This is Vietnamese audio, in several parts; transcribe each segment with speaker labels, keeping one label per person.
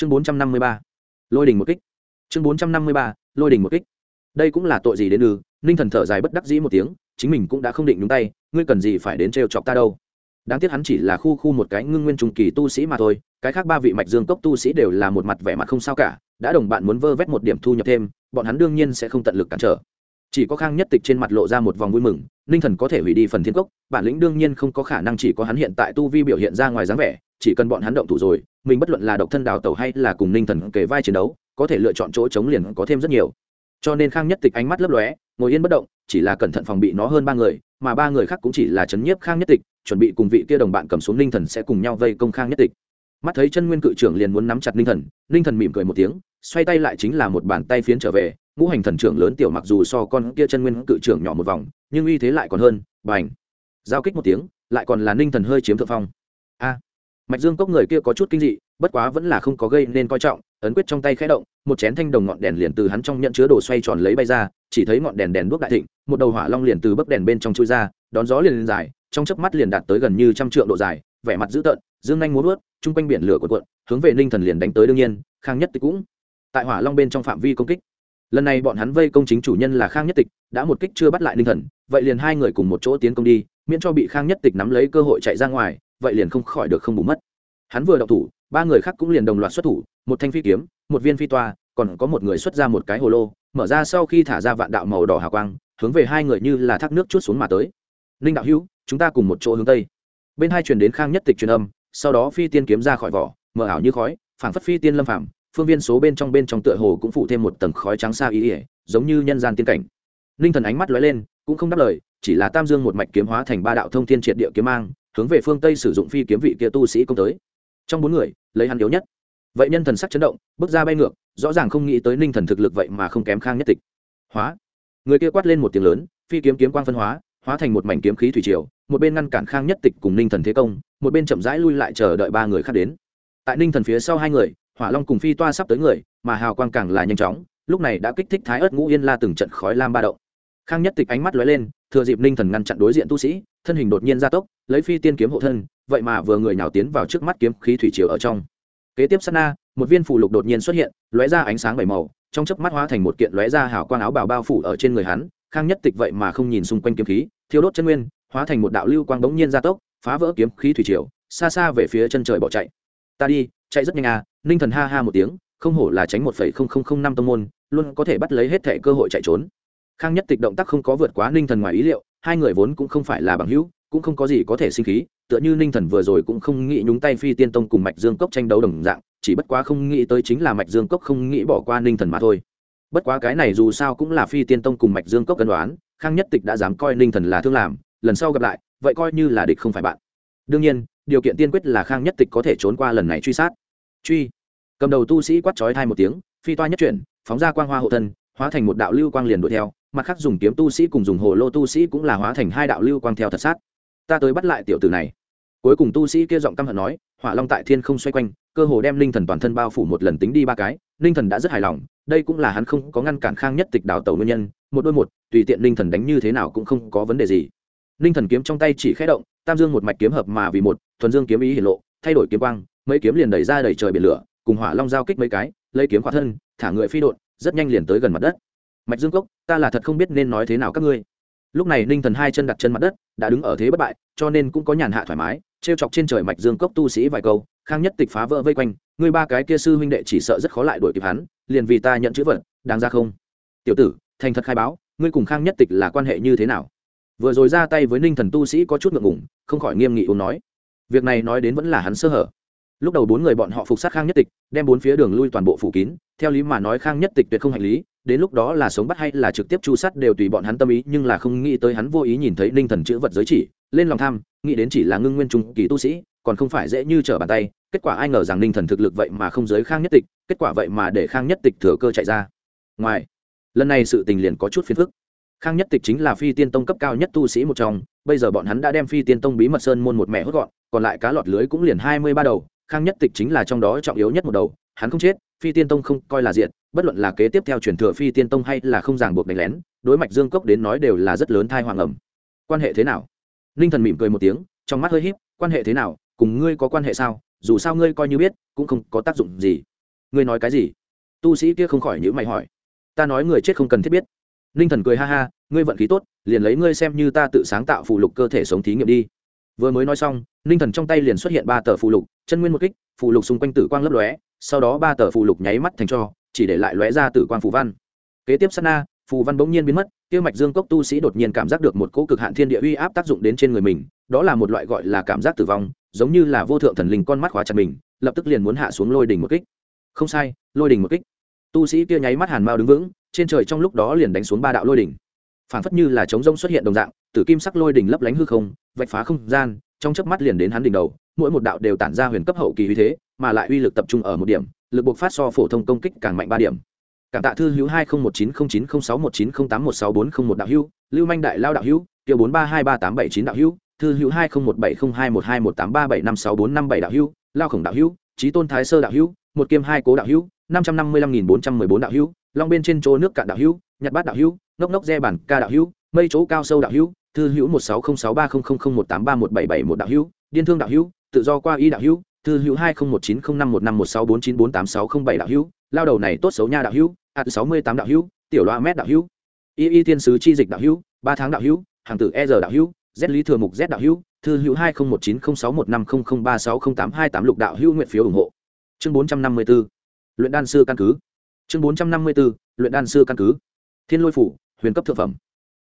Speaker 1: chương bốn trăm năm mươi ba. Lôi đình một kích. Chương bốn trăm năm mươi ba, lôi đình một kích. Đây cũng là tội gì đến ư? Ninh thần thở dài bất đắc dĩ một tiếng, chính mình cũng đã không định nhúng tay, ngươi cần gì phải đến trêu chọc ta đâu? Đáng tiếc hắn chỉ là khu khu một cái ngưng nguyên trung kỳ tu sĩ mà thôi, cái khác ba vị mạch dương cốc tu sĩ đều là một mặt vẻ mặt không sao cả, đã đồng bạn muốn vơ vét một điểm thu nhập thêm, bọn hắn đương nhiên sẽ không tận lực cản trở chỉ có khang nhất tịch trên mặt lộ ra một vòng vui mừng, ninh thần có thể hủy đi phần thiên cốc, bản lĩnh đương nhiên không có khả năng chỉ có hắn hiện tại tu vi biểu hiện ra ngoài dáng vẻ, chỉ cần bọn hắn động thủ rồi, mình bất luận là độc thân đào tẩu hay là cùng ninh thần kề vai chiến đấu, có thể lựa chọn chỗ chống liền có thêm rất nhiều. Cho nên khang nhất tịch ánh mắt lấp lóe, ngồi yên bất động, chỉ là cẩn thận phòng bị nó hơn ba người, mà ba người khác cũng chỉ là chấn nhiếp khang nhất tịch, chuẩn bị cùng vị kia đồng bạn cầm xuống ninh thần sẽ cùng nhau vây công khang nhất tịch. Mắt thấy chân nguyên cự trưởng liền muốn nắm chặt ninh thần ninh thần mỉm cười một tiếng xoay tay lại chính là một bàn tay phiến trở về, ngũ hành thần trưởng lớn tiểu mặc dù so con kia chân nguyên cự trưởng nhỏ một vòng, nhưng uy thế lại còn hơn b à n h giao kích một tiếng, lại còn là ninh thần hơi chiếm thượng phong. A. Mạch dương cốc người kia có chút kinh dị, bất quá vẫn là không có gây nên coi trọng, ấn quyết trong tay khẽ động, một chén thanh đồng ngọn đèn liền từ hắn trong nhận chứa đồ xoay tròn lấy bay ra, chỉ thấy ngọn đèn đèn đuốc đại thịnh, một đầu hỏa long liền từ bấc đèn bên trong chui ra, đón gió liền lên dài, trong chớp mắt liền đạt tới gần như trăm trượng độ dài, vẻ mặt dữ tợn, dương nhanh muốn vớt chung quanh biển lửa cuộn cuộn, hướng về ninh thần liền đánh tới đương nhiên, khang nhất thì cũng tại hỏa long bên trong phạm vi công kích. Lần này bọn hắn vây công chính chủ nhân là khang nhất tịch, đã một kích chưa bắt lại ninh thần, vậy liền hai người cùng một chỗ tiến công đi, miễn cho bị khang nhất tịch nắm lấy cơ hội chạy ra ngoài, vậy liền không khỏi được không bù mất. Hắn vừa đọc thủ, ba người khác cũng liền đồng loạt xuất thủ, một thanh phi kiếm, một viên phi toa, còn có một người xuất ra một cái hồ lô, mở ra sau khi thả ra vạn đạo màu đỏ hào quang, hướng về hai người như là thác nước chút xuống mà tới. Ninh đạo hữu, chúng ta cùng một chỗ hướng tây. Bên hai truyền đến khang nhất tịch truyền âm, sau đó phi tiên kiếm ra khỏi vỏ mở ảo như khói, phảng phất phi tiên lâm phảm phương viên số bên trong bên trong tựa hồ cũng phụ thêm một tầng khói trắng xa ý ỉa, giống như nhân gian tiên cảnh. Ninh thần ánh mắt lóe lên, cũng không đáp lời, chỉ là tam dương một mạch kiếm hóa thành ba đạo thông thiên triệt địa kiếm mang, hướng về phương tây sử dụng phi kiếm vị kia tu sĩ công tới. Trong bốn người, lấy hắn yếu nhất. Vậy nhân thần sắc chấn động, bước ra bay ngược, rõ ràng không nghĩ tới ninh thần thực lực vậy mà không kém khang nhất tịch. Hóa. Người kia quát lên một tiếng lớn, phi kiếm kiếm quang phân hóa hóa thành một mảnh kiếm khí thủy triều, một bên ngăn cản khang nhất tịch cùng ninh thần thế công, một bên chậm rãi lui lại chờ đợi ba người khác đến. Tại ninh thần phía sau hai người hỏa long cùng phi toa sắp tới người, mà hào quang càng là nhanh chóng, lúc này đã kích thích thái ớt ngũ yên la từng trận khói lam ba động. Khang nhất tịch ánh mắt lóe lên, thừa dịp ninh thần ngăn chặn đối diện tu sĩ, thân hình đột nhiên gia tốc, lấy phi tiên kiếm hộ thân, vậy mà vừa người nào tiến vào trước mắt kiếm khí thủy triều ở trong. Kế tiếp sát na, một viên phù lục đột nhiên xuất hiện, lóe ra ánh sáng bảy màu, trong chớp mắt hóa thành một kiện lóe ra hào quang áo bào bao phủ ở trên người hắn, khang nhất tịch vậy mà không nhìn xung quanh kiếm khí, thiêu đốt chân nguyên, hóa thành một đạo lưu quang bỗng nhiên gia tốc, phá vỡ kiếm khí thủy triều, xa xa về phía chân trời bỏ chạy. Ta đi chạy rất nhanh à ninh thần ha ha một tiếng, không hổ là tránh một phẩy không không không năm tông môn, luôn có thể bắt lấy hết thẻ cơ hội chạy trốn. Khang nhất tịch động tác không có vượt quá ninh thần ngoài ý liệu, hai người vốn cũng không phải là bằng hữu, cũng không có gì có thể sinh khí, tựa như ninh thần vừa rồi cũng không nghĩ nhúng tay phi tiên tông cùng mạch dương cốc tranh đấu đồng dạng, chỉ bất quá không nghĩ tới chính là mạch dương cốc không nghĩ bỏ qua ninh thần mà thôi. Bất quá cái này dù sao cũng là phi tiên tông cùng mạch dương cốc cân đoán, khang nhất tịch đã dám coi ninh thần là thương làm, lần sau gặp lại, vậy coi như là địch không phải bạn. Đương nhiên điều kiện tiên quyết là khang nhất tịch có thể trốn qua lần này truy sát. Truy. Cầm đầu tu sĩ quát trói thai một tiếng, phi toa nhất chuyển, phóng ra quang hoa hộ thân, hóa thành một đạo lưu quang liền đuổi theo. Mặt khác dùng kiếm tu sĩ cùng dùng hồ lô tu sĩ cũng là hóa thành hai đạo lưu quang theo thật sát. Ta tới bắt lại tiểu tử này. Cuối cùng tu sĩ kia giọng căm hận nói, hỏa long tại thiên không xoay quanh, cơ hồ đem linh thần toàn thân bao phủ một lần tính đi ba cái, linh thần đã rất hài lòng, đây cũng là hắn không có ngăn cản khang nhất tịch đào tẩu nguyên nhân, một đôi một, tùy tiện linh thần đánh như thế nào cũng không có vấn đề gì. Linh thần kiếm trong tay chỉ khé động, tam dương một mạch kiếm hợp mà vì một thuần dương kiếm ý hiển lộ, thay đổi kiếm quang, mấy kiếm liền đẩy ra đẩy trời biển lửa, cùng hỏa long giao kích mấy cái, lấy kiếm khỏa thân, thả người phi đột rất nhanh liền tới gần mặt đất. Mạch dương cốc, ta là thật không biết nên nói thế nào các ngươi. Lúc này ninh thần hai chân đặt chân mặt đất, đã đứng ở thế bất bại, cho nên cũng có nhàn hạ thoải mái treo chọc trên trời mạch dương cốc tu sĩ vài câu, khang nhất tịch phá vỡ vây quanh, ngươi ba cái kia sư huynh đệ chỉ sợ rất khó lại đuổi kịp hắn, liền vì ta nhận chữ vật, đáng ra không? Tiểu tử, thành thật khai báo, ngươi cùng khang nhất tịch là quan hệ như thế nào? Vừa rồi ra tay với ninh thần tu sĩ có chút ngượng ngủng không khỏi nghiêm nghị uống nói việc này nói đến vẫn là hắn sơ hở. Lúc đầu bốn người bọn họ phục sát khang nhất tịch, đem bốn phía đường lui toàn bộ phủ kín, theo lý mà nói khang nhất tịch tuyệt không hành lý, đến lúc đó là sống bắt hay là trực tiếp chu sát đều tùy bọn hắn tâm ý, nhưng là không nghĩ tới hắn vô ý nhìn thấy linh thần chữ vật giới chỉ, lên lòng tham, nghĩ đến chỉ là ngưng nguyên trung kỳ tu sĩ, còn không phải dễ như trở bàn tay, kết quả ai ngờ rằng linh thần thực lực vậy mà không giới khang nhất tịch, kết quả vậy mà để khang nhất tịch thừa cơ chạy ra. Ngoài, lần này sự tình liền có chút phiền phức khang nhất tịch chính là phi tiên tông cấp cao nhất tu sĩ một trong, bây giờ bọn hắn đã đem phi tiên tông bí mật sơn môn một mẹ hốt gọn, còn lại cá lọt lưới cũng liền hai mươi ba đầu, khang nhất tịch chính là trong đó trọng yếu nhất một đầu, hắn không chết, phi tiên tông không coi là diện bất luận là kế tiếp theo truyền thừa phi tiên tông hay là không ràng buộc đánh lén, đối mạch dương cốc đến nói đều là rất lớn thai hoàng ẩm. Quan hệ thế nào? Ninh thần mỉm cười một tiếng, trong mắt hơi h í p quan hệ thế nào, cùng ngươi có quan hệ sao? Dù sao ngươi coi như biết, cũng không có tác dụng gì. Ngươi nói cái gì? Tu sĩ kia không khỏi nhữ mày hỏi. Ta nói người chết không cần thiết biết ninh thần cười ha ha, ngươi vận khí tốt, liền lấy ngươi xem như ta tự sáng tạo phụ lục cơ thể sống thí nghiệm đi. Vừa mới nói xong ninh thần trong tay liền xuất hiện ba tờ phụ lục, chân nguyên một kích phụ lục xung quanh tử quang lấp lóe, sau đó ba tờ phụ lục nháy mắt thành cho, chỉ để lại lóe ra tử quang phù văn. Kế tiếp sát na, phù văn bỗng nhiên biến mất, tiêu mạch dương cốc tu sĩ đột nhiên cảm giác được một cỗ cực hạn thiên địa uy áp tác dụng đến trên người mình, đó là một loại gọi là cảm giác tử vong, giống như là vô thượng thần linh con mắt khóa chặt mình, lập tức liền muốn hạ xuống lôi đỉnh một kích. Không sai, lôi đỉnh một kích. Tu sĩ kia nháy mắt hàn mao đứng vững trên trời trong lúc đó liền đánh xuống ba đạo lôi đỉnh. Phản phất như là chống rông xuất hiện đồng dạng, tử kim sắc lôi đỉnh lấp lánh hư không, vạch phá không gian, trong chớp mắt liền đến hắn đỉnh đầu, mỗi một đạo đều tản ra huyền cấp hậu kỳ uy thế, mà lại uy lực tập trung ở một điểm, lực buộc phát so phổ thông công kích càng mạnh ba điểm. Cảm tạ thư hữu hai không một chín không chín không sáu một chín không tám một sáu bốn không một đạo hữu, lưu manh đại lao đạo hữu, tiêu bốn ba hai ba tám bảy chín đạo hữu, thư hữu hai không một bảy không hai một hai một tám ba bảy năm sáu bốn năm bảy đạo hữu, lao khổng đạo hữu trí tôn thái sơ đạo hữu, một kiêm hai cố đạo hữu, năm trăm năm mươi lăm nghìn bốn trăm mười bốn đạo hữu long bên trên chỗ nước cạn đạo hữu nhặt bát đạo hữu ngốc ngốc re bản ca đạo hữu mây chỗ cao sâu đạo hữu thư hữu một sáu không sáu ba không không không một tám ba một bảy bảy một đạo hữu điên thương đạo hữu tự do qua y đạo hữu thư hữu hai không một chín không năm một năm một sáu bốn chín bốn tám sáu không bảy đạo hữu lao đầu này tốt xấu nha đạo hữu ạt sáu mươi tám đạo hữu tiểu loa mét đạo hữu y y thiên sứ chi dịch đạo hữu ba tháng đạo hữu hàng tử e r đạo hữu z lý thừa mục z đạo hữu thư hữu hai không một chín không sáu một năm không không ba sáu không tám hai tám lục đạo hữu nguyện phiếu ủng hộ chương bốn trăm năm mươi b luyện đan sư căn cứ chương bốn trăm năm mươi b ố luyện đan sư căn cứ. Thiên lôi phủ, huyền cấp thượng phẩm.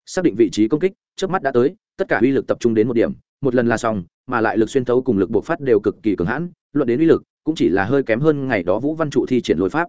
Speaker 1: Xác định vị trí công kích trước mắt đã tới, tất cả uy lực tập trung đến một điểm, một lần là xong, mà lại lực xuyên thấu cùng lực bộc phát đều cực kỳ cường hãn, luận đến uy lực, cũng chỉ là hơi kém hơn ngày đó vũ văn trụ thi triển lôi pháp.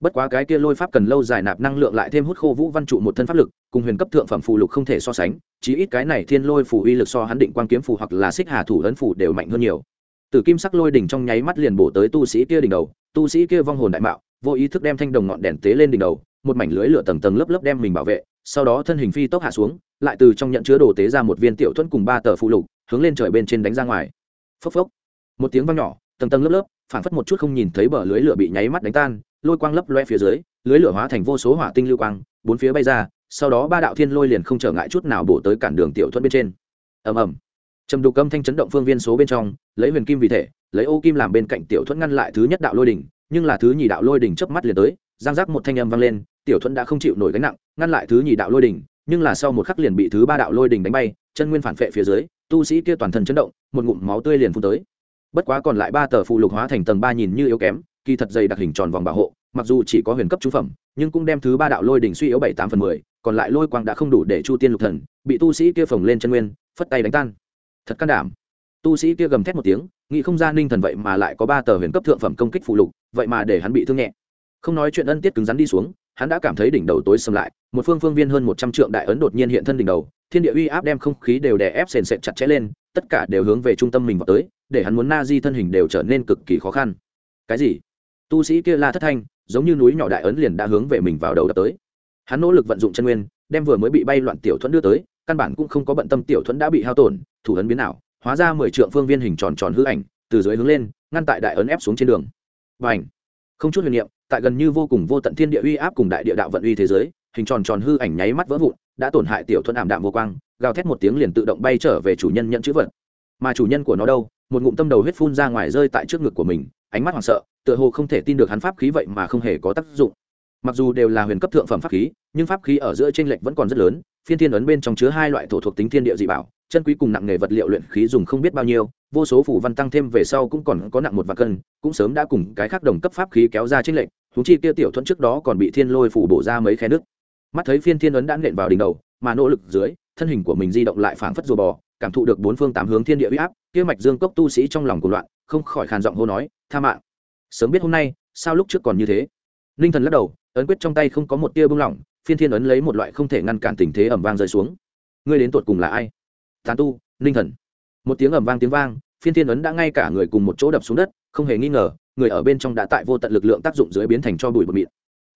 Speaker 1: Bất quá cái kia lôi pháp cần lâu dài nạp năng lượng lại thêm hút khô vũ văn trụ một thân pháp lực, cùng huyền cấp thượng phẩm phù lục không thể so sánh, chí ít cái này thiên lôi phù uy lực so hắn định quan kiếm phù hoặc là xích hà thủ ấn phù đều mạnh hơn nhiều. Từ kim sắc lôi đỉnh trong nháy mắt liền bổ tới tu sĩ kia đỉnh đầu, tu sĩ kia vong hồn đại mạo vô ý thức đem thanh đồng ngọn đèn tế lên đỉnh đầu, một mảnh lưới lửa tầng tầng lớp lớp đem mình bảo vệ, sau đó thân hình phi tốc hạ xuống, lại từ trong nhận chứa đồ tế ra một viên tiểu thuẫn cùng ba tờ phụ lục, hướng lên trời bên trên đánh ra ngoài. Phốc phốc. Một tiếng vang nhỏ, tầng tầng lớp lớp, phảng phất một chút không nhìn thấy bờ lưới lửa bị nháy mắt đánh tan, lôi quang lấp loe phía dưới, lưới lửa hóa thành vô số hỏa tinh lưu quang, bốn phía bay ra, sau đó ba đạo thiên lôi liền không trở ngại chút nào bổ tới cản đường tiểu thuẫn bên trên. Ầm ầm. Trầm đục âm thanh chấn động phương viên số bên trong, lấy huyền kim vì thể, lấy ô kim làm bên cạnh tiểu thuẫn ngăn lại thứ nhất đạo lôi đỉnh nhưng là thứ nhì đạo lôi đỉnh chớp mắt liền tới, giang giác một thanh âm vang lên, tiểu thuẫn đã không chịu nổi gánh nặng, ngăn lại thứ nhì đạo lôi đỉnh nhưng là sau một khắc liền bị thứ ba đạo lôi đỉnh đánh bay, chân nguyên phản vệ phía dưới, tu sĩ kia toàn thân chấn động, một ngụm máu tươi liền phun tới. Bất quá còn lại ba tờ phụ lục hóa thành tầng ba nhìn như yếu kém, kỳ thật dày đặc hình tròn vòng bảo hộ, mặc dù chỉ có huyền cấp trung phẩm, nhưng cũng đem thứ ba đạo lôi đỉnh suy yếu bảy tám phần mười, còn lại lôi quang đã không đủ để chu tiên lục thần, bị tu sĩ kia phồng lên chân nguyên, phất tay đánh tan. Thật can đảm. Tu sĩ kia gầm thét một tiếng nghĩ không ra ninh thần vậy mà lại có ba tờ huyền cấp thượng phẩm công kích phụ lục, vậy mà để hắn bị thương nhẹ. Không nói chuyện ân tiết cứng rắn đi xuống, hắn đã cảm thấy đỉnh đầu tối xâm lại, một phương phương viên hơn một trăm trượng đại ấn đột nhiên hiện thân đỉnh đầu, thiên địa uy áp đem không khí đều đè ép sền sệt chặt chẽ lên, tất cả đều hướng về trung tâm mình vào tới, để hắn muốn na di thân hình đều trở nên cực kỳ khó khăn. Cái gì? Tu sĩ kia la thất thanh, giống như núi nhỏ đại ấn liền đã hướng về mình vào đầu đập tới. Hắn nỗ lực vận dụng chân nguyên, đem vừa mới bị bay loạn tiểu thuẫn đưa tới, căn bản cũng không có bận tâm tiểu thuẫn đã bị hao tổn, thủ ấn biến ảo hóa ra mười trượng phương viên hình tròn tròn hư ảnh, từ dưới hướng lên, ngăn tại đại ấn ép xuống trên đường. Và ảnh không chút huyền niệm, tại gần như vô cùng vô tận thiên địa uy áp cùng đại địa đạo vận uy thế giới, hình tròn tròn hư ảnh nháy mắt vỡ vụn, đã tổn hại tiểu thuận ảm đạm vô quang, gào thét một tiếng liền tự động bay trở về chủ nhân nhận chữ vật. Mà chủ nhân của nó đâu? Một ngụm tâm đầu huyết phun ra ngoài rơi tại trước ngực của mình, ánh mắt hoảng sợ, tựa hồ không thể tin được hắn pháp khí vậy mà không hề có tác dụng. Mặc dù đều là huyền cấp thượng phẩm pháp khí, nhưng pháp khí ở giữa t r ê n lệch vẫn còn rất lớn, phiên thiên ấn bên trong chứa hai loại thổ thuộc tính thiên địa dị bảo chân quý cùng nặng nghề vật liệu luyện khí dùng không biết bao nhiêu, vô số phủ văn tăng thêm về sau cũng còn có nặng một vạn cân, cũng sớm đã cùng cái khác đồng cấp pháp khí kéo ra trích lệnh thú chi kia tiểu thuẫn trước đó còn bị thiên lôi phủ bổ ra mấy khe nước mắt thấy phiên thiên ấn đã nện vào đỉnh đầu, mà nỗ lực dưới, thân hình của mình di động lại phảng phất rùa bò, cảm thụ được bốn phương tám hướng thiên địa huy áp, kia mạch dương cốc tu sĩ trong lòng cuộc loạn, không khỏi khàn giọng hô nói, tha mạng. Sớm biết hôm nay, sao lúc trước còn như thế? Ninh thần lắc đầu, ấn quyết trong tay không có một tia bưng lỏng, phiên thiên ấn lấy một loại không thể ngăn cản tình thế ẩm vang rơi xuống. Ngươi đến tột cùng là ai? Tán tu, ninh thần. Một tiếng ẩm vang tiếng vang, phiên thiên ấn đã ngay cả người cùng một chỗ đập xuống đất, không hề nghi ngờ, người ở bên trong đã tại vô tận lực lượng tác dụng dưới biến thành cho bụi bột mịn.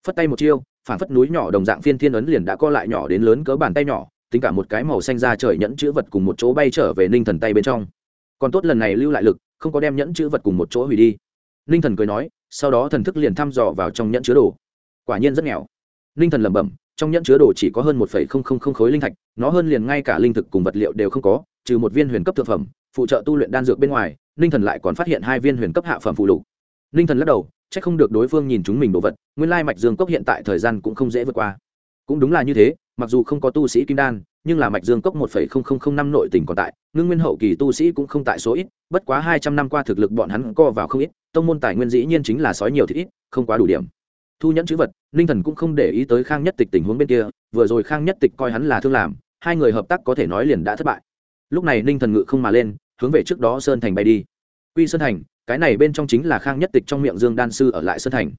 Speaker 1: Phất tay một chiêu phản phất núi nhỏ đồng dạng phiên thiên ấn liền đã co lại nhỏ đến lớn cỡ bàn tay nhỏ, tính cả một cái màu xanh ra trời nhẫn chữ vật cùng một chỗ bay trở về ninh thần tay bên trong. Còn tốt lần này lưu lại lực, không có đem nhẫn chữ vật cùng một chỗ hủy đi. Ninh thần cười nói, sau đó thần thức liền thăm dò vào trong nhẫn chứa đồ. Quả nhiên rất nghèo. Ninh thần lẩm bẩm trong nhẫn chứa đồ chỉ có hơn một khối linh thạch, nó hơn liền ngay cả linh thực cùng vật liệu đều không có, trừ một viên huyền cấp thực phẩm, phụ trợ tu luyện đan dược bên ngoài, ninh thần lại còn phát hiện hai viên huyền cấp hạ phẩm phụ lục. Ninh thần lắc đầu, chắc không được đối phương nhìn chúng mình đồ vật, nguyên lai mạch dương cốc hiện tại thời gian cũng không dễ vượt qua. Cũng đúng là như thế, mặc dù không có tu sĩ kim đan, nhưng là mạch dương cốc một phẩy không không không năm nội tỉnh còn tại, ngưng nguyên hậu kỳ tu sĩ cũng không tại số ít, bất quá hai trăm năm qua thực lực bọn hắn co vào không ít, tông môn tài nguyên dĩ nhiên chính là sói nhiều thì ít, không quá đủ điểm. Thu nhẫn chữ vật ninh thần cũng không để ý tới khang nhất tịch tình huống bên kia, vừa rồi khang nhất tịch coi hắn là thương làm, hai người hợp tác có thể nói liền đã thất bại. Lúc này ninh thần ngự không mà lên, hướng về trước đó sơn thành bay đi. Quy sơn thành, cái này bên trong chính là khang nhất tịch trong miệng dương đan sư ở lại sơn thành.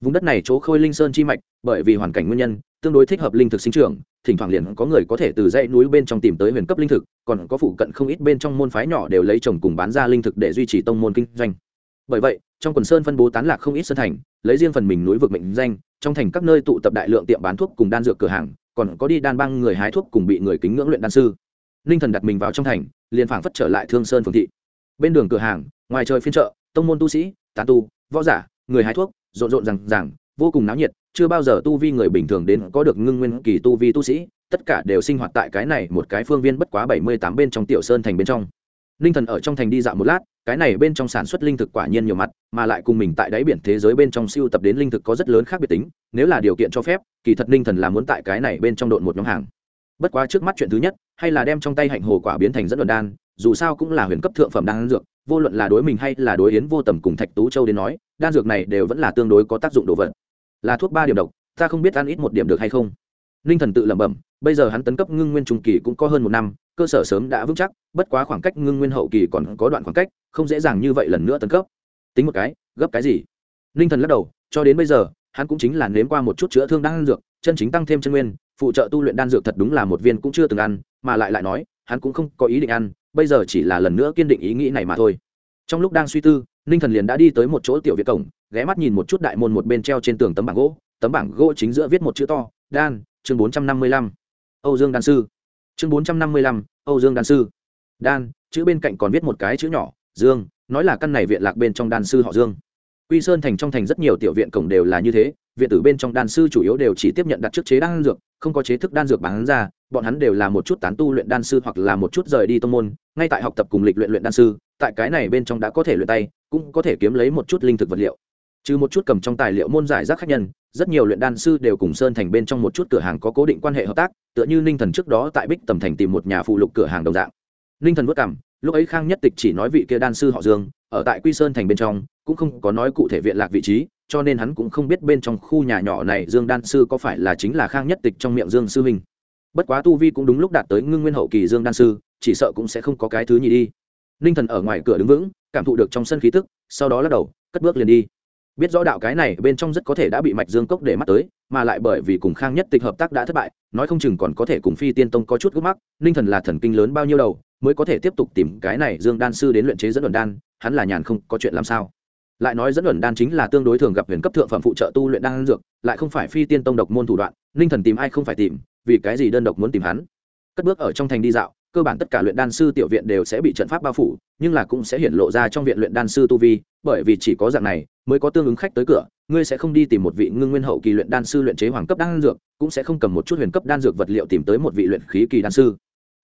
Speaker 1: Vùng đất này chỗ khôi linh sơn chi mạch, bởi vì hoàn cảnh nguyên nhân, tương đối thích hợp linh thực sinh trưởng, thỉnh thoảng liền có người có thể từ dãy núi bên trong tìm tới huyền cấp linh thực, còn có phụ cận không ít bên trong môn phái nhỏ đều lấy trồng cùng bán ra linh thực để duy trì tông môn kinh doanh bởi vậy, trong quần sơn phân bố tán lạc không ít sơn thành, lấy riêng phần mình núi vực mệnh danh, trong thành các nơi tụ tập đại lượng tiệm bán thuốc cùng đan dược cửa hàng, còn có đi đan băng người hái thuốc cùng bị người kính ngưỡng luyện đan sư. Ninh thần đặt mình vào trong thành, liền phảng phất trở lại thương sơn phường thị. Bên đường cửa hàng, ngoài trời phiên chợ, tông môn tu sĩ, tán tu, võ giả, người hái thuốc, rộn rộn rằng rằng vô cùng náo nhiệt, chưa bao giờ tu vi người bình thường đến có được ngưng nguyên kỳ tu vi tu sĩ, tất cả đều sinh hoạt tại cái này một cái phương viên bất quá bảy mươi tám bên trong tiểu sơn thành bên trong ninh thần ở trong thành đi dạo một lát, cái này bên trong sản xuất linh thực quả nhiên nhiều mặt, mà lại cùng mình tại đáy biển thế giới bên trong siêu tập đến linh thực có rất lớn khác biệt tính, nếu là điều kiện cho phép, kỳ thật ninh thần là muốn tại cái này bên trong độn một nhóm hàng. Bất quá trước mắt chuyện thứ nhất, hay là đem trong tay hạnh hồ quả biến thành dẫn luận đan, dù sao cũng là huyền cấp thượng phẩm đan dược, vô luận là đối mình hay là đối yến vô tầm cùng thạch tú châu đến nói, đan dược này đều vẫn là tương đối có tác dụng đồ vật. Là thuốc ba điểm độc, ta không biết ăn ít một điểm được hay không. Ninh thần tự lẩm bẩm, bây giờ hắn tấn cấp ngưng nguyên trung kỳ cũng có hơn một năm cơ sở sớm đã vững chắc, bất quá khoảng cách ngưng nguyên hậu kỳ còn có đoạn khoảng cách, không dễ dàng như vậy lần nữa tấn cấp. Tính một cái, gấp cái gì? Ninh thần lắc đầu, cho đến bây giờ, hắn cũng chính là nếm qua một chút chữa thương đan dược, chân chính tăng thêm chân nguyên, phụ trợ tu luyện đan dược thật đúng là một viên cũng chưa từng ăn, mà lại lại nói, hắn cũng không có ý định ăn, bây giờ chỉ là lần nữa kiên định ý nghĩ này mà thôi. Trong lúc đang suy tư ninh thần liền đã đi tới một chỗ tiểu viện cổng, ghé mắt nhìn một chút đại môn một bên treo trên tường tấm bảng gỗ, tấm bảng gỗ chính giữa viết một chữ to, đan chương bốn trăm năm mươi lăm. Âu dương đan sư chương bốn trăm năm mươi lăm, âu dương đan sư. Đan, chữ bên cạnh còn viết một cái chữ nhỏ, dương, nói là căn này viện lạc bên trong đan sư họ dương. Quy sơn thành trong thành rất nhiều tiểu viện cổng đều là như thế, viện tử bên trong đan sư chủ yếu đều chỉ tiếp nhận đặt trước chế đan dược, không có chế thức đan dược bán ra, bọn hắn đều là một chút tán tu luyện đan sư hoặc là một chút rời đi tông môn, ngay tại học tập cùng lịch luyện luyện đan sư, tại cái này bên trong đã có thể luyện tay, cũng có thể kiếm lấy một chút linh thực vật liệu trừ một chút cầm trong tài liệu môn giải rác khác nhân, rất nhiều luyện đan sư đều cùng sơn thành bên trong một chút cửa hàng có cố định quan hệ hợp tác, tựa như ninh thần trước đó tại bích tầm thành tìm một nhà phụ lục cửa hàng đồng dạng. Ninh thần vất cảm lúc ấy khang nhất tịch chỉ nói vị kia đan sư họ dương, ở tại quy sơn thành bên trong, cũng không có nói cụ thể viện lạc vị trí, cho nên hắn cũng không biết bên trong khu nhà nhỏ này dương đan sư có phải là chính là khang nhất tịch trong miệng dương sư huynh. Bất quá tu vi cũng đúng lúc đạt tới ngưng nguyên hậu kỳ dương đan sư, chỉ sợ cũng sẽ không có cái thứ nhì đi. Ninh thần ở ngoài cửa đứng vững, cảm thụ được trong sân khí tức, sau đó lắc đầu, cất bước liền đi biết rõ đạo cái này bên trong rất có thể đã bị mạch dương cốc để mắt tới, mà lại bởi vì cùng khang nhất tịch hợp tác đã thất bại, nói không chừng còn có thể cùng phi tiên tông có chút gốc mắc, ninh thần là thần kinh lớn bao nhiêu đầu, mới có thể tiếp tục tìm cái này dương đan sư đến luyện chế dẫn luận đan, hắn là nhàn không có chuyện làm sao. Lại nói dẫn luận đan chính là tương đối thường gặp huyền cấp thượng phẩm phụ trợ tu luyện đan dược, lại không phải phi tiên tông độc môn thủ đoạn, ninh thần tìm ai không phải tìm, vì cái gì đơn độc muốn tìm hắn. Cất bước ở trong thành đi dạo cơ bản tất cả luyện đan sư tiểu viện đều sẽ bị trận pháp bao phủ, nhưng là cũng sẽ hiện lộ ra trong viện luyện đan sư tu vi, bởi vì chỉ có dạng này mới có tương ứng khách tới cửa, ngươi sẽ không đi tìm một vị ngưng nguyên hậu kỳ luyện đan sư luyện chế hoàng cấp đan dược, cũng sẽ không cầm một chút huyền cấp đan dược vật liệu tìm tới một vị luyện khí kỳ đan sư.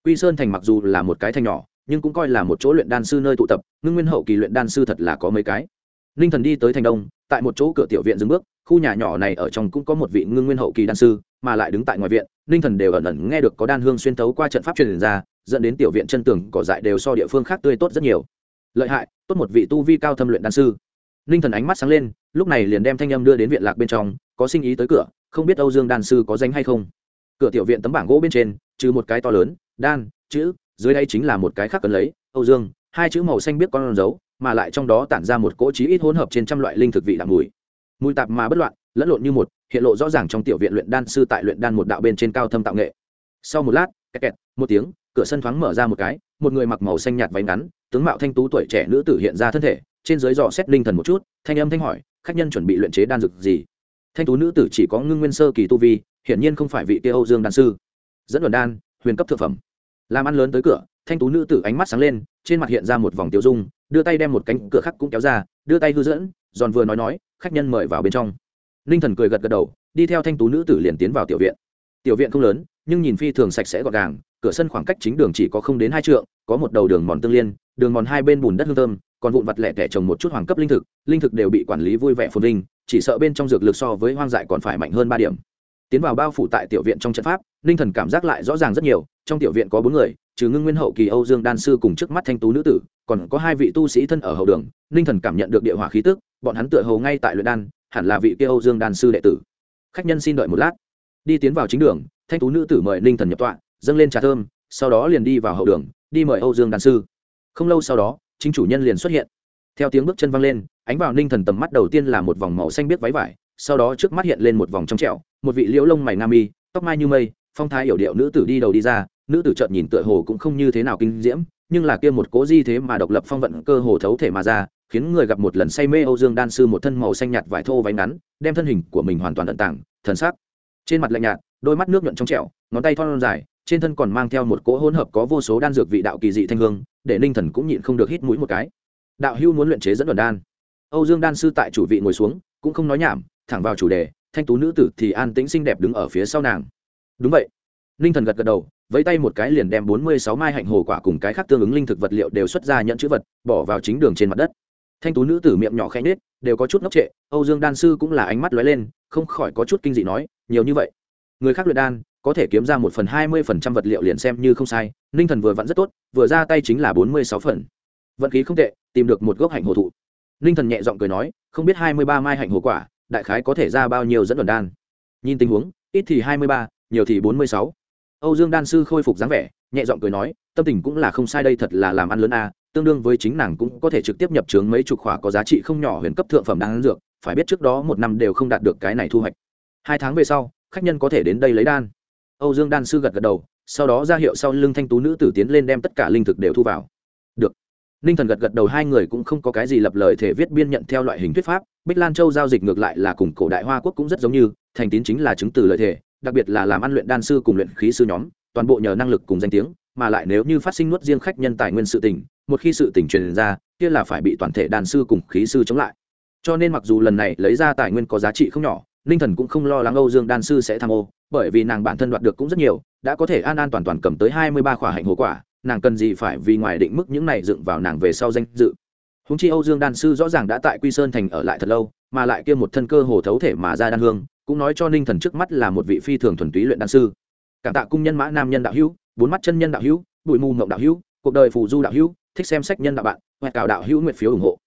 Speaker 1: Quy sơn thành mặc dù là một cái thành nhỏ, nhưng cũng coi là một chỗ luyện đan sư nơi tụ tập, ngưng nguyên hậu kỳ luyện đan sư thật là có mấy cái. Ninh thần đi tới thành đông, tại một chỗ cửa tiểu viện dừng bước, khu nhà nhỏ này ở trong cũng có một vị ngưng nguyên hậu kỳ đan sư, mà lại đứng tại ngoài viện ninh thần đều ẩn ẩn nghe được có đan hương xuyên tấu qua trận pháp truyền ra dẫn đến tiểu viện chân tường cỏ dại đều so địa phương khác tươi tốt rất nhiều. Lợi hại, tốt một vị tu vi cao thâm luyện đan sư. Ninh thần ánh mắt sáng lên, lúc này liền đem thanh âm đưa đến viện lạc bên trong, có sinh ý tới cửa, không biết âu dương đan sư có danh hay không. Cửa tiểu viện tấm bảng gỗ bên trên, trừ một cái to lớn, đan, chữ, dưới đây chính là một cái khác cần lấy, âu dương, hai chữ màu xanh biết con dấu, mà lại trong đó tản ra một cỗ trí ít hỗn hợp trên trăm loại linh thực vị đạm mùi. Mùi tạp mà bất loạn, lẫn lộn như một, hiện lộ rõ ràng trong tiểu viện luyện đan sư tại luyện đan một đạo bên trên cao thâm tạo nghệ. Sau một lát, kẹt kẹt, một tiếng cửa sân thoáng mở ra một cái, một người mặc màu xanh nhạt váy ngắn, tướng mạo thanh tú tuổi trẻ nữ tử hiện ra thân thể, trên dưới dò xét linh thần một chút, thanh âm thanh hỏi, khách nhân chuẩn bị luyện chế đan dược gì? Thanh tú nữ tử chỉ có ngưng nguyên sơ kỳ tu vi, hiển nhiên không phải vị kia âu dương đan sư. Dẫn luận đan, huyền cấp thực phẩm. Làm ăn lớn tới cửa, thanh tú nữ tử ánh mắt sáng lên, trên mặt hiện ra một vòng tiêu dung, đưa tay đem một cánh cửa khắc cũng kéo ra, đưa tay hư dẫn, giòn vừa nói nói, khách nhân mời vào bên trong. Ninh thần cười gật gật đầu, đi theo thanh tú nữ tử liền tiến vào tiểu viện. Tiểu viện không lớn, nhưng nhìn phi thường sạch sẽ gọn gàng cửa sân khoảng cách chính đường chỉ có không đến hai trượng, có một đầu đường mòn tương liên, đường mòn hai bên bùn đất hương thơm, còn vụn vặt lẻ tẻ trồng một chút hoàng cấp linh thực linh thực đều bị quản lý vui vẻ phồn vinh, chỉ sợ bên trong dược lực so với hoang dại còn phải mạnh hơn ba điểm. Tiến vào bao phủ tại tiểu viện trong trận pháp ninh thần cảm giác lại rõ ràng rất nhiều, trong tiểu viện có bốn người, trừ ngưng nguyên hậu kỳ âu dương đan sư cùng trước mắt thanh tú nữ tử, còn có hai vị tu sĩ thân ở hậu đường ninh thần cảm nhận được địa hỏa khí tức, bọn hắn tựa hầu ngay tại luyện đan, hẳn là vị kia âu dương đan sư đệ tử. Khách nhân xin đợi một lát. Đi tiến vào chính đường, thanh tú nữ tử mời ninh thần nhập tọa dâng lên trà thơm, sau đó liền đi vào hậu đường, đi mời âu dương đan sư. Không lâu sau đó, chính chủ nhân liền xuất hiện. Theo tiếng bước chân văng lên, ánh vào ninh thần tầm mắt đầu tiên là một vòng màu xanh biết váy vải, sau đó trước mắt hiện lên một vòng trong trẹo một vị liễu lông mày nam mi tóc mai như mây, phong thái hiểu điệu nữ tử đi đầu đi ra, nữ tử chợt nhìn tựa hồ cũng không như thế nào kinh diễm, nhưng là kia một cố di thế mà độc lập phong vận cơ hồ thấu thể mà ra, khiến người gặp một lần say mê âu dương đan sư một thân màu xanh nhạt vải thô váy ngắn, đem thân hình của mình hoàn toàn tận tảng thần sắc. Trên mặt lạnh nhạt, đôi mắt nước nhuận trong trẹo ngón tay thon dài trên thân còn mang theo một cỗ hỗn hợp có vô số đan dược vị đạo kỳ dị thanh hương, để ninh thần cũng nhịn không được hít mũi một cái. Đạo hưu muốn luyện chế dẫn đoàn đan. Âu dương đan sư tại chủ vị ngồi xuống, cũng không nói nhảm, thẳng vào chủ đề, thanh tú nữ tử thì an tĩnh xinh đẹp đứng ở phía sau nàng. Đúng vậy. Ninh thần gật gật đầu, vẫy tay một cái liền đem bốn mươi sáu mai hạnh hồ quả cùng cái khác tương ứng linh thực vật liệu đều xuất ra nhận chữ vật, bỏ vào chính đường trên mặt đất. Thanh tú nữ tử miệng nhỏ khẽ nết đều có chút ngốc trệ, âu dương đan sư cũng là ánh mắt lóe lên, không khỏi có chút kinh dị nói, nhiều như vậy? Người khác luyện đan có thể kiếm ra một phần hai mươi phần trăm vật liệu liền xem như không sai, ninh thần vừa vặn rất tốt, vừa ra tay chính là bốn mươi sáu phần. Vận khí không tệ, tìm được một gốc hạnh hồ thụ. Ninh thần nhẹ giọng cười nói, không biết hai mươi ba mai hạnh hồ quả, đại khái có thể ra bao nhiêu dẫn đoàn đan. Nhìn tình huống, ít thì hai mươi ba, nhiều thì bốn mươi sáu. Âu dương đan sư khôi phục dáng vẻ, nhẹ giọng cười nói, tâm tình cũng là không sai đây thật là làm ăn lớn a, tương đương với chính nàng cũng có thể trực tiếp nhập trướng mấy chục khỏa có giá trị không nhỏ huyền cấp thượng phẩm đan dược, phải biết trước đó một năm đều không đạt được cái này thu hoạch. Hai tháng về sau, khách nhân có thể đến đây lấy đan âu dương đan sư gật gật đầu, sau đó ra hiệu sau lưng thanh tú nữ tử tiến lên đem tất cả linh thực đều thu vào. Được. Ninh thần gật gật đầu, hai người cũng không có cái gì lập lời thể viết biên nhận theo loại hình thuyết pháp. Bích lan châu giao dịch ngược lại là cùng cổ đại hoa quốc cũng rất giống như, thành tín chính là chứng từ lợi thể, đặc biệt là làm ăn luyện đan sư cùng luyện khí sư nhóm, toàn bộ nhờ năng lực cùng danh tiếng, mà lại nếu như phát sinh nuốt riêng khách nhân tài nguyên sự tình, một khi sự tình truyền ra, kia là phải bị toàn thể đan sư cùng khí sư chống lại. Cho nên mặc dù lần này lấy ra tài nguyên có giá trị không nhỏ ninh thần cũng không lo lắng âu dương đan sư sẽ tham ô, bởi vì nàng bản thân đoạt được cũng rất nhiều, đã có thể an an toàn toàn cầm tới hai mươi ba khỏa hạnh hồ quả, nàng cần gì phải vì ngoài định mức những này dựng vào nàng về sau danh dự. Húng chi âu dương đan sư rõ ràng đã tại quy sơn thành ở lại thật lâu, mà lại kia một thân cơ hồ thấu thể mà ra đan hương, cũng nói cho ninh thần trước mắt là một vị phi thường thuần túy luyện đan sư. Cảm tạ cung nhân mã nam nhân đạo hữu, bốn mắt chân nhân đạo hữu, bụi mù mộng đạo hữu, cuộc đời phù du đạo hữu, thích xem sách nhân đạo bạn hoặc cào đạo hữu nguyện phiếu ủng hộ.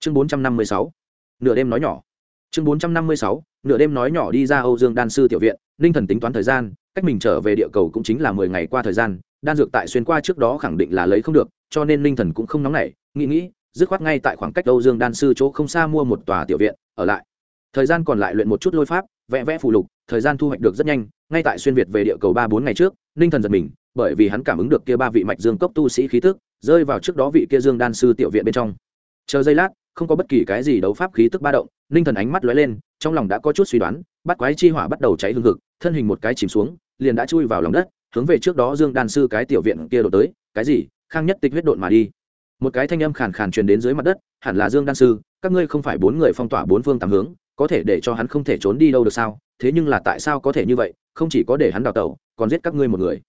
Speaker 1: Chương bốn trăm năm mươi sáu. Nửa đêm nói nhỏ. Chương bốn trăm năm mươi sáu nửa đêm nói nhỏ đi ra âu dương đan sư tiểu viện, ninh thần tính toán thời gian, cách mình trở về địa cầu cũng chính là mười ngày qua thời gian, đan dược tại xuyên qua trước đó khẳng định là lấy không được, cho nên ninh thần cũng không nóng nảy, nghĩ nghĩ, dứt khoát ngay tại khoảng cách âu dương đan sư chỗ không xa mua một tòa tiểu viện, ở lại. Thời gian còn lại luyện một chút lôi pháp, vẽ vẽ phụ lục, thời gian thu hoạch được rất nhanh, ngay tại xuyên việt về địa cầu ba bốn ngày trước, ninh thần giật mình, bởi vì hắn cảm ứng được kia ba vị mạch dương cốc tu sĩ khí tức, rơi vào trước đó vị kia dương đan sư tiểu viện bên trong. Chờ giây lát, không có bất kỳ cái gì đấu pháp khí tức ba động, ninh thần ánh mắt lóe lên trong lòng đã có chút suy đoán, bắt quái chi hỏa bắt đầu cháy hương thực thân hình một cái chìm xuống, liền đã chui vào lòng đất, hướng về trước đó dương đan sư cái tiểu viện kia đổ tới, cái gì? Khang nhất tịch huyết độn mà đi. Một cái thanh âm khàn khàn truyền đến dưới mặt đất, hẳn là dương đan sư, các ngươi không phải bốn người phong tỏa bốn phương tám hướng, có thể để cho hắn không thể trốn đi đâu được sao? Thế nhưng là tại sao có thể như vậy? Không chỉ có để hắn đào tẩu, còn giết các ngươi một người.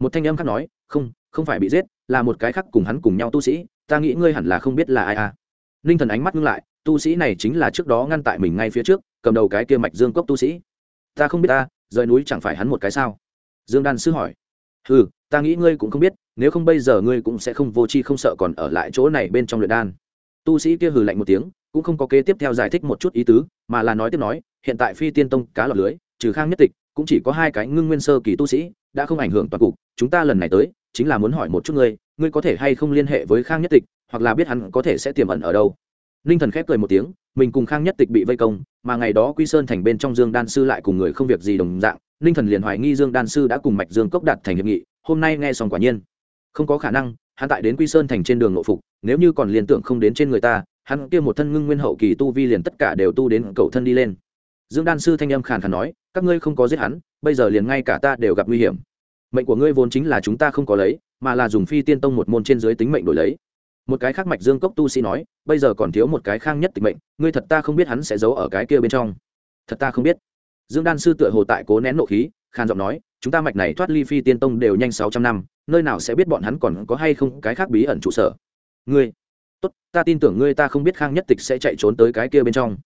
Speaker 1: Một thanh âm khác nói, không không phải bị giết, là một cái khác cùng hắn cùng nhau tu sĩ, ta nghĩ ngươi hẳn là không biết là ai à. Ninh thần ánh mắt ngưng lại tu sĩ này chính là trước đó ngăn tại mình ngay phía trước, cầm đầu cái kia mạch dương cốc tu sĩ. Ta không biết ta, rời núi chẳng phải hắn một cái sao? Dương đan sư hỏi. Ừ ta nghĩ ngươi cũng không biết, nếu không bây giờ ngươi cũng sẽ không vô tri không sợ còn ở lại chỗ này bên trong luyện đan. Tu sĩ kia hừ lạnh một tiếng, cũng không có kế tiếp theo giải thích một chút ý tứ, mà là nói tiếp nói, hiện tại phi tiên tông cá lọc lưới, trừ khang nhất tịch, cũng chỉ có hai cái ngưng nguyên sơ kỳ tu sĩ, đã không ảnh hưởng toàn cục. Chúng ta lần này tới, chính là muốn hỏi một chút ngươi ngươi có thể hay không liên hệ với khang nhất tịch, hoặc là biết hắn có thể sẽ tiềm ẩn ở đâu? Ninh thần khép cười một tiếng, mình cùng khang nhất tịch bị vây công, mà ngày đó quy sơn thành bên trong dương đan sư lại cùng người không việc gì đồng dạng, ninh thần liền hoài nghi dương đan sư đã cùng mạch dương cốc đạt thành hiệp nghị, hôm nay nghe xong quả nhiên. Không có khả năng, hắn tại đến quy sơn thành trên đường nội phục, nếu như còn liên tưởng không đến trên người ta, hắn kia một thân ngưng nguyên hậu kỳ tu vi liền tất cả đều tu đến cầu thân đi lên. Dương đan sư thanh âm khàn khàn nói, các ngươi không có giết hắn, bây giờ liền ngay cả ta đều gặp nguy hiểm. Mệnh của ngươi vốn chính là chúng ta không có lấy, mà là dùng phi tiên tông một môn trên dưới tính mệnh đổi lấy một cái khác mạch dương cốc tu sĩ nói, bây giờ còn thiếu một cái khang nhất tịch mệnh, ngươi thật ta không biết hắn sẽ giấu ở cái kia bên trong. Thật ta không biết. Dương đan sư tựa hồ tại cố nén nộ khí khan giọng nói, chúng ta mạch này thoát ly phi tiên tông đều nhanh sáu trăm năm, nơi nào sẽ biết bọn hắn còn có hay không cái khác bí ẩn trụ sở? Ngươi, tốt, ta tin tưởng ngươi ta không biết khang nhất tịch sẽ chạy trốn tới cái kia bên trong.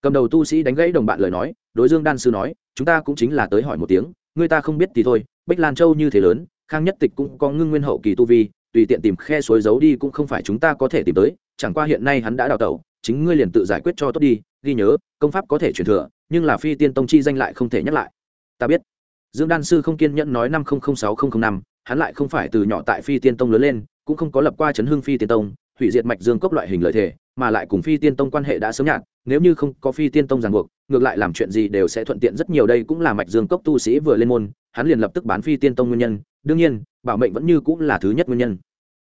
Speaker 1: Cầm đầu tu sĩ đánh gãy đồng bạn lời nói, đối dương đan sư nói, chúng ta cũng chính là tới hỏi một tiếng, ngươi ta không biết thì thôi bách lan châu như thế lớn, khang nhất tịch cũng có ngưng nguyên hậu kỳ tu vi tùy tiện tìm khe suối giấu đi cũng không phải chúng ta có thể tìm tới, chẳng qua hiện nay hắn đã đào tẩu, chính ngươi liền tự giải quyết cho tốt đi, ghi nhớ, công pháp có thể truyền thừa, nhưng là phi tiên tông chi danh lại không thể nhắc lại. Ta biết. Dương đan sư không kiên nhẫn nói năm sáu năm, hắn lại không phải từ nhỏ tại phi tiên tông lớn lên, cũng không có lập qua chấn hưng phi tiên tông, hủy diệt mạch dương cốc loại hình lợi thể mà lại cùng phi tiên tông quan hệ đã sớm nhạt, nếu như không có phi tiên tông ràng buộc ngược lại làm chuyện gì đều sẽ thuận tiện rất nhiều. Đây cũng là mạch dương cốc tu sĩ vừa lên môn, hắn liền lập tức bán phi tiên tông nguyên nhân. Đương nhiên, bảo mệnh vẫn như cũng là thứ nhất nguyên nhân.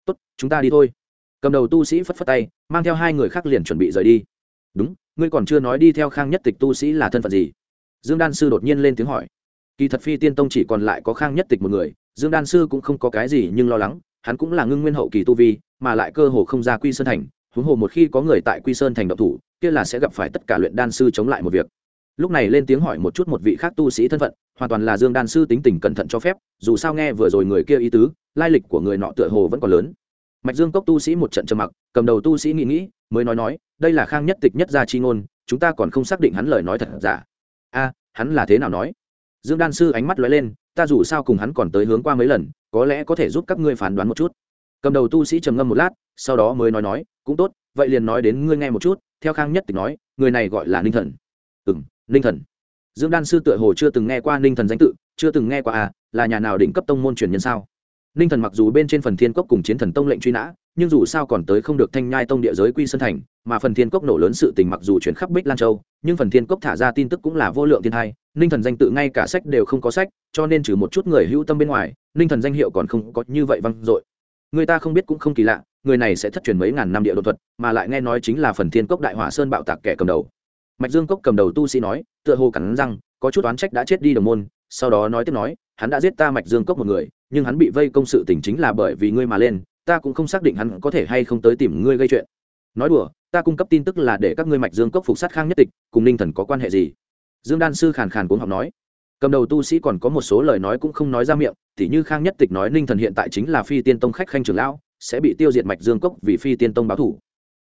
Speaker 1: Tốt, chúng ta đi thôi. Cầm đầu tu sĩ phất phất tay, mang theo hai người khác liền chuẩn bị rời đi. Đúng, ngươi còn chưa nói đi theo khang nhất tịch tu sĩ là thân phận gì? Dương đan sư đột nhiên lên tiếng hỏi. Kỳ thật phi tiên tông chỉ còn lại có khang nhất tịch một người, dương đan sư cũng không có cái gì nhưng lo lắng, hắn cũng là ngưng nguyên hậu kỳ tu vi, mà lại cơ hồ không ra quy sơn thành huống hồ một khi có người tại quy sơn thành động thủ, kia là sẽ gặp phải tất cả luyện đan sư chống lại một việc. Lúc này lên tiếng hỏi một chút một vị khác tu sĩ thân phận, hoàn toàn là dương đan sư tính tình cẩn thận cho phép, dù sao nghe vừa rồi người kia ý tứ, lai lịch của người nọ tựa hồ vẫn còn lớn. Mạch dương cốc tu sĩ một trận trầm mặc, cầm đầu tu sĩ nghĩ nghĩ, mới nói nói, đây là khang nhất tịch nhất gia chi ngôn, chúng ta còn không xác định hắn lời nói thật giả. A, hắn là thế nào nói? Dương đan sư ánh mắt lóe lên, ta dù sao cùng hắn còn tới hướng qua mấy lần, có lẽ có thể giúp các ngươi phán đoán một chút cầm đầu tu sĩ trầm ngâm một lát, sau đó mới nói nói, cũng tốt, vậy liền nói đến ngươi nghe một chút. Theo khang nhất tịch nói, người này gọi là ninh thần. Ừ m ninh thần. Dương đan sư tựa hồ chưa từng nghe qua ninh thần danh tự, chưa từng nghe qua à là nhà nào đỉnh cấp tông môn truyền nhân sao? Ninh thần mặc dù bên trên phần thiên cốc cùng chiến thần tông lệnh truy nã, nhưng dù sao còn tới không được thanh nhai tông địa giới quy sơn thành, mà phần thiên cốc nổ lớn sự tình mặc dù chuyển khắp bích lan châu, nhưng phần thiên cốc thả ra tin tức cũng là vô lượng thiên hai ninh thần danh tự ngay cả sách đều không có sách, cho nên trừ một chút người hữu tâm bên ngoài, ninh thần danh hiệu còn không có như vậy văng dội người ta không biết cũng không kỳ lạ, người này sẽ thất truyền mấy ngàn năm địa đột thuật, mà lại nghe nói chính là phần thiên cốc đại hỏa sơn bạo tạc kẻ cầm đầu. Mạch dương cốc cầm đầu tu sĩ nói, tựa hồ cắn răng, có chút oán trách đã chết đi đồng môn, sau đó nói tiếp nói, hắn đã giết ta mạch dương cốc một người, nhưng hắn bị vây công sự tình chính là bởi vì ngươi mà lên, ta cũng không xác định hắn có thể hay không tới tìm ngươi gây chuyện. Nói đùa, ta cung cấp tin tức là để các ngươi mạch dương cốc phục sát khang nhất tịch, cùng ninh thần có quan hệ gì? Dương đan sư khàn khàn cuống học nói cầm đầu tu sĩ còn có một số lời nói cũng không nói ra miệng t h như khang nhất tịch nói ninh thần hiện tại chính là phi tiên tông khách khanh trường lão, sẽ bị tiêu diệt mạch dương cốc vì phi tiên tông báo thủ.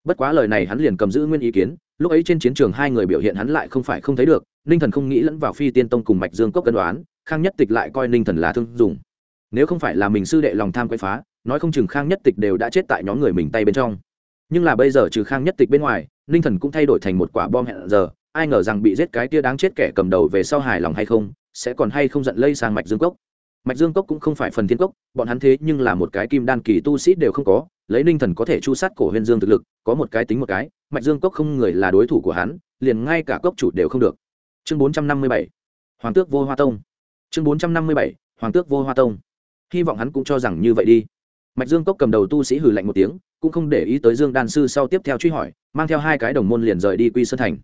Speaker 1: Bất quá lời này hắn liền cầm giữ nguyên ý kiến, lúc ấy trên chiến trường hai người biểu hiện hắn lại không phải không thấy được, ninh thần không nghĩ lẫn vào phi tiên tông cùng mạch dương cốc cân đoán, khang nhất tịch lại coi ninh thần là thương dùng nếu không phải là mình sư đệ lòng tham quậy phá, nói không chừng khang nhất tịch đều đã chết tại nhóm người mình tay bên trong. Nhưng là bây giờ trừ khang nhất tịch bên ngoài, ninh thần cũng thay đổi thành một quả bom hẹn giờ, ai ngờ rằng bị giết cái tia đáng chết kẻ cầm đầu về sau hài lòng hay không sẽ còn hay không giận lây sang mạch dương cốc? Mạch dương cốc cũng không phải phần thiên cốc, bọn hắn thế nhưng là một cái kim đan kỳ tu sĩ đều không có, lấy ninh thần có thể chu sát cổ huyền dương thực lực, có một cái tính một cái, mạch dương cốc không người là đối thủ của hắn, liền ngay cả cốc chủ đều không được. Chương bốn trăm năm mươi bảy, hoàng tước vô hoa tông. Chương bốn trăm năm mươi bảy, hoàng tước vô hoa tông. Hy vọng hắn cũng cho rằng như vậy đi. Mạch dương cốc cầm đầu tu sĩ hừ lạnh một tiếng, cũng không để ý tới dương đan sư sau tiếp theo truy hỏi, mang theo hai cái đồng môn liền rời đi quy sơn thành.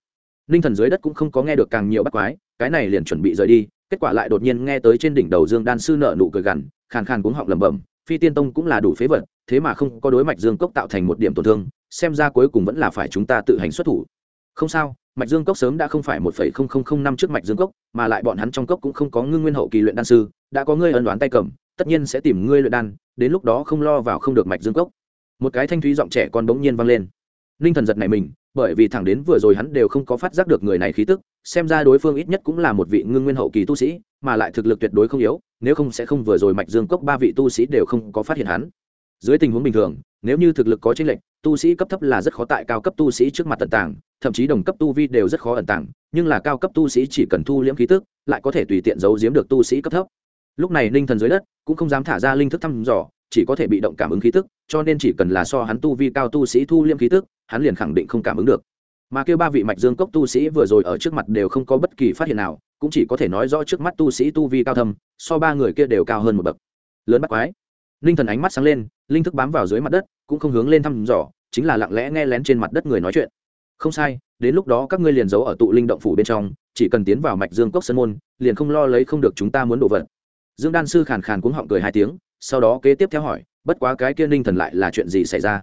Speaker 1: Ninh thần dưới đất cũng không có nghe được càng nhiều bắt quái, cái này liền chuẩn bị rời đi kết quả lại đột nhiên nghe tới trên đỉnh đầu dương đan sư nợ nụ cười gằn, khàn khàn cuống họng lẩm bẩm, phi tiên tông cũng là đủ phế vật, thế mà không có đối mạch dương cốc tạo thành một điểm tổn thương, xem ra cuối cùng vẫn là phải chúng ta tự hành xuất thủ. Không sao, mạch dương cốc sớm đã không phải một phẩy không không không năm trước mạch dương cốc, mà lại bọn hắn trong cốc cũng không có ngưng nguyên hậu kỳ luyện đan sư, đã có ngươi ân đoán tay cầm, tất nhiên sẽ tìm ngươi luyện đan, đến lúc đó không lo vào không được mạch dương cốc. Một cái thanh thúy giọng trẻ con bỗng nhiên vang lên. Ninh thần giật này mình, bởi vì thẳng đến vừa rồi hắn đều không có phát giác được người này khí tức xem ra đối phương ít nhất cũng là một vị ngưng nguyên hậu kỳ tu sĩ, mà lại thực lực tuyệt đối không yếu, nếu không sẽ không vừa rồi mạch dương cốc ba vị tu sĩ đều không có phát hiện hắn. Dưới tình huống bình thường, nếu như thực lực có chênh lệch, tu sĩ cấp thấp là rất khó tại cao cấp tu sĩ trước mặt tận tàng, thậm chí đồng cấp tu vi đều rất khó ẩn tàng, nhưng là cao cấp tu sĩ chỉ cần thu liễm khí tức, lại có thể tùy tiện giấu giếm được tu sĩ cấp thấp. Lúc này linh thần dưới đất cũng không dám thả ra linh thức thăm dò, chỉ có thể bị động cảm ứng khí tức, cho nên chỉ cần là so hắn tu vi cao tu sĩ thu liễm khí tức, hắn liền khẳng định không cảm ứng được mà kêu ba vị mạch dương cốc tu sĩ vừa rồi ở trước mặt đều không có bất kỳ phát hiện nào, cũng chỉ có thể nói rõ trước mắt tu sĩ tu vi cao thâm, so ba người kia đều cao hơn một bậc. Lớn bắt quái. Linh thần ánh mắt sáng lên, linh thức bám vào dưới mặt đất, cũng không hướng lên thăm dò, chính là lặng lẽ nghe lén trên mặt đất người nói chuyện. Không sai, đến lúc đó các ngươi liền giấu ở tụ linh động phủ bên trong, chỉ cần tiến vào mạch dương cốc sân môn, liền không lo lấy không được chúng ta muốn đổ vật. Dương đan sư khàn khàn cuống họng cười hai tiếng, sau đó kế tiếp theo hỏi, bất quá cái kia ninh thần lại là chuyện gì xảy ra?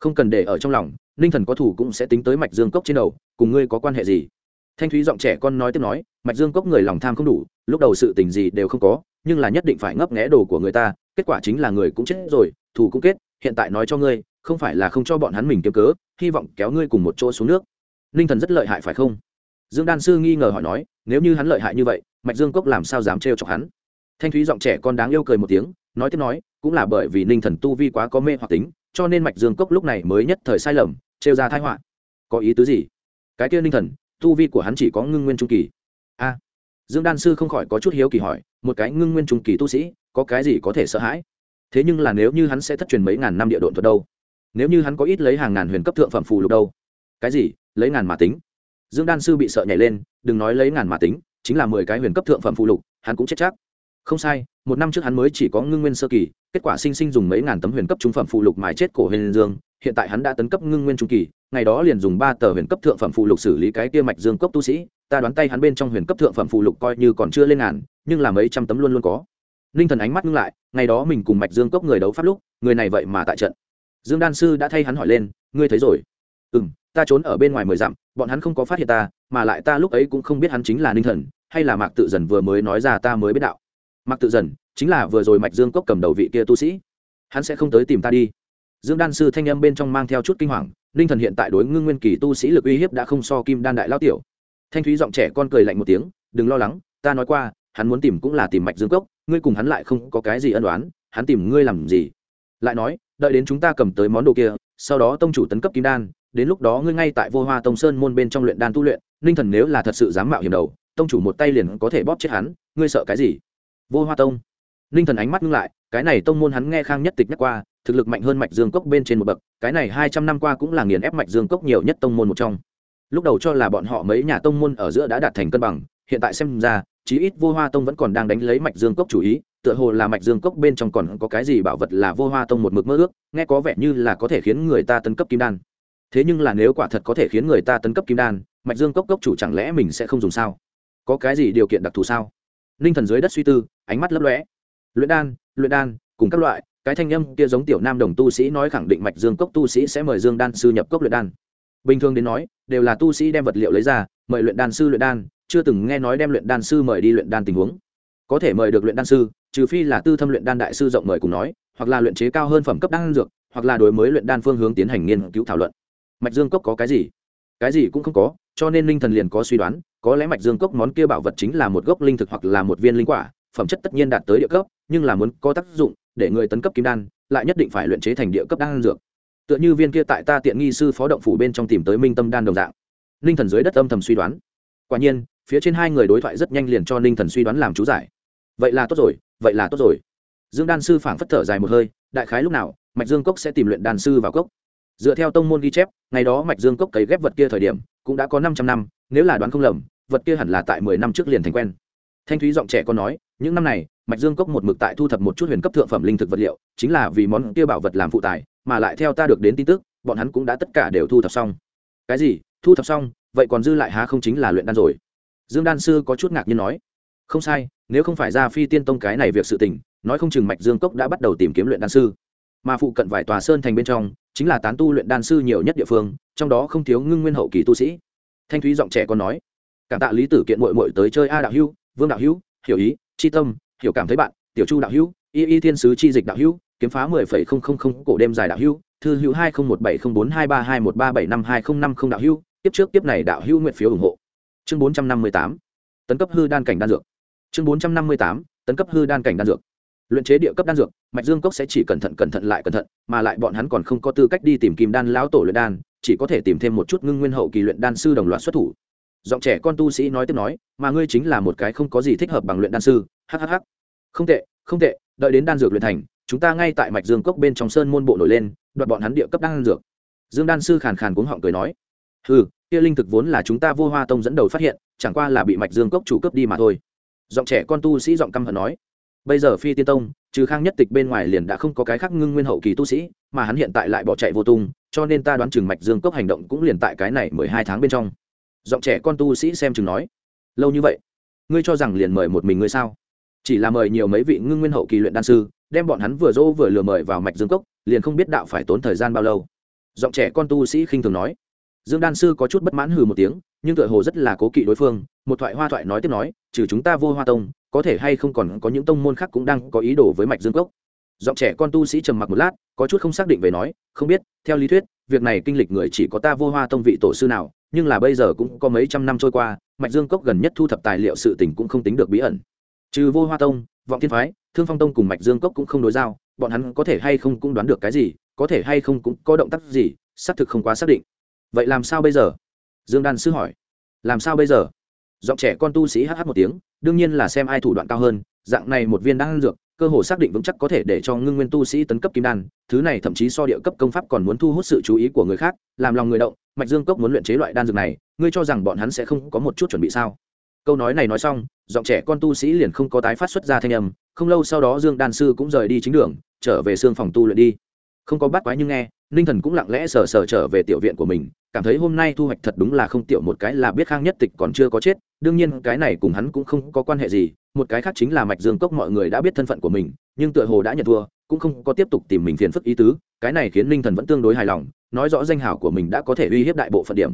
Speaker 1: Không cần để ở trong lòng, ninh thần có thủ cũng sẽ tính tới mạch dương cốc trên đầu, cùng ngươi có quan hệ gì? Thanh thúy giọng trẻ con nói tiếp nói, mạch dương cốc người lòng tham không đủ, lúc đầu sự tình gì đều không có, nhưng là nhất định phải ngấp nghẽ đồ của người ta, kết quả chính là người cũng chết rồi thủ cũng kết, hiện tại nói cho ngươi, không phải là không cho bọn hắn mình kiếm cớ, hy vọng kéo ngươi cùng một chỗ xuống nước. Ninh thần rất lợi hại phải không? Dương đan sư nghi ngờ hỏi nói, nếu như hắn lợi hại như vậy, mạch dương cốc làm sao dám trêu chọc hắn? Thanh thúy giọng trẻ con đáng yêu cười một tiếng, nói tiếp nói, cũng là bởi vì ninh thần tu vi quá có mê hoặc tính cho nên mạch dương cốc lúc này mới nhất thời sai lầm, trêu ra thái họa. Có ý tứ gì? Cái kia ninh thần, tu vi của hắn chỉ có ngưng nguyên trung kỳ. A. Dương đan sư không khỏi có chút hiếu kỳ hỏi, một cái ngưng nguyên trung kỳ tu sĩ, có cái gì có thể sợ hãi? Thế nhưng là nếu như hắn sẽ thất truyền mấy ngàn năm địa độn thuật đâu? Nếu như hắn có ít lấy hàng ngàn huyền cấp thượng phẩm phù lục đâu? Cái gì? Lấy ngàn mà tính. Dương đan sư bị sợ nhảy lên, đừng nói lấy ngàn mà tính, chính là mười cái huyền cấp thượng phẩm phù lục, hắn cũng chết chắc không sai, một năm trước hắn mới chỉ có ngưng nguyên sơ kỳ, kết quả sinh sinh dùng mấy ngàn tấm huyền cấp trung phẩm phụ lục mài chết cổ huyền dương, hiện tại hắn đã tấn cấp ngưng nguyên trung kỳ, ngày đó liền dùng ba tờ huyền cấp thượng phẩm phụ lục xử lý cái kia mạch dương cốc tu sĩ, ta đoán tay hắn bên trong huyền cấp thượng phẩm phụ lục coi như còn chưa lên ngàn, nhưng là mấy trăm tấm luôn luôn có. Ninh thần ánh mắt ngưng lại, ngày đó mình cùng mạch dương cốc người đấu pháp lúc, người này vậy mà tại trận. Dương đan sư đã thay hắn hỏi lên, ngươi thấy rồi? Ừ m ta trốn ở bên ngoài mười dặm, bọn hắn không có phát hiện ta, mà lại ta lúc ấy cũng không biết hắn chính là ninh thần, hay là mạc tự dần vừa mới nói ra ta mới biết đạo mặc tự dần, chính là vừa rồi mạch dương cốc cầm đầu vị kia tu sĩ. Hắn sẽ không tới tìm ta đi. Dương đan sư thanh âm bên trong mang theo chút kinh hoàng ninh thần hiện tại đối ngưng nguyên kỳ tu sĩ lực uy hiếp đã không so kim đan đại lao tiểu. Thanh thúy giọng trẻ con cười lạnh một tiếng, đừng lo lắng, ta nói qua, hắn muốn tìm cũng là tìm mạch dương cốc, ngươi cùng hắn lại không có cái gì ân đoán hắn tìm ngươi làm gì? Lại nói, đợi đến chúng ta cầm tới món đồ kia, sau đó tông chủ tấn cấp kim đan, đến lúc đó ngươi ngay tại vô hoa tông sơn môn bên trong luyện đan tu luyện ninh thần nếu là thật sự dám mạo hiểm đầu, tông chủ một tay liền có thể bóp chết hắn, ngươi sợ cái gì? Vô hoa tông. Ninh thần ánh mắt ngưng lại, cái này tông môn hắn nghe khang nhất tịch nhắc qua, thực lực mạnh hơn mạch dương cốc bên trên một bậc, cái này hai trăm năm qua cũng là nghiền ép mạch dương cốc nhiều nhất tông môn một trong. Lúc đầu cho là bọn họ mấy nhà tông môn ở giữa đã đạt thành cân bằng, hiện tại xem ra, chí ít vô hoa tông vẫn còn đang đánh lấy mạch dương cốc chủ ý, tựa hồ là mạch dương cốc bên trong còn có cái gì bảo vật là vô hoa tông một mực mơ ước, nghe có vẻ như là có thể khiến người ta tấn cấp kim đan. Thế nhưng là nếu quả thật có thể khiến người ta tấn cấp kim đan, mạch dương cốc cốc chủ chẳng lẽ mình sẽ không dùng sao? Có cái gì điều kiện đặc thù sao? Ninh thần dưới đất suy tư, ánh mắt lấp lóe. Luyện đan luyện đan, cùng các loại, cái thanh âm kia giống tiểu nam đồng tu sĩ nói khẳng định mạch dương cốc tu sĩ sẽ mời dương đan sư nhập cốc luyện đan. Bình thường đến nói, đều là tu sĩ đem vật liệu lấy ra, mời luyện đan sư luyện đan, chưa từng nghe nói đem luyện đan sư mời đi luyện đan tình huống. Có thể mời được luyện đan sư, trừ phi là tư thâm luyện đan đại sư rộng mời cùng nói, hoặc là luyện chế cao hơn phẩm cấp đan dược, hoặc là đối mới luyện đan phương hướng tiến hành nghiên cứu thảo luận. Mạch dương cốc có cái gì? Cái gì cũng không có cho nên linh thần liền có suy đoán, có lẽ mạch dương cốc món kia bảo vật chính là một gốc linh thực hoặc là một viên linh quả, phẩm chất tất nhiên đạt tới địa cấp, nhưng là muốn có tác dụng, để người tấn cấp kim đan, lại nhất định phải luyện chế thành địa cấp đan dược. Tựa như viên kia tại ta tiện nghi sư phó động phủ bên trong tìm tới minh tâm đan đồng dạng. Ninh thần dưới đất âm thầm suy đoán. Quả nhiên, phía trên hai người đối thoại rất nhanh liền cho ninh thần suy đoán làm chú giải. Vậy là tốt rồi, vậy là tốt rồi. Dương đan sư phảng phất thở dài một hơi, đại khái lúc nào, mạch dương cốc sẽ tìm luyện đan sư vào cốc. Dựa theo tông môn ghi chép, ngày đó mạch dương cốc cấy ghép vật kia thời điểm cũng đã có năm trăm năm, nếu là đoán không lầm, vật kia hẳn là tại mười năm trước liền thành quen. Thanh thúy giọng trẻ con nói, những năm này, mạch dương cốc một mực tại thu thập một chút huyền cấp thượng phẩm linh thực vật liệu, chính là vì món kia bảo vật làm phụ tài, mà lại theo ta được đến tin tức, bọn hắn cũng đã tất cả đều thu thập xong. Cái gì? Thu thập xong? Vậy còn dư lại há không chính là luyện đan rồi? Dương đan sư có chút ngạc nhiên nói, không sai, nếu không phải ra phi tiên tông cái này việc sự tình, nói không chừng mạch dương cốc đã bắt đầu tìm kiếm luyện đan sư. Mà phụ cận vài tòa sơn thành bên trong chính là tán tu luyện đan sư nhiều nhất địa phương, trong đó không thiếu ngưng nguyên hậu kỳ tu sĩ. Thanh thúy giọng trẻ còn nói, cảm tạ lý tử kiện mội mội tới chơi a đạo hữu, vương đạo hữu, hiểu ý, chi tâm, hiểu cảm thấy bạn, tiểu chu đạo hữu, y y thiên sứ chi dịch đạo hữu, kiếm phá mười phẩy không không không cổ đêm dài đạo hữu, thư hữu hai không một bảy không bốn hai ba hai một ba bảy năm hai không năm không đạo hữu, tiếp trước tiếp này đạo hữu nguyện phiếu ủng hộ. Chương bốn trăm năm mươi tám, tấn cấp hư đan cảnh đan dược. Chương bốn trăm năm mươi tám, tấn cấp hư đan cảnh đan dược luyện chế địa cấp đan dược, mạch dương cốc sẽ chỉ cẩn thận cẩn thận lại cẩn thận, mà lại bọn hắn còn không có tư cách đi tìm kim đan lão tổ luyện đan, chỉ có thể tìm thêm một chút ngưng nguyên hậu kỳ luyện đan sư đồng loạt xuất thủ. Giọng trẻ con tu sĩ nói tiếp nói, mà ngươi chính là một cái không có gì thích hợp bằng luyện đan sư. Hhh không tệ không tệ, đợi đến đan dược luyện thành, chúng ta ngay tại mạch dương cốc bên trong sơn môn bộ nổi lên, đoạt bọn hắn địa cấp đan dược. Dương đan sư khàn khàn cuống họng cười nói ừ kia linh thực vốn là chúng ta vô hoa tông dẫn đầu phát hiện, chẳng qua là bị mạch dương cốc chủ cấp đi mà thôi. Giọng trẻ con tu sĩ giọng căm hận nói bây giờ phi tiên tông, trừ khang nhất tịch bên ngoài liền đã không có cái khác ngưng nguyên hậu kỳ tu sĩ, mà hắn hiện tại lại bỏ chạy vô tung, cho nên ta đoán chừng mạch dương cốc hành động cũng liền tại cái này mười hai tháng bên trong. Giọng trẻ con tu sĩ xem chừng nói, lâu như vậy, ngươi cho rằng liền mời một mình ngươi sao? Chỉ là mời nhiều mấy vị ngưng nguyên hậu kỳ luyện đan sư, đem bọn hắn vừa dỗ vừa lừa mời vào mạch dương cốc, liền không biết đạo phải tốn thời gian bao lâu. Giọng trẻ con tu sĩ khinh thường nói, dương đan sư có chút bất mãn hừ một tiếng nhưng tựa hồ rất là cố kỵ đối phương, một thoại hoa thoại nói tiếp nói, trừ chúng ta vô hoa tông, có thể hay không còn có những tông môn khác cũng đang có ý đồ với mạch dương cốc. Giọng trẻ con tu sĩ trầm mặc một lát, có chút không xác định về nói, không biết, theo lý thuyết, việc này kinh lịch người chỉ có ta vô hoa tông vị tổ sư nào, nhưng là bây giờ cũng có mấy trăm năm trôi qua, mạch dương cốc gần nhất thu thập tài liệu sự tình cũng không tính được bí ẩn. Trừ vô hoa tông, vọng thiên phái, thương phong tông cùng mạch dương cốc cũng không đối giao, bọn hắn có thể hay không cũng đoán được cái gì, có thể hay không cũng có động tác gì, xác thực không quá xác định. Vậy làm sao bây giờ? Dương đan sư hỏi, làm sao bây giờ? Giọng trẻ con tu sĩ hh một tiếng, đương nhiên là xem ai thủ đoạn cao hơn, dạng này một viên đan dược, cơ hồ xác định vững chắc có thể để cho ngưng nguyên tu sĩ tấn cấp kim đan, thứ này thậm chí so địa cấp công pháp còn muốn thu hút sự chú ý của người khác, làm lòng người động, mạch dương cốc muốn luyện chế loại đan dược này, ngươi cho rằng bọn hắn sẽ không có một chút chuẩn bị sao? Câu nói này nói xong, giọng trẻ con tu sĩ liền không có tái phát xuất ra thanh âm, không lâu sau đó dương đan sư cũng rời đi chính đường, trở về xương phòng tu luyện đi. Không có bắt quái nhưng nghe ninh thần cũng lặng lẽ sờ sờ trở về tiểu viện của mình, cảm thấy hôm nay thu hoạch thật đúng là không tiểu một cái là biết khang nhất tịch còn chưa có chết, đương nhiên cái này cùng hắn cũng không có quan hệ gì, một cái khác chính là mạch dương cốc mọi người đã biết thân phận của mình, nhưng tựa hồ đã nhận thua, cũng không có tiếp tục tìm mình phiền phức ý tứ, cái này khiến ninh thần vẫn tương đối hài lòng, nói rõ danh hào của mình đã có thể uy hiếp đại bộ phận điểm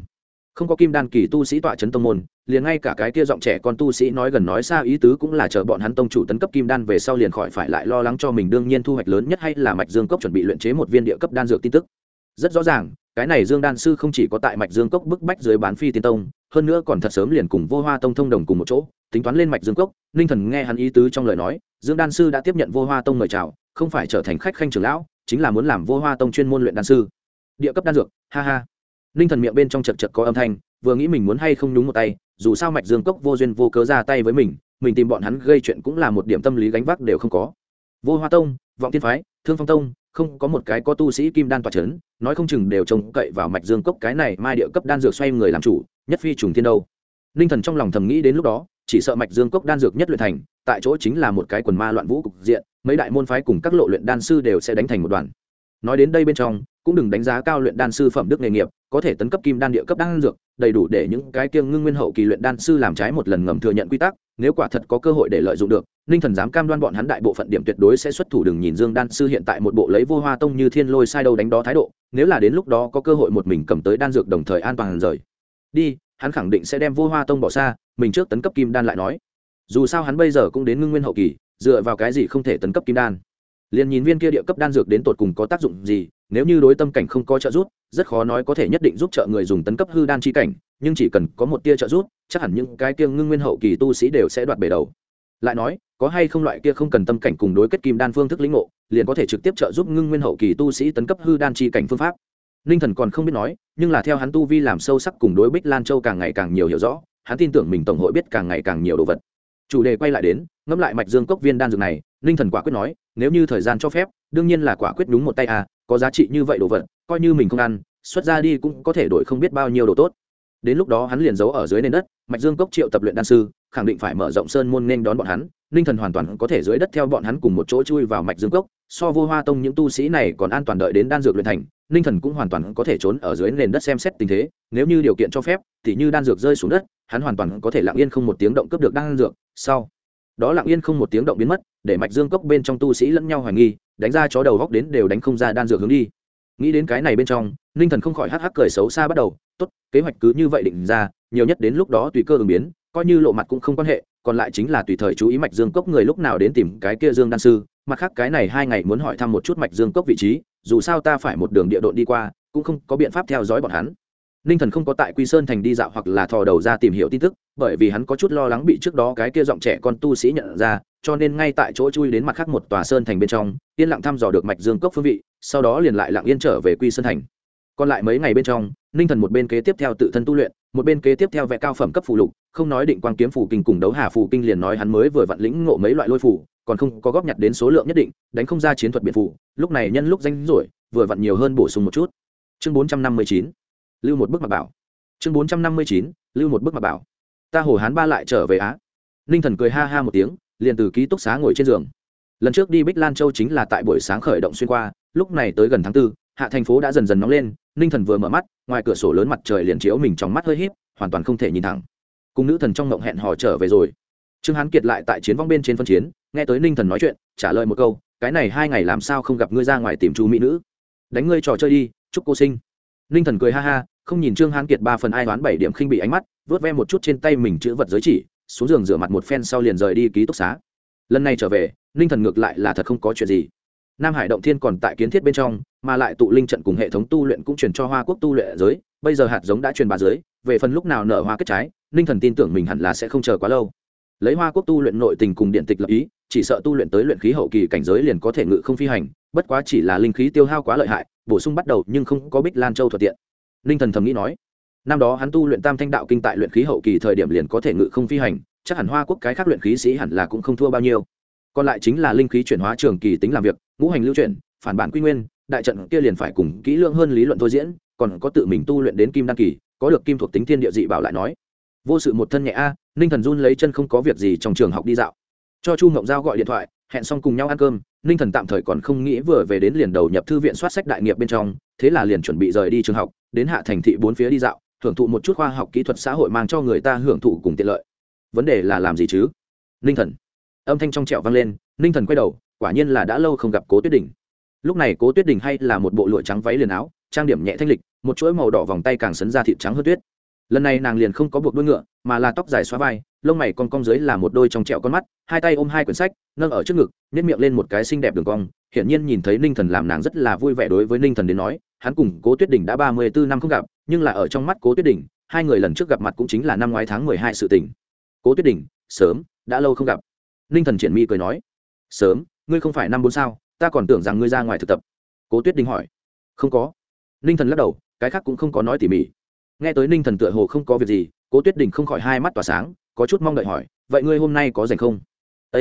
Speaker 1: không có kim đan kỳ tu sĩ tọa chấn tông môn, liền ngay cả cái kia giọng trẻ con tu sĩ nói gần nói xa ý tứ cũng là chờ bọn hắn tông chủ tấn cấp kim đan về sau liền khỏi phải lại lo lắng cho mình đương nhiên thu hoạch lớn nhất hay là mạch dương cốc chuẩn bị luyện chế một viên địa cấp đan dược tin tức. Rất rõ ràng, cái này dương đan sư không chỉ có tại mạch dương cốc bức bách dưới bán phi tiên tông, hơn nữa còn thật sớm liền cùng vô hoa tông thông đồng cùng một chỗ, tính toán lên mạch dương cốc, ninh thần nghe hắn ý tứ trong lời nói, dương đan sư đã tiếp nhận vô hoa tông mời chào, không phải trở thành khách khanh trưởng lão, chính là muốn làm vô hoa tông chuyên môn luyện đan sư. Địa cấp đan dược, ha ha ninh thần miệng bên trong chật chật có âm thanh, vừa nghĩ mình muốn hay không nhúng một tay, dù sao mạch dương cốc vô duyên vô cớ ra tay với mình mình tìm bọn hắn gây chuyện cũng là một điểm tâm lý gánh vác đều không có. Vô hoa tông, vọng tiên phái, thương phong tông, không, có một cái có tu sĩ kim đan tỏa c h ấ n nói không chừng đều trông cậy vào mạch dương cốc cái này mai địa cấp đan dược xoay người làm chủ, nhất phi trùng thiên đâu. Ninh thần trong lòng thầm nghĩ đến lúc đó, chỉ sợ mạch dương cốc đan dược nhất luyện thành, tại chỗ chính là một cái quần ma loạn vũ cục diện, mấy đại môn phái cùng các lộ luyện đan sư đều sẽ đánh thành một đoàn nói đến đây bên trong, cũng đừng đánh giá cao luyện đan sư phẩm đức nghề nghiệp, có thể tấn cấp kim đan địa cấp đan dược, đầy đủ để những cái kiêng ngưng nguyên hậu kỳ luyện đan sư làm trái một lần ngầm thừa nhận quy tắc, nếu quả thật có cơ hội để lợi dụng được, ninh thần dám cam đoan bọn hắn đại bộ phận điểm tuyệt đối sẽ xuất thủ đừng nhìn dương đan sư hiện tại một bộ lấy vô hoa tông như thiên lôi sai đâu đánh đó thái độ, nếu là đến lúc đó có cơ hội một mình cầm tới đan dược đồng thời an toàn rời. Đi, hắn khẳng định sẽ đem vô hoa tông bỏ xa, mình trước tấn cấp kim đan lại nói. Dù sao hắn bây giờ cũng đến ngưng nguyên hậu kỳ, dựa vào cái gì không thể tấn cấp kim đan? Liền nhìn viên kia địa cấp đan dược đến tột cùng có tác dụng gì, nếu như đối tâm cảnh không có trợ giúp, rất khó nói có thể nhất định giúp trợ người dùng tấn cấp hư đan chi cảnh, nhưng chỉ cần có một tia trợ giúp, chắc hẳn những cái kia ngưng nguyên hậu kỳ tu sĩ đều sẽ đoạt bể đầu. Lại nói, có hay không loại kia không cần tâm cảnh cùng đối kết kim đan phương thức lĩnh ngộ, liền có thể trực tiếp trợ giúp ngưng nguyên hậu kỳ tu sĩ tấn cấp hư đan chi cảnh phương pháp. Ninh thần còn không biết nói, nhưng là theo hắn tu vi làm sâu sắc cùng đối bích lan châu càng ngày càng nhiều hiểu rõ, hắn tin tưởng mình tổng hội biết càng ngày càng nhiều đồ vật. Chủ đề quay lại đến ngẫm lại mạch dương cốc viên đan dược này, ninh thần quả quyết nói, nếu như thời gian cho phép, đương nhiên là quả quyết đúng một tay à có giá trị như vậy đồ vật, coi như mình không ăn, xuất ra đi cũng có thể đổi không biết bao nhiêu đồ tốt. Đến lúc đó hắn liền giấu ở dưới nền đất, mạch dương cốc triệu tập luyện đan sư, khẳng định phải mở rộng sơn môn nên đón bọn hắn, ninh thần hoàn toàn có thể dưới đất theo bọn hắn cùng một chỗ chui vào mạch dương cốc, so vô hoa tông những tu sĩ này còn an toàn đợi đến đan dược luyện thành, ninh thần cũng hoàn toàn có thể trốn ở dưới nền đất xem xét tình thế, nếu như điều kiện cho phép thì như đan dược rơi xuống đất, hắn hoàn toàn có thể lặng yên không một tiếng động cướp được đan dược, sau đó lặng yên không một tiếng động biến mất, để mạch dương cốc bên trong tu sĩ lẫn nhau hoài nghi, đánh ra chó đầu góc đến đều đánh không ra đan dược hướng đi. Nghĩ đến cái này bên trong, ninh thần không khỏi hắc hắc cười xấu xa bắt đầu, tốt, kế hoạch cứ như vậy định ra, nhiều nhất đến lúc đó tùy cơ ứng biến, coi như lộ mặt cũng không quan hệ, còn lại chính là tùy thời chú ý mạch dương cốc người lúc nào đến tìm cái kia dương đan sư, mặt khác cái này hai ngày muốn hỏi thăm một chút mạch dương cốc vị trí, dù sao ta phải một đường địa độn đi qua, cũng không có biện pháp theo dõi bọn hắn ninh thần không có tại quy sơn thành đi dạo hoặc là thò đầu ra tìm hiểu tin tức, bởi vì hắn có chút lo lắng bị trước đó cái kia giọng trẻ con tu sĩ nhận ra, cho nên ngay tại chỗ chui đến mặt khác một tòa sơn thành bên trong, yên lặng thăm dò được mạch dương cốc phương vị, sau đó liền lại lặng yên trở về quy sơn thành. Còn lại mấy ngày bên trong ninh thần một bên kế tiếp theo tự thân tu luyện, một bên kế tiếp theo vẽ cao phẩm cấp phù lục, không nói định quang kiếm phù kinh cùng đấu hà phù kinh liền nói hắn mới vừa vặn lĩnh ngộ mấy loại lôi phù, còn không có góp nhặt đến số lượng nhất định, đánh không ra chiến thuật biệt phù, lúc này nhân lúc danh rỗi, vừa vặn nhiều hơn bổ sung một chút. Chương bốn trăm năm mươi chín lưu một bức mặc bảo. Chương bốn trăm năm mươi chín, lưu một bức mặc bảo. Ta hồ hán ba lại trở về á. Ninh thần cười ha ha một tiếng, liền từ ký túc xá ngồi trên giường. Lần trước đi bích lan châu chính là tại buổi sáng khởi động xuyên qua, lúc này tới gần tháng tư, hạ thành phố đã dần dần nóng lên, ninh thần vừa mở mắt, ngoài cửa sổ lớn mặt trời liền chiếu mình trong mắt hơi h í p hoàn toàn không thể nhìn thẳng. Cùng nữ thần trong ngộng hẹn hò trở về rồi. Trương hán kiệt lại tại chiến vong bên trên phân chiến, nghe tới ninh thần nói chuyện, trả lời một câu, cái này hai ngày làm sao không gặp ngươi ra ngoài tìm chú mỹ nữ? Đánh ngươi trò chơi đi, chúc cô sinh. Ninh thần cười ha ha không nhìn trương hán kiệt ba phần ai đoán bảy điểm khinh bị ánh mắt, vớt ve một chút trên tay mình chữ vật giới chỉ, xuống giường rửa mặt một phen sau liền rời đi ký túc xá. Lần này trở về, ninh thần ngược lại là thật không có chuyện gì. Nam hải động thiên còn tại kiến thiết bên trong, mà lại tụ linh trận cùng hệ thống tu luyện cũng truyền cho hoa quốc tu luyện giới, bây giờ hạt giống đã truyền bà giới, về phần lúc nào nở hoa kết trái, ninh thần tin tưởng mình hẳn là sẽ không chờ quá lâu. Lấy hoa quốc tu luyện nội tình cùng điện tịch lập ý, chỉ sợ tu luyện tới luyện khí hậu kỳ cảnh giới liền có thể ngự không phi hành, bất quá chỉ là linh khí tiêu hao quá lợi hại, bổ sung bắt đầu nhưng không có bích lan châu thuận tiện ninh thần thầm nghĩ nói, năm đó hắn tu luyện tam thanh đạo kinh tại luyện khí hậu kỳ thời điểm liền có thể ngự không phi hành, chắc hẳn hoa quốc cái khác luyện khí sĩ hẳn là cũng không thua bao nhiêu. Còn lại chính là linh khí chuyển hóa trường kỳ tính làm việc, ngũ hành lưu chuyển, phản bản quy nguyên, đại trận kia liền phải cùng kỹ lưỡng hơn lý luận thôi diễn, còn có tự mình tu luyện đến kim đăng kỳ, có được kim thuộc tính thiên địa dị bảo lại nói. Vô sự một thân nhẹ a ninh thần run lấy chân không có việc gì trong trường học đi dạo. Cho chu ngộng giao gọi điện thoại hẹn xong cùng nhau ăn cơm, ninh thần tạm thời còn không nghĩ vừa về đến liền đầu nhập thư viện soát sách đại nghiệp bên trong, thế là liền chuẩn bị rời đi trường học, đến hạ thành thị bốn phía đi dạo, hưởng thụ một chút khoa học kỹ thuật xã hội mang cho người ta hưởng thụ cùng tiện lợi. Vấn đề là làm gì chứ? Ninh thần. Âm thanh trong trẹo vang lên, ninh thần quay đầu, quả nhiên là đã lâu không gặp cố tuyết đình. Lúc này cố tuyết đình hay là một bộ lụa trắng váy liền áo, trang điểm nhẹ thanh lịch, một chuỗi màu đỏ vòng tay càng sấn ra thịt trắng hơn tuyết lần này nàng liền không có buộc đuôi ngựa, mà là tóc dài xóa vai, lông mày con cong dưới là một đôi trong trẹo con mắt, hai tay ôm hai quyển sách, nâng ở trước ngực nhét miệng lên một cái xinh đẹp đường cong. Hiển nhiên nhìn thấy ninh thần làm nàng rất là vui vẻ đối với ninh thần đến nói, hắn cùng cố tuyết đình đã ba mươi bốn năm không gặp, nhưng là ở trong mắt cố tuyết đình, hai người lần trước gặp mặt cũng chính là năm ngoái tháng mười hai sự tình. Cố tuyết đình, sớm, đã lâu không gặp. Ninh thần triển mi cười nói. Sớm, ngươi không phải năm bốn sao, ta còn tưởng rằng ngươi ra ngoài thực tập. Cố tuyết đình hỏi. Không có. Ninh thần lắc đầu, cái khác cũng không có nói tỉ mỉ nghe tới ninh thần tựa hồ không có việc gì, cố tuyết đình không khỏi hai mắt tỏa sáng, có chút mong đợi hỏi, vậy ngươi hôm nay có rảnh không? Â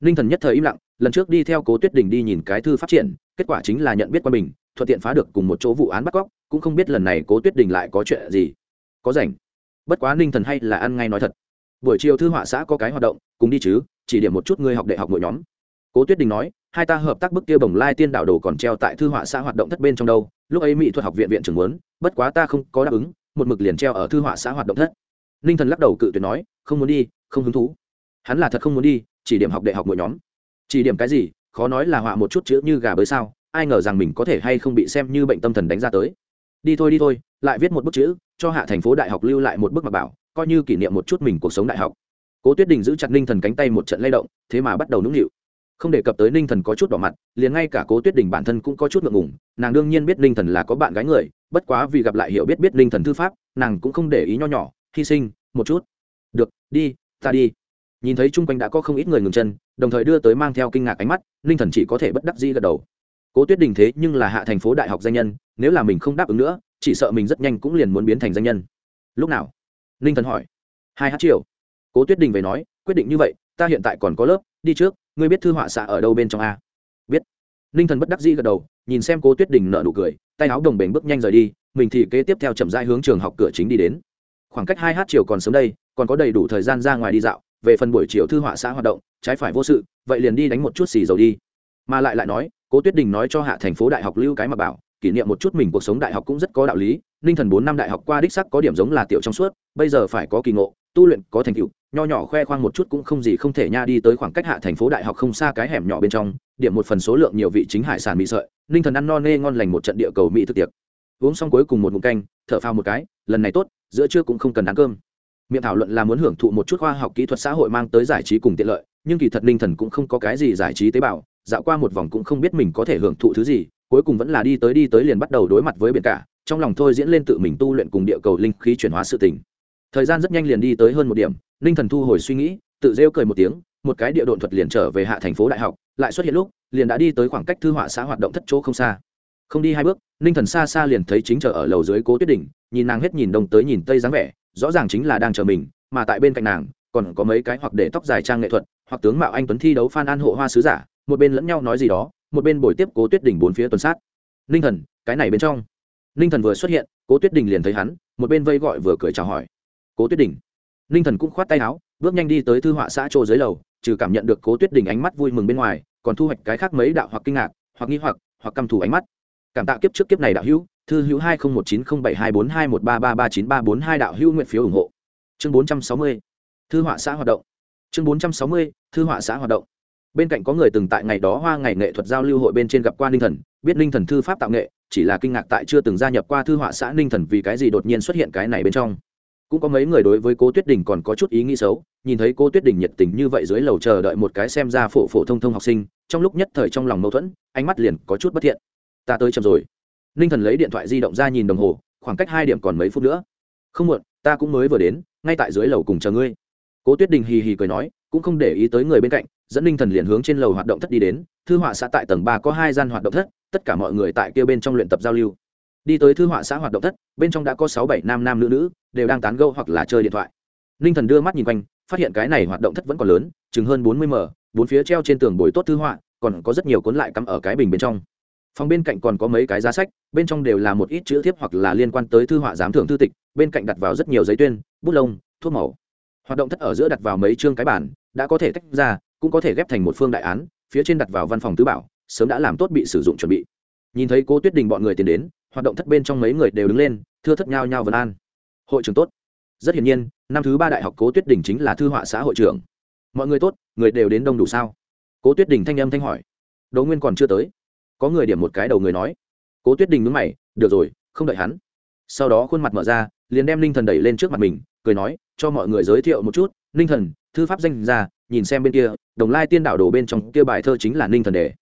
Speaker 1: ninh thần nhất thời im lặng, lần trước đi theo cố tuyết đình đi nhìn cái thư phát triển, kết quả chính là nhận biết qua mình thuận tiện phá được cùng một chỗ vụ án bắt cóc, cũng không biết lần này cố tuyết đình lại có chuyện gì. Có rảnh. Bất quá ninh thần hay là ăn ngay nói thật. Buổi chiều thư họa xã có cái hoạt động, cùng đi chứ, chỉ điểm một chút ngươi học đại học mỗi nhóm. Cố tuyết đình nói, hai ta hợp tác bức kia bồng lai tiên đạo đồ còn treo tại thư họa xã hoạt động thất bên trong đâu, lúc ấy mỹ thuật học viện viện trưởng muốn, bất quá ta không có đáp ứng một mực liền treo ở thư họa xã hoạt động thất. Ninh thần lắc đầu cự tuyệt nói, không muốn đi, không hứng thú. Hắn là thật không muốn đi, chỉ điểm học đại học mỗi nhóm. Chỉ điểm cái gì, khó nói là họa một chút chữ như gà bới sao, ai ngờ rằng mình có thể hay không bị xem như bệnh tâm thần đánh ra tới. Đi thôi đi thôi, lại viết một bức chữ, cho hạ thành phố đại học lưu lại một bức mặc bảo, coi như kỷ niệm một chút mình cuộc sống đại học. Cố tuyết đình giữ chặt ninh thần cánh tay một trận lay động, thế mà bắt đầu nũng nịu không đề cập tới ninh thần có chút đỏ mặt, liền ngay cả cố tuyết đình bản thân cũng có chút ngượng ngùng, nàng đương nhiên biết ninh thần là có bạn gái người, bất quá vì gặp lại hiểu biết biết ninh thần thư pháp, nàng cũng không để ý nho nhỏ, hy sinh một chút. Được, đi, ta đi. Nhìn thấy chung quanh đã có không ít người ngừng chân, đồng thời đưa tới mang theo kinh ngạc ánh mắt, ninh thần chỉ có thể bất đắc dĩ gật đầu. Cố tuyết đình thế nhưng là hạ thành phố đại học danh nhân, nếu là mình không đáp ứng nữa, chỉ sợ mình rất nhanh cũng liền muốn biến thành danh nhân. Lúc nào? Ninh thần hỏi. Hai h triệu. Cố tuyết đình về nói, quyết định như vậy, ta hiện tại còn có lớp, đi trước ngươi biết thư họa xạ ở đâu bên trong a? Biết. Ninh thần bất đắc dĩ gật đầu, nhìn xem cố tuyết đình nợ nụ cười, tay áo đồng bền bước nhanh rời đi, mình thì kế tiếp theo chậm rãi hướng trường học cửa chính đi đến. Khoảng cách hai h chiều còn sớm đây, còn có đầy đủ thời gian ra ngoài đi dạo, về phần buổi chiều thư họa xã hoạt động, trái phải vô sự, vậy liền đi đánh một chút xì dầu đi. Mà lại lại nói, cố tuyết đình nói cho hạ thành phố đại học lưu cái mà bảo, kỷ niệm một chút mình cuộc sống đại học cũng rất có đạo lý ninh thần bốn năm đại học qua đích sắc có điểm giống là tiểu trong suốt, bây giờ phải có kỳ ngộ, tu luyện có thành tựu nho nhỏ khoe khoang một chút cũng không gì không thể nha, đi tới khoảng cách hạ thành phố đại học không xa cái hẻm nhỏ bên trong, điểm một phần số lượng nhiều vị chính hải sản mỹ sợi, ninh thần ăn no nê ngon lành một trận địa cầu mỹ thực tiệc. Uống xong cuối cùng một ngụm canh, thở phao một cái, lần này tốt, giữa trưa cũng không cần ăn cơm. Miệng thảo luận là muốn hưởng thụ một chút khoa học kỹ thuật xã hội mang tới giải trí cùng tiện lợi, nhưng kỳ thật ninh thần cũng không có cái gì giải trí tế bào, dạo qua một vòng cũng không biết mình có thể hưởng thụ thứ gì, cuối cùng vẫn là đi tới đi tới liền bắt đầu đối mặt với biển cả, trong lòng thôi diễn lên tự mình tu luyện cùng địa cầu linh khí chuyển hóa sự tình thời gian rất nhanh liền đi tới hơn một điểm, ninh thần thu hồi suy nghĩ, tự rêu cười một tiếng, một cái địa độn thuật liền trở về hạ thành phố đại học, lại xuất hiện lúc, liền đã đi tới khoảng cách thư họa xã hoạt động thất chỗ không xa. Không đi hai bước, ninh thần xa xa liền thấy chính chờ ở lầu dưới cố tuyết đỉnh, nhìn nàng hết nhìn đông tới nhìn tây dáng vẻ, rõ ràng chính là đang chờ mình, mà tại bên cạnh nàng, còn có mấy cái hoặc để tóc dài trang nghệ thuật, hoặc tướng mạo anh tuấn thi đấu phan an hộ hoa sứ giả, một bên lẫn nhau nói gì đó, một bên bồi tiếp cố tuyết đỉnh bốn phía tuần sát. Ninh thần, cái này bên trong. Ninh thần vừa xuất hiện, cố tuyết đình liền thấy hắn, một bên vây gọi vừa cười chào hỏi cố tuyết đình. Ninh thần cũng khoát tay áo, bước nhanh đi tới thư họa xã chỗ dưới lầu, trừ cảm nhận được cố tuyết đình ánh mắt vui mừng bên ngoài, còn thu hoạch cái khác mấy đạo hoặc kinh ngạc, hoặc nghi hoặc hoặc căm thù ánh mắt. Cảm tạ kiếp trước kiếp này đạo hữu, thư hữu hai nghìn một chín không bảy hai bốn hai một ba ba ba chín ba bốn hai đạo hữu nguyện phiếu ủng hộ. Chương bốn trăm sáu mươi, thư họa xã hoạt động. Chương bốn trăm sáu mươi, thư họa xã hoạt động. Bên cạnh có người từng tại ngày đó hoa ngày nghệ thuật giao lưu hội bên trên gặp qua ninh thần, biết ninh thần thư pháp tạo nghệ, chỉ là kinh ngạc tại chưa từng gia nhập qua thư họa xã ninh thần vì cái gì đột nhiên xuất hiện cái này bên trong cũng có mấy người đối với cố tuyết đình còn có chút ý nghĩ xấu, nhìn thấy cô tuyết đình nhiệt tình như vậy dưới lầu chờ đợi một cái xem ra phổ phổ thông thông học sinh, trong lúc nhất thời trong lòng mâu thuẫn, ánh mắt liền có chút bất thiện. Ta tới chậm rồi. Ninh thần lấy điện thoại di động ra nhìn đồng hồ, khoảng cách hai điểm còn mấy phút nữa. Không muộn, ta cũng mới vừa đến, ngay tại dưới lầu cùng chờ ngươi. Cố tuyết đình hì hì cười nói, cũng không để ý tới người bên cạnh, dẫn ninh thần liền hướng trên lầu hoạt động thất đi đến. Thư họa xã tại tầng ba có hai gian hoạt động thất, tất cả mọi người tại kia bên trong luyện tập giao lưu đi tới thư họa xã hoạt động thất, bên trong đã có sáu bảy nam nam nữ nữ, đều đang tán gâu hoặc là chơi điện thoại. Ninh thần đưa mắt nhìn quanh, phát hiện cái này hoạt động thất vẫn còn lớn, chừng hơn bốn mươi m, bốn phía treo trên tường bồi tốt thư họa, còn có rất nhiều cuốn lại cắm ở cái bình bên trong. Phòng bên cạnh còn có mấy cái giá sách, bên trong đều là một ít chữ thiếp hoặc là liên quan tới thư họa giám thưởng thư tịch, bên cạnh đặt vào rất nhiều giấy tuyên, bút lông, thuốc màu. Hoạt động thất ở giữa đặt vào mấy chương cái bản, đã có thể tách ra, cũng có thể ghép thành một phương đại án, phía trên đặt vào văn phòng tứ bảo, sớm đã làm tốt bị sử dụng chuẩn bị. Nhìn thấy cô tuyết đình bọn người tiến đến hoạt động thất bên trong mấy người đều đứng lên, thưa thất nhau nhau vân an. Hội trưởng tốt. Rất hiển nhiên, năm thứ ba đại học cố tuyết đình chính là thư họa xã hội trưởng. Mọi người tốt, người đều đến đông đủ sao? Cố tuyết đình thanh âm thanh hỏi. Đỗ nguyên còn chưa tới. Có người điểm một cái đầu người nói. Cố tuyết đình mướn mày, được rồi, không đợi hắn. Sau đó khuôn mặt mở ra, liền đem ninh thần đẩy lên trước mặt mình, cười nói, cho mọi người giới thiệu một chút, ninh thần, thư pháp danh ra, nhìn xem bên kia, đồng lai tiên đảo đồ bên trong kia bài thơ chính là ninh thần đề.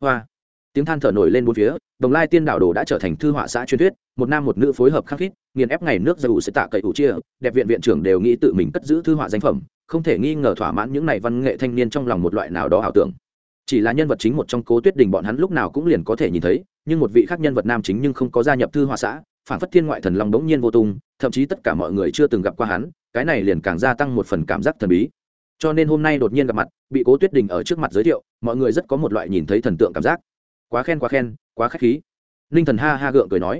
Speaker 1: Hoa tiếng than thở nổi lên bốn phía, đồng lai tiên đảo đồ đã trở thành thư họa xã truyền thuyết, một nam một nữ phối hợp khắc khít, nghiền ép ngày nước dầu sẽ tạ cậy ủ chia, đẹp viện viện trưởng đều nghĩ tự mình cất giữ thư họa danh phẩm, không thể nghi ngờ thỏa mãn những này văn nghệ thanh niên trong lòng một loại nào đó ảo tưởng. Chỉ là nhân vật chính một trong cố tuyết đình bọn hắn lúc nào cũng liền có thể nhìn thấy, nhưng một vị khác nhân vật nam chính nhưng không có gia nhập thư họa xã, phản phất thiên ngoại thần long bỗng nhiên vô tung, thậm chí tất cả mọi người chưa từng gặp qua hắn, cái này liền càng gia tăng một phần cảm giác thần bí. Cho nên hôm nay đột nhiên gặp mặt, bị cố tuyết đình ở trước mặt giới thiệu, mọi người rất có một loại nhìn thấy thần tượng cảm giác quá khen quá khen, quá k h á c h khí. Ninh thần ha ha gượng cười nói.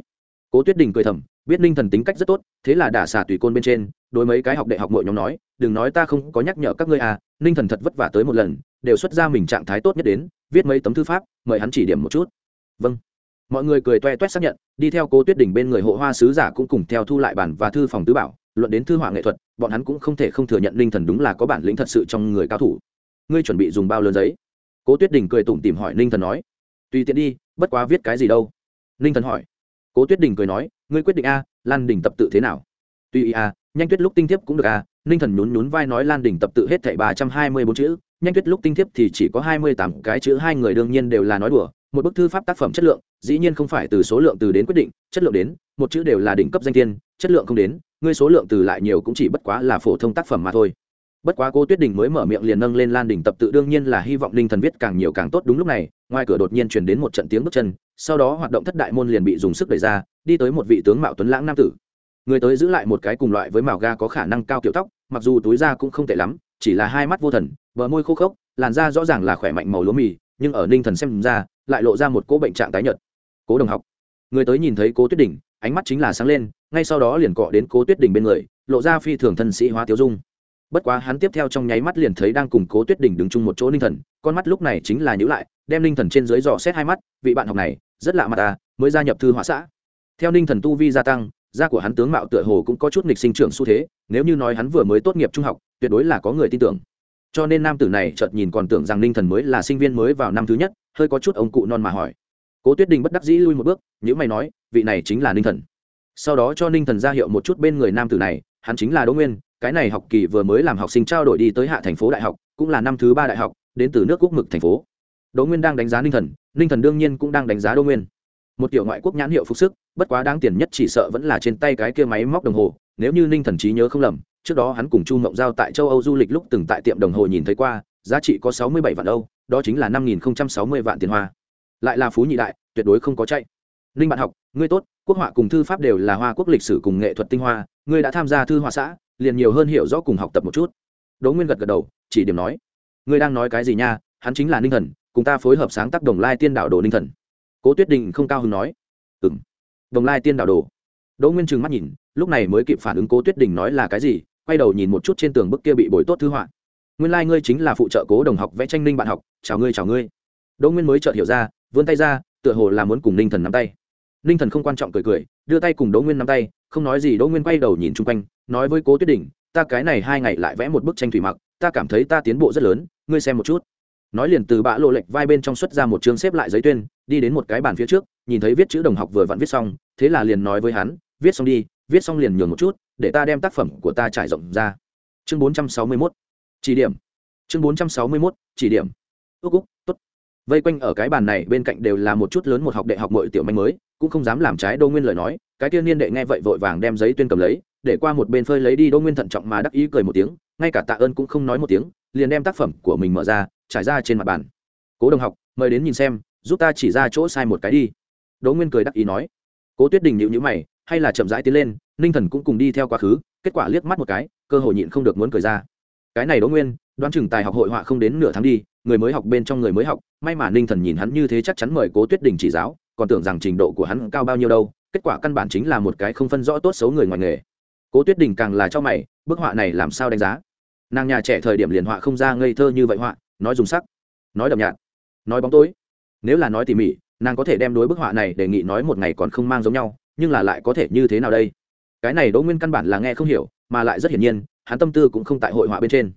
Speaker 1: Cố tuyết đình cười thầm, biết ninh thần tính cách rất tốt, thế là đả xả tùy côn bên trên, đối mấy cái học đại học mỗi nhóm nói, đừng nói ta không có nhắc nhở các ngươi à ninh thần thật vất vả tới một lần, đều xuất ra mình trạng thái tốt nhất đến, viết mấy tấm thư pháp, mời hắn chỉ điểm một chút. Vâng. Mọi người cười toe toét xác nhận, đi theo cố tuyết đình bên người hộ hoa sứ giả cũng cùng theo thu lại bản và thư phòng tứ bảo, luận đến thư họa nghệ thuật, bọn hắn cũng không thể không thừa nhận ninh thần đúng là có bản lĩnh thật sự trong người cao thủ. Ngươi chuẩn bị dùng bao lớn giấy? Cố tuyết đình cười tủm tìm hỏi ninh thần nói tùy tiện đi, bất quá viết cái gì đâu. Ninh thần hỏi. Cố tuyết đình cười nói, ngươi quyết định a, lan đình tập tự thế nào? Tùy ý a, nhanh tuyết lúc tinh thiếp cũng được a. Ninh thần nhún nhún vai nói, lan đình tập tự hết thảy ba trăm hai mươi bốn chữ, nhanh tuyết lúc tinh thiếp thì chỉ có hai mươi tám cái chữ, hai người đương nhiên đều là nói đùa, một bức thư pháp tác phẩm chất lượng, dĩ nhiên không phải từ số lượng từ đến quyết định, chất lượng đến, một chữ đều là đỉnh cấp danh tiên, chất lượng không đến, ngươi số lượng từ lại nhiều cũng chỉ bất quá là phổ thông tác phẩm mà thôi bất quá cô tuyết đình mới mở miệng liền nâng lên lan Đình tập tự, đương nhiên là hy vọng ninh thần viết càng nhiều càng tốt đúng lúc này, ngoài cửa đột nhiên truyền đến một trận tiếng bước chân, sau đó hoạt động thất đại môn liền bị dùng sức đẩy ra, đi tới một vị tướng mạo tuấn lãng nam tử. Người tới giữ lại một cái cùng loại với màu ga có khả năng cao kiểu tóc, mặc dù túi da cũng không tệ lắm, chỉ là hai mắt vô thần, bờ môi khô khốc, làn da rõ ràng là khỏe mạnh màu lúa mì, nhưng ở ninh thần xem ra, lại lộ ra một cỗ bệnh trạng tái nhợt. Cố đồng học. Người tới nhìn thấy cố tuyết đình, ánh mắt chính là sáng lên, ngay sau đó liền cọ đến cố tuyết đình bên người, lộ ra phi thường thân sĩ hóa tiêu dung bất quá hắn tiếp theo trong nháy mắt liền thấy đang cùng cố tuyết đình đứng chung một chỗ ninh thần, con mắt lúc này chính là nhữ lại, đem ninh thần trên dưới dò xét hai mắt, vị bạn học này, rất lạ mặt ta mới gia nhập thư họa xã. Theo ninh thần tu vi gia tăng, da của hắn tướng mạo tựa hồ cũng có chút nghịch sinh trưởng xu thế, nếu như nói hắn vừa mới tốt nghiệp trung học, tuyệt đối là có người tin tưởng. Cho nên nam tử này chợt nhìn còn tưởng rằng ninh thần mới là sinh viên mới vào năm thứ nhất, hơi có chút ông cụ non mà hỏi. Cố tuyết đình bất đắc dĩ lui một bước nhữ mày nói, vị này chính là ninh thần. Sau đó cho ninh thần ra hiệu một chút bên người nam tử này, hắn chính là đỗ nguyên cái này học kỳ vừa mới làm học sinh trao đổi đi tới hạ thành phố đại học, cũng là năm thứ ba đại học, đến từ nước quốc mực thành phố. Đỗ nguyên đang đánh giá ninh thần ninh thần đương nhiên cũng đang đánh giá đỗ nguyên. Một kiểu ngoại quốc nhãn hiệu phục sức, bất quá đáng tiền nhất chỉ sợ vẫn là trên tay cái kia máy móc đồng hồ, nếu như ninh thần trí nhớ không lầm, trước đó hắn cùng chu mộng giao tại châu âu du lịch lúc từng tại tiệm đồng hồ nhìn thấy qua, giá trị có sáu mươi bảy vạn âu, đó chính là năm nghìn sáu mươi vạn tiền hoa. Lại là phú nhị đại, tuyệt đối không có chạy. Ninh bạn học, ngươi tốt, quốc họa cùng thư pháp đều là hoa quốc lịch sử cùng nghệ thuật tinh hoa, ngươi đã tham gia thư họa xã liền nhiều hơn hiểu rõ cùng học tập một chút. Đỗ nguyên gật gật đầu, chỉ điểm nói, ngươi đang nói cái gì nha? Hắn chính là ninh thần, cùng ta phối hợp sáng tác đồng lai tiên đạo đồ ninh thần. Cố tuyết đình không cao hứng nói ừng đồng lai tiên đạo đồ. Đỗ nguyên trừng mắt nhìn, lúc này mới kịp phản ứng cố tuyết đình nói là cái gì, quay đầu nhìn một chút trên tường bức kia bị bồi tốt thư họa. Nguyên lai、like、ngươi chính là phụ trợ cố đồng học vẽ tranh ninh bạn học, chào ngươi chào ngươi. Đỗ nguyên mới chợt hiểu ra, vươn tay ra, tựa hồ là muốn cùng ninh thần nắm tay. Ninh thần không quan trọng cười cười, đưa tay cùng đỗ nguyên nắm tay, không nói gì, đỗ nguyên quay đầu nhìn chung quanh nói với cố tuyết đình ta cái này hai ngày lại vẽ một bức tranh thủy mặc, ta cảm thấy ta tiến bộ rất lớn, ngươi xem một chút. Nói liền từ bã lộ lệch vai bên trong xuất ra một chương xếp lại giấy tuyên, đi đến một cái bàn phía trước, nhìn thấy viết chữ đồng học vừa vặn viết xong, thế là liền nói với hắn, viết xong đi, viết xong liền nhường một chút, để ta đem tác phẩm của ta trải rộng ra. Chương bốn trăm sáu mươi 461 chỉ điểm. Chương bốn trăm sáu mươi 461 chỉ điểm. Ước úc, tốt. Vây quanh ở cái bàn này bên cạnh đều là một chút lớn một học đệ học mọi tiểu manh mới, cũng không dám làm trái đô nguyên lời nói, cái tiên niên đệ nghe vậy vội vàng đem giấy tuyên cầm lấy để qua một bên phơi lấy đi Đỗ nguyên thận trọng mà đắc ý cười một tiếng, ngay cả tạ ơn cũng không nói một tiếng, liền đem tác phẩm của mình mở ra, trải ra trên mặt bàn. Cố đồng học, mời đến nhìn xem, giúp ta chỉ ra chỗ sai một cái đi. Đỗ nguyên cười đắc ý nói. Cố tuyết đình nhịu nhữ mày, hay là chậm rãi tiến lên, ninh thần cũng cùng đi theo quá khứ, kết quả liếc mắt một cái, cơ hội nhịn không được muốn cười ra. Cái này đỗ nguyên, đoán chừng tài học hội họa không đến nửa tháng đi, người mới học bên trong người mới học, may mà ninh thần nhìn hắn như thế chắc chắn mời cố tuyết đình chỉ giáo, còn tưởng rằng trình độ của hắn cao bao nhiêu đâu, kết quả căn bản chính là một cái không phân rõ tốt xấu người ngoài nghề cố tuyết đình càng là cho mày, bức họa này làm sao đánh giá? Nàng nhà trẻ thời điểm liền họa không ra ngây thơ như vậy họa, nói dùng sắc, nói đậm nhạt, nói bóng tối. Nếu là nói tỉ mỉ, nàng có thể đem đối bức họa này đề nghị nói một ngày còn không mang giống nhau, nhưng là lại có thể như thế nào đây? Cái này đỗ nguyên căn bản là nghe không hiểu, mà lại rất hiển nhiên, hắn tâm tư cũng không tại hội họa bên trên.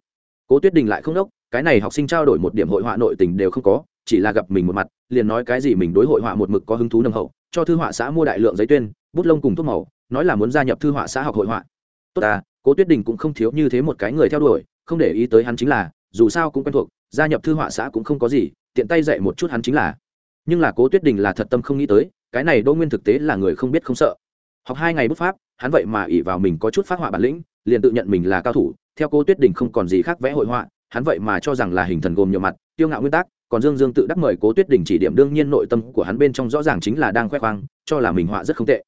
Speaker 1: Cố tuyết đình lại không đốc, cái này học sinh trao đổi một điểm hội họa nội tình đều không có, chỉ là gặp mình một mặt, liền nói cái gì mình đối hội họa một mực có hứng thú nâng hậu, cho thư họa xã mua đại lượng giấy tuyên, bút lông cùng thuốc màu nói là muốn gia nhập thư họa xã học hội họa. Tốt à cố tuyết đình cũng không thiếu như thế một cái người theo đuổi, không để ý tới hắn chính là, dù sao cũng quen thuộc, gia nhập thư họa xã cũng không có gì, tiện tay dạy một chút hắn chính là. Nhưng là cố tuyết đình là thật tâm không nghĩ tới, cái này đỗ nguyên thực tế là người không biết không sợ. Học hai ngày bút pháp, hắn vậy mà ỉ vào mình có chút phát họa bản lĩnh, liền tự nhận mình là cao thủ, theo cố tuyết đình không còn gì khác vẽ hội họa, hắn vậy mà cho rằng là hình thần gồm nhiều mặt tiêu ngạo nguyên tắc, còn dương dương tự đắc mời cố tuyết đình chỉ điểm đương nhiên nội tâm của hắn bên trong rõ ràng chính là đang khoe khoang, cho là mình họa rất không tệ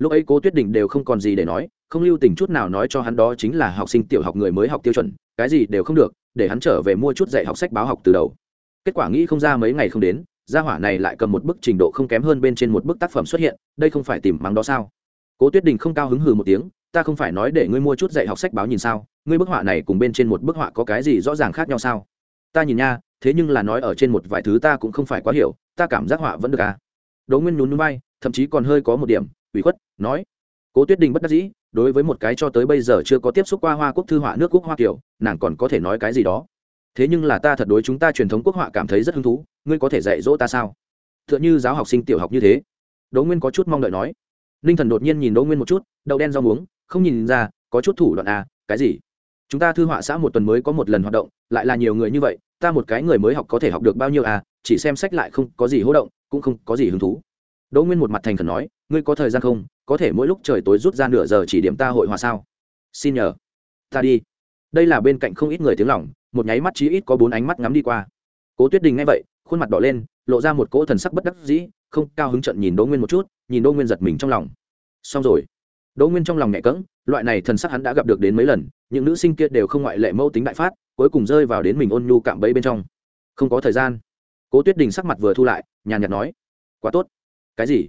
Speaker 1: lúc ấy cố tuyết đình đều không còn gì để nói, không lưu tình chút nào nói cho hắn đó chính là học sinh tiểu học người mới học tiêu chuẩn, cái gì đều không được, để hắn trở về mua chút dạy học sách báo học từ đầu. Kết quả nghĩ không ra mấy ngày không đến, gia hỏa này lại cầm một bức trình độ không kém hơn bên trên một bức tác phẩm xuất hiện, đây không phải tìm mắng đó sao? Cố tuyết đình không cao hứng hừ một tiếng, ta không phải nói để ngươi mua chút dạy học sách báo nhìn sao, ngươi bức họa này cùng bên trên một bức họa có cái gì rõ ràng khác nhau sao? Ta nhìn nha, thế nhưng là nói ở trên một vài thứ ta cũng không phải quá hiểu, ta cảm giác họa vẫn được à? Đỗ nguyên nhún núi bay thậm chí còn hơi có một điểm ủy khuất, nói, cố tuyết đình bất đắc dĩ, đối với một cái cho tới bây giờ chưa có tiếp xúc qua hoa quốc thư họa nước quốc hoa kiều, nàng còn có thể nói cái gì đó? Thế nhưng là ta thật đối chúng ta truyền thống quốc họa cảm thấy rất hứng thú, ngươi có thể dạy dỗ ta sao? T h ư ợ n h ư giáo học sinh tiểu học như thế. Đỗ nguyên có chút mong đợi nói. Ninh thần đột nhiên nhìn đỗ nguyên một chút, đậu đen rau muống, không nhìn ra, có chút thủ đoạn à cái gì? Chúng ta thư họa xã một tuần mới có một lần hoạt động, lại là nhiều người như vậy, ta một cái người mới học có thể học được bao nhiêu à chỉ xem sách lại không có gì hỗ động, cũng không có gì hứng thú đỗ nguyên một mặt thành khẩn nói, ngươi có thời gian không? Có thể mỗi lúc trời tối rút ra nửa giờ chỉ điểm ta hội hòa sao? Xin nhờ. Ta đi. Đây là bên cạnh không ít người tiếng lỏng một nháy mắt chí ít có bốn ánh mắt ngắm đi qua. Cố tuyết đình nghe vậy, khuôn mặt đỏ lên, lộ ra một cỗ thần sắc bất đắc dĩ, không cao hứng trận nhìn đỗ nguyên một chút, nhìn đỗ nguyên giật mình trong lòng. Xong rồi. Đỗ nguyên trong lòng nhẹ cỡng loại này thần sắc hắn đã gặp được đến mấy lần, những nữ sinh kia đều không ngoại lệ mâu tính đại phát, cuối cùng rơi vào đến mình ôn nhu cạm bẫy bên trong. Không có thời gian. Cố tuyết đình sắc mặt vừa thu lại, nhàn nhạt nói, quá tốt cái gì?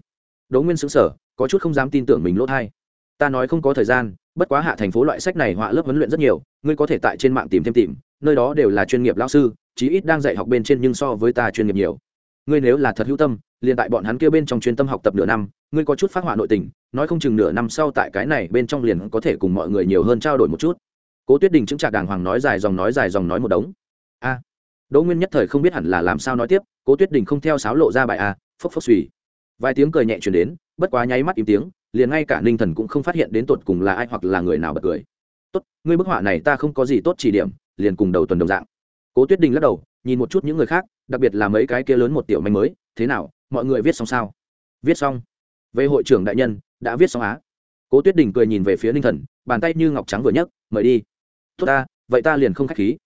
Speaker 1: Đỗ nguyên xứng sở có chút không dám tin tưởng mình lỗ thai. Ta nói không có thời gian, bất quá hạ thành phố loại sách này họa lớp huấn luyện rất nhiều, ngươi có thể tại trên mạng tìm thêm tìm, nơi đó đều là chuyên nghiệp lao sư, chí ít đang dạy học bên trên nhưng so với ta chuyên nghiệp nhiều. Ngươi nếu là thật hữu tâm, liền tại bọn hắn kia bên trong chuyên tâm học tập nửa năm, ngươi có chút phát họa nội tình, nói không chừng nửa năm sau tại cái này bên trong liền có thể cùng mọi người nhiều hơn trao đổi một chút. Cố tuyết đình chứng trạc đàng hoàng nói dài dòng nói dài dòng nói một đống. A. Đỗ nguyên nhất thời không biết hẳn là làm sao nói tiếp, cố tuyết đình không theo sáo lộ ra bài a, phốc phốc suy vài tiếng cười nhẹ chuyển đến, bất quá nháy mắt im tiếng, liền ngay cả ninh thần cũng không phát hiện đến tột cùng là ai hoặc là người nào bật cười. Tốt, ngươi bức họa này ta không có gì tốt chỉ điểm, liền cùng đầu tuần đồng dạng. Cố tuyết đình lắc đầu, nhìn một chút những người khác, đặc biệt là mấy cái kia lớn một tiểu manh mới, thế nào, mọi người viết xong sao? Viết xong. Về hội trưởng đại nhân, đã viết xong á. Cố tuyết đình cười nhìn về phía ninh thần, bàn tay như ngọc trắng vừa nhấc, mời đi. Tốt ta, vậy ta liền không k h á c h khí.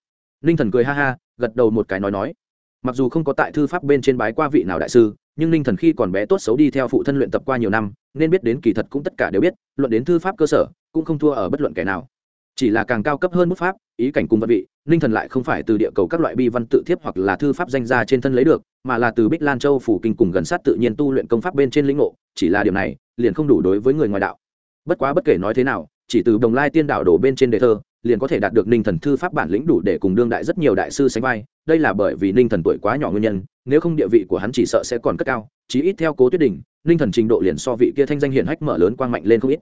Speaker 1: Ninh thần cười ha ha, gật đầu một cái nói nói. Mặc dù không có tại thư pháp bên trên bái qua vị nào đại sư nhưng ninh thần khi còn bé tốt xấu đi theo phụ thân luyện tập qua nhiều năm, nên biết đến kỳ thật cũng tất cả đều biết, luận đến thư pháp cơ sở, cũng không thua ở bất luận kẻ nào. Chỉ là càng cao cấp hơn bút pháp, ý cảnh cùng vật vị, ninh thần lại không phải từ địa cầu các loại bi văn tự thiếp hoặc là thư pháp danh gia trên thân lấy được, mà là từ bích lan châu phủ kinh cùng gần sát tự nhiên tu luyện công pháp bên trên lĩnh ngộ, chỉ là điểm này, liền không đủ đối với người ngoài đạo. Bất quá bất kể nói thế nào, chỉ từ đồng lai tiên đạo đổ bên trên đề thơ, liền có thể đạt được ninh thần thư pháp bản lĩnh đủ để cùng đương đại rất nhiều đại sư sánh vai đây là bởi vì ninh thần tuổi quá nhỏ nguyên nhân, nếu không địa vị của hắn chỉ sợ sẽ còn cất cao, chí ít theo cố tuyết đình ninh thần trình độ liền so vị kia thanh danh hiển hách mở lớn quang mạnh lên không ít.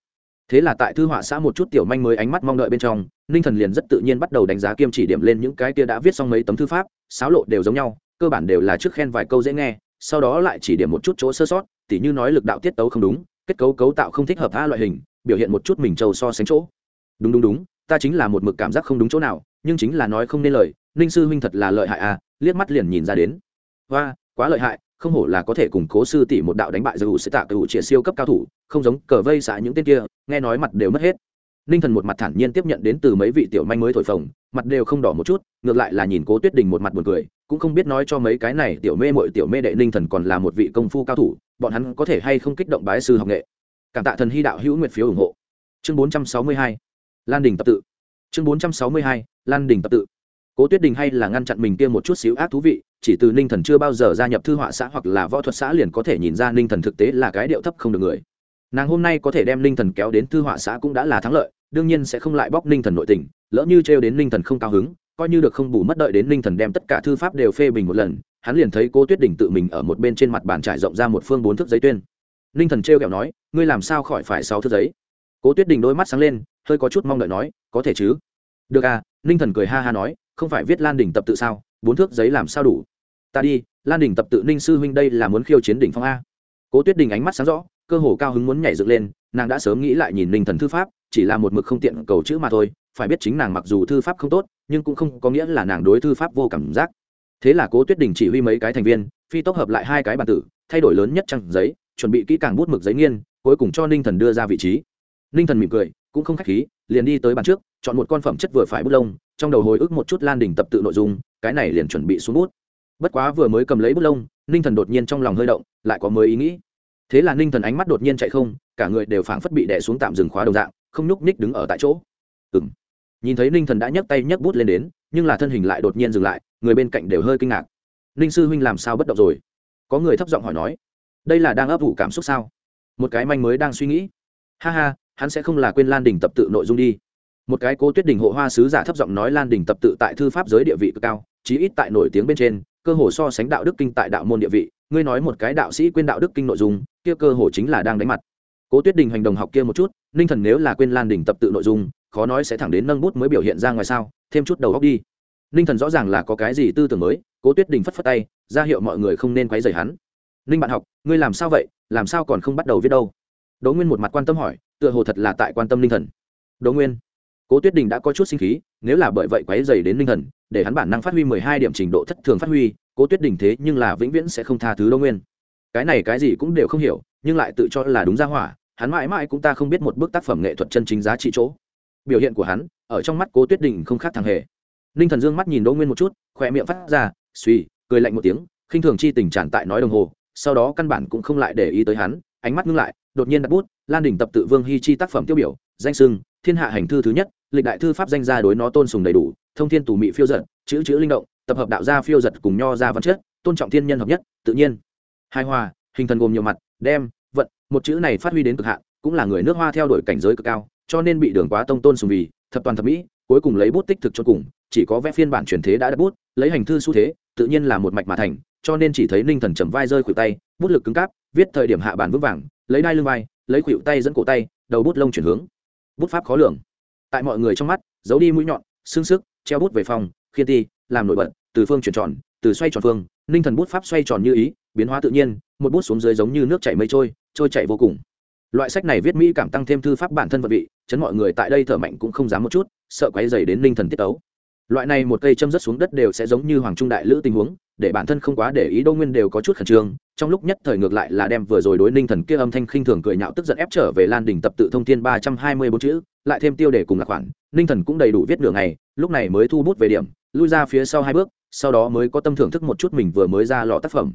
Speaker 1: Thế là tại thư họa xã một chút tiểu manh mới ánh mắt mong đợi bên trong, ninh thần liền rất tự nhiên bắt đầu đánh giá kiêm chỉ điểm lên những cái kia đã viết xong mấy tấm thư pháp sáo lộ đều giống nhau, cơ bản đều là trước khen vài câu dễ nghe, sau đó lại chỉ điểm một chút chỗ sơ sót, tỉ như nói lực đạo tiết tấu không đúng, kết cấu cấu tạo không thích hợp tha loại hình, biểu hiện một chút mình trâu so sánh chỗ. Đúng đúng đúng, ta chính là một mực cảm giác không đúng chỗ nào, nhưng chính là nói không nên lời ninh sư huynh thật là lợi hại à liếc mắt liền nhìn ra đến. Hoa, quá lợi hại, không hổ là có thể củng cố sư tỷ một đạo đánh bại dù sẽ tạ cựu triệt siêu cấp cao thủ, không giống cờ vây xả những tên kia, nghe nói mặt đều mất hết. Ninh thần một mặt thản nhiên tiếp nhận đến từ mấy vị tiểu manh mới thổi phồng, mặt đều không đỏ một chút, ngược lại là nhìn cố tuyết đình một mặt buồn cười, cũng không biết nói cho mấy cái này tiểu mê mội tiểu mê đệ ninh thần còn là một vị công phu cao thủ, bọn hắn có thể hay không kích động bái sư học nghệ. Cảm tạ thần hy đạo hữu nguyệt phiếu ủng hộ. Chương bốn trăm sáu mươi hai, lan đình tập tự. Chương bốn trăm sáu mươi hai, lan đình tập tự cố tuyết đình hay là ngăn chặn mình kia một chút xíu ác thú vị, chỉ từ ninh thần chưa bao giờ gia nhập thư họa xã hoặc là võ thuật xã liền có thể nhìn ra ninh thần thực tế là cái điệu thấp không được người. Nàng hôm nay có thể đem ninh thần kéo đến thư họa xã cũng đã là thắng lợi, đương nhiên sẽ không lại bóc ninh thần nội tình, lỡ như trêu đến ninh thần không cao hứng, coi như được không bù mất đợi đến ninh thần đem tất cả thư pháp đều phê bình một lần, hắn liền thấy cô tuyết đình tự mình ở một bên trên mặt bàn trải rộng ra một phương bốn thước giấy tuyên. Ninh thần trêu kẹo nói, ngươi làm sao khỏi phải sáu thước giấy? Cố tuyết đình đôi mắt sáng lên, hơi có chút mong đợi nói, có thể chứ. Được à ninh thần cười ha ha nói không phải viết lan đình tập tự sao? Bốn thước giấy làm sao đủ? Ta đi, lan đình tập tự ninh sư huynh đây là muốn khiêu chiến đỉnh phong a. Cố tuyết đình ánh mắt sáng rõ, cơ hồ cao hứng muốn nhảy dựng lên, nàng đã sớm nghĩ lại nhìn ninh thần thư pháp, chỉ là một mực không tiện cầu chữ mà thôi, phải biết chính nàng mặc dù thư pháp không tốt, nhưng cũng không có nghĩa là nàng đối thư pháp vô cảm giác. Thế là cố tuyết đình chỉ huy mấy cái thành viên, phi tốc hợp lại hai cái bàn tử, thay đổi lớn nhất trăng giấy, chuẩn bị kỹ càng bút mực giấy nghiên, cuối cùng cho ninh thần đưa ra vị trí. Ninh thần mỉm cười, cũng không k h á c h khí, liền đi tới bàn trước, chọn một con phẩm chất vừa phải bút lông trong đầu hồi ức một chút lan đình tập tự nội dung, cái này liền chuẩn bị xuống bút. Bất quá vừa mới cầm lấy bút lông, ninh thần đột nhiên trong lòng hơi động, lại có mới ý nghĩ. Thế là ninh thần ánh mắt đột nhiên chạy không, cả người đều phảng phất bị đẻ xuống tạm dừng khóa đồng dạng, không nhúc ních đứng ở tại chỗ. Ừng nhìn thấy ninh thần đã nhấc tay nhấc bút lên đến, nhưng là thân hình lại đột nhiên dừng lại, người bên cạnh đều hơi kinh ngạc. Ninh sư huynh làm sao bất động rồi? Có người thấp giọng hỏi nói. Đây là đang ấp ủ cảm xúc sao? Một cái manh mới đang suy nghĩ. Ha ha, hắn sẽ không là quên lan đình tập tự nội dung đi một cái cố tuyết đình hộ hoa sứ giả thấp giọng nói lan đình tập tự tại thư pháp giới địa vị cực cao, chí ít tại nổi tiếng bên trên, cơ hồ so sánh đạo đức kinh tại đạo môn địa vị. Ngươi nói một cái đạo sĩ quên đạo đức kinh nội dung, kia cơ hồ chính là đang đánh mặt. Cố tuyết đình hành động học kia một chút, ninh thần nếu là quên lan đình tập tự nội dung, khó nói sẽ thẳng đến nâng bút mới biểu hiện ra ngoài sao, thêm chút đầu góc đi. Ninh thần rõ ràng là có cái gì tư tưởng mới, cố tuyết đình phất phất tay, ra hiệu mọi người không nên quấy rầy hắn. Ninh bạn học, ngươi làm sao vậy, làm sao còn không bắt đầu viết đâu? Đỗ nguyên một mặt quan tâm hỏi, tựa hồ thật là tại quan tâm ninh thần. Đỗ nguyên cố tuyết đình đã có chút sinh khí, nếu là bởi vậy quấy dày đến ninh thần, để hắn bản năng phát huy mười hai điểm trình độ thất thường phát huy, cố tuyết đình thế nhưng là vĩnh viễn sẽ không tha thứ đô nguyên. Cái này cái gì cũng đều không hiểu, nhưng lại tự cho là đúng ra hỏa, hắn mãi mãi cũng ta không biết một bức tác phẩm nghệ thuật chân chính giá trị chỗ. Biểu hiện của hắn, ở trong mắt cố tuyết đình không khác thằng hề. Ninh thần dương mắt nhìn đỗ nguyên một chút khỏe miệng phát ra, suy, cười lạnh một tiếng, khinh thường chi tình tràn tại nói đồng hồ, sau đó căn bản cũng không lại để ý tới hắn, ánh mắt ngưng lại, đột nhiên đặt bút, lan Đình tập tự vương hy chi tác phẩm tiêu biểu, danh sưng, thiên hạ hành thư thứ nhất lịch đại thư pháp danh gia đối nó tôn sùng đầy đủ, thông thiên tù mị phiêu giật, chữ chữ linh động, tập hợp đạo gia phiêu giật cùng nho gia văn chất, tôn trọng thiên nhân hợp nhất, tự nhiên. Hài hòa, hình thần gồm nhiều mặt, đem, vận, một chữ này phát huy đến cực hạn, cũng là người nước hoa theo đuổi cảnh giới cực cao, cho nên bị đường quá tông tôn sùng vì, thập toàn thập mỹ, cuối cùng lấy bút tích thực cho cùng, chỉ có vẽ phiên bản truyền thế đã đặt bút, lấy hành thư xu thế, tự nhiên là một mạch mà thành, cho nên chỉ thấy ninh thần chầm vai rơi khuỷu tay, bút lực cứng cáp, viết thời điểm hạ bản vững vàng, lấy đai lưng vai, lấy khuỷu tay dẫn cổ tay, đầu bút lông chuyển hướng. Bút pháp khó lường tại mọi người trong mắt, giấu đi mũi nhọn xương sức, treo bút về phòng, khiên ti làm nổi bật, từ phương chuyển tròn, từ xoay tròn phương, ninh thần bút pháp xoay tròn như ý, biến hóa tự nhiên, một bút xuống dưới giống như nước chảy mây trôi trôi chảy vô cùng. Loại sách này viết mỹ cảm tăng thêm thư pháp bản thân vật vị, chấn mọi người tại đây thở mạnh cũng không dám một chút, sợ quấy dày đến ninh thần tiết tấu loại này một cây châm rất xuống đất đều sẽ giống như hoàng trung đại lữ tình huống, để bản thân không quá để ý đô nguyên đều có chút khẩn trương, trong lúc nhất thời ngược lại là đem vừa rồi đối ninh thần kia âm thanh khinh thường cười nhạo tức giận ép trở về lan đỉnh tập tự thông thiên ba trăm hai mươi bốn chữ, lại thêm tiêu đề cùng là khoản, ninh thần cũng đầy đủ viết nửa ngày, lúc này mới thu bút về điểm, lui ra phía sau hai bước, sau đó mới có tâm thưởng thức một chút mình vừa mới ra lọ tác phẩm.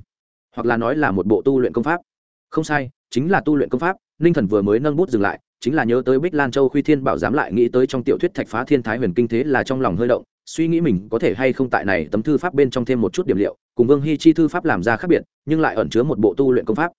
Speaker 1: Hoặc là nói là một bộ tu luyện công pháp. Không sai, chính là tu luyện công pháp, ninh thần vừa mới nâng bút dừng lại chính là nhớ tới bích lan châu khuy thiên bảo dám lại nghĩ tới trong tiểu thuyết thạch phá thiên thái huyền kinh thế là trong lòng hơi động, suy nghĩ mình có thể hay không tại này tấm thư pháp bên trong thêm một chút điểm liệu, cùng vương hy chi thư pháp làm ra khác biệt, nhưng lại ẩn chứa một bộ tu luyện công pháp.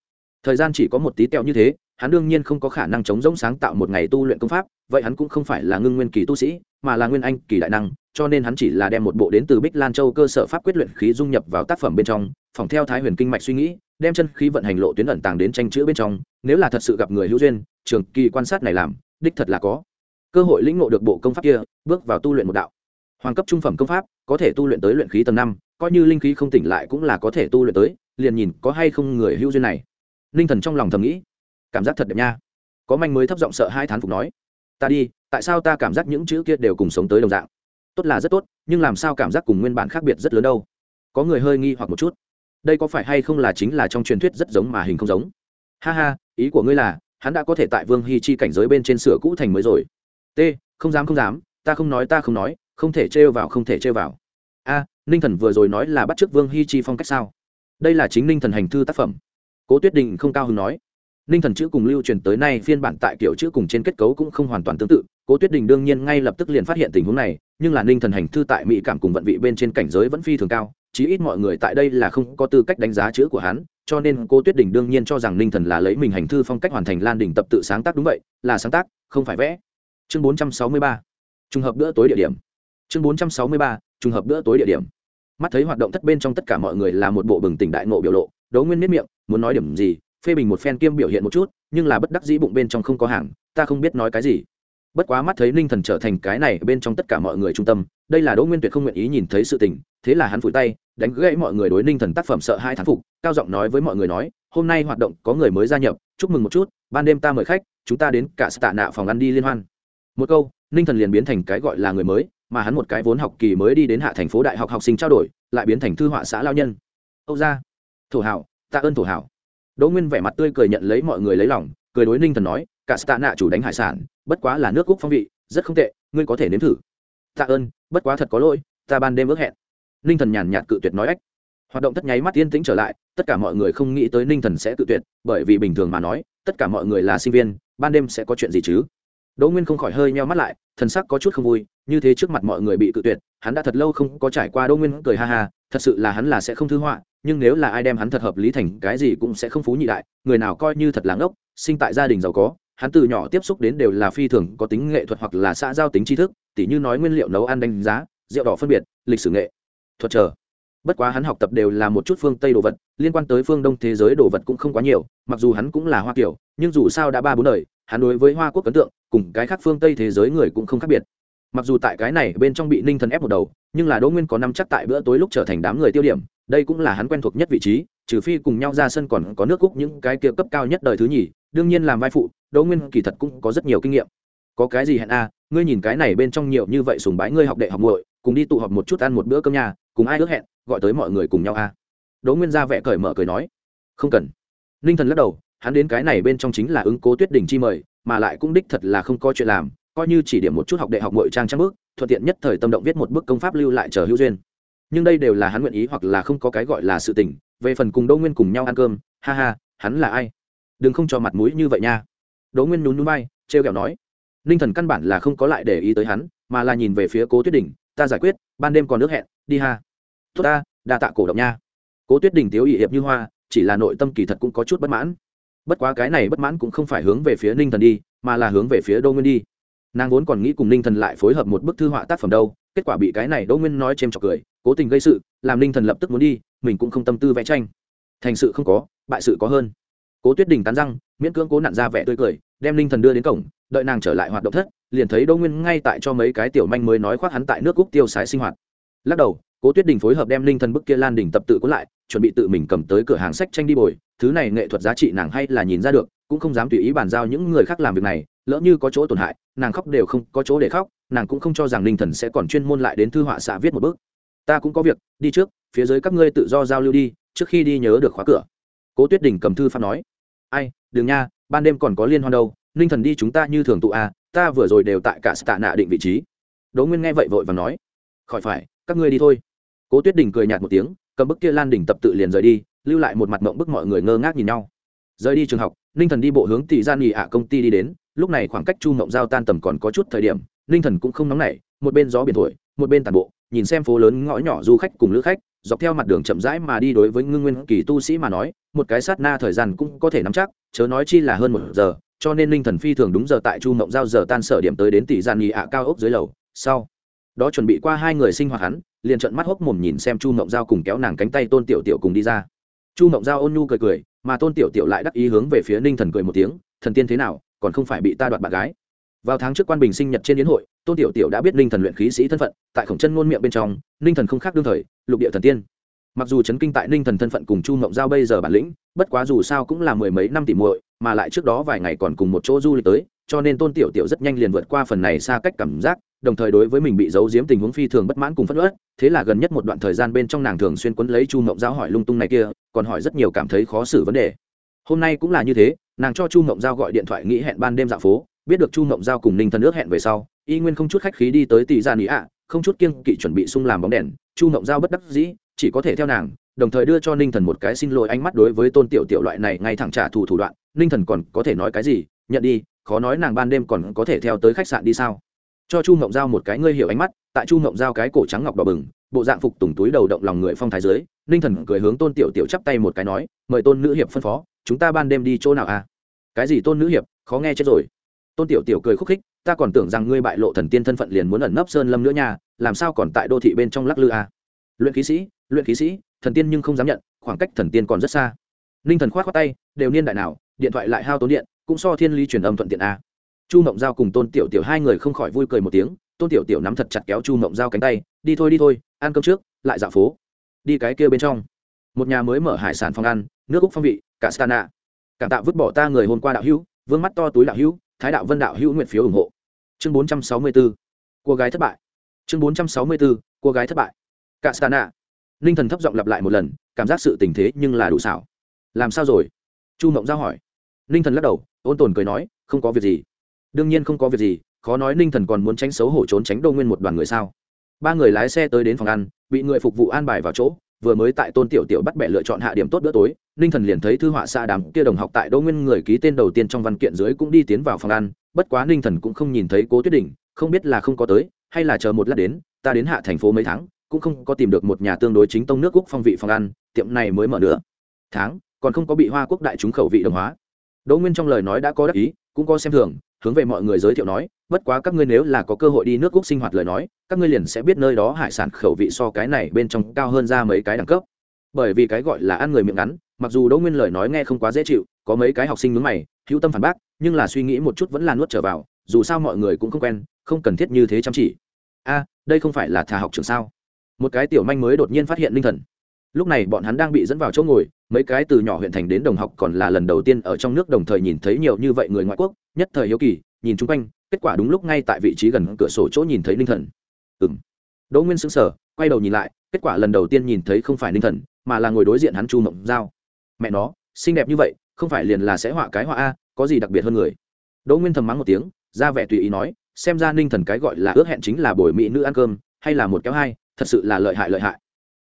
Speaker 1: Thời gian chỉ có một tí tẹo như thế, hắn đương nhiên không có khả năng chống rỗng sáng tạo một ngày tu luyện công pháp, vậy hắn cũng không phải là ngưng nguyên kỳ tu sĩ, mà là nguyên anh kỳ đại năng, cho nên hắn chỉ là đem một bộ đến từ bích lan châu cơ sở pháp quyết luyện khí dung nhập vào tác phẩm bên trong, phòng theo thái huyền kinh mạch suy nghĩ, đem chân khí vận hành lộ tuyến ẩn tàng đến tranh chữ bên trong, nếu là thật sự gặp người hữu duyên trường kỳ quan sát này làm, đích thật là có. Cơ hội lĩnh ngộ được bộ công pháp kia, bước vào tu luyện một đạo. Hoàng cấp trung phẩm công pháp, có thể tu luyện tới luyện khí tầng năm, coi như linh khí không tỉnh lại cũng là có thể tu luyện tới, liền nhìn có hay không người hữu duyên này. Ninh thần trong lòng thầm nghĩ. Cảm giác thật đẹp nha. Có manh mới thấp giọng sợ hai thán phục nói. Ta đi, tại sao ta cảm giác những chữ kia đều cùng sống tới đồng dạng? Tốt là rất tốt, nhưng làm sao cảm giác cùng nguyên bản khác biệt rất lớn đâu? Có người hơi nghi hoặc một chút. Đây có phải hay không là chính là trong truyền thuyết rất giống mà hình không giống? Ha ha, ý của ngươi là hắn đã có thể tại vương hy chi cảnh giới bên trên sửa cũ thành mới rồi. T, không dám không dám, ta không nói, ta không nói, không thể trêu vào, không thể trêu vào. A, ninh thần vừa rồi nói là bắt t r ư ớ c vương hy chi phong cách sao? Đây là chính ninh thần hành thư tác phẩm. Cố tuyết đình không cao hứng nói. Ninh thần chữ cùng lưu truyền tới nay phiên bản tại kiểu chữ cùng trên kết cấu cũng không hoàn toàn tương tự. Cố tuyết đình đương nhiên ngay lập tức liền phát hiện tình huống này, nhưng là ninh thần hành thư tại mỹ cảm cùng vận vị bên trên cảnh giới vẫn phi thường cao chí ít mọi người tại đây là không có tư cách đánh giá chữ của hắn, cho nên cô tuyết đình đương nhiên cho rằng ninh thần là lấy mình hành thư phong cách hoàn thành lan đình tập tự sáng tác đúng vậy, là sáng tác, không phải vẽ. Chương bốn trăm sáu mươi ba. Trùng hợp bữa tối địa điểm. Chương bốn trăm sáu mươi ba, trùng hợp bữa tối địa điểm. Mắt thấy hoạt động thất bên trong tất cả mọi người là một bộ bừng tỉnh đại nộ biểu lộ, đỗ nguyên miết miệng, muốn nói điểm gì, phê bình một phen kiêm biểu hiện một chút, nhưng là bất đắc dĩ bụng bên trong không có hàng, ta không biết nói cái gì bất quá mắt thấy ninh thần trở thành cái này bên trong tất cả mọi người trung tâm, đây là đỗ nguyên tuyệt không nguyện ý nhìn thấy sự tình, thế là hắn phủi tay, đánh gãy mọi người đối ninh thần tác phẩm sợ hai thán phục, cao giọng nói với mọi người nói, hôm nay hoạt động có người mới gia nhập, chúc mừng một chút, ban đêm ta mời khách, chúng ta đến cả tạ nạ phòng ăn đi liên hoan. Một câu, ninh thần liền biến thành cái gọi là người mới, mà hắn một cái vốn học kỳ mới đi đến hạ thành phố đại học học sinh trao đổi, lại biến thành thư họa xã lao nhân. Âu ra thổ hảo tạ ơn thổ hảo. Đỗ nguyên vẻ mặt tươi cười nhận lấy mọi người lấy lòng, cười đối ninh thần nói cả tạ nạ chủ đánh hải sản, bất quá là nước cúc phong vị, rất không tệ, ngươi có thể nếm thử. Tạ ơn, bất quá thật có lỗi, ta ban đêm ước hẹn. Ninh thần nhàn nhạt cự tuyệt nói ách. Hoạt động tất nháy mắt yên tĩnh trở lại, tất cả mọi người không nghĩ tới ninh thần sẽ cự tuyệt, bởi vì bình thường mà nói, tất cả mọi người là sinh viên, ban đêm sẽ có chuyện gì chứ? Đỗ nguyên không khỏi hơi meo mắt lại, thần sắc có chút không vui, như thế trước mặt mọi người bị cự tuyệt, hắn đã thật lâu không có trải qua đỗ nguyên cười ha ha, thật sự là hắn là sẽ không thư họa, nhưng nếu là ai đem hắn thật hợp lý thành cái gì cũng sẽ không phú nhị đại, người nào coi như thật láng ốc sinh tại gia đình giàu có hắn từ nhỏ tiếp xúc đến đều là phi thường có tính nghệ thuật hoặc là xã giao tính tri thức, tỉ như nói nguyên liệu nấu ăn đánh giá, rượu đỏ phân biệt, lịch sử nghệ, thuật chờ. Bất quá hắn học tập đều là một chút phương tây đồ vật, liên quan tới phương đông thế giới đồ vật cũng không quá nhiều, mặc dù hắn cũng là hoa kiểu nhưng dù sao đã ba bốn đời, hắn đối với hoa quốc ấn tượng, cùng cái khác phương tây thế giới người cũng không khác biệt. Mặc dù tại cái này bên trong bị ninh thần ép một đầu, nhưng là đỗ nguyên có năm chắc tại bữa tối lúc trở thành đám người tiêu điểm, đây cũng là hắn quen thuộc nhất vị trí, trừ phi cùng nhau ra sân còn có nước cúc những cái kia cấp cao nhất đời thứ nhì, đương nhiên làm vai phụ đỗ nguyên kỳ thật cũng có rất nhiều kinh nghiệm. Có cái gì hẹn a ngươi nhìn cái này bên trong nhiều như vậy sùng bái ngươi học đệ học muội, cùng đi tụ họp một chút ăn một bữa cơm nhà, cùng ai ước hẹn, gọi tới mọi người cùng nhau a đỗ nguyên ra vẻ cởi mở cười nói, không cần. Ninh thần lắc đầu, hắn đến cái này bên trong chính là ứng cố tuyết đình chi mời, mà lại cũng đích thật là không có chuyện làm, coi như chỉ điểm một chút học đệ học mọi trang trang bước thuận tiện nhất thời tâm động viết một bức công pháp lưu lại chờ hữu duyên. Nhưng đây đều là hắn nguyện ý hoặc là không có cái gọi là sự tình, về phần cùng đỗ nguyên cùng nhau ăn cơm, ha ha, hắn là ai? Đừng không cho mặt mũi như vậy nha đỗ nguyên nhún núi bay trêu kẹo nói, ninh thần căn bản là không có lại để ý tới hắn, mà là nhìn về phía cố tuyết đình, ta giải quyết, ban đêm còn nước hẹn, đi ha. Tốt ta, đa tạ cổ động nha. Cố tuyết đình tiếu ỵ hiệp như hoa, chỉ là nội tâm kỳ thật cũng có chút bất mãn. Bất quá cái này bất mãn cũng không phải hướng về phía ninh thần đi, mà là hướng về phía đỗ nguyên đi. Nàng vốn còn nghĩ cùng ninh thần lại phối hợp một bức thư họa tác phẩm đâu, kết quả bị cái này đỗ nguyên nói c h trọc cười, cố tình gây sự, làm ninh thần lập tức muốn đi, mình cũng không tâm tư vẽ tranh. Thành sự không có, bại sự có hơn cố tuyết đình tán răng, miễn cưỡng cố nặn ra vẻ tươi cười, đem linh thần đưa đến cổng, đợi nàng trở lại hoạt động thất, liền thấy đỗ nguyên ngay tại cho mấy cái tiểu manh mới nói khoác hắn tại nước cúc tiêu sái sinh hoạt. Lắc đầu, cố tuyết đình phối hợp đem linh thần bức kia lan đình tập tự cuốn lại, chuẩn bị tự mình cầm tới cửa hàng sách tranh đi bồi, thứ này nghệ thuật giá trị nàng hay là nhìn ra được, cũng không dám tùy ý bàn giao những người khác làm việc này, lỡ như có chỗ tổn hại, nàng khóc đều không có chỗ để khóc, nàng cũng không cho rằng linh thần sẽ còn chuyên môn lại đến thư họa xã viết một bức. Ta cũng có việc, đi trước, phía dưới các ngươi tự do giao lưu đi, trước khi đi nhớ được khóa cửa cố tuyết đình cầm thư pháp nói, ai, đừng nha, ban đêm còn có liên hoan đâu, ninh thần đi chúng ta như thường tụ à ta vừa rồi đều tại cả tạ nạ định vị trí. Đỗ nguyên nghe vậy vội và nói, khỏi phải, các ngươi đi thôi. Cố tuyết đình cười nhạt một tiếng, cầm bức kia lan đỉnh tập tự liền rời đi, lưu lại một mặt mộng bức mọi người ngơ ngác nhìn nhau. Rời đi trường học, ninh thần đi bộ hướng tỷ gian nghỉ ạ công ty đi đến, lúc này khoảng cách chu mộng giao tan tầm còn có chút thời điểm, ninh thần cũng không nóng nảy, một bên gió biển thổi, một bên tàn bộ, nhìn xem phố lớn ngõ nhỏ du khách cùng lữ khách dọc theo mặt đường chậm rãi mà đi đối với ngưng nguyên kỳ tu sĩ mà nói, một cái sát na thời gian cũng có thể nắm chắc, chớ nói chi là hơn một giờ, cho nên linh thần phi thường đúng giờ tại chu mộng giao giờ tan sở điểm tới đến tỷ gian nghỉ ạ cao ốc dưới lầu. Sau, đó chuẩn bị qua hai người sinh hoạt hắn, liền trận mắt hốc mồm nhìn xem chu mộng giao cùng kéo nàng cánh tay tôn tiểu tiểu cùng đi ra. Chu mộng giao ôn nhu cười cười, mà tôn tiểu tiểu lại đắc ý hướng về phía ninh thần cười một tiếng, thần tiên thế nào, còn không phải bị ta đoạt bạn gái? Vào tháng trước quan bình sinh nhật trên yến hội tôn tiểu tiểu đã biết ninh thần luyện khí sĩ thân phận tại khổng chân ngôn miệng bên trong ninh thần không khác đương thời lục địa thần tiên mặc dù chấn kinh tại ninh thần thân phận cùng chu mộng giao bây giờ bản lĩnh bất quá dù sao cũng là mười mấy năm tỉ muội mà lại trước đó vài ngày còn cùng một chỗ du lịch tới cho nên tôn tiểu tiểu rất nhanh liền vượt qua phần này xa cách cảm giác đồng thời đối với mình bị giấu giếm tình huống phi thường bất mãn cùng phất ớt thế là gần nhất một đoạn thời gian bên trong nàng thường xuyên quấn lấy chu mộng giao hỏi lung tung này kia còn hỏi rất nhiều cảm thấy khó xử vấn đề hôm nay cũng là như thế nàng cho chu mộng giao gọi điện thoại nghĩ hẹn ban đêm dạo phố biết được chu mộng giao cùng ninh thần ước hẹn về sau, y nguyên không chút khách khí đi tới tỷ gia nị ạ, không chút kiêng kỵ chuẩn bị sung làm bóng đèn, chu mộng giao bất đắc dĩ, chỉ có thể theo nàng, đồng thời đưa cho ninh thần một cái xin lỗi ánh mắt đối với tôn tiểu tiểu loại này ngay thẳng trả thù thủ đoạn, ninh thần còn có thể nói cái gì, nhận đi, khó nói nàng ban đêm còn có thể theo tới khách sạn đi sao? Cho chu mộng giao một cái ngươi hiểu ánh mắt, tại chu mộng giao cái cổ trắng ngọc đỏ bừng, bộ dạng phục tùng túi đầu động lòng người phong thái dưới, ninh thần cười hướng tôn tiểu tiểu chắp tay một cái nói, mời tôn nữ hiệp phân phó, chúng ta ban đêm đi chỗ nào à? Cái gì tôn nữ hiệp? Khó nghe chết rồi tôn tiểu tiểu cười khúc khích, ta còn tưởng rằng ngươi bại lộ thần tiên thân phận liền muốn ẩn nấp sơn lâm nữa nha, làm sao còn tại đô thị bên trong lắc lư à? luyện khí sĩ, luyện khí sĩ, thần tiên nhưng không dám nhận, khoảng cách thần tiên còn rất xa. Ninh thần k h o á t khoác tay, đều niên đại nào, điện thoại lại hao tốn điện, cũng so thiên lý truyền âm thuận tiện a chu mộng giao cùng tôn tiểu tiểu hai người không khỏi vui cười một tiếng, tôn tiểu tiểu nắm thật chặt kéo chu mộng giao cánh tay, đi thôi đi thôi, ăn cơm trước, lại dạo phố. Đi cái kia bên trong. Một nhà mới mở hải sản phòng ăn, nước úc phong vị, cả stana cảm tạ vứt bỏ ta người hôm qua đạo hữu, vương mắt to túi đạo hữu thái đạo vân đạo hữu nguyện phiếu ủng hộ. Chương bốn trăm sáu mươi bốn cô gái thất bại. Chương bốn trăm sáu mươi bốn cô gái thất bại. Cả stana ninh thần thấp giọng lặp lại một lần, cảm giác sự tình thế nhưng là đủ xảo. Làm sao rồi? Chu mộng giao hỏi. Ninh thần lắc đầu, ôn tồn cười nói, không có việc gì. Đương nhiên không có việc gì, khó nói ninh thần còn muốn tránh xấu hổ trốn tránh đô nguyên một đoàn người sao? Ba người lái xe tới đến phòng ăn, bị người phục vụ an bài vào chỗ vừa mới tại tôn tiểu tiểu bắt bẻ lựa chọn hạ điểm tốt bữa tối, ninh thần liền thấy thư họa xa đàm kia đồng học tại đỗ nguyên người ký tên đầu tiên trong văn kiện dưới cũng đi tiến vào phòng ăn, bất quá ninh thần cũng không nhìn thấy cố tuyết đình, không biết là không có tới, hay là chờ một lát đến, ta đến hạ thành phố mấy tháng, cũng không có tìm được một nhà tương đối chính tông nước quốc phong vị phòng ăn, tiệm này mới mở nữa tháng, còn không có bị hoa quốc đại chúng khẩu vị đồng hóa. Đỗ nguyên trong lời nói đã có đắc ý, cũng có xem thường hướng về mọi người giới thiệu nói, bất quá các ngươi nếu là có cơ hội đi nước quốc sinh hoạt lời nói, các ngươi liền sẽ biết nơi đó hải sản khẩu vị so cái này bên trong cao hơn ra mấy cái đẳng cấp. Bởi vì cái gọi là ăn người miệng ngắn, mặc dù đỗ nguyên lời nói nghe không quá dễ chịu, có mấy cái học sinh mướn mày, hữu tâm phản bác, nhưng là suy nghĩ một chút vẫn là nuốt trở vào, dù sao mọi người cũng không quen, không cần thiết như thế chăm chỉ. A, đây không phải là thà học trường sao? Một cái tiểu manh mới đột nhiên phát hiện linh thần lúc này bọn hắn đang bị dẫn vào chỗ ngồi, mấy cái từ nhỏ huyện thành đến đồng học còn là lần đầu tiên ở trong nước đồng thời nhìn thấy nhiều như vậy người ngoại quốc, nhất thời hiếu kỳ, nhìn chung quanh, kết quả đúng lúc ngay tại vị trí gần cửa sổ chỗ nhìn thấy linh thần. Ừng đỗ nguyên xứng sở quay đầu nhìn lại, kết quả lần đầu tiên nhìn thấy không phải linh thần, mà là ngồi đối diện hắn chu mộng giao. Mẹ nó, xinh đẹp như vậy, không phải liền là sẽ họa cái họa a, có gì đặc biệt hơn người? Đỗ nguyên thầm mắng một tiếng, ra vẻ tùy ý nói, xem ra ninh thần cái gọi là ước hẹn chính là bồi mỹ nữ ăn cơm, hay là một kéo hai, thật sự là lợi hại lợi hại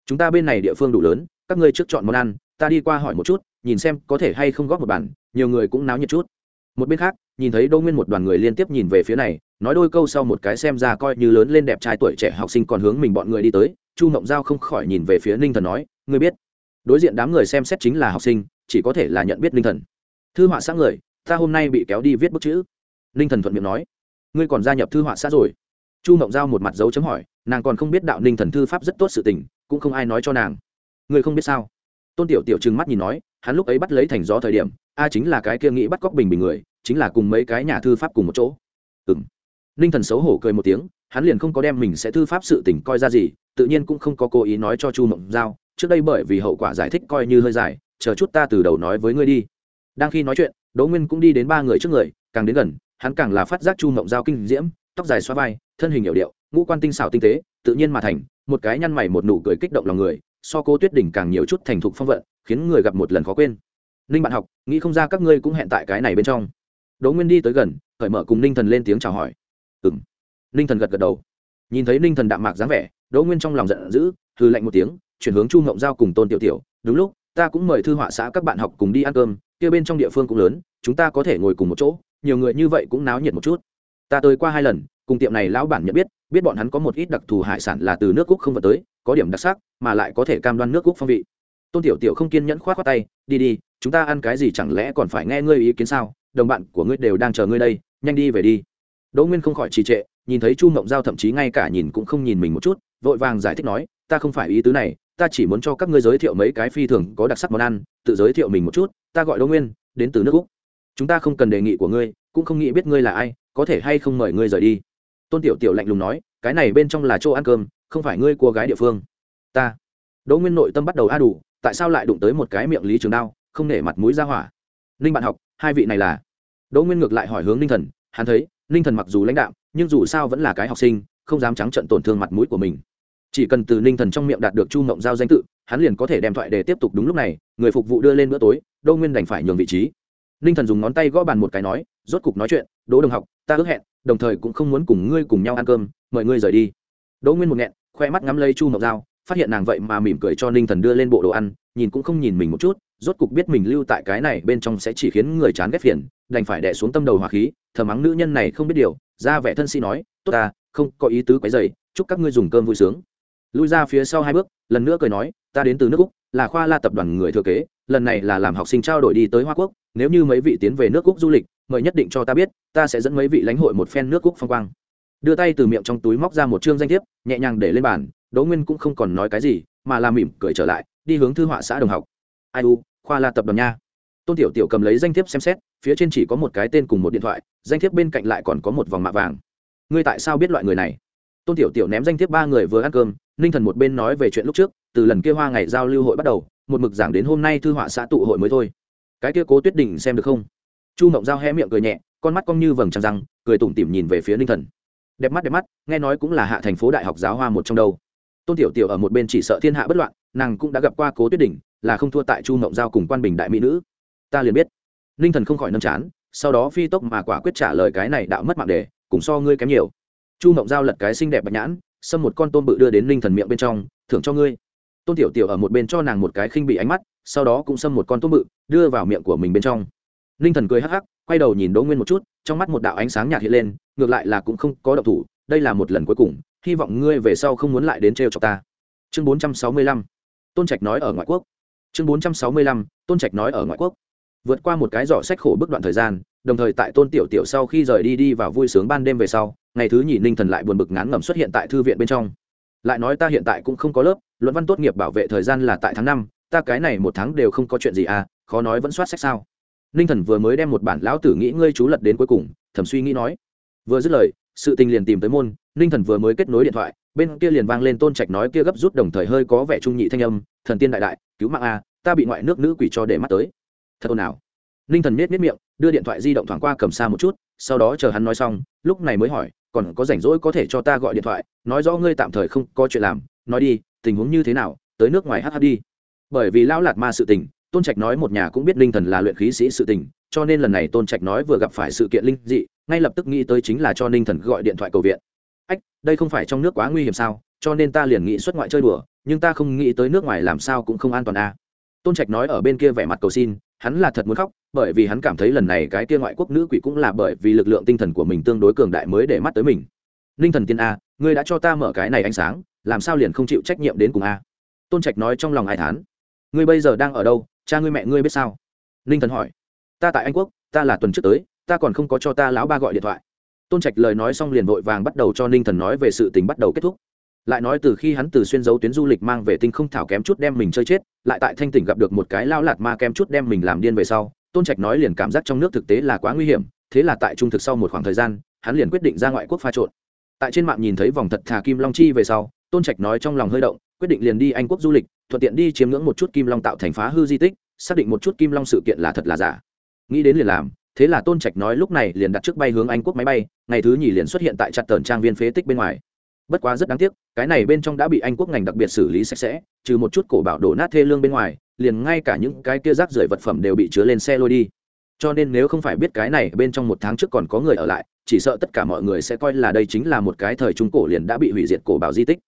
Speaker 1: chúng ta bên này địa phương đủ lớn, các ngươi trước chọn món ăn, ta đi qua hỏi một chút, nhìn xem có thể hay không góp một bản nhiều người cũng náo nhiệt chút. Một bên khác, nhìn thấy đô nguyên một đoàn người liên tiếp nhìn về phía này, nói đôi câu sau một cái xem ra coi như lớn lên đẹp trai tuổi trẻ học sinh còn hướng mình bọn người đi tới, chu mộng giao không khỏi nhìn về phía ninh thần nói, ngươi biết, đối diện đám người xem xét chính là học sinh, chỉ có thể là nhận biết ninh thần. Thư họa xã người, ta hôm nay bị kéo đi viết bức chữ. Ninh thần thuận miệng nói, ngươi còn gia nhập thư họa xã rồi? Chu mộng giao một mặt dấu chấm hỏi, nàng còn không biết đạo ninh thần thư pháp rất tốt sự tình, cũng không ai nói cho nàng. Người không biết sao? Tôn tiểu tiểu trừng mắt nhìn nói, hắn lúc ấy bắt lấy thành gió thời điểm, a chính là cái kia nghĩ bắt cóc bình bình người, chính là cùng mấy cái nhà thư pháp cùng một chỗ. Ừ m ninh thần xấu hổ cười một tiếng, hắn liền không có đem mình sẽ thư pháp sự tình coi ra gì, tự nhiên cũng không có cố ý nói cho chu mộng giao, trước đây bởi vì hậu quả giải thích coi như hơi dài, chờ chút ta từ đầu nói với ngươi đi. Đang khi nói chuyện, đỗ nguyên cũng đi đến ba người trước người, càng đến gần, hắn càng là phát giác chu mộng giao kinh diễm, tóc dài xoa vai thân hình hiệu điệu, ngũ quan tinh xảo tinh tế, tự nhiên mà thành, một cái nhăn mày một nụ cười kích động lòng người, so cố tuyết đỉnh càng nhiều chút thành thục phong vận, khiến người gặp một lần khó quên. Ninh bạn học, nghĩ không ra các ngươi cũng hẹn tại cái này bên trong. Đỗ nguyên đi tới gần, cởi mở cùng ninh thần lên tiếng chào hỏi. Ừ m ninh thần gật gật đầu. Nhìn thấy ninh thần đạm mạc dáng vẻ, đỗ nguyên trong lòng giận dữ hư lạnh một tiếng, chuyển hướng chu ngộng giao cùng tôn tiểu tiểu. Đúng lúc, ta cũng mời thư họa xã các bạn học cùng đi ăn cơm, kia bên trong địa phương cũng lớn, chúng ta có thể ngồi cùng một chỗ, nhiều người như vậy cũng náo nhiệt một chút. Ta tới qua hai lần cùng tiệm này lão bản nhận biết biết bọn hắn có một ít đặc thù hải sản là từ nước cúc không vận tới, có điểm đặc sắc, mà lại có thể cam đoan nước cúc phong vị. Tôn tiểu tiểu không kiên nhẫn khoát khoát tay, đi đi, chúng ta ăn cái gì chẳng lẽ còn phải nghe ngươi ý kiến sao? Đồng bạn của ngươi đều đang chờ ngươi đây, nhanh đi về đi. Đỗ nguyên không khỏi trì trệ, nhìn thấy chu mộng giao thậm chí ngay cả nhìn cũng không nhìn mình một chút, vội vàng giải thích nói, ta không phải ý tứ này, ta chỉ muốn cho các ngươi giới thiệu mấy cái phi thường có đặc sắc món ăn, tự giới thiệu mình một chút, ta gọi đỗ nguyên, đến từ nước úc. Chúng ta không cần đề nghị của ngươi, cũng không nghĩ biết ngươi là ai, có thể hay không mời ngươi rời đi tôn tiểu tiểu lạnh lùng nói, cái này bên trong là chỗ ăn cơm, không phải ngươi cô gái địa phương. Ta. Đỗ nguyên nội tâm bắt đầu a đủ, tại sao lại đụng tới một cái miệng lý trường đao, không nể mặt mũi ra hỏa. Ninh bạn học, hai vị này là? Đỗ nguyên ngược lại hỏi hướng ninh thần, hắn thấy, ninh thần mặc dù lãnh đạo nhưng dù sao vẫn là cái học sinh, không dám trắng trận tổn thương mặt mũi của mình. Chỉ cần từ ninh thần trong miệng đạt được chu mộng giao danh tự, hắn liền có thể đem thoại để tiếp tục đúng lúc này, người phục vụ đưa lên bữa tối, đỗ nguyên đành phải nhường vị trí. Ninh thần dùng ngón tay gõ bàn một cái nói, rốt cục nói chuyện, đỗ đồng học, ta ước hẹn đồng thời cũng không muốn cùng ngươi cùng nhau ăn cơm, mời ngươi rời đi. Đỗ nguyên một nghẹn, khoe mắt ngắm lấy chu Mộc giao, phát hiện nàng vậy mà mỉm cười cho ninh thần đưa lên bộ đồ ăn, nhìn cũng không nhìn mình một chút, rốt cục biết mình lưu tại cái này bên trong sẽ chỉ khiến người chán ghét phiền, đành phải đẻ xuống tâm đầu hỏa khí thờ mắng nữ nhân này không biết điều, ra vẻ thân sĩ nói, tốt ta, không có ý tứ quấy dày chúc các ngươi dùng cơm vui sướng. Lui ra phía sau hai bước, lần nữa cười nói, ta đến từ nước úc, là khoa la tập đoàn người thừa kế, lần này là làm học sinh trao đổi đi tới hoa quốc, nếu như mấy vị tiến về nước úc du lịch mời nhất định cho ta biết, ta sẽ dẫn mấy vị lãnh hội một phen nước quốc phong quang. Đưa tay từ miệng trong túi móc ra một chương danh thiếp, nhẹ nhàng để lên bàn, đỗ nguyên cũng không còn nói cái gì, mà làm mỉm cười trở lại, đi hướng thư họa xã đồng học. Ai u, khoa la tập đoàn nha. Tôn tiểu tiểu cầm lấy danh thiếp xem xét, phía trên chỉ có một cái tên cùng một điện thoại, danh thiếp bên cạnh lại còn có một vòng mạ vàng. Ngươi tại sao biết loại người này? Tôn tiểu tiểu ném danh thiếp ba người vừa ăn cơm, ninh thần một bên nói về chuyện lúc trước, từ lần kia hoa ngày giao lưu hội bắt đầu, một mực giảng đến hôm nay thư họa xã tụ hội mới thôi. Cái kia cố tuyết đình xem được không? Chu mộng giao hé miệng cười nhẹ, con mắt cong như vầng trăng răng, cười tủm tỉm nhìn về phía ninh thần. Đẹp mắt đẹp mắt, nghe nói cũng là hạ thành phố đại học giáo hoa một trong đâu. Tôn tiểu tiểu ở một bên chỉ sợ thiên hạ bất loạn, nàng cũng đã gặp qua cố tuyết đình là không thua tại chu mộng giao cùng quan bình đại mỹ nữ. Ta liền biết. Ninh thần không khỏi nâm chán, sau đó phi tốc mà quả quyết trả lời cái này đạo mất mạng đề, cùng so ngươi kém nhiều. Chu mộng giao lật cái xinh đẹp bạch nhãn, xâm một con tôm bự đưa đến ninh thần miệng bên trong, thưởng cho ngươi. Tôn tiểu tiểu ở một bên cho nàng một cái khinh bị ánh mắt, sau đó cũng xâm một con tôm bự, đưa vào miệng của mình bên trong ninh thần cười hắc hắc, quay đầu nhìn đỗ nguyên một chút, trong mắt một đạo ánh sáng nhạt hiện lên, ngược lại là cũng không có động thủ, đây là một lần cuối cùng, hy vọng ngươi về sau không muốn lại đến trêu cho ta. Chương bốn trăm sáu mươi lăm, tôn trạch nói ở ngoại quốc. Chương bốn trăm sáu mươi lăm, tôn trạch nói ở ngoại quốc. Vượt qua một cái giỏ sách khổ bước đoạn thời gian, đồng thời tại tôn tiểu tiểu sau khi rời đi đi vào vui sướng ban đêm về sau, ngày thứ nhì ninh thần lại buồn bực ngán ngẩm xuất hiện tại thư viện bên trong. Lại nói ta hiện tại cũng không có lớp, luận văn tốt nghiệp bảo vệ thời gian là tại tháng năm, ta cái này một tháng đều không có chuyện gì à khó nói vẫn soát sách sao ninh thần vừa mới đem một bản lão tử nghĩ ngươi chú lật đến cuối cùng thẩm suy nghĩ nói. Vừa dứt lời, sự tình liền tìm tới môn, ninh thần vừa mới kết nối điện thoại, bên kia liền vang lên tôn trạch nói kia gấp rút đồng thời hơi có vẻ trung nhị thanh âm, thần tiên đại đại, cứu mạng a, ta bị ngoại nước nữ quỷ cho để mắt tới. Thật ồn ào. Ninh thần nết nết miệng, đưa điện thoại di động thoảng qua cầm xa một chút, sau đó chờ hắn nói xong, lúc này mới hỏi, còn có rảnh rỗi có thể cho ta gọi điện thoại, nói rõ ngươi tạm thời không có chuyện làm, nói đi, tình huống như thế nào, tới nước ngoài hh đi. Bởi vì lão lạt ma sự tình tôn trạch nói một nhà cũng biết linh thần là luyện khí sĩ sự tình, cho nên lần này tôn trạch nói vừa gặp phải sự kiện linh dị, ngay lập tức nghĩ tới chính là cho ninh thần gọi điện thoại cầu viện. Ách, đây không phải trong nước quá nguy hiểm sao, cho nên ta liền nghĩ xuất ngoại chơi đùa, nhưng ta không nghĩ tới nước ngoài làm sao cũng không an toàn à. tôn trạch nói ở bên kia vẻ mặt cầu xin, hắn là thật muốn khóc, bởi vì hắn cảm thấy lần này cái kia ngoại quốc nữ quỷ cũng là bởi vì lực lượng tinh thần của mình tương đối cường đại mới để mắt tới mình. Ninh thần tiên a ngươi đã cho ta mở cái này ánh sáng, làm sao liền không chịu trách nhiệm đến cùng a tôn trạch nói trong lòng ai thán. Ngươi bây giờ đang ở đâu cha ngươi mẹ ngươi biết sao? Ninh thần hỏi. Ta tại anh quốc, ta là tuần trước tới, ta còn không có cho ta lão ba gọi điện thoại. Tôn trạch lời nói xong liền vội vàng bắt đầu cho ninh thần nói về sự tình bắt đầu kết thúc. Lại nói từ khi hắn từ xuyên dấu tuyến du lịch mang về tinh không thảo kém chút đem mình chơi chết, lại tại thanh tỉnh gặp được một cái lao lạt ma kém chút đem mình làm điên về sau, tôn trạch nói liền cảm giác trong nước thực tế là quá nguy hiểm, thế là tại trung thực sau một khoảng thời gian, hắn liền quyết định ra ngoại quốc pha trộn. Tại trên mạng nhìn thấy vòng thật thà kim long chi về sau, tôn trạch nói trong lòng hơi động, quyết định liền đi anh quốc du lịch thuận tiện đi chiếm ngưỡng một chút kim long tạo thành phá hư di tích, xác định một chút kim long sự kiện là thật là giả. Nghĩ đến liền làm, thế là tôn trạch nói lúc này liền đặt trước bay hướng anh quốc máy bay, ngày thứ nhì liền xuất hiện tại chặt tờn trang viên phế tích bên ngoài. Bất quá rất đáng tiếc, cái này bên trong đã bị anh quốc ngành đặc biệt xử lý sạch sẽ, trừ một chút cổ bảo đổ nát thê lương bên ngoài, liền ngay cả những cái kia rác rưởi vật phẩm đều bị chứa lên xe lôi đi. Cho nên nếu không phải biết cái này, bên trong một tháng trước còn có người ở lại, chỉ sợ tất cả mọi người sẽ coi là đây chính là một cái thời trung cổ liền đã bị hủy diệt cổ bảo di tích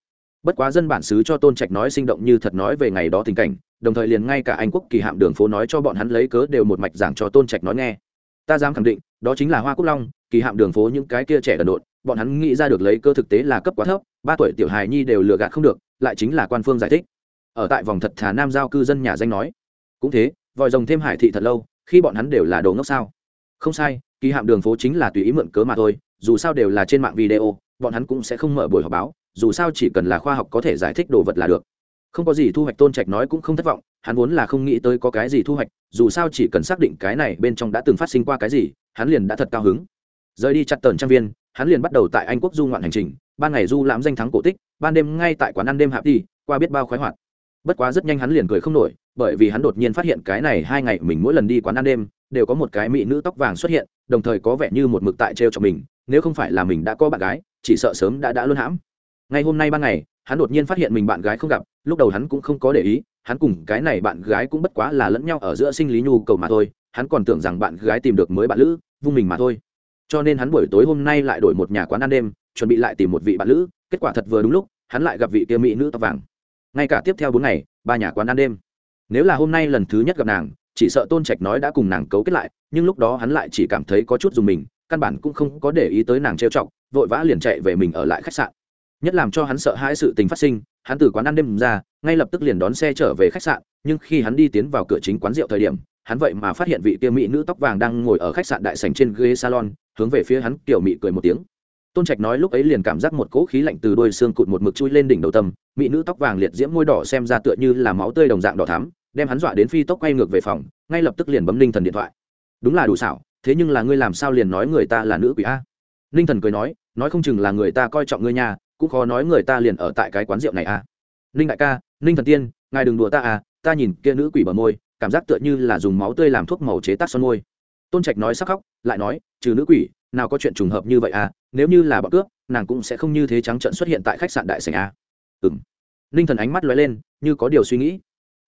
Speaker 1: bất quá dân bản xứ cho tôn trạch nói sinh động như thật nói về ngày đó tình cảnh, đồng thời liền ngay cả anh quốc kỳ hạm đường phố nói cho bọn hắn lấy cớ đều một mạch giảng cho tôn trạch nói nghe. Ta dám khẳng định, đó chính là hoa quốc long, kỳ hạm đường phố những cái kia trẻ đần độn, bọn hắn nghĩ ra được lấy cơ thực tế là cấp quá thấp, ba tuổi tiểu hài nhi đều lừa gạt không được, lại chính là quan phương giải thích. Ở tại vòng thật thà nam giao cư dân nhà danh nói. Cũng thế, vòi rồng thêm hải thị thật lâu, khi bọn hắn đều là đồ ngốc sao? Không sai, kỳ hạm đường phố chính là tùy ý mượn cớ mà thôi, dù sao đều là trên mạng video, bọn hắn cũng sẽ không mở buổi họp báo dù sao chỉ cần là khoa học có thể giải thích đồ vật là được. Không có gì thu hoạch tôn trạch nói cũng không thất vọng, hắn vốn là không nghĩ tới có cái gì thu hoạch, dù sao chỉ cần xác định cái này bên trong đã từng phát sinh qua cái gì, hắn liền đã thật cao hứng. Rời đi chặt tờn trang viên, hắn liền bắt đầu tại anh quốc du ngoạn hành trình, ban ngày du lãm danh thắng cổ tích, ban đêm ngay tại quán ăn đêm hạp đi, qua biết bao khoái hoạt. Bất quá rất nhanh hắn liền cười không nổi, bởi vì hắn đột nhiên phát hiện cái này hai ngày mình mỗi lần đi quán ăn đêm, đều có một cái mỹ nữ tóc vàng xuất hiện, đồng thời có vẻ như một mực tại t r e o cho mình, nếu không phải là mình đã có bạn gái, chỉ sợ sớm đã đã luôn hãm ngay hôm nay ban ngày, hắn đột nhiên phát hiện mình bạn gái không gặp, lúc đầu hắn cũng không có để ý, hắn cùng cái này bạn gái cũng bất quá là lẫn nhau ở giữa sinh lý nhu cầu mà thôi, hắn còn tưởng rằng bạn gái tìm được mới bạn lữ, vung mình mà thôi. Cho nên hắn buổi tối hôm nay lại đổi một nhà quán ăn đêm, chuẩn bị lại tìm một vị bạn lữ, kết quả thật vừa đúng lúc, hắn lại gặp vị kia mỹ nữ tóc vàng. Ngay cả tiếp theo bốn ngày, ba nhà quán ăn đêm. Nếu là hôm nay lần thứ nhất gặp nàng, chỉ sợ tôn trạch nói đã cùng nàng cấu kết lại, nhưng lúc đó hắn lại chỉ cảm thấy có chút dùng mình, căn bản cũng không có để ý tới nàng trêu chọc, vội vã liền chạy về mình ở lại khách sạn nhất làm cho hắn sợ hãi sự tình phát sinh, hắn từ quán ăn đêm ra, ngay lập tức liền đón xe trở về khách sạn, nhưng khi hắn đi tiến vào cửa chính quán rượu thời điểm, hắn vậy mà phát hiện vị kia mỹ nữ tóc vàng đang ngồi ở khách sạn đại sành trên ghế salon, hướng về phía hắn kiểu mị cười một tiếng. Tôn trạch nói lúc ấy liền cảm giác một cỗ khí lạnh từ đôi xương cụt một mực chui lên đỉnh đầu tâm, mỹ nữ tóc vàng liệt diễm môi đỏ xem ra tựa như là máu tươi đồng dạng đỏ thắm, đem hắn dọa đến phi tốc quay ngược về phòng, ngay lập tức liền bấm ninh thần điện thoại. Đúng là đủ xảo, thế nhưng là ngươi làm sao liền nói người ta là nữ quỷ a? Ninh thần cười nói nói không chừng là người ta coi trọng ngươi nhà cũng khó nói người ta liền ở tại cái quán rượu này à? ninh đại ca, ninh thần tiên, ngài đừng đùa ta à ta nhìn kia nữ quỷ bờ môi, cảm giác tựa như là dùng máu tươi làm thuốc màu chế tác son môi. Tôn trạch nói sắc khóc, lại nói, trừ nữ quỷ, nào có chuyện trùng hợp như vậy à nếu như là bọn cướp, nàng cũng sẽ không như thế trắng trận xuất hiện tại khách sạn đại sành a à. ừ m ninh thần ánh mắt lóe lên, như có điều suy nghĩ.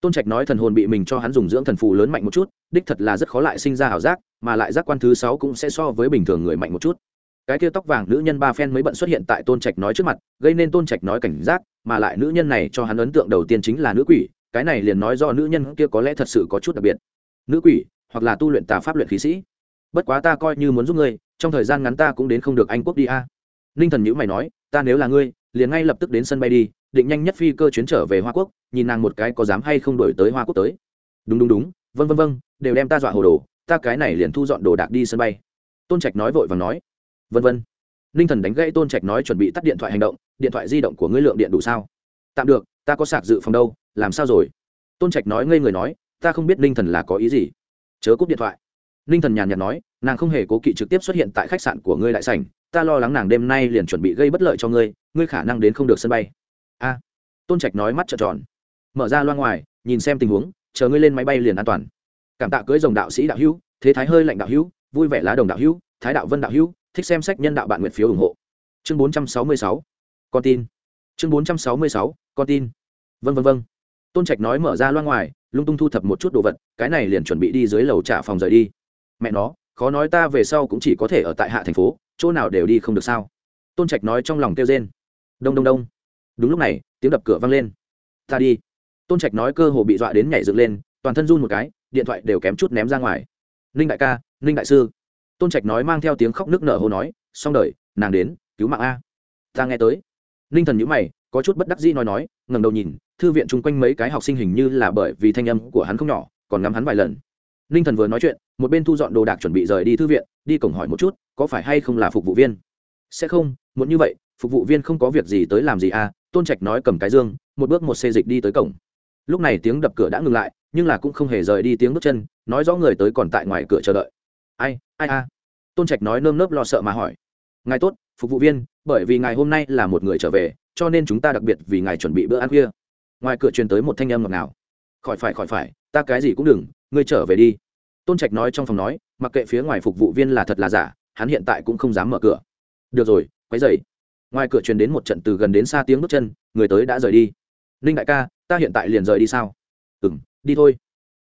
Speaker 1: Tôn trạch nói thần hồn bị mình cho hắn dùng dưỡng thần phù lớn mạnh một chút, đích thật là rất khó lại sinh ra ảo giác, mà lại giác quan thứ sáu cũng sẽ so với bình thường người mạnh một chút cái kia tóc vàng nữ nhân ba phen mới bận xuất hiện tại tôn trạch nói trước mặt, gây nên tôn trạch nói cảnh giác, mà lại nữ nhân này cho hắn ấn tượng đầu tiên chính là nữ quỷ, cái này liền nói do nữ nhân kia có lẽ thật sự có chút đặc biệt. Nữ quỷ, hoặc là tu luyện tà pháp luyện khí sĩ. Bất quá ta coi như muốn giúp ngươi, trong thời gian ngắn ta cũng đến không được anh quốc đi a. Ninh thần nhữ mày nói, ta nếu là ngươi, liền ngay lập tức đến sân bay đi, định nhanh nhất phi cơ chuyến trở về hoa quốc, nhìn nàng một cái có dám hay không đổi tới hoa quốc tới. Đúng đúng đúng vân vân vân đều đem ta dọa hồ đồ, ta cái này liền thu dọn đồ đạc đi sân bay. Tôn trạch nói vội và nói vân vân. Ninh thần đánh gãy tôn trạch nói chuẩn bị tắt điện thoại hành động, điện thoại di động của ngươi lượng điện đủ sao? Tạm được, ta có sạc dự phòng đâu, làm sao rồi? Tôn trạch nói ngây người nói, ta không biết ninh thần là có ý gì. Chớ cúp điện thoại. Ninh thần nhàn nhạt nói, nàng không hề cố kỵ trực tiếp xuất hiện tại khách sạn của ngươi đại sảnh, ta lo lắng nàng đêm nay liền chuẩn bị gây bất lợi cho ngươi ngươi khả năng đến không được sân bay. A. Tôn trạch nói mắt trợn tròn. Mở ra loa ngoài, nhìn xem tình huống, chờ ngươi lên máy bay liền an toàn. Cảm tạ cưới dòng đạo sĩ đạo hữu, thế thái hơi lạnh đạo hữu, vui vẻ lá đồng đạo hữu, thái đạo vân đạo hữu thích xem sách nhân đạo bạn nguyện phiếu ủng hộ. Chương bốn trăm sáu mươi sáu, con tin. Chương bốn trăm sáu mươi sáu, con tin. Vân vân vân tôn trạch nói mở ra loa ngoài, lung tung thu thập một chút đồ vật, cái này liền chuẩn bị đi dưới lầu trả phòng rời đi. Mẹ nó, khó nói ta về sau cũng chỉ có thể ở tại hạ thành phố, chỗ nào đều đi không được sao. Tôn trạch nói trong lòng kêu rên. Đông đông đông. Đúng lúc này, tiếng đập cửa vang lên. Ta đi. Tôn trạch nói cơ hồ bị dọa đến nhảy dựng lên, toàn thân run một cái, điện thoại đều kém chút ném ra ngoài. Ninh đại ca, ninh đại sư tôn trạch nói mang theo tiếng khóc nước nở hô nói, xong đời, nàng đến, cứu mạng a. Ta nghe tới. Ninh thần nhữ mày, có chút bất đắc dĩ nói nói, ngẩng đầu nhìn, thư viện chung quanh mấy cái học sinh hình như là bởi vì thanh âm của hắn không nhỏ, còn ngắm hắn vài lần. Ninh thần vừa nói chuyện, một bên thu dọn đồ đạc chuẩn bị rời đi thư viện, đi cổng hỏi một chút, có phải hay không là phục vụ viên? Sẽ không muốn như vậy, phục vụ viên không có việc gì tới làm gì à tôn trạch nói cầm cái dương, một bước một xê dịch đi tới cổng. Lúc này tiếng đập cửa đã ngừng lại, nhưng là cũng không hề rời đi tiếng bước chân, nói rõ người tới còn tại ngoài cửa chờ đợi ai ai a? Tôn trạch nói nơm nớp lo sợ mà hỏi. Ngài tốt, phục vụ viên, bởi vì ngài hôm nay là một người trở về, cho nên chúng ta đặc biệt vì ngài chuẩn bị bữa ăn khuya. Ngoài cửa truyền tới một thanh âm ngọt nào khỏi phải khỏi phải, ta cái gì cũng đừng, ngươi trở về đi. Tôn trạch nói trong phòng nói, mặc kệ phía ngoài phục vụ viên là thật là giả, hắn hiện tại cũng không dám mở cửa. Được rồi, quấy dậy ngoài cửa truyền đến một trận từ gần đến xa tiếng bước chân, người tới đã rời đi. Ninh đại ca, ta hiện tại liền rời đi sao? Ừ m đi thôi.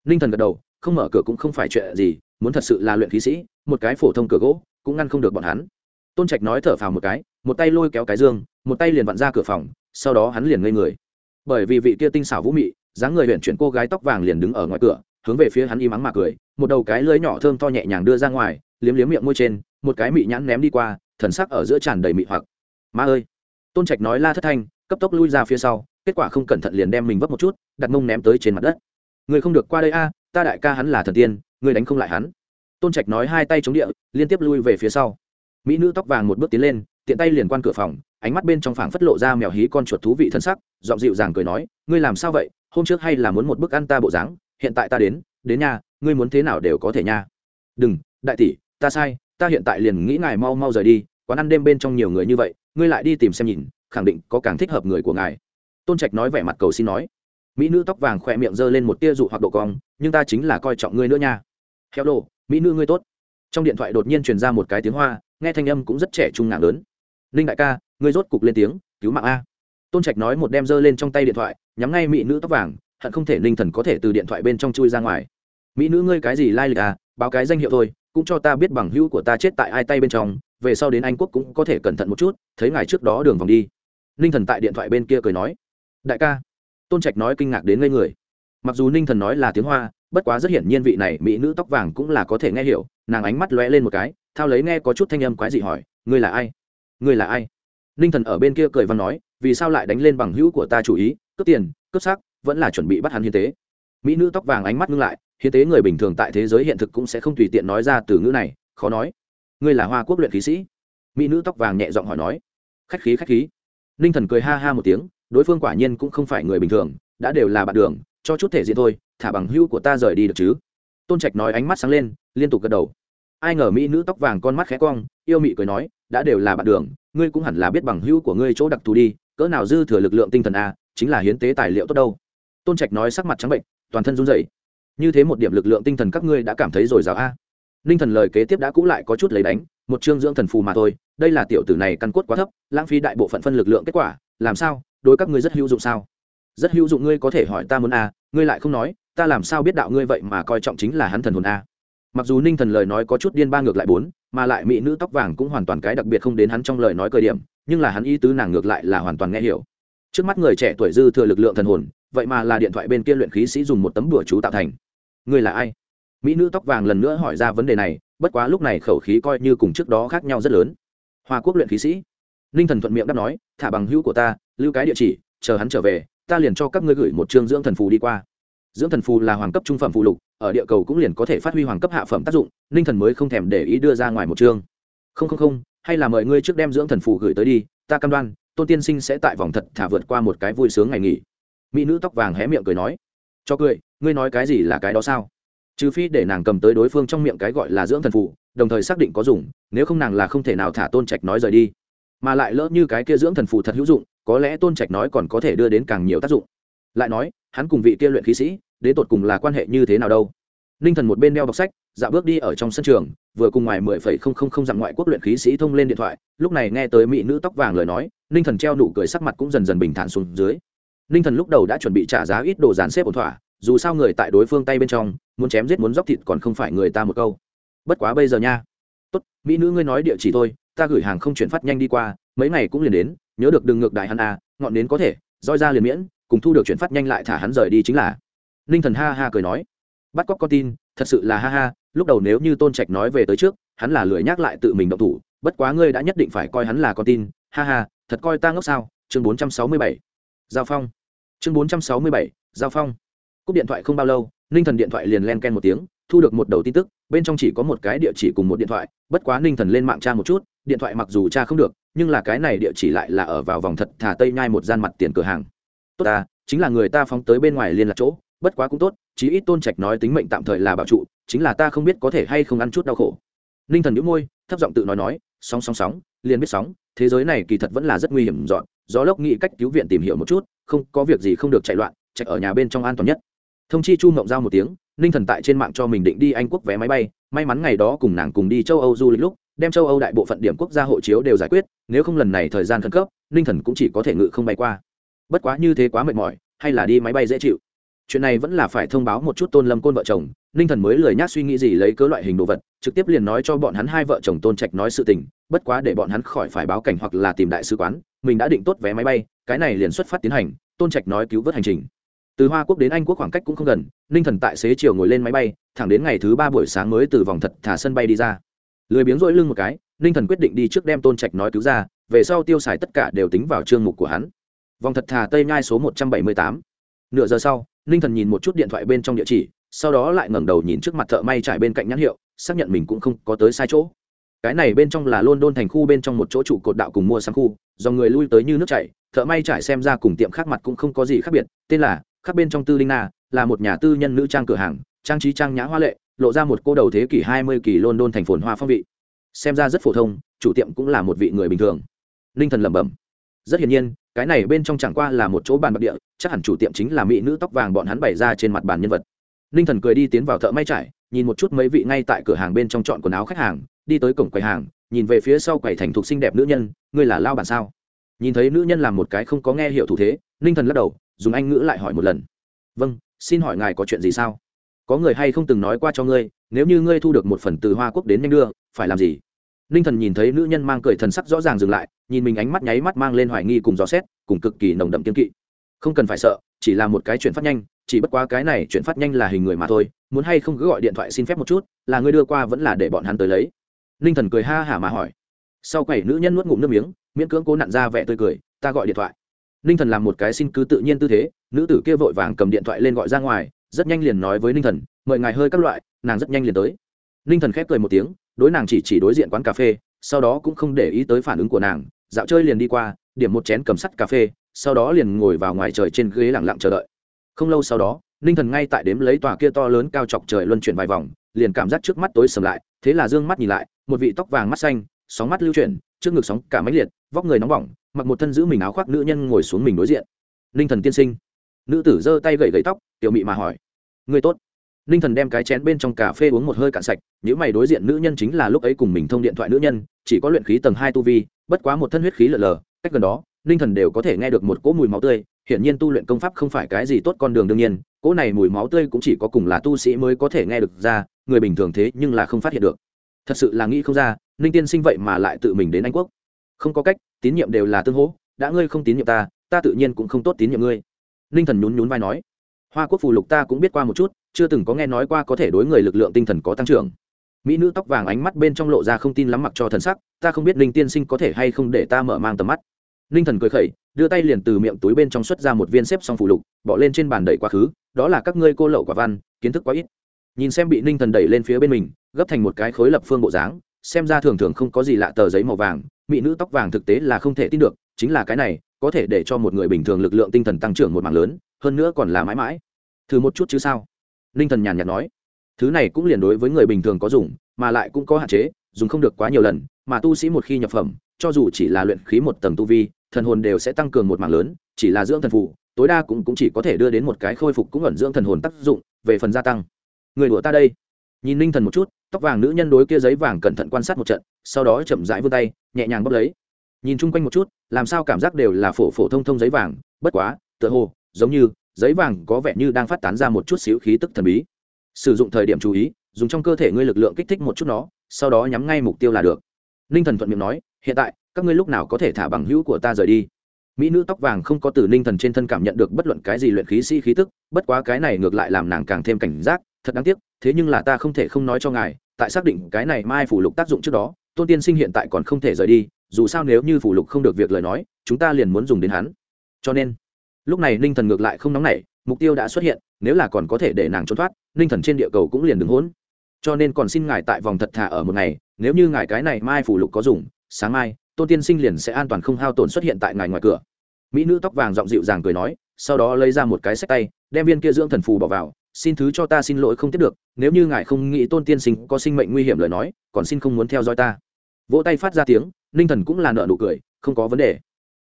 Speaker 1: Ninh thần gật đầu không mở cửa cũng không phải chuyện gì, muốn thật sự là luyện khí sĩ, một cái phổ thông cửa gỗ, cũng ngăn không được bọn hắn. Tôn trạch nói thở phào một cái, một tay lôi kéo cái dương, một tay liền vặn ra cửa phòng, sau đó hắn liền ngây người. Bởi vì vị kia tinh xảo vũ mị, dáng người huyện chuyển cô gái tóc vàng liền đứng ở ngoài cửa, hướng về phía hắn im ắng mà cười, một đầu cái lưới nhỏ thơm to nhẹ nhàng đưa ra ngoài, liếm liếm miệng môi trên, một cái mị nhãn ném đi qua, thần sắc ở giữa tràn đầy mị hoặc. Ma ơi! Tôn trạch nói la thất thanh, cấp tốc lui ra phía sau, kết quả không cẩn thận liền đem mình vấp một chút, đặt mông ném tới trên mặt đất. Người không được qua đây a ta đại ca hắn là thần tiên người đánh không lại hắn. Tôn trạch nói hai tay chống địa, liên tiếp lui về phía sau. Mỹ nữ tóc vàng một bước tiến lên, tiện tay liền quan cửa phòng, ánh mắt bên trong phảng phất lộ ra mèo hí con chuột thú vị thân sắc, giọng dịu dàng cười nói, ngươi làm sao vậy? Hôm trước hay là muốn một bức ăn ta bộ dáng, hiện tại ta đến đến nhà, ngươi muốn thế nào đều có thể nha. Đừng, đại tỷ, ta sai, ta hiện tại liền nghĩ ngài mau mau rời đi, quán ăn đêm bên trong nhiều người như vậy, ngươi lại đi tìm xem nhìn, khẳng định có càng thích hợp người của ngài. Tôn trạch nói vẻ mặt cầu xin nói mỹ nữ tóc vàng khỏe miệng giơ lên một tia dụ hoặc độ cong, nhưng ta chính là coi trọng ngươi nữa nha. Heo đồ, mỹ nữ ngươi tốt. Trong điện thoại đột nhiên truyền ra một cái tiếng hoa, nghe thanh âm cũng rất trẻ trung ngạc lớn. Ninh đại ca, ngươi rốt cục lên tiếng, cứu mạng a. Tôn trạch nói một đem giơ lên trong tay điện thoại, nhắm ngay mỹ nữ tóc vàng, hận không thể ninh thần có thể từ điện thoại bên trong chui ra ngoài. Mỹ nữ ngươi cái gì lai lịch à báo cái danh hiệu thôi, cũng cho ta biết bằng hữu của ta chết tại ai tay bên trong, về sau đến anh quốc cũng có thể cẩn thận một chút, thấy ngài trước đó đường vòng đi. Ninh thần tại điện thoại bên kia cười nói, đại ca tôn trạch nói kinh ngạc đến ngây người. Mặc dù ninh thần nói là tiếng hoa, bất quá rất hiển nhiên vị này mỹ nữ tóc vàng cũng là có thể nghe hiểu, nàng ánh mắt lóe lên một cái, thao lấy nghe có chút thanh âm quái dị hỏi, ngươi là ai? Ngươi là ai? Ninh thần ở bên kia cười văn nói, vì sao lại đánh lên bằng hữu của ta chủ ý, cướp tiền, cướp xác, vẫn là chuẩn bị bắt hắn hiến tế? Mỹ nữ tóc vàng ánh mắt ngưng lại, hiến tế người bình thường tại thế giới hiện thực cũng sẽ không tùy tiện nói ra từ ngữ này, khó nói. Ngươi là hoa quốc luyện khí sĩ? Mỹ nữ tóc vàng nhẹ giọng hỏi nói. Khách khí khách khí. Ninh thần cười ha ha một tiếng đối phương quả nhiên cũng không phải người bình thường, đã đều là bạn đường, cho chút thể diện thôi, thả bằng hữu của ta rời đi được chứ? Tôn trạch nói ánh mắt sáng lên, liên tục gật đầu. Ai ngờ mỹ nữ tóc vàng con mắt khẽ cong, yêu mị cười nói, đã đều là bạn đường, ngươi cũng hẳn là biết bằng hữu của ngươi chỗ đặc thù đi, cỡ nào dư thừa lực lượng tinh thần a, chính là hiến tế tài liệu tốt đâu. Tôn trạch nói sắc mặt trắng bệnh, toàn thân run rẩy. Như thế một điểm lực lượng tinh thần các ngươi đã cảm thấy rồi rào a. Ninh thần lời kế tiếp đã cũ lại có chút lấy đánh, một chương dưỡng thần phù mà thôi, đây là tiểu tử này căn cốt quá thấp, lãng phí đại bộ phận phân lực lượng kết quả, làm sao đối các ngươi rất hữu dụng sao? Rất hữu dụng ngươi có thể hỏi ta muốn a ngươi lại không nói, ta làm sao biết đạo ngươi vậy mà coi trọng chính là hắn thần hồn a mặc dù ninh thần lời nói có chút điên ba ngược lại bốn, mà lại mỹ nữ tóc vàng cũng hoàn toàn cái đặc biệt không đến hắn trong lời nói cơ điểm, nhưng là hắn ý tứ nàng ngược lại là hoàn toàn nghe hiểu. Trước mắt người trẻ tuổi dư thừa lực lượng thần hồn, vậy mà là điện thoại bên kia luyện khí sĩ dùng một tấm đùa chú tạo thành. Ngươi là ai? Mỹ nữ tóc vàng lần nữa hỏi ra vấn đề này, bất quá lúc này khẩu khí coi như cùng trước đó khác nhau rất lớn. Hoa quốc luyện khí sĩ. Ninh thần thuận miệng đáp nói, thả bằng hữu của ta lưu cái địa chỉ, chờ hắn trở về, ta liền cho các ngươi gửi một chương dưỡng thần phù đi qua. Dưỡng thần phù là hoàng cấp trung phẩm phù lục, ở địa cầu cũng liền có thể phát huy hoàng cấp hạ phẩm tác dụng, ninh thần mới không thèm để ý đưa ra ngoài một chương. Không không không, hay là mời ngươi trước đem dưỡng thần phù gửi tới đi, ta cam đoan, tôn tiên sinh sẽ tại vòng thật thả vượt qua một cái vui sướng ngày nghỉ. Mỹ nữ tóc vàng hé miệng cười nói. Cho cười, ngươi nói cái gì là cái đó sao? Trừ phi để nàng cầm tới đối phương trong miệng cái gọi là dưỡng thần phù, đồng thời xác định có dùng, nếu không nàng là không thể nào thả tôn trạch nói rời đi. Mà lại lỡ như cái kia dưỡng thần phù thật hữu dụng có lẽ tôn trạch nói còn có thể đưa đến càng nhiều tác dụng. Lại nói, hắn cùng vị kia luyện khí sĩ, đến tột cùng là quan hệ như thế nào đâu? Ninh thần một bên đeo đọc sách dạ bước đi ở trong sân trường, vừa cùng ngoài mười phẩy không không không dặm ngoại quốc luyện khí sĩ thông lên điện thoại, lúc này nghe tới mỹ nữ tóc vàng lời nói, ninh thần treo nụ cười sắc mặt cũng dần dần bình thản xuống dưới. Ninh thần lúc đầu đã chuẩn bị trả giá ít đồ dàn xếp ổn thỏa, dù sao người tại đối phương tay bên trong, muốn chém giết muốn dóc thịt còn không phải người ta một câu. Bất quá bây giờ nha. Tốt, mỹ nữ ngươi nói địa chỉ thôi, ta gửi hàng không chuyển phát nhanh đi qua mấy ngày cũng liền đến, nhớ được đừng ngược đại hắn à ngọn đến có thể, roi ra liền miễn, cùng thu được chuyển phát nhanh lại thả hắn rời đi chính là. Ninh thần ha ha cười nói, bắt cóc con tin, thật sự là ha ha, lúc đầu nếu như tôn trạch nói về tới trước, hắn là lười nhắc lại tự mình động thủ, bất quá ngươi đã nhất định phải coi hắn là con tin, ha ha, thật coi ta ngốc sao, chương bốn trăm sáu mươi bảy, giao phong, chương bốn trăm sáu mươi bảy, giao phong. Cúp điện thoại không bao lâu, ninh thần điện thoại liền len ken một tiếng, thu được một đầu tin tức, bên trong chỉ có một cái địa chỉ cùng một điện thoại, bất quá ninh thần lên mạng tra một chút, điện thoại mặc dù tra không được nhưng là cái này địa chỉ lại là ở vào vòng thật thả tây nhai một gian mặt tiền cửa hàng. Tốt ta, chính là người ta phóng tới bên ngoài liên lạc chỗ, bất quá cũng tốt, chí ít tôn trạch nói tính mệnh tạm thời là bảo trụ, chính là ta không biết có thể hay không ăn chút đau khổ. Ninh thần nhũ môi, thấp giọng tự nói nói, sóng sóng sóng, liền biết sóng, thế giới này kỳ thật vẫn là rất nguy hiểm dọn, gió lốc nghĩ cách cứu viện tìm hiểu một chút, không, có việc gì không được chạy loạn, chạy ở nhà bên trong an toàn nhất. Thông chi chu mộng giao một tiếng, ninh thần tại trên mạng cho mình định đi anh quốc vé máy bay, may mắn ngày đó cùng nàng cùng đi châu âu du lịch lúc đem châu âu đại bộ phận điểm quốc gia hộ chiếu đều giải quyết, nếu không lần này thời gian khẩn cấp, ninh thần cũng chỉ có thể ngự không bay qua. Bất quá như thế quá mệt mỏi, hay là đi máy bay dễ chịu. Chuyện này vẫn là phải thông báo một chút tôn lâm côn vợ chồng, ninh thần mới lười nhác suy nghĩ gì lấy cớ loại hình đồ vật, trực tiếp liền nói cho bọn hắn hai vợ chồng tôn trạch nói sự tình, bất quá để bọn hắn khỏi phải báo cảnh hoặc là tìm đại sứ quán, mình đã định tốt vé máy bay, cái này liền xuất phát tiến hành, tôn trạch nói cứu vớt hành trình. Từ hoa quốc đến anh quốc khoảng cách cũng không gần, ninh thần tại xế chiều ngồi lên máy bay, thẳng đến ngày thứ ba buổi sáng mới từ vòng thật thả sân bay đi ra lười biếng rỗi lưng một cái, ninh thần quyết định đi trước đem tôn trạch nói cứu ra, về sau tiêu xài tất cả đều tính vào chương mục của hắn. Vòng thật thà tây nhai số một trăm bảy mươi tám. Nửa giờ sau, ninh thần nhìn một chút điện thoại bên trong địa chỉ, sau đó lại ngẩng đầu nhìn trước mặt thợ may trải bên cạnh nhãn hiệu, xác nhận mình cũng không có tới sai chỗ. Cái này bên trong là london thành khu bên trong một chỗ trụ cột đạo cùng mua sắm khu, do người lui tới như nước chảy, thợ may trải xem ra cùng tiệm khác mặt cũng không có gì khác biệt, tên là, khác bên trong tư linh na, là một nhà tư nhân nữ trang cửa hàng trang trí trang nhã hoa lệ, lộ ra một cô đầu thế kỷ hai mươi kỳ london thành phồn hoa phong vị. Xem ra rất phổ thông, chủ tiệm cũng là một vị người bình thường. Ninh thần lẩm bẩm. Rất hiển nhiên, cái này bên trong chẳng qua là một chỗ bàn bạc địa, chắc hẳn chủ tiệm chính là mỹ nữ tóc vàng bọn hắn bày ra trên mặt bàn nhân vật. Ninh thần cười đi tiến vào thợ may trải, nhìn một chút mấy vị ngay tại cửa hàng bên trong chọn quần áo khách hàng, đi tới cổng quầy hàng, nhìn về phía sau quầy thành thục xinh đẹp nữ nhân, ngươi là lao bản sao? Nhìn thấy nữ nhân làm một cái không có nghe hiểu thủ thế, ninh thần lắc đầu, dùng anh ngữ lại hỏi một lần. Vâng xin hỏi ngài có chuyện gì sao? Có người hay không từng nói qua cho ngươi, nếu như ngươi thu được một phần từ hoa quốc đến nhanh đưa, phải làm gì? Ninh thần nhìn thấy nữ nhân mang cười thần sắc rõ ràng dừng lại, nhìn mình ánh mắt nháy mắt mang lên hoài nghi cùng gió xét, cùng cực kỳ nồng đậm kiên kỵ. Không cần phải sợ, chỉ là một cái chuyển phát nhanh, chỉ bất quá cái này chuyển phát nhanh là hình người mà thôi, muốn hay không cứ gọi điện thoại xin phép một chút, là ngươi đưa qua vẫn là để bọn hắn tới lấy. Ninh thần cười ha hả mà hỏi. Sau quầy nữ nhân nuốt ngụm nước miếng, miễn cưỡng cố nặn ra vẻ tươi cười, ta gọi điện thoại. Ninh thần làm một cái xin cứ tự nhiên tư thế, nữ tử kia vội vàng cầm điện thoại lên gọi ra ngoài rất nhanh liền nói với ninh thần, mời ngài hơi các loại, nàng rất nhanh liền tới. Ninh thần khép cười một tiếng, đối nàng chỉ chỉ đối diện quán cà phê, sau đó cũng không để ý tới phản ứng của nàng, dạo chơi liền đi qua, điểm một chén cầm sắt cà phê, sau đó liền ngồi vào ngoài trời trên ghế lẳng lặng chờ đợi. Không lâu sau đó, ninh thần ngay tại đếm lấy tòa kia to lớn cao chọc trời luân chuyển vài vòng, liền cảm giác trước mắt tối sầm lại, thế là d ư ơ n g mắt nhìn lại, một vị tóc vàng mắt xanh, sóng mắt lưu chuyển, trước ngực sóng cả máy liệt, vóc người nóng bỏng, mặc một thân giữ mình áo khoác nữ nhân ngồi xuống mình đối diện. Ninh thần tiên sinh. Nữ tử giơ tay gậy gậy tóc, tiểu mị mà hỏi người tốt. Ninh thần đem cái chén bên trong cà phê uống một hơi cạn sạch Những mày đối diện nữ nhân chính là lúc ấy cùng mình thông điện thoại nữ nhân, chỉ có luyện khí tầng hai tu vi, bất quá một thân huyết khí lờ lờ cách gần đó, ninh thần đều có thể nghe được một cỗ mùi máu tươi, hiển nhiên tu luyện công pháp không phải cái gì tốt con đường đương nhiên, cỗ này mùi máu tươi cũng chỉ có cùng là tu sĩ mới có thể nghe được ra, người bình thường thế nhưng là không phát hiện được. Thật sự là nghĩ không ra, ninh tiên sinh vậy mà lại tự mình đến anh quốc. Không có cách, tín nhiệm đều là tương hỗ, đã ngươi không tín nhiệm ta ta tự nhiên cũng không tốt tín nhiệm ngươi. Ninh thần nhún nhún vai nói hoa quốc phù lục ta cũng biết qua một chút, chưa từng có nghe nói qua có thể đối người lực lượng tinh thần có tăng trưởng. Mỹ nữ tóc vàng ánh mắt bên trong lộ ra không tin lắm mặc cho thần sắc, ta không biết linh tiên sinh có thể hay không để ta mở mang tầm mắt. Ninh thần cười khẩy, đưa tay liền từ miệng túi bên trong xuất ra một viên xếp xong phù lục, bỏ lên trên bàn đẩy quá khứ, đó là các ngươi cô lậu quả văn, kiến thức quá ít. Nhìn xem bị ninh thần đẩy lên phía bên mình, gấp thành một cái khối lập phương bộ dáng, xem ra thường thường không có gì lạ tờ giấy màu vàng, mỹ nữ tóc vàng thực tế là không thể tin được, chính là cái này có thể để cho một người bình thường lực lượng tinh thần tăng trưởng một mạng lớn hơn nữa còn là mãi mãi. Thử một chút chứ sao? Ninh thần nhàn nhạt nói. Thứ này cũng liền đối với người bình thường có dùng mà lại cũng có hạn chế dùng không được quá nhiều lần mà tu sĩ một khi nhập phẩm cho dù chỉ là luyện khí một tầng tu vi thần hồn đều sẽ tăng cường một mạng lớn chỉ là dưỡng thần phụ tối đa cũng, cũng chỉ có thể đưa đến một cái khôi phục cũng ẩn dưỡng thần hồn tác dụng về phần gia tăng. Người đùa ta đây. Nhìn ninh thần một chút tóc vàng nữ nhân đối kia giấy vàng cẩn thận quan sát một trận sau đó chậm rãi vươn tay nhẹ nhàng bóp lấy nhìn chung quanh một chút, làm sao cảm giác đều là phổ phổ thông thông giấy vàng, bất quá, tựa hồ, giống như, giấy vàng có vẻ như đang phát tán ra một chút xíu khí tức thần bí. Sử dụng thời điểm chú ý, dùng trong cơ thể ngươi lực lượng kích thích một chút nó, sau đó nhắm ngay mục tiêu là được. Ninh thần thuận miệng nói, hiện tại, các ngươi lúc nào có thể thả bằng hữu của ta rời đi? Mỹ nữ tóc vàng không có từ ninh thần trên thân cảm nhận được bất luận cái gì luyện khí sĩ khí tức, bất quá cái này ngược lại làm nàng càng thêm cảnh giác, thật đáng tiếc, thế nhưng là ta không thể không nói cho ngài, tại xác định cái này mai phủ lục tác dụng trước đó, tôn tiên sinh hiện tại còn không thể rời đi dù sao nếu như phủ lục không được việc lời nói, chúng ta liền muốn dùng đến hắn. Cho nên, lúc này ninh thần ngược lại không nóng nảy, mục tiêu đã xuất hiện, nếu là còn có thể để nàng trốn thoát, ninh thần trên địa cầu cũng liền đứng hỗn. Cho nên còn xin ngài tại vòng thật thà ở một ngày, nếu như ngài cái này mai phủ lục có dùng, sáng mai, tôn tiên sinh liền sẽ an toàn không hao tổn xuất hiện tại ngài ngoài cửa. Mỹ nữ tóc vàng giọng dịu dàng cười nói, sau đó lấy ra một cái sách tay, đem viên kia dưỡng thần phù bỏ vào, xin thứ cho ta xin lỗi không tiếp được, nếu như ngài không nghĩ tôn tiên sinh có sinh mệnh nguy hiểm lời nói, còn xin không muốn theo dõi ta. Vỗ tay phát ra tiếng ninh thần cũng là nợ nụ cười, không có vấn đề.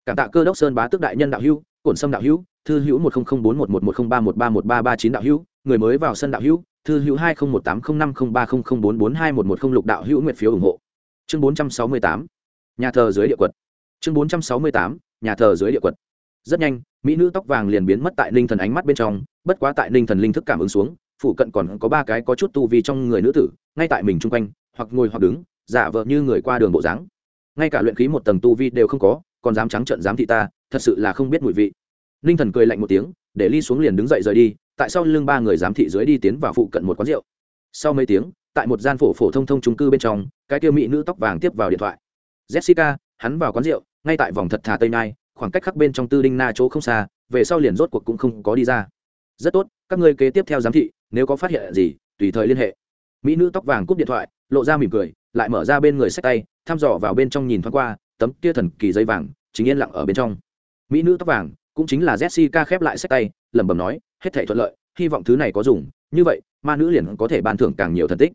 Speaker 1: Cảm tạ cơ đốc sơn bá tước đại nhân đạo hữu, cổn sâm đạo hữu, thư hữu một nghìn bốn một một một không ba một ba một ba ba chín đạo hữu, người mới vào sân đạo hữu, thư hữu hai nghìn một tám không năm không ba không không bốn bốn hai một một không lục đạo hữu nguyện phiếu ủng hộ. Chương bốn trăm sáu mươi tám, nhà thờ dưới địa quật. Chương bốn trăm sáu mươi tám, nhà thờ dưới địa quật. Rất nhanh, mỹ nữ tóc vàng liền biến mất tại ninh thần ánh mắt bên trong, bất quá tại ninh thần linh thức cảm ứng xuống, phụ cận còn có ba cái có chút tu vi trong người nữ tử, ngay tại mình chung quanh, hoặc ngồi hoặc đứng, giả vờ như người qua đường bộ dáng ngay cả luyện khí một tầng tu vi đều không có, còn dám trắng trợn dám thị ta, thật sự là không biết mùi vị. Ninh thần cười lạnh một tiếng, để ly xuống liền đứng dậy rời đi, tại sau lưng ba người giám thị dưới đi tiến vào phụ cận một quán rượu. Sau mấy tiếng, tại một gian phổ phổ thông thông trung cư bên trong, cái tiêu mỹ nữ tóc vàng tiếp vào điện thoại. Jessica, hắn vào quán rượu, ngay tại vòng thật thà tây nai, khoảng cách khắc bên trong tư đinh na chỗ không xa, về sau liền rốt cuộc cũng không có đi ra. Rất tốt, các ngươi kế tiếp theo giám thị, nếu có phát hiện gì, tùy thời liên hệ. Mỹ nữ tóc vàng cúp điện thoại, lộ ra mỉm cười, lại mở ra bên người sách tay thăm dò vào bên trong nhìn thoáng qua, tấm kia thần kỳ dây vàng chính yên lặng ở bên trong. Mỹ nữ tóc vàng cũng chính là jessica khép lại sách tay, lẩm bẩm nói, hết thể thuận lợi, hy vọng thứ này có dùng, như vậy, ma nữ liền có thể ban thưởng càng nhiều thần tích.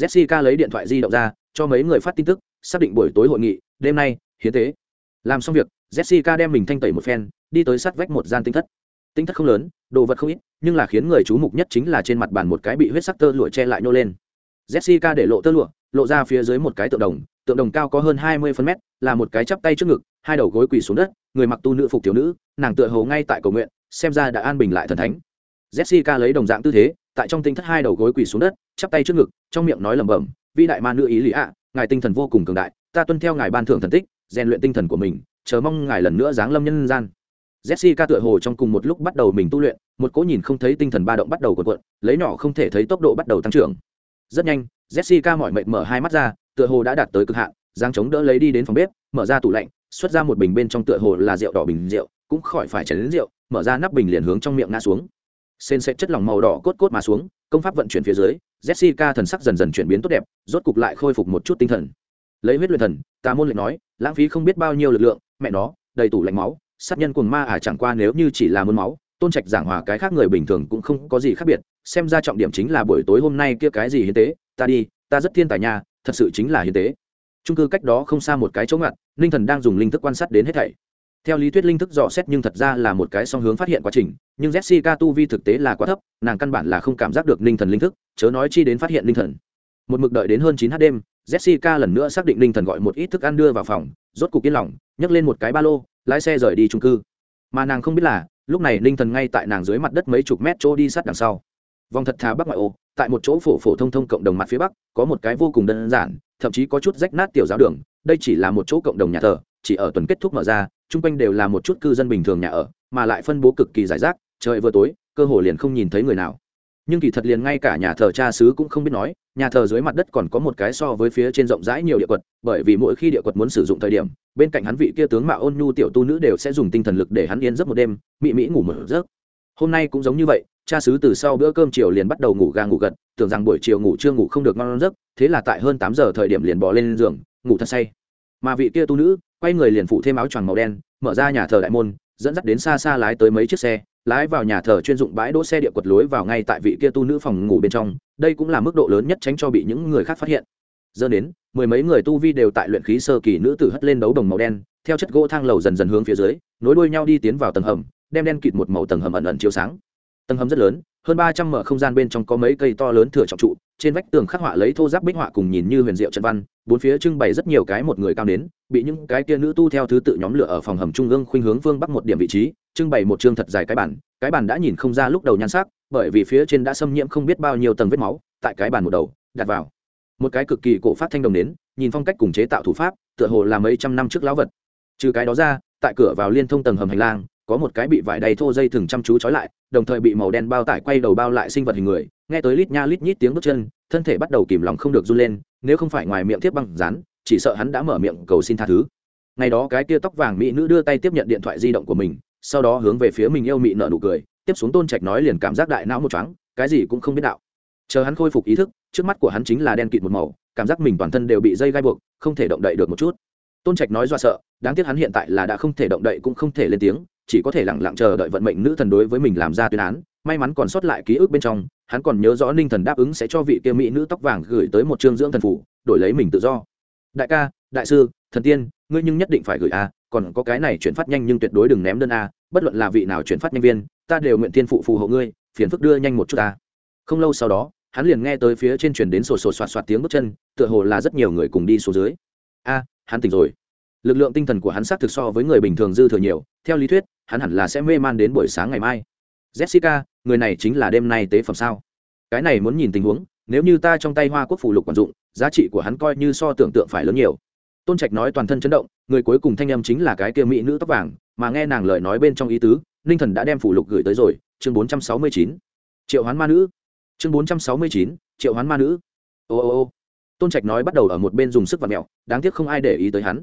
Speaker 1: Jessica lấy điện thoại di động ra, cho mấy người phát tin tức, xác định buổi tối hội nghị, đêm nay, hiến tế. Làm xong việc, jessica đem mình thanh tẩy một phen, đi tới sát vách một gian tinh thất. Tinh thất không lớn, đồ vật không ít, nhưng là khiến người chú mục nhất chính là trên mặt bàn một cái bị huyết sắc tơ lụa che lại nô lên. Jessica để lộ tơ lụa, lộ ra phía dưới một cái tượng đồng tượng đồng cao có hơn hai mươi phân mét, là một cái chắp tay trước ngực, hai đầu gối quỳ xuống đất, người mặc tu nữ phục thiếu nữ, nàng tựa hồ ngay tại cầu nguyện, xem ra đã an bình lại thần thánh. Jessica lấy đồng dạng tư thế, tại trong tinh thất hai đầu gối quỳ xuống đất, chắp tay trước ngực, trong miệng nói lẩm bẩm, vĩ đại ma nữ ý lý ạ, ngài tinh thần vô cùng cường đại, ta tuân theo ngài ban thưởng thần tích, rèn luyện tinh thần của mình, chờ mong ngài lần nữa giáng lâm nhân gian. Jessica tựa hồ trong cùng một lúc bắt đầu mình tu luyện, một cỗ nhìn không thấy tinh thần ba động bắt đầu cuộn cuộn, lấy nhỏ không thể thấy tốc độ bắt đầu tăng trưởng. Rất nhanh, jessica mỏi mệt mở hai mắt ra tựa hồ đã đạt tới cực hạn, giang chống đỡ lấy đi đến phòng bếp, mở ra tủ lạnh, xuất ra một bình bên trong tựa hồ là rượu đỏ bình rượu, cũng khỏi phải chảy đến rượu, mở ra nắp bình liền hướng trong miệng ngã xuống. Sên sẽ chất lỏng màu đỏ cốt cốt mà xuống, công pháp vận chuyển phía dưới, jessica thần sắc dần dần chuyển biến tốt đẹp, rốt cục lại khôi phục một chút tinh thần. Lấy huyết luyện thần, tà môn lệnh nói, lãng phí không biết bao nhiêu lực lượng, mẹ nó, đầy tủ lạnh máu, sát nhân cuồng ma à chẳng qua nếu như chỉ là môn máu, tôn trạch giảng hòa cái khác người bình thường cũng không có gì khác biệt, xem ra trọng điểm chính là buổi tối hôm nay kia cái gì hiến tế, ta đi, ta rất thiên tài nhà thật sự chính là hiến tế. Trung cư cách đó không xa một cái chỗ ngặt ninh thần đang dùng linh thức quan sát đến hết thảy. Theo lý thuyết linh thức dò xét nhưng thật ra là một cái song hướng phát hiện quá trình, nhưng jessica tu vi thực tế là quá thấp, nàng căn bản là không cảm giác được ninh thần linh thức, chớ nói chi đến phát hiện linh thần. Một mực đợi đến hơn chín h đêm, jessica lần nữa xác định linh thần gọi một ít thức ăn đưa vào phòng, rốt cục yên lòng, nhấc lên một cái ba lô, lái xe rời đi trung cư. Mà nàng không biết là, lúc này linh thần ngay tại nàng dưới mặt đất mấy chục mét chỗ đi sát đằng sau. Vòng thật thà bắc ngoại ô tại một chỗ phổ phổ thông thông cộng đồng mặt phía bắc, có một cái vô cùng đơn giản, thậm chí có chút rách nát tiểu giáo đường, đây chỉ là một chỗ cộng đồng nhà thờ, chỉ ở tuần kết thúc mở ra, chung quanh đều là một chút cư dân bình thường nhà ở, mà lại phân bố cực kỳ giải rác, trời vừa tối, cơ hồ liền không nhìn thấy người nào. Nhưng kỳ thật liền ngay cả nhà thờ cha xứ cũng không biết nói, nhà thờ dưới mặt đất còn có một cái so với phía trên rộng rãi nhiều địa quật, bởi vì mỗi khi địa quật muốn sử dụng thời điểm, bên cạnh hắn vị kia tướng mạo ôn nhu tiểu tu nữ đều sẽ dùng tinh thần lực để hắn yên giấc một đêm, mị mỹ ngủ mở giấc. Hôm nay cũng giống như vậy cha xứ từ sau bữa cơm chiều liền bắt đầu ngủ ga ngủ gật, tưởng rằng buổi chiều ngủ chưa ngủ không được ngon giấc, thế là tại hơn tám giờ thời điểm liền bỏ lên giường, ngủ thật say. Mà vị kia tu nữ, quay người liền phụ thêm áo choàng màu đen, mở ra nhà thờ đại môn, dẫn dắt đến xa xa lái tới mấy chiếc xe, lái vào nhà thờ chuyên dụng bãi đỗ xe địa quật lối vào ngay tại vị kia tu nữ phòng ngủ bên trong, đây cũng là mức độ lớn nhất tránh cho bị những người khác phát hiện. Giờ đến, mười mấy người tu vi đều tại luyện khí sơ kỳ nữ tử hất lên đấu đồng màu đen, theo chất gỗ thang lầu dần dần hướng phía dưới, nối đuôi nhau đi tiến vào tầng hầm, đem đen kịt một màu tầng hầm ẩn ẩn chiếu sáng tầng hầm rất lớn, hơn ba trăm mở không gian bên trong có mấy cây to lớn thừa trọng trụ, trên vách tường khắc họa lấy thô giáp bích họa cùng nhìn như huyền diệu trận văn, bốn phía trưng bày rất nhiều cái một người cao đến, bị những cái kia nữ tu theo thứ tự nhóm lửa ở phòng hầm trung ương khuynh hướng phương bắc một điểm vị trí, trưng bày một chương thật dài cái bản cái bản đã nhìn không ra lúc đầu nhan sắc, bởi vì phía trên đã xâm nhiễm không biết bao nhiêu tầng vết máu, tại cái bản một đầu, đặt vào. Một cái cực kỳ cổ phát thanh đồng đến, nhìn phong cách cùng chế tạo thủ pháp, tựa hồ là mấy trăm năm trước lão vật. Trừ cái đó ra, tại cửa vào liên thông tầng hầm hành lang có một cái bị vải đầy thô dây thừng chăm chú trói lại, đồng thời bị màu đen bao tải quay đầu bao lại sinh vật hình người, nghe tới lít nha lít nhít tiếng bước chân, thân thể bắt đầu kìm lòng không được run lên, nếu không phải ngoài miệng tiếp băng rán, chỉ sợ hắn đã mở miệng cầu xin tha thứ. Ngày đó cái kia tóc vàng mỹ nữ đưa tay tiếp nhận điện thoại di động của mình, sau đó hướng về phía mình yêu mị nợ nụ cười, tiếp xuống tôn trạch nói liền cảm giác đại não một chóng cái gì cũng không biết đạo. Chờ hắn khôi phục ý thức, trước mắt của hắn chính là đen kịt một màu, cảm giác mình toàn thân đều bị dây gai buộc, không thể động đậy được một chút. Tôn trạch nói do sợ, đáng tiếc hắn hiện tại là đã không thể động đậy cũng không thể lên tiếng chỉ có thể lẳng lặng chờ đợi vận mệnh nữ thần đối với mình làm ra tuyên án. May mắn còn sót lại ký ức bên trong, hắn còn nhớ rõ ninh thần đáp ứng sẽ cho vị kia mỹ nữ tóc vàng gửi tới một chương dưỡng thần phủ, đổi lấy mình tự do. Đại ca, đại sư, thần tiên, ngươi nhưng nhất định phải gửi a, còn có cái này chuyển phát nhanh nhưng tuyệt đối đừng ném đơn a, bất luận là vị nào chuyển phát nhanh viên, ta đều nguyện tiên phụ phù hộ ngươi, phiền phức đưa nhanh một chút a. Không lâu sau đó, hắn liền nghe tới phía trên chuyển đến sổ sổ soạt soạt tiếng bước chân, tựa hồ là rất nhiều người cùng đi xuống dưới. A, hắn tỉnh rồi. Lực lượng tinh thần của hắn xác thực so với người bình thường dư thừa nhiều, theo lý thuyết hắn hẳn là sẽ mê man đến buổi sáng ngày mai. Jessica, người này chính là đêm nay tế phẩm sao? Cái này muốn nhìn tình huống, nếu như ta trong tay hoa quốc phủ lục quản dụng, giá trị của hắn coi như so tưởng tượng phải lớn nhiều. Tôn trạch nói toàn thân chấn động, người cuối cùng thanh âm chính là cái kia mỹ nữ tóc vàng, mà nghe nàng lời nói bên trong ý tứ, ninh thần đã đem phủ lục gửi tới rồi, chương bốn trăm sáu mươi chín. Triệu hoán ma nữ. Chương bốn trăm sáu mươi chín, triệu hoán ma nữ. Ô ô ô. Tôn trạch nói bắt đầu ở một bên dùng sức và mẹo đáng tiếc không ai để ý tới hắn.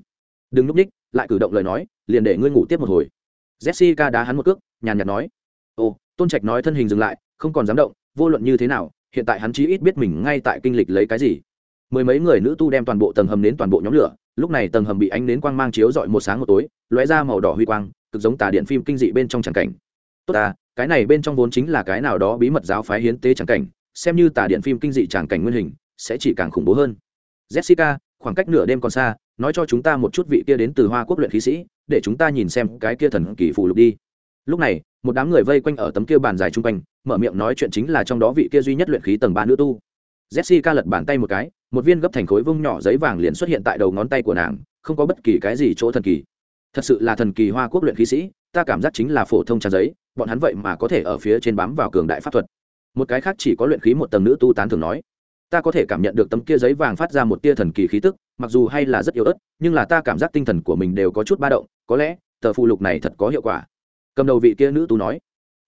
Speaker 1: Đừng núp ních, lại cử động lời nói, liền để ngươi ngủ tiếp một hồi jessica đá hắn một cước, nhàn nhạt nói. Ồ, tôn trạch nói thân hình dừng lại, không còn dám động, vô luận như thế nào, hiện tại hắn chí ít biết mình ngay tại kinh lịch lấy cái gì. Mười mấy người nữ tu đem toàn bộ tầng hầm đến toàn bộ nhóm lửa, lúc này tầng hầm bị ánh nến quang mang chiếu dọi một sáng một tối, lóe ra màu đỏ huy quang, cực giống tà điện phim kinh dị bên trong tràng cảnh. Tốt ta, cái này bên trong vốn chính là cái nào đó bí mật giáo phái hiến tế tràng cảnh, xem như tà điện phim kinh dị tràng cảnh nguyên hình, sẽ chỉ càng khủng bố hơn. Jessica, khoảng cách nửa đêm còn xa nói cho chúng ta một chút vị kia đến từ hoa quốc luyện khí sĩ, để chúng ta nhìn xem cái kia thần kỳ phù lục đi. Lúc này, một đám người vây quanh ở tấm kia bàn dài chung quanh, mở miệng nói chuyện chính là trong đó vị kia duy nhất luyện khí tầng ba nữ tu. Jessica lật bàn tay một cái, một viên gấp thành khối vung nhỏ giấy vàng liền xuất hiện tại đầu ngón tay của nàng, không có bất kỳ cái gì chỗ thần kỳ. Thật sự là thần kỳ hoa quốc luyện khí sĩ, ta cảm giác chính là phổ thông trang giấy, bọn hắn vậy mà có thể ở phía trên bám vào cường đại pháp thuật. Một cái khác chỉ có luyện khí một tầng nữ tu tán thường nói, ta có thể cảm nhận được tấm kia giấy vàng phát ra một tia thần kỳ khí tức mặc dù hay là rất yếu ớt, nhưng là ta cảm giác tinh thần của mình đều có chút ba động, có lẽ, tờ phụ lục này thật có hiệu quả. Cầm đầu vị kia nữ tu nói,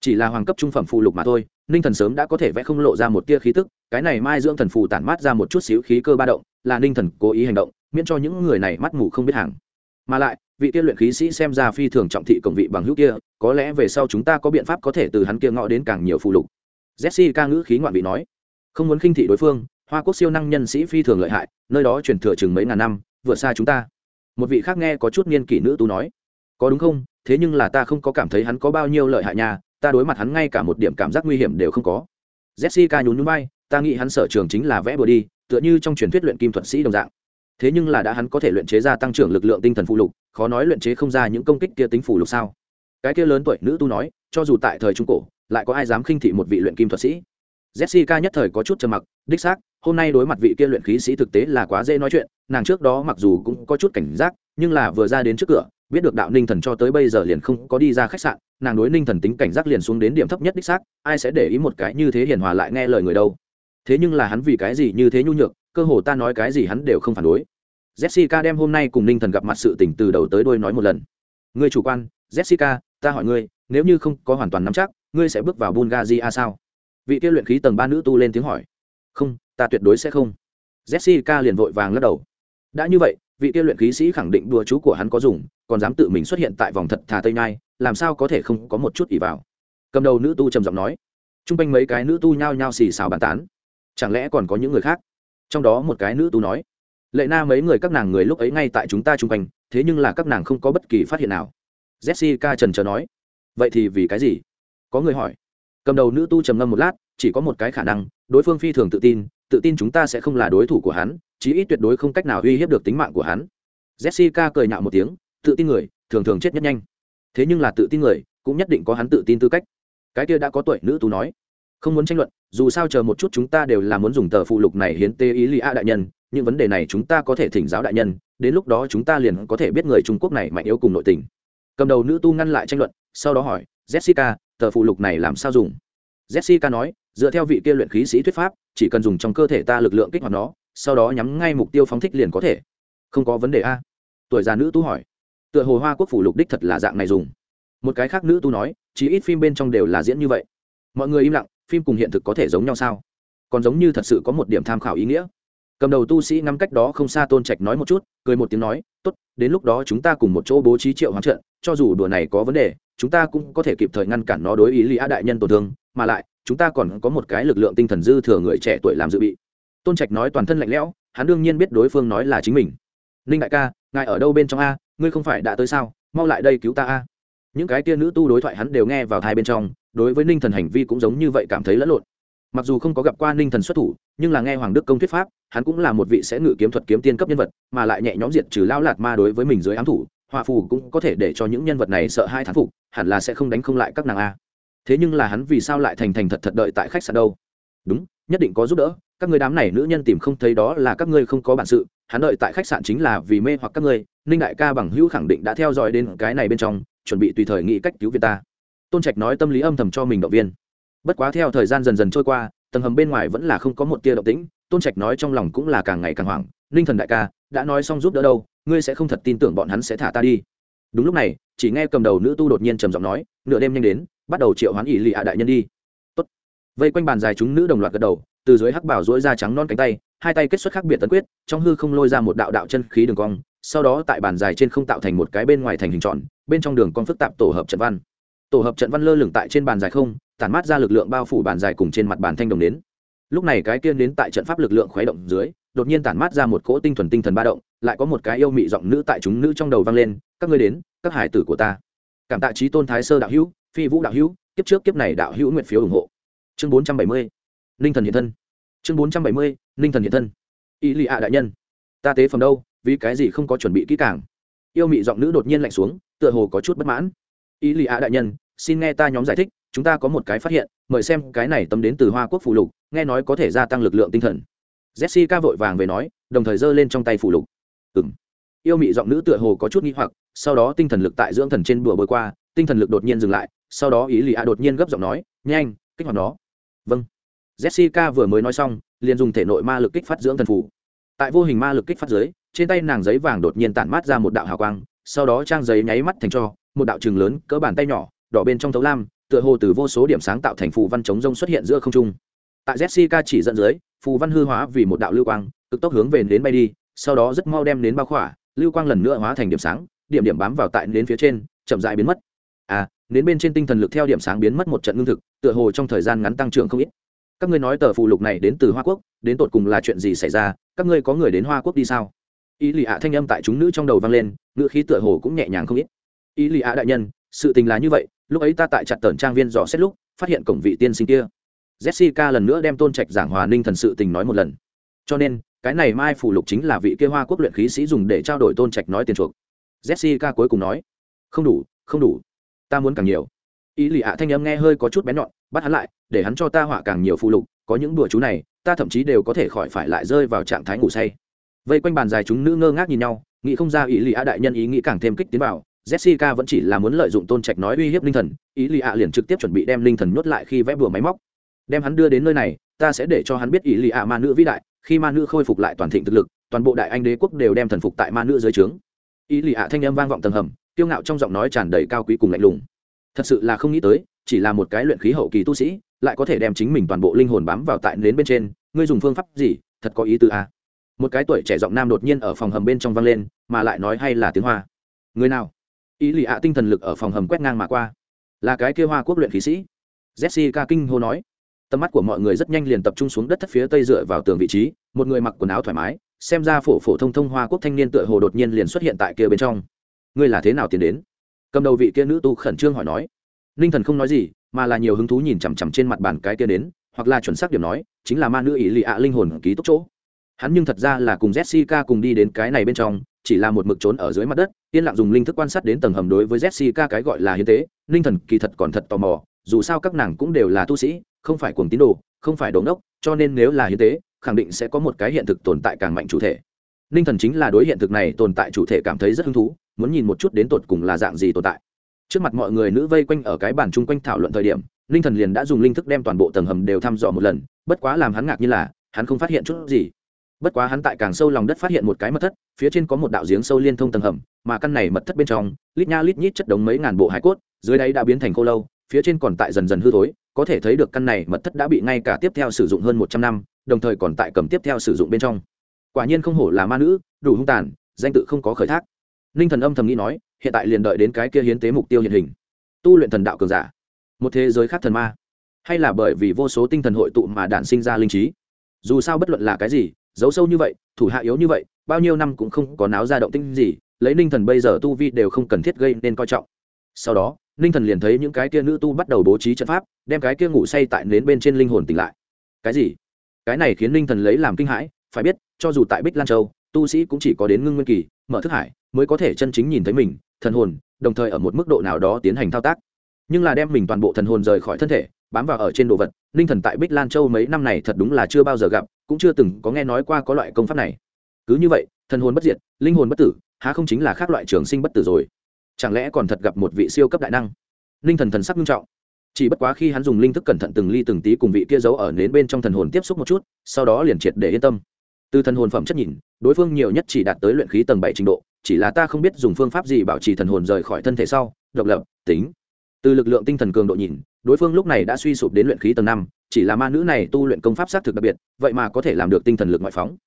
Speaker 1: chỉ là hoàng cấp trung phẩm phụ lục mà thôi, ninh thần sớm đã có thể vẽ không lộ ra một tia khí tức, cái này mai dưỡng thần phù tản mát ra một chút xíu khí cơ ba động, là ninh thần cố ý hành động, miễn cho những người này mắt mù không biết hàng. Mà lại, vị kia luyện khí sĩ xem ra phi thường trọng thị cổng vị bằng hữu kia, có lẽ về sau chúng ta có biện pháp có thể từ hắn kia ngõ đến càng nhiều phụ lục. Jesse ca ngữ khí ngoạn vị nói, không muốn khinh thị đối phương hoa quốc siêu năng nhân sĩ phi thường lợi hại, nơi đó truyền thừa chừng mấy ngàn năm vượt xa chúng ta. Một vị khác nghe có chút niên kỷ nữ tú nói, có đúng không? Thế nhưng là ta không có cảm thấy hắn có bao nhiêu lợi hại nhà ta đối mặt hắn ngay cả một điểm cảm giác nguy hiểm đều không có. Jessica nhún nhún bay ta nghĩ hắn sở trường chính là vẽ bừa đi, tựa như trong truyền thuyết luyện kim thuật sĩ đồng dạng. Thế nhưng là đã hắn có thể luyện chế ra tăng trưởng lực lượng tinh thần phụ lục, khó nói luyện chế không ra những công kích kia tính phụ lục sao? Cái kia lớn tuổi nữ tu nói, cho dù tại thời trung cổ, lại có ai dám khinh thị một vị luyện kim thuật sĩ? Jessica nhất thời có chút trầm mặc, đích xác, hôm nay đối mặt vị kia luyện khí sĩ thực tế là quá dễ nói chuyện, nàng trước đó mặc dù cũng có chút cảnh giác, nhưng là vừa ra đến trước cửa, biết được đạo ninh thần cho tới bây giờ liền không có đi ra khách sạn, nàng đối ninh thần tính cảnh giác liền xuống đến điểm thấp nhất đích xác, ai sẽ để ý một cái như thế hiền hòa lại nghe lời người đâu. Thế nhưng là hắn vì cái gì như thế nhu nhược, cơ hồ ta nói cái gì hắn đều không phản đối. Jessica đem hôm nay cùng ninh thần gặp mặt sự tình từ đầu tới đôi nói một lần. Ngươi chủ quan, jessica, ta hỏi ngươi, nếu như không có hoàn toàn nắm chắc, ngươi sẽ bước vào bulgaria sao? Vị kia luyện khí tầng ba nữ tu lên tiếng hỏi. Không, ta tuyệt đối sẽ không. Jessica liền vội vàng lắc đầu. Đã như vậy, vị kia luyện khí sĩ khẳng định đùa chú của hắn có dùng, còn dám tự mình xuất hiện tại vòng thật thà tây nhai làm sao có thể không có một chút ỉ vào? Cầm đầu nữ tu trầm giọng nói. T r u n g quanh mấy cái nữ tu nhao nhao xì xào bàn tán. Chẳng lẽ còn có những người khác? Trong đó một cái nữ tu nói. Lệ na mấy người các nàng người lúc ấy ngay tại chúng ta chung quanh, thế nhưng là các nàng không có bất kỳ phát hiện nào. Jessica trần trờ nói. Vậy thì vì cái gì? Có người hỏi cầm đầu nữ tu trầm ngâm một lát, chỉ có một cái khả năng, đối phương phi thường tự tin tự tin chúng ta sẽ không là đối thủ của hắn, chí ít tuyệt đối không cách nào uy hiếp được tính mạng của hắn. Jessica cười nhạo một tiếng, tự tin người, thường thường chết nhất nhanh. Thế nhưng là tự tin người, cũng nhất định có hắn tự tin tư cách. Cái kia đã có tuổi nữ tú nói. Không muốn tranh luận, dù sao chờ một chút chúng ta đều là muốn dùng tờ phụ lục này hiến tê ý lia a đại nhân, những vấn đề này chúng ta có thể thỉnh giáo đại nhân, đến lúc đó chúng ta liền có thể biết người trung quốc này mạnh yếu cùng nội tình. Cầm đầu nữ tu ngăn lại tranh luận, sau đó hỏi, jessica tờ phụ lục này làm sao dùng? Jessica nói, dựa theo vị kia luyện khí sĩ thuyết pháp, chỉ cần dùng trong cơ thể ta lực lượng kích hoạt nó, sau đó nhắm ngay mục tiêu phóng thích liền có thể. Không có vấn đề a? Tuổi già nữ tu hỏi. Tựa hồ hoa quốc phủ lục đích thật là dạng này dùng. Một cái khác nữ tu nói chỉ ít phim bên trong đều là diễn như vậy. Mọi người im lặng, phim cùng hiện thực có thể giống nhau sao? Còn giống như thật sự có một điểm tham khảo ý nghĩa. Cầm đầu tu sĩ ngắm cách đó không xa tôn trạch nói một chút, cười một tiếng nói, tốt, đến lúc đó chúng ta cùng một chỗ bố trí triệu hoán trận, cho dù đùa này có vấn đề chúng ta cũng có thể kịp thời ngăn cản nó đối ý lý a đại nhân tổn thương, mà lại, chúng ta còn có một cái lực lượng tinh thần dư thừa người trẻ tuổi làm dự bị. Tôn trạch nói toàn thân lạnh lẽo, hắn đương nhiên biết đối phương nói là chính mình. Ninh đại ca, ngài ở đâu bên trong a? Ngươi không phải đã tới sao? Mau lại đây cứu ta a. Những cái tia nữ tu đối thoại hắn đều nghe vào hai bên trong, đối với ninh thần hành vi cũng giống như vậy cảm thấy lẫn lộn. Mặc dù không có gặp qua ninh thần xuất thủ, nhưng là nghe hoàng đức công thuyết pháp, hắn cũng là một vị sẽ ngự kiếm thuật kiếm tiên cấp nhân vật, mà lại nhẹ nhõm diệt trừ lao lạt ma đối với mình dưới ám thủ họa phù cũng có thể để cho những nhân vật này sợ hai thán phục, hẳn là sẽ không đánh không lại các nàng a. Thế nhưng là hắn vì sao lại thành thành thật thật đợi tại khách sạn đâu? Đúng, nhất định có giúp đỡ, các người đám này nữ nhân tìm không thấy đó là các ngươi không có bản sự, hắn đợi tại khách sạn chính là vì mê hoặc các ngươi, ninh đại ca bằng hữu khẳng định đã theo dõi đến cái này bên trong, chuẩn bị tùy thời nghĩ cách cứu việt ta. Tôn trạch nói tâm lý âm thầm cho mình động viên. Bất quá theo thời gian dần dần trôi qua, tầng hầm bên ngoài vẫn là không có một tia động tĩnh, tôn trạch nói trong lòng cũng là càng ngày càng hoảng, ninh thần đại ca đã nói xong giúp đỡ đâu, ngươi sẽ không thật tin tưởng bọn hắn sẽ thả ta đi. Đúng lúc này, chỉ nghe cầm đầu nữ tu đột nhiên trầm giọng nói, nửa đêm nhanh đến, bắt đầu triệu hoán ỷ lì ạ đại nhân đi. Tốt. vây quanh bàn dài chúng nữ đồng loạt gật đầu, từ dưới hắc bảo dỗi ra trắng non cánh tay, hai tay kết xuất khác biệt tấn quyết, trong hư không lôi ra một đạo đạo chân khí đường cong, sau đó tại bàn dài trên không tạo thành một cái bên ngoài thành hình tròn, bên trong đường con phức tạp tổ hợp trận văn. Tổ hợp trận văn lơ lửng tại trên bàn dài không, tản mát ra lực lượng bao phủ bàn dài cùng trên mặt bàn thanh đồng đến lúc này cái kia đến tại trận pháp lực lượng khuấy động dưới đột nhiên tản mát ra một cỗ tinh thuần tinh thần ba động, lại có một cái yêu mị giọng nữ tại chúng nữ trong đầu vang lên, các ngươi đến, các hải tử của ta. Cảm tạ trí tôn thái sơ đạo hữu, phi vũ đạo hữu, kiếp trước kiếp này đạo hữu nguyện phiếu ủng hộ. Chương bốn trăm bảy mươi ninh thần hiện thân. Chương bốn trăm bảy mươi ninh thần hiện thân. Ý lì ạ đại nhân, ta tế phẩm đâu, vì cái gì không có chuẩn bị kỹ càng? Yêu mị giọng nữ đột nhiên lạnh xuống, tựa hồ có chút bất mãn. Ý lì ạ đại nhân, xin nghe ta nhóm giải thích, chúng ta có một cái phát hiện, mời xem cái này tấm đến từ hoa quốc phụ lục, nghe nói có thể gia tăng lực lượng tinh thần jessica vội vàng về nói, đồng thời giơ lên trong tay phủ lục. Ừng yêu mị giọng nữ tựa hồ có chút nghi hoặc, sau đó tinh thần lực tại dưỡng thần trên bùa bơi qua, tinh thần lực đột nhiên dừng lại, sau đó ý lì a đột nhiên gấp giọng nói, nhanh, kích hoạt nó. Vâng. Jessica vừa mới nói xong, liền dùng thể nội ma lực kích phát dưỡng thần phủ tại vô hình ma lực kích phát dưới, trên tay nàng giấy vàng đột nhiên tản mát ra một đạo hào quang, sau đó trang giấy nháy mắt thành cho, một đạo trường lớn, cỡ bàn tay nhỏ, đỏ bên trong thấu lam, tựa hồ từ vô số điểm sáng tạo thành phù văn chống rông xuất hiện giữa không trung. Tại jessica chỉ dẫn dưới phù văn hư hóa vì một đạo lưu quang, cực tốc hướng về đến bay đi, sau đó rất mau đem đến bao khỏa, lưu quang lần nữa hóa thành điểm sáng, điểm điểm bám vào tại nến phía trên, chậm dại biến mất. À nến bên trên tinh thần lực theo điểm sáng biến mất một trận ngưng thực, tựa hồ trong thời gian ngắn tăng trưởng không ít. Các ngươi nói tờ phù lục này đến từ hoa quốc, đến tột cùng là chuyện gì xảy ra? Các ngươi có người đến hoa quốc đi sao? Ý lì ạ thanh âm tại chúng nữ trong đầu vang lên, ngữ khí tựa hồ cũng nhẹ nhàng không ít. Ý lì ạ đại nhân, sự tình là như vậy, lúc ấy ta tại chặt tờn trang viên dò xét lúc, phát hiện cổng vị tiên sinh kia jessica lần nữa đem tôn trạch giảng hòa ninh thần sự tình nói một lần. Cho nên, cái này mai phủ lục chính là vị kia hoa quốc luyện khí sĩ dùng để trao đổi tôn trạch nói tiền chuộc. Jessica cuối cùng nói, không đủ không đủ. Ta muốn càng nhiều. Ý lì ạ thanh âm nghe hơi có chút bén nhọn, bắt hắn lại, để hắn cho ta họa càng nhiều phụ lục, có những đùa chú này, ta thậm chí đều có thể khỏi phải lại rơi vào trạng thái ngủ say. Vây quanh bàn dài chúng nữ ngơ ngác nhìn nhau, nghĩ không ra ý lì ạ đại nhân ý nghĩ càng thêm kích tiến vào. Jessica vẫn chỉ là muốn lợi dụng tôn trạch nói uy hiếp linh thần, ý lì ạ liền trực tiếp chuẩn bị đem linh thần nhốt lại khi vẽ bùa máy móc đem hắn đưa đến nơi này, ta sẽ để cho hắn biết ý lì ạ ma nữ vĩ đại, khi ma nữ khôi phục lại toàn thịnh thực lực, toàn bộ đại anh đế quốc đều đem thần phục tại ma nữ dưới trướng. Ý lì ạ thanh âm vang vọng tầng hầm, kiêu ngạo trong giọng nói tràn đầy cao quý cùng lạnh lùng. Thật sự là không nghĩ tới, chỉ là một cái luyện khí hậu kỳ tu sĩ, lại có thể đem chính mình toàn bộ linh hồn bám vào tại nến bên trên, ngươi dùng phương pháp gì, thật có ý tứ a à? một cái tuổi trẻ giọng nam đột nhiên ở phòng hầm bên trong vang lên, mà lại nói hay là tiếng hoa. Người nào? Ý lì ạ tinh thần lực ở phòng hầm quét ngang mà qua. Là cái kia hoa quốc luyện khí sĩ. Jessica kinh hô nói tầm mắt của mọi người rất nhanh liền tập trung xuống đất thất phía tây dựa vào tường vị trí, một người mặc quần áo thoải mái, xem ra phổ phổ thông thông hoa quốc thanh niên tựa hồ đột nhiên liền xuất hiện tại kia bên trong. Ngươi là thế nào tiến đến? Cầm đầu vị kia nữ tu khẩn trương hỏi nói. Ninh thần không nói gì, mà là nhiều hứng thú nhìn chằm chằm trên mặt bàn cái kia đến, hoặc là chuẩn xác điểm nói, chính là ma nữ ỷ lì ạ linh hồn ký túc chỗ. Hắn nhưng thật ra là cùng jessica cùng đi đến cái này bên trong, chỉ là một mực trốn ở dưới mặt đất, yên lặng dùng linh thức quan sát đến tầng hầm đối với jessica cái gọi là hiến tế. Ninh thần kỳ thật còn thật tò mò, dù sao các nàng cũng đều là tu sĩ không phải cuồng tín đồ, không phải đồn đốc cho nên nếu là hiến tế, khẳng định sẽ có một cái hiện thực tồn tại càng mạnh chủ thể. Ninh thần chính là đối hiện thực này tồn tại chủ thể cảm thấy rất hứng thú, muốn nhìn một chút đến tột cùng là dạng gì tồn tại. Trước mặt mọi người nữ vây quanh ở cái bàn chung quanh thảo luận thời điểm, ninh thần liền đã dùng linh thức đem toàn bộ tầng hầm đều thăm dò một lần, bất quá làm hắn ngạc như là, hắn không phát hiện chút gì. Bất quá hắn tại càng sâu lòng đất phát hiện một cái mật thất, phía trên có một đạo giếng sâu liên thông tầng hầm, mà căn này mật thất bên trong, lít nha lít nhít chất đống mấy ngàn bộ hải cốt, dưới đáy đã biến thành khô lâu, phía trên còn tại dần dần hư thối có thể thấy được căn này mật thất đã bị ngay cả tiếp theo sử dụng hơn một trăm năm, đồng thời còn tại cầm tiếp theo sử dụng bên trong. Quả nhiên không hổ là ma nữ, đủ hung tàn, danh tự không có khởi thác. Ninh thần âm thầm nghĩ nói, hiện tại liền đợi đến cái kia hiến tế mục tiêu hiện hình. Tu luyện thần đạo cường giả. Một thế giới khác thần ma. Hay là bởi vì vô số tinh thần hội tụ mà đản sinh ra linh trí. Dù sao bất luận là cái gì, giấu sâu như vậy, thủ hạ yếu như vậy, bao nhiêu năm cũng không có náo ra động tinh gì, lấy ninh thần bây giờ tu vi đều không cần thiết gây nên coi trọng. Sau đó ninh thần liền thấy những cái kia nữ tu bắt đầu bố trí trận pháp, đem cái kia ngủ say tại nến bên trên linh hồn tỉnh lại. Cái gì? Cái này khiến ninh thần lấy làm kinh hãi, phải biết, cho dù tại bích lan châu, tu sĩ cũng chỉ có đến ngưng nguyên kỳ, mở thức hải, mới có thể chân chính nhìn thấy mình, thần hồn, đồng thời ở một mức độ nào đó tiến hành thao tác. Nhưng là đem mình toàn bộ thần hồn rời khỏi thân thể, bám vào ở trên đồ vật ninh thần tại bích lan châu mấy năm này thật đúng là chưa bao giờ gặp, cũng chưa từng có nghe nói qua có loại công pháp này. Cứ như vậy, thần hồn bất diệt, linh hồn bất tử, há không chính là khác loại trường sinh bất tử rồi? Chẳng lẽ còn thật gặp một vị siêu cấp đại năng? Ninh thần thần sắc nghiêm trọng. Chỉ bất quá khi hắn dùng linh thức cẩn thận từng ly từng tí cùng vị kia giấu ở nến bên trong thần hồn tiếp xúc một chút, sau đó liền triệt để yên tâm. Từ thần hồn phẩm chất nhìn, đối phương nhiều nhất chỉ đạt tới luyện khí tầng bảy trình độ, chỉ là ta không biết dùng phương pháp gì bảo trì thần hồn rời khỏi thân thể sau, độc lập, tính. Từ lực lượng tinh thần cường độ nhìn, đối phương lúc này đã suy sụp đến luyện khí tầng năm, chỉ là ma nữ này tu luyện công pháp xác thực đặc biệt, vậy mà có thể làm được tinh thần lực ngoại phóng.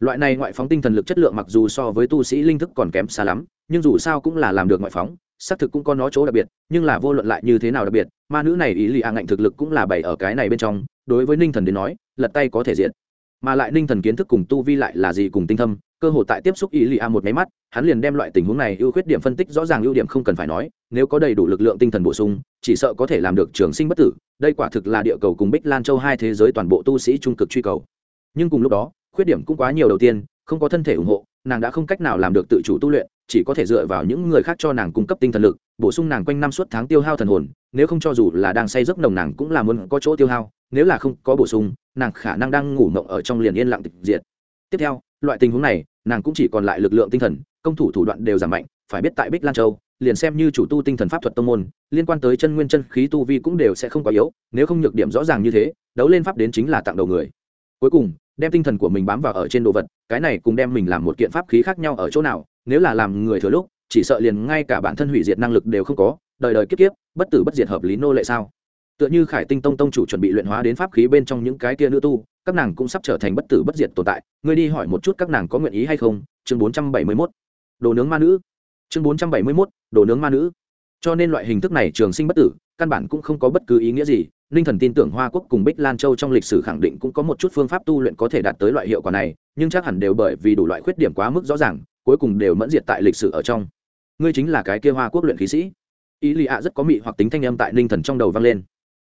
Speaker 1: Loại này ngoại phóng tinh thần lực chất lượng mặc dù so với tu sĩ linh thức còn kém xa lắm nhưng dù sao cũng là làm được ngoại phóng, xác thực cũng có nó chỗ đặc biệt, nhưng là vô luận lại như thế nào đặc biệt, ma nữ này ý lì a ngạnh thực lực cũng là bày ở cái này bên trong, đối với ninh thần đến nói, lật tay có thể diện mà lại ninh thần kiến thức cùng tu vi lại là gì cùng tinh thâm, cơ hội tại tiếp xúc ý lì a một máy mắt, hắn liền đem loại tình huống này ưu khuyết điểm phân tích rõ ràng, ưu điểm không cần phải nói, nếu có đầy đủ lực lượng tinh thần bổ sung, chỉ sợ có thể làm được trường sinh bất tử, đây quả thực là địa cầu cùng bích lan châu hai thế giới toàn bộ tu sĩ trung cực truy cầu. Nhưng cùng lúc đó, khuyết điểm cũng quá nhiều đầu tiên, không có thân thể ủng hộ, nàng đã không cách nào làm được tự chủ tu luyện chỉ có thể dựa vào những người khác cho nàng cung cấp tinh thần lực, bổ sung nàng quanh năm suốt tháng tiêu hao thần hồn, nếu không cho dù là đang say giấc nồng nàng cũng là muốn có chỗ tiêu hao, nếu là không có bổ sung, nàng khả năng đang ngủ mộng ở trong liền yên lặng tịch diệt. Tiếp theo, loại tình huống này, nàng cũng chỉ còn lại lực lượng tinh thần, công thủ thủ đoạn đều giảm mạnh, phải biết tại bích lan châu, liền xem như chủ tu tinh thần pháp thuật tông môn, liên quan tới chân nguyên chân khí tu vi cũng đều sẽ không quá yếu, nếu không nhược điểm rõ ràng như thế, đấu lên pháp đến chính là tặng đầu người. Cuối cùng, đem tinh thần của mình bám vào ở trên đồ vật, cái này cùng đem mình làm một kiện pháp khí khác nhau ở chỗ nào nếu là làm người thừa lúc, chỉ sợ liền ngay cả bản thân hủy diệt năng lực đều không có, đời đời kiếp kiếp, bất tử bất diệt hợp lý nô lệ sao? Tựa như khải tinh tông tông chủ chuẩn bị luyện hóa đến pháp khí bên trong những cái kia nữ tu, các nàng cũng sắp trở thành bất tử bất diệt tồn tại. Ngươi đi hỏi một chút các nàng có nguyện ý hay không? Chương bốn trăm bảy mươi mốt. Đồ nướng ma nữ. Chương bốn trăm bảy mươi mốt, đồ nướng ma nữ. Cho nên loại hình thức này trường sinh bất tử, căn bản cũng không có bất cứ ý nghĩa gì. Ninh thần tin tưởng hoa quốc cùng bích lan châu trong lịch sử khẳng định cũng có một chút phương pháp tu luyện có thể đạt tới loại hiệu quả này, nhưng chắc hẳn đều bởi vì đủ loại khuyết điểm quá mức rõ ràng cuối cùng đều mẫn diệt tại lịch sử ở trong. Ngươi chính là cái kia hoa quốc luyện khí sĩ. Ý lì ạ rất có mị hoặc tính thanh âm tại ninh thần trong đầu vang lên.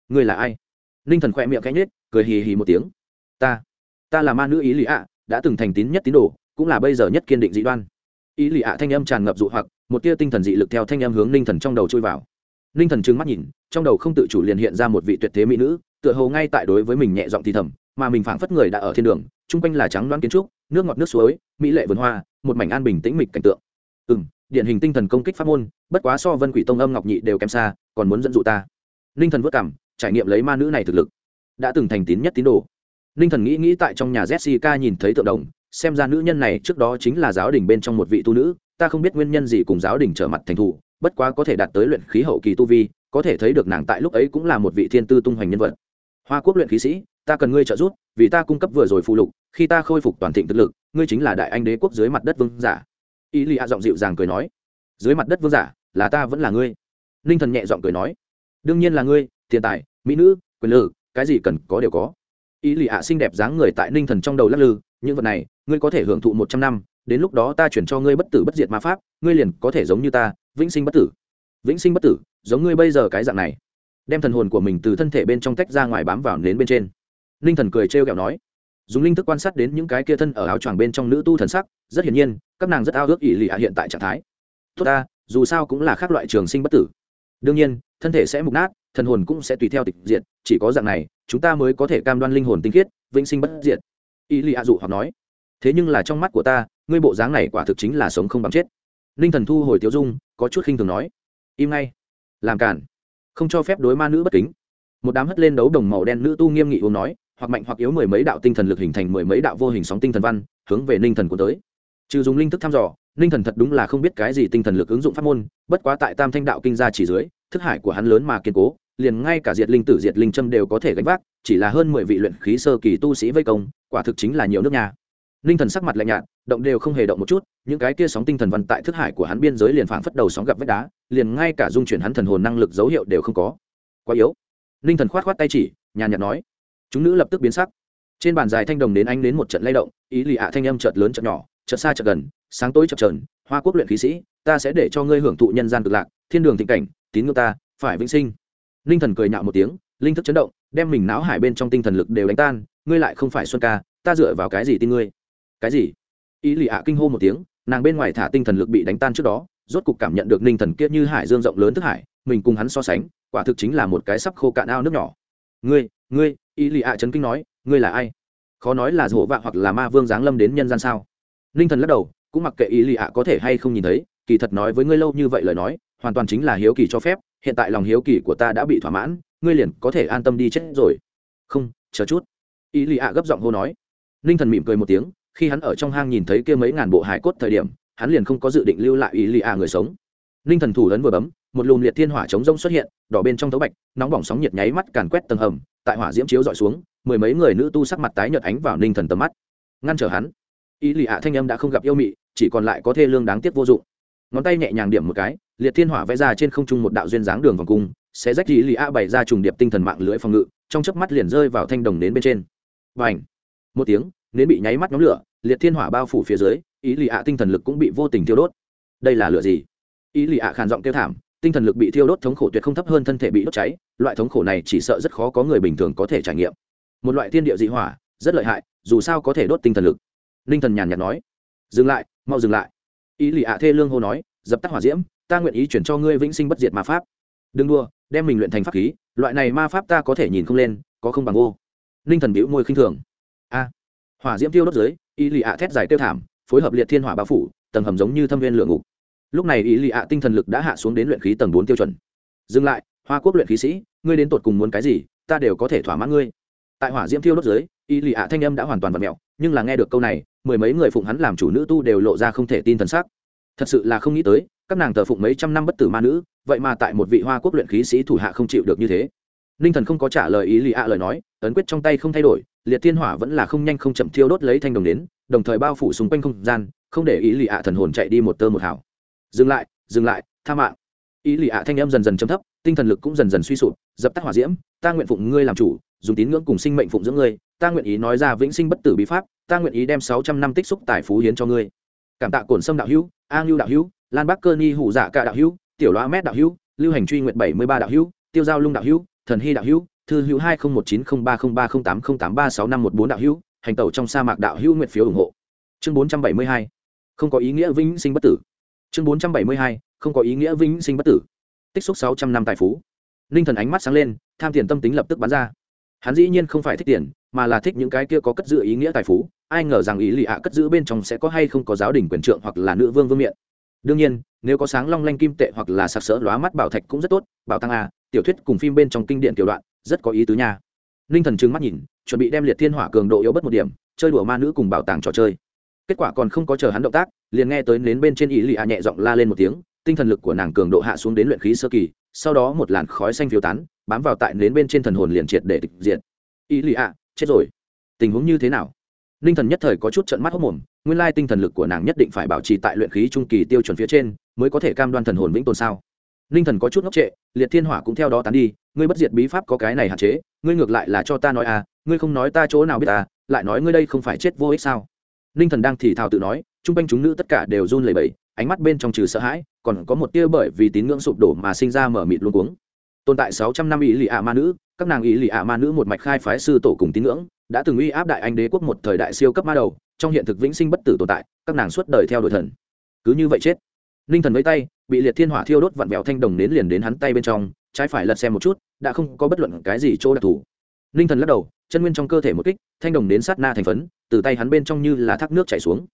Speaker 1: Ngươi là ai? Ninh thần khỏe miệng cánh nết cười hì hì một tiếng. Ta ta là ma nữ ý lì ạ, đã từng thành tín nhất tín đồ, cũng là bây giờ nhất kiên định dị đoan. Ý lì ạ thanh âm tràn ngập dụ hoặc, một tia tinh thần dị lực theo thanh âm hướng ninh thần trong đầu trôi vào. Ninh thần trừng mắt nhìn, trong đầu không tự chủ liền hiện ra một vị tuyệt thế mỹ nữ, tựa hồ ngay tại đối với mình nhẹ giọng thì thầm, mà mình phảng phất người đã ở thiên đường, chung quanh là trắng đoán kiến trúc, nước ngọt nước suối, mỹ lệ vườn hoa một mảnh an bình tĩnh mịch cảnh tượng. Ừ m điển hình tinh thần công kích pháp môn, bất quá so vân quỷ tông âm ngọc nhị đều kém xa, còn muốn dẫn dụ ta. Ninh thần vất cảm, trải nghiệm lấy ma nữ này thực lực. Đã từng thành tín nhất tín đồ. Ninh thần nghĩ nghĩ tại trong nhà jessica nhìn thấy tượng đồng, xem ra nữ nhân này trước đó chính là giáo đình bên trong một vị tu nữ, ta không biết nguyên nhân gì cùng giáo đình trở mặt thành thủ, bất quá có thể đạt tới luyện khí hậu kỳ tu vi, có thể thấy được nàng tại lúc ấy cũng là một vị thiên tư tung hoành nhân vật hoa quốc luyện khí sĩ, ta cần ngươi trợ giúp, vì ta cung cấp vừa rồi phụ lục, khi ta khôi phục toàn thịnh thực lực, ngươi chính là đại anh đế quốc dưới mặt đất vương giả. Ý lì a giọng dịu dàng cười nói, dưới mặt đất vương giả, là ta vẫn là ngươi. Ninh thần nhẹ giọng cười nói, đương nhiên là ngươi, tiền tài, mỹ nữ, quyền lự cái gì cần có đều có. Ý lì ạ xinh đẹp dáng người tại ninh thần trong đầu lắc lư, những vật này, ngươi có thể hưởng thụ một trăm năm, đến lúc đó ta chuyển cho ngươi bất tử bất diệt ma pháp, ngươi liền có thể giống như ta, vĩnh sinh bất tử. Vĩnh sinh bất tử, giống ngươi bây giờ cái dạng này đem thần hồn của mình từ thân thể bên trong tách ra ngoài bám vào nến bên trên. Ninh thần cười trêu ghẹo nói, dùng linh thức quan sát đến những cái kia thân ở áo choàng bên trong nữ tu thần sắc, rất hiển nhiên, các nàng rất ao ước ỷ lì ạ hiện tại trạng thái. Tốt ta, dù sao cũng là khác loại trường sinh bất tử. Đương nhiên, thân thể sẽ mục nát, thần hồn cũng sẽ tùy theo tịch diệt, chỉ có dạng này, chúng ta mới có thể cam đoan linh hồn tinh khiết, vĩnh sinh bất diệt. Ỷ lì ạ dụ hoặc nói, thế nhưng là trong mắt của ta, ngươi bộ dáng này quả thực chính là sống không bằng chết. Ninh thần thu hồi tiêu dung, có chút khinh thường nói, im ngay, làm cản không cho phép đối ma nữ bất kính. Một đám hất lên đấu đồng màu đen nữ tu nghiêm nghị uống nói, hoặc mạnh hoặc yếu mười mấy đạo tinh thần lực hình thành mười mấy đạo vô hình sóng tinh thần văn, hướng về ninh thần của tới. Trừ dùng linh thức thăm dò, ninh thần thật đúng là không biết cái gì tinh thần lực ứng dụng pháp môn, bất quá tại tam thanh đạo kinh gia chỉ dưới, thức hải của hắn lớn mà kiên cố, liền ngay cả diệt linh tử, diệt linh châm đều có thể gánh vác, chỉ là hơn mười vị luyện khí sơ kỳ tu sĩ vây công, quả thực chính là nhiều nước nhà. Ninh thần sắc mặt lạnh nhạt, động đều không hề động một chút những cái kia sóng tinh thần văn tại thức hải của hắn biên giới liền phảng phất đầu sóng gặp vách đá, liền ngay cả dung chuyển hắn thần hồn năng lực dấu hiệu đều không có. Quá yếu. Ninh thần khoát khoát tay chỉ, nhàn nhạt nói. Chúng nữ lập tức biến sắc. Trên bàn dài thanh đồng đến anh đến một trận lay động, ý lì ạ thanh âm chợt lớn chợt nhỏ, chợt xa chợt gần, sáng tối chợt trờn, hoa quốc luyện khí sĩ, ta sẽ để cho ngươi hưởng thụ nhân gian cực lạc, thiên đường thịnh cảnh, tín ngưỡng ta, phải vĩnh sinh. Ninh thần cười nhạo một tiếng, linh thức chấn động, đem mình não hải bên trong tinh thần lực đều đánh tan, ngươi lại không phải xuân ca, ta dựa vào cái gì tin ngươi? Cái gì? Ý lì ạ kinh hô một tiếng nàng bên ngoài thả tinh thần lực bị đánh tan trước đó, rốt cục cảm nhận được ninh thần kiết như hải dương rộng lớn thức hải, mình cùng hắn so sánh, quả thực chính là một cái sắp khô cạn ao nước nhỏ. Ngươi ngươi, Y lì ạ chấn kinh nói, ngươi là ai? Khó nói là hổ vạ hoặc là ma vương giáng lâm đến nhân gian sao? Ninh thần lắc đầu, cũng mặc kệ Y lì ạ có thể hay không nhìn thấy, kỳ thật nói với ngươi lâu như vậy lời nói, hoàn toàn chính là hiếu kỳ cho phép, hiện tại lòng hiếu kỳ của ta đã bị thỏa mãn, ngươi liền có thể an tâm đi chết rồi. Không, chờ chút. Y lì ạ gấp giọng hô nói. Ninh thần mỉm cười một tiếng khi hắn ở trong hang nhìn thấy kia mấy ngàn bộ hải cốt thời điểm, hắn liền không có dự định lưu lại ý lì ạ người sống. Ninh thần thủ ấn vừa bấm, một lùm liệt thiên hỏa chống rông xuất hiện, đỏ bên trong tấu bạch, nóng bỏng sóng nhiệt nháy mắt càn quét tầng hầm, tại hỏa diễm chiếu dọi xuống, mười mấy người nữ tu sắc mặt tái nhợt ánh vào ninh thần tầm mắt. Ngăn trở hắn, ý lì ạ thanh âm đã không gặp yêu mị, chỉ còn lại có thê lương đáng tiếc vô dụng. Ngón tay nhẹ nhàng điểm một cái, liệt thiên hỏa vẽ ra trên không trung một đạo duyên dáng đường vòng cung sẽ rách ý lì ạ bày ra trùng điệp tinh thần mạng lưới phòng ngự, trong chớp mắt liền rơi vào thanh đồng nến bên trên. Và ảnh một tiếng nến bị nháy mắt nhóm lửa, liệt thiên hỏa bao phủ phía dưới, ý lì ạ tinh thần lực cũng bị vô tình thiêu đốt. Đây là lửa gì? Ý lì ạ khàn giọng kêu thảm, tinh thần lực bị thiêu đốt thống khổ tuyệt không thấp hơn thân thể bị đốt cháy, loại thống khổ này chỉ sợ rất khó có người bình thường có thể trải nghiệm. Một loại thiên địa dị hỏa, rất lợi hại, dù sao có thể đốt tinh thần lực. Ninh thần nhàn nhạt nói. Dừng lại, mau dừng lại. Ý lì ạ thê lương hô nói, dập tắt hỏa diễm, ta nguyện ý chuyển cho ngươi vĩnh sinh bất diệt ma pháp. Đừng đua đem mình luyện thành pháp khí, loại này ma pháp ta có thể nhìn không lên, có không bằng ô ninh thần bĩu môi khinh thường. A hỏa diễm tiêu đốt dưới, y lì ạ thét dài tiêu thảm, phối hợp liệt thiên hỏa bao phủ, tầng hầm giống như thâm viên lượng ngục. Lúc này y lì ạ tinh thần lực đã hạ xuống đến luyện khí tầng bốn tiêu chuẩn. Dừng lại, hoa quốc luyện khí sĩ, ngươi đến tột cùng muốn cái gì, ta đều có thể thỏa mãn ngươi. Tại hỏa diễm tiêu đốt dưới, y lì ạ thanh âm đã hoàn toàn vật mẹo, nhưng là nghe được câu này, mười mấy người phụng hắn làm chủ nữ tu đều lộ ra không thể tin thần sắc. Thật sự là không nghĩ tới, các nàng thờ phụng mấy trăm năm bất tử ma nữ, vậy mà tại một vị hoa quốc luyện khí sĩ thủ hạ không chịu được như thế. Ninh thần không có trả lời ý lì ạ lời nói, ấn quyết trong tay không thay đổi liệt thiên hỏa vẫn là không nhanh không chậm thiêu đốt lấy thanh đồng đến, đồng thời bao phủ xung quanh không gian, không để ý lì ạ thần hồn chạy đi một tơ một hào. dừng lại dừng lại, tha mạng ý lì ạ thanh em dần dần chấm thấp, tinh thần lực cũng dần dần suy sụp, dập tắt hỏa diễm, ta nguyện phụng ngươi làm chủ, dùng tín ngưỡng cùng sinh mệnh phụng dưỡng ngươi, ta nguyện ý nói ra vĩnh sinh bất tử bí pháp, ta nguyện ý đem sáu trăm năm tích xúc tài phú hiến cho ngươi cảm tạ cổn sâm đạo hữu, a ngưu đạo hữu, lan bắc cơ ni hủ dạ cả đạo hữu, tiểu loa mét đạo hữu, lưu hành truy nguyện bảy mươi ba đạo hữu, tiêu giao lung đạo hữu, thần hy đạo hữu thư hữu hai nghìn một chín không ba không ba không tám không tám ba sáu năm một bốn đạo hữu, hành tẩu trong sa mạc đạo hữu nguyện phiếu ủng hộ. Chương bốn trăm bảy mươi hai. Không có ý nghĩa vĩnh sinh bất tử. Chương bốn trăm bảy mươi hai. Không có ý nghĩa vĩnh sinh bất tử. Tích xúc sáu trăm năm tài phú. Ninh thần ánh mắt sáng lên, tham tiền tâm tính lập tức bắn ra. Hắn dĩ nhiên không phải thích tiền, mà là thích những cái kia có cất giữ ý nghĩa tài phú. Ai ngờ rằng ý lì ạ cất giữ bên trong sẽ có hay không có giáo đình quyền trượng hoặc là nữ vương vương miện. Đương nhiên nếu có sáng long lanh kim tệ hoặc là sặc sỡ lóa mắt bảo thạch cũng rất tốt, bảo tăng a, tiểu thuyết cùng phim bên trong kinh điện tiểu đoạn, rất có ý tứ nha. Ninh thần trừng mắt nhìn, chuẩn bị đem liệt thiên hỏa cường độ yếu bất một điểm, chơi đùa ma nữ cùng bảo tàng trò chơi. Kết quả còn không có chờ hắn động tác, liền nghe tới nến bên trên ý lì a nhẹ giọng la lên một tiếng, tinh thần lực của nàng cường độ hạ xuống đến luyện khí sơ kỳ, sau đó một làn khói xanh phiêu tán, bám vào tại nến bên trên thần hồn liền triệt để tịch diệt. Ý lì a, chết rồi. Tình huống như thế nào? Ninh thần nhất thời có chút trận mắt hốc mồm, nguyên lai tinh thần lực của nàng nhất định phải bảo trì tại luyện khí trung kỳ tiêu chuẩn phía trên, mới có thể cam đoan thần hồn vĩnh tồn sao? Ninh thần có chút ngốc trệ, liệt thiên hỏa cũng theo đó tán đi, ngươi bất diệt bí pháp có cái này hạn chế, ngươi ngược lại là cho ta nói à ngươi không nói ta chỗ nào biết à lại nói ngươi đây không phải chết vô ích sao? Ninh thần đang thì thào tự nói chung quanh chúng nữ tất cả đều run lẩy bẩy, ánh mắt bên trong trừ sợ hãi, còn có một tia bởi vì tín ngưỡng sụp đổ mà sinh ra mở mịt luôn cuống tồn tại sáu trăm năm ý lì ạ ma nữ, các nàng ý lì ạ ma nữ một mạch khai phái sư tổ cùng tín ngưỡng, đã từng uy áp đại anh đế quốc một thời đại siêu cấp ma đầu, trong hiện thực vĩnh sinh bất tử tồn tại, các nàng suốt đời theo đuổi thần. Cứ như vậy chết. Ninh thần với tay, bị liệt thiên hỏa thiêu đốt vặn vẹo thanh đồng đến liền đến hắn tay bên trong, trái phải lật xem một chút, đã không có bất luận cái gì chỗ đặc thù. Ninh thần lắc đầu, chân nguyên trong cơ thể một kích, thanh đồng đến sát na thành phấn, từ tay hắn bên trong như là thác nước chảy xuống.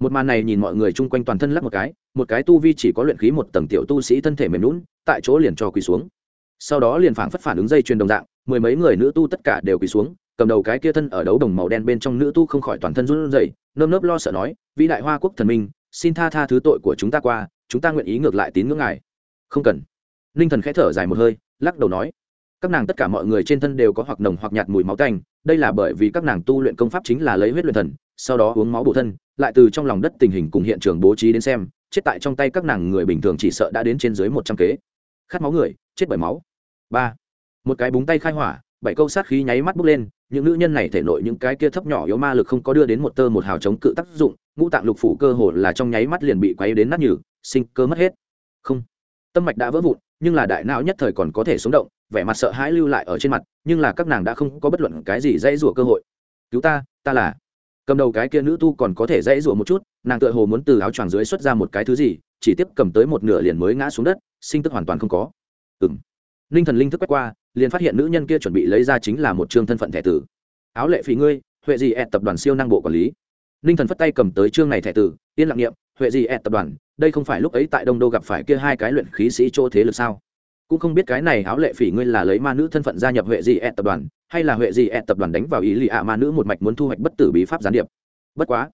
Speaker 1: Một màn này nhìn mọi người chung quanh toàn thân lắc một cái một cái tu vi chỉ có luyện khí một tầng tiểu tu sĩ thân thể mềm lún tại chỗ liền cho quỳ xuống sau đó liền phảng phất phản ứng dây chuyền đồng dạng, mười mấy người nữ tu tất cả đều quỳ xuống, cầm đầu cái kia thân ở đấu đồng màu đen bên trong nữ tu không khỏi toàn thân run rẩy, nơm nớp lo sợ nói, vĩ đại hoa quốc thần minh, xin tha tha thứ tội của chúng ta qua, chúng ta nguyện ý ngược lại tín ngưỡng ngài. Không cần. Ninh thần khẽ thở dài một hơi, lắc đầu nói, các nàng tất cả mọi người trên thân đều có hoặc nồng hoặc nhạt mùi máu tanh, đây là bởi vì các nàng tu luyện công pháp chính là lấy huyết luyện thần, sau đó uống máu bổ thân, lại từ trong lòng đất tình hình cùng hiện trường bố trí đến xem, chết tại trong tay các nàng người bình thường chỉ sợ đã đến trên dưới một trăm kế. Khát máu người, chết bởi máu ba một cái búng tay khai hỏa bảy câu sát khí nháy mắt bốc lên những nữ nhân này thể nội những cái kia thấp nhỏ yếu ma lực không có đưa đến một tơ một hào chống cự tác dụng ngũ tạng lục phủ cơ hồ là trong nháy mắt liền bị quấy đến nát nhừ, sinh cơ mất hết. Không. Tâm mạch đã vỡ vụn, nhưng là đại não nhất thời còn có thể sống động, vẻ mặt sợ hãi lưu lại ở trên mặt, nhưng là các nàng đã không có bất luận cái gì dãy rủa cơ hội. Cứu ta ta là. Cầm đầu cái kia nữ tu còn có thể dãy rủa một chút, nàng tựa hồ muốn từ áo choàng dưới xuất ra một cái thứ gì, chỉ tiếp cầm tới một nửa liền mới ngã xuống đất, sinh tức hoàn toàn không có. Ừ m ninh thần linh thức quét qua, liền phát hiện nữ nhân kia chuẩn bị lấy ra chính là một chương thân phận thẻ tử. Áo lệ phí ngươi, huệ gì ẹt tập đoàn siêu năng bộ quản lý. Ninh thần phất tay cầm tới chương này thẻ tử, yên lặng nghiệm huệ gì ẹt tập đoàn, đây không phải lúc ấy tại đông đô gặp phải kia hai cái luyện khí sĩ chỗ thế lực sao? Cũng không biết cái này áo lệ phỉ ngươi là lấy ma nữ thân phận gia nhập huệ gì ẹt tập đoàn, hay là huệ gì ẹt tập đoàn đánh vào ý lì ạ ma nữ một mạch muốn thu hoạch bất tử bí pháp gián điệp. Bất quá,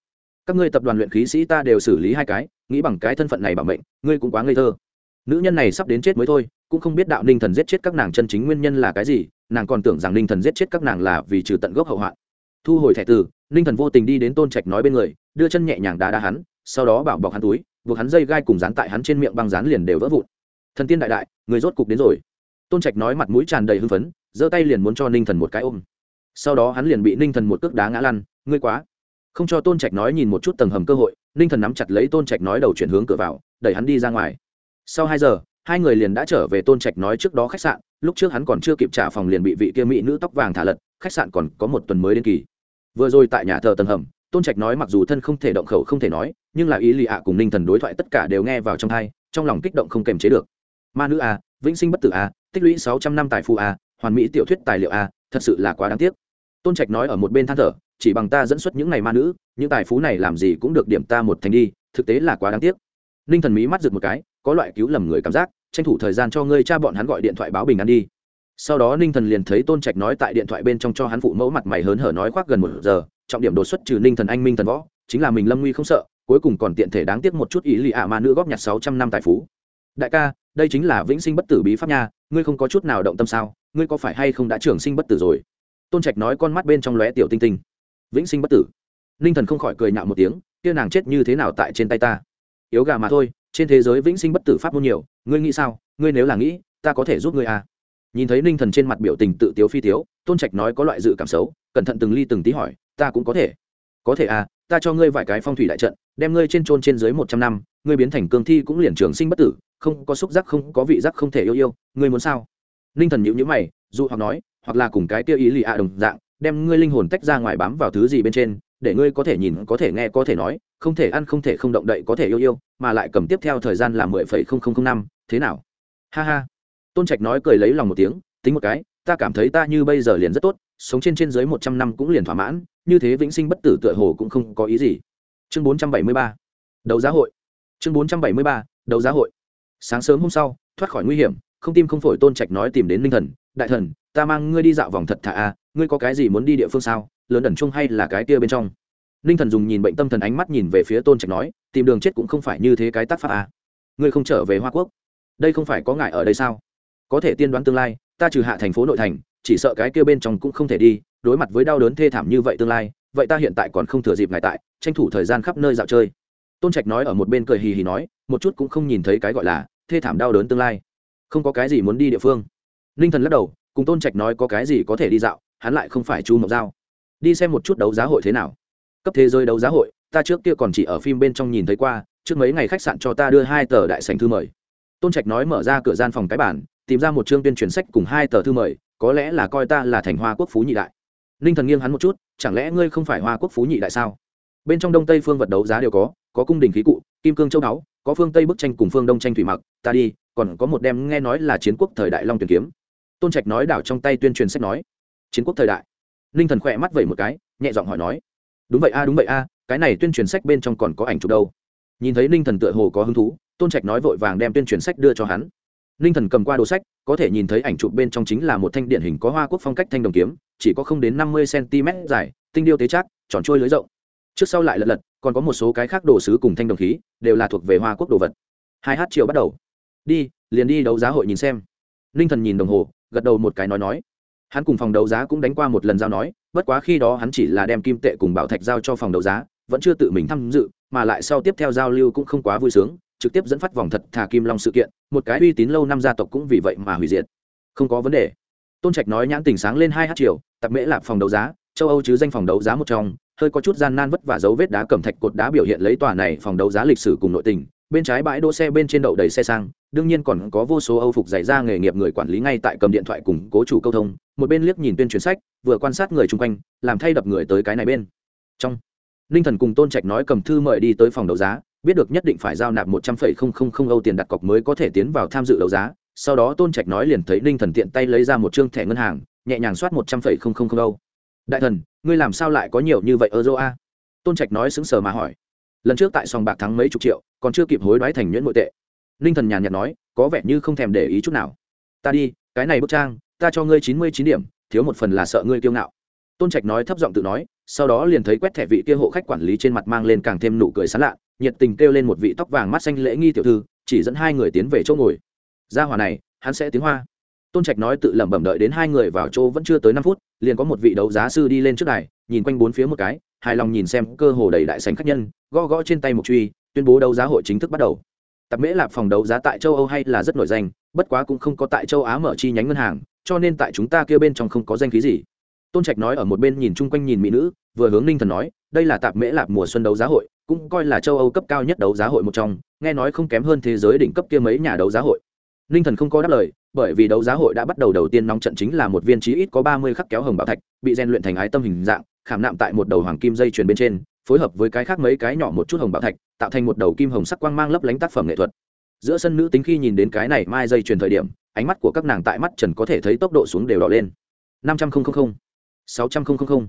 Speaker 1: các ngươi tập đoàn luyện khí sĩ ta đều xử lý hai cái, nghĩ bằng cái thân phận này bảo mệnh, ngươi cũng quá ngây thơ. Nữ nhân này sắp đến chết mới thôi cũng không biết đạo ninh thần giết chết các nàng chân chính nguyên nhân là cái gì, nàng còn tưởng rằng ninh thần giết chết các nàng là vì trừ tận gốc hậu hoạn. Thu hồi thẻ từ, ninh thần vô tình đi đến tôn trạch nói bên người, đưa chân nhẹ nhàng đá đá hắn, sau đó bảo bọc hắn túi, buộc hắn dây gai cùng dán tại hắn trên miệng băng dán liền đều vỡ vụn. Thần tiên đại đại, người rốt cục đến rồi. Tôn trạch nói mặt mũi tràn đầy hưng phấn, giơ tay liền muốn cho ninh thần một cái ôm. Sau đó hắn liền bị ninh thần một cước đá ngã lăn, ngươi quá. Không cho tôn trạch nói nhìn một chút tầng hầm cơ hội, ninh thần nắm chặt lấy tôn trạch nói đầu chuyển hướng cửa vào, đẩy hắn đi ra ngoài. Sau hai giờ hai người liền đã trở về tôn trạch nói trước đó khách sạn, lúc trước hắn còn chưa kịp trả phòng liền bị vị kia mỹ nữ tóc vàng thả lật, khách sạn còn có một tuần mới đến kỳ. Vừa rồi tại nhà thờ tầng hầm, tôn trạch nói mặc dù thân không thể động khẩu không thể nói, nhưng là ý lì ạ cùng ninh thần đối thoại tất cả đều nghe vào trong thai, trong lòng kích động không kềm chế được. Ma nữ a, vĩnh sinh bất tử a, tích lũy sáu trăm năm tài phú a, hoàn mỹ tiểu thuyết tài liệu a, thật sự là quá đáng tiếc. Tôn trạch nói ở một bên than thở, chỉ bằng ta dẫn xuất những ngày ma nữ, những tài phú này làm gì cũng được điểm ta một thành đi, thực tế là quá đáng tiếc. Ninh thần mỹ mắt giựt một cái có loại cứu lầm người cảm giác, tranh thủ thời gian cho ngươi cha bọn hắn gọi điện thoại báo bình an đi. Sau đó ninh thần liền thấy tôn trạch nói tại điện thoại bên trong cho hắn phụ mẫu mặt mày hớn hở nói khoác gần một giờ, trọng điểm đột xuất trừ ninh thần anh, minh thần võ, chính là mình lâm nguy không sợ, cuối cùng còn tiện thể đáng tiếc một chút ý lì ạ à mà nữ góp nhặt sáu trăm năm tài phú. Đại ca, đây chính là vĩnh sinh bất tử bí pháp nha, ngươi không có chút nào động tâm sao, ngươi có phải hay không đã trường sinh bất tử rồi? Tôn trạch nói con mắt bên trong lóe tiểu tinh tinh. Vĩnh sinh bất tử. Ninh thần không khỏi cười nhạo một tiếng, kia nàng chết như thế nào tại trên tay ta? Yếu gà mà thôi, trên thế giới vĩnh sinh bất tử pháp môn nhiều, ngươi nghĩ sao? Ngươi nếu là nghĩ, ta có thể giúp ngươi à? Nhìn thấy ninh thần trên mặt biểu tình tự tiếu phi tiếu, tôn trạch nói có loại dự cảm xấu, cẩn thận từng ly từng tí hỏi, ta cũng có thể. Có thể à ta cho ngươi vài cái phong thủy đại trận, đem ngươi trên trôn trên dưới một trăm năm, ngươi biến thành cương thi cũng liền trường sinh bất tử, không có xúc giác, không có vị giác, không thể yêu yêu, ngươi muốn sao? Ninh thần nhữ nhữ mày dù hoặc nói, hoặc là cùng cái tiêu ý lì ạ đồng dạng, đem ngươi linh hồn tách ra ngoài bám vào thứ gì bên trên, để ngươi có thể nhìn, có thể nghe, có thể nói không thể ăn không thể không động đậy có thể yêu yêu, mà lại cầm tiếp theo thời gian là mười phẩy không không không năm, thế nào? Ha ha. Tôn trạch nói cười lấy lòng một tiếng, tính một cái, ta cảm thấy ta như bây giờ liền rất tốt, sống trên trên dưới một trăm năm cũng liền thỏa mãn, như thế vĩnh sinh bất tử tựa hồ cũng không có ý gì. Chương bốn trăm bảy mươi ba. Đấu giá hội. Chương bốn trăm bảy mươi ba, đấu giá hội. Sáng sớm hôm sau, thoát khỏi nguy hiểm, không tim không phổi tôn trạch nói tìm đến linh thần, đại thần, ta mang ngươi đi dạo vòng thật thà à ngươi có cái gì muốn đi địa phương sao? Lớn ẩn chung hay là cái kia bên trong? Ninh thần dùng nhìn bệnh tâm thần ánh mắt nhìn về phía tôn trạch nói tìm đường chết cũng không phải như thế cái tác pháp à. ngươi không trở về hoa quốc. Đây không phải có ngại ở đây sao? Có thể tiên đoán tương lai ta trừ hạ thành phố nội thành chỉ sợ cái kia bên trong cũng không thể đi đối mặt với đau đớn thê thảm như vậy tương lai vậy ta hiện tại còn không thừa dịp ngại tại tranh thủ thời gian khắp nơi dạo chơi. Tôn trạch nói ở một bên cười hì hì nói một chút cũng không nhìn thấy cái gọi là thê thảm đau đớn tương lai. Không có cái gì muốn đi địa phương. Ninh thần lắc đầu cùng tôn trạch nói có cái gì có thể đi dạo hắn lại không phải chu mộc dao, đi xem một chút đấu giá hội thế nào cấp thế giới đấu giá hội, ta trước kia còn chỉ ở phim bên trong nhìn thấy qua, trước mấy ngày khách sạn cho ta đưa hai tờ đại sành thư mời. Tôn trạch nói mở ra cửa gian phòng cái bản tìm ra một chương tuyên truyền sách cùng hai tờ thư mời, có lẽ là coi ta là thành hoa quốc phú nhị đại. Ninh thần nghiêng hắn một chút, chẳng lẽ ngươi không phải hoa quốc phú nhị đại sao? Bên trong đông tây phương vật đấu giá đều có có cung đình khí cụ, kim cương châu đáo có phương tây bức tranh cùng phương đông tranh thủy mặc, ta đi, còn có một đem nghe nói là chiến quốc thời đại long tuyển kiếm. Tôn trạch nói đảo trong tay tuyên truyền sách nói, chiến quốc thời đại. Ninh thần khỏe mắt vẩy một cái, nhẹ giọng hỏi nói đúng vậy a, đúng vậy a, cái này tuyên truyền sách bên trong còn có ảnh chụp đâu? Nhìn thấy ninh thần tựa hồ có hứng thú, tôn trạch nói vội vàng đem tuyên truyền sách đưa cho hắn. Ninh thần cầm qua đồ sách, có thể nhìn thấy ảnh chụp bên trong chính là một thanh điện hình có hoa quốc phong cách thanh đồng kiếm, chỉ có không đến năm mươi cm dài, tinh điêu tế chắc tròn trôi lưới rộng. Trước sau lại lật lật, còn có một số cái khác đồ sứ cùng thanh đồng khí, đều là thuộc về hoa quốc đồ vật. Hai h chiều bắt đầu. Đi, liền đi đấu giá hội nhìn xem. Ninh thần nhìn đồng hồ, gật đầu một cái nói nói hắn cùng phòng đấu giá cũng đánh qua một lần giao nói, bất quá khi đó hắn chỉ là đem kim tệ cùng bảo thạch giao cho phòng đấu giá, vẫn chưa tự mình tham dự, mà lại sau tiếp theo giao lưu cũng không quá vui sướng, trực tiếp dẫn phát vòng thật thà kim long sự kiện, một cái uy tín lâu năm gia tộc cũng vì vậy mà hủy diệt. Không có vấn đề. Tôn trạch nói nhãn tình sáng lên hai h triệu tập mễ lạp phòng đấu giá, châu âu chứ danh phòng đấu giá một trong, hơi có chút gian nan vất vả dấu vết đá cẩm thạch cột đá biểu hiện lấy tòa này phòng đấu giá lịch sử cùng nội tình bên trái bãi đỗ xe bên trên đậu đầy xe sang, đương nhiên còn có vô số âu phục dày ra nghề nghiệp người quản lý ngay tại cầm điện thoại cùng cố chủ câu thông, một bên liếc nhìn tuyên truyền sách, vừa quan sát người chung quanh, làm thay đập người tới cái này bên. Trong, ninh thần cùng tôn trạch nói cầm thư mời đi tới phòng đấu giá, biết được nhất định phải giao nạp một trăm phẩy không không không âu tiền đặt cọc mới có thể tiến vào tham dự đấu giá, sau đó tôn trạch nói liền thấy ninh thần tiện tay lấy ra một chương thẻ ngân hàng, nhẹ nhàng soát một trăm phẩy không không không âu. Đại thần, ngươi làm sao lại có nhiều như vậy, euro a? Tôn trạch nói xứng sờ mà hỏi lần trước tại sòng bạc thắng mấy chục triệu, còn chưa kịp hối đoái thành nhuyễn nội tệ. Ninh thần nhàn nhạt nói, có vẻ như không thèm để ý chút nào. Ta đi, cái này bức trang, ta cho ngươi chín mươi chín điểm, thiếu một phần là sợ ngươi kiêu ngạo. Tôn trạch nói thấp giọng tự nói, sau đó liền thấy quét thẻ vị kia hộ khách quản lý trên mặt mang lên càng thêm nụ cười sán lạ, nhiệt tình kêu lên một vị tóc vàng mắt xanh lễ nghi tiểu thư, chỉ dẫn hai người tiến về chỗ ngồi. Ra hòa này, hắn sẽ tiếng hoa. Tôn trạch nói tự lẩm bẩm đợi đến hai người vào chỗ vẫn chưa tới năm phút, liền có một vị đấu giá sư đi lên trước đài, nhìn quanh bốn phía một cái hài lòng nhìn xem cơ hồ đầy đại sành khách nhân, gõ gõ trên tay một truy, tuyên bố đấu giá hội chính thức bắt đầu. Tập mễ lạp phòng đấu giá tại châu âu hay là rất nổi danh, bất quá cũng không có tại châu á mở chi nhánh ngân hàng, cho nên tại chúng ta kia bên trong không có danh khí gì. Tôn trạch nói ở một bên nhìn chung quanh nhìn mỹ nữ, vừa hướng ninh thần nói, đây là tạp mễ lạp mùa xuân đấu giá hội, cũng coi là châu âu cấp cao nhất đấu giá hội một trong, nghe nói không kém hơn thế giới đỉnh cấp kia mấy nhà đấu giá hội. Ninh thần không có đáp lời, bởi vì đấu giá hội đã bắt đầu đầu tiên nóng trận chính là một viên chí ít có ba mươi khắc kéo hồng bảo thạch, bị rèn luyện thành ái tâm hình dạng khảm nạm tại một đầu hoàng kim dây chuyền bên trên, phối hợp với cái khác mấy cái nhỏ một chút hồng bảo thạch, tạo thành một đầu kim hồng sắc quang mang lấp lánh tác phẩm nghệ thuật. Giữa sân nữ tính khi nhìn đến cái này mai dây chuyền thời điểm, ánh mắt của các nàng tại mắt trần có thể thấy tốc độ xuống đều đỏ lên. Năm trăm linh sáu trăm linh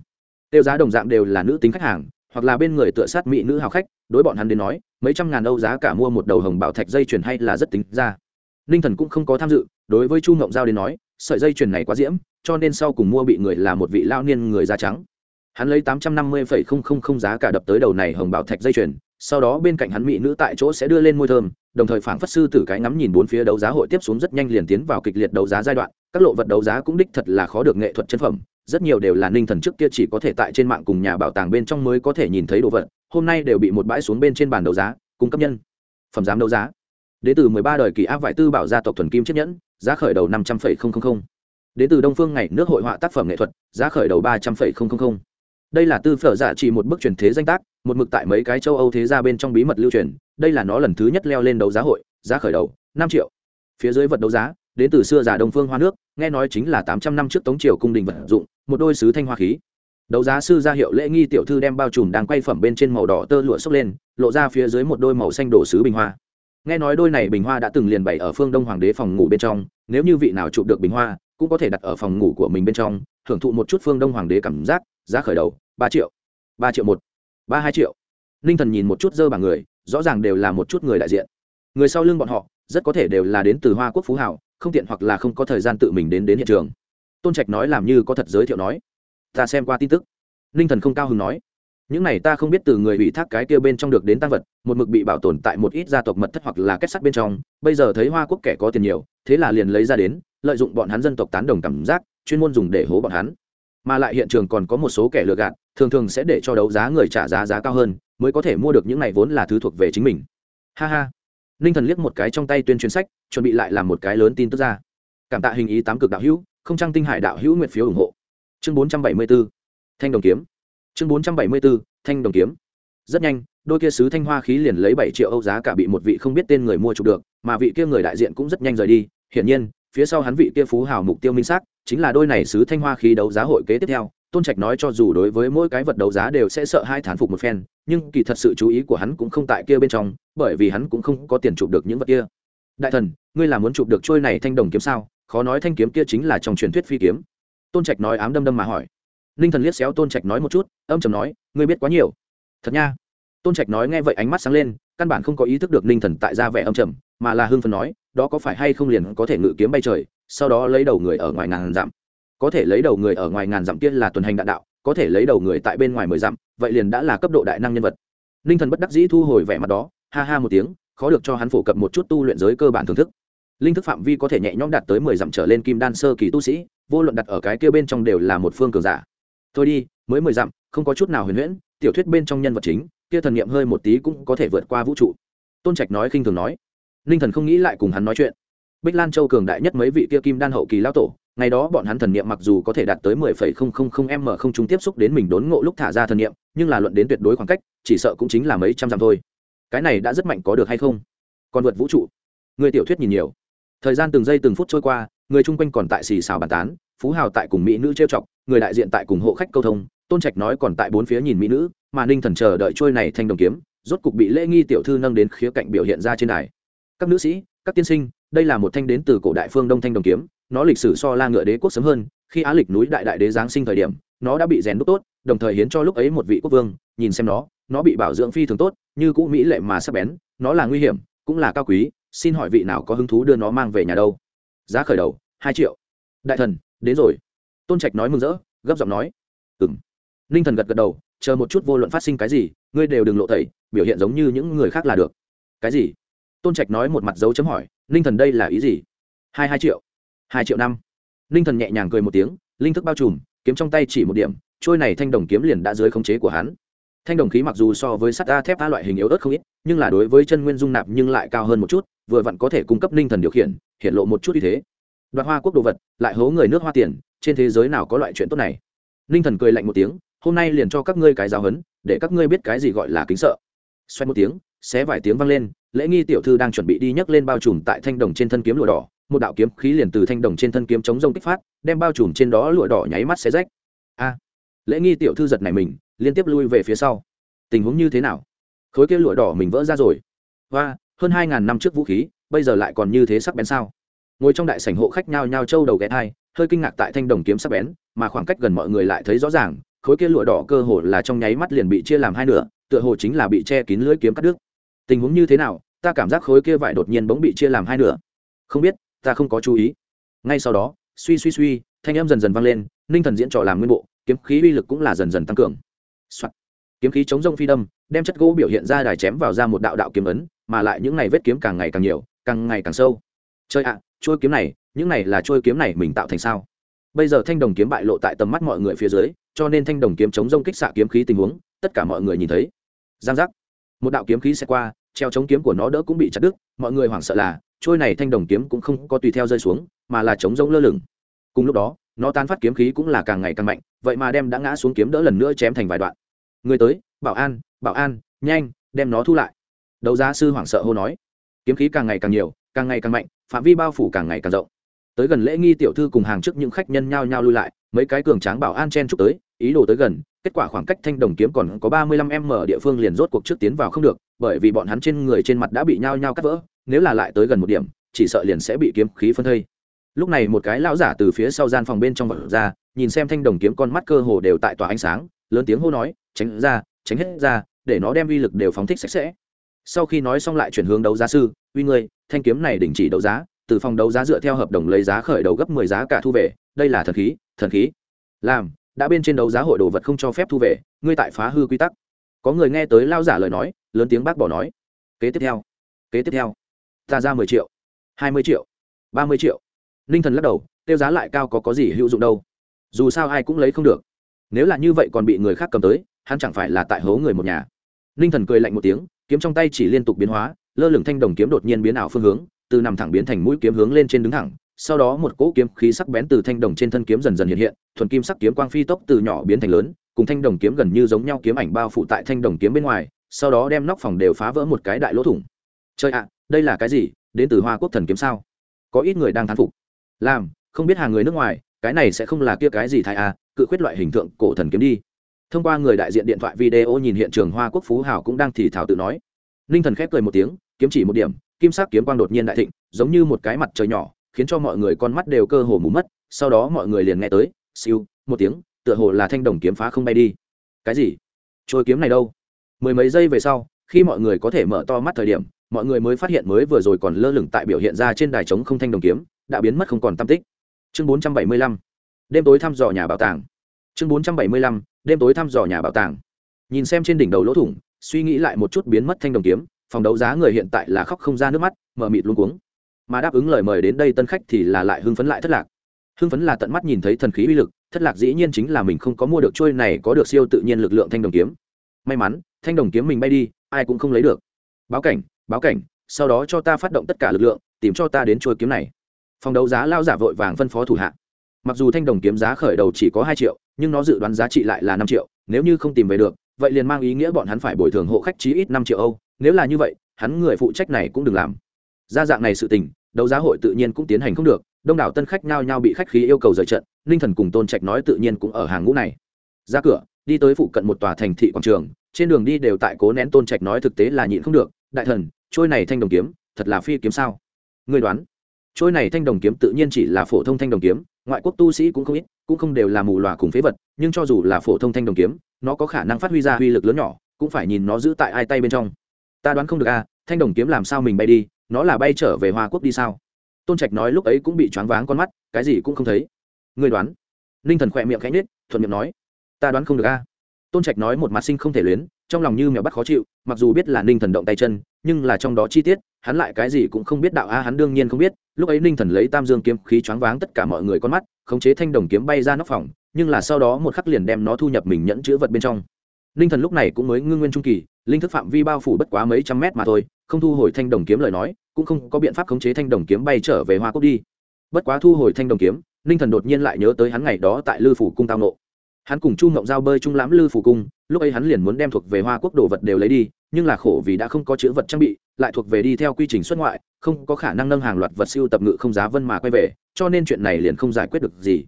Speaker 1: tiêu giá đồng dạng đều là nữ tính khách hàng, hoặc là bên người tựa sát mỹ nữ hào khách, đối bọn hắn đến nói, mấy trăm ngàn âu giá cả mua một đầu hồng bảo thạch dây chuyền hay là rất tính ra. Ninh thần cũng không có tham dự, đối với chu ngộng giao đến nói, sợi dây chuyền này quá diễm, cho nên sau cùng mua bị người là một vị lao niên người da trắng hắn lấy tám trăm năm mươi phẩy không không không giá cả đập tới đầu này hồng bảo thạch dây chuyền, sau đó bên cạnh hắn mỹ nữ tại chỗ sẽ đưa lên môi thơm, đồng thời phảng phất sư tử cái ngắm nhìn bốn phía đấu giá hội tiếp xuống rất nhanh liền tiến vào kịch liệt đấu giá giai đoạn, các lộ vật đấu giá cũng đích thật là khó được nghệ thuật chân phẩm, rất nhiều đều là ninh thần trước kia chỉ có thể tại trên mạng cùng nhà bảo tàng bên trong mới có thể nhìn thấy đồ vật, hôm nay đều bị một bãi xuống bên trên bàn đấu giá, cung cấp nhân, phẩm giám đấu giá đến từ mười ba đời kỳ áp vải tư bảo gia tộc thuần kim chiếc nhẫn, giá khởi đầu năm trăm phẩy không không không. đến từ đông phương ngày nước hội họa tác phẩm nghệ thuật, giá khởi đầu ba trăm phẩy không không không đây là tư phở giả chỉ một bức truyền thế danh tác, một mực tại mấy cái châu âu thế ra bên trong bí mật lưu truyền. Đây là nó lần thứ nhất leo lên đấu giá hội, giá khởi đầu, năm triệu. Phía dưới vật đấu giá, đến từ xưa giả đông phương hoa nước, nghe nói chính là tám trăm năm trước tống triều cung đình vật dụng, một đôi sứ thanh hoa khí. Đấu giá sư ra hiệu lễ nghi tiểu thư đem bao trùm đang quay phẩm bên trên màu đỏ tơ lụa xốc lên, lộ ra phía dưới một đôi màu xanh đổ sứ bình hoa. Nghe nói đôi này bình hoa đã từng liền bày ở phương đông hoàng đế phòng ngủ bên trong, nếu như vị nào chụp được bình hoa, cũng có thể đặt ở phòng ngủ của mình bên trong thưởng thụ một chút phương đông hoàng đế cảm giác, giá khởi đầu ba triệu ba triệu một, ba hai triệu. Ninh thần nhìn một chút dơ bảng người, rõ ràng đều là một chút người đại diện. Người sau lưng bọn họ, rất có thể đều là đến từ hoa quốc phú hảo không tiện hoặc là không có thời gian tự mình đến đến hiện trường. Tôn trạch nói làm như có thật giới thiệu nói, ta xem qua tin tức. Ninh thần không cao hứng nói, những này ta không biết từ người ủy thác cái kia bên trong được đến tăng vật, một mực bị bảo tồn tại một ít gia tộc mật thất hoặc là kết sắt bên trong, bây giờ thấy hoa quốc kẻ có tiền nhiều, thế là liền lấy ra đến, lợi dụng bọn hắn dân tộc tán đồng cảm giác, chuyên môn dùng để hố bọn hắn. Mà lại hiện trường còn có một số kẻ lừa gạt thường thường sẽ để cho đấu giá người trả giá giá cao hơn, mới có thể mua được những này vốn là thứ thuộc về chính mình. Ha ha. Ninh thần liếc một cái trong tay tuyên truyền sách, chuẩn bị lại làm một cái lớn tin tức ra. Cảm tạ hình ý tám cực đạo hữu, không trăng tinh hải đạo hữu nguyện phiếu ủng hộ. Chương bốn trăm bảy mươi b ố thanh đồng kiếm. Chương bốn trăm bảy mươi b ố thanh đồng kiếm. Rất nhanh, đôi kia sứ thanh hoa khí liền lấy bảy triệu âu giá cả bị một vị không biết tên người mua chụp được, mà vị kia người đại diện cũng rất nhanh rời đi. Hiển nhiên, phía sau hắn vị kia phú hào mục tiêu minh xác, chính là đôi này sứ thanh hoa khí đấu giá hội kế tiếp theo tôn trạch nói cho dù đối với mỗi cái vật đấu giá đều sẽ sợ hai thán phục một phen, nhưng kỳ thật sự chú ý của hắn cũng không tại kia bên trong, bởi vì hắn cũng không có tiền chụp được những vật kia. Đại thần, ngươi là muốn chụp được trôi này thanh đồng kiếm sao? Khó nói thanh kiếm kia chính là trong truyền thuyết phi kiếm. Tôn trạch nói ám đâm đâm mà hỏi. Ninh thần liếc xéo tôn trạch nói một chút, âm chầm nói, ngươi biết quá nhiều. Thật nha. Tôn trạch nói nghe vậy ánh mắt sáng lên, căn bản không có ý thức được ninh thần tại ra vẻ âm trầm, mà là hưng phần nói, đó có phải hay không liền có thể ngự kiếm bay trời, sau đó lấy đầu người ở ngoài ngàn dặm có thể lấy đầu người ở ngoài ngàn dặm kia là tuần hành đạn đạo, có thể lấy đầu người tại bên ngoài mười dặm, vậy liền đã là cấp độ đại năng nhân vật. Ninh thần bất đắc dĩ thu hồi vẻ mặt đó, ha ha một tiếng, khó được cho hắn phổ cập một chút tu luyện giới cơ bản thưởng thức. Linh thức phạm vi có thể nhẹ nhõm đạt tới mười dặm trở lên kim đan sơ kỳ tu sĩ, vô luận đặt ở cái kia bên trong đều là một phương cường giả. Thôi đi, mới mười dặm, không có chút nào huyền huyễn, tiểu thuyết bên trong nhân vật chính, kia thần niệm hơi một tí cũng có thể vượt qua vũ trụ. Tôn trạch nói khinh thường nói. Ninh thần không nghĩ lại cùng hắn nói chuyện. Bích lan châu cường đại nhất mấy vị kia kim đan hậu kỳ lao tổ ngày đó bọn hắn thần niệm mặc dù có thể đạt tới mười phẩy không không không m không chúng tiếp xúc đến mình đốn ngộ lúc thả ra thần niệm, nhưng là luận đến tuyệt đối khoảng cách, chỉ sợ cũng chính là mấy trăm dặm thôi. Cái này đã rất mạnh có được hay không? Còn vượt vũ trụ. Người tiểu thuyết nhìn nhiều. Thời gian từng giây từng phút trôi qua, người chung quanh còn tại xì xào bàn tán, phú hào tại cùng mỹ nữ trêu chọc, người đại diện tại cùng hộ khách câu thông, tôn trạch nói còn tại bốn phía nhìn mỹ nữ, mà ninh thần chờ đợi trôi này thanh đồng kiếm, rốt cục bị lễ nghi tiểu thư nâng đến khía cạnh biểu hiện ra trên đài. Các nữ sĩ, các tiên sinh, đây là một thanh đến từ cổ đại phương đông thanh đồng kiếm nó lịch sử so la ngựa đế quốc sớm hơn, khi á lịch núi đại đại đế giáng sinh thời điểm, nó đã bị rèn đúc tốt, đồng thời hiến cho lúc ấy một vị quốc vương, nhìn xem nó nó bị bảo dưỡng phi thường tốt, như cũ mỹ lệ mà sắp bén, nó là nguy hiểm, cũng là cao quý, xin hỏi vị nào có hứng thú đưa nó mang về nhà đâu? Giá khởi đầu, hai triệu. Đại thần, đến rồi. Tôn trạch nói mừng rỡ, gấp giọng nói. Ừ m ninh thần gật gật đầu, chờ một chút vô luận phát sinh cái gì, ngươi đều đừng lộ tẩy, biểu hiện giống như những người khác là được. Cái gì? Tôn trạch nói một mặt dấu chấm hỏi, ninh thần đây là ý gì? Hai hai triệu hai triệu năm. Ninh thần nhẹ nhàng cười một tiếng, linh thức bao trùm, kiếm trong tay chỉ một điểm, trôi này thanh đồng kiếm liền đã dưới khống chế của hắn. Thanh đồng khí mặc dù so với sắt a thép a loại hình yếu ớt không ít, nhưng là đối với chân nguyên dung nạp nhưng lại cao hơn một chút, vừa vặn có thể cung cấp ninh thần điều khiển hiện lộ một chút như thế. Đoạt hoa quốc đồ vật, lại hố người nước hoa tiền, trên thế giới nào có loại chuyện tốt này? Ninh thần cười lạnh một tiếng, hôm nay liền cho các ngươi cái giáo hấn để các ngươi biết cái gì gọi là kính sợ. Xoay một tiếng, xé vài tiếng vang lên, lễ nghi tiểu thư đang chuẩn bị đi nhấc lên bao trùm tại thanh đồng trên thân kiếm lụa đỏ một đạo kiếm khí liền từ thanh đồng trên thân kiếm chống rông kích phát, đem bao trùm trên đó lụa đỏ nháy mắt xé rách. A! Lễ nghi tiểu thư giật này mình, liên tiếp lui về phía sau. Tình huống như thế nào? Khối kia lụa đỏ mình vỡ ra rồi. Và hơn hai ngàn năm trước vũ khí, bây giờ lại còn như thế sắc bén sao? Ngồi trong đại sảnh hộ khách nhao nhao trâu đầu ghé thai, hơi kinh ngạc tại thanh đồng kiếm sắc bén, mà khoảng cách gần mọi người lại thấy rõ ràng, khối kia lụa đỏ cơ hồ là trong nháy mắt liền bị chia làm hai nửa, tựa hồ chính là bị che kín lưỡi kiếm cắt đứt. Tình huống như thế nào? Ta cảm giác khối kia vải đột nhiên bỗng bị chia làm hai nửa. Không biết ta không có chú ý. Ngay sau đó suy suy suy thanh âm dần dần vang lên ninh thần diễn trò làm nguyên bộ kiếm khí uy lực cũng là dần dần tăng cường、Soạn. kiếm khí chống rông phi đâm đem chất gỗ biểu hiện ra đài chém vào ra một đạo đạo kiếm ấn mà lại những này vết kiếm càng ngày càng nhiều càng ngày càng sâu. Chơi ạ à, trôi kiếm này những này là trôi kiếm này mình tạo thành sao? Bây giờ thanh đồng kiếm bại lộ tại tầm mắt mọi người phía dưới cho nên thanh đồng kiếm chống rông kích xạ kiếm khí tình huống tất cả mọi người nhìn thấy. Giang giác. Một đạo kiếm khí sẽ qua treo chống kiếm của nó đỡ cũng bị chặt đứt, mọi người hoảng sợ là, trôi này thanh đồng kiếm cũng không có tùy theo rơi xuống, mà là chống rông lơ lửng. Cùng lúc đó, nó tan phát kiếm khí cũng là càng ngày càng mạnh, vậy mà đem đã ngã xuống kiếm đỡ lần nữa chém thành vài đoạn. Người tới, bảo an bảo an, nhanh, đem nó thu lại. Đấu giá sư hoảng sợ hô nói. Kiếm khí càng ngày càng nhiều, càng ngày càng mạnh, phạm vi bao phủ càng ngày càng rộng. Tới gần lễ nghi tiểu thư cùng hàng trước những khách nhân nhao nhao lui lại, mấy cái cường tráng bảo an chen chúc tới, ý đồ tới gần, kết quả khoảng cách thanh đồng kiếm còn có ba mươi lăm m địa phương liền rốt cuộc trước tiến vào không được bởi vì bọn hắn trên người trên mặt đã bị nhao nhao cắt vỡ, nếu là lại tới gần một điểm, chỉ sợ liền sẽ bị kiếm khí phân thây. Lúc này một cái lão giả từ phía sau gian phòng bên trong vật ra, nhìn xem thanh đồng kiếm con mắt cơ hồ đều tại tòa ánh sáng, lớn tiếng hô nói, tránh ra, tránh hết ra, để nó đem uy lực đều phóng thích sạch sẽ. Sau khi nói xong lại chuyển hướng đấu giá sư, uy ngươi, thanh kiếm này đình chỉ đấu giá, từ phòng đấu giá dựa theo hợp đồng lấy giá khởi đầu gấp mười giá cả thu về, đây là thần khí thần khí. Làm, đã bên trên đấu giá hội đồ vật không cho phép thu về, ngươi tại phá hư quy tắc có người nghe tới lao giả lời nói, lớn tiếng bác bỏ nói. Kế tiếp theo, kế tiếp theo, ta ra mười triệu, hai mươi triệu, ba mươi triệu. Ninh thần lắc đầu, tiêu giá lại cao có có gì hữu dụng đâu. Dù sao ai cũng lấy không được. Nếu là như vậy còn bị người khác cầm tới, hắn chẳng phải là tại hố người một nhà. Ninh thần cười lạnh một tiếng, kiếm trong tay chỉ liên tục biến hóa, lơ lửng thanh đồng kiếm đột nhiên biến ảo phương hướng, từ nằm thẳng biến thành mũi kiếm hướng lên trên đứng thẳng, sau đó một cỗ kiếm khí sắc bén từ thanh đồng trên thân kiếm dần dần hiện hiện, thuần kim sắc kiếm quang phi tốc từ nhỏ biến thành lớn cùng thanh đồng kiếm gần như giống nhau kiếm ảnh bao phủ tại thanh đồng kiếm bên ngoài, sau đó đem nóc phòng đều phá vỡ một cái đại lỗ thủng. Chơi ạ, đây là cái gì? Đến từ hoa quốc thần kiếm sao? Có ít người đang thán phục. Làm, không biết hàng người nước ngoài, cái này sẽ không là kia cái gì thay à cự khuyết loại hình tượng cổ thần kiếm đi. Thông qua người đại diện điện thoại video nhìn hiện trường hoa quốc phú hảo cũng đang thì thảo tự nói. Ninh thần khép cười một tiếng, kiếm chỉ một điểm, kim sắc kiếm quang đột nhiên đại thịnh, giống như một cái mặt trời nhỏ, khiến cho mọi người con mắt đều cơ hồ mù mất, sau đó mọi người liền nghe tới, siêu, một tiếng tựa hồ là thanh đồng kiếm phá không bay đi. Cái gì? Trôi kiếm này đâu? Mười mấy giây về sau, khi mọi người có thể mở to mắt thời điểm, mọi người mới phát hiện mới vừa rồi còn lơ lửng tại biểu hiện ra trên đài trống không thanh đồng kiếm, đã biến mất không còn tam tích. Chương bốn trăm bảy mươi lăm. Đêm tối thăm dò nhà bảo tàng. Chương bốn trăm bảy mươi lăm. Đêm tối thăm dò nhà bảo tàng. Nhìn xem trên đỉnh đầu lỗ thủng, suy nghĩ lại một chút biến mất thanh đồng kiếm, phòng đấu giá người hiện tại là khóc không ra nước mắt mờ mịt luôn cuống. Mà đáp ứng lời mời đến đây tân khách thì là lại hưng phấn lại thất lạc. Hưng phấn là tận mắt nhìn thấy thần khí uy lực thất lạc dĩ nhiên chính là mình không có mua được trôi này có được siêu tự nhiên lực lượng thanh đồng kiếm. May mắn, thanh đồng kiếm mình bay đi, ai cũng không lấy được. Báo cảnh báo cảnh, sau đó cho ta phát động tất cả lực lượng, tìm cho ta đến trôi kiếm này. Phòng đấu giá lao giả vội vàng phân phó thủ hạ. Mặc dù thanh đồng kiếm giá khởi đầu chỉ có hai triệu, nhưng nó dự đoán giá trị lại là năm triệu, nếu như không tìm về được, vậy liền mang ý nghĩa bọn hắn phải bồi thường hộ khách chí ít năm triệu âu, nếu là như vậy, hắn người phụ trách này cũng đừng làm. Ra dạng này sự tình, đấu giá hội tự nhiên cũng tiến hành không được đông đảo tân khách nhao nhao bị khách khí yêu cầu rời trận ninh thần cùng tôn trạch nói tự nhiên cũng ở hàng ngũ này. Ra cửa đi tới phụ cận một tòa thành thị quảng trường trên đường đi đều tại cố nén tôn trạch nói thực tế là nhịn không được đại thần trôi này thanh đồng kiếm thật là phi kiếm sao? Người đoán trôi này thanh đồng kiếm tự nhiên chỉ là phổ thông thanh đồng kiếm ngoại quốc tu sĩ cũng không ít cũng không đều là mù loà cùng phế vật nhưng cho dù là phổ thông thanh đồng kiếm nó có khả năng phát huy ra uy lực lớn nhỏ cũng phải nhìn nó giữ tại ai tay bên trong. Ta đoán không được a à, thanh đồng kiếm làm sao mình bay đi nó là bay trở về hoa quốc đi sao? Tôn trạch nói lúc ấy cũng bị choáng váng con mắt, cái gì cũng không thấy. Người đoán? Ninh thần khỏe miệng khẽ nhết thuận miệng nói, ta đoán không được a. Tôn trạch nói một mặt sinh không thể luyến, trong lòng như mèo bắt khó chịu, mặc dù biết là ninh thần động tay chân, nhưng là trong đó chi tiết, hắn lại cái gì cũng không biết đạo a, hắn đương nhiên không biết. Lúc ấy ninh thần lấy tam dương kiếm khí choáng váng tất cả mọi người con mắt, khống chế thanh đồng kiếm bay ra nóc phòng, nhưng là sau đó một khắc liền đem nó thu nhập mình nhẫn chữ vật bên trong. Ninh thần lúc này cũng mới ngưng nguyên trung kỳ, linh thức phạm vi bao phủ bất quá mấy trăm mét mà thôi, không thu hồi thanh đồng kiếm lời nói cũng không có biện pháp khống chế thanh đồng kiếm bay trở về hoa quốc đi. Bất quá thu hồi thanh đồng kiếm, ninh thần đột nhiên lại nhớ tới hắn ngày đó tại lư phủ cung tao nộ. Hắn cùng chu ngộng giao bơi trung lãm lư phủ cung, lúc ấy hắn liền muốn đem thuộc về hoa quốc đồ vật đều lấy đi, nhưng là khổ vì đã không có chữ vật trang bị, lại thuộc về đi theo quy trình xuất ngoại, không có khả năng nâng hàng loạt vật siêu tập ngự không giá vân mà quay về, cho nên chuyện này liền không giải quyết được gì.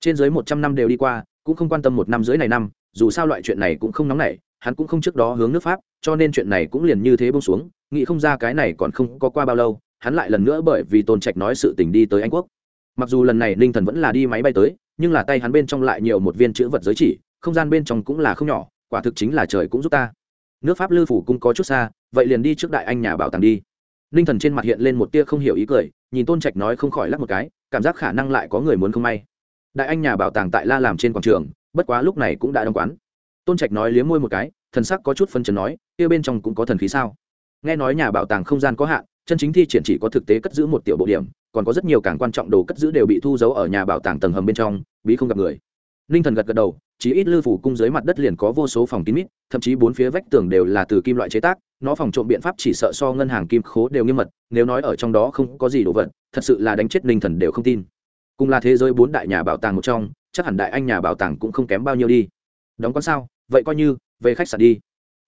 Speaker 1: Trên dưới một trăm năm đều đi qua, cũng không quan tâm một năm dưới này năm, dù sao loại chuyện này cũng không nóng nảy hắn cũng không trước đó hướng nước pháp, cho nên chuyện này cũng liền như thế bông xuống, nghĩ không ra cái này còn không có qua bao lâu, hắn lại lần nữa bởi vì tôn trạch nói sự tình đi tới anh quốc. Mặc dù lần này ninh thần vẫn là đi máy bay tới, nhưng là tay hắn bên trong lại nhiều một viên chữ vật giới chỉ, không gian bên trong cũng là không nhỏ, quả thực chính là trời cũng giúp ta. Nước pháp lư phủ cũng có chút xa, vậy liền đi trước đại anh nhà bảo tàng đi. Ninh thần trên mặt hiện lên một tia không hiểu ý cười, nhìn tôn trạch nói không khỏi lắc một cái, cảm giác khả năng lại có người muốn không may. Đại anh nhà bảo tàng tại la làm trên quảng trường, bất quá lúc này cũng đã đóng quán tôn trạch nói liếm môi một cái, thần sắc có chút phân trần nói, kia bên trong cũng có thần khí sao? Nghe nói nhà bảo tàng không gian có hạn, chân chính thi triển chỉ có thực tế cất giữ một tiểu bộ điểm, còn có rất nhiều càng quan trọng đồ cất giữ đều bị thu giấu ở nhà bảo tàng tầng hầm bên trong, bí không gặp người. Ninh thần gật gật đầu chỉ ít lư phủ cung dưới mặt đất liền có vô số phòng kín mít, thậm chí bốn phía vách tường đều là từ kim loại chế tác, nó phòng trộm biện pháp chỉ sợ so ngân hàng kim khố đều nghiêm mật, nếu nói ở trong đó không có gì đồ vật, thật sự là đánh chết ninh thần đều không tin. Cùng là thế giới bốn đại nhà bảo tàng một trong, chắc hẳn đại anh nhà bảo tàng cũng không kém bao nhiêu đi. Đóng con sao? Vậy coi như, về khách sạn đi.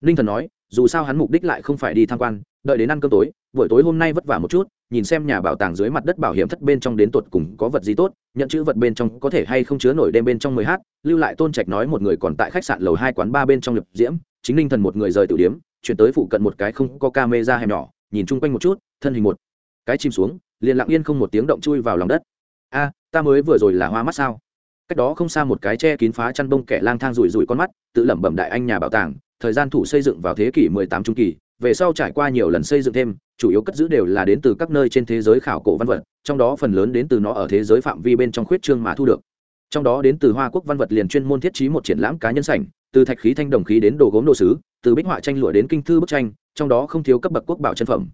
Speaker 1: Ninh thần nói, dù sao hắn mục đích lại không phải đi tham quan, đợi đến ăn cơm tối, buổi tối hôm nay vất vả một chút, nhìn xem nhà bảo tàng dưới mặt đất bảo hiểm thất bên trong đến tột cùng có vật gì tốt, nhận chữ vật bên trong có thể hay không chứa nổi đêm bên trong mười hát, lưu lại tôn trạch nói một người còn tại khách sạn lầu hai quán ba bên trong lập diễm, chính ninh thần một người rời tử điếm, chuyển tới phụ cận một cái không có ca mê ra hẻm nhỏ, nhìn chung quanh một chút, thân hình một cái chìm xuống, liền lặng yên không một tiếng động chui vào lòng đất. A, ta mới vừa rồi là hoa mắt sao? Cách đó không xa một cái che kín phá chăn bông kẻ lang thang rủi rủi con mắt, tự lẩm bẩm đại anh nhà bảo tàng, thời gian thủ xây dựng vào thế kỷ 18 trung kỳ, về sau trải qua nhiều lần xây dựng thêm, chủ yếu cất giữ đều là đến từ các nơi trên thế giới khảo cổ văn vật, trong đó phần lớn đến từ nó ở thế giới phạm vi bên trong khuyết trương mà thu được. Trong đó đến từ hoa quốc văn vật liền chuyên môn thiết trí một triển lãm cá nhân sảnh, từ thạch khí thanh đồng khí đến đồ gốm đồ sứ, từ bích họa tranh lụa đến kinh thư bức tranh, trong đó không thiếu cấp bậc quốc bảo chân phẩm.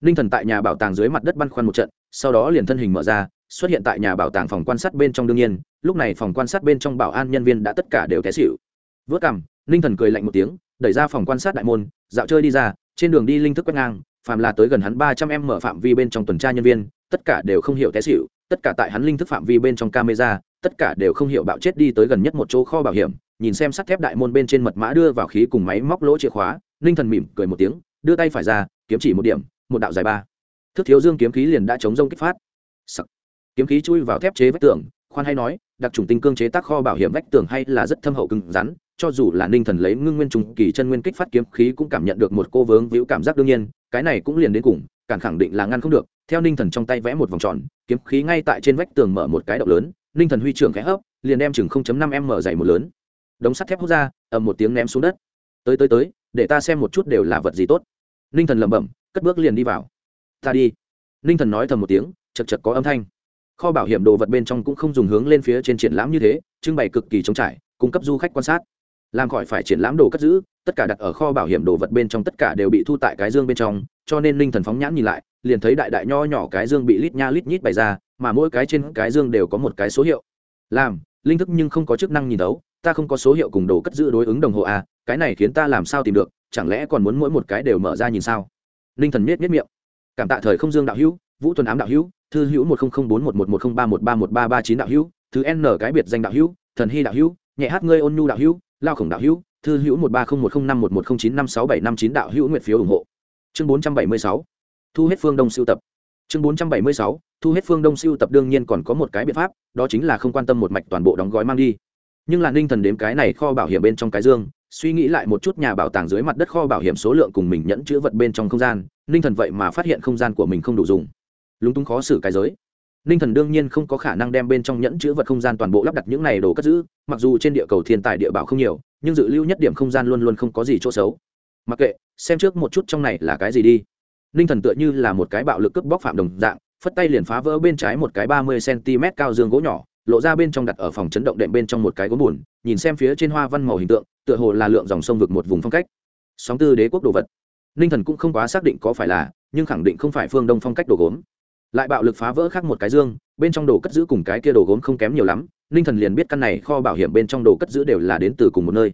Speaker 1: Ninh thần tại nhà bảo tàng dưới mặt đất băn khoăn một trận, sau đó liền thân hình mở ra xuất hiện tại nhà bảo tàng phòng quan sát bên trong đương nhiên, lúc này phòng quan sát bên trong bảo an nhân viên đã tất cả đều té xịu vớt cằm, ninh thần cười lạnh một tiếng, đẩy ra phòng quan sát đại môn, dạo chơi đi ra, trên đường đi linh thức quét ngang, phàm là tới gần hắn ba trăm em mở phạm vi bên trong tuần tra nhân viên, tất cả đều không hiểu té xịu tất cả tại hắn linh thức phạm vi bên trong camera, tất cả đều không hiểu bạo chết đi tới gần nhất một chỗ kho bảo hiểm, nhìn xem sắt thép đại môn bên trên mật mã đưa vào khí cùng máy móc lỗ chìa khóa, ninh thần mỉm cười một tiếng, đưa tay phải ra, kiếm chỉ một điểm, một đạo dài ba. Thước thiếu dương kiếm khí liền đã chống rông kích phát、Sắc kiếm khí chui vào thép chế vách tường, khoan hay nói, đặc trùng tinh cương chế tác kho bảo hiểm vách tường hay là rất thâm hậu cứng rắn, cho dù là ninh thần lấy ngưng nguyên trùng kỳ chân nguyên kích phát kiếm khí cũng cảm nhận được một cô vướng víu cảm giác đương nhiên, cái này cũng liền đến cùng, cản khẳng định là ngăn không được. Theo ninh thần trong tay vẽ một vòng tròn, kiếm khí ngay tại trên vách tường mở một cái động lớn, ninh thần huy trưởng khẽ hấp, liền đem chừng năm m dày một lớn. Đống sắt thép hút ra, ầm một tiếng ném xuống đất. Tới tới tới, để ta xem một chút đều là vật gì tốt. Ninh thần lẩm bẩm, cất bước liền đi vào. Ta đi. Ninh thần nói thầm một tiếng, chật chật có âm thanh kho bảo hiểm đồ vật bên trong cũng không dùng hướng lên phía trên triển lãm như thế, trưng bày cực kỳ trống trải, cung cấp du khách quan sát. Làm khỏi phải triển lãm đồ cất giữ, tất cả đặt ở kho bảo hiểm đồ vật bên trong tất cả đều bị thu tại cái dương bên trong, cho nên linh thần phóng nhãn nhìn lại, liền thấy đại đại nho nhỏ cái dương bị lít nha lít nhít bày ra, mà mỗi cái trên cái dương đều có một cái số hiệu. Làm, linh thức nhưng không có chức năng nhìn đấu ta không có số hiệu cùng đồ cất giữ đối ứng đồng hồ a cái này khiến ta làm sao tìm được, chẳng lẽ còn muốn mỗi một cái đều mở ra nhìn sao? Linh thần miết miết miệng. Cảm tạ thời không dương đạo hữu vũ tuần ám đạo hữu, thư hữu một nghìn bốn một một một không ba một ba một ba ba chín đạo hữu, thứ n cái biệt danh đạo hữu, thần hy đạo hữu, nhẹ hát ngươi ôn nhu đạo hữu, lao khổng đạo hữu, thư hữu một ba không một không năm một một không chín năm sáu bảy năm chín đạo hữu nguyện phiếu ủng hộ. Chương bốn trăm bảy mươi sáu, thu hết phương đông siêu tập. Chương bốn trăm bảy mươi sáu, thu hết phương đông siêu tập đương nhiên còn có một cái biện pháp, đó chính là không quan tâm một mạch toàn bộ đóng gói mang đi. Nhưng là ninh thần đếm cái này kho bảo hiểm bên trong cái dương, suy nghĩ lại một chút nhà bảo tàng dưới mặt đất kho bảo hiểm số lượng cùng mình nhẫn chữ vật bên trong không gian, ninh thần vậy mà phát hiện không gian của mình không đủ dùng lúng túng khó xử cái giới. Ninh thần đương nhiên không có khả năng đem bên trong nhẫn chữ vật không gian toàn bộ lắp đặt những này đồ cất giữ, mặc dù trên địa cầu thiên tài địa bảo không nhiều, nhưng dự lưu nhất điểm không gian luôn luôn không có gì chỗ xấu. Mặc kệ, xem trước một chút trong này là cái gì đi. Ninh thần tựa như là một cái bạo lực cướp bóc phạm đồng dạng, phất tay liền phá vỡ bên trái một cái ba mươi cm cao dương gỗ nhỏ, lộ ra bên trong đặt ở phòng chấn động đệm bên trong một cái gỗ bùn, nhìn xem phía trên hoa văn màu hình tượng, tựa hồ là lượng dòng sông vực một vùng phong cách. Sóng tư đế quốc đồ vật. Ninh thần cũng không quá xác định có phải là, nhưng khẳng định không phải phương đông phong cách đồ gốm lại bạo lực phá vỡ khác một cái dương, bên trong đồ cất giữ cùng cái kia đồ gốm không kém nhiều lắm, ninh thần liền biết căn này kho bảo hiểm bên trong đồ cất giữ đều là đến từ cùng một nơi.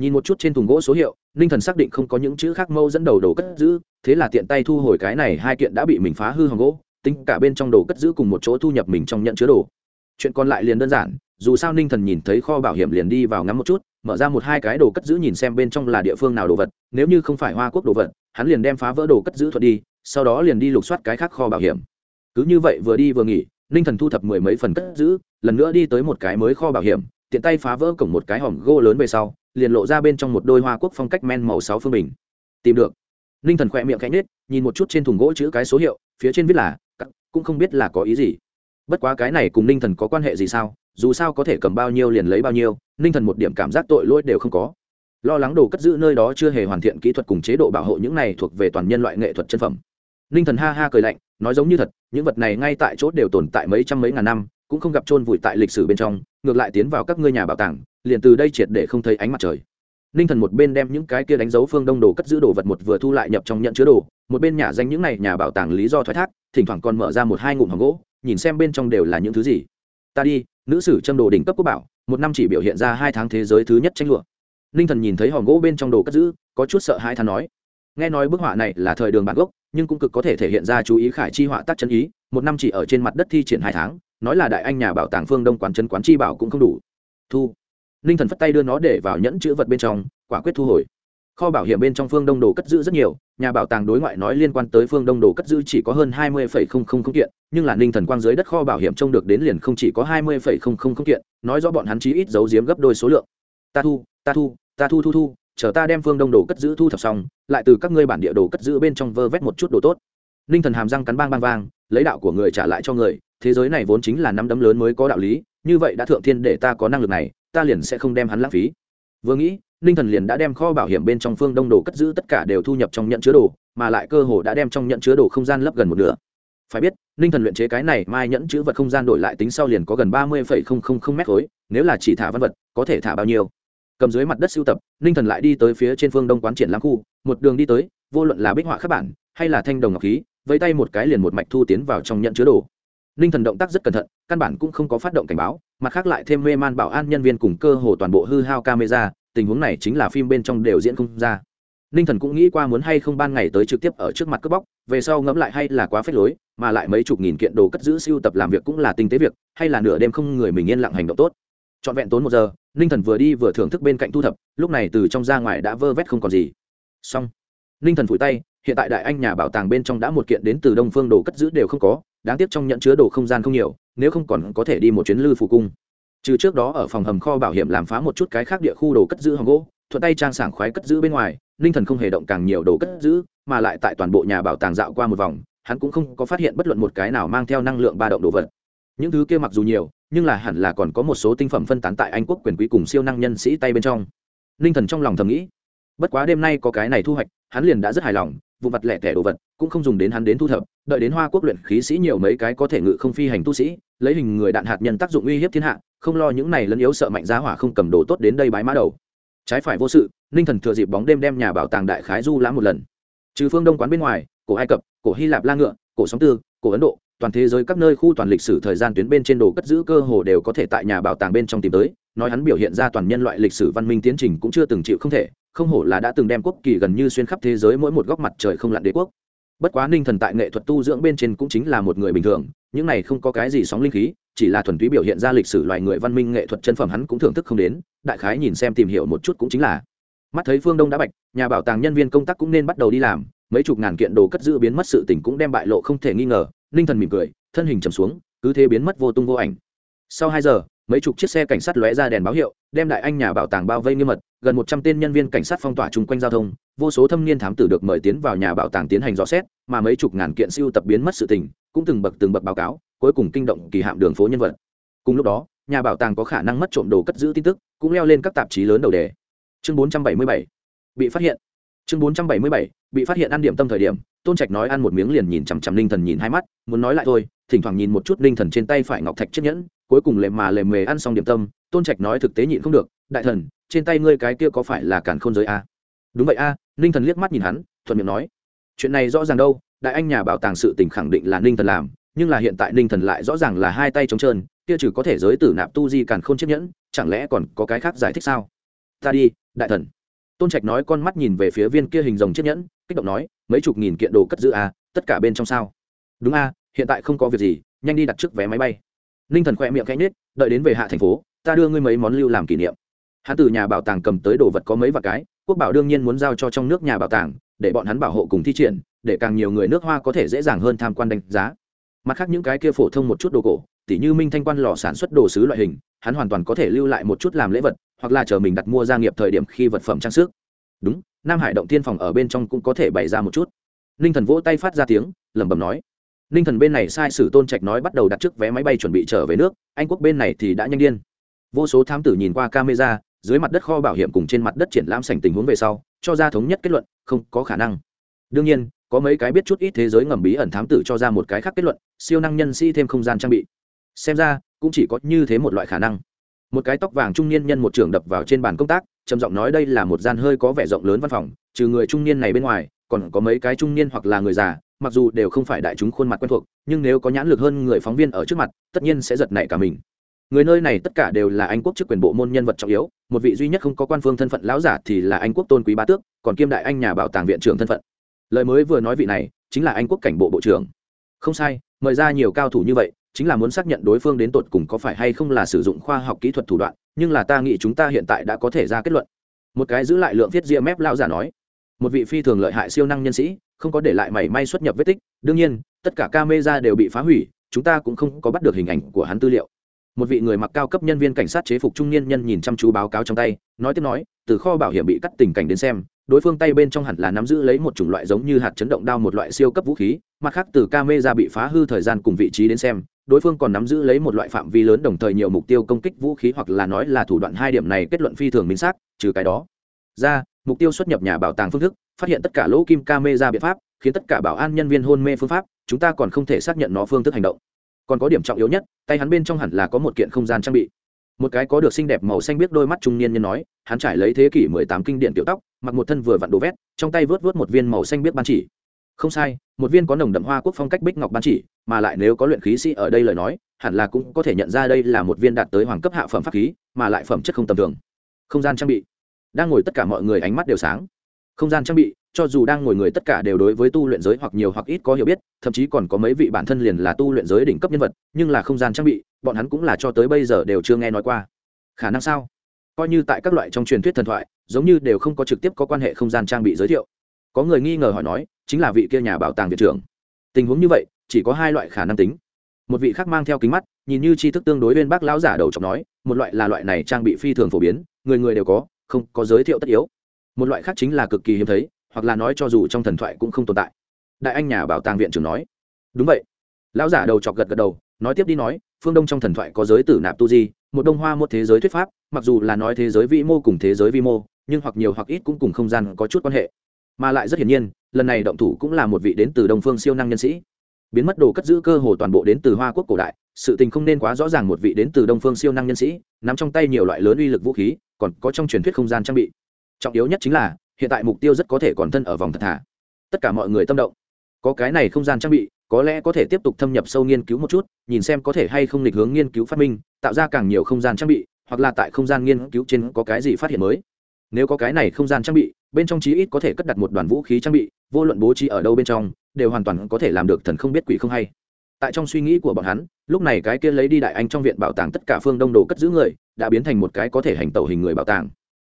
Speaker 1: Nhìn một chút trên thùng gỗ số hiệu, ninh thần xác định không có những chữ khác mâu dẫn đầu đồ cất giữ, thế là tiện tay thu hồi cái này hai kiện đã bị mình phá hư hỏng gỗ, tính cả bên trong đồ cất giữ cùng một chỗ thu nhập mình trong nhận chứa đồ. Chuyện còn lại liền đơn giản, dù sao ninh thần nhìn thấy kho bảo hiểm liền đi vào ngắm một chút, mở ra một hai cái đồ cất giữ nhìn xem bên trong là địa phương nào đồ vật, nếu như không phải hoa quốc đồ vật, hắn liền đem phá vỡ đồ cất giữ thuật đi, sau đó liền đi lục soát cái khác kho bảo hiểm cứ như vậy vừa đi vừa nghỉ, ninh thần thu thập mười mấy phần cất giữ, lần nữa đi tới một cái mới kho bảo hiểm, tiện tay phá vỡ cổng một cái hòm gỗ lớn về sau, liền lộ ra bên trong một đôi hoa quốc phong cách men màu sáu phương bình. Tìm được. Ninh thần khỏe miệng khẽ nết nhìn một chút trên thùng gỗ chữ cái số hiệu, phía trên viết là cũng không biết là có ý gì. Bất quá cái này cùng ninh thần có quan hệ gì sao, dù sao có thể cầm bao nhiêu liền lấy bao nhiêu, ninh thần một điểm cảm giác tội lỗi đều không có. Lo lắng đồ cất giữ nơi đó chưa hề hoàn thiện kỹ thuật cùng chế độ bảo hộ những này thuộc về toàn nhân loại nghệ thuật chân phẩm. Ninh thần ha ha cười lạnh nói giống như thật, những vật này ngay tại chỗ đều tồn tại mấy trăm mấy ngàn năm, cũng không gặp trôn vùi tại lịch sử bên trong, ngược lại tiến vào các ngươi nhà bảo tàng, liền từ đây triệt để không thấy ánh mặt trời. Ninh thần một bên đem những cái kia đánh dấu phương đông đồ cất giữ đồ vật một vừa thu lại nhập trong nhận chứa đồ, một bên nhà danh những này nhà bảo tàng lý do thoái thác, thỉnh thoảng còn mở ra một hai ngụm hòm gỗ, nhìn xem bên trong đều là những thứ gì. Ta đi, nữ sử châm đồ đỉnh cấp quốc bảo, một năm chỉ biểu hiện ra hai tháng thế giới thứ nhất tranh lụa. Ninh thần nhìn thấy hòm gỗ bên trong đồ cất giữ, có chút sợ hai thằng nói nghe nói bức họa này là thời đường bản gốc, nhưng cũng cực có thể thể hiện ra chú ý khải chi họa tác chân ý, một năm chỉ ở trên mặt đất thi triển hai tháng, nói là đại anh nhà bảo tàng phương đông quán chân quán chi bảo cũng không đủ. Thu. Ninh thần phất tay đưa nó để vào nhẫn chữ vật bên trong, quả quyết thu hồi. Kho bảo hiểm bên trong phương đông đồ cất giữ rất nhiều, nhà bảo tàng đối ngoại nói liên quan tới phương đông đồ cất giữ chỉ có hơn hai mươi kiện, nhưng là ninh thần quang dưới đất kho bảo hiểm trông được đến liền không chỉ có hai mươi kiện, nói rõ bọn hắn chí ít giấu giếm gấp đôi số lượng. Ta thu ta thu ta thu thu thu, chờ ta đem phương đông đồ cất giữ thu thập xong lại từ các ngươi bản địa đồ cất giữ bên trong vơ vét một chút đồ tốt. Ninh thần hàm răng cắn bang bang vang, lấy đạo của người trả lại cho người, thế giới này vốn chính là năm đấm lớn mới có đạo lý, như vậy đã thượng thiên để ta có năng lực này, ta liền sẽ không đem hắn lãng phí. Vừa nghĩ, ninh thần liền đã đem kho bảo hiểm bên trong phương đông đồ cất giữ tất cả đều thu nhập trong nhận chứa đồ, mà lại cơ hồ đã đem trong nhận chứa đồ không gian lấp gần một nửa. Phải biết, ninh thần luyện chế cái này mai nhẫn chữ vật không gian đổi lại tính sau liền có gần ba mươi mét khối, nếu là chỉ thả văn vật, có thể thả bao nhiêu? Cầm dưới mặt đất sưu tập, ninh thần lại đi tới phía trên phương đông quán triển lãng khu, một đường đi tới, vô luận là bích họa khắc bản, hay là thanh đồng ngọc khí, vẫy tay một cái liền một mạch thu tiến vào trong nhận chứa đồ. Ninh thần động tác rất cẩn thận, căn bản cũng không có phát động cảnh báo, mặt khác lại thêm mê man bảo an nhân viên cùng cơ hồ toàn bộ hư hao camera, tình huống này chính là phim bên trong đều diễn không ra. Ninh thần cũng nghĩ qua muốn hay không ban ngày tới trực tiếp ở trước mặt cướp bóc, về sau ngẫm lại hay là quá phết lối, mà lại mấy chục nghìn kiện đồ cất giữ siêu tập làm việc cũng là tinh tế việc, hay là nửa đêm không người mình yên lặng hành động tốt. Trọn vẹn tốn một giờ ninh thần vừa đi vừa thưởng thức bên cạnh thu thập, lúc này từ trong ra ngoài đã vơ vét không còn gì. Xong. Ninh thần phủi tay, hiện tại đại anh nhà bảo tàng bên trong đã một kiện đến từ đông phương đồ cất giữ đều không có, đáng tiếc trong nhận chứa đồ không gian không nhiều, nếu không còn có thể đi một chuyến lư phù cung. Trừ trước đó ở phòng hầm kho bảo hiểm làm phá một chút cái khác địa khu đồ cất giữ hòm gỗ, thuận tay trang sảng khoái cất giữ bên ngoài, ninh thần không hề động càng nhiều đồ cất giữ, mà lại tại toàn bộ nhà bảo tàng dạo qua một vòng, hắn cũng không có phát hiện bất luận một cái nào mang theo năng lượng ba động đồ vật. Những thứ kia mặc dù nhiều nhưng là hẳn là còn có một số tinh phẩm phân tán tại anh quốc quyền quý cùng siêu năng nhân sĩ tay bên trong. Ninh thần trong lòng thầm nghĩ, bất quá đêm nay có cái này thu hoạch, hắn liền đã rất hài lòng vụ vặt lẻ tẻ đồ vật, cũng không dùng đến hắn đến thu thập, đợi đến hoa quốc luyện khí sĩ nhiều mấy cái có thể ngự không phi hành tu sĩ, lấy hình người đạn hạt nhân tác dụng uy hiếp thiên hạ, không lo những này lẫn yếu sợ mạnh giá hỏa không cầm đồ tốt đến đây bái mã đầu. Trái phải vô sự ninh thần thừa dịp bóng đêm đem nhà bảo tàng đại khái du lãm một lần. Trừ phương đông quán bên ngoài, cổ ai cập, cổ hy lạp la ngựa, cổ sóng tư, cổ ấn độ toàn thế giới các nơi khu toàn lịch sử thời gian tuyến bên trên đồ cất giữ cơ hồ đều có thể tại nhà bảo tàng bên trong tìm tới. Nói hắn biểu hiện ra toàn nhân loại lịch sử văn minh tiến trình cũng chưa từng chịu không thể, không hổ là đã từng đem quốc kỳ gần như xuyên khắp thế giới mỗi một góc mặt trời không lặn đế quốc. Bất quá ninh thần tại nghệ thuật tu dưỡng bên trên cũng chính là một người bình thường, những này không có cái gì sóng linh khí, chỉ là thuần túy biểu hiện ra lịch sử loài người văn minh nghệ thuật chân phẩm hắn cũng thưởng thức không đến, đại khái nhìn xem tìm hiểu một chút cũng chính là. Mắt thấy phương đông đã bạch, nhà bảo tàng nhân viên công tác cũng nên bắt đầu đi làm, mấy chục ngàn kiện đồ cất giữ biến mất sự tình cũng đem bại lộ không thể nghi ngờ ninh thần mỉm cười, thân hình trầm xuống, cứ thế biến mất vô tung vô ảnh. Sau hai giờ, mấy chục chiếc xe cảnh sát lóe ra đèn báo hiệu, đem đại anh nhà bảo tàng bao vây nghiêm mật, gần một trăm tên nhân viên cảnh sát phong tỏa chung quanh giao thông, vô số thâm niên thám tử được mời tiến vào nhà bảo tàng tiến hành rõ xét, mà mấy chục ngàn kiện siêu tập biến mất sự tình, cũng từng bậc từng bậc báo cáo, cuối cùng kinh động kỳ hạm đường phố nhân vật. Cùng lúc đó, nhà bảo tàng có khả năng mất trộm đồ cất giữ tin tức, cũng leo lên các tạp chí lớn đầu đề. Chương 477 bị phát hiện. Chương 477 bị phát hiện ăn điểm tâm thời điểm tôn trạch nói ăn một miếng liền nhìn chằm chằm Ninh thần nhìn hai mắt, muốn nói lại thôi, thỉnh thoảng nhìn một chút Ninh thần trên tay phải ngọc thạch chiếc nhẫn, cuối cùng lề mà lề mề ăn xong điểm tâm, tôn trạch nói thực tế nhịn không được, đại thần, trên tay ngươi cái kia có phải là cản khôn giới a? Đúng vậy a. Ninh thần liếc mắt nhìn hắn, thuận miệng nói, chuyện này rõ ràng đâu, đại anh nhà bảo tàng sự tình khẳng định là ninh thần làm, nhưng là hiện tại ninh thần lại rõ ràng là hai tay trống trơn, kia trừ có thể giới tử nạp tu di càn khôn chiếc nhẫn, chẳng lẽ còn có cái khác giải thích sao? Ta đi, đại thần. Tôn trạch nói con mắt nhìn về phía viên kia hình rồng chiếc nhẫn kích động nói, mấy chục nghìn kiện đồ cất giữ a tất cả bên trong sao? Đúng a hiện tại không có việc gì, nhanh đi đặt trước vé máy bay. Ninh thần khoe miệng khẽ nhết đợi đến về hạ thành phố, ta đưa ngươi mấy món lưu làm kỷ niệm. Hắn từ nhà bảo tàng cầm tới đồ vật có mấy vài cái, quốc bảo đương nhiên muốn giao cho trong nước nhà bảo tàng, để bọn hắn bảo hộ cùng thi triển, để càng nhiều người nước hoa có thể dễ dàng hơn tham quan đánh giá. Mặt khác những cái kia phổ thông một chút đồ cổ, tỉ như minh thanh quan lò sản xuất đồ sứ loại hình, hắn hoàn toàn có thể lưu lại một chút làm lễ vật, hoặc là chờ mình đặt mua gia nghiệp thời điểm khi vật phẩm trang sức. Đúng nam hải động tiên phòng ở bên trong cũng có thể bày ra một chút. Ninh thần vỗ tay phát ra tiếng, lẩm bẩm nói. Ninh thần bên này sai sử tôn trạch nói bắt đầu đặt trước vé máy bay chuẩn bị trở về nước, anh quốc bên này thì đã nhanh điên. Vô số thám tử nhìn qua camera, dưới mặt đất kho bảo hiểm cùng trên mặt đất triển lãm sành tình huống về sau, cho ra thống nhất kết luận, không có khả năng. Đương nhiên, có mấy cái biết chút ít thế giới ngầm bí ẩn thám tử cho ra một cái khác kết luận, siêu năng nhân sĩ thêm không gian trang bị. Xem ra, cũng chỉ có như thế một loại khả năng. Một cái tóc vàng trung niên nhân một trường đập vào trên bàn công tác trầm giọng nói đây là một gian hơi có vẻ rộng lớn văn phòng, trừ người trung niên này bên ngoài, còn có mấy cái trung niên hoặc là người già, mặc dù đều không phải đại chúng khuôn mặt quen thuộc, nhưng nếu có nhãn lực hơn người phóng viên ở trước mặt, tất nhiên sẽ giật nảy cả mình. Người nơi này tất cả đều là anh quốc chức quyền bộ môn nhân vật trọng yếu, một vị duy nhất không có quan phương thân phận lão giả thì là anh quốc tôn quý ba tước, còn kiêm đại anh nhà bảo tàng viện trưởng thân phận. Lời mới vừa nói vị này, chính là anh quốc cảnh bộ bộ trưởng. Không sai, mời ra nhiều cao thủ như vậy chính là muốn xác nhận đối phương đến tột cùng có phải hay không là sử dụng khoa học kỹ thuật thủ đoạn, nhưng là ta nghĩ chúng ta hiện tại đã có thể ra kết luận. Một cái giữ lại lượng viết ria mép lao giả nói. Một vị phi thường lợi hại siêu năng nhân sĩ, không có để lại mảy may xuất nhập vết tích, đương nhiên, tất cả camera đều bị phá hủy, chúng ta cũng không có bắt được hình ảnh của hắn tư liệu. Một vị người mặc cao cấp nhân viên cảnh sát chế phục trung niên nhân nhìn chăm chú báo cáo trong tay, nói tiếp nói, từ kho bảo hiểm bị cắt tình cảnh đến xem, đối phương tay bên trong hẳn là nắm giữ lấy một chủng loại giống như hạt chấn động đao một loại siêu cấp vũ khí, mặt khác từ camera bị phá hư thời gian cùng vị trí đến xem đối phương còn nắm giữ lấy một loại phạm vi lớn đồng thời nhiều mục tiêu công kích vũ khí hoặc là nói là thủ đoạn hai điểm này kết luận phi thường minh xác, trừ cái đó. Ra, mục tiêu xuất nhập nhà bảo tàng phương thức, phát hiện tất cả lỗ kim camera biện pháp, khiến tất cả bảo an nhân viên hôn mê phương pháp, chúng ta còn không thể xác nhận nó phương thức hành động. Còn có điểm trọng yếu nhất, tay hắn bên trong hẳn là có một kiện không gian trang bị. Một cái có được xinh đẹp màu xanh biết đôi mắt trung niên nhân nói, hắn trải lấy thế kỷ mười tám kinh điển tiểu tóc, mặc một thân vừa vặn đồ vét, trong tay vớt vớt một viên màu xanh biết ban chỉ không sai, một viên có nồng đậm hoa quốc phong cách bích ngọc ban chỉ, mà lại nếu có luyện khí sĩ ở đây lời nói, hẳn là cũng có thể nhận ra đây là một viên đạt tới hoàng cấp hạ phẩm pháp khí, mà lại phẩm chất không tầm thường. Không gian trang bị. Đang ngồi tất cả mọi người ánh mắt đều sáng. Không gian trang bị, cho dù đang ngồi người tất cả đều đối với tu luyện giới hoặc nhiều hoặc ít có hiểu biết, thậm chí còn có mấy vị bản thân liền là tu luyện giới đỉnh cấp nhân vật, nhưng là không gian trang bị, bọn hắn cũng là cho tới bây giờ đều chưa nghe nói qua. Khả năng sao? Coi như tại các loại trong truyền thuyết thần thoại, giống như đều không có trực tiếp có quan hệ không gian trang bị giới thiệu. Có người nghi ngờ hỏi nói chính là vị kia nhà bảo tàng viện trưởng. Tình huống như vậy, chỉ có hai loại khả năng tính. Một vị khác mang theo kính mắt, nhìn như tri thức tương đối bên bác lão giả đầu chọc nói, một loại là loại này trang bị phi thường phổ biến, người người đều có, không có giới thiệu tất yếu. Một loại khác chính là cực kỳ hiếm thấy, hoặc là nói cho dù trong thần thoại cũng không tồn tại. Đại anh nhà bảo tàng viện trưởng nói. Đúng vậy. Lão giả đầu chọc gật gật đầu, nói tiếp đi nói, phương đông trong thần thoại có giới tử nạp tu di, một đông hoa một thế giới thuyết pháp, mặc dù là nói thế giới vĩ mô cùng thế giới vi mô, nhưng hoặc nhiều hoặc ít cũng cùng không gian có chút quan hệ mà lại rất hiển nhiên, lần này động thủ cũng là một vị đến từ đông phương siêu năng nhân sĩ. Biến mất đồ cất giữ cơ hồ toàn bộ đến từ hoa quốc cổ đại, sự tình không nên quá rõ ràng một vị đến từ đông phương siêu năng nhân sĩ, nắm trong tay nhiều loại lớn uy lực vũ khí, còn có trong truyền thuyết không gian trang bị. Trọng yếu nhất chính là, hiện tại mục tiêu rất có thể còn thân ở vòng thật thả tất cả mọi người tâm động. Có cái này không gian trang bị, có lẽ có thể tiếp tục thâm nhập sâu nghiên cứu một chút, nhìn xem có thể hay không lịch hướng nghiên cứu phát minh, tạo ra càng nhiều không gian trang bị, hoặc là tại không gian nghiên cứu trên có cái gì phát hiện mới. Nếu có cái này không gian trang bị bên trong chí ít có thể cất đặt một đoàn vũ khí trang bị, vô luận bố trí ở đâu bên trong, đều hoàn toàn có thể làm được thần không biết quỷ không hay. Tại trong suy nghĩ của bọn hắn, lúc này cái kia lấy đi đại anh trong viện bảo tàng tất cả phương đông đồ cất giữ người, đã biến thành một cái có thể hành tẩu hình người bảo tàng.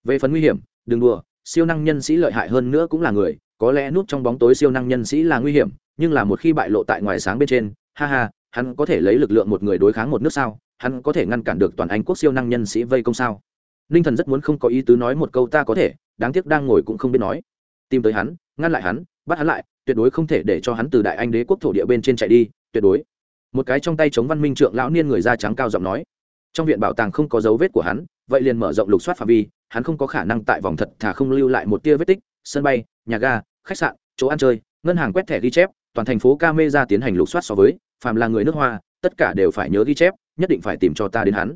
Speaker 1: Về phần nguy hiểm, đừng đùa, siêu năng nhân sĩ lợi hại hơn nữa cũng là người, có lẽ núp trong bóng tối siêu năng nhân sĩ là nguy hiểm, nhưng là một khi bại lộ tại ngoài sáng bên trên, ha ha, hắn có thể lấy lực lượng một người đối kháng một nước sao, hắn có thể ngăn cản được toàn anh quốc siêu năng nhân sĩ vây công sao? Ninh thần rất muốn không có ý tứ nói một câu ta có thể đáng tiếc đang ngồi cũng không biết nói. Tìm tới hắn, ngăn lại hắn, bắt hắn lại, tuyệt đối không thể để cho hắn từ đại anh đế quốc thổ địa bên trên chạy đi, tuyệt đối. Một cái trong tay chống văn minh trượng lão niên người da trắng cao giọng nói, trong viện bảo tàng không có dấu vết của hắn, vậy liền mở rộng lục soát phạm vi, hắn không có khả năng tại vòng thật thà không lưu lại một tia vết tích, sân bay, nhà ga, khách sạn, chỗ ăn chơi, ngân hàng quét thẻ ghi chép, toàn thành phố camera tiến hành lục soát so với, phàm là người nước hoa, tất cả đều phải nhớ ghi chép, nhất định phải tìm cho ta đến hắn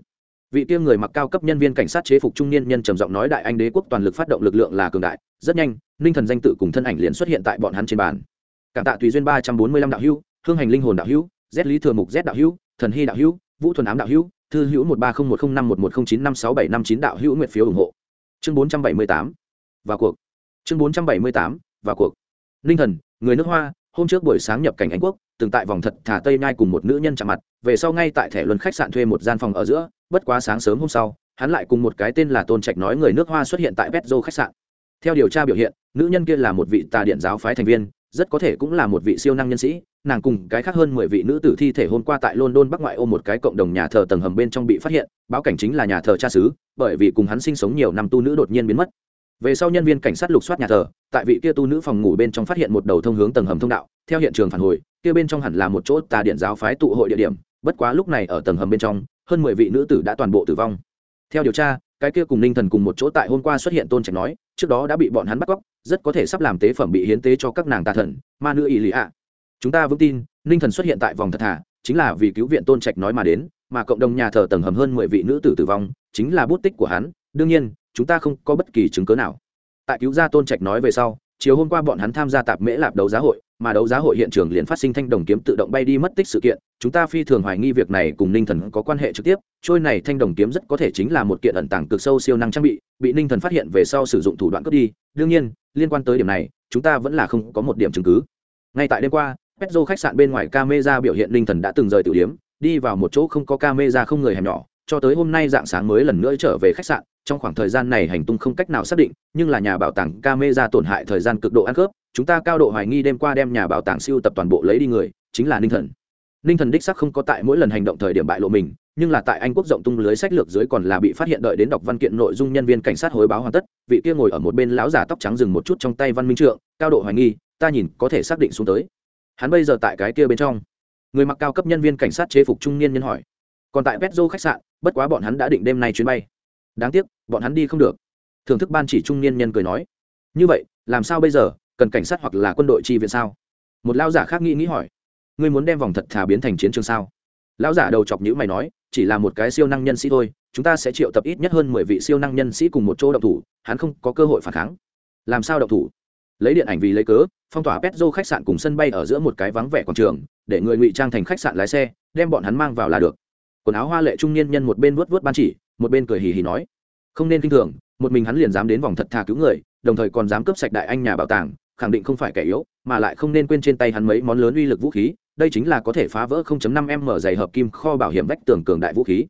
Speaker 1: vị kia người mặc cao cấp nhân viên cảnh sát chế phục trung niên nhân trầm giọng nói, đại anh đế quốc toàn lực phát động lực lượng là cường đại, rất nhanh, ninh thần danh tự cùng thân ảnh liền xuất hiện tại bọn hắn trên bàn. Cảm tạ tùy duyên ba trăm bốn mươi lăm đạo hữu, hương hành linh hồn đạo hữu, z lý thừa mục z đạo hữu, thần hy đạo hữu, vũ thuần ám đạo hữu, thư hữu một ba không một không năm một một không chín năm sáu bảy năm chín đạo hữu nguyện phiếu ủng hộ. Chương bốn trăm bảy mươi tám, vào cuộc. Chương bốn trăm bảy mươi tám, vào cuộc. Ninh thần, người nước hoa, hôm trước buổi sáng nhập cảnh anh quốc, từng tại vòng thật thả tây nhai cùng một nữ nhân chạm mặt, về sau ngay tại thẻ luân khách sạn thuê một gian phòng ở giữa bất quá sáng sớm hôm sau, hắn lại cùng một cái tên là tôn trạch nói người nước hoa xuất hiện tại petro khách sạn. Theo điều tra biểu hiện, nữ nhân kia là một vị tà điện giáo phái thành viên, rất có thể cũng là một vị siêu năng nhân sĩ, nàng cùng cái khác hơn mười vị nữ tử thi thể hôm qua tại london, bắc ngoại ô một cái cộng đồng nhà thờ tầng hầm bên trong bị phát hiện, báo cảnh chính là nhà thờ cha xứ, bởi vì cùng hắn sinh sống nhiều năm tu nữ đột nhiên biến mất. Về sau nhân viên cảnh sát lục soát nhà thờ, tại vị kia tu nữ phòng ngủ bên trong phát hiện một đầu thông hướng tầng hầm thông đạo, theo hiện trường phản hồi, kia bên trong hẳn là một chỗ tà điện giáo phái tụ hội địa điểm, bất quá lúc này ở tầng hầm bên trong hơn mười vị nữ tử đã toàn bộ tử vong. Theo điều tra, cái kia cùng ninh thần cùng một chỗ tại hôm qua xuất hiện tôn trạch nói, trước đó đã bị bọn hắn bắt cóc, rất có thể sắp làm tế phẩm bị hiến tế cho các nàng tà thần, ma nữ ỷ lì ạ. Chúng ta vững tin, ninh thần xuất hiện tại vòng thật thà, chính là vì cứu viện tôn trạch nói mà đến, mà cộng đồng nhà thờ tầng hầm hơn mười vị nữ tử tử vong, chính là bút tích của hắn. Đương nhiên, chúng ta không có bất kỳ chứng cớ nào. Tại cứu gia tôn trạch nói về sau chiều hôm qua bọn hắn tham gia tạp mễ lạp đấu giá hội, mà đấu giá hội hiện trường liền phát sinh thanh đồng kiếm tự động bay đi mất tích sự kiện, chúng ta phi thường hoài nghi việc này cùng ninh thần có quan hệ trực tiếp, trôi này thanh đồng kiếm rất có thể chính là một kiện ẩn tàng cực sâu siêu năng trang bị bị ninh thần phát hiện về sau sử dụng thủ đoạn cướp đi, đương nhiên, liên quan tới điểm này, chúng ta vẫn là không có một điểm chứng cứ. Ngay tại đêm qua, petro khách sạn bên ngoài camera biểu hiện ninh thần đã từng rời tử điếm, đi vào một chỗ không có camera không người hẻm nhỏ, cho tới hôm nay dạng sáng mới lần nữa trở về khách sạn trong khoảng thời gian này hành tung không cách nào xác định, nhưng là nhà bảo tàng camera tổn hại thời gian cực độ ăn cướp chúng ta cao độ hoài nghi đêm qua đem nhà bảo tàng siêu tập toàn bộ lấy đi người, chính là ninh thần. Ninh thần đích sắc không có tại mỗi lần hành động thời điểm bại lộ mình, nhưng là tại anh quốc rộng tung lưới sách lược dưới còn là bị phát hiện đợi đến đọc văn kiện nội dung nhân viên cảnh sát hối báo hoàn tất, vị kia ngồi ở một bên lão giả tóc trắng dừng một chút trong tay văn minh trượng, cao độ hoài nghi, ta nhìn có thể xác định xuống tới. Hắn bây giờ tại cái kia bên trong. Người mặc cao cấp nhân viên cảnh sát chế phục trung niên nhân hỏi. Còn tại petro khách sạn, bất quá bọn hắn đã định đêm nay chuyến bay. Đáng tiếc bọn hắn đi không được. Thưởng thức ban chỉ trung niên nhân cười nói, như vậy, làm sao bây giờ? Cần cảnh sát hoặc là quân đội chi viện sao? Một lao giả khác nghĩ nghĩ hỏi, ngươi muốn đem vòng thật thà biến thành chiến trường sao? Lão giả đầu chọc nhữ mày nói, chỉ là một cái siêu năng nhân sĩ thôi, chúng ta sẽ triệu tập ít nhất hơn mười vị siêu năng nhân sĩ cùng một chỗ động thủ, hắn không có cơ hội phản kháng. Làm sao động thủ? Lấy điện ảnh vì lấy cớ, phong tỏa petro khách sạn cùng sân bay ở giữa một cái vắng vẻ quảng trường, để người ngụy trang thành khách sạn lái xe, đem bọn hắn mang vào là được. Quần áo hoa lệ trung niên nhân một bên vuốt vuốt ban chỉ, một bên cười hì hì nói không nên kinh thường, một mình hắn liền dám đến vòng thật thà cứu người, đồng thời còn dám cướp sạch đại anh nhà bảo tàng, khẳng định không phải kẻ yếu, mà lại không nên quên trên tay hắn mấy món lớn uy lực vũ khí, đây chính là có thể phá vỡ 0.5 m dày hợp kim kho bảo hiểm vách tường cường đại vũ khí.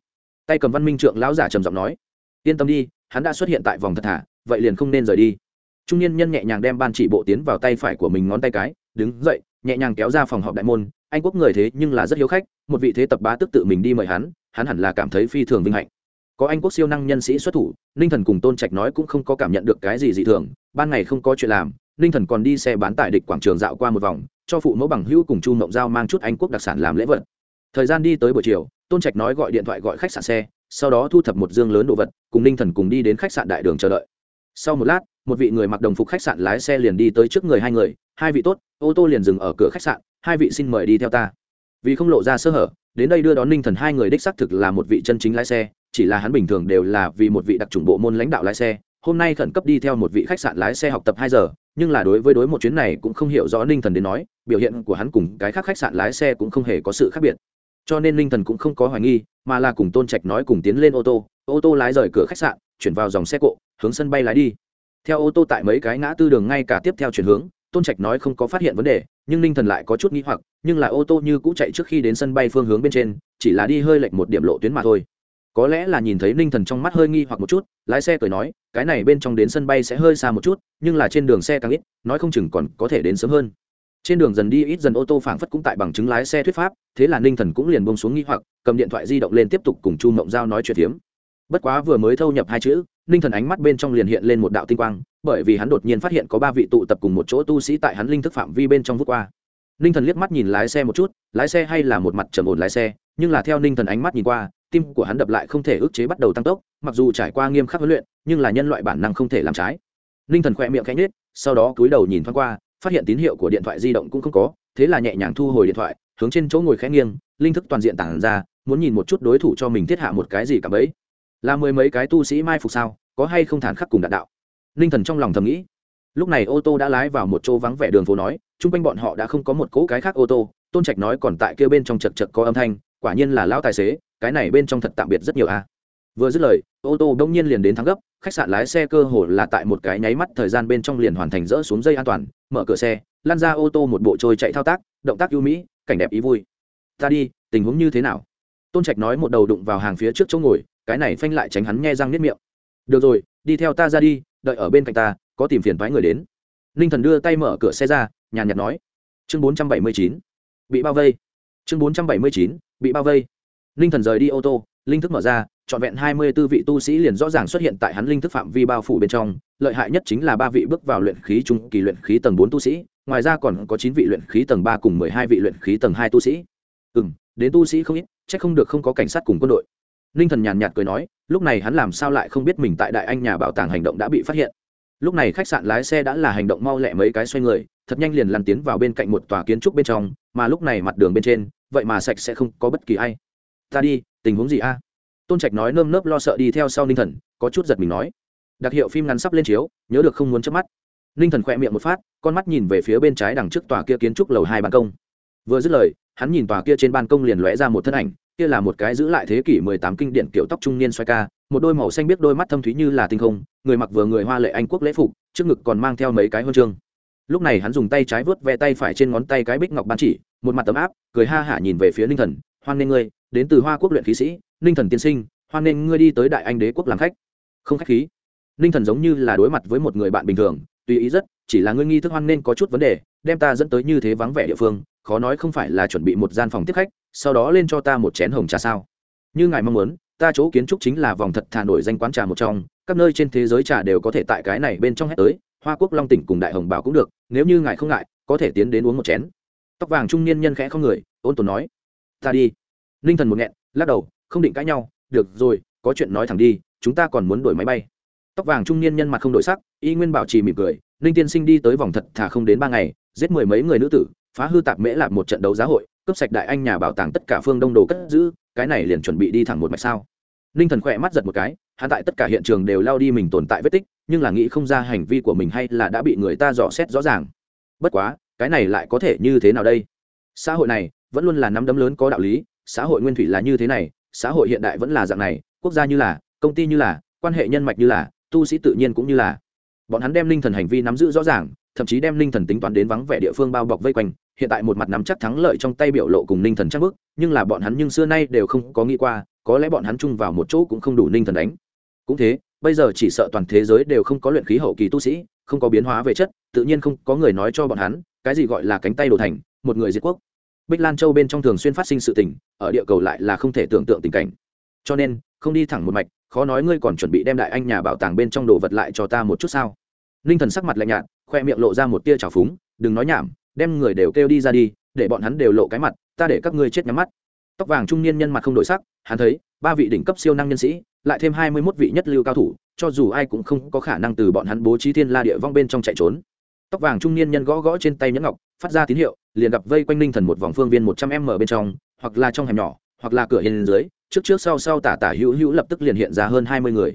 Speaker 1: Tay cầm văn minh trượng lão giả trầm giọng nói, yên tâm đi, hắn đã xuất hiện tại vòng thật thà, vậy liền không nên rời đi. Trung niên nhân nhẹ nhàng đem ban chỉ bộ tiến vào tay phải của mình ngón tay cái, đứng dậy, nhẹ nhàng kéo ra phòng họp đại môn. Anh quốc người thế nhưng là rất hiếu khách, một vị thế tập bá tức tự mình đi mời hắn hắn hẳn là cảm thấy phi thường vinh hạnh có anh quốc siêu năng nhân sĩ xuất thủ, ninh thần cùng tôn trạch nói cũng không có cảm nhận được cái gì dị thường, ban ngày không có chuyện làm, ninh thần còn đi xe bán tải địch quảng trường dạo qua một vòng, cho phụ mẫu bằng hữu cùng chu mộng giao mang chút anh quốc đặc sản làm lễ vật. Thời gian đi tới buổi chiều, tôn trạch nói gọi điện thoại gọi khách sạn xe, sau đó thu thập một dương lớn đồ vật, cùng ninh thần cùng đi đến khách sạn đại đường chờ đợi. Sau một lát, một vị người mặc đồng phục khách sạn lái xe liền đi tới trước người hai người, hai vị tốt, ô tô liền dừng ở cửa khách sạn, hai vị xin mời đi theo ta. Vì không lộ ra sơ hở, đến đây đưa đón ninh thần hai người đích xác thực là một vị chân chính lái xe chỉ là hắn bình thường đều là vì một vị đặc trùng bộ môn lãnh đạo lái xe, hôm nay khẩn cấp đi theo một vị khách sạn lái xe học tập hai giờ, nhưng là đối với đối một chuyến này cũng không hiểu rõ ninh thần đến nói, biểu hiện của hắn cùng cái khác khách sạn lái xe cũng không hề có sự khác biệt. Cho nên ninh thần cũng không có hoài nghi, mà là cùng tôn trạch nói cùng tiến lên ô tô ô tô lái rời cửa khách sạn, chuyển vào dòng xe cộ, hướng sân bay lái đi. Theo ô tô tại mấy cái ngã tư đường ngay cả tiếp theo chuyển hướng, tôn trạch nói không có phát hiện vấn đề, nhưng ninh thần lại có chút n g h i hoặc, nhưng là ô tô như cũ chạy trước khi đến sân bay phương hướng bên trên, chỉ là đi hơi lệch một điểm lộ tuyến mà thôi có lẽ là nhìn thấy ninh thần trong mắt hơi nghi hoặc một chút, lái xe cười nói, cái này bên trong đến sân bay sẽ hơi xa một chút, nhưng là trên đường xe càng ít, nói không chừng còn có thể đến sớm hơn. Trên đường dần đi ít dần ô tô phảng phất cũng tại bằng chứng lái xe thuyết pháp, thế là ninh thần cũng liền bông xuống nghi hoặc, cầm điện thoại di động lên tiếp tục cùng chu mộng giao nói chuyện phiếm. Bất quá vừa mới thâu nhập hai chữ, ninh thần ánh mắt bên trong liền hiện lên một đạo tinh quang, bởi vì hắn đột nhiên phát hiện có ba vị tụ tập cùng một chỗ tu sĩ tại hắn linh thức phạm vi bên trong vút qua. Ninh thần liếc mắt nhìn lái xe một chút, lái xe hay là một mặt trầm ổn lái xe, nhưng là theo ninh thần ánh mắt nhìn qua tim của hắn đập lại không thể ức chế bắt đầu tăng tốc, mặc dù trải qua nghiêm khắc huấn luyện, nhưng là nhân loại bản năng không thể làm trái. Ninh thần khỏe miệng khẽ nết sau đó cúi đầu nhìn thoáng qua, phát hiện tín hiệu của điện thoại di động cũng không có, thế là nhẹ nhàng thu hồi điện thoại, hướng trên chỗ ngồi khẽ nghiêng, linh thức toàn diện tản ra, muốn nhìn một chút đối thủ cho mình thiết hạ một cái gì cả bấy. Là mười mấy cái tu sĩ mai phục sao, có hay không thản khắc cùng đạn đạo? Ninh thần trong lòng thầm nghĩ. Lúc này ô tô đã lái vào một chỗ vắng vẻ đường phố nói, chung quanh bọn họ đã không có một cỗ cái khác ô tô, tôn trạch nói còn tại kia bên trong chật chật có âm thanh, quả nhiên là lão tài xế cái này bên trong thật tạm biệt rất nhiều a. Vừa dứt lời, ô tô đông nhiên liền đến thắng gấp, khách sạn lái xe cơ hồ là tại một cái nháy mắt thời gian bên trong liền hoàn thành rỡ xuống dây an toàn, mở cửa xe, lăn ra ô tô một bộ trôi chạy thao tác, động tác ưu mỹ, cảnh đẹp ý vui. Ta đi, tình huống như thế nào? Tôn trạch nói một đầu đụng vào hàng phía trước chỗ ngồi, cái này phanh lại tránh hắn nghe răng nếp miệng. Được rồi, đi theo ta ra đi, đợi ở bên cạnh ta, có tìm phiền thoái người đến. Ninh thần đưa tay mở cửa xe ra, nhàn nhạt nói. Chương bốn trăm bảy mươi chín, bị bao vây. Chương bốn trăm bảy mươi chín, bị bao vây. Linh thần rời đi ô tô linh thức mở ra trọn vẹn hai mươi b ố vị tu sĩ liền rõ ràng xuất hiện tại hắn linh thức phạm vi bao phủ bên trong. Lợi hại nhất chính là ba vị bước vào luyện khí trung kỳ luyện khí tầng bốn tu sĩ ngoài ra còn có chín vị luyện khí tầng ba cùng mười hai vị luyện khí tầng hai tu sĩ. Ừm, đến tu sĩ không ít chắc không được không có cảnh sát cùng quân đội. Linh thần nhàn nhạt cười nói lúc này hắn làm sao lại không biết mình tại đại anh nhà bảo tàng hành động đã bị phát hiện. Lúc này khách sạn lái xe đã là hành động mau lẹ mấy cái xoay người thật nhanh liền lăn tiến vào bên cạnh một tòa kiến trúc bên trong mà lúc này mặt đường bên trên vậy mà sạch sẽ không có bất kỳ ai ta đi, tình huống gì a? Tôn trạch nói nơm nớp lo sợ đi theo sau ninh thần, có chút giật mình nói. Đặc hiệu phim ngắn sắp lên chiếu, nhớ được không muốn chớp mắt. Ninh thần khỏe miệng một phát, con mắt nhìn về phía bên trái đằng trước tòa kia kiến trúc lầu hai ban công. Vừa dứt lời, hắn nhìn tòa kia trên ban công liền lóe ra một thân ảnh, kia là một cái giữ lại thế kỷ mười tám kinh điển kiểu tóc trung niên xoay ca, một đôi màu xanh biết đôi mắt thâm thúy như là tinh không, người mặc vừa người hoa lệ anh quốc lễ phục, trước ngực còn mang theo mấy cái huân chương. Lúc này hắn dùng tay trái vớt ve tay phải trên ngón tay cái bích ngọc ban chỉ, một mặt tấm áp, cười ha hả nhìn về phía ninh thần hoan nghênh ngươi, đến từ hoa quốc luyện khí sĩ, ninh thần tiên sinh, hoan nghênh ngươi đi tới đại anh đế quốc làm khách. Không khách khí. Ninh thần giống như là đối mặt với một người bạn bình thường, tùy ý rất, chỉ là ngươi nghi thức hoan nên có chút vấn đề, đem ta dẫn tới như thế vắng vẻ địa phương, khó nói không phải là chuẩn bị một gian phòng tiếp khách, sau đó lên cho ta một chén hồng trà sao? Như ngài mong muốn, ta chỗ kiến trúc chính là vòng thật thà nổi danh quán trà một trong, các nơi trên thế giới trà đều có thể tại cái này bên trong hết tới, hoa quốc long tỉnh cùng đại hồng bảo cũng được, nếu như ngài không ngại, có thể tiến đến uống một chén. Tóc vàng trung niên nhân khẽ không người, ôn tồn nói ta đi. Ninh thần một nghẹn, lắc đầu, không định cãi nhau, được rồi, có chuyện nói thẳng đi, chúng ta còn muốn đổi máy bay. Tóc vàng trung niên nhân mặt không đổi sắc, y nguyên bảo trì mỉm cười, ninh tiên sinh đi tới vòng thật thà không đến ba ngày, giết mười mấy người nữ tử, phá hư tạp mễ lạp một trận đấu giá hội, cướp sạch đại anh nhà bảo tàng tất cả phương đông đồ cất giữ, cái này liền chuẩn bị đi thẳng một mạch sao. Ninh thần khỏe mắt giật một cái, hắn tại tất cả hiện trường đều lao đi mình tồn tại vết tích, nhưng là nghĩ không ra hành vi của mình hay là đã bị người ta dò xét rõ ràng. Bất quá, cái này lại có thể như thế nào đây? Xã hội này vẫn luôn là nắm đấm lớn có đạo lý xã hội nguyên thủy là như thế này xã hội hiện đại vẫn là dạng này quốc gia như là công ty như là quan hệ nhân mạch như là tu sĩ tự nhiên cũng như là. Bọn hắn đem linh thần hành vi nắm giữ rõ ràng thậm chí đem linh thần tính toán đến vắng vẻ địa phương bao bọc vây quanh hiện tại một mặt nắm chắc thắng lợi trong tay biểu lộ cùng linh thần chắc bước, nhưng là bọn hắn nhưng xưa nay đều không có nghĩ qua có lẽ bọn hắn chung vào một chỗ cũng không đủ linh thần đánh. Cũng thế bây giờ chỉ sợ toàn thế giới đều không có luyện khí hậu kỳ tu sĩ không có biến hóa về chất tự nhiên không có người nói cho bọn hắn cái gì gọi là cánh tay đồ thành một người diệt quốc bích lan châu bên trong thường xuyên phát sinh sự tình, ở địa cầu lại là không thể tưởng tượng tình cảnh. Cho nên, không đi thẳng một mạch, khó nói ngươi còn chuẩn bị đem đại anh nhà bảo tàng bên trong đồ vật lại cho ta một chút sao? Ninh thần sắc mặt lạnh nhạt, khoe miệng lộ ra một tia trào phúng, đừng nói nhảm, đem người đều kêu đi ra đi, để bọn hắn đều lộ cái mặt, ta để các ngươi chết nhắm mắt. Tóc vàng trung niên nhân mặt không đổi sắc, hắn thấy, ba vị đỉnh cấp siêu năng nhân sĩ, lại thêm hai mươi mốt vị nhất lưu cao thủ, cho dù ai cũng không có khả năng từ bọn hắn bố trí thiên la địa vong bên trong chạy trốn. Tóc vàng trung niên nhân gõ gõ trên tay nhẫn ngọc phát ra tín hiệu, liền gặp vây quanh ninh thần một vòng phương viên một trăm m bên trong, hoặc là trong hẻm nhỏ, hoặc là cửa hiên dưới, trước trước sau sau tả tả hữu hữu lập tức liền hiện ra hơn hai mươi người.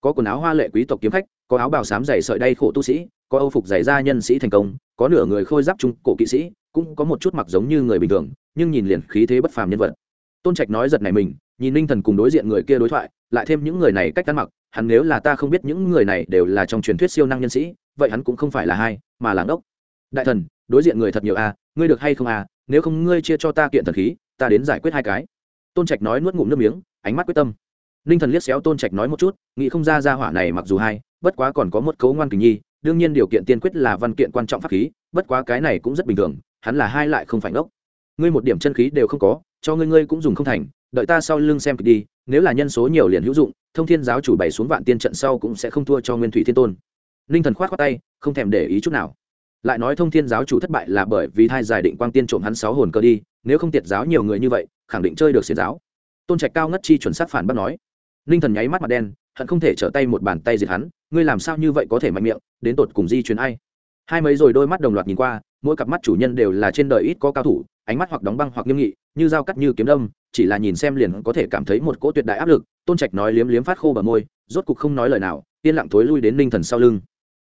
Speaker 1: Có quần áo hoa lệ quý tộc kiếm khách, có áo bào xám dày sợi đay khổ tu sĩ, có âu phục dày da nhân sĩ thành công, có nửa người khôi giáp trung cổ kỵ sĩ, cũng có một chút mặc giống như người bình thường, nhưng nhìn liền khí thế bất phàm nhân vật. Tôn trạch nói giật này mình, nhìn ninh thần cùng đối diện người kia đối thoại, lại thêm những người này cách ăn mặc, hắn nếu là ta không biết những người này đều là trong truyền thuyết siêu năng nhân sĩ, vậy hắn cũng không phải là hai, mà là ngốc đại thần đối diện người thật nhiều a à, ngươi được hay không à nếu không ngươi chia cho ta kiện thần khí ta đến giải quyết hai cái. Tôn trạch nói nuốt ngụm nước miếng ánh mắt quyết tâm. Ninh thần liếc xéo tôn trạch nói một chút nghĩ không ra ra hỏa này mặc dù hai bất quá còn có một cấu ngoan kình nhi đương nhiên điều kiện tiên quyết là văn kiện quan trọng pháp khí bất quá cái này cũng rất bình thường hắn là hai lại không phải ngốc. Ngươi một điểm chân khí đều không có cho ngươi ngươi cũng dùng không thành đợi ta sau lưng xem kịch đi nếu là nhân số nhiều liền hữu dụng thông thiên giáo chủ bày xuống vạn tiên trận sau cũng sẽ không thua cho nguyên thủy thiên tôn. Ninh thần khoát khoát tay không thèm để ý chút nào lại nói thông thiên giáo chủ thất bại là bởi vì thai giải định quang tiên trộm hắn sáu hồn cơ đi, nếu không tiệt giáo nhiều người như vậy, khẳng định chơi được xiển giáo. Tôn trạch cao ngất chi chuẩn xác phản bác nói. Ninh thần nháy mắt mặt đen, hận không thể trở tay một bàn tay diệt hắn, ngươi làm sao như vậy có thể mạnh miệng, đến tột cùng di chuyển ai? Hai mấy rồi đôi mắt đồng loạt nhìn qua, mỗi cặp mắt chủ nhân đều là trên đời ít có cao thủ, ánh mắt hoặc đóng băng hoặc nghiêm nghị, như dao cắt như kiếm đâm, chỉ là nhìn xem liền có thể cảm thấy một cỗ tuyệt đại áp lực. Tôn trạch nói liếm liếm phát khô bờ môi, rốt cục không nói lời nào, yên lặng thối lui đến ninh thần sau lưng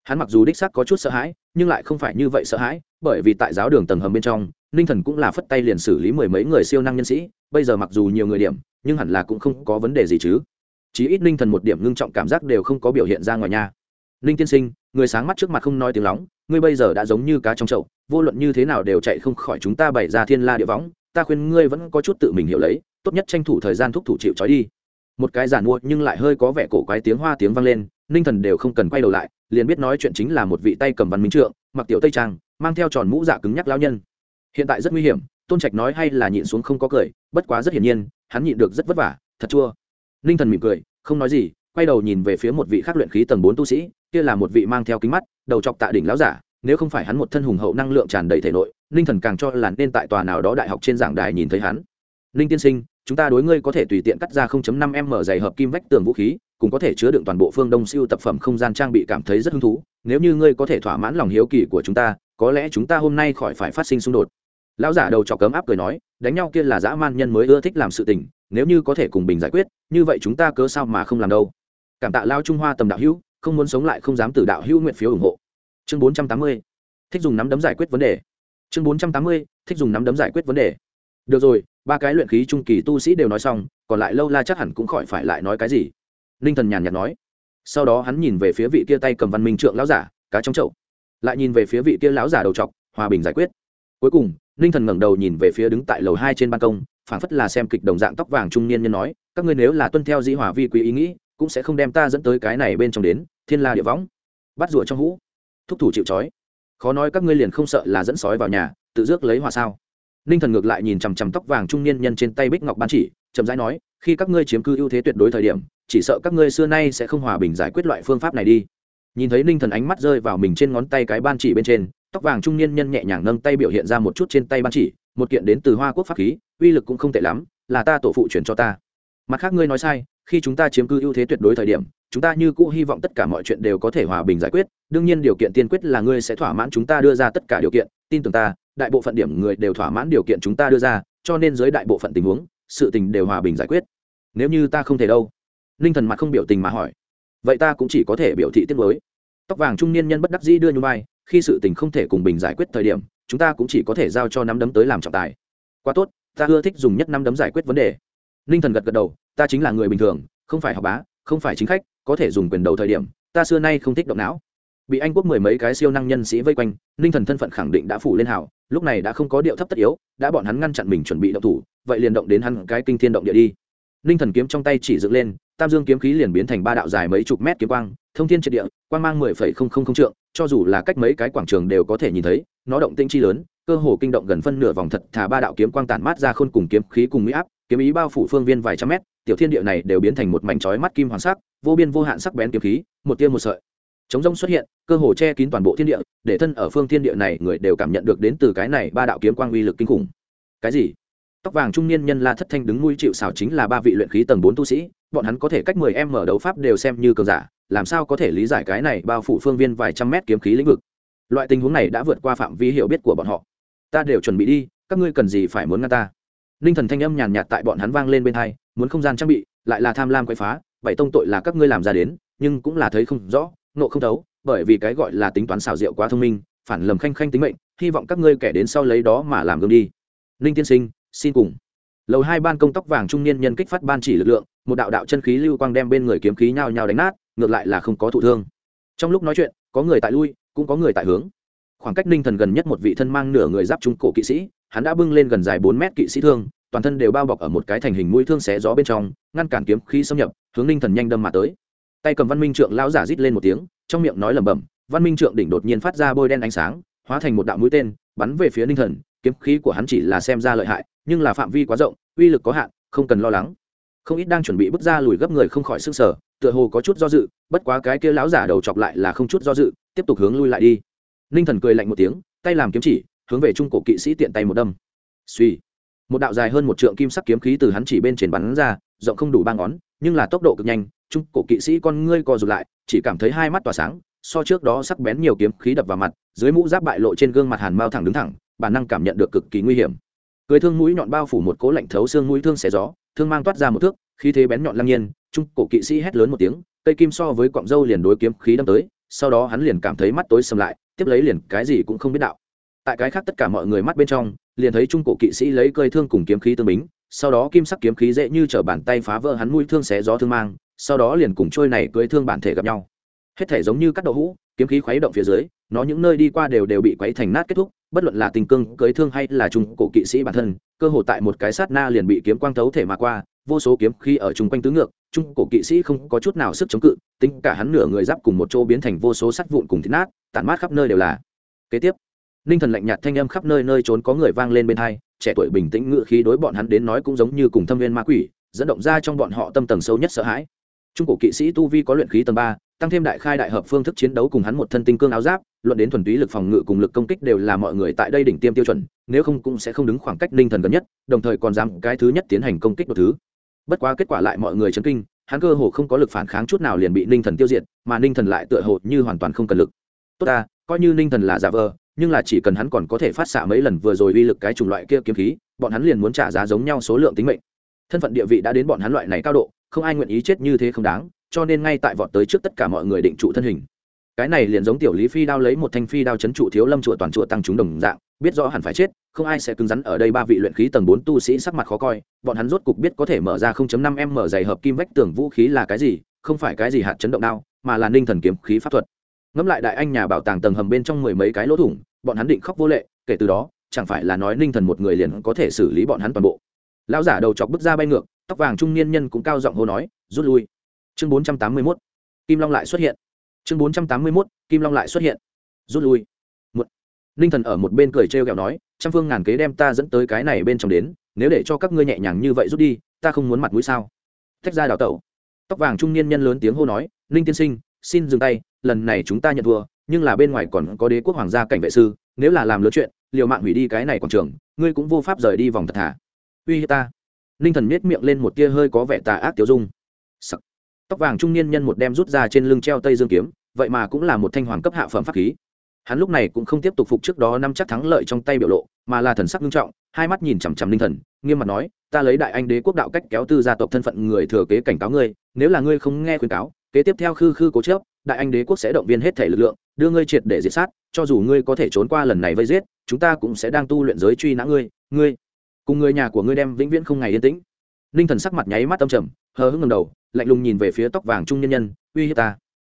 Speaker 1: hắn mặc dù đích xác có chút sợ hãi, nhưng lại không phải như vậy sợ hãi, bởi vì tại giáo đường tầng hầm bên trong, ninh thần cũng là phất tay liền xử lý mười mấy người siêu năng nhân sĩ, bây giờ mặc dù nhiều người điểm, nhưng hẳn là cũng không có vấn đề gì chứ. Chí ít ninh thần một điểm ngưng trọng cảm giác đều không có biểu hiện ra ngoài nhà ninh tiên sinh, người sáng mắt trước mặt không nói tiếng lóng, ngươi bây giờ đã giống như cá trong chậu, vô luận như thế nào đều chạy không khỏi chúng ta bày ra thiên la địa võng, ta khuyên ngươi vẫn có chút tự mình hiểu lấy, tốt nhất tranh thủ thời gian thúc thủ chịu trói đi. Một cái giản mua nhưng lại hơi có vẻ cổ quái tiếng hoa tiếng vang lên, ninh thần đều không cần quay đầu lại liền biết nói chuyện chính là một vị tay cầm văn minh trượng, mặc tiểu tây trang, mang theo tròn mũ dạ cứng nhắc lao nhân. Hiện tại rất nguy hiểm, tôn trạch nói hay là nhịn xuống không có cười, bất quá rất hiển nhiên, hắn nhịn được rất vất vả, thật chua. Ninh thần mỉm cười, không nói gì, quay đầu nhìn về phía một vị khác luyện khí tầng bốn tu sĩ, kia là một vị mang theo kính mắt, đầu chọc tạ đỉnh lão giả, nếu không phải hắn một thân hùng hậu năng lượng tràn đầy thể nội, ninh thần càng cho là nên tại tòa nào đó đại học trên giảng đài nhìn thấy hắn. Ninh tiên sinh chúng ta đối ngươi có thể tùy tiện cắt ra 0.5 m dày hợp kim vách tường vũ khí, cũng có thể chứa đựng toàn bộ phương đông siêu tập phẩm không gian trang bị cảm thấy rất hứng thú nếu như ngươi có thể thỏa mãn lòng hiếu kỳ của chúng ta, có lẽ chúng ta hôm nay khỏi phải phát sinh xung đột lão giả đầu trọc cấm áp cười nói, đánh nhau kia là dã man nhân mới ưa thích làm sự tình, nếu như có thể cùng bình giải quyết, như vậy chúng ta cớ sao mà không làm đâu cảm tạ lao trung hoa tầm đạo hữu, không muốn sống lại không dám từ đạo hữu nguyện phiếu ủng hộ chương 480. thích dùng nắm đấm giải quyết vấn đề chương 480. thích dùng nắm đấm giải quyết vấn đề được rồi ba cái luyện khí trung kỳ tu sĩ đều nói xong, còn lại lâu la chắc hẳn cũng khỏi phải lại nói cái gì. Ninh thần nhàn nhạt nói. Sau đó hắn nhìn về phía vị kia tay cầm văn minh trượng lão giả, cá trong chậu. Lại nhìn về phía vị kia lão giả đầu trọc, hòa bình giải quyết. Cuối cùng, ninh thần ngẩng đầu nhìn về phía đứng tại lầu hai trên ban công, phảng phất là xem kịch đồng dạng tóc vàng trung niên nhân nói, các ngươi nếu là tuân theo dĩ hòa vi quý ý nghĩ, cũng sẽ không đem ta dẫn tới cái này bên trong đến, thiên la địa võng. Bắt rụa trong hũ. Thúc thủ chịu trói. Khó nói các ngươi liền không sợ là dẫn sói vào nhà, tự dước lấy hòa sao? Ninh thần ngược lại nhìn chằm chằm tóc vàng trung niên nhân trên tay bích ngọc ban chỉ, chậm rãi nói, khi các ngươi chiếm cư ưu thế tuyệt đối thời điểm, chỉ sợ các ngươi xưa nay sẽ không hòa bình giải quyết loại phương pháp này đi. Nhìn thấy ninh thần ánh mắt rơi vào mình trên ngón tay cái ban chỉ bên trên, tóc vàng trung niên nhân nhẹ nhàng nâng tay biểu hiện ra một chút trên tay ban chỉ, một kiện đến từ hoa quốc pháp khí, uy lực cũng không tệ lắm, là ta tổ phụ chuyển cho ta. Mặt khác ngươi nói sai, khi chúng ta chiếm cư ưu thế tuyệt đối thời điểm, chúng ta như cũ hy vọng tất cả mọi chuyện đều có thể hòa bình giải quyết, đương nhiên điều kiện tiên quyết là ngươi sẽ thỏa mãn chúng ta đưa ra tất cả điều kiện, tin tưởng ta đại bộ phận điểm người đều thỏa mãn điều kiện chúng ta đưa ra, cho nên dưới đại bộ phận tình huống, sự tình đều hòa bình giải quyết. Nếu như ta không thể đâu? Ninh thần mặt không biểu tình mà hỏi. Vậy ta cũng chỉ có thể biểu thị tiết mới tóc vàng trung niên nhân bất đắc dĩ đưa nhung vai, khi sự tình không thể cùng bình giải quyết thời điểm, chúng ta cũng chỉ có thể giao cho nắm đấm tới làm trọng tài. Quá tốt, ta ưa thích dùng nhất năm đấm giải quyết vấn đề. Ninh thần gật gật đầu, ta chính là người bình thường, không phải học bá, không phải chính khách, có thể dùng quyền đầu thời điểm, ta xưa nay không thích động não bị anh quốc mười mấy cái siêu năng nhân sĩ vây quanh, ninh thần thân phận khẳng định đã phủ lên hảo lúc này đã không có điệu thấp tất yếu, đã bọn hắn ngăn chặn mình chuẩn bị động thủ, vậy liền động đến hắn cái kinh thiên động địa đi. Ninh thần kiếm trong tay chỉ dựng lên, tam dương kiếm khí liền biến thành ba đạo dài mấy chục mét kiếm quang, thông thiên triệt địa, quang mang mười phẩy không không không trượng, cho dù là cách mấy cái quảng trường đều có thể nhìn thấy, nó động tinh chi lớn, cơ hồ kinh động gần phân nửa vòng thật thả ba đạo kiếm quang tản mát ra khôn cùng kiếm khí cùng mỹ áp, kiếm ý bao phủ phương viên vài trăm mét, tiểu thiên địa này đều biến thành một mảnh chói mắt kim hoàng sắc, vô biên vô hạn sắc bén kiếm khí, một tia một sợi chống rông xuất hiện, cơ hồ che kín toàn bộ thiên địa, để thân ở phương thiên địa này, người đều cảm nhận được đến từ cái này ba đạo kiếm quang uy lực kinh khủng. Cái gì? Tóc vàng trung niên nhân la thất thanh đứng nuôi chịu xào chính là ba vị luyện khí tầng bốn tu sĩ, bọn hắn có thể cách mười em mở đấu pháp đều xem như cường giả, làm sao có thể lý giải cái này bao phủ phương viên vài trăm mét kiếm khí lĩnh vực? Loại tình huống này đã vượt qua phạm vi hiểu biết của bọn họ. Ta đều chuẩn bị đi, các ngươi cần gì phải muốn ngăn ta? Ninh thần thanh âm nhàn nhạt tại bọn hắn vang lên bên hai muốn không gian trang bị, lại là tham lam quậy phá vậy tông tội là các ngươi làm ra đến, nhưng cũng là thấy không rõ nộ không thấu, bởi vì cái gọi là tính toán xảo diệu quá thông minh, phản lầm khanh khanh tính mệnh, hy vọng các ngươi kẻ đến sau lấy đó mà làm gương đi. Ninh tiên sinh, xin cùng. Lầu hai ban công tóc vàng trung niên nhân kích phát ban chỉ lực lượng, một đạo đạo chân khí lưu quang đem bên người kiếm khí nhào nhào đánh nát, ngược lại là không có thụ thương. Trong lúc nói chuyện, có người tại lui, cũng có người tại hướng. Khoảng cách ninh thần gần nhất một vị thân mang nửa người giáp trung cổ kỵ sĩ, hắn đã bưng lên gần dài bốn mét kỵ sĩ thương, toàn thân đều bao bọc ở một cái thành hình mũi thương xé gió bên trong, ngăn cản kiếm khí xâm nhập, hướng ninh thần nhanh đâm mà tới tay cầm văn minh trượng lão giả rít lên một tiếng, trong miệng nói lẩm bẩm, văn minh trượng đỉnh đột nhiên phát ra bôi đen ánh sáng, hóa thành một đạo mũi tên, bắn về phía ninh thần, kiếm khí của hắn chỉ là xem ra lợi hại, nhưng là phạm vi quá rộng, uy lực có hạn, không cần lo lắng. Không ít đang chuẩn bị bước ra lùi gấp người không khỏi sức sở tựa hồ có chút do dự, bất quá cái kia lão giả đầu chọc lại là không chút do dự, tiếp tục hướng lui lại đi. Ninh thần cười lạnh một tiếng, tay làm kiếm chỉ, hướng về trung cổ kỵ sĩ tiện tay một đâm. Suy một đạo dài hơn một trượng kim sắc kiếm khí từ hắn chỉ bên trên bắn ra, rộng không đủ ba ngón, nhưng là tốc độ cực nhanh trung cổ kỵ sĩ con ngươi co rụt lại, chỉ cảm thấy hai mắt tỏa sáng, so trước đó sắc bén nhiều kiếm khí đập vào mặt, dưới mũ giáp bại lộ trên gương mặt hàn mao thẳng đứng thẳng, bản năng cảm nhận được cực kỳ nguy hiểm. Cười thương mũi nhọn bao phủ một cố lạnh thấu xương mũi thương xẻ gió, thương mang toát ra một thước, khí thế bén nhọn lăng nhiên, trung cổ kỵ sĩ hét lớn một tiếng, cây kim so với cọng râu liền đối kiếm khí đâm tới, sau đó hắn liền cảm thấy mắt tối sầm lại, tiếp lấy liền cái gì cũng không biết đạo. Tại cái khác tất cả mọi người mắt bên trong, liền thấy trung cổ kỵ sĩ lấy cơi thương cùng kiếm khí tương bính, sau đó kim sắc kiếm khí dễ như t bàn tay phá vỡ hắn mũi thương xé gió thương mang sau đó liền cùng trôi này cưới thương bản thể gặp nhau. Hết thể giống như cắt đậu hũ, kiếm khí khuấy động phía dưới, nó những nơi đi qua đều đều bị quấy thành nát kết thúc, bất luận là tình cương, cưới thương hay là trung cổ kỵ sĩ bản thân, cơ hồ tại một cái sát na liền bị kiếm quang thấu thể mà qua, vô số kiếm khí ở chung quanh tứ ngược, trung cổ kỵ sĩ không có chút nào sức chống cự, tính cả hắn nửa người giáp cùng một chỗ biến thành vô số sắt vụn cùng thịt nát, tản mát khắp nơi đều là. Kế tiếp, ninh thần lạnh nhạt thanh âm khắp nơi nơi trốn có người vang lên bên hai, trẻ tuổi bình tĩnh ngự khí đối bọn hắn đến nói cũng giống như cùng thâm viên ma quỷ, dẫn động ra trong bọn họ tâm tầng sâu nhất sợ hãi trung cổ kỵ sĩ tu vi có luyện khí tầng ba, tăng thêm đại khai đại hợp phương thức chiến đấu cùng hắn một thân tinh cương áo giáp, luận đến thuần túy lực phòng ngự cùng lực công kích đều là mọi người tại đây đỉnh tiêm tiêu chuẩn, nếu không cũng sẽ không đứng khoảng cách ninh thần gần nhất, đồng thời còn dám cái thứ nhất tiến hành công kích một thứ. Bất quá kết quả lại mọi người chấn kinh, hắn cơ hồ không có lực phản kháng chút nào liền bị ninh thần tiêu diệt, mà ninh thần lại tựa hồ như hoàn toàn không cần lực. Tốt ta, coi như ninh thần là giả vờ, nhưng là chỉ cần hắn còn có thể phát xạ mấy lần vừa rồi uy lực cái chủng loại kia kiếm khí, bọn hắn liền muốn trả giá giống nhau số lượng tính mệnh. Thân phận địa vị đã đến bọn hắn loại này cao độ không ai nguyện ý chết như thế không đáng, cho nên ngay tại vọt tới trước tất cả mọi người định trụ thân hình. Cái này liền giống tiểu lý phi đao lấy một thanh phi đao chấn trụ thiếu lâm chùa toàn chùa tăng chúng đồng dạng, biết rõ hẳn phải chết, không ai sẽ cứng rắn ở đây ba vị luyện khí tầng bốn tu sĩ sắc mặt khó coi, bọn hắn rốt cục biết có thể mở ra 0.5 m dày hợp kim vách tường vũ khí là cái gì, không phải cái gì hạt chấn động đao, mà là ninh thần kiếm khí pháp thuật. Ngẫm lại đại anh nhà bảo tàng tầng hầm bên trong mười mấy cái lỗ thủng, bọn hắn định khóc vô lệ, kể từ đó, chẳng phải là nói ninh thần một người liền có thể xử lý bọn hắn toàn bộ. Lão giả đầu chọc bước ra bay ngược tóc vàng trung niên nhân cũng cao giọng hô nói, rút lui. Chương bốn trăm tám mươi mốt, kim long lại xuất hiện. Chương bốn trăm tám mươi mốt, kim long lại xuất hiện. Rút lui. Một, ninh thần ở một bên cười trêu ghẹo nói, trăm phương ngàn kế đem ta dẫn tới cái này bên trong đến, nếu để cho các ngươi nhẹ nhàng như vậy rút đi, ta không muốn mặt mũi sao? Thách ra đào tẩu. Tóc vàng trung niên nhân lớn tiếng hô nói, ninh tiên sinh, xin dừng tay, lần này chúng ta nhận thua, nhưng là bên ngoài còn có đế quốc hoàng gia cảnh vệ sư, nếu là làm lớn chuyện, liều mạng hủy đi cái này quảng trường, ngươi cũng vô pháp rời đi vòng thật thả uy hiếp ta ninh thần miết miệng lên một tia hơi có vẻ tà ác tiêu dung、Sắc. Tóc vàng trung niên nhân một đem rút ra trên lưng treo tây dương kiếm, vậy mà cũng là một thanh hoàng cấp hạ phẩm pháp khí. Hắn lúc này cũng không tiếp tục phục trước đó năm chắc thắng lợi trong tay biểu lộ, mà là thần sắc nghiêm trọng, hai mắt nhìn chằm chằm ninh thần, nghiêm mặt nói, ta lấy đại anh đế quốc đạo cách kéo tư gia tộc thân phận người thừa kế cảnh cáo ngươi, nếu là ngươi không nghe khuyên cáo, kế tiếp theo khư khư cố chớp đại anh đế quốc sẽ động viên hết thể lực lượng, đưa ngươi triệt để diệt sát, cho dù ngươi có thể trốn qua lần này vây giết, chúng ta cũng sẽ đang tu luyện giới truy nã ngươi ngươi cùng người nhà của ngươi đem vĩnh viễn không ngày yên tĩnh. Ninh thần sắc mặt nháy mắt âm trầm, hờ hững ngầm đầu, lạnh lùng nhìn về phía tóc vàng trung nhân nhân, uy hiếp ta.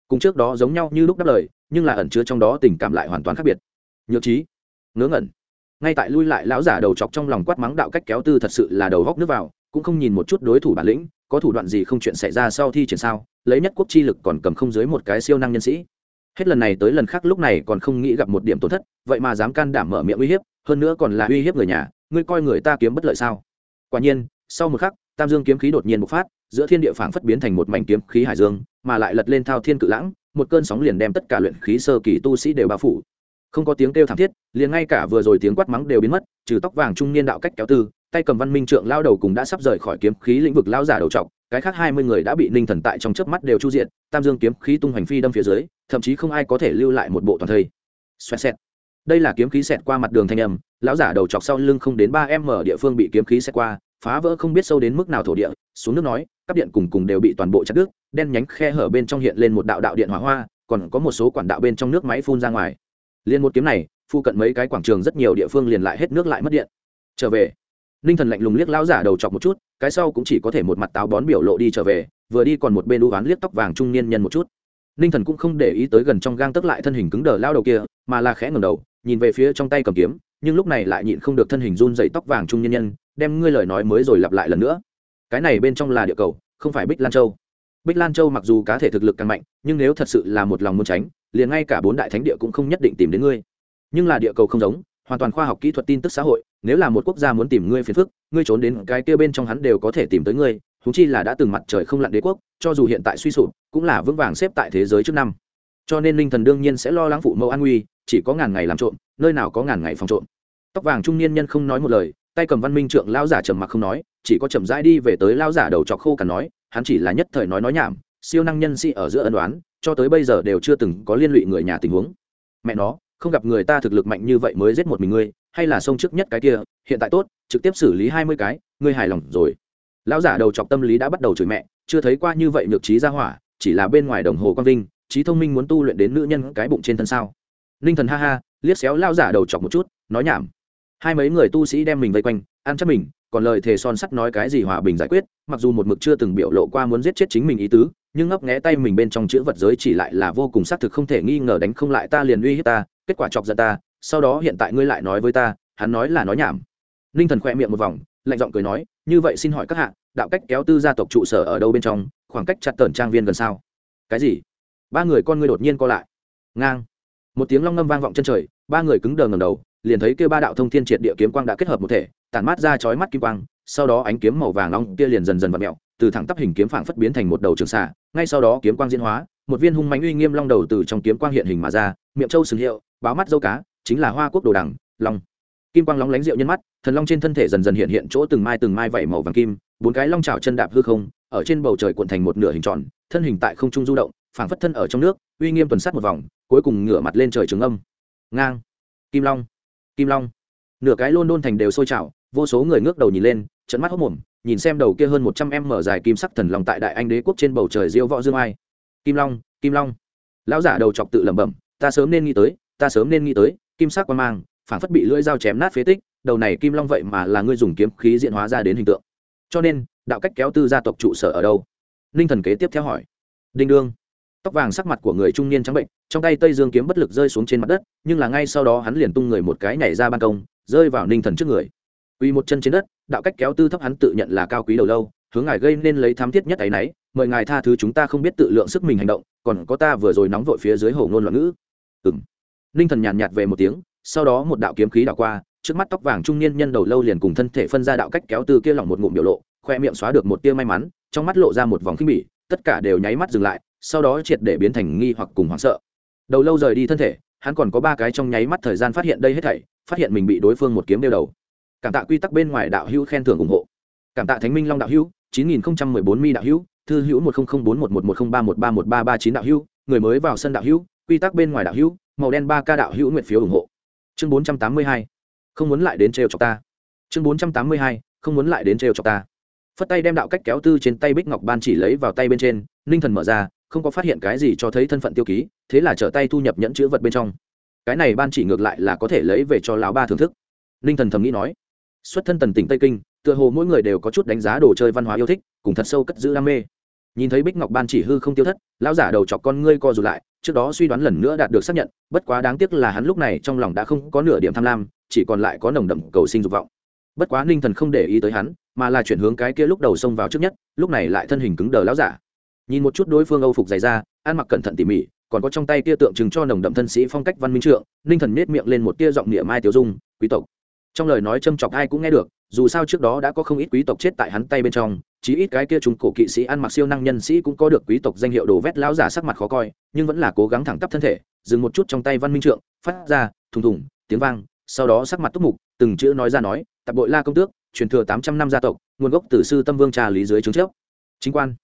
Speaker 1: Cùng trước đó giống nhau như lúc đáp lời, nhưng là ẩn chứa trong đó tình cảm lại hoàn toàn khác biệt. Nhược trí, ngớ ngẩn. Ngay tại lui lại lão giả đầu chọc trong lòng quát mắng đạo cách kéo tư thật sự là đầu góc nước vào, cũng không nhìn một chút đối thủ bản lĩnh, có thủ đoạn gì không chuyện xảy ra sau thi triển sao, lấy nhất quốc chi lực còn cầm không dưới một cái siêu năng nhân sĩ. Hết lần này tới lần khác lúc này còn không nghĩ gặp một điểm tổn thất, vậy mà dám can đảm mở miệng uy hiếp hơn nữa còn là uy hiếp người nhà, ngươi coi người ta kiếm bất lợi sao? Quả nhiên, sau một khắc, tam dương kiếm khí đột nhiên bộc phát, giữa thiên địa phảng phất biến thành một mảnh kiếm khí hải dương, mà lại lật lên thao thiên cự lãng, một cơn sóng liền đem tất cả luyện khí sơ kỳ tu sĩ đều bao phủ. Không có tiếng kêu thảm thiết, liền ngay cả vừa rồi tiếng quát mắng đều biến mất, trừ tóc vàng trung niên đạo cách kéo tư, tay cầm văn minh trượng lao đầu cùng đã sắp rời khỏi kiếm khí lĩnh vực lao giả đầu trọc, cái khác hai mươi người đã bị ninh thần tại trong chớp mắt đều chu diện tam dương kiếm khí tung hoành phi đâm phía dưới, thậm chí không ai có thể lưu lại một bộ toàn thây. Xoẹt xẹt đây là kiếm khí xẹt qua mặt đường thanh âm, lão giả đầu chọc sau lưng không đến ba em mở địa phương bị kiếm khí xẹt qua, phá vỡ không biết sâu đến mức nào thổ địa, xuống nước nói các điện cùng cùng đều bị toàn bộ chặt đứt, đen nhánh khe hở bên trong hiện lên một đạo đạo điện hỏa hoa, còn có một số quản đạo bên trong nước máy phun ra ngoài. Liên một kiếm này, phu cận mấy cái quảng trường rất nhiều địa phương liền lại hết nước lại mất điện. Trở về. Ninh thần lạnh lùng liếc lão giả đầu chọc một chút, cái sau cũng chỉ có thể một mặt táo bón biểu lộ đi trở về, vừa đi còn một bên đu oán liếc tóc vàng trung niên nhân một chút. Ninh thần cũng không để ý tới gần trong gang tức lại thân hình cứng đờ lao đầu kia, mà là khẽ ngầm đầu nhìn về phía trong tay cầm kiếm, nhưng lúc này lại nhịn không được thân hình run dày tóc vàng trung nhân nhân, đem ngươi lời nói mới rồi lặp lại lần nữa. Cái này bên trong là địa cầu, không phải bích lan châu. Bích lan châu mặc dù cá thể thực lực càng mạnh, nhưng nếu thật sự là một lòng muốn tránh, liền ngay cả bốn đại thánh địa cũng không nhất định tìm đến ngươi. Nhưng là địa cầu không giống, hoàn toàn khoa học kỹ thuật tin tức xã hội, nếu là một quốc gia muốn tìm ngươi phiền phức, ngươi trốn đến cái kia bên trong hắn đều có thể tìm tới ngươi thú chi là đã từng mặt trời không lặn đế quốc, cho dù hiện tại suy sụp, cũng là vững vàng xếp tại thế giới trước năm. Cho nên linh thần đương nhiên sẽ lo lắng phụ mẫu an nguy chỉ có ngàn ngày làm trộm, nơi nào có ngàn ngày phòng trộm. Tóc vàng trung niên nhân không nói một lời, tay cầm văn minh trượng lao giả trầm mặc không nói, chỉ có chậm rãi đi về tới lao giả đầu chọc khô cằn nói, hắn chỉ là nhất thời nói nói nhảm, siêu năng nhân sĩ ở giữa ân đoán cho tới bây giờ đều chưa từng có liên lụy người nhà tình huống. Mẹ nó, không gặp người ta thực lực mạnh như vậy mới giết một mình ngươi, hay là xông trước nhất cái kia, hiện tại tốt, trực tiếp xử lý hai mươi cái, ngươi hài lòng rồi. Lão giả đầu chọc tâm lý đã bắt đầu chửi mẹ, chưa thấy qua như vậy nhược trí ra hỏa, chỉ là bên ngoài đồng hồ quang vinh, trí thông minh muốn tu luyện đến nữ nhân cái bụng trên thân sao ninh thần ha ha, liếc xéo lao giả đầu chọc một chút, nói nhảm. Hai mấy người tu sĩ đem mình vây quanh, ăn chắc mình, còn lời thề son sắt nói cái gì hòa bình giải quyết, mặc dù một mực chưa từng biểu lộ qua muốn giết chết chính mình ý tứ, nhưng ngấp nghé tay mình bên trong chữ vật giới chỉ lại là vô cùng xác thực không thể nghi ngờ đánh không lại ta liền uy hiếp ta, kết quả chọc giận ta, sau đó hiện tại ngươi lại nói với ta, hắn nói là nói nhảm. Ninh thần khoe miệng một vòng, lạnh giọng cười nói, như vậy xin hỏi các hạ, đạo cách kéo tư gia tộc trụ sở ở đâu bên trong, khoảng cách chặt tờn trang viên gần sao? Cái gì? Ba người con ngươi đột nhiên co lại. Ngang một tiếng long ngâm vang vọng chân trời, ba người cứng đờ ngầm đầu, liền thấy kêu ba đạo thông thiên triệt địa kiếm quang đã kết hợp một thể, tản mát ra chói mắt kim quang, sau đó ánh kiếm màu vàng long kia liền dần dần vặn mẹo từ thẳng tắp hình kiếm phảng phất biến thành một đầu trường xạ ngay sau đó kiếm quang diễn hóa, một viên hung mãnh uy nghiêm long đầu từ trong kiếm quang hiện hình mà ra, miệng trâu sừng hiệu, báo mắt dâu cá, chính là hoa quốc đồ đằng, long. Kim quang lóng lánh rượu nhân mắt, thần long trên thân thể dần dần hiện hiện chỗ từng mai từng mai vẩy màu vàng kim, bốn cái long trào chân đạp hư không, ở trên bầu trời cuộn thành một nửa hình tròn, thân hình tại không trung du động phảng phất thân ở trong nước, uy nghiêm tuần sát một vòng, cuối cùng ngửa mặt lên trời trường âm. Ngang. Kim long. Kim long. Nửa cái lôn đôn thành đều sôi trào, vô số người ngước đầu nhìn lên trận mắt hốc mồm, nhìn xem đầu kia hơn một trăm em mở dài kim sắc thần long tại đại anh đế quốc trên bầu trời diêu võ dương ai. Kim long kim long. Lão giả đầu chọc tự lẩm bẩm, ta sớm nên nghĩ tới, ta sớm nên nghĩ tới, kim sắc quan mang phản phất bị lưỡi dao chém nát phế tích, đầu này kim long vậy mà là ngươi dùng kiếm khí diện hóa ra đến hình tượng. Cho nên, đạo cách kéo tư gia tộc trụ sở ở đâu? Ninh thần kế tiếp theo hỏi. Đinh đương tóc vàng sắc mặt của người trung niên trắng bệnh, trong tay tây dương kiếm bất lực rơi xuống trên mặt đất, nhưng là ngay sau đó hắn liền tung người một cái nhảy ra ban công, rơi vào ninh thần trước người. Uy một chân trên đất, đạo cách kéo tư thấp hắn tự nhận là cao quý đầu lâu, hướng ngài gây nên lấy thám thiết nhất ấy nấy, mời ngài tha thứ chúng ta không biết tự lượng sức mình hành động, còn có ta vừa rồi nóng vội phía dưới hồ ngôn loạn ngữ. Ừ m ninh thần nhàn nhạt về một tiếng, sau đó một đạo kiếm khí đảo qua, trước mắt tóc vàng trung niên nhân đầu lâu liền cùng thân thể phân ra đạo cách kéo tư kia lỏng một ngụm biểu lộ, khoe miệng xóa được một tia may mắn, trong mắt lộ ra một vòng khinh bỉ tất cả đều nháy mắt dừng lại, sau đó triệt để biến thành nghi hoặc cùng hoảng sợ. Đầu lâu rời đi thân thể, hắn còn có ba cái trong nháy mắt thời gian phát hiện đây hết thảy, phát hiện mình bị đối phương một kiếm đeo đầu. Cảm tạ quy tắc bên ngoài đạo hữu khen thưởng ủng hộ. Cảm tạ thánh minh long đạo hữu, chín nghìn bốn mi đạo hữu, thư hữu một nghìn bốn một một một không ba một ba một ba ba chín đạo hữu, người mới vào sân đạo hữu, quy tắc bên ngoài đạo hữu, màu đen ba ca đạo hữu nguyện phiếu ủng hộ. Chương bốn trăm tám mươi hai, không muốn lại đến trêu chọc ta. Chương bốn trăm tám mươi hai, không muốn lại đến trêu chọc ta phất tay đem đạo cách kéo tư trên tay bích ngọc ban chỉ lấy vào tay bên trên, ninh thần mở ra, không có phát hiện cái gì cho thấy thân phận tiêu ký, thế là trở tay thu nhập nhẫn chữ vật bên trong. Cái này ban chỉ ngược lại là có thể lấy về cho lão ba thưởng thức. Ninh thần thầm nghĩ nói, xuất thân tần tỉnh tây kinh, tựa hồ mỗi người đều có chút đánh giá đồ chơi văn hóa yêu thích, cùng thật sâu cất giữ đam mê. Nhìn thấy bích ngọc ban chỉ hư không tiêu thất, lão giả đầu chọc con ngươi co rụt lại, trước đó suy đoán lần nữa đạt được xác nhận, bất quá đáng tiếc là hắn lúc này trong lòng đã không có nửa điểm tham lam, chỉ còn lại có nồng đậm cầu sinh dục vọng bất quá ninh thần không để ý tới hắn, mà là chuyển hướng cái kia lúc đầu xông vào trước nhất, lúc này lại thân hình cứng đờ lão giả. Nhìn một chút đối phương âu phục dày ra ăn mặc cẩn thận tỉ mỉ, còn có trong tay kia tượng trưng cho nồng đậm thân sĩ phong cách văn minh trượng, ninh thần nết miệng lên một tia giọng địa mai tiểu dung, quý tộc. Trong lời nói châm chọc ai cũng nghe được, dù sao trước đó đã có không ít quý tộc chết tại hắn tay bên trong, chí ít cái kia trung cổ kỵ sĩ ăn mặc siêu năng nhân sĩ cũng có được quý tộc danh hiệu đồ vét lão giả sắc mặt khó coi, nhưng vẫn là cố gắng thẳng tắp thân thể, dừng một chút trong tay văn minh trượng, phát ra thùng thùng, tiếng vang, sau đó sắc mặt túc mục, từng chữ nói ra nói tập bội la công tước, truyền thừa tám trăm năm gia tộc, nguồn gốc từ sư tâm vương trà lý dưới trướng trước. Chính quan.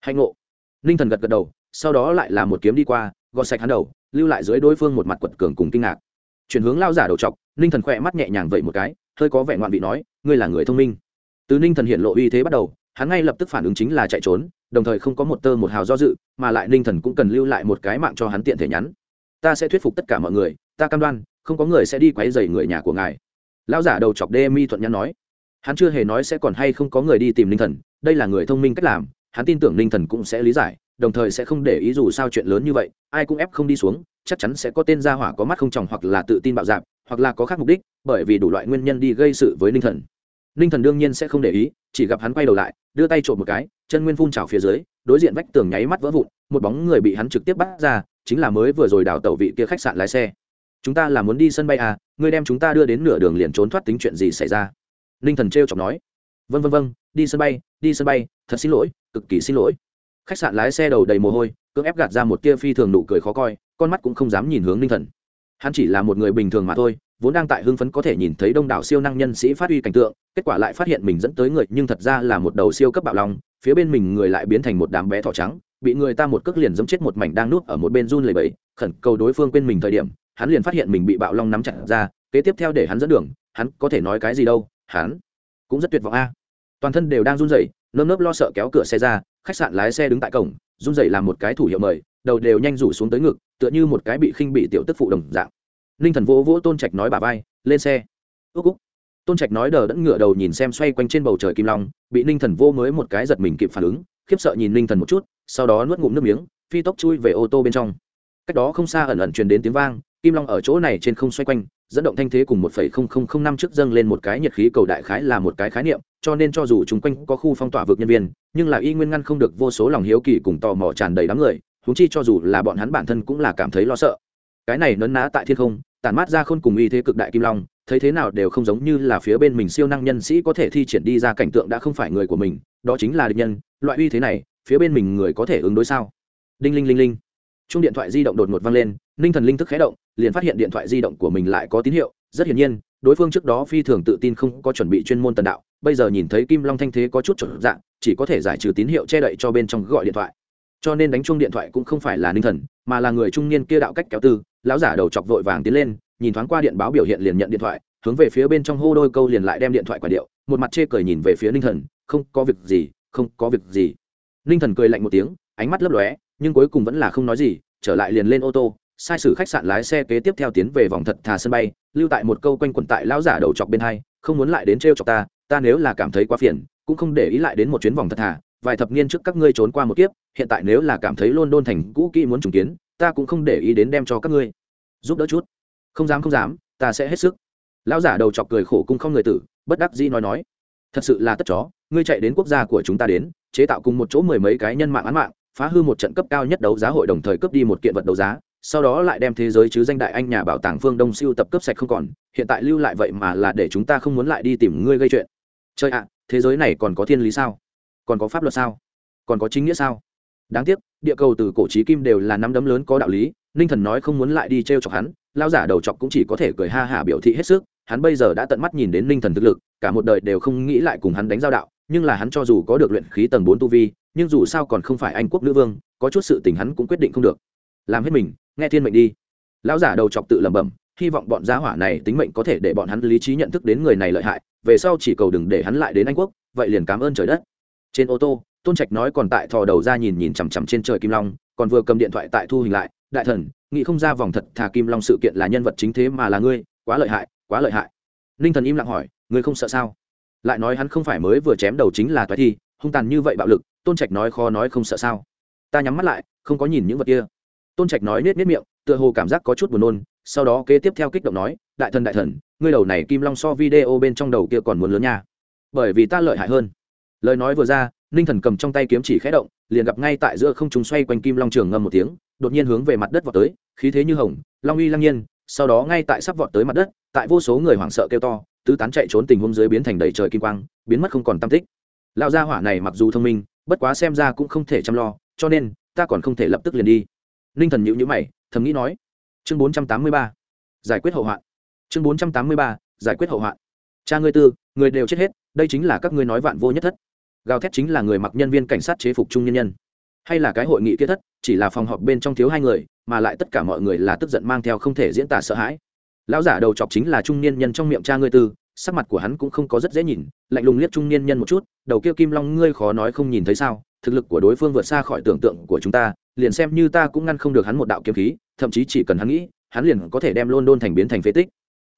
Speaker 1: Hạnh ngộ. Ninh thần gật gật đầu, sau đó lại là một kiếm đi qua, gọt sạch hắn đầu, lưu lại dưới đối phương một mặt quật cường cùng kinh ngạc. Chuyển hướng lao giả đầu chọc ninh thần khỏe mắt nhẹ nhàng vậy một cái, hơi có vẻ ngoạn vị nói, ngươi là người thông minh. Từ ninh thần hiện lộ uy thế bắt đầu, hắn ngay lập tức phản ứng chính là chạy trốn, đồng thời không có một tơ một hào do dự, mà lại ninh thần cũng cần lưu lại một cái mạng cho hắn tiện thể nhắn. Ta sẽ thuyết phục tất cả mọi người, ta cam đoan, không có người sẽ đi quấy rầy người nhà của ngài lão giả đầu chọc đê mi thuận nhắn nói, hắn chưa hề nói sẽ còn hay không có người đi tìm ninh thần, đây là người thông minh cách làm, hắn tin tưởng ninh thần cũng sẽ lý giải, đồng thời sẽ không để ý dù sao chuyện lớn như vậy, ai cũng ép không đi xuống, chắc chắn sẽ có tên gia hỏa có mắt không tròng hoặc là tự tin bạo dạp hoặc là có khác mục đích, bởi vì đủ loại nguyên nhân đi gây sự với ninh thần. Ninh thần đương nhiên sẽ không để ý, chỉ gặp hắn quay đầu lại, đưa tay trộm một cái, chân nguyên phun trào phía dưới, đối diện vách tường nháy mắt vỡ vụn, một bóng người bị hắn trực tiếp bắt ra, chính là mới vừa rồi đào tẩu vị kia khách sạn lái xe chúng ta là muốn đi sân bay à ngươi đem chúng ta đưa đến nửa đường liền trốn thoát tính chuyện gì xảy ra? Ninh thần t r chọc nói. Vân vân vân đi sân bay, đi sân bay, thật xin lỗi, cực kỳ xin lỗi. Khách sạn lái xe đầu đầy mồ hôi, cưỡng ép gạt ra một tia phi thường nụ cười khó coi, con mắt cũng không dám nhìn hướng ninh thần. Hắn chỉ là một người bình thường mà thôi, vốn đang tại hưng phấn có thể nhìn thấy đông đảo siêu năng nhân sĩ phát huy cảnh tượng, kết quả lại phát hiện mình dẫn tới người, nhưng thật ra là một đầu siêu cấp bạo long, phía bên mình người lại biến thành một đám bé thỏ trắng, bị người ta một cước liền giấm chết một mảnh đang nuốt ở một bên run lầy bẫy khẩn cầu đối phương quên mình thời điểm hắn liền phát hiện mình bị bạo long nắm chặt ra, kế tiếp theo để hắn dẫn đường, hắn có thể nói cái gì đâu, hắn cũng rất tuyệt vọng a. Toàn thân đều đang run rẩy, nơm nớp lo sợ kéo cửa xe ra, khách sạn lái xe đứng tại cổng, run rẩy làm một cái thủ hiệu mời, đầu đều nhanh rủ xuống tới ngực, tựa như một cái bị khinh bị tiểu tức phụ đồng dạng. Ninh thần vỗ vỗ tôn trạch nói bà vai, lên xe. Ước úc. Tôn trạch nói đờ đẫn ngựa đầu nhìn xem xoay quanh trên bầu trời kim long, bị ninh thần vô mới một cái giật mình kịp phản ứng, khiếp sợ nhìn ninh thần một chút, sau đó nuốt ngụm nước miếng, phi tốc chui về ô tô bên trong cách đó không xa ẩn ẩn truyền đến tiếng vang, kim long ở chỗ này trên không xoay quanh, dẫn động thanh thế cùng một phẩy không không không năm trước dâng lên một cái nhiệt khí cầu đại khái là một cái khái niệm, cho nên cho dù chúng quanh có khu phong tỏa vực nhân viên, nhưng là y nguyên ngăn không được vô số lòng hiếu kỳ cùng tò mò tràn đầy đám người húng chi cho dù là bọn hắn bản thân cũng là cảm thấy lo sợ. Cái này nấn ná tại thiên không, tản mát ra khôn cùng y thế cực đại kim long, thấy thế nào đều không giống như là phía bên mình siêu năng nhân sĩ có thể thi triển đi ra cảnh tượng đã không phải người của mình, đó chính là địch nhân, loại uy thế này, phía bên mình người có thể ứng đối sao? Đinh linh linh linh chung điện thoại di động đột ngột vang lên, ninh thần linh thức khé động, liền phát hiện điện thoại di động của mình lại có tín hiệu. Rất hiển nhiên, đối phương trước đó phi thường tự tin không có chuẩn bị chuyên môn tần đạo, bây giờ nhìn thấy kim long thanh thế có chút chuẩn dạng, chỉ có thể giải trừ tín hiệu che đậy cho bên trong gọi điện thoại. Cho nên đánh chung điện thoại cũng không phải là ninh thần, mà là người trung niên kia đạo cách kéo tư. Lão giả đầu chọc vội vàng tiến lên, nhìn thoáng qua điện báo biểu hiện liền nhận điện thoại, hướng về phía bên trong hô đôi câu liền lại đem điện thoại quả điệu, một mặt chê cười nhìn về phía ninh thần, không có việc gì, không có việc gì. Ninh thần cười lạnh một tiếng, ánh mắt lấp lóe nhưng cuối cùng vẫn là không nói gì, trở lại liền lên ô tô, sai sử khách sạn lái xe kế tiếp theo tiến về vòng thật thà sân bay, lưu tại một câu quanh quẩn tại lão giả đầu chọc bên hai, không muốn lại đến trêu chọc ta ta nếu là cảm thấy quá phiền, cũng không để ý lại đến một chuyến vòng thật thà, vài thập niên trước các ngươi trốn qua một kiếp, hiện tại nếu là cảm thấy luôn đôn thành cũ kỹ muốn trùng kiến, ta cũng không để ý đến đem cho các ngươi. Giúp đỡ chút. Không dám không dám, ta sẽ hết sức. Lão giả đầu chọc cười khổ cung không người tử, bất đắc dĩ nói nói. Thật sự là tất chó, ngươi chạy đến quốc gia của chúng ta đến, chế tạo cùng một chỗ mười mấy cái nhân mạng án mạng phá hư một trận cấp cao nhất đấu giá hội đồng thời cướp đi một kiện vật đấu giá, sau đó lại đem thế giới chứ danh đại anh nhà bảo tàng phương đông siêu tập cấp sạch không còn, hiện tại lưu lại vậy mà là để chúng ta không muốn lại đi tìm ngươi gây chuyện. Chơi ạ, thế giới này còn có thiên lý sao? Còn có pháp luật sao? Còn có chính nghĩa sao? Đáng tiếc, địa cầu từ cổ trí kim đều là năm đấm lớn có đạo lý, ninh thần nói không muốn lại đi t r e o chọc hắn lao giả đầu chọc cũng chỉ có thể cười ha hả biểu thị hết sức, hắn bây giờ đã tận mắt nhìn đến ninh thần thực lực, cả một đời đều không nghĩ lại cùng hắn đánh giao đạo nhưng là hắn cho dù có được luyện khí tầng bốn tu vi, nhưng dù sao còn không phải anh quốc nữ vương, có chút sự tình hắn cũng quyết định không được. Làm hết mình, nghe thiên mệnh đi. Lão giả đầu chọc tự lẩm bẩm, hy vọng bọn giá hỏa này tính mệnh có thể để bọn hắn lý trí nhận thức đến người này lợi hại, về sau chỉ cầu đừng để hắn lại đến anh quốc, vậy liền cảm ơn trời đất. Trên ô tô, tôn trạch nói còn tại thò đầu ra nhìn nhìn chằm chằm trên trời kim long, còn vừa cầm điện thoại tại thu hình lại, đại thần, nghĩ không ra vòng thật thà kim long sự kiện là nhân vật chính thế mà là ngươi, quá lợi hại, quá lợi hại. Ninh thần im lặng hỏi, ngươi không sợ sao? Lại nói hắn không phải mới vừa chém đầu chính là toái thi, hung tàn như vậy bạo lực, tôn trạch nói khó nói không sợ sao. Ta nhắm mắt lại, không có nhìn những vật kia. Tôn trạch nói nết nết miệng, tựa hồ cảm giác có chút buồn nôn, sau đó kế tiếp theo kích động nói, đại thần đại thần, ngươi đầu này kim long so video bên trong đầu kia còn muốn lớn nha. Bởi vì ta lợi hại hơn. Lời nói vừa ra, ninh thần cầm trong tay kiếm chỉ khẽ động, liền gặp ngay tại giữa không chúng xoay quanh kim long trường ngâm một tiếng, đột nhiên hướng về mặt đất vọt tới, khí thế như hồng, long uy lăng nhiên, sau đó ngay tại sắp vọt tới mặt đất, tại vô số người hoảng sợ kêu to tứ tán chạy trốn tình huống dưới biến thành đầy trời kim quang, biến mất không còn tam tích. Lão gia hỏa này mặc dù thông minh, bất quá xem ra cũng không thể chăm lo, cho nên, ta còn không thể lập tức liền đi. Ninh thần nhữ nhữ mày, thầm nghĩ nói, chương bốn trăm tám mươi ba, giải quyết hậu hoạn. Chương bốn trăm tám mươi ba, giải quyết hậu hoạn. Cha ngươi tư, người đều chết hết, đây chính là các ngươi nói vạn vô nhất thất. Gào thét chính là người mặc nhân viên cảnh sát chế phục trung nhân nhân. Hay là cái hội nghị kia thất, chỉ là phòng họp bên trong thiếu hai người, mà lại tất cả mọi người là tức giận mang theo không thể diễn tả sợ hãi lão giả đầu chọc chính là trung niên nhân trong miệng cha ngươi tư, sắc mặt của hắn cũng không có rất dễ nhìn, lạnh lùng liếc trung niên nhân một chút, đầu kia kim long ngươi khó nói không nhìn thấy sao, thực lực của đối phương vượt xa khỏi tưởng tượng của chúng ta, liền xem như ta cũng ngăn không được hắn một đạo kiếm khí, thậm chí chỉ cần hắn nghĩ, hắn liền có thể đem london thành biến thành phế tích.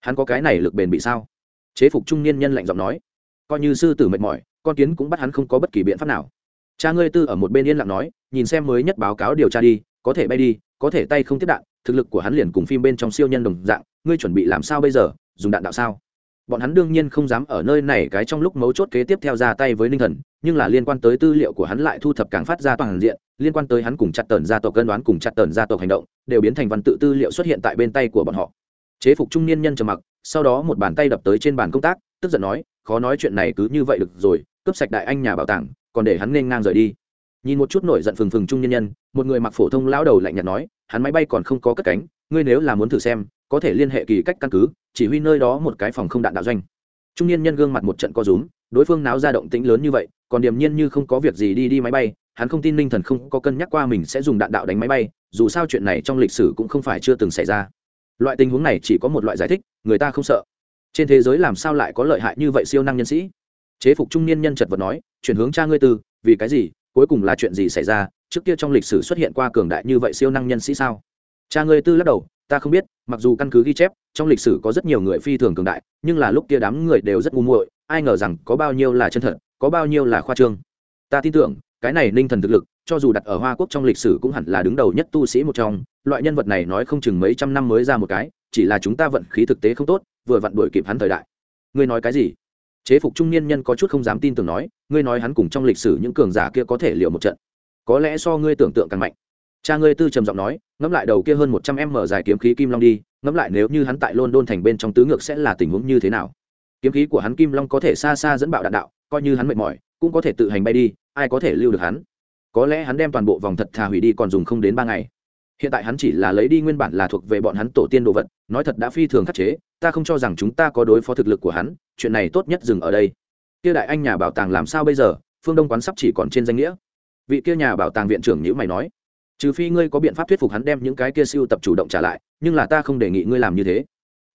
Speaker 1: Hắn có cái này lực bền bị sao? Chế phục trung niên nhân lạnh giọng nói. Coi như sư tử mệt mỏi, con kiến cũng bắt hắn không có bất kỳ biện pháp nào. Cha ngươi tư ở một bên yên lặng nói, nhìn xem mới nhất báo cáo điều tra đi, có thể bay đi, có thể tay không tiếp đạn thực lực của hắn liền cùng phim bên trong siêu nhân đồng dạng, ngươi chuẩn bị làm sao bây giờ, dùng đạn đạo sao? Bọn hắn đương nhiên không dám ở nơi này cái trong lúc mấu chốt kế tiếp theo ra tay với ninh thần, nhưng là liên quan tới tư liệu của hắn lại thu thập càng phát ra toàn diện, liên quan tới hắn cùng chặt tần gia tộc cân đoán cùng chặt tần gia tộc hành động, đều biến thành văn tự tư liệu xuất hiện tại bên tay của bọn họ. Chế phục trung niên nhân trầm mặc, sau đó một bàn tay đập tới trên bàn công tác, tức giận nói, khó nói chuyện này cứ như vậy được rồi, cướp sạch đại anh nhà bảo tàng, còn để hắn nên ngang rời đi. Nhìn một chút nổi giận phừng phừng trung nhân nhân, một người mặc phổ thông lão đầu lạnh nhạt nói hắn máy bay còn không có cất cánh, ngươi nếu là muốn thử xem, có thể liên hệ kỳ cách căn cứ, chỉ huy nơi đó một cái phòng không đạn đạo doanh. Trung niên nhân gương mặt một trận co rúm, đối phương náo ra động tĩnh lớn như vậy, còn điềm nhiên như không có việc gì đi đi máy bay, hắn không tin ninh thần không có cân nhắc qua mình sẽ dùng đạn đạo đánh máy bay, dù sao chuyện này trong lịch sử cũng không phải chưa từng xảy ra. Loại tình huống này chỉ có một loại giải thích, người ta không sợ. Trên thế giới làm sao lại có lợi hại như vậy siêu năng nhân sĩ? Chế phục trung niên nhân chật vật nói, chuyển hướng cha ngươi tư vì cái gì? Cuối cùng là chuyện gì xảy ra? Trước kia trong lịch sử xuất hiện qua cường đại như vậy siêu năng nhân sĩ sao? Cha ngươi tư lắc đầu, ta không biết, mặc dù căn cứ ghi chép, trong lịch sử có rất nhiều người phi thường cường đại, nhưng là lúc kia đám người đều rất ngu muội, ai ngờ rằng có bao nhiêu là chân thật, có bao nhiêu là khoa trương. Ta tin tưởng, cái này ninh thần thực lực, cho dù đặt ở hoa quốc trong lịch sử cũng hẳn là đứng đầu nhất tu sĩ một trong, loại nhân vật này nói không chừng mấy trăm năm mới ra một cái, chỉ là chúng ta vận khí thực tế không tốt, vừa vặn đuổi kịp hắn thời đại. Ngươi nói cái gì? Chế phục trung niên nhân có chút không dám tin tưởng nói, ngươi nói hắn cùng trong lịch sử những cường giả kia có thể liều một trận. Có lẽ so ngươi tưởng tượng càng mạnh. Cha ngươi tư trầm giọng nói, ngẫm lại đầu kia hơn một trăm em mở dài kiếm khí kim long đi, ngẫm lại nếu như hắn tại london thành bên trong tứ ngược sẽ là tình huống như thế nào? Kiếm khí của hắn kim long có thể xa xa dẫn bạo đạn đạo, coi như hắn mệt mỏi, cũng có thể tự hành bay đi, ai có thể lưu được hắn? Có lẽ hắn đem toàn bộ vòng thật thà hủy đi còn dùng không đến ba ngày hiện tại hắn chỉ là lấy đi nguyên bản là thuộc về bọn hắn tổ tiên đồ vật, nói thật đã phi thường khắc chế, ta không cho rằng chúng ta có đối phó thực lực của hắn, chuyện này tốt nhất dừng ở đây. Kia đại anh nhà bảo tàng làm sao bây giờ? Phương đông quán sắp chỉ còn trên danh nghĩa. Vị kia nhà bảo tàng viện trưởng nhữ mày nói, trừ phi ngươi có biện pháp thuyết phục hắn đem những cái kia siêu tập chủ động trả lại, nhưng là ta không đề nghị ngươi làm như thế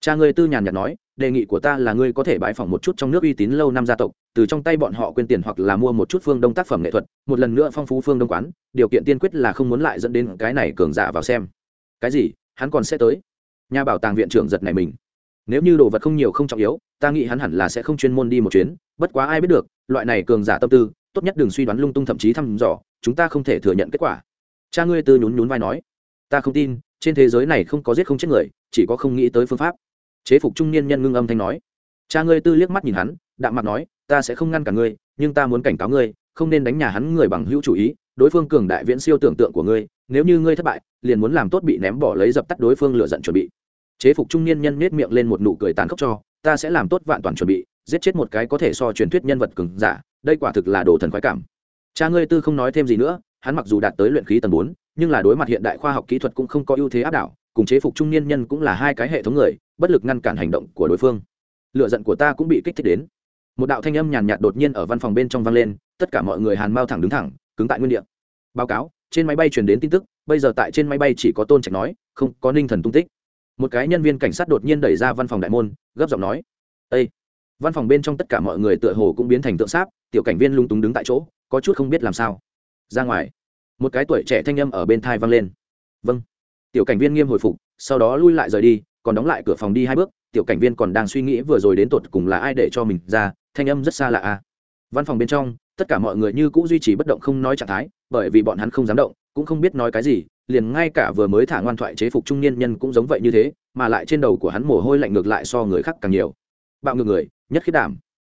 Speaker 1: cha ngươi tư nhàn nhạt nói, đề nghị của ta là ngươi có thể bãi phỏng một chút trong nước uy tín lâu năm gia tộc, từ trong tay bọn họ quên tiền hoặc là mua một chút phương đông tác phẩm nghệ thuật, một lần nữa phong phú phương đông quán, điều kiện tiên quyết là không muốn lại dẫn đến cái này cường giả vào xem. Cái gì? Hắn còn sẽ tới? Nhà bảo tàng viện trưởng giật này mình. Nếu như đồ vật không nhiều không trọng yếu, ta nghĩ hắn hẳn là sẽ không chuyên môn đi một chuyến, bất quá ai biết được, loại này cường giả tâm tư, tốt nhất đừng suy đoán lung tung thậm chí thăm dò, chúng ta không thể thừa nhận kết quả. Cha ngươi tư nhún nhún vai nói, ta không tin, trên thế giới này không có giết không chết người, chỉ có không nghĩ tới phương pháp chế phục trung niên nhân ngưng âm thanh nói. Cha ngươi tư liếc mắt nhìn hắn, đạm mặt nói, ta sẽ không ngăn cả ngươi, nhưng ta muốn cảnh cáo ngươi, không nên đánh nhà hắn người bằng hữu chủ ý, đối phương cường đại viễn siêu tưởng tượng của ngươi, nếu như ngươi thất bại, liền muốn làm tốt bị ném bỏ lấy dập tắt đối phương lựa giận chuẩn bị. Chế phục trung niên nhân nết miệng lên một nụ cười tàn khốc cho, ta sẽ làm tốt vạn toàn chuẩn bị, giết chết một cái có thể so truyền thuyết nhân vật cường giả, đây quả thực là đồ thần khoái cảm. Cha ngươi tư không nói thêm gì nữa, hắn mặc dù đạt tới luyện khí tầng bốn, nhưng là đối mặt hiện đại khoa học kỹ thuật cũng không có ưu thế áp đảo, cùng chế phục trung niên nhân cũng là hai cái hệ thống người bất lực ngăn cản hành động của đối phương. Lựa giận của ta cũng bị kích thích đến. Một đạo thanh âm nhàn nhạt đột nhiên ở văn phòng bên trong vang lên, tất cả mọi người hàn mau thẳng đứng thẳng, cứng tại nguyên địa. Báo cáo, trên máy bay truyền đến tin tức, bây giờ tại trên máy bay chỉ có tôn trạch nói, không, có ninh thần tung tích. Một cái nhân viên cảnh sát đột nhiên đẩy ra văn phòng đại môn, gấp giọng nói â văn phòng bên trong tất cả mọi người tựa hồ cũng biến thành tượng sáp, tiểu cảnh viên lung túng đứng tại chỗ, có chút không biết làm sao. Ra ngoài, một cái tuổi trẻ thanh âm ở bên thai vang lên. Vâng. Tiểu cảnh viên nghiêm hồi phục, sau đó lui lại rời đi còn đóng lại cửa phòng đi hai bước, tiểu cảnh viên còn đang suy nghĩ vừa rồi đến tột cùng là ai để cho mình ra, thanh âm rất xa lạ. A văn phòng bên trong, tất cả mọi người như cũng duy trì bất động không nói trạng thái, bởi vì bọn hắn không dám động, cũng không biết nói cái gì, liền ngay cả vừa mới thả ngoan thoại chế phục trung niên nhân cũng giống vậy như thế, mà lại trên đầu của hắn mồ hôi lạnh ngược lại so người khác càng nhiều. Bạo ngược người, nhất khiết đảm.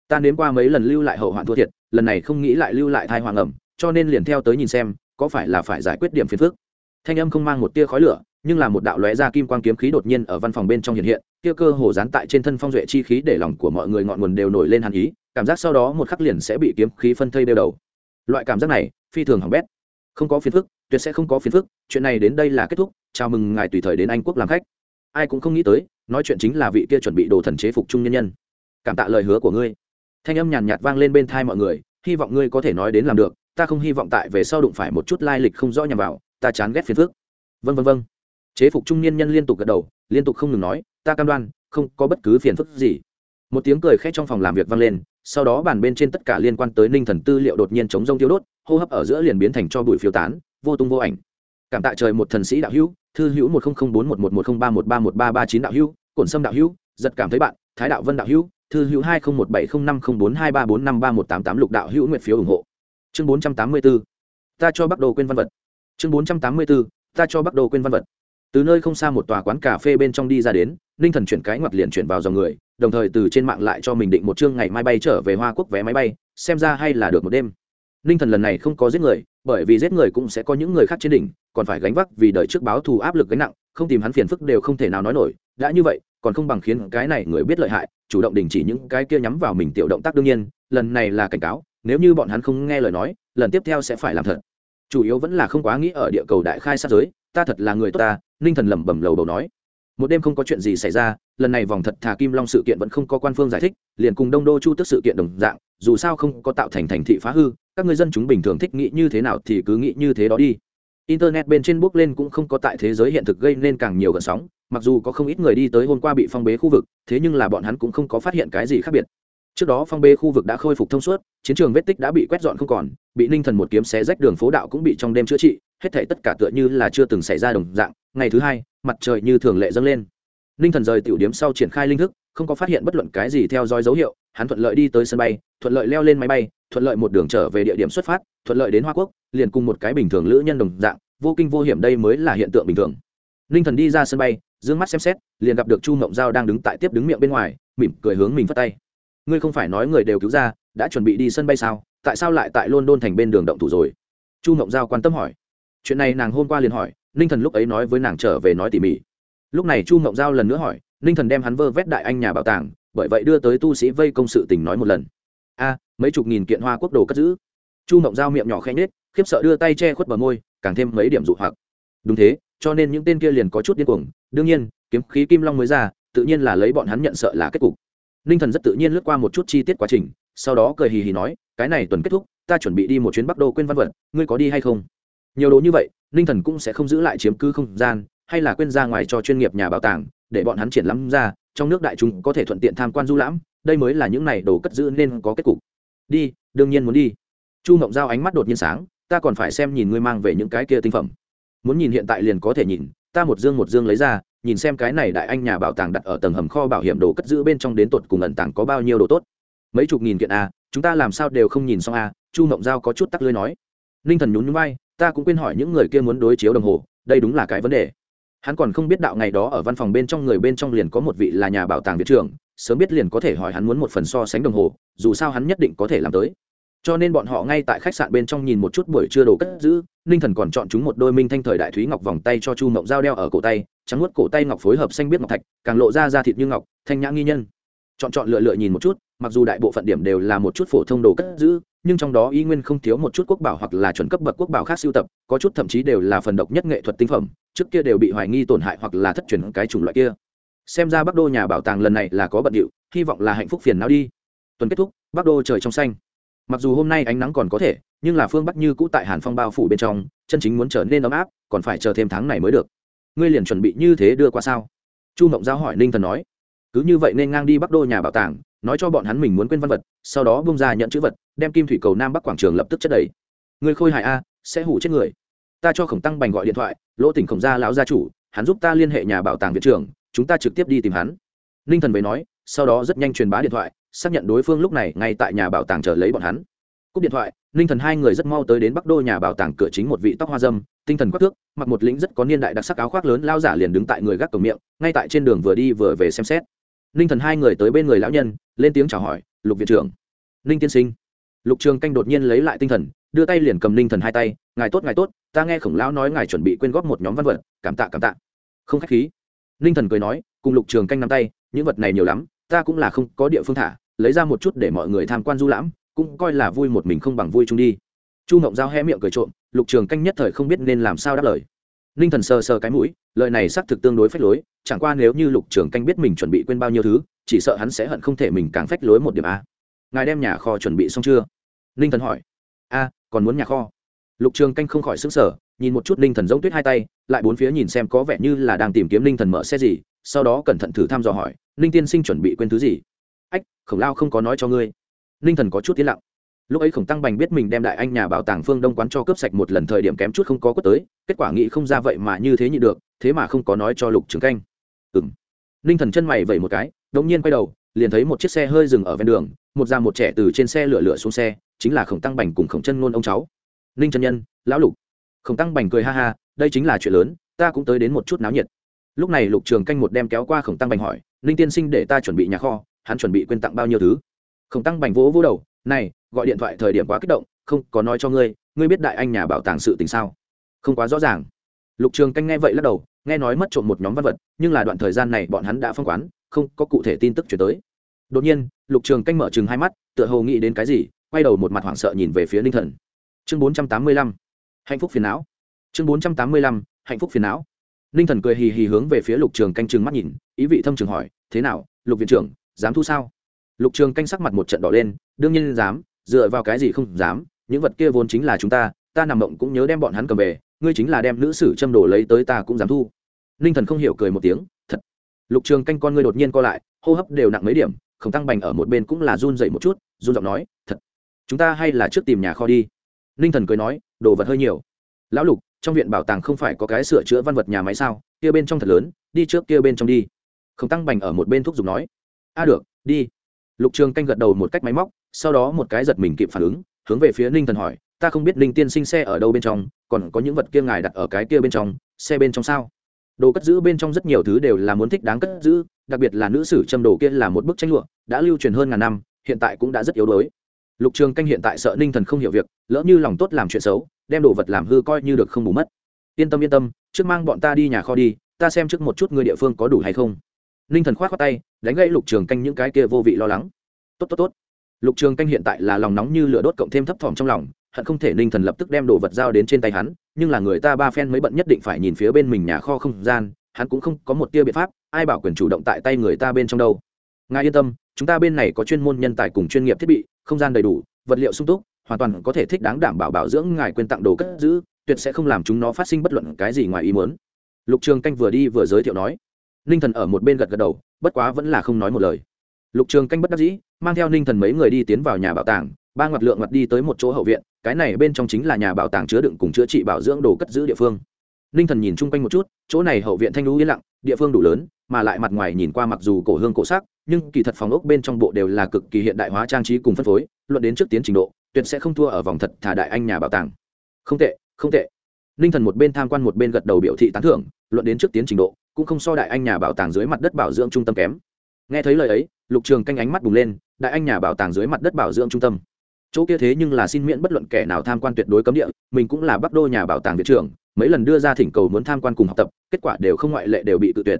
Speaker 1: Ta nếm qua mấy lần lưu lại hậu hoạn thua thiệt, lần này không nghĩ lại lưu lại thai hoàng ẩm, cho nên liền theo tới nhìn xem, có phải là phải giải quyết điểm phiền phức thanh âm không mang một tia khói lửa, nhưng là một đạo lóe ra kim quang kiếm khí đột nhiên ở văn phòng bên trong hiện hiện, kia cơ hồ dán tại trên thân phong duệ chi khí để lòng của mọi người ngọn nguồn đều nổi lên hàn ý, cảm giác sau đó một khắc liền sẽ bị kiếm khí phân thây đeo đầu. Loại cảm giác này, phi thường hỏng bét. Không có phiền phức, tuyệt sẽ không có phiền phức, chuyện này đến đây là kết thúc, chào mừng ngài tùy thời đến anh quốc làm khách. Ai cũng không nghĩ tới, nói chuyện chính là vị kia chuẩn bị đồ thần chế phục trung nhân nhân. Cảm tạ lời hứa của ngươi. Thanh âm nhàn nhạt vang lên bên thai mọi người, hy vọng ngươi có thể nói đến làm được, ta không hy vọng tại về sau đụng phải một chút lai lịch không rõ nhằm vào ta chán ghét phiền phức. Vân vân vân chế phục trung niên nhân liên tục gật đầu, liên tục không ngừng nói, ta cam đoan, không có bất cứ phiền phức gì. Một tiếng cười khẽ trong phòng làm việc vang lên, sau đó bàn bên trên tất cả liên quan tới ninh thần tư liệu đột nhiên chống rông tiêu đốt, hô hấp ở giữa liền biến thành cho bụi phiêu tán, vô tung vô ảnh. Cảm tạ trời một thần sĩ đạo hữu, thư hữu một nghìn bốn một một một không ba một ba một ba ba chín đạo hữu, cổn sâm đạo hữu, giật cảm thấy bạn, thái đạo vân đạo hữu, thư hữu hai không một bảy không năm không bốn hai ba bốn năm ba một tám tám lục đạo hữu nguyện phiếu ủng hộ. Chương bốn trăm tám mươi b ố ta cho bắc đồ quên văn vật chương bốn trăm tám mươi b ố ta cho bắc đầu quên văn vật. Từ nơi không xa một tòa quán cà phê bên trong đi ra đến, ninh thần chuyển cái ngoặt liền chuyển vào dòng người, đồng thời từ trên mạng lại cho mình định một chương ngày mai bay trở về hoa quốc vé máy bay, xem ra hay là được một đêm. Ninh thần lần này không có giết người, bởi vì giết người cũng sẽ có những người khác trên đỉnh, còn phải gánh vác vì đợi trước báo thù áp lực gánh nặng, không tìm hắn phiền phức đều không thể nào nói nổi. Đã như vậy, còn không bằng khiến cái này người biết lợi hại, chủ động đình chỉ những cái kia nhắm vào mình tiểu động tác đương nhiên, lần này là cảnh cáo, nếu như bọn hắn không nghe lời nói, lần tiếp theo sẽ phải làm thật chủ yếu vẫn là không quá nghĩ ở địa cầu đại khai sát giới, ta thật là người tốt ta, ninh thần lẩm bẩm lầu đầu nói. Một đêm không có chuyện gì xảy ra, lần này vòng thật thà kim long sự kiện vẫn không có quan phương giải thích, liền cùng đông đô chu tức sự kiện đồng dạng, dù sao không có tạo thành thành thị phá hư, các người dân chúng bình thường thích nghĩ như thế nào thì cứ nghĩ như thế đó đi. Internet bên trên bước lên cũng không có tại thế giới hiện thực gây nên càng nhiều gần sóng, mặc dù có không ít người đi tới hôm qua bị phong bế khu vực, thế nhưng là bọn hắn cũng không có phát hiện cái gì khác biệt trước đó phong bê khu vực đã khôi phục thông suốt, chiến trường vết tích đã bị quét dọn không còn, bị ninh thần một kiếm xé rách đường phố đạo cũng bị trong đêm chữa trị, hết thể tất cả tựa như là chưa từng xảy ra đồng dạng, ngày thứ hai, mặt trời như thường lệ dâng lên. Ninh thần rời tiểu điếm sau triển khai linh thức, không có phát hiện bất luận cái gì theo dõi dấu hiệu, hắn thuận lợi đi tới sân bay, thuận lợi leo lên máy bay, thuận lợi một đường trở về địa điểm xuất phát, thuận lợi đến hoa quốc, liền cùng một cái bình thường lữ nhân đồng dạng, vô kinh vô hiểm đây mới là hiện tượng bình thường. Ninh thần đi ra sân bay d ư ơ n g mắt xem xét, liền gặp được chu mộng giao đang đứng tại tiếp đứng miệng bên ngoài, mỉm cười hướng mình phất tay ngươi không phải nói người đều cứu ra, đã chuẩn bị đi sân bay sao? Tại sao lại tại london thành bên đường động thủ rồi? Chu mộng giao quan tâm hỏi. Chuyện này nàng hôm qua liền hỏi, ninh thần lúc ấy nói với nàng trở về nói tỉ mỉ. Lúc này chu mộng giao lần nữa hỏi, ninh thần đem hắn vơ vét đại anh nhà bảo tàng, bởi vậy đưa tới tu sĩ vây công sự tình nói một lần. A, mấy chục nghìn kiện hoa quốc đồ cất giữ. Chu mộng giao miệng nhỏ khẽ nhết khiếp sợ đưa tay che khuất bờ môi, càng thêm mấy điểm dụ hoặc. Đúng thế, cho nên những tên kia liền có chút điên cuồng, đương nhiên, kiếm khí kim long mới ra, tự nhiên là lấy bọn hắn nhận sợ là kết cục ninh thần rất tự nhiên lướt qua một chút chi tiết quá trình, sau đó cười hì hì nói, cái này tuần kết thúc, ta chuẩn bị đi một chuyến bắc đô quên văn vật, ngươi có đi hay không? Nhiều đồ như vậy, ninh thần cũng sẽ không giữ lại chiếm cứ không gian, hay là quên ra ngoài cho chuyên nghiệp nhà bảo tàng, để bọn hắn triển lắm ra, trong nước đại chúng có thể thuận tiện tham quan du lãm, đây mới là những này đồ cất giữ nên có kết cục. Đi, đương nhiên muốn đi. Chu mộng giao ánh mắt đột nhiên sáng, ta còn phải xem nhìn ngươi mang về những cái kia tinh phẩm. Muốn nhìn hiện tại liền có thể nhìn, ta một dương một dương lấy ra nhìn xem cái này đại anh nhà bảo tàng đặt ở tầng hầm kho bảo hiểm đồ cất giữ bên trong đến tột cùng ẩn tàng có bao nhiêu đồ tốt. Mấy chục nghìn kiện a chúng ta làm sao đều không nhìn xong a chu mộng giao có chút tắc lưới nói. Ninh thần nhún nhún vai, ta cũng quên hỏi những người kia muốn đối chiếu đồng hồ, đây đúng là cái vấn đề. Hắn còn không biết đạo ngày đó ở văn phòng bên trong người bên trong liền có một vị là nhà bảo tàng viện trưởng, sớm biết liền có thể hỏi hắn muốn một phần so sánh đồng hồ, dù sao hắn nhất định có thể làm tới cho nên bọn họ ngay tại khách sạn bên trong nhìn một chút buổi trưa đồ cất giữ, ninh thần còn chọn chúng một đôi minh thanh thời đại thúy ngọc vòng tay cho chu mộng dao đeo ở cổ tay, trắng nuốt cổ tay ngọc phối hợp xanh biết ngọc thạch, càng lộ ra da thịt như ngọc, thanh nhã nghi nhân. Chọn chọn lựa lựa nhìn một chút, mặc dù đại bộ phận điểm đều là một chút phổ thông đồ cất giữ, nhưng trong đó y nguyên không thiếu một chút quốc bảo hoặc là chuẩn cấp bậc quốc bảo khác siêu tập, có chút thậm chí đều là phần độc nhất nghệ thuật tinh phẩm, trước kia đều bị hoài nghi tổn hại hoặc là thất truyền cái chủng loại kia. Xem ra bắc đô nhà bảo tàng lần này là có bận điệu, hy vọng là hạnh phúc phiền não đi. Tuần kết thúc, bắc đô trời trong xanh mặc dù hôm nay ánh nắng còn có thể, nhưng là phương bắc như cũ tại hàn phong bao phủ bên trong, chân chính muốn trở nên ấm áp, còn phải chờ thêm tháng này mới được. Ngươi liền chuẩn bị như thế đưa qua sao? Chu mộng giao hỏi ninh thần nói. Cứ như vậy nên ngang đi bắc đô nhà bảo tàng, nói cho bọn hắn mình muốn quên văn vật, sau đó bung ra nhận chữ vật, đem kim thủy cầu nam bắc quảng trường lập tức chất đầy. Người khôi hài a, sẽ hủ chết người. Ta cho khổng tăng bành gọi điện thoại, lỗ tỉnh khổng gia lão gia chủ, hắn giúp ta liên hệ nhà bảo tàng viện trưởng, chúng ta trực tiếp đi tìm hắn. Ninh thần về nói, sau đó rất nhanh truyền bá điện thoại xác nhận đối phương lúc này ngay tại nhà bảo tàng chờ lấy bọn hắn. Cúp điện thoại, ninh thần hai người rất mau tới đến bắc đô nhà bảo tàng cửa chính một vị tóc hoa dâm, tinh thần quắc thước, mặc một lính rất có niên đại đặc sắc áo khoác lớn lao giả liền đứng tại người gác cổng miệng, ngay tại trên đường vừa đi vừa về xem xét. Ninh thần hai người tới bên người lão nhân, lên tiếng chào hỏi, lục viện trưởng. Ninh tiên sinh. Lục trường canh đột nhiên lấy lại tinh thần, đưa tay liền cầm ninh thần hai tay, ngài tốt ngài tốt, ta nghe khổng lão nói ngài chuẩn bị quyên góp một nhóm văn vật, cảm tạ cảm tạ. Không khách khí. Ninh thần cười nói, cùng lục trường canh nắm tay, những vật này nhiều lắm, ta cũng là không có địa phương thả lấy ra một chút để mọi người tham quan du lãm, cũng coi là vui một mình không bằng vui chung đi. Chu mộng giao hé miệng cười trộm, lục trường canh nhất thời không biết nên làm sao đáp lời. Ninh thần sờ sờ cái mũi, lời này xác thực tương đối phách lối, chẳng qua nếu như lục trường canh biết mình chuẩn bị quên bao nhiêu thứ, chỉ sợ hắn sẽ hận không thể mình càng phách lối một điểm a. Ngài đem nhà kho chuẩn bị xong chưa? Ninh thần hỏi. A, còn muốn nhà kho? Lục trường canh không khỏi xứng sở nhìn một chút ninh thần giống tuyết hai tay, lại bốn phía nhìn xem có vẻ như là đang tìm kiếm ninh thần mở xe gì, sau đó cẩn thận thử thăm dò hỏi, ninh tiên sinh chuẩn bị quên thứ gì? Ách, khổng lao không có nói cho ngươi. Ninh thần có chút tiến lặng. Lúc ấy khổng tăng bành biết mình đem đại anh nhà bảo tàng phương đông quán cho cướp sạch một lần thời điểm kém chút không có quất tới, kết quả nghĩ không ra vậy mà như thế nhị được, thế mà không có nói cho lục trường canh. Ừng ninh thần chân mày vẩy một cái, đống nhiên quay đầu, liền thấy một chiếc xe hơi dừng ở ven đường, một già một trẻ từ trên xe lửa lửa xuống xe, chính là khổng tăng bành cùng khổng chân ngôn ông cháu. Ninh chân nhân, lão lục. Khổng tăng bành cười ha ha, đây chính là chuyện lớn, ta cũng tới đến một chút náo nhiệt. Lúc này lục trường canh một đem kéo qua khổng tăng bành hỏi, ninh tiên sinh để ta chuẩn bị nhà kho hắn chuẩn bị quên tặng bao nhiêu thứ. Khổng tăng bành vỗ vỗ đầu, này, gọi điện thoại thời điểm quá kích động, không có nói cho ngươi ngươi biết đại anh nhà bảo tàng sự tình sao? Không quá rõ ràng. Lục trường canh nghe vậy lắc đầu, nghe nói mất trộm một nhóm văn vật, nhưng là đoạn thời gian này bọn hắn đã phong quán, không có cụ thể tin tức chuyển tới. Đột nhiên, lục trường canh mở chừng hai mắt, tựa hồ nghĩ đến cái gì, quay đầu một mặt hoảng sợ nhìn về phía ninh thần. Chương bốn trăm tám mươi lăm, hạnh phúc phiền não. Chương bốn trăm tám mươi lăm, hạnh phúc phiền não. Ninh thần cười hì hì hướng về phía lục trường canh chừng mắt nhìn, ý vị thâm trường hỏi, thế nào, lục viện trưởng dám thu sao? Lục trường canh sắc mặt một trận đỏ lên, đương nhiên dám, dựa vào cái gì không dám, những vật kia vốn chính là chúng ta ta nằm mộng cũng nhớ đem bọn hắn cầm về, ngươi chính là đem nữ sử châm đồ lấy tới ta cũng dám thu. Ninh thần không hiểu cười một tiếng, thật. Lục trường canh con ngươi đột nhiên co lại, hô hấp đều nặng mấy điểm, không tăng bành ở một bên cũng là run dậy một chút, run giọng nói, thật, chúng ta hay là trước tìm nhà kho đi. Ninh thần cười nói, đồ vật hơi nhiều. Lão lục, trong viện bảo tàng không phải có cái sửa chữa văn vật nhà máy sao? Kia bên trong thật lớn, đi trước kia bên trong đi. Không tăng bành ở một bên thuốc dùng nói a được, đi. Lục trường canh gật đầu một cách máy móc, sau đó một cái giật mình kịp phản ứng, hướng về phía ninh thần hỏi, ta không biết ninh tiên sinh xe ở đâu bên trong, còn có những vật kia ngài đặt ở cái kia bên trong, xe bên trong sao? Đồ cất giữ bên trong rất nhiều thứ đều là muốn thích đáng cất giữ, đặc biệt là nữ sử châm đồ kia là một bức tranh lụa, đã lưu truyền hơn ngàn năm, hiện tại cũng đã rất yếu đuối. Lục trường canh hiện tại sợ ninh thần không hiểu việc, lỡ như lòng tốt làm chuyện xấu, đem đồ vật làm hư coi như được không bù mất. Yên tâm yên tâm, trước mang bọn ta đi nhà kho đi, ta xem trước một chút người địa phương có đủ hay không ninh thần k h o á t khoác tay, đánh gãy lục trường canh những cái kia vô vị lo lắng. Tốt tốt tốt. Lục trường canh hiện tại là lòng nóng như lửa đốt cộng thêm thấp thỏm trong lòng, hận không thể ninh thần lập tức đem đồ vật giao đến trên tay hắn, nhưng là người ta ba phen mới bận nhất định phải nhìn phía bên mình nhà kho không gian, hắn cũng không có một tia biện pháp, ai bảo quyền chủ động tại tay người ta bên trong đâu. Ngài yên tâm, chúng ta bên này có chuyên môn nhân tài cùng chuyên nghiệp thiết bị, không gian đầy đủ, vật liệu sung túc, hoàn toàn có thể thích đáng đảm bảo bảo dưỡng ngài quyền tặng đồ cất giữ, tuyệt sẽ không làm chúng nó phát sinh bất luận cái gì ngoài ý muốn. Lục trường canh vừa đi vừa giới thiệu nói ninh thần ở một bên gật gật đầu, bất quá vẫn là không nói một lời. Lục trường canh bất đắc dĩ, mang theo ninh thần mấy người đi tiến vào nhà bảo tàng, ba ngoặt lượng ngoặt đi tới một chỗ hậu viện, cái này bên trong chính là nhà bảo tàng chứa đựng cùng chữa trị bảo dưỡng đồ cất giữ địa phương. Ninh thần nhìn chung quanh một chút, chỗ này hậu viện thanh lũ yên lặng, địa phương đủ lớn, mà lại mặt ngoài nhìn qua mặc dù cổ hương cổ sắc, nhưng kỳ thật phòng ốc bên trong bộ đều là cực kỳ hiện đại hóa trang trí cùng phân phối, luận đến trước tiến trình độ, tuyệt sẽ không thua ở vòng thật thả đại anh nhà bảo tàng. Không tệ không tệ. Ninh thần một bên tham quan một bên gật đầu biểu thị tán thưởng, luận đến trước tiến trình độ cũng không so đại anh nhà bảo tàng dưới mặt đất bảo dưỡng trung tâm kém. Nghe thấy lời ấy, lục trường canh ánh mắt bùng lên, đại anh nhà bảo tàng dưới mặt đất bảo dưỡng trung tâm. Chỗ kia thế nhưng là xin miễn bất luận kẻ nào tham quan tuyệt đối cấm địa, mình cũng là bắc đô nhà bảo tàng viện trưởng, mấy lần đưa ra thỉnh cầu muốn tham quan cùng học tập, kết quả đều không ngoại lệ đều bị tự tuyệt.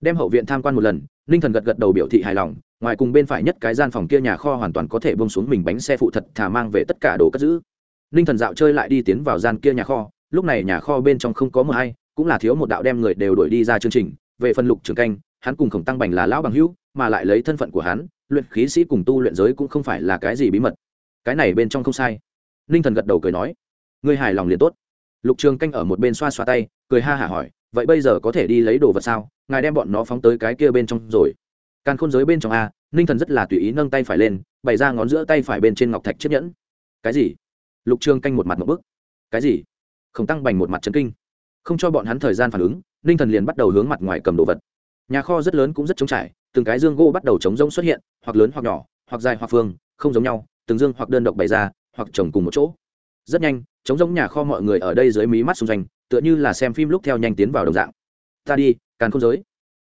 Speaker 1: Đem hậu viện tham quan một lần, ninh thần gật gật đầu biểu thị hài lòng, ngoài cùng bên phải nhất cái gian phòng kia nhà kho hoàn toàn có thể bông xuống mình bánh xe phụ thật thả mang về tất cả đồ cất giữ. Ninh thần dạo chơi lại đi tiến vào gian kia nhà kho, lúc này nhà kho bên trong không có mờ hay cũng là thiếu một đạo đem người đều đuổi đi ra chương trình. Về phần lục trường canh, hắn cùng khổng tăng bành là lão bằng hữu, mà lại lấy thân phận của hắn, luyện khí sĩ cùng tu luyện giới cũng không phải là cái gì bí mật. Cái này bên trong không sai. Ninh thần gật đầu cười nói, ngươi hài lòng liền tốt. Lục trường canh ở một bên xoa xoa tay, cười ha hả hỏi, vậy bây giờ có thể đi lấy đồ vật sao? Ngài đem bọn nó phóng tới cái kia bên trong rồi. Càng khôn giới bên trong a, ninh thần rất là tùy ý nâng tay phải lên, bày ra ngón giữa tay phải bên trên ngọc thạch chiếc nhẫn. Cái gì? Lục trường canh một mặt một bức. Cái gì? Khổng tăng bành một mặt trấn kinh không cho bọn hắn thời gian phản ứng ninh thần liền bắt đầu hướng mặt ngoài cầm đồ vật. Nhà kho rất lớn cũng rất trống trải từng cái dương gỗ bắt đầu trống rông xuất hiện hoặc lớn hoặc nhỏ hoặc dài hoặc phương không giống nhau từng dương hoặc đơn độc bày ra hoặc trồng cùng một chỗ. Rất nhanh trống rỗng nhà kho mọi người ở đây dưới mí mắt xung danh, tựa như là xem phim lúc theo nhanh tiến vào đồng dạng. Ta đi càn khôn giới.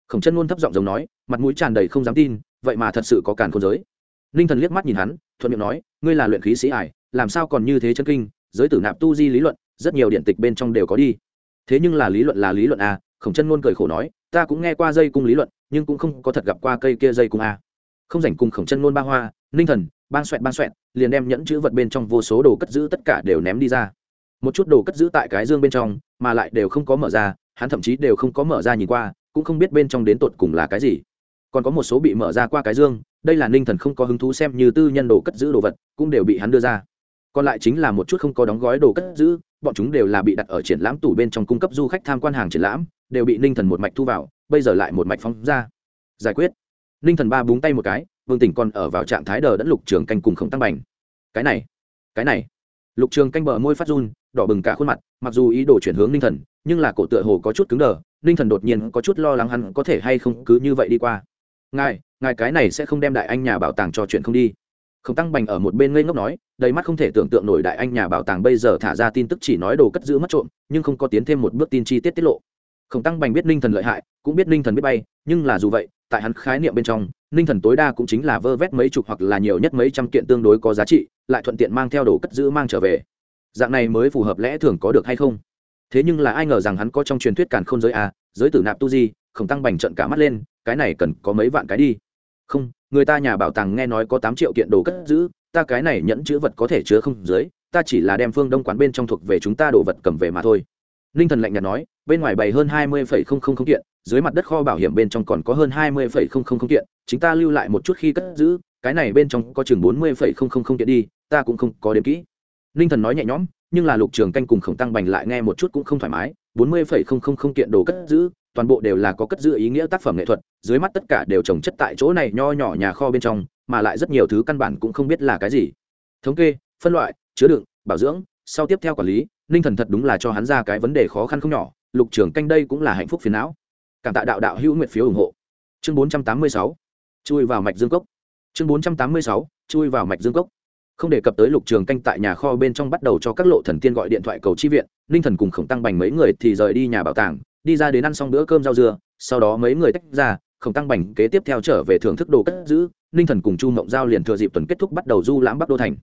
Speaker 1: Khổng chân luôn thấp giọng giống nói mặt mũi tràn đầy không dám tin vậy mà thật sự có càn khôn giới. Ninh thần liếc mắt nhìn hắn thuận miệng nói ngươi là luyện khí sĩ ải làm sao còn như thế chân kinh giới tử nạp tu di lý luận rất nhiều điện tịch bên trong đều có đi thế nhưng là lý luận là lý luận a khổng chân ngôn cười khổ nói, ta cũng nghe qua dây cung lý luận, nhưng cũng không có thật gặp qua cây kia dây cung a không rảnh cùng khổng chân ngôn ba hoa, ninh thần, bang xoẹt bang xoẹt, liền đem nhẫn chữ vật bên trong vô số đồ cất giữ tất cả đều ném đi ra. Một chút đồ cất giữ tại cái dương bên trong, mà lại đều không có mở ra, hắn thậm chí đều không có mở ra nhìn qua, cũng không biết bên trong đến tột cùng là cái gì. Còn có một số bị mở ra qua cái dương, đây là ninh thần không có hứng thú xem như tư nhân đồ cất giữ đồ vật, cũng đều bị hắn đưa ra. Còn lại chính là một chút không có đóng gói đồ cất giữ bọn chúng đều là bị đặt ở triển lãm tủ bên trong cung cấp du khách tham quan hàng triển lãm, đều bị ninh thần một mạch thu vào, bây giờ lại một mạch phóng ra. Giải quyết. Ninh thần ba búng tay một cái, vương tỉnh còn ở vào trạng thái đờ đẫn lục trường canh cùng không tăng bành. Cái này cái này. Lục trường canh bờ môi phát run, đỏ bừng cả khuôn mặt, mặc dù ý đồ chuyển hướng ninh thần, nhưng là cổ tựa hồ có chút cứng đờ, ninh thần đột nhiên có chút lo lắng hắn có thể hay không cứ như vậy đi qua. Ngài ngài cái này sẽ không đem đại anh nhà bảo tàng cho chuyện không đi không tăng bành ở một bên ngây ngốc nói, đầy mắt không thể tưởng tượng nổi đại anh nhà bảo tàng bây giờ thả ra tin tức chỉ nói đồ cất giữ mất trộm, nhưng không có tiến thêm một bước tin chi tiết tiết lộ. Không tăng bành biết ninh thần lợi hại, cũng biết ninh thần biết bay, nhưng là dù vậy, tại hắn khái niệm bên trong, ninh thần tối đa cũng chính là vơ vét mấy chục hoặc là nhiều nhất mấy trăm kiện tương đối có giá trị, lại thuận tiện mang theo đồ cất giữ mang trở về. Dạng này mới phù hợp lẽ thường có được hay không? Thế nhưng là ai ngờ rằng hắn có trong truyền thuyết càn khôn giới a, giới tử nạp tu di không tăng bành trận cả mắt lên, cái này cần có mấy vạn cái đi không, người ta nhà bảo tàng nghe nói có tám triệu kiện đồ cất giữ, ta cái này nhẫn chữ vật có thể chứa không dưới, ta chỉ là đem phương đông quán bên trong thuộc về chúng ta đồ vật cầm về mà thôi. Ninh thần lạnh nhạt nói, bên ngoài bày hơn hai mươi phẩy không không không kiện, dưới mặt đất kho bảo hiểm bên trong còn có hơn hai mươi phẩy không không không kiện chúng ta lưu lại một chút khi cất giữ, cái này bên trong có chừng bốn mươi phẩy không không không kiện đi, ta cũng không có đếm kỹ. Ninh thần nói nhẹ nhõm, nhưng là lục trường canh cùng khổng tăng bành lại nghe một chút cũng không thoải mái, bốn mươi phẩy không không không kiện đồ cất giữ toàn bộ đều là có cất giữ ý nghĩa tác phẩm nghệ thuật, dưới mắt tất cả đều trồng chất tại chỗ này nho nhỏ nhà kho bên trong, mà lại rất nhiều thứ căn bản cũng không biết là cái gì. Thống kê, phân loại, chứa đựng, bảo dưỡng, sau tiếp theo quản lý, ninh thần thật đúng là cho hắn ra cái vấn đề khó khăn không nhỏ, lục trường canh đây cũng là hạnh phúc phiền não. Cảm tạ đạo đạo hữu nguyện phiếu ủng hộ. Chương bốn trăm tám mươi sáu, chui vào mạch dương cốc. Chương bốn trăm tám mươi sáu, chui vào mạch dương cốc. Không đề cập tới lục trường canh tại nhà kho bên trong bắt đầu cho các lộ thần tiên gọi điện thoại cầu chi viện, ninh thần cùng khổng tăng bành mấy người thì rời đi nhà bảo tàng đi ra đến ăn xong bữa cơm rau dưa, sau đó mấy người tách ra, khổng tăng bành kế tiếp theo trở về thưởng thức đồ cất giữ, ninh thần cùng chu mộng giao liền thừa dịp tuần kết thúc bắt đầu du lãm bắc đô thành.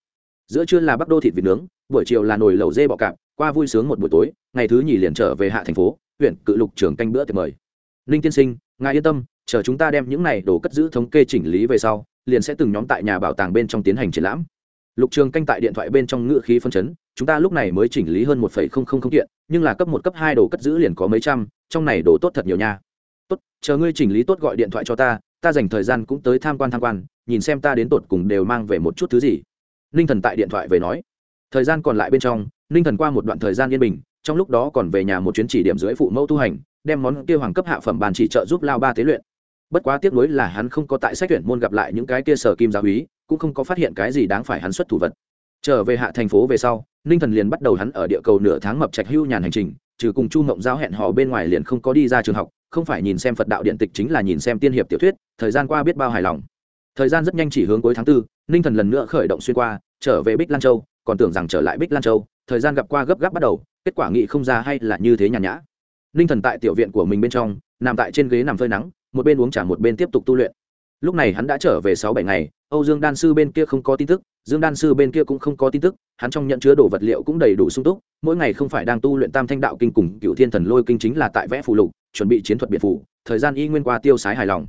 Speaker 1: Giữa trưa là bắc đô thịt vịt nướng, buổi chiều là nồi lẩu dê bọ cạp, qua vui sướng một buổi tối, ngày thứ nhì liền trở về hạ thành phố, huyện cự lục trường canh bữa tiệc mời. Ninh tiên sinh, ngài yên tâm, chờ chúng ta đem những này đồ cất giữ thống kê chỉnh lý về sau, liền sẽ từng nhóm tại nhà bảo tàng bên trong tiến hành triển lãm lục trường canh tại điện thoại bên trong ngựa khí phân chấn, chúng ta lúc này mới chỉnh lý hơn một phẩy không không không kiện, nhưng là cấp một, cấp hai đồ cất giữ liền có mấy trăm, trong này đồ tốt thật nhiều nha. Tốt, chờ ngươi chỉnh lý tốt gọi điện thoại cho ta ta dành thời gian cũng tới tham quan tham quan, nhìn xem ta đến tột cùng đều mang về một chút thứ gì. Ninh thần tại điện thoại về nói. Thời gian còn lại bên trong, ninh thần qua một đoạn thời gian yên bình, trong lúc đó còn về nhà một chuyến chỉ điểm dưới phụ mẫu tu hành, đem món kia hoàng cấp hạ phẩm bàn chỉ trợ giúp lao ba tế luyện. Bất quá tiếc nuối là hắn không có tại sách tuyển môn gặp lại những cái kia sở kim giáo úy cũng không có phát hiện cái gì đáng phải hắn xuất thủ vật. Trở về hạ thành phố về sau, ninh thần liền bắt đầu hắn ở địa cầu nửa tháng mập trạch hưu nhàn hành trình, trừ cùng chu mộng giao hẹn họ bên ngoài liền không có đi ra trường học, không phải nhìn xem phật đạo điện tịch chính là nhìn xem tiên hiệp tiểu thuyết, thời gian qua biết bao hài lòng. Thời gian rất nhanh chỉ hướng cuối tháng tư, ninh thần lần nữa khởi động xuyên qua, trở về bích lan châu, còn tưởng rằng trở lại bích lan châu, thời gian gặp qua gấp gáp bắt đầu, kết quả nghị không ra hay là như thế nhàn nhã. Ninh thần tại tiểu viện của mình bên trong, nằm tại trên ghế nằm phơi nắng, một bên uống trà một bên tiếp tục tu luyện lúc này hắn đã trở về sáu bảy ngày, âu dương đan sư bên kia không có tin tức, dương đan sư bên kia cũng không có tin tức, hắn trong nhận chứa đồ vật liệu cũng đầy đủ sung túc, mỗi ngày không phải đang tu luyện tam thanh đạo kinh cùng cựu thiên thần lôi kinh chính là tại vẽ phụ lục, chuẩn bị chiến thuật biệt phủ thời gian y nguyên qua tiêu sái hài lòng.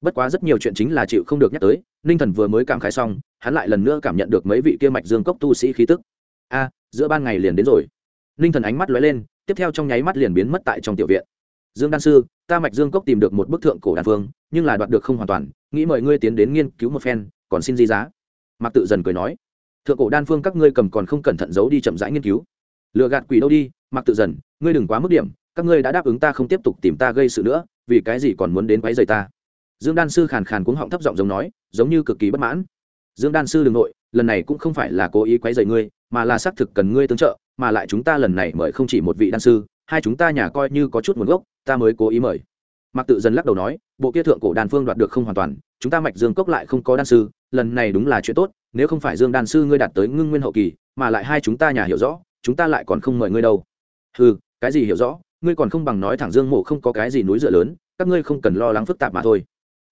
Speaker 1: Bất quá rất nhiều chuyện chính là chịu không được nhắc tới, ninh thần vừa mới cảm khái xong, hắn lại lần nữa cảm nhận được mấy vị kia mạch dương cốc tu sĩ khí tức. A, giữa ban ngày liền đến rồi. Ninh thần ánh mắt lóe lên, tiếp theo trong nháy mắt liền biến mất tại trong tiểu viện dương đan sư, ta mạch dương cốc tìm được một bức thượng cổ đan phương nhưng là đoạt được không hoàn toàn, nghĩ mời ngươi tiến đến nghiên cứu một phen, còn xin di giá. Mạc tự dần cười nói. Thượng cổ đan phương các ngươi cầm còn không cẩn thận giấu đi chậm rãi nghiên cứu. Lựa gạt quỷ đâu đi, mạc tự dần, ngươi đừng quá mức điểm, các ngươi đã đáp ứng ta không tiếp tục tìm ta gây sự nữa, vì cái gì còn muốn đến quấy rầy ta? Dương đan sư khàn khàn cuống họng thấp giọng giống nói, giống như cực kỳ bất mãn. Dương đan sư đ n g nội, lần này cũng không phải là cố ý quấy rầy ngươi, mà là xác thực cần ngươi tương trợ, mà lại chúng ta lần này mời không chỉ một vị đan sư, hai chúng ta nhà coi như có chút nguồn gốc ta mới cố ý mời. Mạc tự dần lắc đầu nói, bộ kia thượng cổ đàn phương đoạt được không hoàn toàn, chúng ta mạch dương cốc lại không có đan sư, lần này đúng là chuyện tốt, nếu không phải dương đan sư ngươi đạt tới ngưng nguyên hậu kỳ, mà lại hai chúng ta nhà hiểu rõ, chúng ta lại còn không mời ngươi đâu. Ừ cái gì hiểu rõ, ngươi còn không bằng nói thẳng dương mộ không có cái gì núi dựa lớn, các ngươi không cần lo lắng phức tạp mà thôi.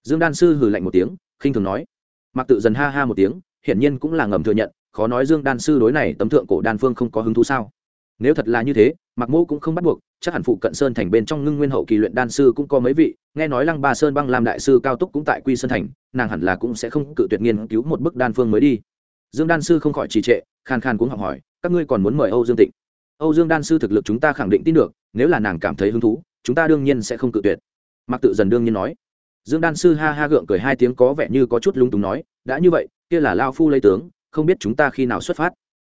Speaker 1: Dương đan sư hừ lạnh một tiếng, khinh thường nói. Mặc tự dần ha ha một tiếng, hiển nhiên cũng là ngầm thừa nhận, khó nói dương đan sư đối này tấm thượng cổ đan phương không có hứng thú sao? Nếu thật là như thế mặc mô cũng không bắt buộc, chắc hẳn phụ cận sơn thành bên trong ngưng nguyên hậu kỳ luyện đan sư cũng có mấy vị, nghe nói lăng ba sơn băng làm đại sư cao túc cũng tại quy sơn thành, nàng hẳn là cũng sẽ không cự tuyệt nghiên cứu một bức đan phương mới đi. Dương đan sư không khỏi trì trệ khan khan cũng học hỏi, các ngươi còn muốn mời âu dương tịnh. Âu dương đan sư thực lực chúng ta khẳng định tin được, nếu là nàng cảm thấy hứng thú, chúng ta đương nhiên sẽ không cự tuyệt. Mặc tự dần đương nhiên nói. Dương đan sư ha ha gượng cười hai tiếng có vẻ như có chút lung túng nói, đã như vậy, kia là lao phu lấy tướng, không biết chúng ta khi nào xuất phát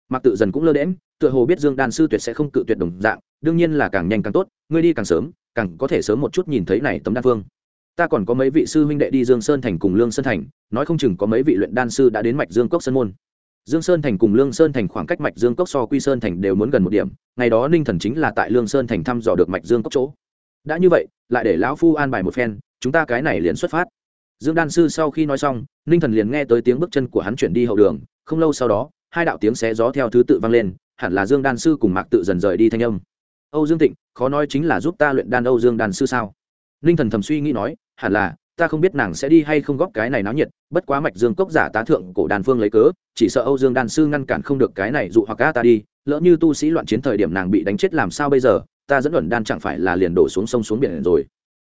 Speaker 1: mặc tự dần cũng lơ đễm tựa hồ biết dương đan sư tuyệt sẽ không cự tuyệt đồng dạng, đương nhiên là càng nhanh càng tốt, ngươi đi càng sớm, càng có thể sớm một chút nhìn thấy này tấm đan phương ta còn có mấy vị sư huynh đệ đi dương sơn thành cùng lương sơn thành, nói không chừng có mấy vị luyện đan sư đã đến mạch dương cốc sơn môn. Dương sơn thành cùng lương sơn thành khoảng cách mạch dương cốc so quy sơn thành đều muốn gần một điểm, ngày đó ninh thần chính là tại lương sơn thành thăm dò được mạch dương cốc chỗ. Đã như vậy, lại để lão phu an bài một phen, chúng ta cái này liền xuất phát. Dương đan sư sau khi nói xong, ninh thần liền nghe tới tiếng bước chân của hắn chuyển đi hậu đường, không lâu sau đó hai đạo tiếng xé gió theo thứ tự vang lên, hẳn là dương đan sư cùng mạc tự dần rời đi thanh âm. Âu dương tịnh, khó nói chính là giúp ta luyện đan âu dương đan sư sao? Ninh thần thầm suy nghĩ nói, hẳn là, ta không biết nàng sẽ đi hay không góp cái này náo nhiệt, bất quá mạch dương cốc giả tá thượng cổ đàn phương lấy cớ, chỉ sợ âu dương đan sư ngăn cản không được cái này dụ hoặc ca ta đi, lỡ như tu sĩ loạn chiến thời điểm nàng bị đánh chết làm sao bây giờ, ta dẫn luận đan chẳng phải là liền đổ xuống sông xuống biển rồi.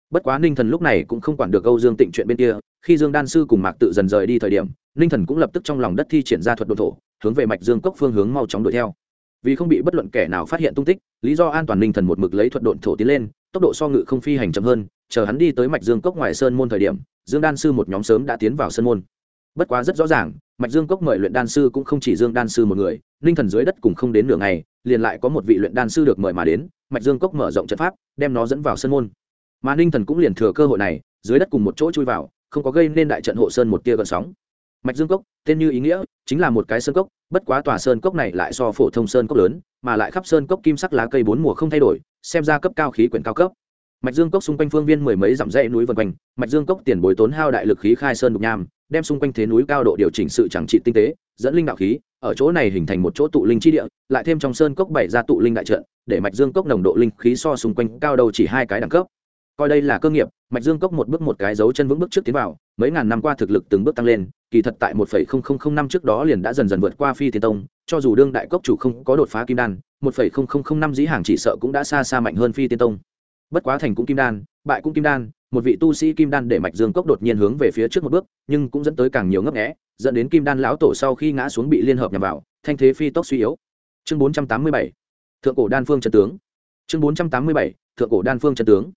Speaker 1: Bất quá ninh thần lúc này cũng không quản được âu dương tịnh chuyện bên kia, khi dương đan sư cùng mạc tự dần rời đi thời điểm, ninh thần cũng lập tức trong lòng đất thi triển ra thuật đ thổ hướng về mạch dương cốc phương hướng mau chóng đuổi theo. Vì không bị bất luận kẻ nào phát hiện tung tích, lý do an toàn ninh thần một mực lấy thuật độn thổ tiến lên, tốc độ so ngự không phi hành chậm hơn, chờ hắn đi tới mạch dương cốc ngoài sơn môn thời điểm, dương đan sư một nhóm sớm đã tiến vào sơn môn. Bất quá rất rõ ràng, mạch dương cốc mời luyện đan sư cũng không chỉ dương đan sư một người ninh thần dưới đất cùng không đến nửa ngày, liền lại có một vị luyện đan sư được mời mà đến, mạch dương cốc mở rộng trận pháp, đem nó dẫn vào sơn môn. Mà ninh thần cũng liền thừa cơ hội này, dưới đất cùng một chỗ chui vào, không có gây nên đại trận hộ sơn một tia gợn sóng mạch dương cốc, tên như ý nghĩa, chính là một cái sơn cốc, bất quá tòa sơn cốc này lại so phổ thông sơn cốc lớn, mà lại khắp sơn cốc kim sắc lá cây bốn mùa không thay đổi, xem ra cấp cao khí quyển cao cấp. Mạch dương cốc xung quanh phương viên mười mấy dặm dãy núi vân quanh, mạch dương cốc tiền bối tốn hao đại lực khí khai sơn đục nham, đem xung quanh thế núi cao độ điều chỉnh sự chẳng trị tinh tế, dẫn linh đạo khí, ở chỗ này hình thành một chỗ tụ linh chi địa, lại thêm trong sơn cốc bảy ra tụ linh đại trận, để mạch dương cốc nồng độ linh khí so xung quanh cao đầu chỉ hai cái đẳng cấp coi đây là cơ nghiệp, mạch dương cốc một bước một cái dấu chân vững bước trước tiến vào, mấy ngàn năm qua thực lực từng bước tăng lên, kỳ thật tại một phẩy không không không năm trước đó liền đã dần dần vượt qua phi thiên tông, cho dù đương đại cốc chủ không có đột phá kim đan, một phẩy không không không năm dĩ hàng chỉ sợ cũng đã xa xa mạnh hơn phi tiên tông. Bất quá thành cũng kim đan, bại cũng kim đan, một vị tu sĩ kim đan để mạch dương cốc đột nhiên hướng về phía trước một bước, nhưng cũng dẫn tới càng nhiều ngấp nghẽ dẫn đến kim đan lão tổ sau khi ngã xuống bị liên hợp nhằm vào, thanh thế phi tốc suy yếu. Chương bốn trăm tám mươi bảy, thượng cổ đan phương trần tướng. Chương bốn trăm tám mươi bảy, thượng cổ đan phương trần tướng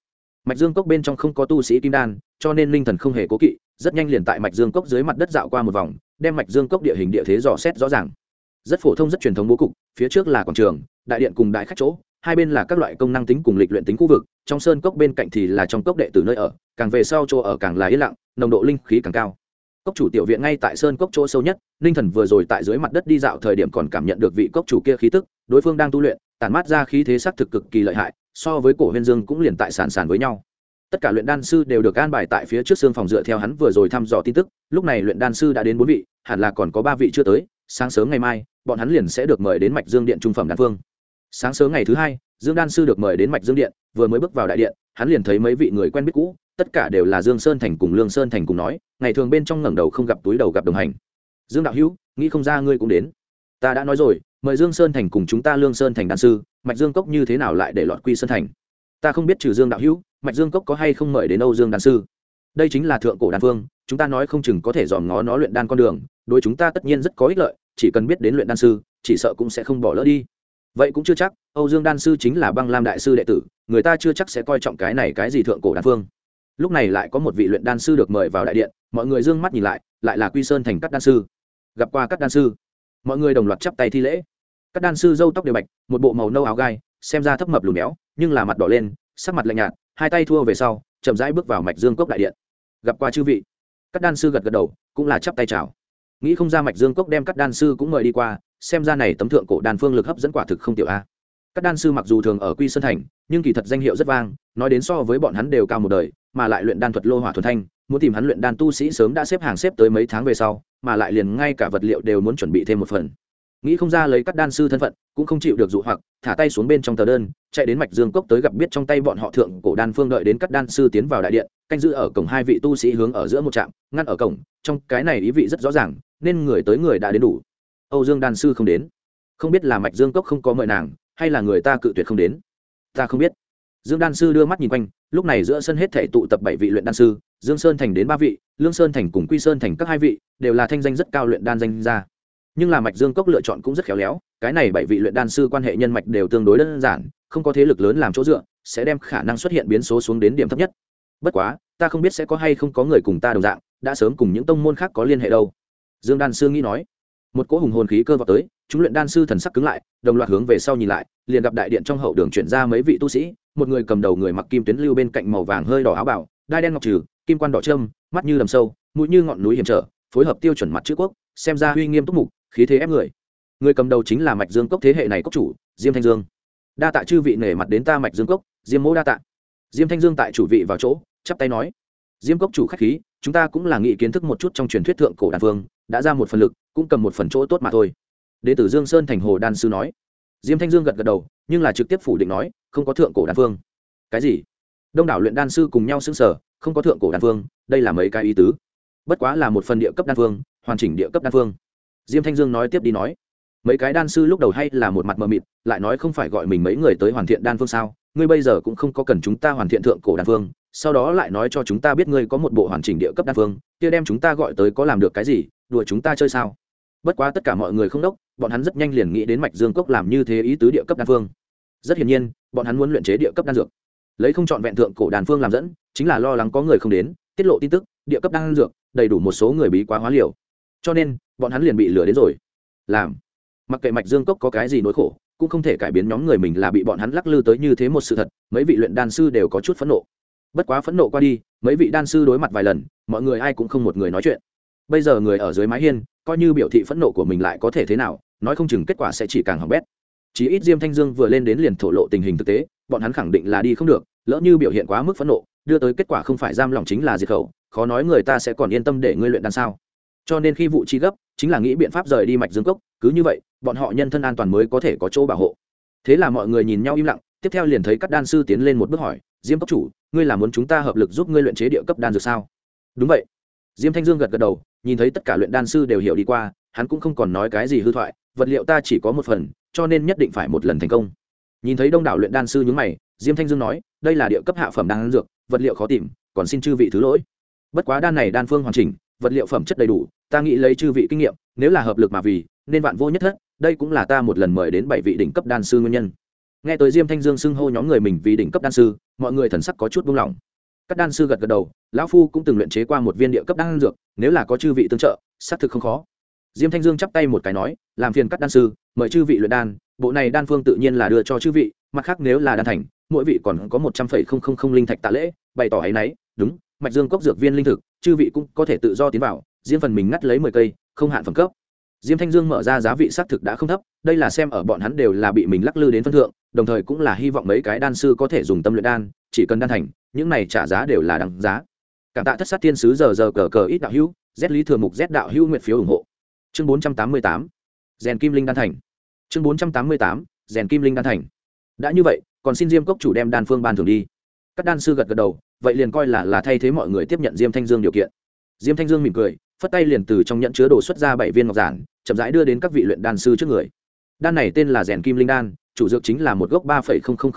Speaker 1: mạch dương cốc bên trong không có tu sĩ kim đan, cho nên linh thần không hề cố kỵ, rất nhanh liền tại mạch dương cốc dưới mặt đất dạo qua một vòng, đem mạch dương cốc địa hình địa thế dò xét rõ ràng. Rất phổ thông, rất truyền thống bố cục, phía trước là quảng trường, đại điện cùng đại khách chỗ, hai bên là các loại công năng tính cùng lịch luyện tính khu vực, trong sơn cốc bên cạnh thì là trong cốc đệ tử nơi ở, càng về sau chỗ ở càng là yên lặng, nồng độ linh khí càng cao. Cốc chủ tiểu viện ngay tại sơn cốc chỗ sâu nhất ninh thần vừa rồi tại dưới mặt đất đi dạo thời điểm còn cảm nhận được vị cốc chủ kia khí tức, đối phương đang tu luyện, tản mát ra khí thế sắc thực cực kỳ lợi hại so với cổ huyên dương cũng liền tại sàn sàn với nhau. Tất cả luyện đan sư đều được an bài tại phía trước xương phòng dựa theo hắn vừa rồi thăm dò tin tức, lúc này luyện đan sư đã đến bốn vị, hẳn là còn có ba vị chưa tới, sáng sớm ngày mai, bọn hắn liền sẽ được mời đến mạch dương điện trung phẩm đan phương. Sáng sớm ngày thứ hai, dương đan sư được mời đến mạch dương điện, vừa mới bước vào đại điện, hắn liền thấy mấy vị người quen biết cũ, tất cả đều là dương sơn thành cùng lương sơn thành cùng nói, ngày thường bên trong ngẩng đầu không gặp túi đầu gặp đồng hành. Dương đạo hữu, nghĩ không ra ngươi cũng đến. Ta đã nói rồi mời dương sơn thành cùng chúng ta lương sơn thành đan sư, mạch dương cốc như thế nào lại để lọt quy sơn thành? Ta không biết trừ dương đạo hữu, mạch dương cốc có hay không mời đến âu dương đan sư? Đây chính là thượng cổ đan phương chúng ta nói không chừng có thể dòm ngó nó luyện đan con đường, đối chúng ta tất nhiên rất có ích lợi, chỉ cần biết đến luyện đan sư, chỉ sợ cũng sẽ không bỏ lỡ đi. Vậy cũng chưa chắc, âu dương đan sư chính là băng lam đại sư đệ tử, người ta chưa chắc sẽ coi trọng cái này cái gì thượng cổ đan phương lúc này lại có một vị luyện đan sư được mời vào đại điện, mọi người d ư ơ n g mắt nhìn lại lại là quy sơn thành các đan sư. Gặp qua các đan sư mọi người đồng loạt chắp tay thi lễ. Các đan sư dâu tóc đều bạch, một bộ màu nâu áo gai, xem ra thấp mập lùn béo, nhưng là mặt đỏ lên, sắc mặt lạnh nhạt, hai tay thua về sau, chậm rãi bước vào mạch dương cốc đại điện. Gặp qua chư vị. Các đan sư gật gật đầu, cũng là chắp tay chào. Nghĩ không ra mạch dương cốc đem các đan sư cũng mời đi qua, xem ra này tấm thượng cổ đan phương lực hấp dẫn quả thực không tiểu a. Các đan sư mặc dù thường ở quy sơn thành, nhưng kỳ thật danh hiệu rất vang, nói đến so với bọn hắn đều cao một đời mà lại luyện đan thuật lô hỏa thuần thanh, muốn tìm hắn luyện đan tu sĩ sớm đã xếp hàng xếp tới mấy tháng về sau, mà lại liền ngay cả vật liệu đều muốn chuẩn bị thêm một phần. Nghĩ không ra lấy các đan sư thân phận, cũng không chịu được dụ hoặc, thả tay xuống bên trong tờ đơn, chạy đến mạch dương cốc tới gặp biết trong tay bọn họ thượng cổ đan phương đợi đến các đan sư tiến vào đại điện, canh giữ ở cổng hai vị tu sĩ hướng ở giữa một trạm, ngăn ở cổng, trong cái này ý vị rất rõ ràng, nên người tới người đã đến đủ. Âu dương đan sư không đến. Không biết là mạch dương cốc không có mời nàng, hay là người ta cự tuyệt không đến. Ta không biết dương đan sư đưa mắt nhìn quanh, lúc này giữa sân hết thể tụ tập bảy vị luyện đan sư, dương sơn thành đến ba vị, lương sơn thành cùng quy sơn thành các hai vị, đều là thanh danh rất cao luyện đan danh gia. Nhưng là mạch dương cốc lựa chọn cũng rất khéo léo, cái này bảy vị luyện đan sư quan hệ nhân mạch đều tương đối đơn giản, không có thế lực lớn làm chỗ dựa, sẽ đem khả năng xuất hiện biến số xuống đến điểm thấp nhất. Bất quá, ta không biết sẽ có hay không có người cùng ta đồng dạng, đã sớm cùng những tông môn khác có liên hệ đâu. Dương đan sư nghĩ nói. Một cỗ hùng hồn khí cơ vào tới chúng luyện đan sư thần sắc cứng lại, đồng loạt hướng về sau nhìn lại, liền gặp đại điện trong hậu đường chuyển ra mấy vị tu sĩ, một người cầm đầu người mặc kim tuyến lưu bên cạnh màu vàng hơi đỏ áo bảo, đai đen ngọc trừ, kim quan đỏ trâm, mắt như đầm sâu, mũi như ngọn núi hiểm trở, phối hợp tiêu chuẩn mặt chữ quốc, xem ra uy nghiêm túc mục, khí thế ép người. Người cầm đầu chính là mạch dương cốc thế hệ này cốc chủ, diêm thanh dương. Đa tạ chư vị nể mặt đến ta mạch dương cốc, diêm mỗ đa tạ. Diêm thanh dương tại chủ vị vào chỗ, chắp tay nói. Diêm cốc chủ khách khí, chúng ta cũng là nghị kiến thức một chút trong truyền thuyết thượng cổ đan phương đã ra một phần lực, cũng cầm một phần chỗ tốt mà thôi đệ tử dương sơn thành hồ đan sư nói. Diêm thanh dương gật gật đầu, nhưng là trực tiếp phủ định nói, không có thượng cổ đan phương cái gì? Đông đảo luyện đan sư cùng nhau xứng sở không có thượng cổ đan phương đây là mấy cái ý tứ. Bất quá là một phần địa cấp đan phương hoàn chỉnh địa cấp đan phương diêm thanh dương nói tiếp đi nói. Mấy cái đan sư lúc đầu hay là một mặt mờ mịt, lại nói không phải gọi mình mấy người tới hoàn thiện đan phương sao? Ngươi bây giờ cũng không có cần chúng ta hoàn thiện thượng cổ đan phương sau đó lại nói cho chúng ta biết ngươi có một bộ hoàn chỉnh địa cấp đan phương kia đem chúng ta gọi tới có làm được cái gì, đùa chúng ta chơi sao? Bất quá tất cả mọi người không đốc, bọn hắn rất nhanh liền nghĩ đến mạch dương cốc làm như thế ý tứ địa cấp đan phương. Rất hiển nhiên, bọn hắn muốn luyện chế địa cấp đan dược. Lấy không chọn vẹn thượng cổ đàn phương làm dẫn, chính là lo lắng có người không đến, tiết lộ tin tức, địa cấp đan dược, đầy đủ một số người bí quá hóa liều. Cho nên, bọn hắn liền bị lừa đến rồi. Làm. Mặc kệ mạch dương cốc có cái gì nỗi khổ, cũng không thể cải biến nhóm người mình là bị bọn hắn lắc lư tới như thế một sự thật, mấy vị luyện đan sư đều có chút phẫn nộ. Bất quá phẫn nộ qua đi, mấy vị đan sư đối mặt vài lần, mọi người ai cũng không một người nói chuyện. Bây giờ người ở dưới mái hiên coi như biểu thị phẫn nộ của mình lại có thể thế nào, nói không chừng kết quả sẽ chỉ càng hỏng bét. Chỉ ít diêm thanh dương vừa lên đến liền thổ lộ tình hình thực tế, bọn hắn khẳng định là đi không được, lỡ như biểu hiện quá mức phẫn nộ, đưa tới kết quả không phải giam lòng chính là diệt khẩu, khó nói người ta sẽ còn yên tâm để ngươi luyện đan sao. Cho nên khi vụ chi gấp, chính là nghĩ biện pháp rời đi mạch dương cốc, cứ như vậy, bọn họ nhân thân an toàn mới có thể có chỗ bảo hộ. Thế là mọi người nhìn nhau im lặng, tiếp theo liền thấy các đan sư tiến lên một bước hỏi, diêm cốc chủ, ngươi là muốn chúng ta hợp lực giúp ngươi luyện chế địa cấp đan dược sao? Đúng vậy diêm thanh dương gật gật đầu, nhìn thấy tất cả luyện đan sư đều hiểu đi qua, hắn cũng không còn nói cái gì hư thoại, vật liệu ta chỉ có một phần, cho nên nhất định phải một lần thành công. Nhìn thấy đông đảo luyện đan sư nhúng mày, diêm thanh dương nói, đây là địa cấp hạ phẩm đan dược, vật liệu khó tìm, còn xin chư vị thứ lỗi. Bất quá đan này đan phương hoàn chỉnh, vật liệu phẩm chất đầy đủ, ta nghĩ lấy chư vị kinh nghiệm, nếu là hợp lực mà vì, nên vạn vô nhất thất, đây cũng là ta một lần mời đến bảy vị đỉnh cấp đan sư nguyên nhân. Nghe tới diêm thanh dương xưng hô nhóm người mình vì đỉnh cấp đan sư, mọi người thần sắc có chút buông lỏng các đan sư gật gật đầu, lão phu cũng từng luyện chế qua một viên địa cấp đan dược, nếu là có chư vị tương trợ, xác thực không khó. Diêm thanh dương chắp tay một cái nói, làm phiền các đan sư, mời chư vị luyện đan, bộ này đan phương tự nhiên là đưa cho chư vị, mặt khác nếu là đan thành, mỗi vị còn có một trăm phẩy không không không linh thạch tạ lễ, bày tỏ ấy nấy đúng, mạch dương cốc dược viên linh thực, chư vị cũng có thể tự do tiến vào diễn phần mình ngắt lấy mười cây, không hạn phẩm cấp. Diêm thanh dương mở ra giá vị xác thực đã không thấp, đây là xem ở bọn hắn đều là bị mình lắc lư đến phân thượng, đồng thời cũng là hy vọng mấy cái đan sư có thể dùng tâm luyện đan, chỉ cần đan thành những này trả giá đều là đằng giá. Cảm tạ thất sát thiên sứ giờ giờ cờ cờ ít đạo hữu, z lý thừa mục z đạo hữu nguyện phiếu ủng hộ. Chương bốn trăm tám mươi tám, rèn kim linh đan thành. Chương bốn trăm tám mươi tám, rèn kim linh đan thành. Đã như vậy, còn xin diêm cốc chủ đem đan phương ban thường đi. Các đan sư gật gật đầu, vậy liền coi là là thay thế mọi người tiếp nhận diêm thanh dương điều kiện. Diêm thanh dương mỉm cười, phất tay liền từ trong nhận chứa đồ xuất ra bảy viên ngọc giản, chậm rãi đưa đến các vị luyện đan sư trước người. Đan này tên là rèn kim linh đan, chủ dược chính là một gốc ba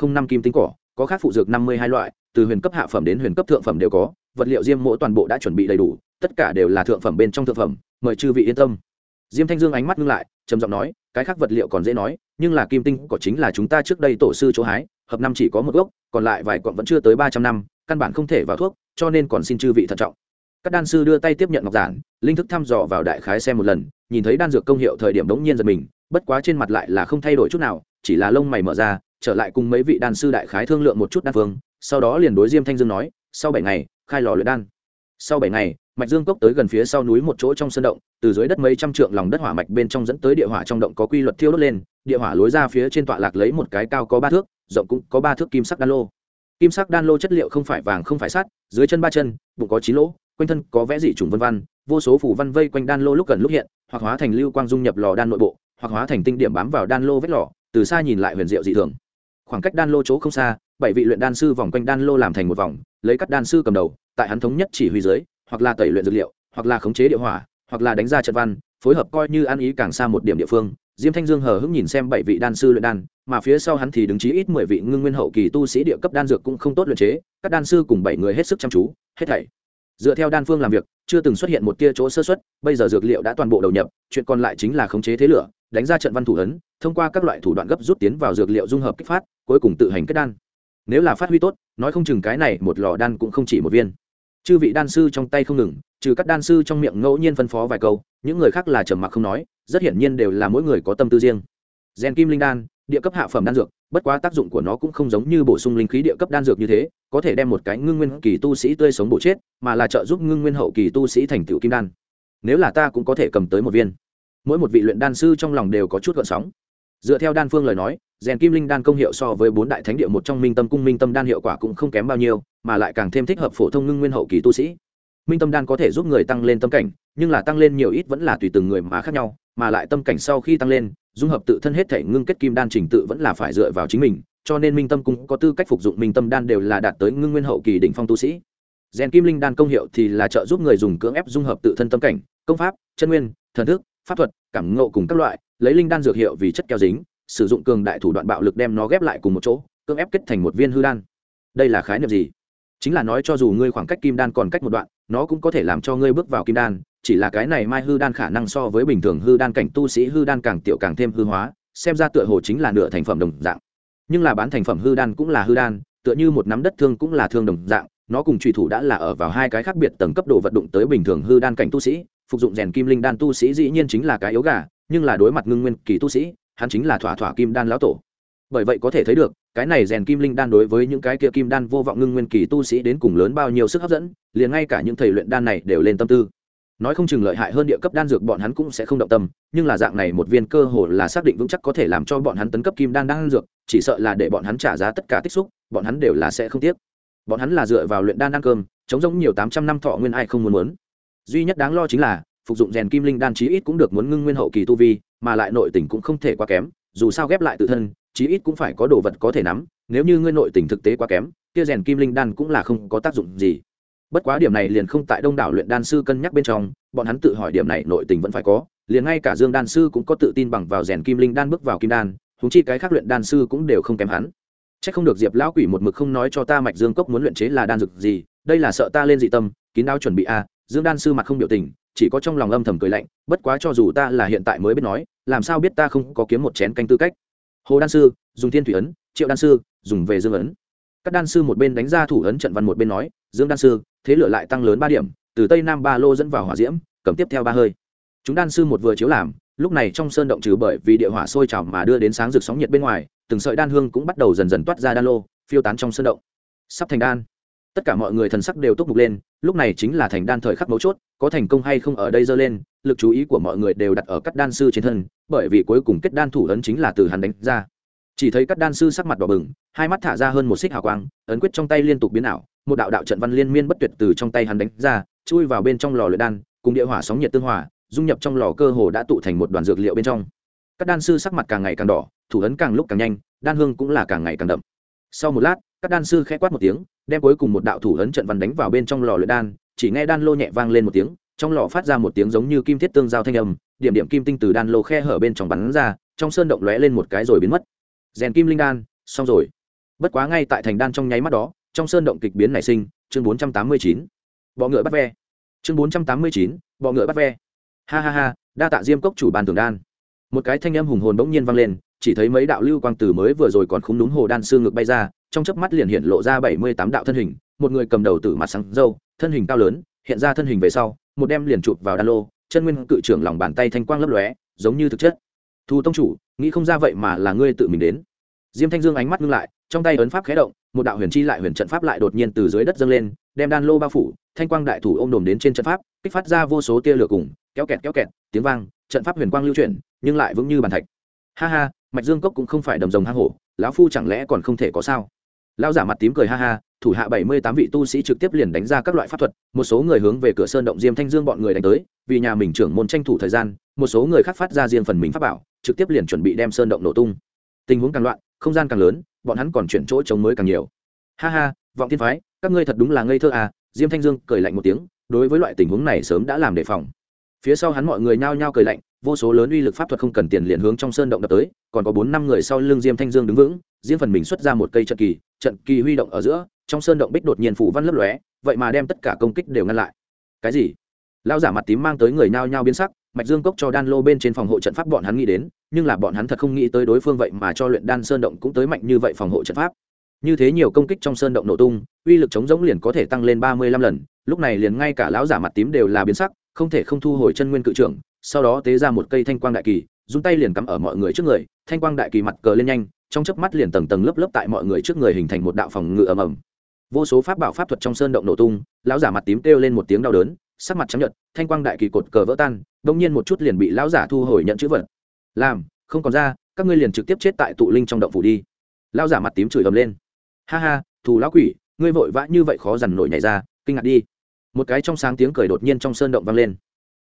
Speaker 1: năm kim tinh cỏ, có khác phụ dược năm mươi hai loại từ huyền cấp hạ phẩm đến huyền cấp thượng phẩm đều có, vật liệu diêm mộ toàn bộ đã chuẩn bị đầy đủ, tất cả đều là thượng phẩm bên trong thượng phẩm, mời chư vị yên tâm. Diêm thanh dương ánh mắt ngưng lại, trầm giọng nói, cái khác vật liệu còn dễ nói, nhưng là kim tinh cỏ chính là chúng ta trước đây tổ sư chỗ hái, hợp năm chỉ có một gốc, còn lại vài cọn vẫn chưa tới ba trăm năm, căn bản không thể vào thuốc, cho nên còn xin chư vị thận trọng. Các đan sư đưa tay tiếp nhận ngọc giản, linh thức thăm dò vào đại khái xem một lần, nhìn thấy đan dược công hiệu thời điểm đống nhiên giật mình, bất quá trên mặt lại là không thay đổi chút nào, chỉ là lông mày mở ra, trở lại cùng mấy vị đan sư đại khái thương lượng một chút đan phương sau đó liền đối diêm thanh dương nói, sau bảy ngày, khai lò luyện đan. Sau bảy ngày, mạch dương cốc tới gần phía sau núi một chỗ trong sân động, từ dưới đất mấy trăm trượng lòng đất hỏa mạch bên trong dẫn tới địa hỏa trong động có quy luật thiêu đốt lên, địa hỏa lối ra phía trên tọa lạc lấy một cái cao có ba thước, rộng cũng có ba thước kim sắc đan lô. Kim sắc đan lô chất liệu không phải vàng không phải sắt, dưới chân ba chân, bụng có chín lỗ, quanh thân có vẽ dị trùng vân văn, vô số phủ văn vây quanh đan lô lúc gần lúc hiện, hoặc hóa thành lưu quang dung nhập lò đan nội bộ, hoặc hóa thành tinh điểm bám vào đan lô vết lò, từ xa nhìn lại huyền diệu dị thường khoảng cách đan lô chỗ không xa, bảy vị luyện đan sư vòng quanh đan lô làm thành một vòng, lấy các đan sư cầm đầu, tại hắn thống nhất chỉ huy dưới, hoặc là tẩy luyện dược liệu, hoặc là khống chế địa hỏa, hoặc là đánh ra trận văn, phối hợp coi như ăn ý càng xa một điểm địa phương. Diêm thanh dương hờ hững nhìn xem bảy vị đan sư luyện đan, mà phía sau hắn thì đứng chí ít mười vị ngưng nguyên hậu kỳ tu sĩ địa cấp đan dược cũng không tốt luyện chế, các đan sư cùng bảy người hết sức chăm chú, hết thảy dựa theo đan phương làm việc, chưa từng xuất hiện một tia chỗ sơ xuất bây giờ dược liệu đã toàn bộ đầu nhập, chuyện còn lại chính là khống chế thế lửa, đánh ra trận văn thủ ấn, thông qua các loại thủ đoạn gấp rút tiến vào dược liệu dung hợp kích phát, cuối cùng tự hành kết đan. Nếu là phát huy tốt, nói không chừng cái này một lò đan cũng không chỉ một viên. Chư vị đan sư trong tay không ngừng, trừ các đan sư trong miệng ngẫu nhiên phân phó vài câu, những người khác là trầm mặc không nói, rất hiển nhiên đều là mỗi người có tâm tư riêng. Gen kim linh đan, địa cấp hạ phẩm đan dược bất quá tác dụng của nó cũng không giống như bổ sung linh khí địa cấp đan dược như thế, có thể đem một cái ngưng nguyên kỳ tu sĩ tươi sống bổ chết, mà là trợ giúp ngưng nguyên hậu kỳ tu sĩ thành tựu kim đan. Nếu là ta cũng có thể cầm tới một viên. Mỗi một vị luyện đan sư trong lòng đều có chút gợn sóng. Dựa theo đan phương lời nói, rèn kim linh đan công hiệu so với bốn đại thánh địa một trong minh tâm cung minh tâm đan hiệu quả cũng không kém bao nhiêu, mà lại càng thêm thích hợp phổ thông ngưng nguyên hậu kỳ tu sĩ. Minh tâm đan có thể giúp người tăng lên tâm cảnh, nhưng là tăng lên nhiều ít vẫn là tùy từng người mà khác nhau mà lại tâm cảnh sau khi tăng lên, dung hợp tự thân hết thể ngưng kết kim đan trình tự vẫn là phải dựa vào chính mình, cho nên minh tâm cung có tư cách phục dụng minh tâm đan đều là đạt tới ngưng nguyên hậu kỳ đỉnh phong tu sĩ. Rèn kim linh đan công hiệu thì là trợ giúp người dùng cưỡng ép dung hợp tự thân tâm cảnh, công pháp, chân nguyên, thần thức, pháp thuật, cảm ngộ cùng các loại, lấy linh đan dược hiệu vì chất keo dính, sử dụng cường đại thủ đoạn bạo lực đem nó ghép lại cùng một chỗ, cưỡng ép kết thành một viên hư đan. Đây là khái niệm gì? Chính là nói cho dù ngươi khoảng cách kim đan còn cách một đoạn, nó cũng có thể làm cho ngươi bước vào kim đan chỉ là cái này mai hư đan khả năng so với bình thường hư đan cảnh tu sĩ, hư đan càng tiểu càng thêm hư hóa, xem ra tựa hồ chính là nửa thành phẩm đồng dạng. Nhưng là bán thành phẩm hư đan cũng là hư đan, tựa như một nắm đất thương cũng là thương đồng dạng, nó cùng trùy thủ đã là ở vào hai cái khác biệt tầng cấp độ vận động tới bình thường hư đan cảnh tu sĩ, phục dụng rèn kim linh đan tu sĩ dĩ nhiên chính là cái yếu gà, nhưng là đối mặt ngưng nguyên kỳ tu sĩ, hắn chính là thỏa thỏa kim đan lão tổ. Bởi vậy có thể thấy được, cái này rèn kim linh đan đối với những cái kia kim đan vô vọng ngưng nguyên kỳ tu sĩ đến cùng lớn bao nhiêu sức hấp dẫn, liền ngay cả những thầy luyện đan này đều lên tâm tư nói không chừng lợi hại hơn địa cấp đan dược bọn hắn cũng sẽ không động tâm, nhưng là dạng này một viên cơ hồ là xác định vững chắc có thể làm cho bọn hắn tấn cấp kim đan đan dược, chỉ sợ là để bọn hắn trả giá tất cả tích xúc, bọn hắn đều là sẽ không tiếc. Bọn hắn là dựa vào luyện đan ăn cơm, chống giống nhiều tám trăm năm thọ nguyên ai không muốn muốn. Duy nhất đáng lo chính là, phục dụng rèn kim linh đan chí ít cũng được muốn ngưng nguyên hậu kỳ tu vi, mà lại nội tình cũng không thể quá kém, dù sao ghép lại tự thân, chí ít cũng phải có đồ vật có thể nắm, nếu như ngươi nội tình thực tế quá kém, kia rèn kim linh đan cũng là không có tác dụng gì bất quá điểm này liền không tại đông đảo luyện đan sư cân nhắc bên trong bọn hắn tự hỏi điểm này nội tình vẫn phải có liền ngay cả dương đan sư cũng có tự tin bằng vào rèn kim linh đan bước vào kim đan húng chi cái khác luyện đan sư cũng đều không kém hắn Chắc không được Diệp lão quỷ một mực không nói cho ta mạch dương cốc muốn luyện chế là đan dược gì, đây là sợ ta lên dị tâm, kín đáo chuẩn bị a. À. Dương đan sư mặt không biểu tình, chỉ có trong lòng âm thầm cười lạnh, bất quá cho dù ta là hiện tại mới biết nói, làm sao biết ta không có kiếm một chén canh tư cách. Hồ đan sư, dùng thiên thủy ấn, Triệu đan sư, dùng về dương ấn. Các đan sư một bên đánh ra thủ ấn trận văn một bên nói, Dương đan sư, thế lửa lại tăng lớn ba điểm, từ tây nam ba lô dẫn vào hỏa diễm, cầm tiếp theo ba hơi. Chúng đan sư một vừa chiếu làm, lúc này trong sơn động trừ bởi vì địa hỏa sôi trào mà đưa đến sáng rực sóng nhiệt bên ngoài, từng sợi đan hương cũng bắt đầu dần dần toát ra đan lô phiêu tán trong sơn động. Sắp thành đan. Tất cả mọi người thần sắc đều túc mục lên lúc này chính là thành đan thời khắc mấu chốt có thành công hay không ở đây dơ lên lực chú ý của mọi người đều đặt ở các đan sư trên thân bởi vì cuối cùng kết đan thủ ấn chính là từ hắn đánh ra. Chỉ thấy các đan sư sắc mặt đỏ bừng hai mắt thả ra hơn một xích hào quang ấn quyết trong tay liên tục biến ảo một đạo đạo trận văn liên miên bất tuyệt từ trong tay hắn đánh ra, chui vào bên trong lò luyện đan, cùng địa hỏa sóng nhiệt tương hòa, dung nhập trong lò cơ hồ đã tụ thành một đoàn dược liệu bên trong. Các đan sư sắc mặt càng ngày càng đỏ, thủ ấn càng lúc càng nhanh, đan hương cũng là càng ngày càng đậm. Sau một lát, các đan sư khẽ quát một tiếng, đem cuối cùng một đạo thủ ấn trận văn đánh vào bên trong lò luyện đan, chỉ nghe đan lô nhẹ vang lên một tiếng, trong lò phát ra một tiếng giống như kim thiết tương giao thanh âm, điểm điểm kim tinh từ đan lô khe hở bên trong bắn ra, trong sơn động lóe lên một cái rồi biến mất. Rèn kim linh đan, xong rồi. Bất quá ngay tại thành đan trong nháy mắt đó trong sơn động kịch biến nảy sinh, chương bốn trăm tám mươi chín, bọ ngựa bắt ve. Chương bốn trăm tám mươi chín, bọ ngựa bắt ve. Ha ha ha, đa tạ diêm cốc chủ bàn tường đan. Một cái thanh âm hùng hồn bỗng nhiên vang lên, chỉ thấy mấy đạo lưu quang từ mới vừa rồi còn không đúng hồ đan xương ngực bay ra, trong chớp mắt liền hiện lộ ra bảy mươi tám đạo thân hình, một người cầm đầu tử mặt sáng dâu, thân hình cao lớn, hiện ra thân hình về sau, một đem liền chụp vào đan lô, chân nguyên cự trưởng lòng bàn tay thanh quang lấp lóe, giống như thực chất. Thu tông chủ, nghĩ không ra vậy mà là ngươi tự mình đến. Diêm thanh dương ánh mắt ngưng lại trong tay ấn pháp khé động, một đạo huyền chi lại huyền trận pháp lại đột nhiên từ dưới đất dâng lên, đem đan lô bao phủ, thanh quang đại thủ ôm đồm đến trên trận pháp, kích phát ra vô số tia lửa cùng, kéo kẹt kéo kẹt, tiếng vang, trận pháp huyền quang lưu chuyển, nhưng lại vững như bàn thạch. Ha ha, mạch dương cốc cũng không phải đầm rồng hang hổ, lão phu chẳng lẽ còn không thể có sao? Lão giả mặt tím cười ha ha, thủ hạ bảy mươi tám vị tu sĩ trực tiếp liền đánh ra các loại pháp thuật, một số người hướng về cửa sơn động diêm thanh dương bọn người đánh tới, vì nhà mình trưởng môn tranh thủ thời gian, một số người khác phát ra riêng phần mình pháp bảo, trực tiếp liền chuẩn bị đem sơn động nổ tung. Tình huống càng loạn, không gian càng lớn bọn hắn còn chuyển chỗ chống mới càng nhiều. Ha ha, vọng thiên phái, các ngươi thật đúng là ngây thơ à diêm thanh dương cười lạnh một tiếng, đối với loại tình huống này sớm đã làm đề phòng. Phía sau hắn mọi người nhao nhao cười lạnh, vô số lớn uy lực pháp thuật không cần tiền liền hướng trong sơn động đập tới, còn có bốn năm người sau lưng diêm thanh dương đứng vững diêm phần mình xuất ra một cây trận kỳ trận kỳ huy động ở giữa, trong sơn động bích đột nhiên phủ văn lấp lóe, vậy mà đem tất cả công kích đều ngăn lại. Cái gì? Lao giả mặt tím mang tới người nhao nhao biến sắc mạch dương cốc cho đan lô bên trên phòng hộ trận pháp bọn hắn nghĩ đến, nhưng là bọn hắn thật không nghĩ tới đối phương vậy mà cho luyện đan sơn động cũng tới mạnh như vậy phòng hộ trận pháp. Như thế nhiều công kích trong sơn động nổ tung, uy lực chống giống liền có thể tăng lên ba mươi lăm lần, lúc này liền ngay cả lão giả mặt tím đều là biến sắc, không thể không thu hồi chân nguyên cự trưởng, sau đó tế ra một cây thanh quang đại kỳ dùng tay liền cắm ở mọi người trước người, thanh quang đại kỳ mặt cờ lên nhanh, trong chớp mắt liền tầng tầng lớp lớp tại mọi người trước người hình thành một đạo phòng ngự ầm ầm. Vô số pháp bảo pháp thuật trong sơn động nổ tung, lão giả mặt tím kêu lên một tiếng đau đớn sắc mặt trắng nhợt, thanh quang đại kỳ cột cờ vỡ tan đông nhiên một chút liền bị lão giả thu hồi nhận chữ vật. Làm, không còn ra, các ngươi liền trực tiếp chết tại tụ linh trong động phủ đi. Lão giả mặt tím chửi ầm lên. Ha ha, thù lão quỷ, ngươi vội vã như vậy khó dằn nổi nhảy ra, kinh ngạc đi. Một cái trong sáng tiếng cười đột nhiên trong sơn động vang lên.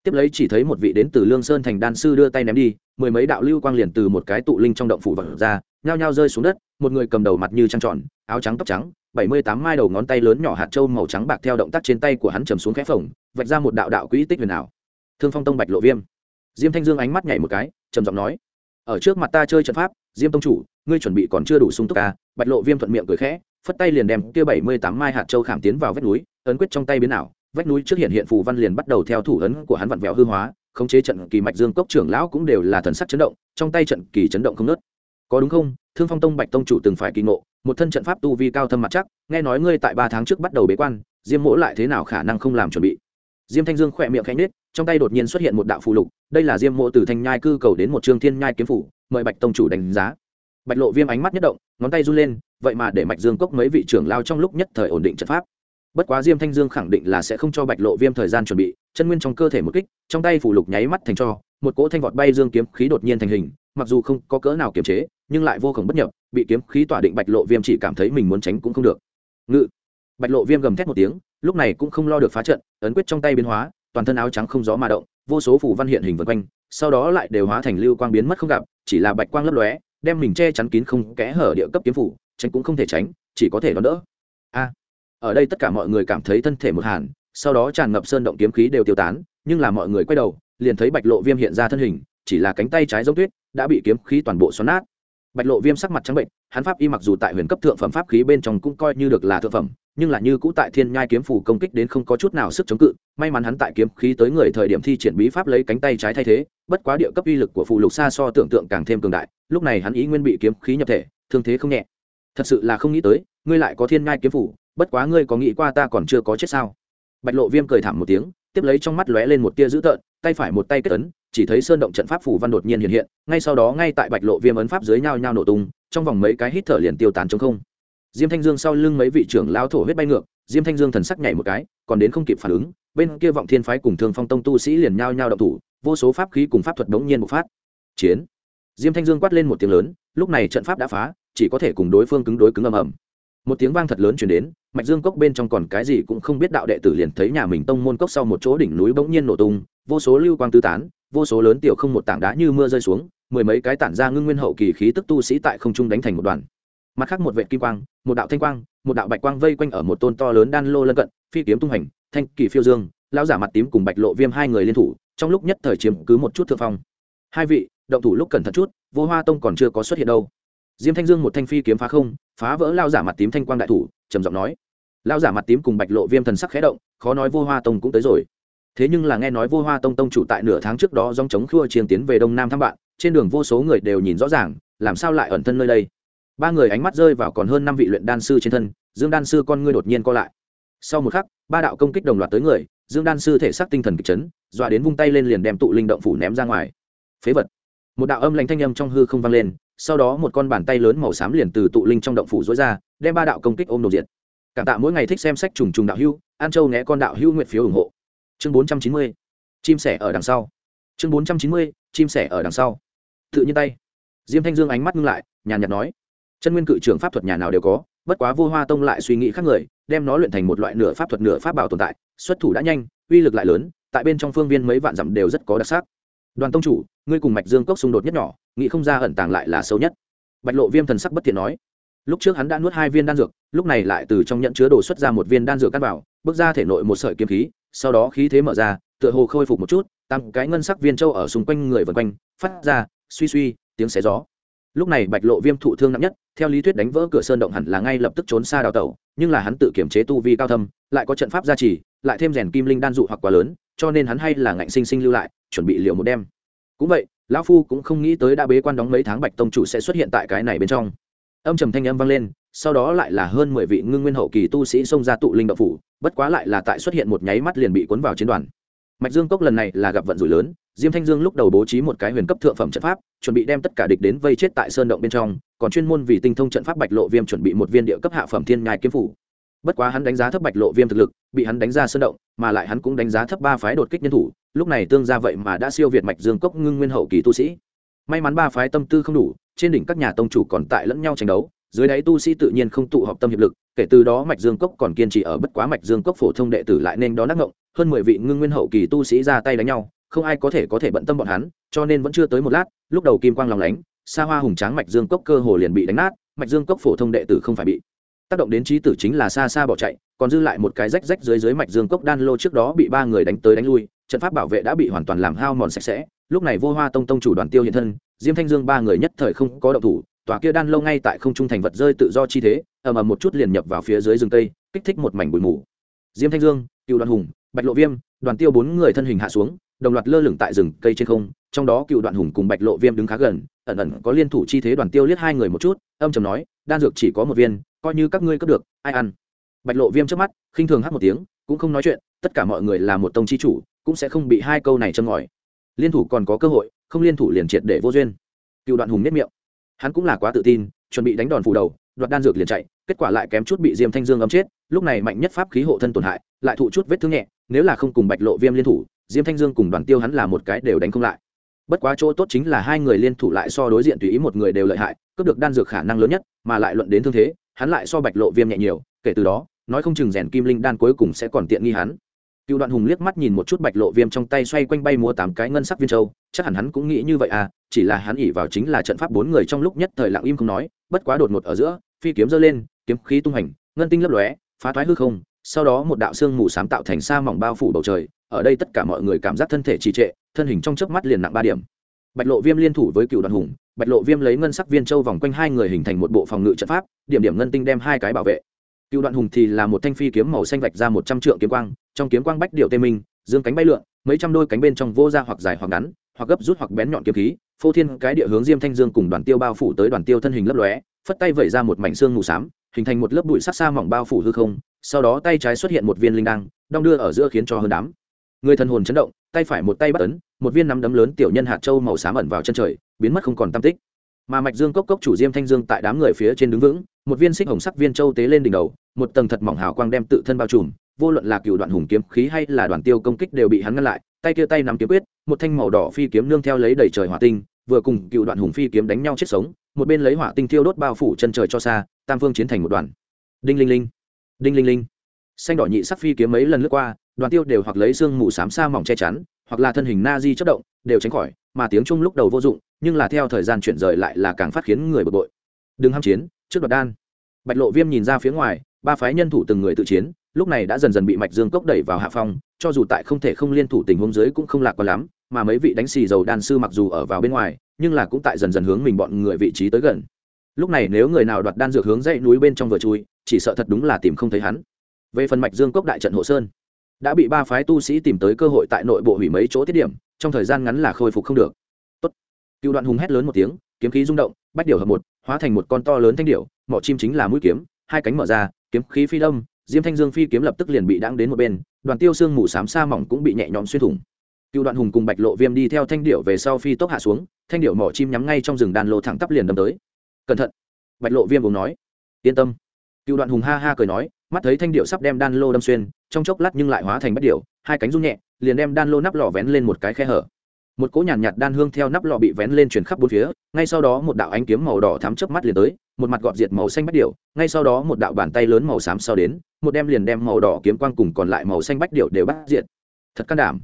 Speaker 1: Tiếp lấy chỉ thấy một vị đến từ lương sơn thành đan sư đưa tay ném đi, mười mấy đạo lưu quang liền từ một cái tụ linh trong động phủ vật ra, nhao nhao rơi xuống đất, một người cầm đầu mặt như trăng tròn, áo trắng tóc trắng bảy mươi tám mai đầu ngón tay lớn nhỏ hạt trâu màu trắng bạc theo động tác trên tay của hắn trầm xuống khẽ phồng, vạch ra một đạo đạo quỹ tích huyền ảo. Thương phong tông bạch lộ viêm. Diêm thanh dương ánh mắt nhảy một cái, trầm giọng nói, ở trước mặt ta chơi trận pháp, diêm tông chủ, ngươi chuẩn bị còn chưa đủ sung túc ca à? bạch lộ viêm thuận miệng cười khẽ, phất tay liền đem kia bảy mươi tám mai hạt châu khảm tiến vào vách núi, ấn quyết trong tay biến ảo. Vách núi trước hiện hiện phù văn liền bắt đầu theo thủ ấn của hắn vặn vẹo hư hóa, khống chế trận kỳ mạch dương cốc trưởng lão cũng đều là thần sắc chấn động, trong tay trận kỳ chấn động không nớt có đúng không? Thương phong tông bạch tông chủ từng phải kỳ ngộ một thân trận pháp tu vi cao thâm mặt chắc, nghe nói ngươi tại ba tháng trước bắt đầu bế quan, diêm mỗ lại thế nào khả năng không làm chuẩn bị? Diêm thanh dương khỏe miệng khẽ nết trong tay đột nhiên xuất hiện một đạo phù lục, đây là diêm mộ từ thanh nhai cư cầu đến một trương thiên nhai kiếm phủ, mời bạch tông chủ đánh giá. Bạch lộ viêm ánh mắt nhất động, ngón tay run lên, vậy mà để mạch dương cốc mấy vị trưởng lao trong lúc nhất thời ổn định trận pháp. Bất quá diêm thanh dương khẳng định là sẽ không cho bạch lộ viêm thời gian chuẩn bị, chân nguyên trong cơ thể một kích, trong tay phủ lục nháy mắt thành cho, một cỗ thanh vọt bay dương kiếm khí đột nhiên thành hình, mặc dù không có cỡ nào kiềm chế, nhưng lại vô cùng bất nhập bị kiếm khí tỏa định bạch lộ viêm chỉ cảm thấy mình muốn tránh cũng không được. Ngự. Bạch lộ viêm gầm thét một tiếng, lúc này cũng không lo được phá trận, ấn quyết trong tay biến hóa, toàn thân áo trắng không gió mà động, vô số phủ văn hiện hình vân quanh, sau đó lại đều hóa thành lưu quang biến mất không gặp, chỉ là bạch quang lấp lóe, đem mình che chắn kín không kẽ hở địa cấp kiếm phủ, tránh cũng không thể tránh, chỉ có thể đón đỡ. A. Ở đây tất cả mọi người cảm thấy thân thể một hàn, sau đó tràn ngập sơn động kiếm khí đều tiêu tán, nhưng là mọi người quay đầu, liền thấy bạch lộ viêm hiện ra thân hình, chỉ là cánh tay trái giống tuyết, đã bị kiếm khí toàn bộ xoắn nát bạch lộ viêm sắc mặt trắng bệnh, hắn pháp y mặc dù tại huyền cấp thượng phẩm pháp khí bên trong cũng coi như được là thượng phẩm, nhưng là như cũ tại thiên nhai kiếm phủ công kích đến không có chút nào sức chống cự, may mắn hắn tại kiếm khí tới người thời điểm thi triển bí pháp lấy cánh tay trái thay thế, bất quá địa cấp uy lực của phù lục xa so tưởng tượng càng thêm cường đại, lúc này hắn ý nguyên bị kiếm khí nhập thể, thương thế không nhẹ. Thật sự là không nghĩ tới, ngươi lại có thiên nhai kiếm phủ, bất quá ngươi có nghĩ qua ta còn chưa có chết sao? Bạch lộ viêm cười thảm một tiếng, tiếp lấy trong mắt lóe lên một tia dữ tợn, tay phải một tay kết ấn chỉ thấy sơn động trận pháp phủ văn đột nhiên hiện hiện, ngay sau đó ngay tại bạch lộ viêm ấn pháp dưới nhau nhau nổ tung, trong vòng mấy cái hít thở liền tiêu tán chống không. Diêm thanh dương sau lưng mấy vị trưởng lao thổ huyết bay ngược, diêm thanh dương thần sắc nhảy một cái, còn đến không kịp phản ứng, bên kia vọng thiên phái cùng thương phong tông tu sĩ liền nhau nhau động thủ, vô số pháp khí cùng pháp thuật đống nhiên bộc phát. Chiến! Diêm thanh dương quát lên một tiếng lớn, lúc này trận pháp đã phá, chỉ có thể cùng đối phương cứng đối cứng ầm ầm. Một tiếng vang thật lớn chuyển đến, mạch dương cốc bên trong còn cái gì cũng không biết đạo đệ tử liền thấy nhà mình tông môn cốc sau một chỗ đỉnh núi bỗng nhiên nổ tung, vô số lưu quang tứ tán vô số lớn tiểu không một tảng đá như mưa rơi xuống, mười mấy cái tản ra ngưng nguyên hậu kỳ khí tức tu sĩ tại không trung đánh thành một đoàn. Mặt khác một vệ kim quang, một đạo thanh quang, một đạo bạch quang vây quanh ở một tôn to lớn đan lô lân cận, phi kiếm tung hành, thanh kỳ phiêu dương, lão giả mặt tím cùng bạch lộ viêm hai người liên thủ, trong lúc nhất thời chiếm cứ một chút thượng phong. Hai vị, động thủ lúc cẩn thận chút, vô hoa tông còn chưa có xuất hiện đâu. Diêm thanh dương một thanh phi kiếm phá không, phá vỡ lao giả mặt tím thanh quang đại thủ, trầm giọng nói. Lao giả mặt tím cùng bạch lộ viêm thần sắc khẽ động, khó nói vô hoa tông cũng tới rồi thế nhưng là nghe nói vô hoa tông tông chủ tại nửa tháng trước đó dòng chống khua chiến tiến về đông nam thăm bạn, trên đường vô số người đều nhìn rõ ràng, làm sao lại ẩn thân nơi đây? Ba người ánh mắt rơi vào còn hơn năm vị luyện đan sư trên thân, dương đan sư con ngươi đột nhiên co lại. Sau một khắc, ba đạo công kích đồng loạt tới người, dương đan sư thể xác tinh thần kịch chấn, dọa đến vung tay lên liền đem tụ linh động phủ ném ra ngoài. Phế vật. Một đạo âm lạnh thanh âm trong hư không vang lên, sau đó một con bàn tay lớn màu xám liền từ tụ linh trong động phủ dối ra, đem ba đạo công kích ôm đồ diện cảm tạ mỗi ngày thích xem sách trùng trùng đạo hưu an châu nghe con đạo hưu nguyện phiếu ủng hộ chương bốn trăm chín mươi, chim sẻ ở đằng sau. Chương bốn trăm chín mươi, chim sẻ ở đằng sau. Tự nhiên tay. Diêm thanh dương ánh mắt ngưng lại, nhàn nhạt nói. Chân nguyên cự trưởng pháp thuật nhà nào đều có, bất quá vô hoa tông lại suy nghĩ khác người, đem nó luyện thành một loại nửa pháp thuật nửa pháp bảo tồn tại, xuất thủ đã nhanh, uy lực lại lớn, tại bên trong phương viên mấy vạn dặm đều rất có đặc sắc. Đoàn tông chủ, ngươi cùng mạch dương cốc xung đột nhất nhỏ, nghĩ không ra ẩn tàng lại là sâu nhất. Bạch lộ viêm thần sắc bất thiện nói. Lúc trước hắn đã nuốt hai viên đan dược, lúc này lại từ trong nhận chứa đồ xuất ra một viên đan dược cắt vào bước ra thể nội một sợi kiếm khí sau đó khí thế mở ra, tựa hồ khôi phục một chút tăng cái ngân sắc viên châu ở xung quanh người vần quanh, phát ra, suy suy, tiếng xé gió. Lúc này bạch lộ viêm thụ thương nặng nhất, theo lý thuyết đánh vỡ cửa sơn động hẳn là ngay lập tức trốn xa đào tẩu, nhưng là hắn tự kiểm chế tu vi cao thâm, lại có trận pháp gia trì, lại thêm rèn kim linh đan dụ hoặc quá lớn, cho nên hắn hay là ngạnh sinh sinh lưu lại, chuẩn bị liệu một đêm. Cũng vậy, lão phu cũng không nghĩ tới đã bế quan đóng mấy tháng bạch tông chủ sẽ xuất hiện tại cái này bên trong. Âm trầm thanh âm vang lên sau đó lại là hơn mười vị ngưng nguyên hậu kỳ tu sĩ xông ra tụ linh đạo phủ, bất quá lại là tại xuất hiện một nháy mắt liền bị cuốn vào chiến đoàn. Mạch dương cốc lần này là gặp vận rủi lớn, diêm thanh dương lúc đầu bố trí một cái huyền cấp thượng phẩm trận pháp, chuẩn bị đem tất cả địch đến vây chết tại sơn động bên trong, còn chuyên môn vì tinh thông trận pháp bạch lộ viêm chuẩn bị một viên địa cấp hạ phẩm thiên nhai kiếm phủ. Bất quá hắn đánh giá thấp bạch lộ viêm thực lực, bị hắn đánh ra sơn động, mà lại hắn cũng đánh giá thấp ba phái đột kích nhân thủ, lúc này tương ra vậy mà đã siêu việt mạch dương cốc ngưng nguyên hậu kỳ tu sĩ. May mắn ba phái tâm tư không đủ, trên đỉnh các nhà tông chủ còn tại lẫn nhau tranh đấu dưới đáy tu sĩ tự nhiên không tụ họp tâm hiệp lực, kể từ đó mạch dương cốc còn kiên trì ở bất quá mạch dương cốc phổ thông đệ tử lại nên đó nắc ngộng, hơn mười vị ngưng nguyên hậu kỳ tu sĩ ra tay đánh nhau, không ai có thể có thể bận tâm bọn hắn, cho nên vẫn chưa tới một lát, lúc đầu kim quang lòng lánh, xa hoa hùng tráng mạch dương cốc cơ hồ liền bị đánh nát, mạch dương cốc phổ thông đệ tử không phải bị tác động đến trí tử chính là xa xa bỏ chạy, còn dư lại một cái rách rách dưới dưới mạch dương cốc đan lô trước đó bị ba người đánh tới đánh lui, trận pháp bảo vệ đã bị hoàn toàn làm hao mòn sạch sẽ, lúc này vô hoa tông tông chủ đoàn tiêu hiện thân, diêm thanh dương ba người nhất thời không có động thủ tòa kia đan lâu ngay tại không trung thành vật rơi tự do chi thế, ầm ầm một chút liền nhập vào phía dưới rừng tây kích thích một mảnh bụi mù. Diêm thanh dương, cựu đoàn hùng, bạch lộ viêm, đoàn tiêu bốn người thân hình hạ xuống, đồng loạt lơ lửng tại rừng cây trên không, trong đó cựu đoạn hùng cùng bạch lộ viêm đứng khá gần, ẩn ẩn có liên thủ chi thế đoàn tiêu liếc hai người một chút, âm trầm nói, đan dược chỉ có một viên, coi như các ngươi cướp được, ai ăn? Bạch lộ viêm trước mắt, khinh thường hát một tiếng, cũng không nói chuyện, tất cả mọi người là một tông chi chủ, cũng sẽ không bị hai câu này châm ngòi. Liên thủ còn có cơ hội, không liên thủ liền triệt để vô duyên. Cựu đoạn hùng nếp miệng hắn cũng là quá tự tin, chuẩn bị đánh đòn phủ đầu, đoạt đan dược liền chạy, kết quả lại kém chút bị diêm thanh dương ấm chết, lúc này mạnh nhất pháp khí hộ thân tổn hại, lại thụ chút vết thương nhẹ, nếu là không cùng bạch lộ viêm liên thủ, diêm thanh dương cùng đoàn tiêu hắn là một cái đều đánh không lại. Bất quá chỗ tốt chính là hai người liên thủ lại so đối diện tùy ý một người đều lợi hại, cướp được đan dược khả năng lớn nhất, mà lại luận đến thương thế, hắn lại so bạch lộ viêm nhẹ nhiều, kể từ đó, nói không chừng rèn kim linh đan cuối cùng sẽ còn tiện nghi hắn cựu đoạn hùng liếc mắt nhìn một chút bạch lộ viêm trong tay xoay quanh bay mua tám cái ngân sắc viên châu, chắc hẳn hắn cũng nghĩ như vậy à chỉ là hắn ỉ vào chính là trận pháp bốn người trong lúc nhất thời lặng im không nói, bất quá đột ngột ở giữa, phi kiếm giơ lên, kiếm khí tung hành, ngân tinh lấp lóe, phá thoái hư không, sau đó một đạo xương mù sám tạo thành sa mỏng bao phủ bầu trời, ở đây tất cả mọi người cảm giác thân thể trì trệ, thân hình trong chớp mắt liền nặng ba điểm. Bạch lộ viêm liên thủ với cựu đoàn hùng, bạch lộ viêm lấy ngân sắc viên châu vòng quanh hai người hình thành một bộ phòng ngự trận pháp, điểm điểm ngân tinh đem hai cái bảo vệ. Cựu đoạn hùng thì là một thanh phi kiếm màu xanh vạch ra một trăm trượng kiếm quang trong kiếm quang bách điệu tê minh, dương cánh bay lượn, mấy trăm đôi cánh bên trong vô ra hoặc dài hoặc ngắn, hoặc gấp rút hoặc bén nhọn kiếm khí, phô thiên cái địa hướng diêm thanh dương cùng đoàn tiêu bao phủ tới đoàn tiêu thân hình lấp lóe, phất tay vẩy ra một mảnh xương mù xám, hình thành một lớp bụi sắc xa mỏng bao phủ hư không, sau đó tay trái xuất hiện một viên linh đăng, đong đưa ở giữa khiến cho hơn đám. Người thần hồn chấn động, tay phải một tay bắt ấn, một viên nắm đấm lớn tiểu nhân hạt châu màu xám ẩn vào chân trời, biến mất không còn tam tích. Mà mạch dương cốc cốc chủ diêm thanh dương tại đám người phía trên đứng vững, một viên xích hồng sắc viên châu tế lên đỉnh đầu, một tầng thật mỏng hào quang đem tự thân bao trùm vô luận là cựu đoạn hùng kiếm khí hay là đoàn tiêu công kích đều bị hắn ngăn lại, tay kia tay nắm kiếm quyết, một thanh màu đỏ phi kiếm nương theo lấy đầy trời hỏa tinh, vừa cùng cựu đoạn hùng phi kiếm đánh nhau chết sống, một bên lấy hỏa tinh thiêu đốt bao phủ chân trời cho xa, tam phương chiến thành một đoàn. Đinh linh linh, đinh linh linh. Xanh đỏ nhị sắc phi kiếm mấy lần lướt qua, đoàn tiêu đều hoặc lấy xương mù xám xa mỏng che chắn, hoặc là thân hình na di chất động, đều tránh khỏi, mà tiếng chung lúc đầu vô dụng, nhưng là theo thời gian chuyển rời lại là càng phát khiến người bực bội. Đừng ham chiến, trước đoạt đan. Bạch lộ viêm nhìn ra phía ngoài, ba phái nhân thủ từng người tự chiến lúc này đã dần dần bị mạch dương cốc đẩy vào hạ phong, cho dù tại không thể không liên thủ tình huống dưới cũng không lạc quan lắm, mà mấy vị đánh xì dầu đan sư mặc dù ở vào bên ngoài, nhưng là cũng tại dần dần hướng mình bọn người vị trí tới gần. Lúc này nếu người nào đoạt đan dược hướng dãy núi bên trong vừa chui, chỉ sợ thật đúng là tìm không thấy hắn. Về phần mạch dương cốc đại trận hộ sơn, đã bị ba phái tu sĩ tìm tới cơ hội tại nội bộ hủy mấy chỗ tiết điểm, trong thời gian ngắn là khôi phục không được. Tốt. cựu đoạn hùng hét lớn một tiếng, kiếm khí rung động, bách điểu hợp một, hóa thành một con to lớn thanh điểu, mỏ chim chính là mũi kiếm, hai cánh mở ra, kiếm khí phi đông diêm thanh dương phi kiếm lập tức liền bị đãng đến một bên đoàn tiêu xương mù xám xa mỏng cũng bị nhẹ nhõm xuyên thủng. Cựu đoạn hùng cùng bạch lộ viêm đi theo thanh điệu về sau phi tốc hạ xuống thanh điệu mỏ chim nhắm ngay trong rừng đàn lô thẳng tắp liền đâm tới. Cẩn thận! Bạch lộ viêm vùng nói. Yên tâm. Cựu đoạn hùng ha ha cười nói mắt thấy thanh điệu sắp đem đan lô đâm xuyên trong chốc lát nhưng lại hóa thành bất điệu hai cánh rung nhẹ liền đem đan lô nắp lò vén lên một cái khe hở. Một cỗ nhàn nhạt, nhạt đan hương theo nắp lò bị vén lên chuyển khắp bốn phía ngay sau đó một đạo ánh kiếm màu đỏ thắm chớp mắt liền tới một mặt gọt diệt màu xanh bách điệu ngay sau đó một đạo bàn tay lớn màu xám sau đến, một đem liền đem màu đỏ kiếm quang cùng còn lại màu xanh bách điệu đều bắt diệt. Thật can đảm.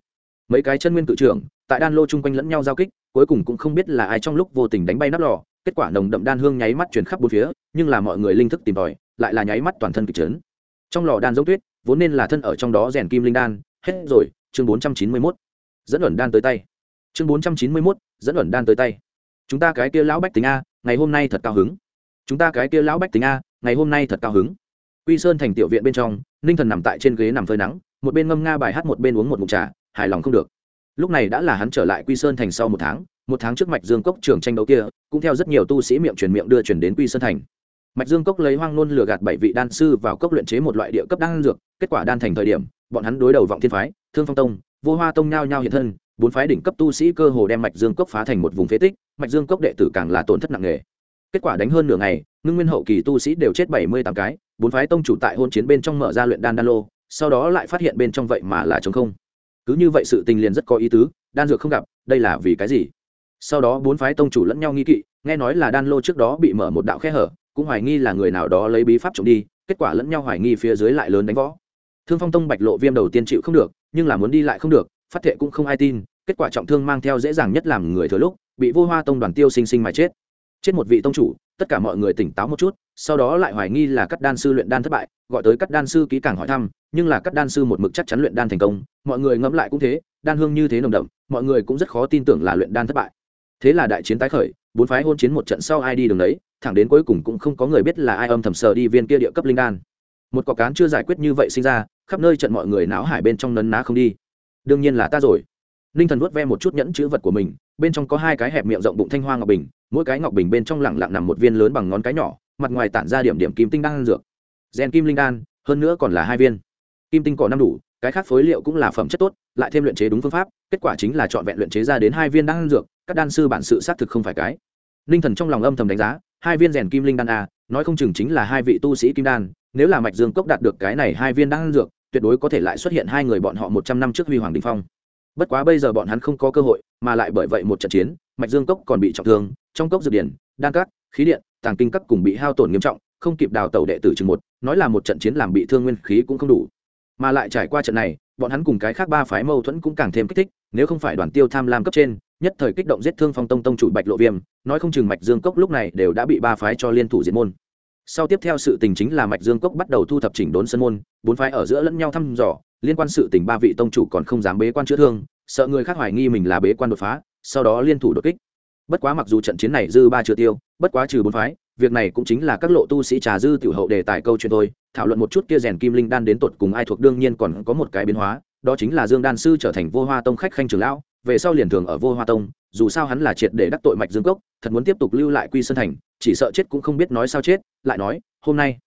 Speaker 1: Mấy cái chân nguyên cự trưởng, tại đan lô chung quanh lẫn nhau giao kích, cuối cùng cũng không biết là ai trong lúc vô tình đánh bay nắp lò, kết quả nồng đậm đan hương nháy mắt chuyển khắp bốn phía, nhưng là mọi người linh thức tìm tòi, lại là nháy mắt toàn thân kịch trấn trong lò đan giống tuyết, vốn nên là thân ở trong đó rèn kim linh đan, hết rồi, chương bốn trăm chín mươi mốt. Dẫn ẩn đan tới tay. Chương bốn trăm chín mươi mốt, dẫn ẩn đan tới tay. Chúng ta cái kia lão bách tính a, ngày hôm nay thật cao hứng chúng ta cái kia lão bách tính a, ngày hôm nay thật cao hứng. Quy sơn thành tiểu viện bên trong, ninh thần nằm tại trên ghế nằm phơi nắng, một bên ngâm nga bài hát một bên uống một mụn trà, hài lòng không được. Lúc này đã là hắn trở lại quy sơn thành sau một tháng một tháng trước mạch dương cốc trường tranh đấu kia, cũng theo rất nhiều tu sĩ miệng truyền miệng đưa truyền đến quy sơn thành. Mạch dương cốc lấy hoang nôn lừa gạt bảy vị đan sư vào cốc luyện chế một loại địa cấp đan dược, kết quả đan thành thời điểm, bọn hắn đối đầu vọng thiên phái, thương phong tông, vô hoa tông nhao nhao hiện thân, bốn phái đỉnh cấp tu sĩ cơ hồ đem mạch dương cốc phá thành một vùng phế tích, mạch dương cốc đệ tử càng là tổn thất nặng nề kết quả đánh hơn nửa ngày, ngưng nguyên hậu kỳ tu sĩ đều chết bảy mươi tám cái, bốn phái tông chủ tại hôn chiến bên trong mở ra luyện đan đan lô, sau đó lại phát hiện bên trong vậy mà là trống không. Cứ như vậy sự tình liền rất có ý tứ, đan dược không gặp, đây là vì cái gì? Sau đó bốn phái tông chủ lẫn nhau nghi kỵ, nghe nói là đan lô trước đó bị mở một đạo khe hở, cũng hoài nghi là người nào đó lấy bí pháp trộm đi, kết quả lẫn nhau hoài nghi phía dưới lại lớn đánh võ. Thương phong tông bạch lộ viêm đầu tiên chịu không được, nhưng là muốn đi lại không được, phát thệ cũng không ai tin, kết quả trọng thương mang theo dễ dàng nhất làm người thừa lúc, bị vô hoa tông đoàn tiêu sinh sinh mà chết chết một vị tông chủ, tất cả mọi người tỉnh táo một chút, sau đó lại hoài nghi là các đan sư luyện đan thất bại, gọi tới các đan sư ký càng hỏi thăm, nhưng là các đan sư một mực chắc chắn luyện đan thành công, mọi người ngẫm lại cũng thế, đan hương như thế nồng đậm, mọi người cũng rất khó tin tưởng là luyện đan thất bại. Thế là đại chiến tái khởi, bốn phái hôn chiến một trận sau ai đi đường đấy, thẳng đến cuối cùng cũng không có người biết là ai âm thầm sờ đi viên kia địa cấp linh đan. Một cỏ cán chưa giải quyết như vậy sinh ra, khắp nơi trận mọi người náo hải bên trong nấn ná không đi. Đương nhiên là ta rồi. Ninh thần vuốt ve một chút nhẫn chữ vật của mình, bên trong có hai cái hẹp miệng rộng bụng thanh hoa ngọc bình mỗi cái ngọc bình bên trong lẳng lặng nằm một viên lớn bằng ngón cái nhỏ, mặt ngoài tản ra điểm điểm kim tinh đan dược. Rèn kim linh đan, hơn nữa còn là hai viên. Kim tinh cỏ năm đủ, cái khác phối liệu cũng là phẩm chất tốt, lại thêm luyện chế đúng phương pháp, kết quả chính là chọn vẹn luyện chế ra đến hai viên đan dược, các đan sư bản sự xác thực không phải cái. Ninh thần trong lòng âm thầm đánh giá, hai viên rèn kim linh đan a nói không chừng chính là hai vị tu sĩ kim đan, nếu là mạch dương cốc đạt được cái này hai viên đan dược, tuyệt đối có thể lại xuất hiện hai người bọn họ một trăm năm trước huy hoàng đình phong. Bất quá bây giờ bọn hắn không có cơ hội, mà lại bởi vậy một trận chiến mạch dương cốc còn bị trọng thương, trong cốc dược điển, đan cát, khí điện, tàng kinh các cùng bị hao tổn nghiêm trọng, không kịp đào tẩu đệ tử chừng một, nói là một trận chiến làm bị thương nguyên khí cũng không đủ. Mà lại trải qua trận này, bọn hắn cùng cái khác ba phái mâu thuẫn cũng càng thêm kích thích, nếu không phải đoàn tiêu tham lam cấp trên, nhất thời kích động giết thương phong tông tông chủ bạch lộ viêm, nói không chừng mạch dương cốc lúc này đều đã bị ba phái cho liên thủ diệt môn. Sau tiếp theo sự tình chính là mạch dương cốc bắt đầu thu thập chỉnh đốn sân môn, bốn phái ở giữa lẫn nhau thăm dò, liên quan sự tình ba vị tông chủ còn không dám bế quan chữa thương, sợ người khác hoài nghi mình là bế quan đột phá sau đó liên thủ đột kích. Bất quá mặc dù trận chiến này dư ba chưa tiêu, bất quá trừ bốn phái, việc này cũng chính là các lộ tu sĩ trà dư tiểu hậu đề tài câu chuyện thôi, thảo luận một chút kia rèn kim linh đan đến tột cùng ai thuộc đương nhiên còn có một cái biến hóa, đó chính là dương đan sư trở thành vô hoa tông khách khanh trưởng lão, về sau liền thường ở vô hoa tông, dù sao hắn là triệt để đắc tội mạch dương cốc, thật muốn tiếp tục lưu lại quy sơn thành, chỉ sợ chết cũng không biết nói sao chết, lại nói, hôm nay,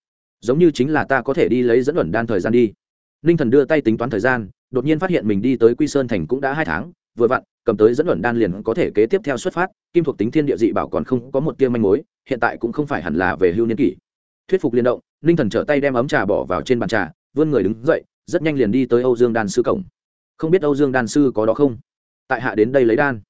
Speaker 1: giống như chính là ta có thể đi lấy dẫn luận đan thời gian đi. Ninh thần đưa tay tính toán thời gian, đột nhiên phát hiện mình đi tới quy sơn thành cũng đã hai tháng, vừa vặn cầm tới dẫn luận đan liền có thể kế tiếp theo xuất phát, kim thuộc tính thiên địa dị bảo còn không có một tia manh mối, hiện tại cũng không phải hẳn là về hưu niên kỷ. Thuyết phục liên động, ninh thần trở tay đem ấm trà bỏ vào trên bàn trà, vươn người đứng dậy, rất nhanh liền đi tới âu dương đan sư cổng. Không biết âu dương đan sư có đó không? Tại hạ đến đây lấy đan.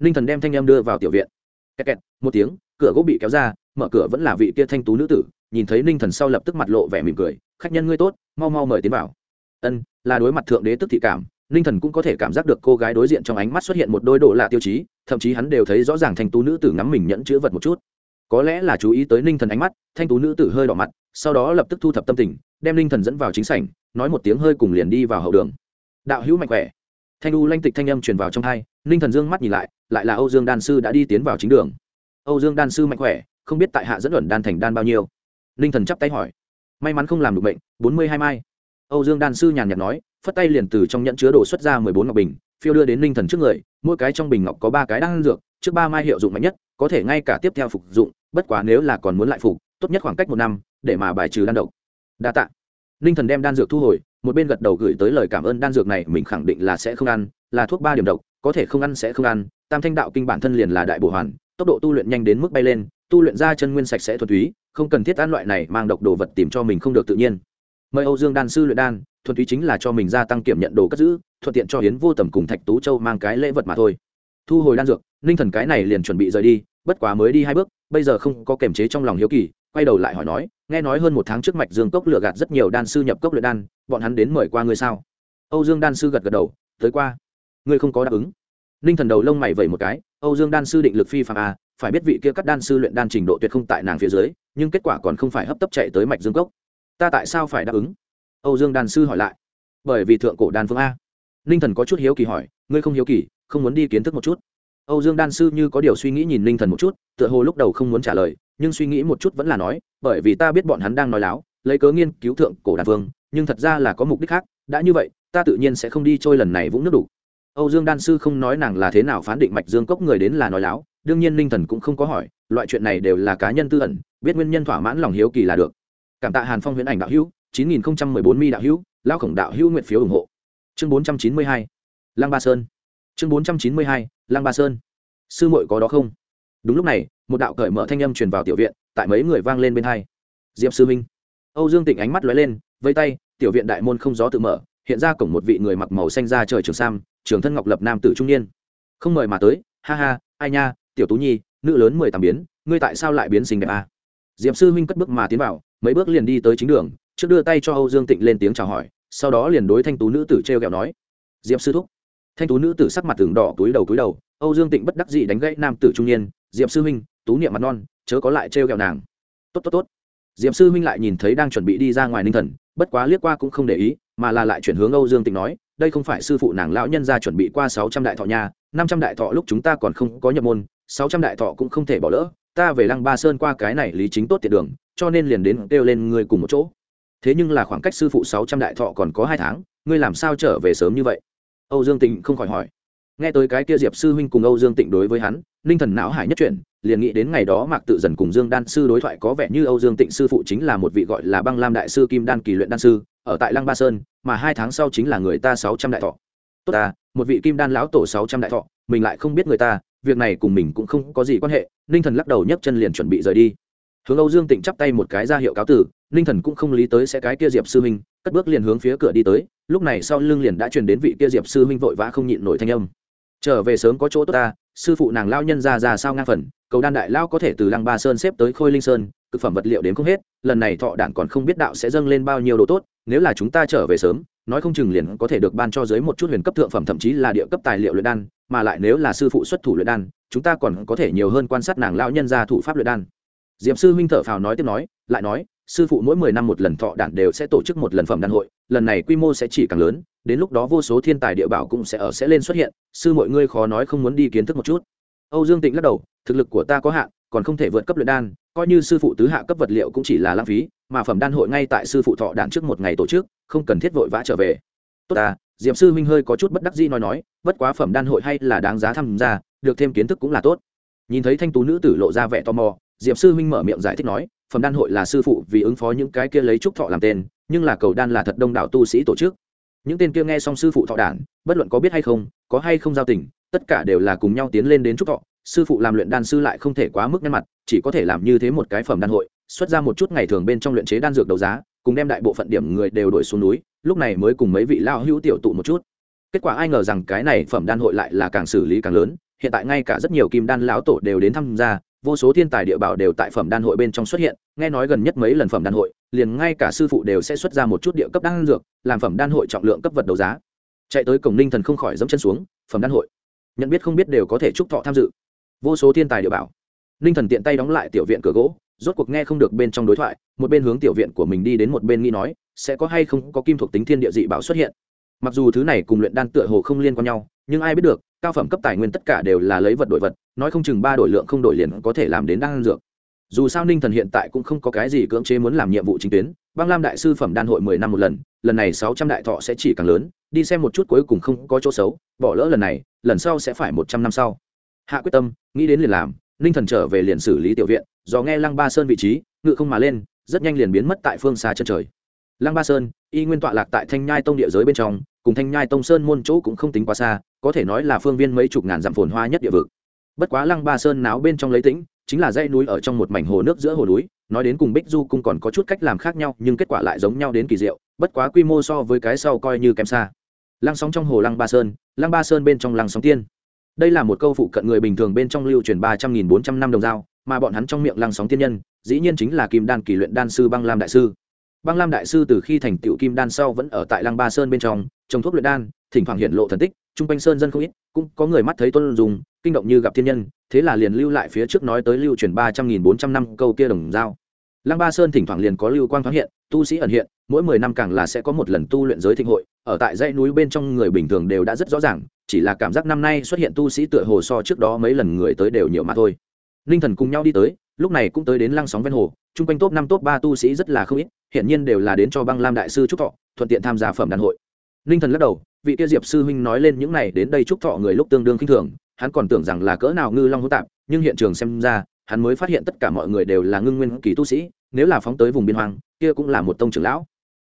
Speaker 1: Ninh thần đem thanh em đưa vào tiểu viện. Kẹt kẹt, một tiếng, cửa gỗ bị kéo ra, mở cửa vẫn là vị kia thanh tú nữ tử, nhìn thấy ninh thần sau lập tức mặt lộ vẻ mỉm cười, khách nhân ngươi tốt, mau mau mời tiến vào. Ân, là đối mặt thượng đế tức thị cảm ninh thần cũng có thể cảm giác được cô gái đối diện trong ánh mắt xuất hiện một đôi độ lạ tiêu chí, thậm chí hắn đều thấy rõ ràng thanh tú nữ tử ngắm mình nhẫn chữ vật một chút. Có lẽ là chú ý tới ninh thần ánh mắt, thanh tú nữ tử hơi đỏ mặt, sau đó lập tức thu thập tâm tình, đem ninh thần dẫn vào chính sảnh, nói một tiếng hơi cùng liền đi vào hậu đường. Đạo hữu mạnh khỏe. Thanh u lanh tịch thanh âm truyền vào trong hai, ninh thần dương mắt nhìn lại lại là âu dương đan sư đã đi tiến vào chính đường. Âu dương đan sư mạnh khỏe, không biết tại hạ dẫn luận đan thành đan bao nhiêu. Ninh thần chắp tay hỏi. May mắn không làm được bệnh, bốn mươi hai mai âu dương đan sư nhàn nhạt nói, phất tay liền từ trong nhẫn chứa đồ xuất ra mười bốn ngọc bình, phiêu đưa đến ninh thần trước người, mỗi cái trong bình ngọc có ba cái đan dược, trước ba mai hiệu dụng mạnh nhất, có thể ngay cả tiếp theo phục dụng, bất quá nếu là còn muốn lại phục, tốt nhất khoảng cách một năm, để mà bài trừ đan độc. Đa tạ. Ninh thần đem đan dược thu hồi, một bên gật đầu gửi tới lời cảm ơn đan dược này, mình khẳng định là sẽ không ăn, là thuốc ba điểm độc, có thể không ăn sẽ không ăn, tam thanh đạo kinh bản thân liền là đại bổ hoàn, tốc độ tu luyện nhanh đến mức bay lên, tu luyện ra chân nguyên sạch sẽ thuần túy, không cần thiết ăn loại này mang độc đồ vật tìm cho mình không được tự nhiên mời âu dương đan sư luyện đan, thuần túy chính là cho mình gia tăng kiểm nhận đồ cất giữ, thuận tiện cho hiến vô tầm cùng thạch tú châu mang cái lễ vật mà thôi. Thu hồi đan dược, ninh thần cái này liền chuẩn bị rời đi, bất quá mới đi hai bước, bây giờ không có kềm chế trong lòng hiếu kỳ, quay đầu lại hỏi nói, nghe nói hơn một tháng trước mạch dương cốc lựa gạt rất nhiều đan sư nhập cốc luyện đan, bọn hắn đến mời qua ngươi sao? Âu dương đan sư gật gật đầu, tới qua. Ngươi không có đáp ứng. Ninh thần đầu lông mày vẩy một cái, âu dương đan sư định lực phi phạm a à, phải biết vị kia các đan sư luyện đan trình độ tuyệt không tại nàng phía dưới, nhưng kết quả còn không phải hấp tấp chạy tới mạch dương cốc ta tại sao phải đáp ứng? Âu dương đan sư hỏi lại. Bởi vì thượng cổ đan phương a. Ninh thần có chút hiếu kỳ hỏi, ngươi không hiếu kỳ, không muốn đi kiến thức một chút. Âu dương đan sư như có điều suy nghĩ nhìn ninh thần một chút, tựa hồ lúc đầu không muốn trả lời, nhưng suy nghĩ một chút vẫn là nói, bởi vì ta biết bọn hắn đang nói láo, lấy cớ nghiên cứu thượng cổ đan phương, nhưng thật ra là có mục đích khác, đã như vậy, ta tự nhiên sẽ không đi trôi lần này vũng nước đủ. Âu dương đan sư không nói nàng là thế nào phán định mạch dương cốc người đến là nói láo, đương nhiên ninh thần cũng không có hỏi, loại chuyện này đều là cá nhân tư ẩn, biết nguyên nhân thỏa mãn lòng hiếu kỳ là được cảm tạ hàn phong huyễn ảnh đạo hữu chín nghìn bốn mi đạo hữu lao khổng đạo hữu nguyện phiếu ủng hộ chương bốn trăm chín mươi hai lăng ba sơn chương bốn trăm chín mươi hai lăng ba sơn sư muội có đó không đúng lúc này một đạo cởi mở thanh âm truyền vào tiểu viện tại mấy người vang lên bên hai diệp sư minh âu dương tỉnh ánh mắt lóe lên vây tay tiểu viện đại môn không gió tự mở hiện ra cổng một vị người mặc màu xanh ra trời trường sam trường thân ngọc lập nam tử trung niên không mời mà tới ha ha ai nha tiểu tú nhi nữ lớn mười tám biến ngươi tại sao lại biến xinh đẹp à? diệp sư huynh cất bước mà tiến vào mấy bước liền đi tới chính đường trước đưa tay cho âu dương tịnh lên tiếng chào hỏi sau đó liền đối thanh tú nữ tử t r e o kẹo nói diệp sư thúc. Thanh tú nữ tử sắc mặt tường đỏ túi đầu túi đầu âu dương tịnh bất đắc dị đánh gãy nam tử trung niên diệp sư huynh tú niệm mặt non chớ có lại t r e o kẹo nàng. Tốt tốt tốt. Diệp sư huynh lại nhìn thấy đang chuẩn bị đi ra ngoài ninh thần bất quá liếc qua cũng không để ý mà là lại chuyển hướng âu dương tịnh nói đây không phải sư phụ nàng lão nhân ra chuẩn bị qua sáu trăm đại thọ nhà, năm trăm đại thọ lúc chúng ta còn không có nhập môn sáu trăm đại thọ cũng không thể bỏ lỡ ta về lăng ba sơn qua cái này lý chính tốt tiện đường, cho nên liền đến kêu lên ngươi cùng một chỗ. Thế nhưng là khoảng cách sư phụ sáu trăm đại thọ còn có hai tháng, ngươi làm sao trở về sớm như vậy? Âu dương tịnh không khỏi hỏi. Nghe tới cái kia diệp sư huynh cùng âu dương tịnh đối với hắn, ninh thần não hải nhất chuyển, liền nghĩ đến ngày đó mạc tự dần cùng dương đan sư đối thoại có vẻ như âu dương tịnh sư phụ chính là một vị gọi là băng lam đại sư kim đan kỳ luyện đan sư, ở tại lăng ba sơn, mà hai tháng sau chính là người ta sáu trăm đại thọ. Tốt ta, một vị kim đan lão tổ sáu trăm đại thọ, mình lại không biết người ta việc này cùng mình cũng không có gì quan hệ, ninh thần lắc đầu nhấc chân liền chuẩn bị rời đi. Hướng âu dương tịnh chắp tay một cái ra hiệu cáo tử, ninh thần cũng không lý tới sẽ cái kia diệp sư huynh cất bước liền hướng phía cửa đi tới, lúc này sau lưng liền đã truyền đến vị kia diệp sư huynh vội vã không nhịn nổi thanh âm. Trở về sớm có chỗ tốt ta, sư phụ nàng lao nhân ra ra sao ngang phần, cầu đan đại lao có thể từ lăng ba sơn xếp tới khôi linh sơn thực phẩm vật liệu đến không hết, lần này thọ đản còn không biết đạo sẽ dâng lên bao nhiêu đồ tốt, nếu là chúng ta trở về sớm, nói không chừng liền có thể được ban cho dưới một chút huyền cấp thượng phẩm, thậm chí là địa cấp tài liệu luyện đan mà lại nếu là sư phụ xuất thủ luyện đan, chúng ta còn có thể nhiều hơn quan sát nàng lao nhân ra thủ pháp luyện đan. Diệm sư huynh thở phào nói tiếp nói, lại nói, sư phụ mỗi mười năm một lần thọ đản đều sẽ tổ chức một lần phẩm đan hội, lần này quy mô sẽ chỉ càng lớn, đến lúc đó vô số thiên tài địa bảo cũng sẽ ở sẽ lên xuất hiện, sư mọi ngươi khó nói không muốn đi kiến thức một chút. Âu dương tịnh lắc đầu, thực lực của ta có hạn, còn không thể vượt cấp luyện đan, coi như sư phụ tứ hạ cấp vật liệu cũng chỉ là lãng phí, mà phẩm đan hội ngay tại sư phụ thọ đản trước một ngày tổ chức, không cần thiết vội vã trở về. Tốt ta diệp sư minh hơi có chút bất đắc dĩ nói nói, bất quá phẩm đan hội hay là đáng giá tham gia, được thêm kiến thức cũng là tốt. Nhìn thấy thanh tú nữ tử lộ ra vẻ tò mò, diệp sư minh mở miệng giải thích nói, phẩm đan hội là sư phụ vì ứng phó những cái kia lấy trúc thọ làm tên, nhưng là cầu đan là thật đông đảo tu sĩ tổ chức. Những tên kia nghe xong sư phụ thọ đản, bất luận có biết hay không, có hay không giao tình, tất cả đều là cùng nhau tiến lên đến trúc thọ. Sư phụ làm luyện đan sư lại không thể quá mức nhăn mặt, chỉ có thể làm như thế một cái phẩm đan hội, xuất ra một chút ngày thường bên trong luyện chế đan dược đấu giá cùng đem đại bộ phận điểm người đều đổi xuống núi, lúc này mới cùng mấy vị lao hữu tiểu tụ một chút. Kết quả ai ngờ rằng cái này phẩm đan hội lại là càng xử lý càng lớn, hiện tại ngay cả rất nhiều kim đan lão tổ đều đến tham gia, vô số thiên tài địa bảo đều tại phẩm đan hội bên trong xuất hiện, nghe nói gần nhất mấy lần phẩm đan hội, liền ngay cả sư phụ đều sẽ xuất ra một chút địa cấp đan dược, làm phẩm đan hội trọng lượng cấp vật đấu giá. Chạy tới cổng ninh thần không khỏi dẫm chân xuống, phẩm đan hội. Nhận biết không biết đều có thể chúc thọ tham dự. Vô số thiên tài địa bảo. Ninh thần tiện tay đóng lại tiểu viện cửa gỗ rốt cuộc nghe không được bên trong đối thoại, một bên hướng tiểu viện của mình đi đến một bên nghĩ nói, sẽ có hay không có kim thuộc tính thiên địa dị bảo xuất hiện. Mặc dù thứ này cùng luyện đan tựa hồ không liên quan nhau, nhưng ai biết được, cao phẩm cấp tài nguyên tất cả đều là lấy vật đổi vật, nói không chừng ba đổi lượng không đổi liền có thể làm đến đan dược. Dù sao ninh thần hiện tại cũng không có cái gì cưỡng chế muốn làm nhiệm vụ chính tuyến, băng lam đại sư phẩm đan hội mười năm một lần lần này sáu trăm đại thọ sẽ chỉ càng lớn, đi xem một chút cuối cùng không có chỗ xấu, bỏ lỡ lần này, lần sau sẽ phải một trăm năm sau. Hạ quyết tâm, nghĩ đến liền làm ninh thần trở về liền xử lý tiểu viện do nghe lăng ba sơn vị trí, ngự không mà lên, rất nhanh liền biến mất tại phương xa chân trời. Lăng ba sơn, y nguyên tọa lạc tại thanh nhai tông địa giới bên trong, cùng thanh nhai tông sơn môn chỗ cũng không tính quá xa, có thể nói là phương viên mấy chục ngàn dặm phồn hoa nhất địa vực. Bất quá lăng ba sơn náo bên trong lấy tĩnh, chính là dãy núi ở trong một mảnh hồ nước giữa hồ núi, nói đến cùng bích du cung còn có chút cách làm khác nhau, nhưng kết quả lại giống nhau đến kỳ diệu, bất quá quy mô so với cái sau coi như kém xa. Lăng sóng trong hồ lăng ba sơn, lăng ba sơn bên trong lăng sóng tiên đây là một câu phụ cận người bình thường bên trong lưu truyền ba trăm nghìn bốn trăm năm đồng dao, mà bọn hắn trong miệng lăng sóng tiên nhân, dĩ nhiên chính là kim đan kỳ luyện đan sư băng lam đại sư. Băng lam đại sư từ khi thành tựu kim đan sau vẫn ở tại lăng ba sơn bên trong, trồng thuốc luyện đan, thỉnh thoảng hiện lộ thần tích, chung quanh sơn dân không ít, cũng có người mắt thấy tôn dùng kinh động như gặp thiên nhân, thế là liền lưu lại phía trước nói tới lưu truyền ba trăm nghìn bốn trăm năm câu kia đồng dao. Lăng ba sơn thỉnh thoảng liền có lưu quang thoáng hiện, tu sĩ ẩn hiện mỗi mười năm càng là sẽ có một lần tu luyện giới thịnh hội, ở tại dãy núi bên trong người bình thường đều đã rất rõ ràng, chỉ là cảm giác năm nay xuất hiện tu sĩ tựa hồ so trước đó mấy lần người tới đều nhiều mà thôi. Ninh thần cùng nhau đi tới, lúc này cũng tới đến lăng sóng ven hồ, chung quanh top năm, top ba tu sĩ rất là không ít hiện nhiên đều là đến cho băng lam đại sư chúc thọ, thuận tiện tham gia phẩm đàn hội. Ninh thần lắc đầu, vị kia diệp sư huynh nói lên những này đến đây chúc thọ người lúc tương đương khinh thường, hắn còn tưởng rằng là cỡ nào ngư long hữu tạp, nhưng hiện trường xem ra, hắn mới phát hiện tất cả mọi người đều là ngưng nguyên kỳ tu sĩ, nếu là phóng tới vùng biên hoang, kia cũng là một tông trưởng lão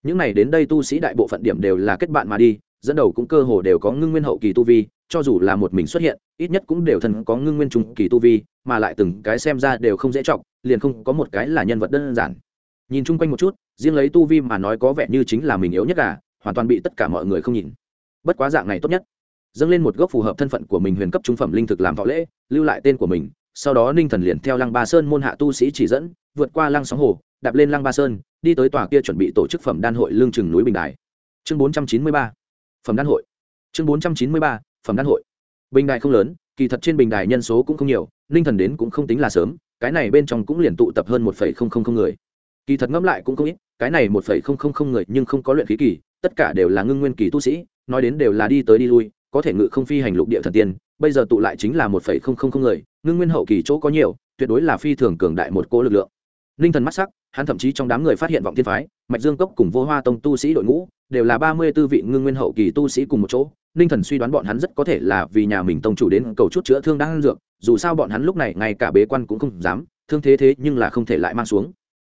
Speaker 1: những này đến đây tu sĩ đại bộ phận điểm đều là kết bạn mà đi, dẫn đầu cũng cơ hồ đều có ngưng nguyên hậu kỳ tu vi, cho dù là một mình xuất hiện, ít nhất cũng đều thần có ngưng nguyên trung kỳ tu vi, mà lại từng cái xem ra đều không dễ chọc, liền không có một cái là nhân vật đơn giản. Nhìn chung quanh một chút, riêng lấy tu vi mà nói có vẻ như chính là mình yếu nhất cả, hoàn toàn bị tất cả mọi người không nhìn. Bất quá dạng này tốt nhất. Dâng lên một gốc phù hợp thân phận của mình huyền cấp trung phẩm linh thực làm võ lễ, lưu lại tên của mình, sau đó ninh thần liền theo lăng ba sơn môn hạ tu sĩ chỉ dẫn, vượt qua lăng sóng hồ, đạp lên lăng ba sơn đi tới tòa kia chuẩn bị tổ chức phẩm đan hội lương chừng núi bình đài. Chương bốn trăm chín mươi ba, phẩm đan hội. Chương bốn trăm chín mươi ba, phẩm đan hội. Bình đài không lớn, kỳ thật trên bình đài nhân số cũng không nhiều, ninh thần đến cũng không tính là sớm, cái này bên trong cũng liền tụ tập hơn một phẩy không không không người. Kỳ thật ngẫm lại cũng không ít, cái này một phẩy không không không người nhưng không có luyện khí kỳ, tất cả đều là ngưng nguyên kỳ tu sĩ, nói đến đều là đi tới đi lui, có thể ngự không phi hành lục địa thần tiên, bây giờ tụ lại chính là một phẩy không không không người, ngưng nguyên hậu kỳ chỗ có nhiều, tuyệt đối là phi thường cường đại một cỗ lực lượng. Ninh thần mắt sắc hắn thậm chí trong đám người phát hiện vọng thiên phái, mạch dương cốc cùng vô hoa tông tu sĩ đội ngũ, đều là ba mươi tư vị ngưng nguyên hậu kỳ tu sĩ cùng một chỗ. Ninh thần suy đoán bọn hắn rất có thể là vì nhà mình tông chủ đến cầu chút chữa thương đang ăn dược, dù sao bọn hắn lúc này ngay cả bế quan cũng không dám, thương thế thế nhưng là không thể lại mang xuống.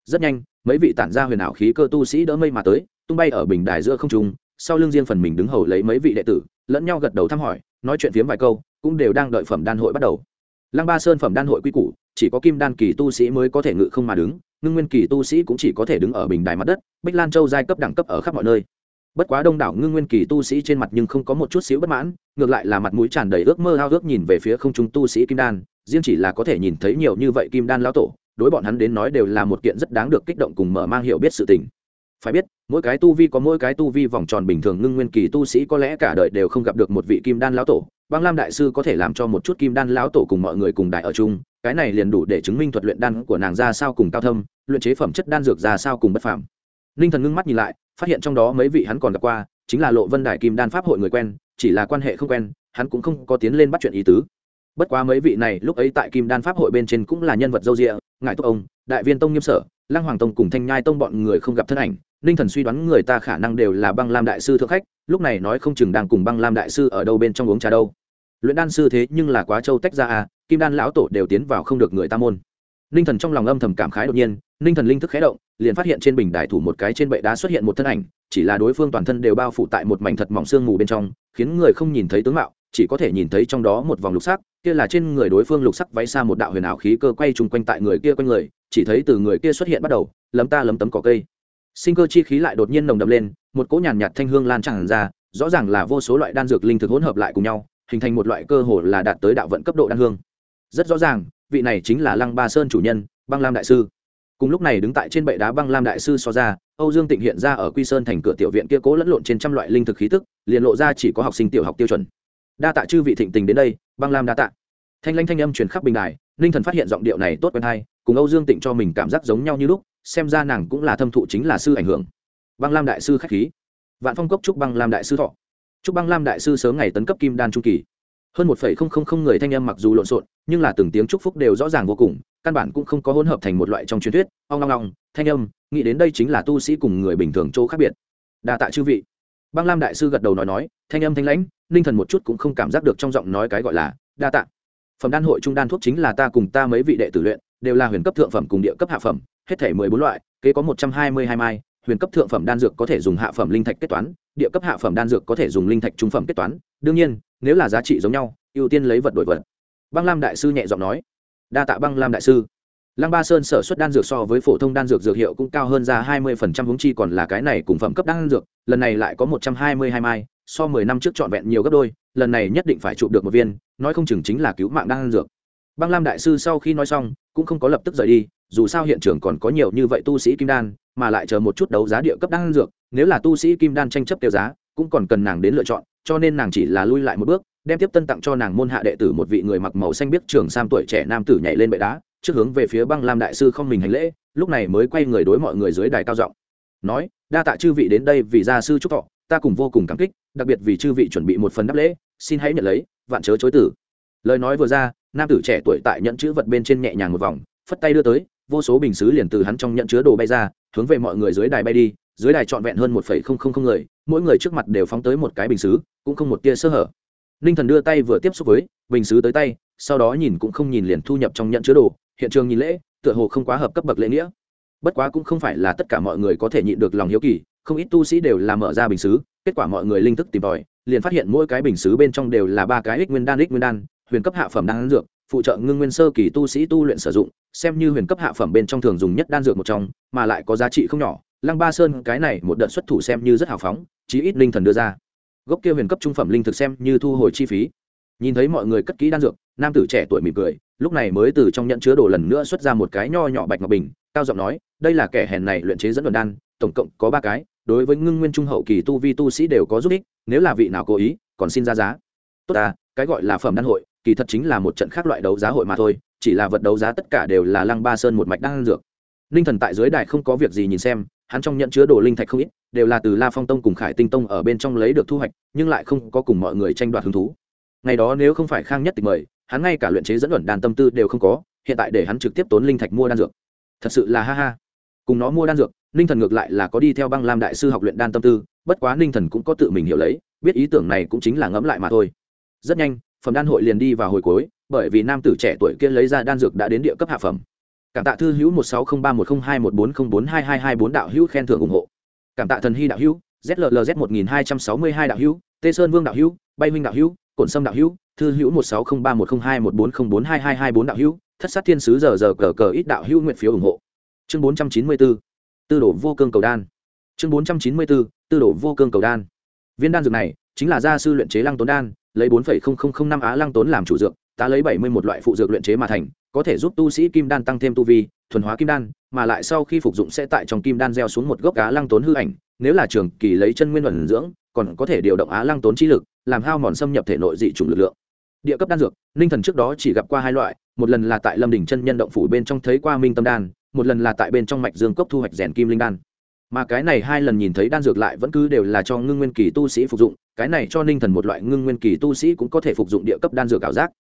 Speaker 1: Rất nhanh, mấy vị tản ra huyền ảo khí cơ tu sĩ đỡ mây mà tới, tung bay ở bình đài giữa không trung, sau lưng riêng phần mình đứng hầu lấy mấy vị đệ tử, lẫn nhau gật đầu thăm hỏi, nói chuyện phiếm vài câu, cũng đều đang đợi phẩm đan hội bắt đầu. Lăng ba sơn phẩm đan hội quy củ, chỉ có kim đan kỳ tu sĩ mới có thể ngự không mà đứng ngưng nguyên kỳ tu sĩ cũng chỉ có thể đứng ở bình đài mặt đất, bích lan châu giai cấp đẳng cấp ở khắp mọi nơi. Bất quá đông đảo ngưng nguyên kỳ tu sĩ trên mặt nhưng không có một chút xíu bất mãn, ngược lại là mặt mũi tràn đầy ước mơ ao ước nhìn về phía không trung tu sĩ kim đan, riêng chỉ là có thể nhìn thấy nhiều như vậy kim đan lão tổ, đối bọn hắn đến nói đều là một kiện rất đáng được kích động cùng mở mang hiểu biết sự tình. Phải biết, mỗi cái tu vi có mỗi cái tu vi vòng tròn bình thường ngưng nguyên kỳ tu sĩ có lẽ cả đời đều không gặp được một vị kim đan lão tổ băng lam đại sư có thể làm cho một chút kim đan lão tổ cùng mọi người cùng đại ở chung, cái này liền đủ để chứng minh thuật luyện đan của nàng ra sao cùng cao thâm, luyện chế phẩm chất đan dược ra sao cùng bất phàm. Ninh thần ngưng mắt nhìn lại, phát hiện trong đó mấy vị hắn còn gặp qua, chính là lộ vân đài kim đan pháp hội người quen, chỉ là quan hệ không quen, hắn cũng không có tiến lên bắt chuyện ý tứ. Bất quá mấy vị này lúc ấy tại kim đan pháp hội bên trên cũng là nhân vật dâu rịa ngài túc ông, đại viên tông nghiêm sở, lăng hoàng tông cùng thanh nhai tông bọn người không gặp thân ảnh ninh thần suy đoán người ta khả năng đều là băng lam đại sư thượng khách lúc này nói không chừng đang cùng băng lam đại sư ở đâu bên trong uống trà đâu. Luyện đan sư thế nhưng là quá châu tách ra à kim đan lão tổ đều tiến vào không được người ta môn. Ninh thần trong lòng âm thầm cảm khái đột nhiên, ninh thần linh thức khé động, liền phát hiện trên bình đài thủ một cái trên bệ đá xuất hiện một thân ảnh, chỉ là đối phương toàn thân đều bao phủ tại một mảnh thật mỏng xương mù bên trong, khiến người không nhìn thấy tướng mạo, chỉ có thể nhìn thấy trong đó một vòng lục sắc, kia là trên người đối phương lục sắc váy xa một đạo huyền ảo khí cơ quay chung quanh tại người kia quanh người, chỉ thấy từ người kia xuất hiện bắt đầu, lấm ta lấm tấm cỏ cây sinh cơ chi khí lại đột nhiên nồng đậm lên, một cỗ nhàn nhạt thanh hương lan tràn ra, rõ ràng là vô số loại đan dược linh thực hỗn hợp lại cùng nhau, hình thành một loại cơ hồ là đạt tới đạo vận cấp độ đan hương. Rất rõ ràng, vị này chính là lăng ba sơn chủ nhân, băng lam đại sư. Cùng lúc này đứng tại trên bệ đá băng lam đại sư so ra, âu dương tịnh hiện ra ở quy sơn thành cửa tiểu viện kia cố lẫn lộn trên trăm loại linh thực khí tức, liền lộ ra chỉ có học sinh tiểu học tiêu chuẩn. Đa tạ chư vị thịnh tình đến đây, băng lam đa tạ. Thanh lanh thanh âm truyền khắp bình đài, ninh thần phát hiện giọng điệu này tốt quen hay, cùng âu dương tịnh cho mình cảm giác giống nhau như lúc xem ra nàng cũng là thâm thụ chính là sư ảnh hưởng. Băng lam đại sư khách khí. Vạn phong cốc chúc băng lam đại sư thọ. Chúc băng lam đại sư sớm ngày tấn cấp kim đan trung kỳ. Hơn một phẩy không không không người thanh âm mặc dù lộn xộn, nhưng là từng tiếng chúc phúc đều rõ ràng vô cùng, căn bản cũng không có hỗn hợp thành một loại trong truyền thuyết. Ong long long thanh âm, nghĩ đến đây chính là tu sĩ cùng người bình thường chỗ khác biệt. Đa tạ chư vị. Băng lam đại sư gật đầu nói nói, thanh âm thanh lãnh ninh thần một chút cũng không cảm giác được trong giọng nói cái gọi là, đa tạ. Phẩm đan hội trung đan thuốc chính là ta cùng ta mấy vị đệ tử luyện, đều là huyền cấp thượng phẩm cùng địa cấp hạ phẩm hết thể mười bốn loại, kế có một trăm hai mươi hai mai, huyền cấp thượng phẩm đan dược có thể dùng hạ phẩm linh thạch kết toán, địa cấp hạ phẩm đan dược có thể dùng linh thạch trung phẩm kết toán. Đương nhiên, nếu là giá trị giống nhau, ưu tiên lấy vật đổi vật. Băng lam đại sư nhẹ giọng nói. Đa tạ băng lam đại sư. Lăng ba sơn sở xuất đan dược so với phổ thông đan dược dược hiệu cũng cao hơn ra hai mươi phần trăm húng chi còn là cái này cùng phẩm cấp đan dược, lần này lại có một trăm hai mươi hai mai, so mười năm trước trọn vẹn nhiều gấp đôi, lần này nhất định phải chụp được một viên, nói không chừng chính là cứu mạng đan dược. Băng lam đại sư sau khi nói xong cũng không có lập tức rời đi, dù sao hiện trường còn có nhiều như vậy tu sĩ kim đan, mà lại chờ một chút đấu giá địa cấp đan dược, nếu là tu sĩ kim đan tranh chấp tiêu giá, cũng còn cần nàng đến lựa chọn, cho nên nàng chỉ là lui lại một bước, đem tiếp tân tặng cho nàng môn hạ đệ tử một vị người mặc màu xanh biết trường sam tuổi trẻ nam tử nhảy lên bệ đá, trước hướng về phía băng lam đại sư không mình hành lễ, lúc này mới quay người đối mọi người dưới đài cao giọng. Nói, đa tạ chư vị đến đây vì gia sư chúc thọ, ta cùng vô cùng cảm kích, đặc biệt vì chư vị chuẩn bị một phần đáp lễ, xin hãy nhận lấy, vạn chớ chối tử lời nói vừa ra nam tử trẻ tuổi tại nhận chữ vật bên trên nhẹ nhàng một vòng, phất tay đưa tới, vô số bình xứ liền từ hắn trong nhận chứa đồ bay ra, hướng về mọi người dưới đài bay đi, dưới đài trọn vẹn hơn một phẩy không không không người, mỗi người trước mặt đều phóng tới một cái bình xứ, cũng không một tia sơ hở. Ninh thần đưa tay vừa tiếp xúc với, bình xứ tới tay, sau đó nhìn cũng không nhìn liền thu nhập trong nhận chứa đồ, hiện trường nhìn lễ, tựa hồ không quá hợp cấp bậc lễ nghĩa. Bất quá cũng không phải là tất cả mọi người có thể nhịn được lòng hiếu kỳ, không ít tu sĩ đều làm mở ra bình xứ, kết quả mọi người linh thức tìm tòi, liền phát hiện mỗi cái bình xứ bên trong đều là ba cái ích nguyên đan, ích nguyên đan huyền cấp hạ phẩm đan dược, phụ trợ ngưng nguyên sơ kỳ tu sĩ tu luyện sử dụng, xem như huyền cấp hạ phẩm bên trong thường dùng nhất đan dược một trong, mà lại có giá trị không nhỏ. Lăng ba sơn cái này một đợt xuất thủ xem như rất hào phóng, chí ít linh thần đưa ra. Gốc kia huyền cấp trung phẩm linh thực xem như thu hồi chi phí. Nhìn thấy mọi người cất kỹ đan dược, nam tử trẻ tuổi mỉm cười, lúc này mới từ trong nhận chứa đồ lần nữa xuất ra một cái nho nhỏ bạch ngọc bình, cao giọng nói, đây là kẻ hèn này luyện chế dẫn luận đan, tổng cộng có ba cái, đối với ngưng nguyên trung hậu kỳ tu vi tu sĩ đều có giúp ích, nếu là vị nào cố ý, còn xin ra giá. Tốt ta, cái gọi là phẩm đan hội kỳ thật chính là một trận khác loại đấu giá hội mà thôi, chỉ là vật đấu giá tất cả đều là lăng ba sơn một mạch đan dược. Ninh thần tại dưới đài không có việc gì nhìn xem, hắn trong nhận chứa đồ linh thạch không ít, đều là từ la phong tông cùng khải tinh tông ở bên trong lấy được thu hoạch, nhưng lại không có cùng mọi người tranh đoạt hứng thú. Ngày đó nếu không phải khang nhất tịch mời, hắn ngay cả luyện chế dẫn luận đàn tâm tư đều không có, hiện tại để hắn trực tiếp tốn linh thạch mua đan dược. Thật sự là ha ha. Cùng nó mua đan dược, ninh thần ngược lại là có đi theo băng lam đại sư học luyện đan tâm tư, bất quá ninh thần cũng có tự mình hiểu lấy, biết ý tưởng này cũng chính là ngẫm lại mà thôi. Rất nhanh phẩm đan hội liền đi vào hồi cuối, bởi vì nam tử trẻ tuổi kia lấy ra đan dược đã đến địa cấp hạ phẩm. Cảm tạ thư hữu một sáu không ba một không hai một bốn không bốn hai hai hai bốn đạo hữu khen thưởng ủng hộ. Cảm tạ thần hy đạo hữu zlz một nghìn hai trăm sáu mươi hai đạo hữu tê sơn vương đạo hữu, bay minh đạo hữu, cổn sâm đạo hữu, thư hữu một sáu không ba một không hai một bốn không bốn hai hai hai bốn đạo hữu, thất sát thiên sứ giờ giờ cờ cờ ít đạo hữu nguyện phiếu ủng hộ. Chương bốn trăm chín mươi bốn tư đổ vô cương cầu đan. Chương bốn trăm chín mươi bốn tư đổ vô cương cầu đan. Viên đan dược này chính là gia sư luyện chế lăng tốn đan lấy bốn năm á lăng tốn làm chủ dược ta lấy bảy mươi một loại phụ dược luyện chế mà thành, có thể giúp tu sĩ kim đan tăng thêm tu vi, thuần hóa kim đan, mà lại sau khi phục dụng sẽ tại trong kim đan gieo xuống một gốc á lăng tốn hư ảnh, nếu là trường kỳ lấy chân nguyên luận dưỡng, còn có thể điều động á lăng tốn chi lực, làm hao mòn xâm nhập thể nội dị chủng lực lượng. Địa cấp đan dược ninh thần trước đó chỉ gặp qua hai loại, một lần là tại lâm đỉnh chân nhân động phủ bên trong thấy qua minh tâm đan, một lần là tại bên trong mạch dương cốc thu hoạch rèn kim linh đan mà cái này hai lần nhìn thấy đan dược lại vẫn cứ đều là cho ngưng nguyên kỳ tu sĩ phục dụng, cái này cho ninh thần một loại ngưng nguyên kỳ tu sĩ cũng có thể phục dụng địa cấp đan dược ảo giác.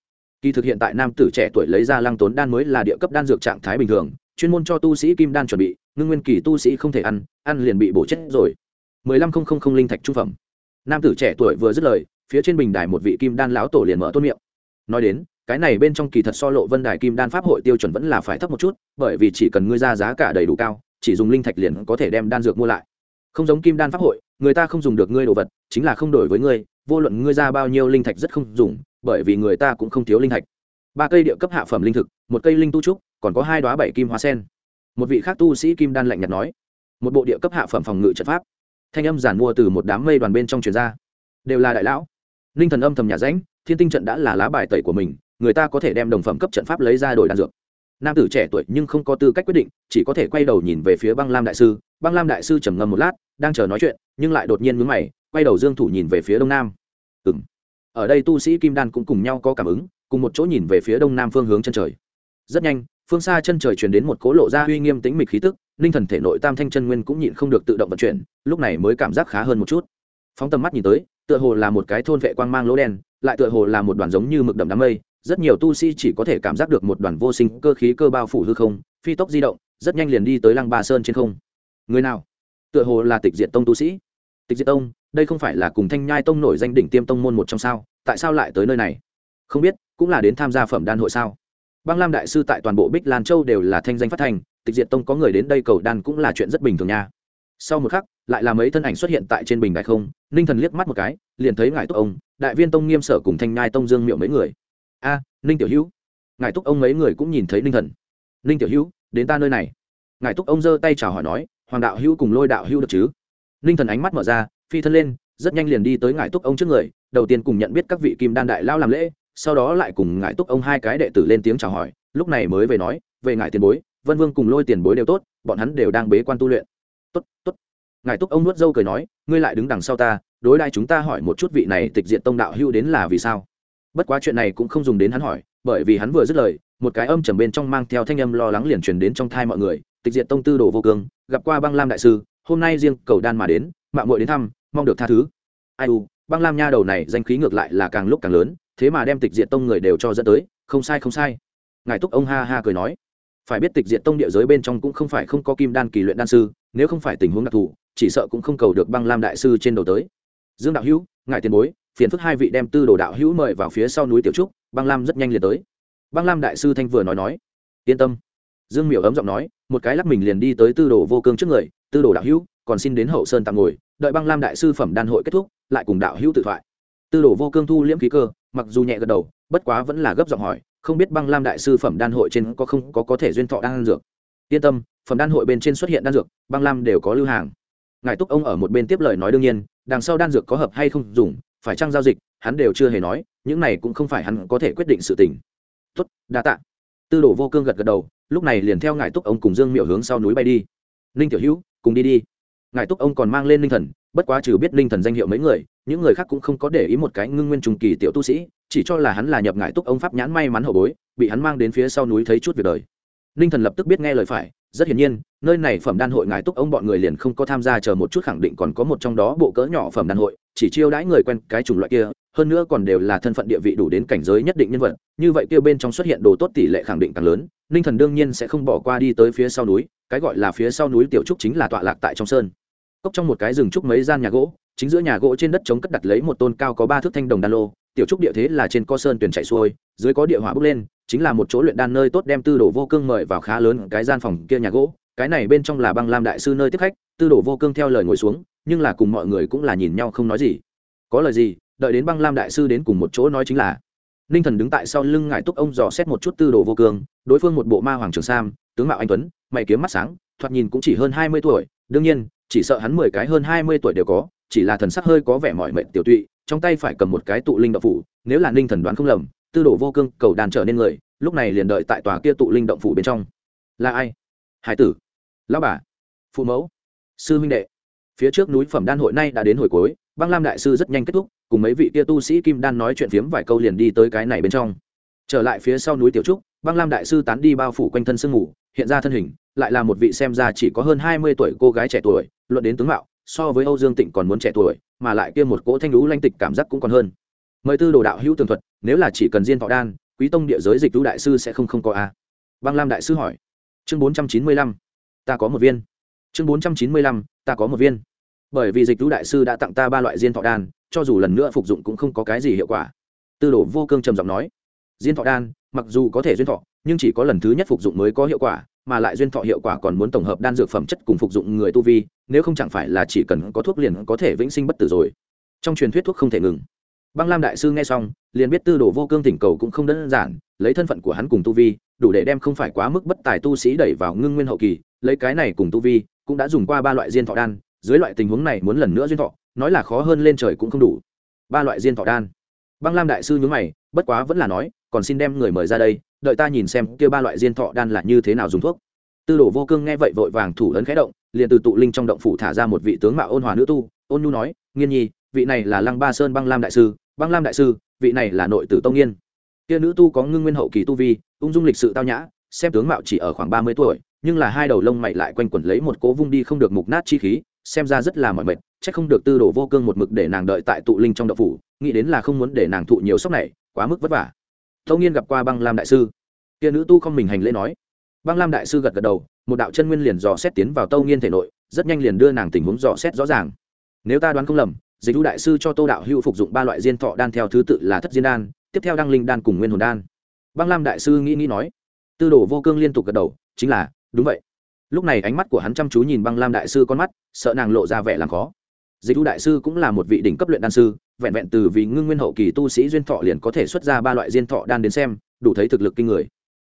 Speaker 1: Kỳ thực hiện tại nam tử trẻ tuổi lấy ra lăng tốn đan mới là địa cấp đan dược trạng thái bình thường, chuyên môn cho tu sĩ kim đan chuẩn bị, ngưng nguyên kỳ tu sĩ không thể ăn ăn liền bị bổ chết rồi. mười lăm không không không linh thạch trung phẩm. Nam tử trẻ tuổi vừa dứt lời, phía trên bình đài một vị kim đan lão tổ liền mở tốt miệng. Nói đến, cái này bên trong kỳ thật so lộ vân đài kim đan pháp hội tiêu chuẩn vẫn là phải thấp một chút, bởi vì chỉ cần ngươi ra giá cả đầy đủ cao chỉ dùng linh thạch liền có thể đem đan dược mua lại. Không giống kim đan pháp hội, người ta không dùng được ngươi đồ vật, chính là không đổi với ngươi, vô luận ngươi ra bao nhiêu linh thạch rất không dùng, bởi vì người ta cũng không thiếu linh thạch. Ba cây địa cấp hạ phẩm linh thực, một cây linh tu trúc, còn có hai đoá bảy kim hoa sen. Một vị khác tu sĩ kim đan lạnh nhạt nói, một bộ địa cấp hạ phẩm phòng ngự trận pháp. Thanh âm giản mua từ một đám mây đoàn bên trong truyền ra. Đều là đại lão. Linh thần âm thầm nhà rãnh, thiên tinh trận đã là lá bài tẩy của mình, người ta có thể đem đồng phẩm cấp trận pháp lấy ra đổi đan dược nam tử trẻ tuổi nhưng không có tư cách quyết định, chỉ có thể quay đầu nhìn về phía băng lam đại sư. Băng lam đại sư trầm ngâm một lát, đang chờ nói chuyện, nhưng lại đột nhiên mướn mày, quay đầu dương thủ nhìn về phía đông nam. Ừ m ở đây tu sĩ kim đan cũng cùng nhau có cảm ứng, cùng một chỗ nhìn về phía đông nam phương hướng chân trời. Rất nhanh, phương xa chân trời truyền đến một cố lộ ra uy nghiêm tính mịch khí tức ninh thần thể nội tam thanh chân nguyên cũng nhịn không được tự động vận chuyển, lúc này mới cảm giác khá hơn một chút. Phóng tầm mắt nhìn tới, tựa hồ là một cái thôn vệ quang mang lỗ đen, lại tựa hồ là một đoàn giống như mực đậm đám mây rất nhiều tu sĩ chỉ có thể cảm giác được một đoàn vô sinh cơ khí cơ bao phủ hư không, phi tốc di động, rất nhanh liền đi tới lăng ba sơn trên không. Người nào? Tựa hồ là tịch diện tông tu sĩ. Tịch diện tông, đây không phải là cùng thanh nhai tông nổi danh đỉnh tiêm tông môn một trong sao? Tại sao lại tới nơi này? Không biết, cũng là đến tham gia phẩm đan hội sao? Băng lam đại sư tại toàn bộ bích lan châu đều là thanh danh phát thành, tịch diện tông có người đến đây cầu đan cũng là chuyện rất bình thường nha. Sau một khắc, lại là mấy thân ảnh xuất hiện tại trên bình đại không, ninh thần liếc mắt một cái, liền thấy ngài tốt ông, đại viên tông nghiêm sở cùng thanh nhai tông dương miệu mấy người a, ninh tiểu hữu. Ngài túc ông mấy người cũng nhìn thấy ninh thần. Ninh tiểu hữu, đến ta nơi này. Ngài túc ông giơ tay chào hỏi nói, hoàng đạo hữu cùng lôi đạo hữu được chứ? Ninh thần ánh mắt mở ra, phi thân lên, rất nhanh liền đi tới ngài túc ông trước người, đầu tiên cùng nhận biết các vị kim đan đại lao làm lễ, sau đó lại cùng ngài túc ông hai cái đệ tử lên tiếng chào hỏi, lúc này mới về nói, về ngài tiền bối, vân vương cùng lôi tiền bối đều tốt, bọn hắn đều đang bế quan tu luyện. Tốt tốt. Ngài túc ông nuốt dâu cười nói, ngươi lại đứng đằng sau ta, đối đại chúng ta hỏi một chút vị này tịch diện tông đạo hưu đến là vì sao? Bất quá chuyện này cũng không dùng đến hắn hỏi, bởi vì hắn vừa dứt lời, một cái âm trầm bên trong mang theo thanh âm lo lắng liền truyền đến trong thai mọi người, tịch Diệt tông tư đồ vô cương, gặp qua băng lam đại sư, hôm nay riêng cầu đan mà đến, mạng muội đến thăm, mong được tha thứ. Ai u, băng lam nha đầu này danh khí ngược lại là càng lúc càng lớn, thế mà đem tịch Diệt tông người đều cho dẫn tới, không sai không sai. Ngài túc ông ha ha cười nói. Phải biết tịch Diệt tông địa giới bên trong cũng không phải không có kim đan kỳ luyện đan sư, nếu không phải tình huống đặc thù, chỉ sợ cũng không cầu được băng lam đại sư trên đầu tới. Dương đạo hữu, ngài tiền bối phiền phức hai vị đem tư đồ đạo hữu mời vào phía sau núi tiểu trúc, băng lam rất nhanh liền tới. Băng lam đại sư thanh vừa nói nói, yên tâm. Dương miểu ấm giọng nói, một cái lắc mình liền đi tới tư đồ vô cương trước người, tư đồ đạo hữu, còn xin đến hậu sơn tạm ngồi, đợi băng lam đại sư phẩm đan hội kết thúc, lại cùng đạo hữu tự thoại. Tư đồ vô cương thu liễm khí cơ, mặc dù nhẹ gật đầu, bất quá vẫn là gấp giọng hỏi, không biết băng lam đại sư phẩm đan hội trên có không, có có thể duyên thọ đan dược? Yên tâm, phẩm đan hội bên trên xuất hiện đan dược, băng lam đều có lưu hàng. Ngài túc ông ở một bên tiếp lời nói đương nhiên, đằng sau đan dược có hợp hay không dùng phải chăng giao dịch, hắn đều chưa hề nói, những này cũng không phải hắn có thể quyết định sự tình. Tốt, đa tạ. Tư đồ vô cương gật gật đầu, lúc này liền theo ngài túc ông cùng dương miệu hướng sau núi bay đi. Ninh tiểu hữu, cùng đi đi. Ngài túc ông còn mang lên ninh thần, bất quá trừ biết ninh thần danh hiệu mấy người, những người khác cũng không có để ý một cái ngưng nguyên trùng kỳ tiểu tu sĩ, chỉ cho là hắn là nhập ngài túc ông pháp nhãn may mắn hậu bối, bị hắn mang đến phía sau núi thấy chút việc đời. Ninh thần lập tức biết nghe lời phải rất hiển nhiên, nơi này phẩm đan hội ngài túc ông bọn người liền không có tham gia chờ một chút khẳng định còn có một trong đó bộ cỡ nhỏ phẩm đan hội, chỉ chiêu đãi người quen cái chủng loại kia, hơn nữa còn đều là thân phận địa vị đủ đến cảnh giới nhất định nhân vật, như vậy kia bên trong xuất hiện đồ tốt tỷ lệ khẳng định càng lớn, ninh thần đương nhiên sẽ không bỏ qua đi tới phía sau núi, cái gọi là phía sau núi tiểu trúc chính là tọa lạc tại trong sơn. Cốc trong một cái rừng trúc mấy gian nhà gỗ, chính giữa nhà gỗ trên đất trống cất đặt lấy một tôn cao có ba thước thanh đồng đan lô, tiểu trúc địa thế là trên co sơn tuyển chạy xuôi, dưới có địa hỏa bốc lên chính là một chỗ luyện đan nơi tốt đem tư đồ vô cương mời vào khá lớn cái gian phòng kia nhà gỗ. Cái này bên trong là băng lam đại sư nơi tiếp khách, tư đồ vô cương theo lời ngồi xuống, nhưng là cùng mọi người cũng là nhìn nhau không nói gì. Có lời gì, đợi đến băng lam đại sư đến cùng một chỗ nói chính là. Ninh thần đứng tại sau lưng ngài túc ông dò xét một chút tư đồ vô cương, đối phương một bộ ma hoàng trường sam, tướng mạo anh tuấn, mày kiếm mắt sáng, thoạt nhìn cũng chỉ hơn hai mươi tuổi, đương nhiên, chỉ sợ hắn mười cái hơn hai mươi tuổi đều có, chỉ là thần sắc hơi có vẻ mỏi mệt tiểu tụy, trong tay phải cầm một cái tụ linh đậu phủ, nếu là ninh thần đoán không lầm tư đồ vô cương cầu đàn trở nên người, lúc này liền đợi tại tòa kia tụ linh động phủ bên trong. Là ai? Hải tử. Lão bà. Phụ mẫu. Sư huynh đệ. Phía trước núi phẩm đan hội nay đã đến hồi cuối, băng lam đại sư rất nhanh kết thúc, cùng mấy vị kia tu sĩ kim đan nói chuyện phiếm vài câu liền đi tới cái này bên trong. Trở lại phía sau núi tiểu trúc, băng lam đại sư tán đi bao phủ quanh thân sương ngủ hiện ra thân hình, lại là một vị xem ra chỉ có hơn hai mươi tuổi cô gái trẻ tuổi, luận đến tướng mạo, so với âu dương tịnh còn muốn trẻ tuổi, mà lại kia một cỗ thanh lũ lanh tịch cảm giác cũng còn hơn mời tư đồ đạo hữu tường thuật, nếu là chỉ cần diên thọ đan, quý tông địa giới dịch lũ đại sư sẽ không không có a. Băng lam đại sư hỏi. Chương bốn trăm chín mươi lăm, ta có một viên. Chương bốn trăm chín mươi lăm, ta có một viên. Bởi vì dịch lũ đại sư đã tặng ta ba loại diên thọ đan, cho dù lần nữa phục dụng cũng không có cái gì hiệu quả. Tư đồ vô cương trầm giọng nói. Diên thọ đan, mặc dù có thể duyên thọ, nhưng chỉ có lần thứ nhất phục dụng mới có hiệu quả, mà lại duyên thọ hiệu quả còn muốn tổng hợp đan dược phẩm chất cùng phục dụng người tu vi, nếu không chẳng phải là chỉ cần có thuốc liền có thể vĩnh sinh bất tử rồi. Trong truyền thuyết thuốc không thể ngừng băng lam đại sư nghe xong, liền biết tư đồ vô cương thỉnh cầu cũng không đơn giản, lấy thân phận của hắn cùng tu vi, đủ để đem không phải quá mức bất tài tu sĩ đẩy vào ngưng nguyên hậu kỳ, lấy cái này cùng tu vi, cũng đã dùng qua ba loại diên thọ đan, dưới loại tình huống này muốn lần nữa duyên thọ, nói là khó hơn lên trời cũng không đủ. Ba loại diên thọ đan. Băng lam đại sư nhớ mày, bất quá vẫn là nói, còn xin đem người mời ra đây, đợi ta nhìn xem kia ba loại diên thọ đan là như thế nào dùng thuốc. Tư đồ vô cương nghe vậy vội vàng thủ ấn khẽ động, liền từ tụ linh trong động phủ thả ra một vị tướng mạo ôn hòa nữ tu. Ôn nhu nói, nghiên nhi, vị này là lăng ba sơn băng lam đại sư băng lam đại sư, vị này là nội tử tông nghiên. Kia nữ tu có ngưng nguyên hậu kỳ tu vi, ung dung lịch sự tao nhã, xem tướng mạo chỉ ở khoảng ba mươi tuổi, nhưng là hai đầu lông mày lại quanh quẩn lấy một cố vung đi không được mục nát chi khí, xem ra rất là mỏi mệt, chắc không được tư đồ vô cương một mực để nàng đợi tại tụ linh trong đậu phủ, nghĩ đến là không muốn để nàng thụ nhiều sốc này, quá mức vất vả. Tâu nghiên gặp qua băng lam đại sư. Kia nữ tu không mình hành lễ nói. Băng lam đại sư gật gật đầu, một đạo chân nguyên liền dò xét tiến vào tâu nghiên thể nội, rất nhanh liền đưa nàng tình huống dò xét rõ ràng. Nếu ta đoán không lầm dịch lũ đại sư cho tô đạo hữu phục dụng ba loại diên thọ đan theo thứ tự là thất diên đan, tiếp theo đăng linh đan cùng nguyên hồn đan. Băng lam đại sư nghĩ nghĩ nói, tư đồ vô cương liên tục gật đầu, chính là, đúng vậy. Lúc này ánh mắt của hắn chăm chú nhìn băng lam đại sư con mắt, sợ nàng lộ ra vẻ làm khó. Dịch lũ đại sư cũng là một vị đỉnh cấp luyện đan sư, vẹn vẹn từ vì ngưng nguyên hậu kỳ tu sĩ duyên thọ liền có thể xuất ra ba loại diên thọ đan đến xem, đủ thấy thực lực kinh người.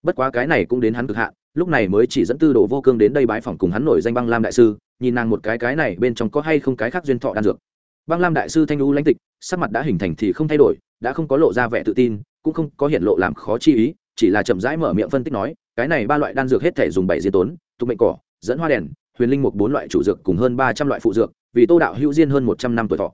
Speaker 1: Bất quá cái này cũng đến hắn cực hạn, lúc này mới chỉ dẫn tư đồ vô cương đến đây bái phòng cùng hắn nổi danh băng lam đại sư, nhìn nàng một cái cái này bên trong có hay không cái khác duyên thọ đan dược băng lam đại sư thanh lũ lãnh tịch, sắc mặt đã hình thành thì không thay đổi, đã không có lộ ra vẻ tự tin, cũng không có hiện lộ làm khó chi ý, chỉ là chậm rãi mở miệng phân tích nói, cái này ba loại đan dược hết thể dùng bảy diên tốn, tục mệnh cỏ, dẫn hoa đèn, huyền linh mục bốn loại chủ dược cùng hơn ba trăm loại phụ dược, vì tô đạo hữu diên hơn một trăm năm tuổi thọ.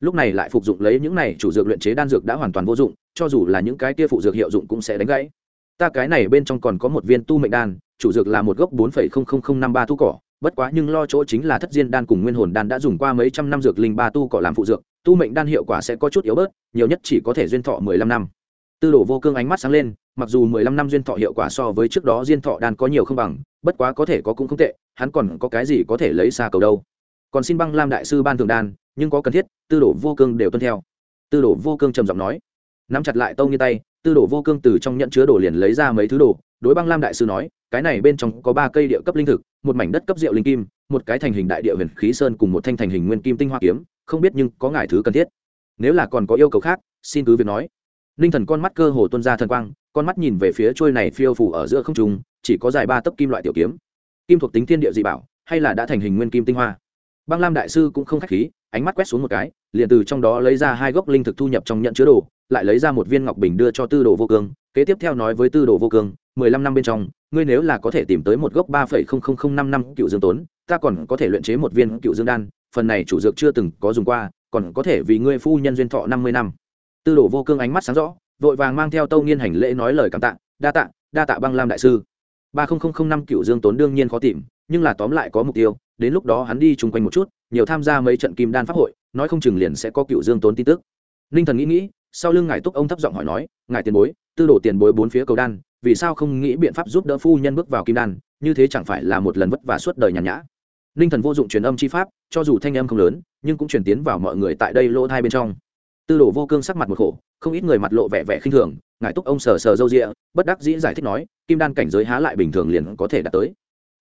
Speaker 1: Lúc này lại phục dụng lấy những này chủ dược luyện chế đan dược đã hoàn toàn vô dụng, cho dù là những cái kia phụ dược hiệu dụng cũng sẽ đánh gãy. Ta cái này bên trong còn có một viên tu mệnh đan, chủ dược là một gốc bốn phẩy không không không năm ba thu cỏ bất quá nhưng lo chỗ chính là thất diên đan cùng nguyên hồn đan đã dùng qua mấy trăm năm dược linh ba tu cỏ làm phụ dược, tu mệnh đan hiệu quả sẽ có chút yếu bớt, nhiều nhất chỉ có thể duyên thọ mười lăm năm. Tư đồ vô cương ánh mắt sáng lên, mặc dù mười lăm năm duyên thọ hiệu quả so với trước đó diên thọ đan có nhiều không bằng, bất quá có thể có cũng không tệ, hắn còn có cái gì có thể lấy xa cầu đâu. Còn xin băng lam đại sư ban thường đan, nhưng có cần thiết, tư đồ vô cương đều tuân theo. Tư đồ vô cương trầm giọng nói, nắm chặt lại tâu như tay, tư đồ vô cương từ trong nhận chứa đồ liền lấy ra mấy thứ đồ đối băng lam đại sư nói, cái này bên trong có ba cây địa cấp linh thực, một mảnh đất cấp rượu linh kim, một cái thành hình đại địa huyền khí sơn cùng một thanh thành hình nguyên kim tinh hoa kiếm, không biết nhưng có ngài thứ cần thiết. Nếu là còn có yêu cầu khác, xin cứ việc nói. Ninh thần con mắt cơ hồ tuân ra thần quang, con mắt nhìn về phía trôi này phiêu phủ ở giữa không trung, chỉ có dài ba tấc kim loại tiểu kiếm. Kim thuộc tính thiên địa dị bảo, hay là đã thành hình nguyên kim tinh hoa. Băng lam đại sư cũng không k h á c h khí, ánh mắt quét xuống một cái, liền từ trong đó lấy ra hai gốc linh thực thu nhập trong nhận chứa đồ, lại lấy ra một viên ngọc bình đưa cho tư đồ vô cương, kế tiếp theo nói với tư đồ vô cương mười lăm năm bên trong, ngươi nếu là có thể tìm tới một gốc ba phẩy không không không năm năm cựu dương tốn, ta còn có thể luyện chế một viên cựu dương đan, phần này chủ dược chưa từng có dùng qua, còn có thể vì ngươi phu nhân duyên thọ năm mươi năm. Tư đồ vô cương ánh mắt sáng rõ, vội vàng mang theo tâu nghiên hành lễ nói lời cảm tạ, đa tạ đa tạ băng lam đại sư. Ba nghìn năm cựu dương tốn đương nhiên khó tìm, nhưng là tóm lại có mục tiêu, đến lúc đó hắn đi chung quanh một chút, nhiều tham gia mấy trận kim đan pháp hội, nói không chừng liền sẽ có cựu dương tốn tin tức. Ninh thần nghĩ nghĩ, sau lưng ngài túc ông thấp giọng hỏi nói, ngài tiền bối, tư đồ tiền bối bốn phía cầu đan vì sao không nghĩ biện pháp giúp đỡ phu nhân bước vào kim đan, như thế chẳng phải là một lần vất vả suốt đời nhàn nhã. Ninh thần vô dụng truyền âm chi pháp, cho dù thanh âm không lớn, nhưng cũng truyền tiến vào mọi người tại đây lỗ thai bên trong. Tư đồ vô cương sắc mặt một khổ, không ít người mặt lộ vẻ vẻ khinh thường ngài túc ông sờ sờ râu rịa, bất đắc dĩ giải thích nói, kim đan cảnh giới há lại bình thường liền có thể đạt tới.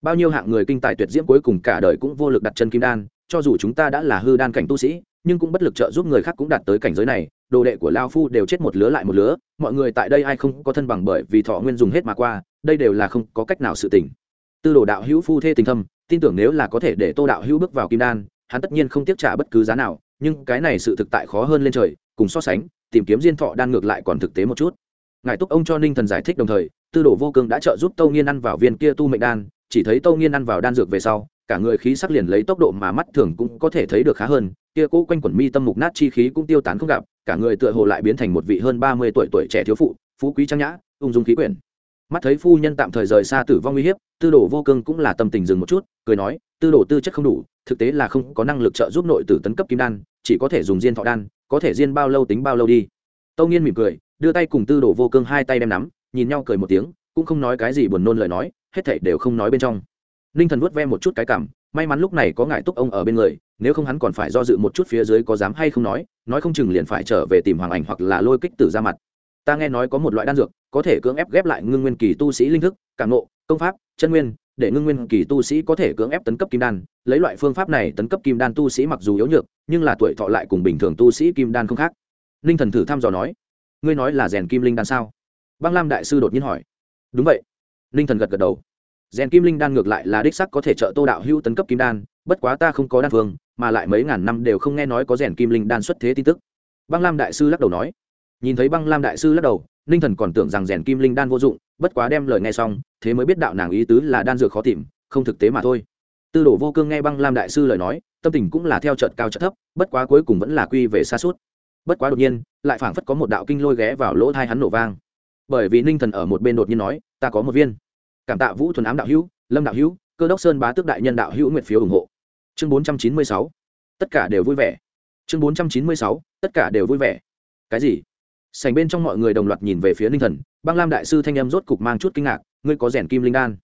Speaker 1: Bao nhiêu hạng người kinh tài tuyệt diễm cuối cùng cả đời cũng vô lực đặt chân kim đan, cho dù chúng ta đã là hư đan cảnh tu sĩ, nhưng cũng bất lực trợ giúp người khác cũng đạt tới cảnh giới này đồ đệ của lao phu đều chết một lứa lại một lứa, mọi người tại đây ai không có thân bằng bởi vì thọ nguyên dùng hết mà qua, đây đều là không có cách nào sự tình. Tư đồ đạo hữu phu thê tình thâm, tin tưởng nếu là có thể để tô đạo hữu bước vào kim đan, hắn tất nhiên không tiếc trả bất cứ giá nào, nhưng cái này sự thực tại khó hơn lên trời, cùng so sánh, tìm kiếm diên thọ đan ngược lại còn thực tế một chút. Ngài túc ông cho ninh thần giải thích đồng thời, tư đồ vô cương đã trợ giúp tâu nghiên ăn vào viên kia tu mệnh đan, chỉ thấy tâu nghiên ăn vào đan dược về sau, cả người khí sắc liền lấy tốc độ mà mắt thường cũng có thể thấy được khá hơn, kia cũ quanh quẩn mi tâm mục nát chi khí cũng tiêu tán không gặp cả người tựa hồ lại biến thành một vị hơn ba mươi tuổi tuổi trẻ thiếu phụ, phú quý trang nhã, ung dung khí quyển. Mắt thấy phu nhân tạm thời rời xa tử vong uy hiếp, tư đồ vô cương cũng là tâm tình dừng một chút, cười nói, tư đồ tư chất không đủ, thực tế là không có năng lực trợ giúp nội tử tấn cấp kim đan, chỉ có thể dùng diên thọ đan, có thể diên bao lâu tính bao lâu đi. Tâu nghiên mỉm cười, đưa tay cùng tư đồ vô cương hai tay đem nắm, nhìn nhau cười một tiếng, cũng không nói cái gì buồn nôn lời nói, hết thảy đều không nói bên trong. Ninh thần vuốt ve một chút cái cảm, may mắn lúc này có ngại túc ông ở bên người nếu không hắn còn phải do dự một chút phía dưới có dám hay không nói nói không chừng liền phải trở về tìm hoàng ảnh hoặc là lôi kích tử ra mặt. Ta nghe nói có một loại đan dược, có thể cưỡng ép ghép lại ngưng nguyên kỳ tu sĩ linh thức, cảm nộ công pháp, chân nguyên, để ngưng nguyên kỳ tu sĩ có thể cưỡng ép tấn cấp kim đan. Lấy loại phương pháp này tấn cấp kim đan tu sĩ mặc dù yếu nhược, nhưng là tuổi thọ lại cùng bình thường tu sĩ kim đan không khác. Ninh thần thử thăm dò nói, ngươi nói là rèn kim linh đan sao? Băng lam đại sư đột nhiên hỏi. Đúng vậy. Ninh thần gật gật đầu. Rèn kim linh đan ngược lại là đích sắc có thể trợ tô đạo hữu tấn cấp kim đan, bất quá ta không có đan phương mà lại mấy ngàn năm đều không nghe nói có rèn kim linh đan xuất thế tin tức. Băng lam đại sư lắc đầu nói. Nhìn thấy băng lam đại sư lắc đầu, ninh thần còn tưởng rằng rèn kim linh đan vô dụng, bất quá đem lời nghe xong, thế mới biết đạo nàng ý tứ là đan dược khó tìm, không thực tế mà thôi. Tư đồ vô cương nghe băng lam đại sư lời nói, tâm tình cũng là theo trận cao trận thấp, bất quá cuối cùng vẫn là quy về xa suốt. Bất quá đột nhiên, lại phảng phất có một đạo kinh lôi ghé vào lỗ thai hắn nổ vang. Bởi vì ninh thần ở một bên đột nhiên nói, ta có một viên. Cảm tạ vũ thuần ám đạo hữu, lâm đạo hữu, cơ đốc sơn bá tước đại nhân đạo hữu nguyện phiếu ủng hộ chương bốn trăm chín mươi sáu. Tất cả đều vui vẻ. Chương bốn trăm chín mươi sáu, tất cả đều vui vẻ. Cái gì? Sành bên trong mọi người đồng loạt nhìn về phía ninh thần, băng lam đại sư thanh âm rốt cục mang chút kinh ngạc, ngươi có rèn kim linh đan.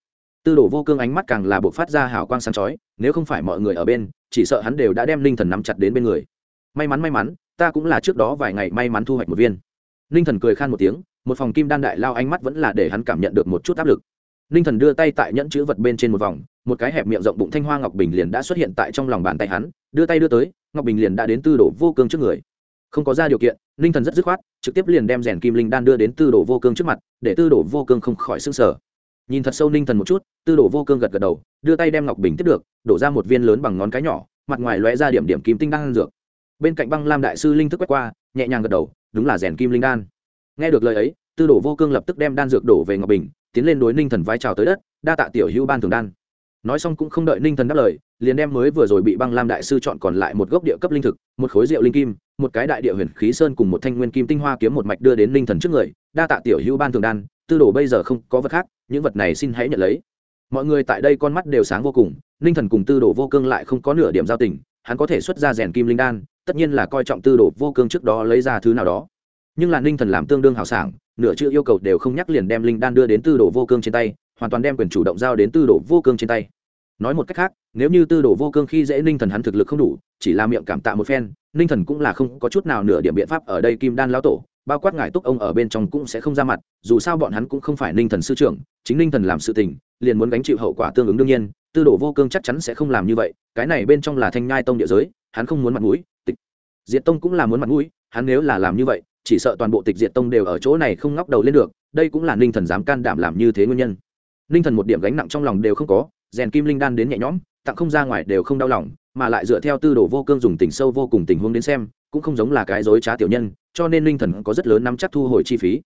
Speaker 1: Tư đổ vô cương ánh mắt càng là bộ phát ra hào quang sáng chói, nếu không phải mọi người ở bên, chỉ sợ hắn đều đã đem ninh thần nắm chặt đến bên người. May mắn may mắn, ta cũng là trước đó vài ngày may mắn thu hoạch một viên. Ninh thần cười khan một tiếng, một phòng kim đan đại lao ánh mắt vẫn là để hắn cảm nhận được một chút áp lực ninh thần đưa tay tại nhẫn chữ vật bên trên một vòng, một cái hẹp miệng rộng bụng thanh hoa ngọc bình liền đã xuất hiện tại trong lòng bàn tay hắn, đưa tay đưa tới, ngọc bình liền đã đến tư đồ vô cương trước người. Không có ra điều kiện, ninh thần rất dứt khoát, trực tiếp liền đem rèn kim linh đan đưa đến tư đồ vô cương trước mặt, để tư đồ vô cương không khỏi s ư n g sở nhìn thật sâu ninh thần một chút, tư đồ vô cương gật gật đầu, đưa tay đem ngọc bình tiếp được, đổ ra một viên lớn bằng ngón cái nhỏ, mặt ngoài lóe ra điểm điểm kim tinh đan dược. Bên cạnh băng lam đại sư linh thức quét qua, nhẹ nhàng gật đầu, đúng là rèn kim linh đan. Nghe được lời ấy tư đồ vô cương lập tức đem đan dược đổ về ngọc bình, tiến lên đối ninh thần vai trào tới đất, đa tạ tiểu hữu ban thường đan. Nói xong cũng không đợi ninh thần đáp lời, liền đem mới vừa rồi bị băng lam đại sư chọn còn lại một gốc địa cấp linh thực, một khối rượu linh kim, một cái đại địa huyền khí sơn cùng một thanh nguyên kim tinh hoa kiếm một mạch đưa đến ninh thần trước người, đa tạ tiểu hữu ban thường đan, tư đồ bây giờ không có vật khác, những vật này xin hãy nhận lấy. Mọi người tại đây con mắt đều sáng vô cùng, ninh thần cùng tư đồ vô cương lại không có nửa điểm giao tình, hắn có thể xuất ra rèn kim linh đan, tất nhiên là coi trọng tư đồ vô cương trước đó lấy ra thứ nào đó. Nhưng là ninh thần làm tương đương hào sảng nửa chữ yêu cầu đều không nhắc liền đem linh đan đưa đến tư đồ vô cương trên tay, hoàn toàn đem quyền chủ động giao đến tư đồ vô cương trên tay. Nói một cách khác, nếu như tư đồ vô cương khi dễ ninh thần hắn thực lực không đủ, chỉ là miệng cảm tạ một phen, ninh thần cũng là không có chút nào nửa điểm biện pháp ở đây kim đan lão tổ, bao quát ngài túc ông ở bên trong cũng sẽ không ra mặt, dù sao bọn hắn cũng không phải ninh thần sư trưởng, chính ninh thần làm sự tình, liền muốn gánh chịu hậu quả tương ứng đương nhiên, tư đồ vô cương chắc chắn sẽ không làm như vậy, cái này bên trong là thanh nhai tông địa giới, hắn không muốn mặt mũi, tịch. Diệt tông cũng là muốn mặt mũi hắn nếu là làm như vậy, chỉ sợ toàn bộ tịch diệt tông đều ở chỗ này không ngóc đầu lên được, đây cũng là ninh thần dám can đảm làm như thế nguyên nhân. Ninh thần một điểm gánh nặng trong lòng đều không có, rèn kim linh đan đến nhẹ nhõm, tặng không ra ngoài đều không đau lòng, mà lại dựa theo tư đồ vô cương dùng tình sâu vô cùng tình huống đến xem, cũng không giống là cái dối trá tiểu nhân, cho nên ninh thần có rất lớn nắm chắc thu hồi chi phí.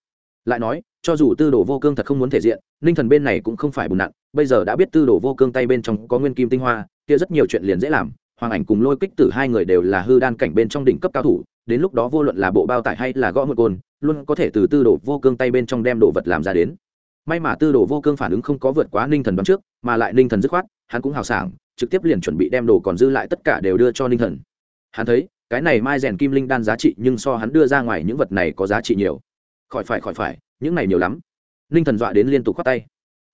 Speaker 1: Lại nói, cho dù tư đồ vô cương thật không muốn thể diện, ninh thần bên này cũng không phải bùn nặng bây giờ đã biết tư đồ vô cương tay bên trong có nguyên kim tinh hoa, kia rất nhiều chuyện liền dễ làm, hoàng ảnh cùng lôi kích tử hai người đều là hư đan cảnh bên trong đỉnh cấp cao thủ đến lúc đó vô luận là bộ bao tải hay là gõ một côn, luôn có thể từ tư đồ vô cương tay bên trong đem đồ vật làm ra đến. May mà tư đồ vô cương phản ứng không có vượt quá ninh thần đoán trước, mà lại ninh thần dứt khoát, hắn cũng hào sảng, trực tiếp liền chuẩn bị đem đồ còn dư lại tất cả đều đưa cho ninh thần. Hắn thấy, cái này mai rèn kim linh đan giá trị nhưng so hắn đưa ra ngoài những vật này có giá trị nhiều. Khỏi phải khỏi phải, những này nhiều lắm. Ninh thần dọa đến liên tục khoát tay.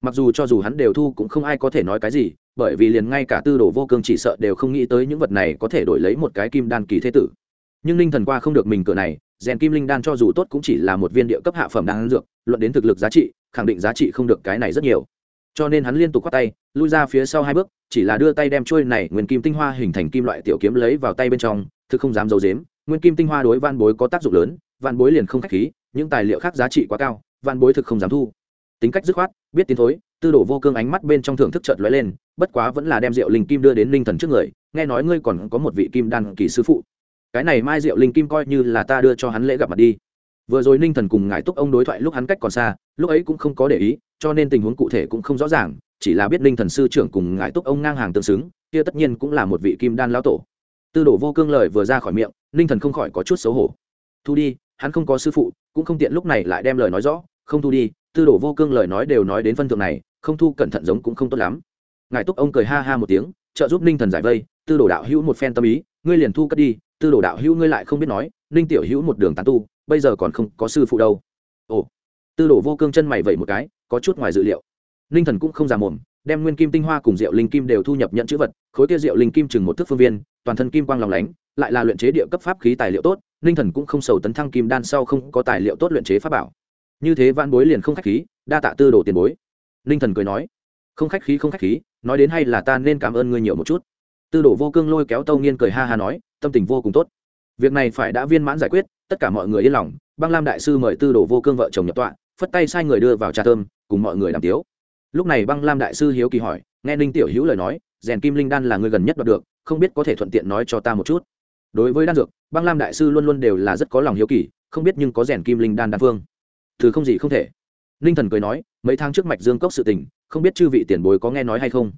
Speaker 1: Mặc dù cho dù hắn đều thu cũng không ai có thể nói cái gì, bởi vì liền ngay cả tư đồ vô cương chỉ sợ đều không nghĩ tới những vật này có thể đổi lấy một cái kim đan kỳ thế tử nhưng ninh thần qua không được mình cửa này, rèn kim linh đan cho dù tốt cũng chỉ là một viên địa cấp hạ phẩm đan dược, luận đến thực lực giá trị, khẳng định giá trị không được cái này rất nhiều. Cho nên hắn liên tục khoác tay, lui ra phía sau hai bước, chỉ là đưa tay đem trôi này nguyên kim tinh hoa hình thành kim loại tiểu kiếm lấy vào tay bên trong, thực không dám giấu dếm nguyên kim tinh hoa đối van bối có tác dụng lớn van bối liền không khách khí, những tài liệu khác giá trị quá cao van bối thực không dám thu. Tính cách dứt khoát, biết tiến thối, tư đổ vô cương ánh mắt bên trong thưởng thức chợt lóe lên, bất quá vẫn là đem rượu linh kim đưa đến linh thần trước người, nghe nói ngươi còn có một vị kim đan kỳ sư phụ cái này mai diệu linh kim coi như là ta đưa cho hắn lễ gặp mặt đi. Vừa rồi ninh thần cùng ngài túc ông đối thoại lúc hắn cách còn xa, lúc ấy cũng không có để ý, cho nên tình huống cụ thể cũng không rõ ràng, chỉ là biết ninh thần sư trưởng cùng ngài túc ông ngang hàng tương xứng, kia tất nhiên cũng là một vị kim đan lão tổ. Tư đồ vô cương lời vừa ra khỏi miệng, ninh thần không khỏi có chút xấu hổ. Thu đi, hắn không có sư phụ, cũng không tiện lúc này lại đem lời nói rõ. Không thu đi, tư đồ vô cương lời nói đều nói đến phân thượng này, không thu cẩn thận giống cũng không tốt lắm. Ngài túc ông cười ha ha một tiếng, trợ giúp ninh thần giải vây, tư đồ đạo hữu một phen tâm ý, ngươi liền thu cất đi tư đồ đạo hữu ngươi lại không biết nói, ninh tiểu hữu một đường tán tu, bây giờ còn không có sư phụ đâu. Ồ, tư đồ vô cương chân mày vẩy một cái, có chút ngoài dự liệu. Ninh thần cũng không già mồm, đem nguyên kim tinh hoa cùng rượu linh kim đều thu nhập nhận chữ vật, khối kia rượu linh kim chừng một thước phương viên, toàn thân kim quang lòng lánh, lại là luyện chế địa cấp pháp khí tài liệu tốt, ninh thần cũng không sầu tấn thăng kim đan sau không có tài liệu tốt luyện chế pháp bảo. Như thế văn bối liền không khách khí, đa tạ tư đồ tiền bối. Ninh thần cười nói, không khách khí, không khách khí, nói đến hay là ta nên cảm ơn ngươi nhiều một chút tư đồ vô cương lôi kéo tâu nghiên cười ha ha nói, tâm tình vô cùng tốt. Việc này phải đã viên mãn giải quyết, tất cả mọi người yên lòng, băng lam đại sư mời tư đồ vô cương vợ chồng nhập tọa, phất tay sai người đưa vào trà thơm, cùng mọi người làm tiếu. Lúc này băng lam đại sư hiếu kỳ hỏi, nghe ninh tiểu hữu lời nói, rèn kim linh đan là người gần nhất đoạt được, không biết có thể thuận tiện nói cho ta một chút. Đối với đan dược, băng lam đại sư luôn luôn đều là rất có lòng hiếu kỳ, không biết nhưng có rèn kim linh đan đan phương. Thứ không gì không thể. Ninh thần cười nói, mấy tháng trước mạch dương cốc sự tình, không biết chư vị tiền bối có nghe nói hay không?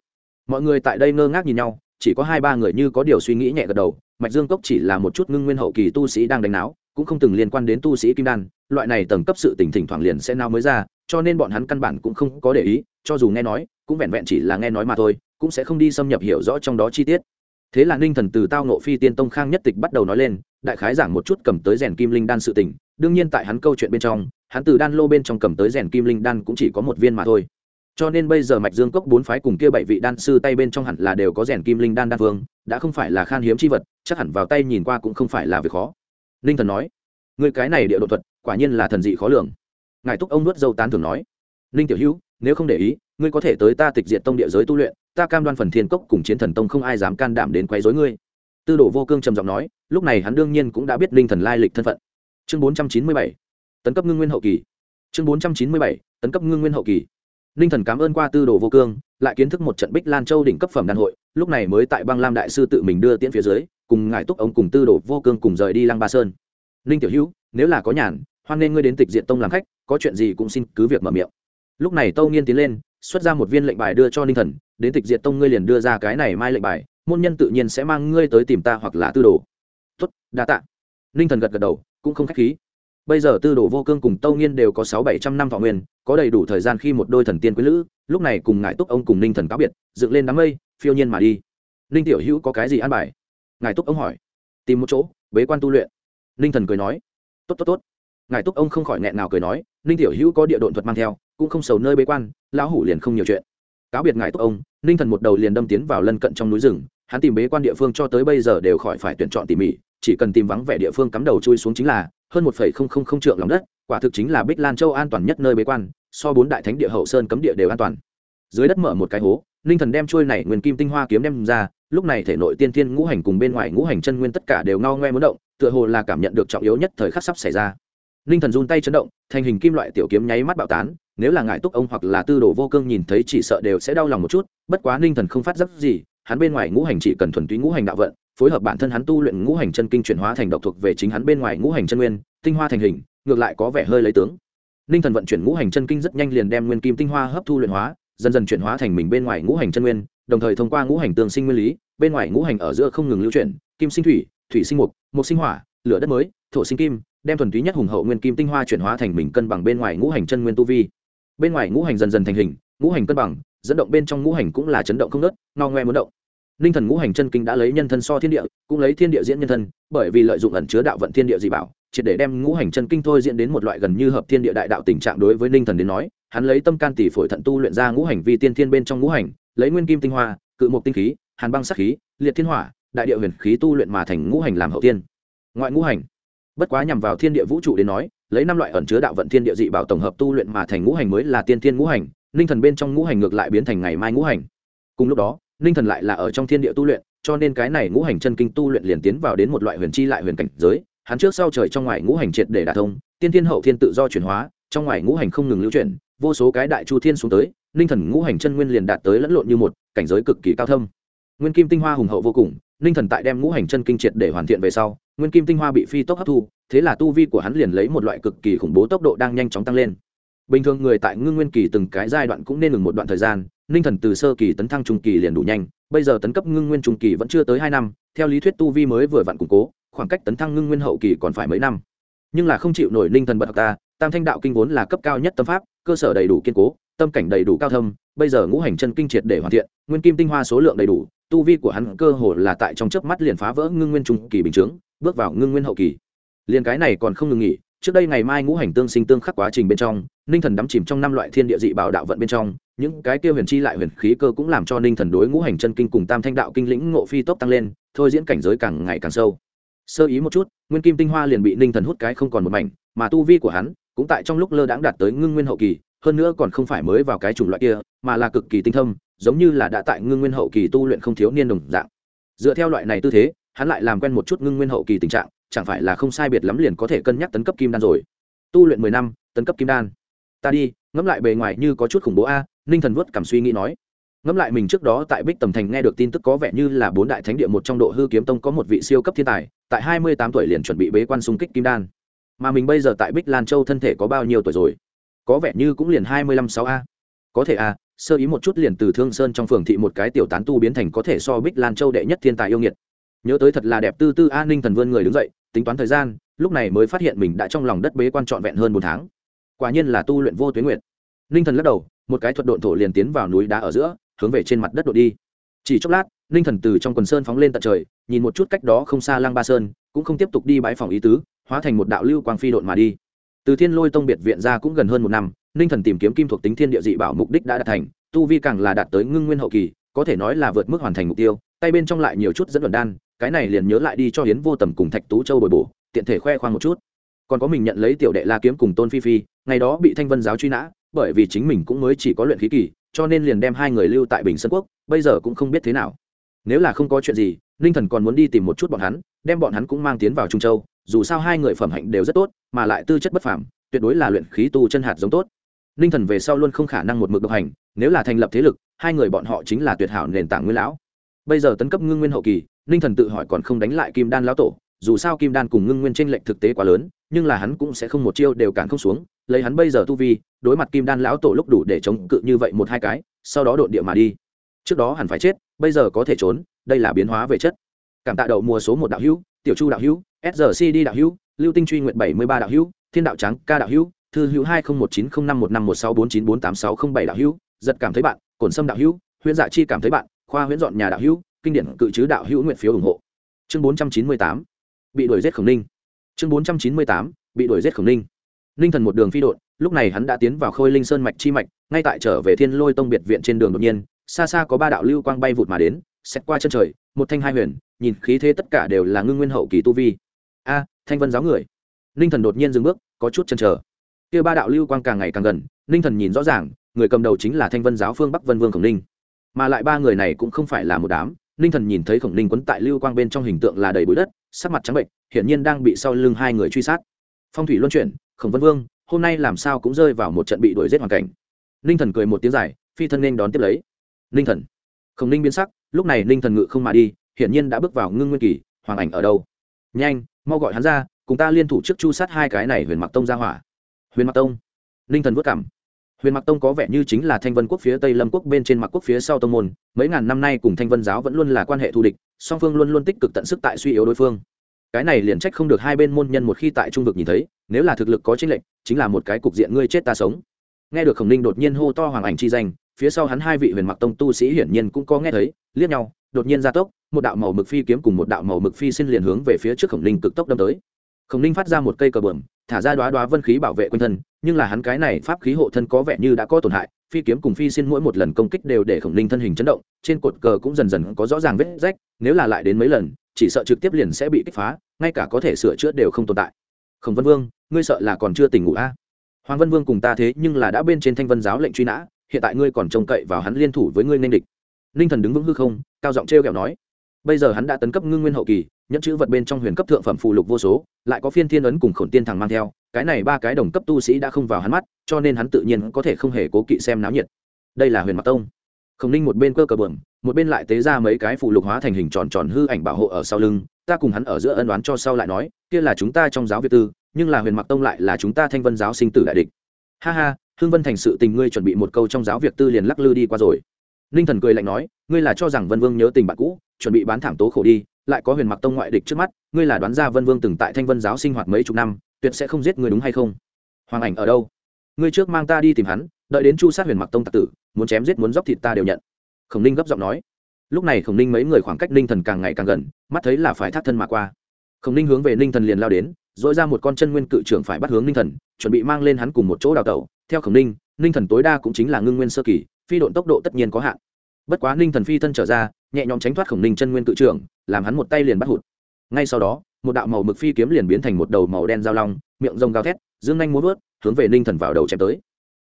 Speaker 1: Mọi người tại đây ngơ ngác nhìn nhau chỉ có hai ba người như có điều suy nghĩ nhẹ gật đầu, mạch dương cốc chỉ là một chút ngưng nguyên hậu kỳ tu sĩ đang đánh náo, cũng không từng liên quan đến tu sĩ kim đan, loại này tầng cấp sự tình thỉnh thoảng liền sẽ nào mới ra, cho nên bọn hắn căn bản cũng không có để ý, cho dù nghe nói, cũng vẹn vẹn chỉ là nghe nói mà thôi, cũng sẽ không đi xâm nhập hiểu rõ trong đó chi tiết. Thế là ninh thần từ tao nộ phi tiên tông khang nhất tịch bắt đầu nói lên, đại khái giảng một chút cầm tới rèn kim linh đan sự tình, đương nhiên tại hắn câu chuyện bên trong, hắn từ đan lô bên trong cầm tới rèn kim linh đan cũng chỉ có một viên mà thôi cho nên bây giờ mạch dương cốc bốn phái cùng kia bảy vị đan sư tay bên trong hẳn là đều có rèn kim linh đan đan vương, đã không phải là khan hiếm chi vật, chắc hẳn vào tay nhìn qua cũng không phải là việc khó. Ninh thần nói người cái này địa độ thuật, quả nhiên là thần dị khó lường. Ngài túc ông nuốt dâu tán thường nói ninh tiểu hữu, nếu không để ý, ngươi có thể tới ta tịch diệt tông địa giới tu luyện, ta cam đoan phần thiên cốc cùng chiến thần tông không ai dám can đảm đến quấy rối ngươi. Tư đồ vô cương trầm giọng nói, lúc này hắn đương nhiên cũng đã biết ninh thần lai lịch thân phận. Chương bốn trăm chín mươi bảy, tấn cấp ngưng nguyên hậu kỳ. Chương bốn trăm chín mươi bảy, tấn cấp ngưng nguyên hậu kỳ ninh thần cảm ơn qua tư đồ vô cương, lại kiến thức một trận bích lan châu đỉnh cấp phẩm đàn hội, lúc này mới tại băng lam đại sư tự mình đưa tiễn phía dưới, cùng ngài túc ông cùng tư đồ vô cương cùng rời đi lăng ba sơn. Ninh tiểu hữu, nếu là có nhàn, hoan nên ngươi đến tịch diện tông làm khách, có chuyện gì cũng xin cứ việc mở miệng. Lúc này tâu nghiên tiến lên, xuất ra một viên lệnh bài đưa cho ninh thần, đến tịch diện tông ngươi liền đưa ra cái này mai lệnh bài, môn nhân tự nhiên sẽ mang ngươi tới tìm ta hoặc là tư đồ. Tuất đa tạ. Ninh thần gật gật đầu, cũng không k h á c h khí bây giờ tư đồ vô cương cùng tâu nghiên đều có sáu bảy trăm năm thọ nguyên, có đầy đủ thời gian khi một đôi thần tiên quý lữ, lúc này cùng ngài túc ông cùng ninh thần cáo biệt, dựng lên đám mây, phiêu nhiên mà đi. Ninh tiểu hữu có cái gì ăn bài? Ngài túc ông hỏi. Tìm một chỗ, bế quan tu luyện. Ninh thần cười nói. Tốt tốt tốt. Ngài túc ông không khỏi nghẹn nào cười nói, ninh tiểu hữu có địa độn thuật mang theo, cũng không sầu nơi bế quan, lão hủ liền không nhiều chuyện. Cáo biệt ngài túc ông, ninh thần một đầu liền đâm tiến vào lân cận trong núi rừng, hắn tìm bế quan địa phương cho tới bây giờ đều khỏi phải tuyển chọn tỉ mỉ, chỉ cần tìm vắng vẻ địa phương cắm đầu chui xuống chính là hơn một phẩy không không không trượng lòng đất, quả thực chính là bích lan châu an toàn nhất nơi bế quan, so bốn đại thánh địa hậu sơn cấm địa đều an toàn. Dưới đất mở một cái hố, ninh thần đem trôi này nguyên kim tinh hoa kiếm đem ra, lúc này thể nội tiên thiên ngũ hành cùng bên ngoài ngũ hành chân nguyên tất cả đều ngao ngoe muốn động, tựa hồ là cảm nhận được trọng yếu nhất thời khắc sắp xảy ra. Ninh thần run tay chấn động, thành hình kim loại tiểu kiếm nháy mắt bạo tán, nếu là ngài túc ông hoặc là tư đồ vô cương nhìn thấy chỉ sợ đều sẽ đau lòng một chút, bất quá ninh thần không phát giác gì, hắn bên ngoài ngũ hành chỉ cần thuần túy ngũ hành đạo vận phối hợp bản thân hắn tu luyện ngũ hành chân kinh chuyển hóa thành độc thuộc về chính hắn bên ngoài ngũ hành chân nguyên tinh hoa thành hình ngược lại có vẻ hơi lấy tướng ninh thần vận chuyển ngũ hành chân kinh rất nhanh liền đem nguyên kim tinh hoa hấp thu luyện hóa dần dần chuyển hóa thành mình bên ngoài ngũ hành chân nguyên đồng thời thông qua ngũ hành tương sinh nguyên lý bên ngoài ngũ hành ở giữa không ngừng lưu chuyển kim sinh thủy thủy sinh mục mục sinh hỏa lửa đất mới thổ sinh kim đem thuần túy nhất hùng hậu nguyên kim tinh hoa chuyển hóa thành mình cân bằng bên ngoài ngũ hành chân nguyên tu vi bên ngoài ngũ hành dần dần thành hình ngũ hành cân bằng dẫn động bên trong ngũ hành cũng là chấn động không nớt no ngoe muốn động ninh thần ngũ hành chân kinh đã lấy nhân thân so thiên địa, cũng lấy thiên địa diễn nhân thân, bởi vì lợi dụng ẩn chứa đạo vận thiên địa dị bảo, triệt để đem ngũ hành chân kinh thôi diễn đến một loại gần như hợp thiên địa đại đạo tình trạng đối với ninh thần đến nói, hắn lấy tâm can tỷ phổi thận tu luyện ra ngũ hành vi tiên thiên bên trong ngũ hành, lấy nguyên kim tinh hoa, cự mục tinh khí, hàn băng sắc khí, liệt thiên hỏa, đại địa huyền khí tu luyện mà thành ngũ hành làm hậu tiên. Ngoại ngũ hành, bất quá nhằm vào thiên địa vũ trụ đến nói, lấy năm loại ẩn chứa đạo vận thiên địa dị bảo tổng hợp tu luyện mà thành ngũ hành mới là tiên thiên ngũ hành ninh thần bên trong ngũ hành ngược lại biến thành ngày mai ngũ hành. Cùng lúc đó ninh thần lại là ở trong thiên địa tu luyện, cho nên cái này ngũ hành chân kinh tu luyện liền tiến vào đến một loại huyền chi lại huyền cảnh giới. Hắn trước sau trời trong ngoài ngũ hành triệt để đả thông, tiên thiên hậu thiên tự do chuyển hóa, trong ngoài ngũ hành không ngừng lưu chuyển, vô số cái đại chu thiên xuống tới, ninh thần ngũ hành chân nguyên liền đạt tới lẫn lộn như một, cảnh giới cực kỳ cao thâm. Nguyên kim tinh hoa hùng hậu vô cùng, ninh thần tại đem ngũ hành chân kinh triệt để hoàn thiện về sau, nguyên kim tinh hoa bị phi tốc hấp thu, thế là tu vi của hắn liền lấy một loại cực kỳ khủng bố tốc độ đang nhanh chóng tăng lên. Bình thường người tại ngưng nguyên kỳ từng cái giai đoạn cũng nên ngừng một đoạn thời gian ninh thần từ sơ kỳ tấn thăng trung kỳ liền đủ nhanh, bây giờ tấn cấp ngưng nguyên trung kỳ vẫn chưa tới hai năm, theo lý thuyết tu vi mới vừa vặn củng cố, khoảng cách tấn thăng ngưng nguyên hậu kỳ còn phải mấy năm. Nhưng là không chịu nổi ninh thần bật ta, tam thanh đạo kinh vốn là cấp cao nhất tâm pháp, cơ sở đầy đủ kiên cố, tâm cảnh đầy đủ cao thâm, bây giờ ngũ hành chân kinh triệt để hoàn thiện, nguyên kim tinh hoa số lượng đầy đủ, tu vi của hắn cơ hồ là tại trong chớp mắt liền phá vỡ ngưng nguyên trung kỳ bình chướng, bước vào ngưng nguyên hậu kỳ. Liền cái này còn không ngừng nghỉ, trước đây ngày mai ngũ hành tương sinh tương khắc quá trình bên trong, ninh thần đắm chìm trong năm loại thiên địa dị bảo đạo vận bên trong những cái kia huyền chi lại huyền khí cơ cũng làm cho ninh thần đối ngũ hành chân kinh cùng tam thanh đạo kinh lĩnh ngộ phi tốc tăng lên, thôi diễn cảnh giới càng ngày càng sâu. Sơ ý một chút, nguyên kim tinh hoa liền bị ninh thần hút cái không còn một mảnh, mà tu vi của hắn cũng tại trong lúc lơ đãng đạt tới ngưng nguyên hậu kỳ, hơn nữa còn không phải mới vào cái chủng loại kia, mà là cực kỳ tinh thâm, giống như là đã tại ngưng nguyên hậu kỳ tu luyện không thiếu niên đồng dạng. Dựa theo loại này tư thế, hắn lại làm quen một chút ngưng nguyên hậu kỳ tình trạng, chẳng phải là không sai biệt lắm liền có thể cân nhắc tấn cấp kim đan rồi. Tu luyện mười năm, tấn cấp kim đan. Ta đi, ngẫm lại bề ngoài như có chút khủng bố a ninh thần vuốt cảm suy nghĩ nói, ngẫm lại mình trước đó tại bích tầm thành nghe được tin tức có vẻ như là bốn đại thánh địa một trong độ hư kiếm tông có một vị siêu cấp thiên tài, tại hai mươi tám tuổi liền chuẩn bị bế quan xung kích kim đan. Mà mình bây giờ tại bích lan châu thân thể có bao nhiêu tuổi rồi? Có vẻ như cũng liền hai mươi lăm sáu a. Có thể a sơ ý một chút liền từ thương sơn trong phường thị một cái tiểu tán tu biến thành có thể so bích lan châu đệ nhất thiên tài yêu nghiệt. Nhớ tới thật là đẹp tư tư an ninh thần vươn người đứng dậy, tính toán thời gian, lúc này mới phát hiện mình đã trong lòng đất bế quan trọn vẹn hơn một tháng. Quả nhiên là tu luyện vô tuyến nguyện ninh thần lắc đầu một cái thuật độn thổ liền tiến vào núi đá ở giữa, hướng về trên mặt đất đột đi. Chỉ chốc lát, ninh thần từ trong quần sơn phóng lên tận trời, nhìn một chút cách đó không xa Lang ba sơn, cũng không tiếp tục đi bãi phòng ý tứ, hóa thành một đạo lưu quang phi độn mà đi. Từ thiên lôi tông biệt viện ra cũng gần hơn một năm, ninh thần tìm kiếm kim thuộc tính thiên địa dị bảo mục đích đã đạt thành, tu vi càng là đạt tới ngưng nguyên hậu kỳ, có thể nói là vượt mức hoàn thành mục tiêu, tay bên trong lại nhiều chút dẫn luận đan, cái này liền nhớ lại đi cho hiến vô tầm cùng thạch tú châu bồi bổ, tiện thể khoe khoang một chút. Còn có mình nhận lấy tiểu đệ la kiếm cùng tôn phi phi, ngày đó bị thanh vân giáo truy nã bởi vì chính mình cũng mới chỉ có luyện khí kỳ, cho nên liền đem hai người lưu tại bình sơn quốc, bây giờ cũng không biết thế nào. Nếu là không có chuyện gì, ninh thần còn muốn đi tìm một chút bọn hắn, đem bọn hắn cũng mang tiến vào trung châu, dù sao hai người phẩm hạnh đều rất tốt, mà lại tư chất bất phàm, tuyệt đối là luyện khí tu chân hạt giống tốt. Ninh thần về sau luôn không khả năng một mực độc hành, nếu là thành lập thế lực, hai người bọn họ chính là tuyệt hảo nền tảng nguyên lão. Bây giờ tấn cấp ngưng nguyên hậu kỳ, ninh thần tự hỏi còn không đánh lại kim đan lão tổ, dù sao kim đan cùng ngưng nguyên tranh lệch thực tế quá lớn, nhưng là hắn cũng sẽ không một chiêu đều cản không xuống, lấy hắn bây giờ tu vi đối mặt kim đan lão tổ lúc đủ để chống cự như vậy một hai cái, sau đó đột địa mà đi. Trước đó hẳn phải chết, bây giờ có thể trốn, đây là biến hóa về chất. Cảm tạ đậu mùa số một đạo hữu, tiểu chu đạo hữu srcd đạo hữu, lưu tinh truy nguyện bảy mươi ba đạo hữu, thiên đạo trắng ca đạo hữu, thư hữu hai nghìn một chín không năm một năm một sáu bốn chín bốn tám sáu không bảy đạo hữu, giật cảm thấy bạn, cổn sâm đạo hữu, huyễn dạ chi cảm thấy bạn, khoa huyễn dọn nhà đạo hữu, kinh điển cự chứ đạo hữu nguyện phiếu ủng hộ. Chương bốn trăm chín mươi tám, bị đuổi giết khổng ninh. Chương bốn trăm chín mươi tám, bị đuổi giết khổng ninh. Ninh thần một đường phi đột lúc này hắn đã tiến vào khôi linh sơn mạch chi mạch, ngay tại trở về thiên lôi tông biệt viện trên đường đột nhiên, xa xa có ba đạo lưu quang bay vụt mà đến xét qua chân trời, một thanh hai huyền, nhìn khí thế tất cả đều là ngưng nguyên hậu kỳ tu vi. A, thanh vân giáo người. Ninh thần đột nhiên dừng bước, có chút chân trở kia ba đạo lưu quang càng ngày càng gần, ninh thần nhìn rõ ràng, người cầm đầu chính là thanh vân giáo phương bắc vân vương khổng ninh. Mà lại ba người này cũng không phải là một đám, ninh thần nhìn thấy khổng ninh quấn tại lưu quang bên trong hình tượng là đầy bụi đất, sắc mặt trắng bệnh, hiển nhiên đang bị sau lưng hai người truy sát. Phong thủy luân chuyển, khổng vân vương hôm nay làm sao cũng rơi vào một trận bị đuổi giết hoàn cảnh. Ninh thần cười một tiếng dài, phi thân nên đón tiếp lấy. Ninh thần. Khổng ninh biến sắc, lúc này ninh thần ngự không mà đi, hiển nhiên đã bước vào ngưng nguyên kỳ, hoàng ảnh ở đâu? Nhanh, mau gọi hắn ra, cùng ta liên thủ trước chu sát hai cái này huyền mặc tông ra hỏa. Huyền mặc tông. Ninh thần vất cảm huyền mặc tông có vẻ như chính là thanh vân quốc phía tây lâm quốc bên trên mặc quốc phía sau tông môn, mấy ngàn năm nay cùng thanh vân giáo vẫn luôn là quan hệ thù địch, song phương luôn luôn tích cực tận sức tại suy yếu đối phương. Cái này liền trách không được hai bên môn nhân một khi tại trung vực nhìn thấy nếu là thực lực có chênh lệch, chính là một cái cục diện ngươi chết ta sống. Nghe được khổng ninh đột nhiên hô to hoàng ảnh chi danh, phía sau hắn hai vị huyền mặc tông tu sĩ hiển nhiên cũng có nghe thấy, liếc nhau, đột nhiên ra tốc, một đạo màu mực phi kiếm cùng một đạo màu mực phi xin liền hướng về phía trước khổng ninh cực tốc đâm tới. Khổng ninh phát ra một cây cờ bờm thả ra đoá đoá vân khí bảo vệ quanh thân, nhưng là hắn cái này pháp khí hộ thân có vẻ như đã có tổn hại, phi kiếm cùng phi xin mỗi một lần công kích đều để khổng ninh thân hình chấn động, trên cột cờ cũng dần dần có rõ ràng vết rách, nếu là lại đến mấy lần, chỉ sợ trực tiếp liền sẽ bị kích phá, ngay cả có thể sửa chữa đều không tồn tại. Khổng vân vương ngươi sợ là còn chưa tỉnh ngủ a? À? hoàng vân vương cùng ta thế nhưng là đã bên trên thanh vân giáo lệnh truy nã, hiện tại ngươi còn trông cậy vào hắn liên thủ với ngươi nên địch. Ninh thần đứng vững hư không, cao giọng t r kẹo nói. Bây giờ hắn đã tấn cấp ngưng nguyên hậu kỳ, nhẫn chữ vật bên trong huyền cấp thượng phẩm phụ lục vô số, lại có phiên thiên ấn cùng khổn tiên thằng mang theo, cái này ba cái đồng cấp tu sĩ đã không vào hắn mắt, cho nên hắn tự nhiên có thể không hề cố kỵ xem náo nhiệt. Đây là huyền mặc tông. Khổng ninh một bên cơ cờ bờm một bên lại tế ra mấy cái phụ lục hóa thành hình tròn tròn hư ảnh bảo hộ ở sau lưng, ta cùng hắn ở giữa ân đoán cho sau lại nói, kia là chúng ta trong giáo việt tư nhưng là huyền mặc tông lại là chúng ta thanh vân giáo sinh tử đại địch. Ha ha hương vân thành sự tình ngươi chuẩn bị một câu trong giáo việc tư liền lắc lư đi qua rồi. Ninh thần cười lạnh nói, ngươi là cho rằng vân vương nhớ tình bạn cũ, chuẩn bị bán thảm tố khổ đi, lại có huyền mặc tông ngoại địch trước mắt, ngươi là đoán ra vân vương từng tại thanh vân giáo sinh hoạt mấy chục năm, tuyệt sẽ không giết ngươi đúng hay không? Hoàng ảnh ở đâu? Ngươi trước mang ta đi tìm hắn, đợi đến chu sát huyền mặc tông tạc tử, muốn chém giết muốn dóc thịt ta đều nhận. Khổng ninh gấp giọng nói. Lúc này khổng ninh mấy người khoảng cách ninh thần càng ngày càng gần, mắt thấy là phải thác thân mà qua. Khổng ninh hướng về ninh thần liền lao đến dội ra một con chân nguyên cự trưởng phải bắt hướng ninh thần, chuẩn bị mang lên hắn cùng một chỗ đào tẩu. Theo khổng ninh ninh thần tối đa cũng chính là ngưng nguyên sơ kỳ, phi độn tốc độ tất nhiên có hạn. Bất quá ninh thần phi thân trở ra, nhẹ nhõm tránh thoát khổng ninh chân nguyên cự trưởng, làm hắn một tay liền bắt hụt. Ngay sau đó, một đạo màu mực phi kiếm liền biến thành một đầu màu đen dao long, miệng rông gào thét, dương nhanh muốn vớt, hướng về ninh thần vào đầu chém tới.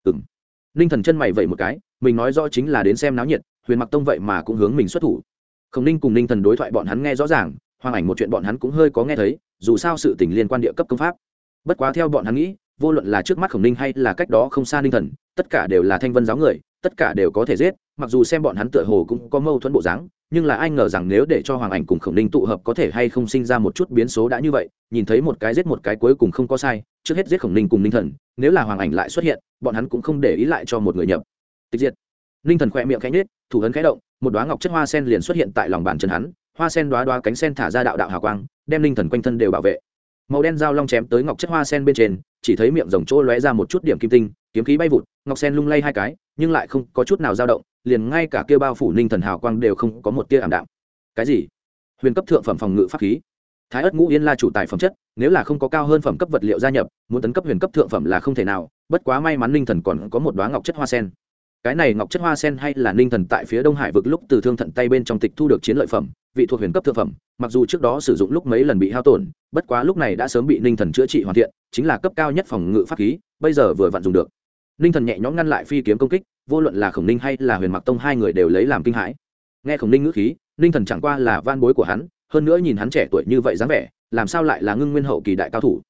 Speaker 1: Ừng ninh thần chân mày vậy một cái, mình nói rõ chính là đến xem náo nhiệt, huyền mặc tông vậy mà cũng hướng mình xuất thủ. Khổng ninh cùng ninh thần đối thoại bọn hắn nghe rõ ràng hoàng ảnh một chuyện bọn hắn cũng hơi có nghe thấy dù sao sự tình liên quan địa cấp công pháp. Bất quá theo bọn hắn nghĩ, vô luận là trước mắt khổng ninh hay là cách đó không xa ninh thần, tất cả đều là thanh vân giáo người, tất cả đều có thể giết, mặc dù xem bọn hắn tựa hồ cũng có mâu thuẫn bộ dáng, nhưng là ai ngờ rằng nếu để cho hoàng ảnh cùng khổng ninh tụ hợp có thể hay không sinh ra một chút biến số đã như vậy, nhìn thấy một cái giết một cái cuối cùng không có sai, trước hết giết khổng ninh cùng ninh thần, nếu là hoàng ảnh lại xuất hiện, bọn hắn cũng không để ý lại cho một người nhập. Tịch diệt. Ninh thần khỏe miệng khẽ nhết thủ ấn khẽ động, một đoá ngọc chất hoa sen liền xuất hiện tại lòng bàn chân hắn hoa sen đoá đoá cánh sen thả ra đạo đạo hào quang, đem linh thần quanh thân đều bảo vệ. Màu đen dao long chém tới ngọc chất hoa sen bên trên, chỉ thấy miệng rồng chỗ lóe ra một chút điểm kim tinh, kiếm khí bay vụt, ngọc sen lung lay hai cái, nhưng lại không có chút nào dao động, liền ngay cả kia bao phủ ninh thần hào quang đều không có một tia ảm đạm. Cái gì? Huyền cấp thượng phẩm phòng ngự pháp khí. Thái ất ngũ yên la chủ tài phẩm chất, nếu là không có cao hơn phẩm cấp vật liệu gia nhập, muốn tấn cấp huyền cấp thượng phẩm là không thể nào, bất quá may mắn ninh thần còn có một đoá ngọc chất hoa sen cái này ngọc chất hoa sen hay là ninh thần tại phía đông hải vực lúc từ thương thận tay bên trong tịch thu được chiến lợi phẩm, vị thuộc huyền cấp thượng phẩm, mặc dù trước đó sử dụng lúc mấy lần bị hao tổn, bất quá lúc này đã sớm bị ninh thần chữa trị hoàn thiện, chính là cấp cao nhất phòng ngự pháp khí, bây giờ vừa vặn dùng được. Ninh thần nhẹ nhõm ngăn lại phi kiếm công kích, vô luận là khổng ninh hay là huyền mặc tông hai người đều lấy làm kinh hãi. Nghe khổng ninh ngữ khí, ninh thần chẳng qua là van bối của hắn, hơn nữa nhìn hắn trẻ tuổi như vậy dáng vẻ, làm sao lại là ngưng nguyên hậu kỳ đại cao thủ?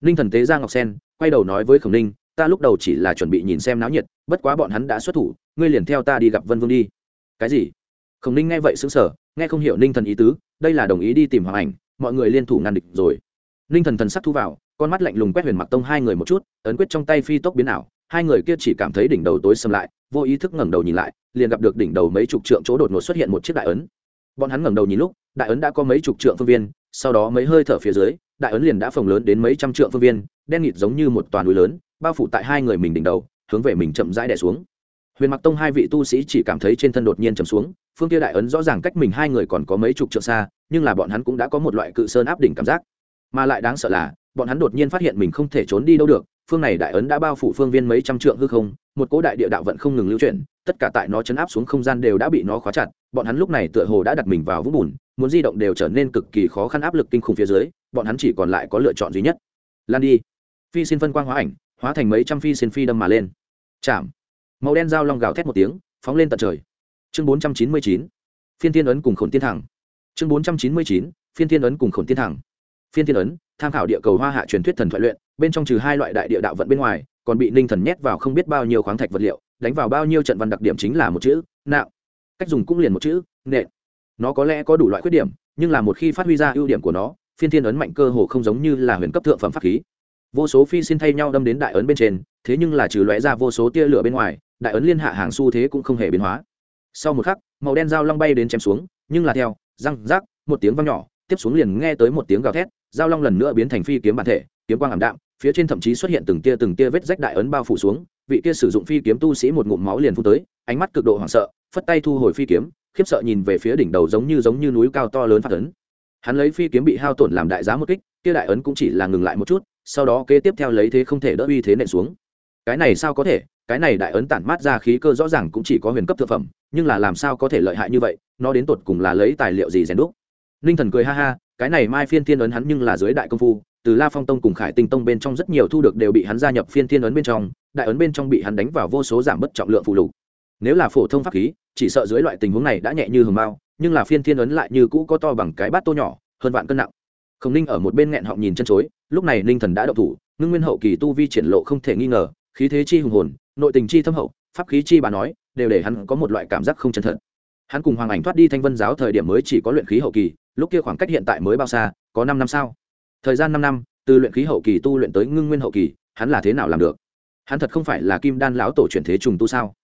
Speaker 1: Ninh thần tế ra ngọc sen, quay đầu nói với khổng ninh ta lúc đầu chỉ là chuẩn bị nhìn xem náo nhiệt, bất quá bọn hắn đã xuất thủ, ngươi liền theo ta đi gặp vân vương đi. Cái gì? Khổng ninh nghe vậy xứng sở nghe không hiểu ninh thần ý tứ, đây là đồng ý đi tìm hoàng ảnh, mọi người liên thủ ngăn địch rồi. Ninh thần thần sắc thu vào, con mắt lạnh lùng quét huyền mặc tông hai người một chút, ấn quyết trong tay phi tốc biến ảo, hai người kia chỉ cảm thấy đỉnh đầu tối xâm lại, vô ý thức ngẩng đầu nhìn lại, liền gặp được đỉnh đầu mấy chục trượng chỗ đột ngột xuất hiện một chiếc đại ấn. Bọn hắn ngẩng đầu nhìn lúc, đại ấn đã có mấy chục trượng phương viên, sau đó mấy hơi thở phía dưới, đại ấn liền đã phồng lớn đến mấy trăm trượng phương viên, đen nghịt giống như một toàn núi lớn bao phủ tại hai người mình đỉnh đầu, hướng về mình chậm rãi đè xuống. Huyền mặc tông hai vị tu sĩ chỉ cảm thấy trên thân đột nhiên chầm xuống, phương kia đại ấn rõ ràng cách mình hai người còn có mấy chục trượng xa, nhưng là bọn hắn cũng đã có một loại cự sơn áp đỉnh cảm giác. Mà lại đáng sợ là, bọn hắn đột nhiên phát hiện mình không thể trốn đi đâu được, phương này đại ấn đã bao phủ phương viên mấy trăm trượng hư không, một cố đại địa đạo vận không ngừng lưu chuyển, tất cả tại nó chấn áp xuống không gian đều đã bị nó khóa chặt, bọn hắn lúc này tựa hồ đã đặt mình vào vũng bùn, muốn di động đều trở nên cực kỳ khó khăn áp lực kinh khủng phía dưới, bọn hắn chỉ còn lại có lựa chọn duy nhất. Lan đi. Phi xin phân quang hóa ảnh hóa thành mấy trăm phi xin phi đâm mà lên. Chạm. Màu đen dao long gào thét một tiếng, phóng lên tận trời. Chương bốn trăm chín mươi chín, phiên thiên ấn cùng khổn tiên thẳng. Chương bốn trăm chín mươi chín, phiên thiên ấn cùng khổn tiên thẳng. Phiên thiên ấn, tham khảo địa cầu hoa hạ truyền thuyết thần thoại luyện, bên trong trừ hai loại đại địa đạo vận bên ngoài, còn bị ninh thần nhét vào không biết bao nhiêu khoáng thạch vật liệu, đánh vào bao nhiêu trận văn đặc điểm chính là một chữ, nạo. Cách dùng cũng liền một chữ nệ nó có lẽ có đủ loại khuyết điểm, nhưng là một khi phát huy ra ưu điểm của nó, phiên thiên ấn mạnh cơ hồ không giống như là huyền cấp thượng phẩm pháp khí vô số phi xin thay nhau đâm đến đại ấn bên trên, thế nhưng là trừ lóe ra vô số tia lửa bên ngoài, đại ấn liên hạ hàng xu thế cũng không hề biến hóa. Sau một khắc, màu đen dao long bay đến chém xuống, nhưng là theo, răng, rác, một tiếng văng nhỏ, tiếp xuống liền nghe tới một tiếng gào thét, dao long lần nữa biến thành phi kiếm bản thể, kiếm quang ảm đạm, phía trên thậm chí xuất hiện từng tia từng tia vết rách đại ấn bao phủ xuống, vị kia sử dụng phi kiếm tu sĩ một ngụm máu liền phun tới, ánh mắt cực độ hoảng sợ, phất tay thu hồi phi kiếm, khiếp sợ nhìn về phía đỉnh đầu giống như giống như núi cao to lớn phát ấn. Hắn lấy phi kiếm bị hao tổn làm đại giá một kích kia đại ấn cũng chỉ là ngừng lại một chút, sau đó kế tiếp theo lấy thế không thể đỡ uy thế nện xuống. Cái này sao có thể? Cái này đại ấn tản mát ra khí cơ rõ ràng cũng chỉ có huyền cấp thực phẩm, nhưng là làm sao có thể lợi hại như vậy? Nó đến tột cùng là lấy tài liệu gì rèn đúc? Ninh thần cười ha ha, cái này mai phiên thiên ấn hắn nhưng là dưới đại công phu, từ la phong tông cùng khải tinh tông bên trong rất nhiều thu được đều bị hắn gia nhập phiên thiên ấn bên trong, đại ấn bên trong bị hắn đánh vào vô số giảm bất trọng lượng phụ lục. Nếu là phổ thông pháp khí, chỉ sợ dưới loại tình huống này đã nhẹ như hường bao nhưng là phiên thiên ấn lại như cũ có to bằng cái bát tô nhỏ, hơn vạn cân nặng khổng ninh ở một bên nghẹn họng nhìn chân chối, lúc này ninh thần đã đậu thủ, ngưng nguyên hậu kỳ tu vi triển lộ không thể nghi ngờ, khí thế chi hùng hồn, nội tình chi thâm hậu, pháp khí chi bà nói, đều để hắn có một loại cảm giác không chân thật. Hắn cùng hoàng ảnh thoát đi thanh vân giáo thời điểm mới chỉ có luyện khí hậu kỳ, lúc kia khoảng cách hiện tại mới bao xa, có năm năm sao? Thời gian năm năm, từ luyện khí hậu kỳ tu luyện tới ngưng nguyên hậu kỳ, hắn là thế nào làm được? Hắn thật không phải là kim đan lão tổ chuyển thế trùng tu sao?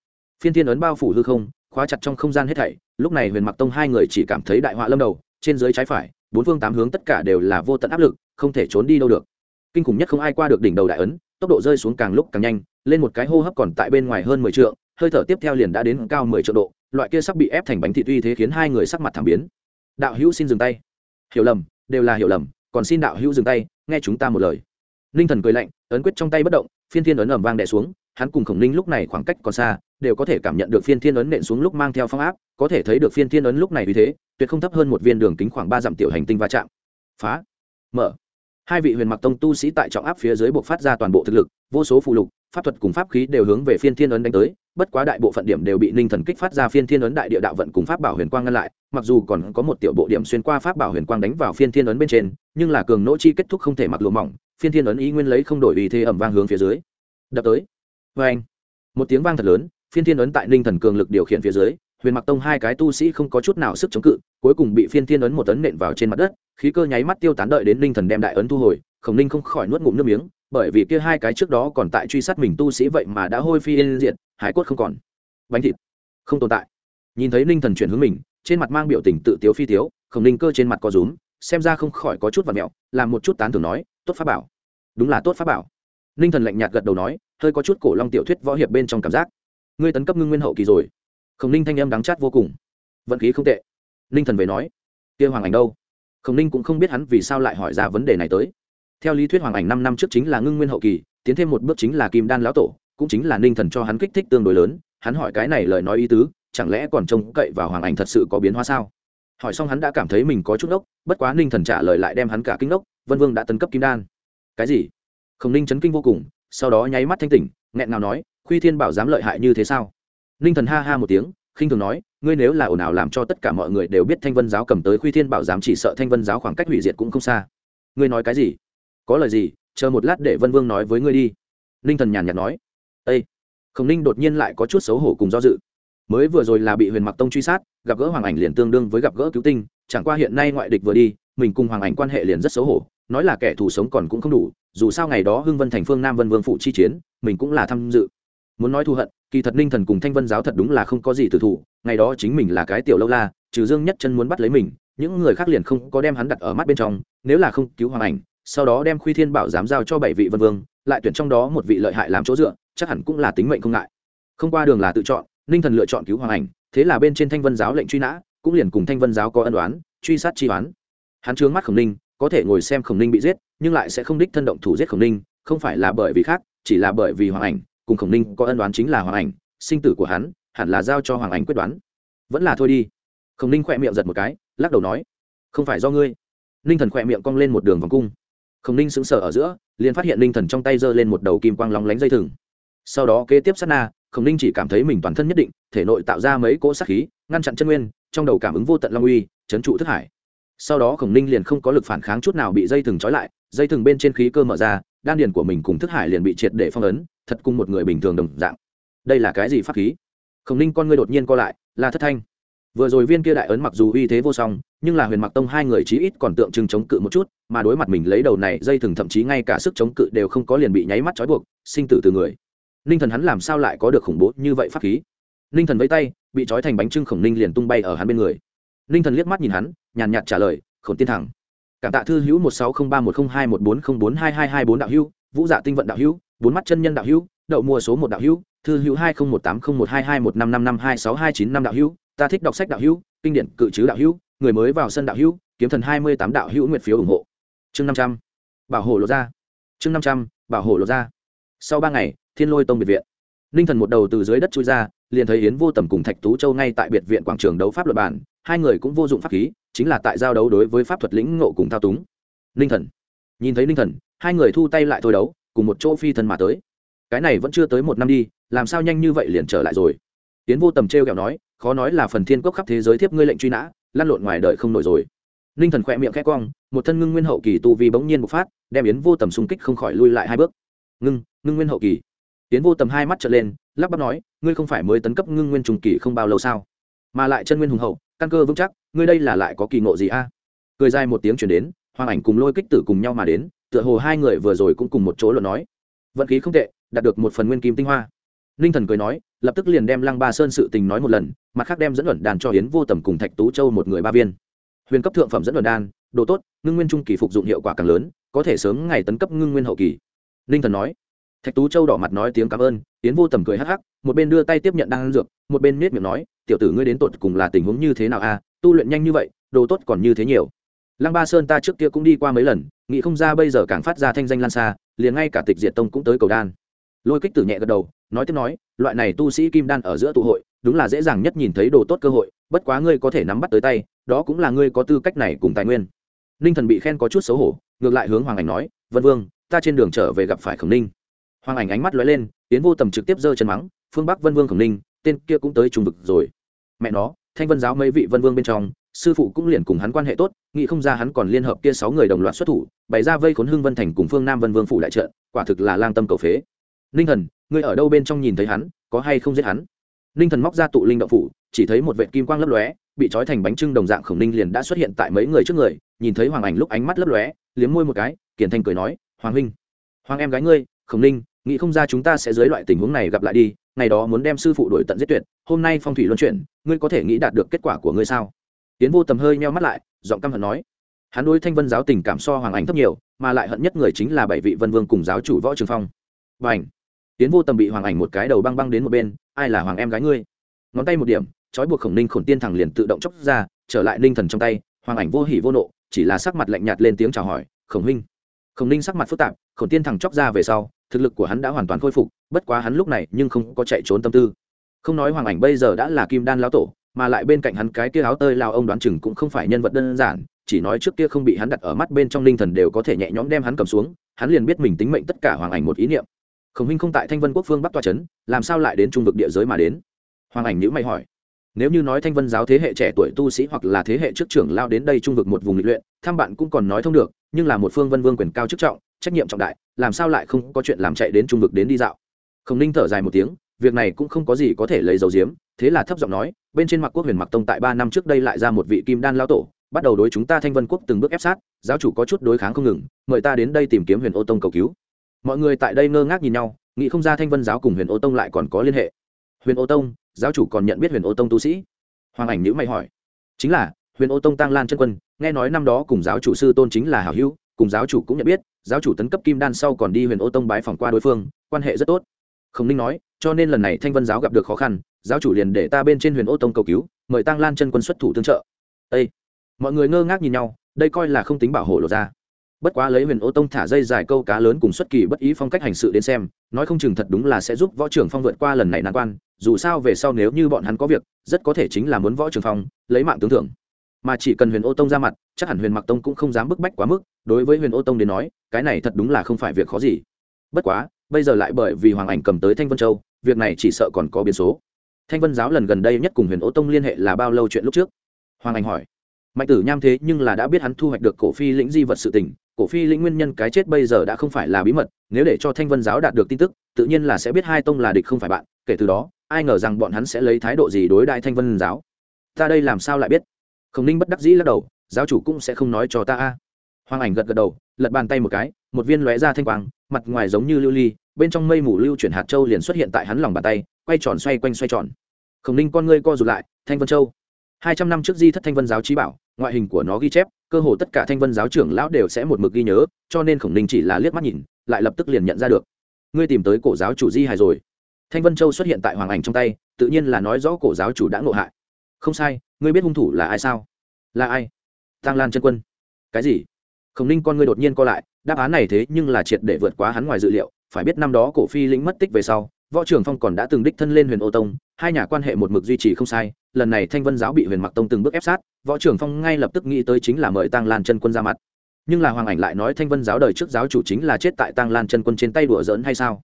Speaker 1: Phiên thiên ấn bao phủ hư không, khóa chặt trong không gian hết thảy, lúc này huyền mặc tông hai người chỉ cảm thấy đại họa lâm đầu, trên dưới trái phải bốn phương tám hướng tất cả đều là vô tận áp lực, không thể trốn đi đâu được. Kinh khủng nhất không ai qua được đỉnh đầu đại ấn, tốc độ rơi xuống càng lúc càng nhanh, lên một cái hô hấp còn tại bên ngoài hơn mười trượng, hơi thở tiếp theo liền đã đến cao mười triệu độ, loại kia sắp bị ép thành bánh thị tuy thế khiến hai người sắc mặt thảm biến. Đạo hữu xin dừng tay. Hiểu lầm, đều là hiểu lầm, còn xin đạo hữu dừng tay, nghe chúng ta một lời. Ninh thần cười lạnh, ấn quyết trong tay bất động, phiên thiên ấn ẩm vang đè xuống, hắn cùng khổng ninh lúc này khoảng cách còn xa đều có thể cảm nhận được phiên thiên ấn nện xuống lúc mang theo phong áp, có thể thấy được phiên thiên ấn lúc này vì thế, tuyệt không thấp hơn một viên đường kính khoảng ba dặm tiểu hành tinh va chạm. Phá. Mở. Hai vị huyền mặc tông tu sĩ tại trọng áp phía dưới buộc phát ra toàn bộ thực lực, vô số phụ lục, pháp thuật cùng pháp khí đều hướng về phiên thiên ấn đánh tới, bất quá đại bộ phận điểm đều bị ninh thần kích phát ra phiên thiên ấn đại địa đạo vận cùng pháp bảo huyền quang ngăn lại, mặc dù còn có một tiểu bộ điểm xuyên qua pháp bảo huyền quang đánh vào phiên thiên ấn bên trên, nhưng là cường nỗ chi kết thúc không thể mặc lụa mỏng, phiên thiên ấn ý nguyên lấy không đổi ý thế ẩm vang hướng phía dưới. Đập tới. Vê anh một tiếng vang thật lớn phiên thiên ấn tại ninh thần cường lực điều khiển phía dưới, huyền mặc tông hai cái tu sĩ không có chút nào sức chống cự, cuối cùng bị phiên thiên ấn một tấn nện vào trên mặt đất, khí cơ nháy mắt tiêu tán đợi đến ninh thần đem đại ấn thu hồi, khổng ninh không khỏi nuốt ngụm nước miếng, bởi vì kia hai cái trước đó còn tại truy sát mình tu sĩ vậy mà đã hôi phi yên diện hải cốt không còn. Bánh thịt. Không tồn tại. Nhìn thấy ninh thần chuyển hướng mình, trên mặt mang biểu tình tự tiếu phi tiếu, khổng ninh cơ trên mặt có rúm, xem ra không khỏi có chút vật mẹo, làm một chút tán thưởng nói, tốt pháp bảo. Đúng là tốt pháp bảo. Ninh thần lạnh nhạt gật đầu nói, hơi có chút cổ long tiểu thuyết võ hiệp bên trong cảm giác ngươi tấn cấp ngưng nguyên hậu kỳ rồi. Khổng ninh thanh em đắng chát vô cùng. Vận khí không tệ. Ninh thần về nói, kia hoàng ảnh đâu? Khổng ninh cũng không biết hắn vì sao lại hỏi ra vấn đề này tới. Theo lý thuyết hoàng ảnh năm năm trước chính là ngưng nguyên hậu kỳ, tiến thêm một bước chính là kim đan lão tổ, cũng chính là ninh thần cho hắn kích thích tương đối lớn. Hắn hỏi cái này lời nói ý tứ, chẳng lẽ còn trông cậy vào hoàng ảnh thật sự có biến hóa sao? Hỏi xong hắn đã cảm thấy mình có chút ốc bất quá ninh thần trả lời lại đem hắn cả kinh ốc vân vương đã tấn cấp kim đan. Cái gì? Khổng ninh chấn kinh vô cùng, sau đó nháy mắt thanh tỉnh, nghẹn ngào nói khuy thiên bảo dám lợi hại như thế sao? Ninh thần ha ha một tiếng, khinh thường nói, ngươi nếu là ồn ào làm cho tất cả mọi người đều biết thanh vân giáo cầm tới khuy thiên bảo Dám chỉ sợ thanh vân giáo khoảng cách hủy diệt cũng không xa. Ngươi nói cái gì? Có lời gì? Chờ một lát để vân vương nói với ngươi đi. Ninh thần nhàn nhạt nói â khổng ninh đột nhiên lại có chút xấu hổ cùng do dự. Mới vừa rồi là bị huyền mặc tông truy sát, gặp gỡ hoàng ảnh liền tương đương với gặp gỡ cứu tinh, chẳng qua hiện nay ngoại địch vừa đi, mình cùng hoàng ảnh quan hệ liền rất xấu hổ, nói là kẻ thù sống còn cũng không đủ, dù sao ngày đó hưng vân thành phương nam vân vương phụ chi chiến, mình cũng là tham dự muốn nói thù hận, kỳ thật ninh thần cùng thanh vân giáo thật đúng là không có gì từ thủ, ngày đó chính mình là cái tiểu lâu la, trừ dương nhất chân muốn bắt lấy mình, những người khác liền không có đem hắn đặt ở mắt bên trong, nếu là không cứu hoàng ảnh, sau đó đem khuy thiên bảo giám giao cho bảy vị vân vương, lại tuyển trong đó một vị lợi hại làm chỗ dựa, chắc hẳn cũng là tính mệnh không ngại. Không qua đường là tự chọn, ninh thần lựa chọn cứu hoàng ảnh, thế là bên trên thanh vân giáo lệnh truy nã, cũng liền cùng thanh vân giáo có ân đoán truy sát chi oán. Hắn trướng mắt khổng ninh, có thể ngồi xem khổng ninh bị giết, nhưng lại sẽ không đích thân động thủ giết khổng ninh, không phải là bởi vì khác, chỉ là bởi vì hoàng ảnh cùng khổng ninh có ân đoán chính là hoàng ảnh, sinh tử của hắn, hẳn là giao cho hoàng ảnh quyết đoán. Vẫn là thôi đi. Khổng ninh khỏe miệng giật một cái, lắc đầu nói, không phải do ngươi. Ninh thần khỏe miệng cong lên một đường vòng cung. Khổng ninh sững sờ ở giữa, liền phát hiện ninh thần trong tay giơ lên một đầu kim quang lóng lánh dây thừng. Sau đó kế tiếp sát na, khổng ninh chỉ cảm thấy mình toàn thân nhất định, thể nội tạo ra mấy cỗ sát khí, ngăn chặn chân nguyên, trong đầu cảm ứng vô tận long uy, chấn trụ thức hải. Sau đó khổng ninh liền không có lực phản kháng chút nào bị dây thừng trói lại dây thừng bên trên khí cơ mở ra, đan điền của mình cùng thức hải liền bị triệt để phong ấn, thật cùng một người bình thường đồng dạng. Đây là cái gì pháp khí? Khổng ninh con ngươi đột nhiên co lại, là thất thanh. Vừa rồi viên kia đại ấn mặc dù uy thế vô song, nhưng là huyền mặc tông hai người chí ít còn tượng trưng chống cự một chút, mà đối mặt mình lấy đầu này dây thừng thậm chí ngay cả sức chống cự đều không có liền bị nháy mắt trói buộc, sinh tử từ người. Ninh thần hắn làm sao lại có được khủng bố như vậy pháp khí? Ninh thần vẫy tay, bị trói thành bánh trưng khổng ninh liền tung bay ở hắn bên người. Ninh thần liếc mắt nhìn hắn, nhàn nhạt trả lời khổng tiên thẳng cảm tạ thư hữu một sáu không ba một không hai một bốn không bốn hai hai hai bốn đạo hữu, vũ dạ tinh vận đạo hữu, bốn mắt chân nhân đạo hữu, đậu mua số một đạo hữu, thư hữu hai không một tám không một hai hai một năm năm năm hai sáu hai chín năm đạo hữu, ta thích đọc sách đạo hữu, kinh điển cự chứ đạo hữu, người mới vào sân đạo hữu, kiếm thần hai mươi tám đạo hữu nguyện phiếu ủng hộ. Chương năm trăm. Bảo hộ lột ra chương năm trăm, bảo hộ lột ra sau ba ngày, thiên lôi tông biệt viện. Ninh thần một đầu từ dưới đất chui ra, liền thấy yến vô tầm cùng thạch tú châu ngay tại biệt viện quảng trường đấu pháp luật bản hai người cũng vô dụng pháp khí chính là tại giao đấu đối với pháp thuật lĩnh ngộ cùng thao túng. Ninh thần. Nhìn thấy ninh thần, hai người thu tay lại thôi đấu, cùng một chỗ phi thần mà tới. Cái này vẫn chưa tới một năm đi, làm sao nhanh như vậy liền trở lại rồi? Tiến vô tầm t r e o kẹo nói, khó nói là phần thiên cốc khắp thế giới thiếp ngươi lệnh truy nã, lăn lộn ngoài đời không nổi rồi. Ninh thần khỏe miệng khẽ cong, một thân ngưng nguyên hậu kỳ tu vi bỗng nhiên bộc phát, đem yến vô tầm xung kích không khỏi lui lại hai bước. Ngưng ngưng nguyên hậu kỳ. Yến vô tầm hai mắt trở lên, lắp bắp nói, ngươi không phải mới tấn cấp ngưng nguyên trùng kỳ không bao lâu sao? Mà lại chân nguyên hùng hậu căn cơ vững chắc, ngươi đây là lại có kỳ ngộ gì a? Cười dài một tiếng chuyển đến, hoàng ảnh cùng lôi kích tử cùng nhau mà đến, tựa hồ hai người vừa rồi cũng cùng một chỗ luận nói. Vận khí không tệ, đạt được một phần nguyên kim tinh hoa. Ninh thần cười nói, lập tức liền đem lăng ba sơn sự tình nói một lần, mặt khác đem dẫn luận đàn cho hiến vô tầm cùng thạch tú châu một người ba viên. Huyền cấp thượng phẩm dẫn luận đan đồ tốt, ngưng nguyên trung kỳ phục dụng hiệu quả càng lớn, có thể sớm ngày tấn cấp ngưng nguyên hậu kỳ. Ninh thần nói. Thạch tú châu đỏ mặt nói tiếng cảm ơn tiến vô tầm cười hắc hắc, một bên đưa tay tiếp nhận đan dược, một bên miết miệng nói tiểu tử ngươi đến tột cùng là tình huống như thế nào a? Tu luyện nhanh như vậy, đồ tốt còn như thế nhiều. Lăng ba sơn ta trước kia cũng đi qua mấy lần, nghĩ không ra bây giờ càng phát ra thanh danh lan xa, liền ngay cả tịch diệt tông cũng tới cầu đan. Lôi kích tử nhẹ gật đầu, nói tiếp nói, loại này tu sĩ kim đan ở giữa tụ hội, đúng là dễ dàng nhất nhìn thấy đồ tốt cơ hội, bất quá ngươi có thể nắm bắt tới tay, đó cũng là ngươi có tư cách này cùng tài nguyên. Ninh thần bị khen có chút xấu hổ, ngược lại hướng hoàng ảnh nói, vân vương, ta trên đường trở về gặp phải khổng ninh. Hoàng ảnh ánh mắt lóe lên, tiến vô tầm trực tiếp giơ chân mắng, phương bắc vân vương khổng ninh, tên kia cũng tới trung vực rồi mẹ nó, thanh vân giáo mấy vị vân vương bên trong, sư phụ cũng liền cùng hắn quan hệ tốt, nghĩ không ra hắn còn liên hợp kia sáu người đồng loạt xuất thủ, bày ra vây khốn hưng vân thành cùng phương nam vân vương phủ đại trận, quả thực là lang tâm cầu phế. Ninh thần, ngươi ở đâu bên trong nhìn thấy hắn, có hay không giết hắn? Ninh thần móc ra tụ linh động phủ, chỉ thấy một vệ kim quang lấp lóe, bị trói thành bánh trưng đồng dạng khổng ninh liền đã xuất hiện tại mấy người trước người, nhìn thấy hoàng ảnh lúc ánh mắt lấp lóe, liếm môi một cái, kiển thanh cười nói, hoàng huynh, hoàng em gái ngươi, khổng ninh nghĩ không ra chúng ta sẽ dưới loại tình huống này gặp lại đi ngày đó muốn đem sư phụ đổi tận giết tuyệt, hôm nay phong thủy luân chuyển, ngươi có thể nghĩ đạt được kết quả của ngươi sao? Tiến vô tầm hơi meo mắt lại, giọng căm hận nói. Hắn đối thanh vân giáo tình cảm so hoàng ảnh thấp nhiều, mà lại hận nhất người chính là bảy vị vân vương cùng giáo chủ võ trường phong. Và ảnh tiến vô tầm bị hoàng ảnh một cái đầu băng băng đến một bên, ai là hoàng em gái ngươi? Ngón tay một điểm, trói buộc khổng ninh khổn tiên thẳng liền tự động chóc ra, trở lại ninh thần trong tay, hoàng ảnh vô hỉ vô nộ, chỉ là sắc mặt lạnh nhạt lên tiếng chào hỏi, khổng minh khổng ninh sắc mặt phức tạp khổng tiên thẳng chóc ra về sau thực lực của hắn đã hoàn toàn khôi phục, bất quá hắn lúc này nhưng không có chạy trốn tâm tư. Không nói hoàng ảnh bây giờ đã là kim đan lão tổ, mà lại bên cạnh hắn cái kia áo tơi lao ông đoán chừng cũng không phải nhân vật đơn giản, chỉ nói trước kia không bị hắn đặt ở mắt bên trong linh thần đều có thể nhẹ nhõm đem hắn cầm xuống, hắn liền biết mình tính mệnh tất cả hoàng ảnh một ý niệm. Khổng huynh không tại thanh vân quốc phương bắc toa trấn làm sao lại đến trung vực địa giới mà đến? Hoàng ảnh nhữ mày hỏi. Nếu như nói thanh vân giáo thế hệ trẻ tuổi tu sĩ hoặc là thế hệ trước trưởng lao đến đây trung vực một vùng lịch luyện, thăm bạn cũng còn nói thông được, nhưng là một phương vân vương quyền cao chức trọng trách nhiệm trọng đại, làm sao lại không có chuyện làm chạy đến trung vực đến đi dạo? Khổng ninh thở dài một tiếng, việc này cũng không có gì có thể lấy dầu diếm thế là thấp giọng nói, bên trên mặc quốc huyền mặc tông tại ba năm trước đây lại ra một vị kim đan lao tổ, bắt đầu đối chúng ta thanh vân quốc từng bước ép sát, giáo chủ có chút đối kháng không ngừng, mời ta đến đây tìm kiếm huyền ô tông cầu cứu. Mọi người tại đây ngơ ngác nhìn nhau, nghĩ không ra thanh vân giáo cùng huyền ô tông lại còn có liên hệ. Huyền ô tông, giáo chủ còn nhận biết huyền ô tông tu sĩ? Hoàng ảnh nhữ mày hỏi. Chính là, huyền ô tông tăng lan chân quân, nghe nói năm đó cùng giáo chủ sư tôn chính là hảo hữu, cùng giáo chủ cũng nhận biết giáo chủ tấn cấp kim đan sau còn đi huyền ô tông bái phòng qua đối phương, quan hệ rất tốt. Khổng ninh nói, cho nên lần này thanh vân giáo gặp được khó khăn, giáo chủ liền để ta bên trên huyền ô tông cầu cứu, mời tăng lan chân quân xuất thủ tương trợ. Ây mọi người ngơ ngác nhìn nhau, đây coi là không tính bảo hộ lột ra. Bất quá lấy huyền ô tông thả dây dài câu cá lớn cùng xuất kỳ bất ý phong cách hành sự đến xem, nói không chừng thật đúng là sẽ giúp võ trưởng phong vượt qua lần này nan quan, dù sao về sau nếu như bọn hắn có việc, rất có thể chính là muốn võ trưởng phong, lấy mạng tướng thưởng mà chỉ cần huyền ô tông ra mặt, chắc hẳn huyền mặc tông cũng không dám bức bách quá mức, đối với huyền ô tông đến nói, cái này thật đúng là không phải việc khó gì. Bất quá, bây giờ lại bởi vì hoàng ảnh cầm tới thanh vân châu, việc này chỉ sợ còn có biến số. Thanh vân giáo lần gần đây nhất cùng huyền ô tông liên hệ là bao lâu chuyện lúc trước? Hoàng ảnh hỏi. Mạnh tử nham thế nhưng là đã biết hắn thu hoạch được cổ phi lĩnh di vật sự tình, cổ phi lĩnh nguyên nhân cái chết bây giờ đã không phải là bí mật, nếu để cho thanh vân giáo đạt được tin tức, tự nhiên là sẽ biết hai tông là địch không phải bạn, kể từ đó, ai ngờ rằng bọn hắn sẽ lấy thái độ gì đối đại thanh vân giáo? Ta đây làm sao lại biết? Khổng ninh bất đắc dĩ lắc đầu, giáo chủ cũng sẽ không nói cho ta a. Hoàng ảnh gật gật đầu, lật bàn tay một cái, một viên lóe ra thanh quang, mặt ngoài giống như lưu ly, bên trong mây mù lưu chuyển hạt châu liền xuất hiện tại hắn lòng bàn tay, quay tròn xoay quanh xoay tròn. Khổng ninh con ngươi co rụt lại, thanh vân châu. Hai trăm năm trước di thất thanh vân giáo trí bảo, ngoại hình của nó ghi chép, cơ hồ tất cả thanh vân giáo trưởng lão đều sẽ một mực ghi nhớ, cho nên khổng ninh chỉ là liếc mắt nhìn, lại lập tức liền nhận ra được. Ngươi tìm tới cổ giáo chủ di hài rồi. Thanh vân châu xuất hiện tại hoàng ảnh trong tay, tự nhiên là nói rõ cổ giáo chủ đã ngộ hại không sai, ngươi biết hung thủ là ai sao? Là ai? Tăng lan chân quân. Cái gì? Khổng ninh con ngươi đột nhiên co lại, đáp án này thế nhưng là triệt để vượt quá hắn ngoài dự liệu. Phải biết năm đó cổ phi lĩnh mất tích về sau, võ trưởng phong còn đã từng đích thân lên huyền ô tông, hai nhà quan hệ một mực duy trì không sai. Lần này thanh vân giáo bị huyền mặc tông từng bước ép sát, võ trưởng phong ngay lập tức nghĩ tới chính là mời tăng lan chân quân ra mặt. Nhưng là hoàng ảnh lại nói thanh vân giáo đời trước giáo chủ chính là chết tại tăng lan chân quân trên tay đùa giỡn hay sao?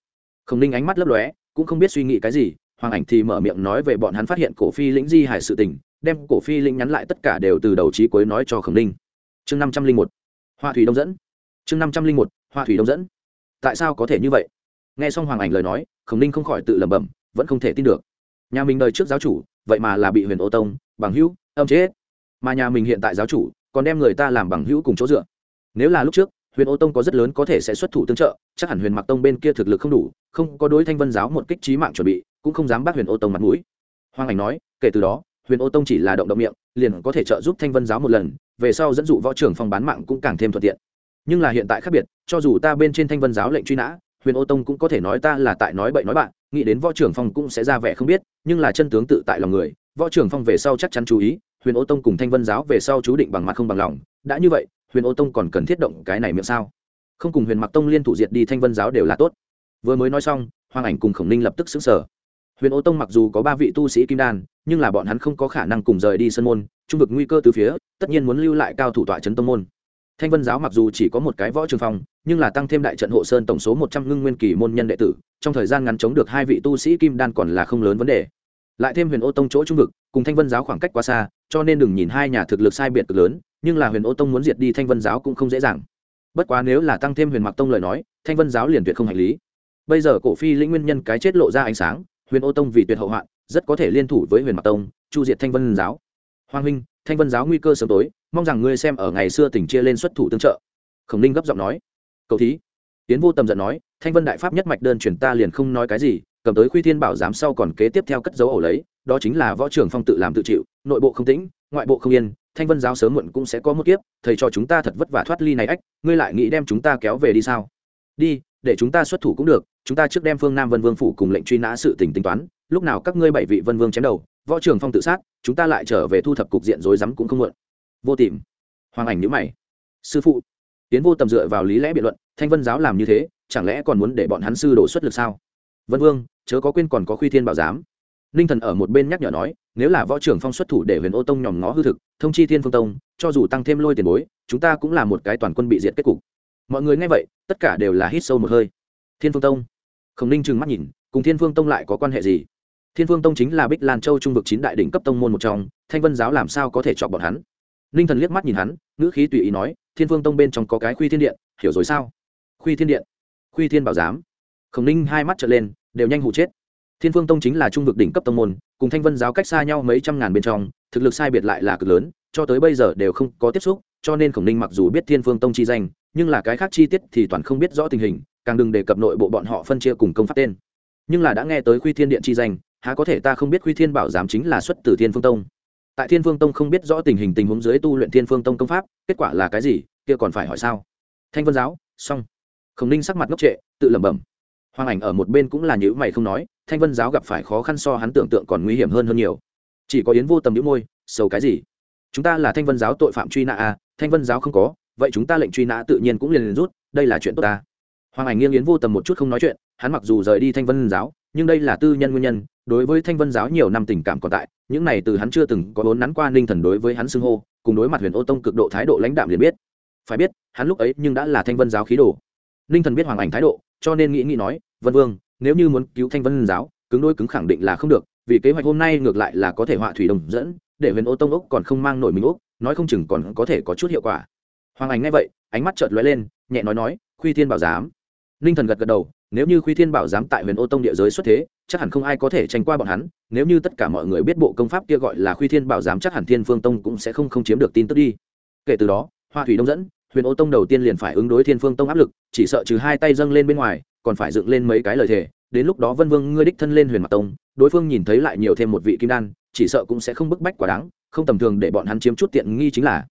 Speaker 1: Khổng ninh ánh mắt lấp lóe, cũng không biết suy nghĩ cái gì hoàng ảnh thì mở miệng nói về bọn hắn phát hiện cổ phi lĩnh di hải sự tình, đem cổ phi lĩnh nhắn lại tất cả đều từ đầu trí cuối nói cho khổng linh. Chương năm trăm linh một, hoa thủy đông dẫn. Chương năm trăm linh một, hoa thủy đông dẫn. Tại sao có thể như vậy? Nghe xong hoàng ảnh lời nói, khổng linh không khỏi tự lẩm bẩm, vẫn không thể tin được. Nhà mình đời trước giáo chủ, vậy mà là bị huyền ô tông, bằng hữu, âm chết. Mà nhà mình hiện tại giáo chủ, còn đem người ta làm bằng hữu cùng chỗ dựa. Nếu là lúc trước, huyền ô tông có rất lớn có thể sẽ xuất thủ tương trợ, chắc hẳn huyền mặc tông bên kia thực lực không đủ, không có đối thanh vân giáo một kích trí mạng chuẩn bị cũng không dám bắt huyền ô tông mặt mũi. Hoàng ảnh nói, kể từ đó, huyền ô tông chỉ là động động miệng, liền có thể trợ giúp thanh vân giáo một lần, về sau dẫn dụ võ trưởng phòng bán mạng cũng càng thêm thuận tiện. Nhưng là hiện tại khác biệt, cho dù ta bên trên thanh vân giáo lệnh truy nã, huyền ô tông cũng có thể nói ta là tại nói bậy nói bạn, nghĩ đến võ trưởng phong cũng sẽ ra vẻ không biết, nhưng là chân tướng tự tại lòng người, võ trưởng phong về sau chắc chắn chú ý, huyền ô tông cùng thanh vân giáo về sau chú định bằng mặt không bằng lòng, đã như vậy, huyền ô tông còn cần thiết động cái này miệng sao? Không cùng huyền mặc tông liên thủ diệt đi thanh vân giáo đều là tốt. Vừa mới nói xong hoàng ảnh cùng khổng ninh lập tức xứng sở huyền ô tông mặc dù có ba vị tu sĩ kim đan, nhưng là bọn hắn không có khả năng cùng rời đi sân môn, trung vực nguy cơ từ phía, tất nhiên muốn lưu lại cao thủ tọa trấn tông môn. Thanh vân giáo mặc dù chỉ có một cái võ trường phong, nhưng là tăng thêm đại trận hộ sơn tổng số một trăm ngưng nguyên kỳ môn nhân đệ tử, trong thời gian ngắn chống được hai vị tu sĩ kim đan còn là không lớn vấn đề. Lại thêm huyền ô tông chỗ trung vực, cùng thanh vân giáo khoảng cách quá xa, cho nên đừng nhìn hai nhà thực lực sai biệt cực lớn, nhưng là huyền ô tông muốn diệt đi thanh vân giáo cũng không dễ dàng. Bất quá nếu là tăng thêm huyền mặc tông lời nói, thanh vân giáo liền tuyệt không hành lý. Bây giờ cổ phi lĩnh nguyên nhân cái chết lộ ra ánh sáng huyền ô tông vì tuyệt hậu hoạn, rất có thể liên thủ với huyền mặc tông, chu diệt thanh vân giáo. Hoàng huynh, thanh vân giáo nguy cơ sớm tối, mong rằng ngươi xem ở ngày xưa tỉnh chia lên xuất thủ tương trợ. Khổng ninh gấp giọng nói. Cậu thí. Tiến vô tầm giận nói, thanh vân đại pháp nhất mạch đơn chuyển ta liền không nói cái gì, cầm tới khuy thiên bảo giám sau còn kế tiếp theo cất dấu ổ lấy, đó chính là võ trưởng phong tự làm tự chịu, nội bộ không tĩnh, ngoại bộ không yên, thanh vân giáo sớm muộn cũng sẽ có một kiếp, thầy cho chúng ta thật vất vả thoát ly này ách, ngươi lại nghĩ đem chúng ta kéo về đi sao? Đi để chúng ta xuất thủ cũng được, chúng ta trước đem phương nam vân vương phủ cùng lệnh truy nã sự tình tính toán, lúc nào các ngươi bảy vị vân vương chém đầu, võ trưởng phong tự sát, chúng ta lại trở về thu thập cục diện rối rắm cũng không muộn. Vô tìm. Hoàng ảnh nhữ mày. Sư phụ. Tiến vô tầm dựa vào lý lẽ biện luận, thanh vân giáo làm như thế, chẳng lẽ còn muốn để bọn hắn sư đổ xuất lực sao? Vân vương, chớ có quên còn có khuy thiên bảo giám. Ninh thần ở một bên nhắc nhở nói, nếu là võ trưởng phong xuất thủ để huyền ô tông nhòm ngó hư thực, thông chi thiên phương tông, cho dù tăng thêm lôi tiền bối, chúng ta cũng là một cái toàn quân bị diệt kết cục mọi người nghe vậy, tất cả đều là hít sâu một hơi. Thiên phương tông. Khổng ninh trừng mắt nhìn, cùng thiên phương tông lại có quan hệ gì? Thiên phương tông chính là bích lan châu trung vực chín đại đỉnh cấp tông môn một trong, thanh vân giáo làm sao có thể chọn bọn hắn? Ninh thần liếc mắt nhìn hắn, ngữ khí tùy ý nói, thiên phương tông bên trong có cái khuy thiên điện, hiểu rồi sao? Khuy thiên điện. Khuy thiên bảo giám. Khổng ninh hai mắt trở lên, đều nhanh hụ chết. Thiên phương tông chính là trung vực đỉnh cấp tông môn, cùng thanh vân giáo cách xa nhau mấy trăm ngàn bên trong, thực lực sai biệt lại là cực lớn, cho tới bây giờ đều không có tiếp xúc, cho nên khổng ninh mặc dù biết thiên phương tông chi danh nhưng là cái khác chi tiết thì toàn không biết rõ tình hình, càng đừng đề cập nội bộ bọn họ phân chia cùng công pháp tên. Nhưng là đã nghe tới khuy thiên điện chi danh, há có thể ta không biết khuy thiên bảo giám chính là xuất từ thiên phương tông. Tại thiên phương tông không biết rõ tình hình tình huống dưới tu luyện thiên phương tông công pháp, kết quả là cái gì, kia còn phải hỏi sao? Thanh vân giáo, xong. Khổng ninh sắc mặt ngốc trệ, tự lẩm bẩm. Hoàng ảnh ở một bên cũng là nhữ mày không nói, thanh vân giáo gặp phải khó khăn so hắn tưởng tượng còn nguy hiểm hơn hơn nhiều. Chỉ có yến vô tầm nhữ môi, sầu cái gì? Chúng ta là thanh vân giáo tội phạm truy nã à thanh vân giáo không có vậy chúng ta lệnh truy nã tự nhiên cũng liền liền rút, đây là chuyện tốt ta. Hoàng ảnh nghiêng yến vô tầm một chút không nói chuyện, hắn mặc dù rời đi thanh vân giáo, nhưng đây là tư nhân nguyên nhân, đối với thanh vân giáo nhiều năm tình cảm còn tại, những này từ hắn chưa từng có vốn nắn qua ninh thần đối với hắn xưng hô, cùng đối mặt huyền ô tông cực độ thái độ lãnh đạm liền biết. Phải biết, hắn lúc ấy nhưng đã là thanh vân giáo khí đồ. Ninh thần biết hoàng ảnh thái độ, cho nên nghĩ nghĩ nói, vân vương, nếu như muốn cứu thanh vân giáo, cứng đôi cứng khẳng định là không được, vì kế hoạch hôm nay ngược lại là có thể họa thủy đồng dẫn, để huyền ô tông ốc còn không mang nổi mình ốc, nói không chừng còn có thể có chút hiệu quả hoàng ảnh nghe vậy, ánh mắt chợt lóe lên, nhẹ nói nói, khuy thiên bảo giám. Ninh thần gật gật đầu, nếu như khuy thiên bảo giám tại huyền ô tông địa giới xuất thế, chắc hẳn không ai có thể tranh qua bọn hắn. Nếu như tất cả mọi người biết bộ công pháp kia gọi là khuy thiên bảo giám chắc hẳn thiên phương tông cũng sẽ không không chiếm được tin tức đi. Kể từ đó, hoa thủy đông dẫn, huyền ô tông đầu tiên liền phải ứng đối thiên phương tông áp lực, chỉ sợ trừ hai tay dâng lên bên ngoài, còn phải dựng lên mấy cái lời thề. Đến lúc đó vân vương ngươi đích thân lên huyền mặt tông, đối phương nhìn thấy lại nhiều thêm một vị kim đan, chỉ sợ cũng sẽ không bức bách quá đáng. Không tầm thường để bọn hắn chiếm chút tiện nghi chính là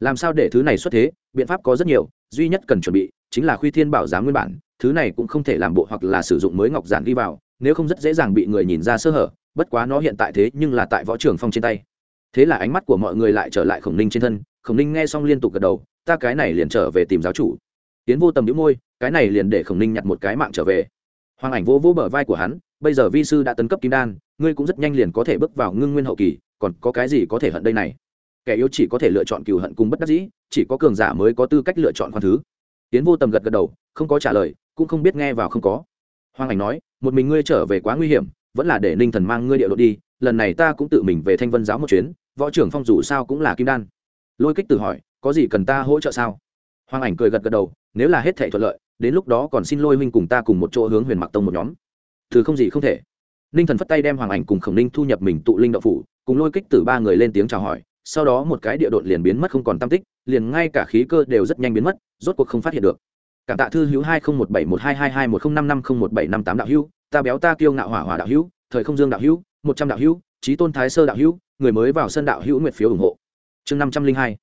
Speaker 1: làm sao để thứ này xuất thế? Biện pháp có rất nhiều, duy nhất cần chuẩn bị chính là khuy thiên bảo giám nguyên bản, thứ này cũng không thể làm bộ hoặc là sử dụng mới ngọc giản đi vào, nếu không rất dễ dàng bị người nhìn ra sơ hở, bất quá nó hiện tại thế nhưng là tại võ trường phong trên tay. Thế là ánh mắt của mọi người lại trở lại khổng ninh trên thân, khổng ninh nghe xong liên tục gật đầu, ta cái này liền trở về tìm giáo chủ. Tiến vô tầm đĩu môi, cái này liền để khổng ninh nhặt một cái mạng trở về. Hoàng ảnh vô vô bờ vai của hắn, bây giờ vi sư đã tấn cấp kim đan, ngươi cũng rất nhanh liền có thể bước vào ngưng nguyên hậu kỳ, còn có cái gì có thể hận đây này? Kẻ yếu chỉ có thể lựa chọn cừu hận cùng bất đắc dĩ, chỉ có cường giả mới có tư cách lựa chọn khoan thứ. Tiến vô tầm gật gật đầu, không có trả lời, cũng không biết nghe vào không có. Hoàng ảnh nói, một mình ngươi trở về quá nguy hiểm, vẫn là để ninh thần mang ngươi địa lộ đi, lần này ta cũng tự mình về thanh vân giáo một chuyến, võ trưởng phong dù sao cũng là kim đan. Lôi kích tự hỏi, có gì cần ta hỗ trợ sao? Hoàng ảnh cười gật gật đầu, nếu là hết thể thuận lợi, đến lúc đó còn xin lôi huynh cùng ta cùng một chỗ hướng huyền mặc tông một nhóm. Thứ không gì không thể. Ninh thần phất tay đem hoàng ảnh cùng khổng ninh thu nhập mình tụ linh đậu phủ, cùng lôi kích từ ba người lên tiếng chào hỏi sau đó một cái địa đột liền biến mất không còn tam tích, liền ngay cả khí cơ đều rất nhanh biến mất, rốt cuộc không phát hiện được. Cảm tạ thư hữu hai nghìn một bảy một hai hai hai một không năm năm không một bảy năm tám đạo hữu, ta béo ta kiêu ngạo hỏa hỏa đạo hữu, thời không dương đạo hữu, một trăm đạo hữu trí tôn thái sơ đạo hữu, người mới vào sân đạo hữu nguyệt phiếu ủng hộ. Chương năm trăm linh hai,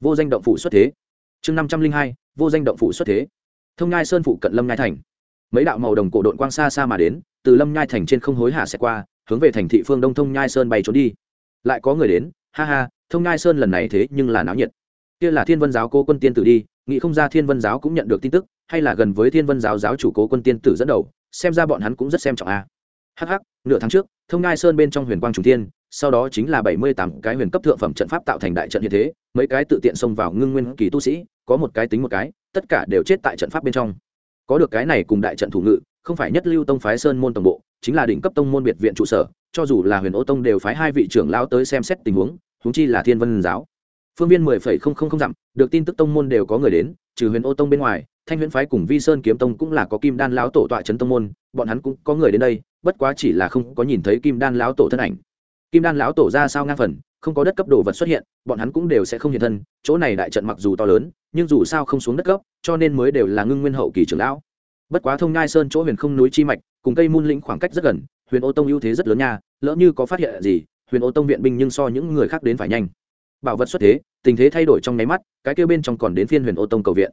Speaker 1: vô danh động phủ xuất thế. Chương năm trăm linh hai, vô danh động phủ xuất thế. Thông nhai sơn phụ cận lâm nhai thành. Mấy đạo màu đồng cổ đội quang xa xa mà đến, từ lâm nhai thành trên không hối hả sẽ qua, hướng về thành thị phương đông thông nhai sơn bay trốn đi. Lại có người đến, ha ha thông Ngai sơn lần này thế nhưng là náo nhiệt. Kia là thiên vân giáo cố quân tiên tử đi, nghĩ không ra thiên vân giáo cũng nhận được tin tức, hay là gần với thiên vân giáo giáo chủ cố quân tiên tử dẫn đầu, xem ra bọn hắn cũng rất xem trọng a. Hh nửa tháng trước, thông ngai sơn bên trong huyền quang trung thiên, sau đó chính là bảy mươi tám cái huyền cấp thượng phẩm trận pháp tạo thành đại trận như thế, mấy cái tự tiện xông vào ngưng nguyên kỳ tu sĩ, có một cái tính một cái, tất cả đều chết tại trận pháp bên trong. Có được cái này cùng đại trận thủ ngự, không phải nhất lưu tông phái sơn môn tổng bộ, chính là đỉnh cấp tông môn biệt viện trụ sở, cho dù là huyền ô tông đều phái hai vị trưởng lão tới xem xét tình huống huống chi là thiên vân giáo. Phương viên mười phẩy không không không dặm, được tin tức tông môn đều có người đến, trừ huyền ô tông bên ngoài, thanh huyền phái cùng vi sơn kiếm tông cũng là có kim đan lão tổ tọa trấn tông môn, bọn hắn cũng có người đến đây, bất quá chỉ là không có nhìn thấy kim đan lão tổ thân ảnh. Kim đan lão tổ ra sao ngang phần, không có đất cấp đồ vật xuất hiện, bọn hắn cũng đều sẽ không hiện thân, chỗ này đại trận mặc dù to lớn, nhưng dù sao không xuống đất cấp, cho nên mới đều là ngưng nguyên hậu kỳ trưởng lão. Bất quá thông ngai sơn chỗ huyền không núi chi mạch, cùng cây môn lĩnh khoảng cách rất gần, huyền ô tông ưu thế rất lớn nha, lỡ như có phát hiện gì huyền ô tông viện binh nhưng so những người khác đến phải nhanh. Bảo vật xuất thế, tình thế thay đổi trong nháy mắt, cái kêu bên trong còn đến phiên huyền ô tông cầu viện.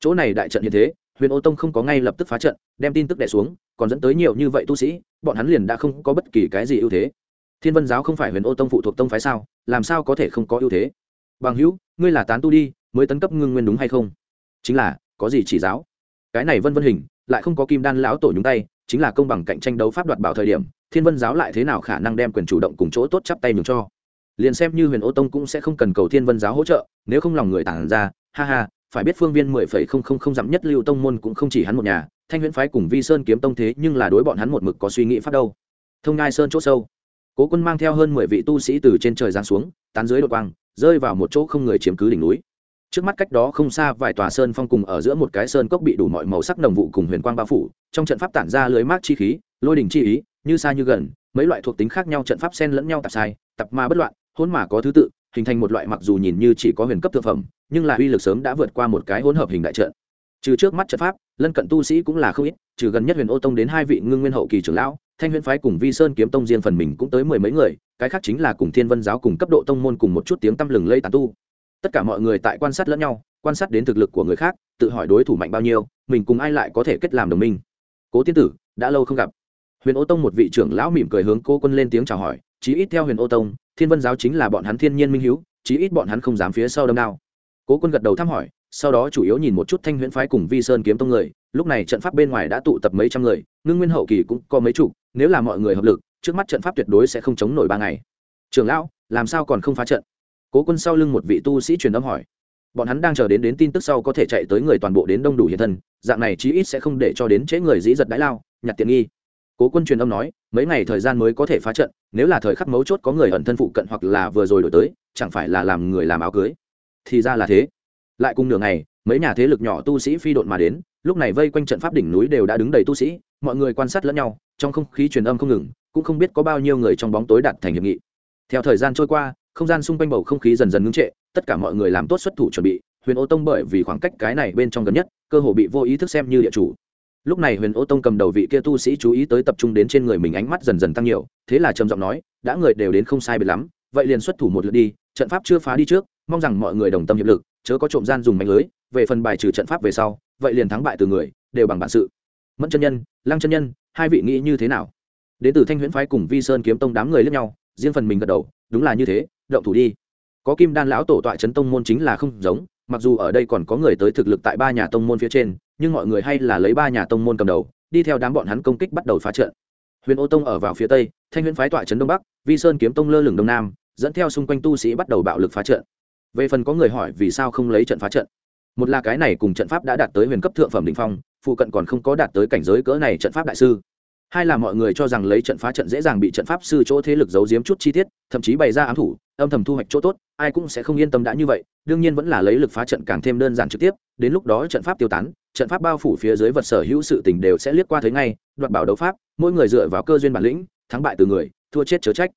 Speaker 1: Chỗ này đại trận như thế, huyền ô tông không có ngay lập tức phá trận, đem tin tức đẻ xuống, còn dẫn tới nhiều như vậy tu sĩ, bọn hắn liền đã không có bất kỳ cái gì ưu thế. Thiên vân giáo không phải huyền ô tông phụ thuộc tông phái sao, làm sao có thể không có ưu thế? Bằng hữu, ngươi là tán tu đi, mới tấn cấp ngưng nguyên đúng hay không? Chính là, có gì chỉ giáo? Cái này vân vân hình, lại không có kim đan lão tổ nhúng tay chính là công bằng cạnh tranh đấu pháp đoạt bảo thời điểm, thiên vân giáo lại thế nào khả năng đem quyền chủ động cùng chỗ tốt chắp tay nhường cho? Liền xem như huyền ô tông cũng sẽ không cần cầu thiên vân giáo hỗ trợ, nếu không lòng người tản ra, ha ha, phải biết phương viên mười phẩy không không không dặm nhất lưu tông môn cũng không chỉ hắn một nhà, thanh huyễn phái cùng vi sơn kiếm tông thế nhưng là đối bọn hắn một mực có suy nghĩ phát đâu. Thông ngai sơn c h ỗ sâu. Cố quân mang theo hơn mười vị tu sĩ từ trên trời giáng xuống, tán dưới đội quang, rơi vào một chỗ không người chiếm cứ đỉnh núi trước mắt cách đó không xa vài tòa sơn phong cùng ở giữa một cái sơn cốc bị đủ mọi màu sắc đồng vụ cùng huyền quang bao phủ, trong trận pháp tản ra lưới mát chi khí, lôi đình chi ý, như xa như gần, mấy loại thuộc tính khác nhau trận pháp xen lẫn nhau tạp sai tập ma bất loạn hôn mà có thứ tự, hình thành một loại mặc dù nhìn như chỉ có huyền cấp thực phẩm, nhưng là uy lực sớm đã vượt qua một cái hỗn hợp hình đại trận. Trừ trước mắt trận pháp, lân cận tu sĩ cũng là không ít, trừ gần nhất huyền ô tông đến hai vị ngưng nguyên hậu kỳ trưởng lão, thanh huyền phái cùng vi sơn kiếm tông riêng phần mình cũng tới mười mấy người, cái khác chính là cùng thiên vân giáo cùng cấp độ tông môn cùng một chút tiếng tăm lừng lây tàn tu tất cả mọi người tại quan sát lẫn nhau, quan sát đến thực lực của người khác, tự hỏi đối thủ mạnh bao nhiêu, mình cùng ai lại có thể kết làm đồng minh. Cố tiên tử, đã lâu không gặp. Huyền ô tông một vị trưởng lão mỉm cười hướng cô quân lên tiếng chào hỏi, chí ít theo huyền ô tông, thiên vân giáo chính là bọn hắn thiên nhiên minh hiếu, chí ít bọn hắn không dám phía sau đâm đao. Cố quân gật đầu thăm hỏi, sau đó chủ yếu nhìn một chút thanh huyễn phái cùng vi sơn kiếm tông người, lúc này trận pháp bên ngoài đã tụ tập mấy trăm người, ngưng nguyên hậu kỳ cũng có mấy chục, nếu là mọi người hợp lực, trước mắt trận pháp tuyệt đối sẽ không chống nổi ba ngày. Trưởng lão, làm sao còn không phá trận? Cố quân sau lưng một vị tu sĩ truyền âm hỏi. Bọn hắn đang chờ đến đến tin tức sau có thể chạy tới người toàn bộ đến đông đủ hiện thân, dạng này chí ít sẽ không để cho đến chế người dĩ giật đãi lao, nhặt tiện nghi. Cố quân truyền âm nói, mấy ngày thời gian mới có thể phá trận, nếu là thời khắc mấu chốt có người ẩn thân phụ cận hoặc là vừa rồi đổi tới, chẳng phải là làm người làm áo cưới? Thì ra là thế. Lại cùng nửa ngày, mấy nhà thế lực nhỏ tu sĩ phi độn mà đến, lúc này vây quanh trận pháp đỉnh núi đều đã đứng đầy tu sĩ, mọi người quan sát lẫn nhau, trong không khí truyền âm không ngừng, cũng không biết có bao nhiêu người trong bóng tối đặt thành hiệp nghị. Theo thời gian trôi qua không gian xung quanh bầu không khí dần dần ngưng trệ, tất cả mọi người làm tốt xuất thủ chuẩn bị, huyền ô tông bởi vì khoảng cách cái này bên trong gần nhất, cơ hồ bị vô ý thức xem như địa chủ. Lúc này huyền ô tông cầm đầu vị kia tu sĩ chú ý tới tập trung đến trên người mình ánh mắt dần dần tăng nhiều, thế là trầm giọng nói, đã người đều đến không sai biệt lắm, vậy liền xuất thủ một lượt đi, trận pháp chưa phá đi trước, mong rằng mọi người đồng tâm hiệp lực, chớ có trộm gian dùng mạnh lưới, về phần bài trừ trận pháp về sau, vậy liền thắng bại từ người, đều bằng bản sự. Mẫn chân nhân, lăng chân nhân, hai vị nghĩ như thế nào? Đến từ thanh huyễn phái cùng vi sơn kiếm tông đám người lẫn nhau, riêng phần mình gật đầu, đúng là như thế động thủ đi. Có kim đan lão tổ tọa Trấn tông môn chính là không giống, mặc dù ở đây còn có người tới thực lực tại ba nhà tông môn phía trên, nhưng mọi người hay là lấy ba nhà tông môn cầm đầu, đi theo đám bọn hắn công kích bắt đầu phá trận. Huyền ô tông ở vào phía tây, thanh huyền phái tọa trấn đông bắc, vi sơn kiếm tông lơ lửng đông nam, dẫn theo xung quanh tu sĩ bắt đầu bạo lực phá trận. Về phần có người hỏi vì sao không lấy trận phá trận, một là cái này cùng trận pháp đã đạt tới huyền cấp thượng phẩm đ phong, phụ cận còn không có đạt tới cảnh giới cỡ này trận pháp đại sư hai là mọi người cho rằng lấy trận phá trận dễ dàng bị trận pháp sư chỗ thế lực giấu giếm chút chi tiết, thậm chí bày ra ám thủ, âm thầm thu hoạch chỗ tốt, ai cũng sẽ không yên tâm đã như vậy, đương nhiên vẫn là lấy lực phá trận càng thêm đơn giản trực tiếp, đến lúc đó trận pháp tiêu tán, trận pháp bao phủ phía dưới vật sở hữu sự tình đều sẽ liếc qua thấy ngay, đoạt bảo đấu pháp, mỗi người dựa vào cơ duyên bản lĩnh, thắng bại từ người, thua chết chớ trách.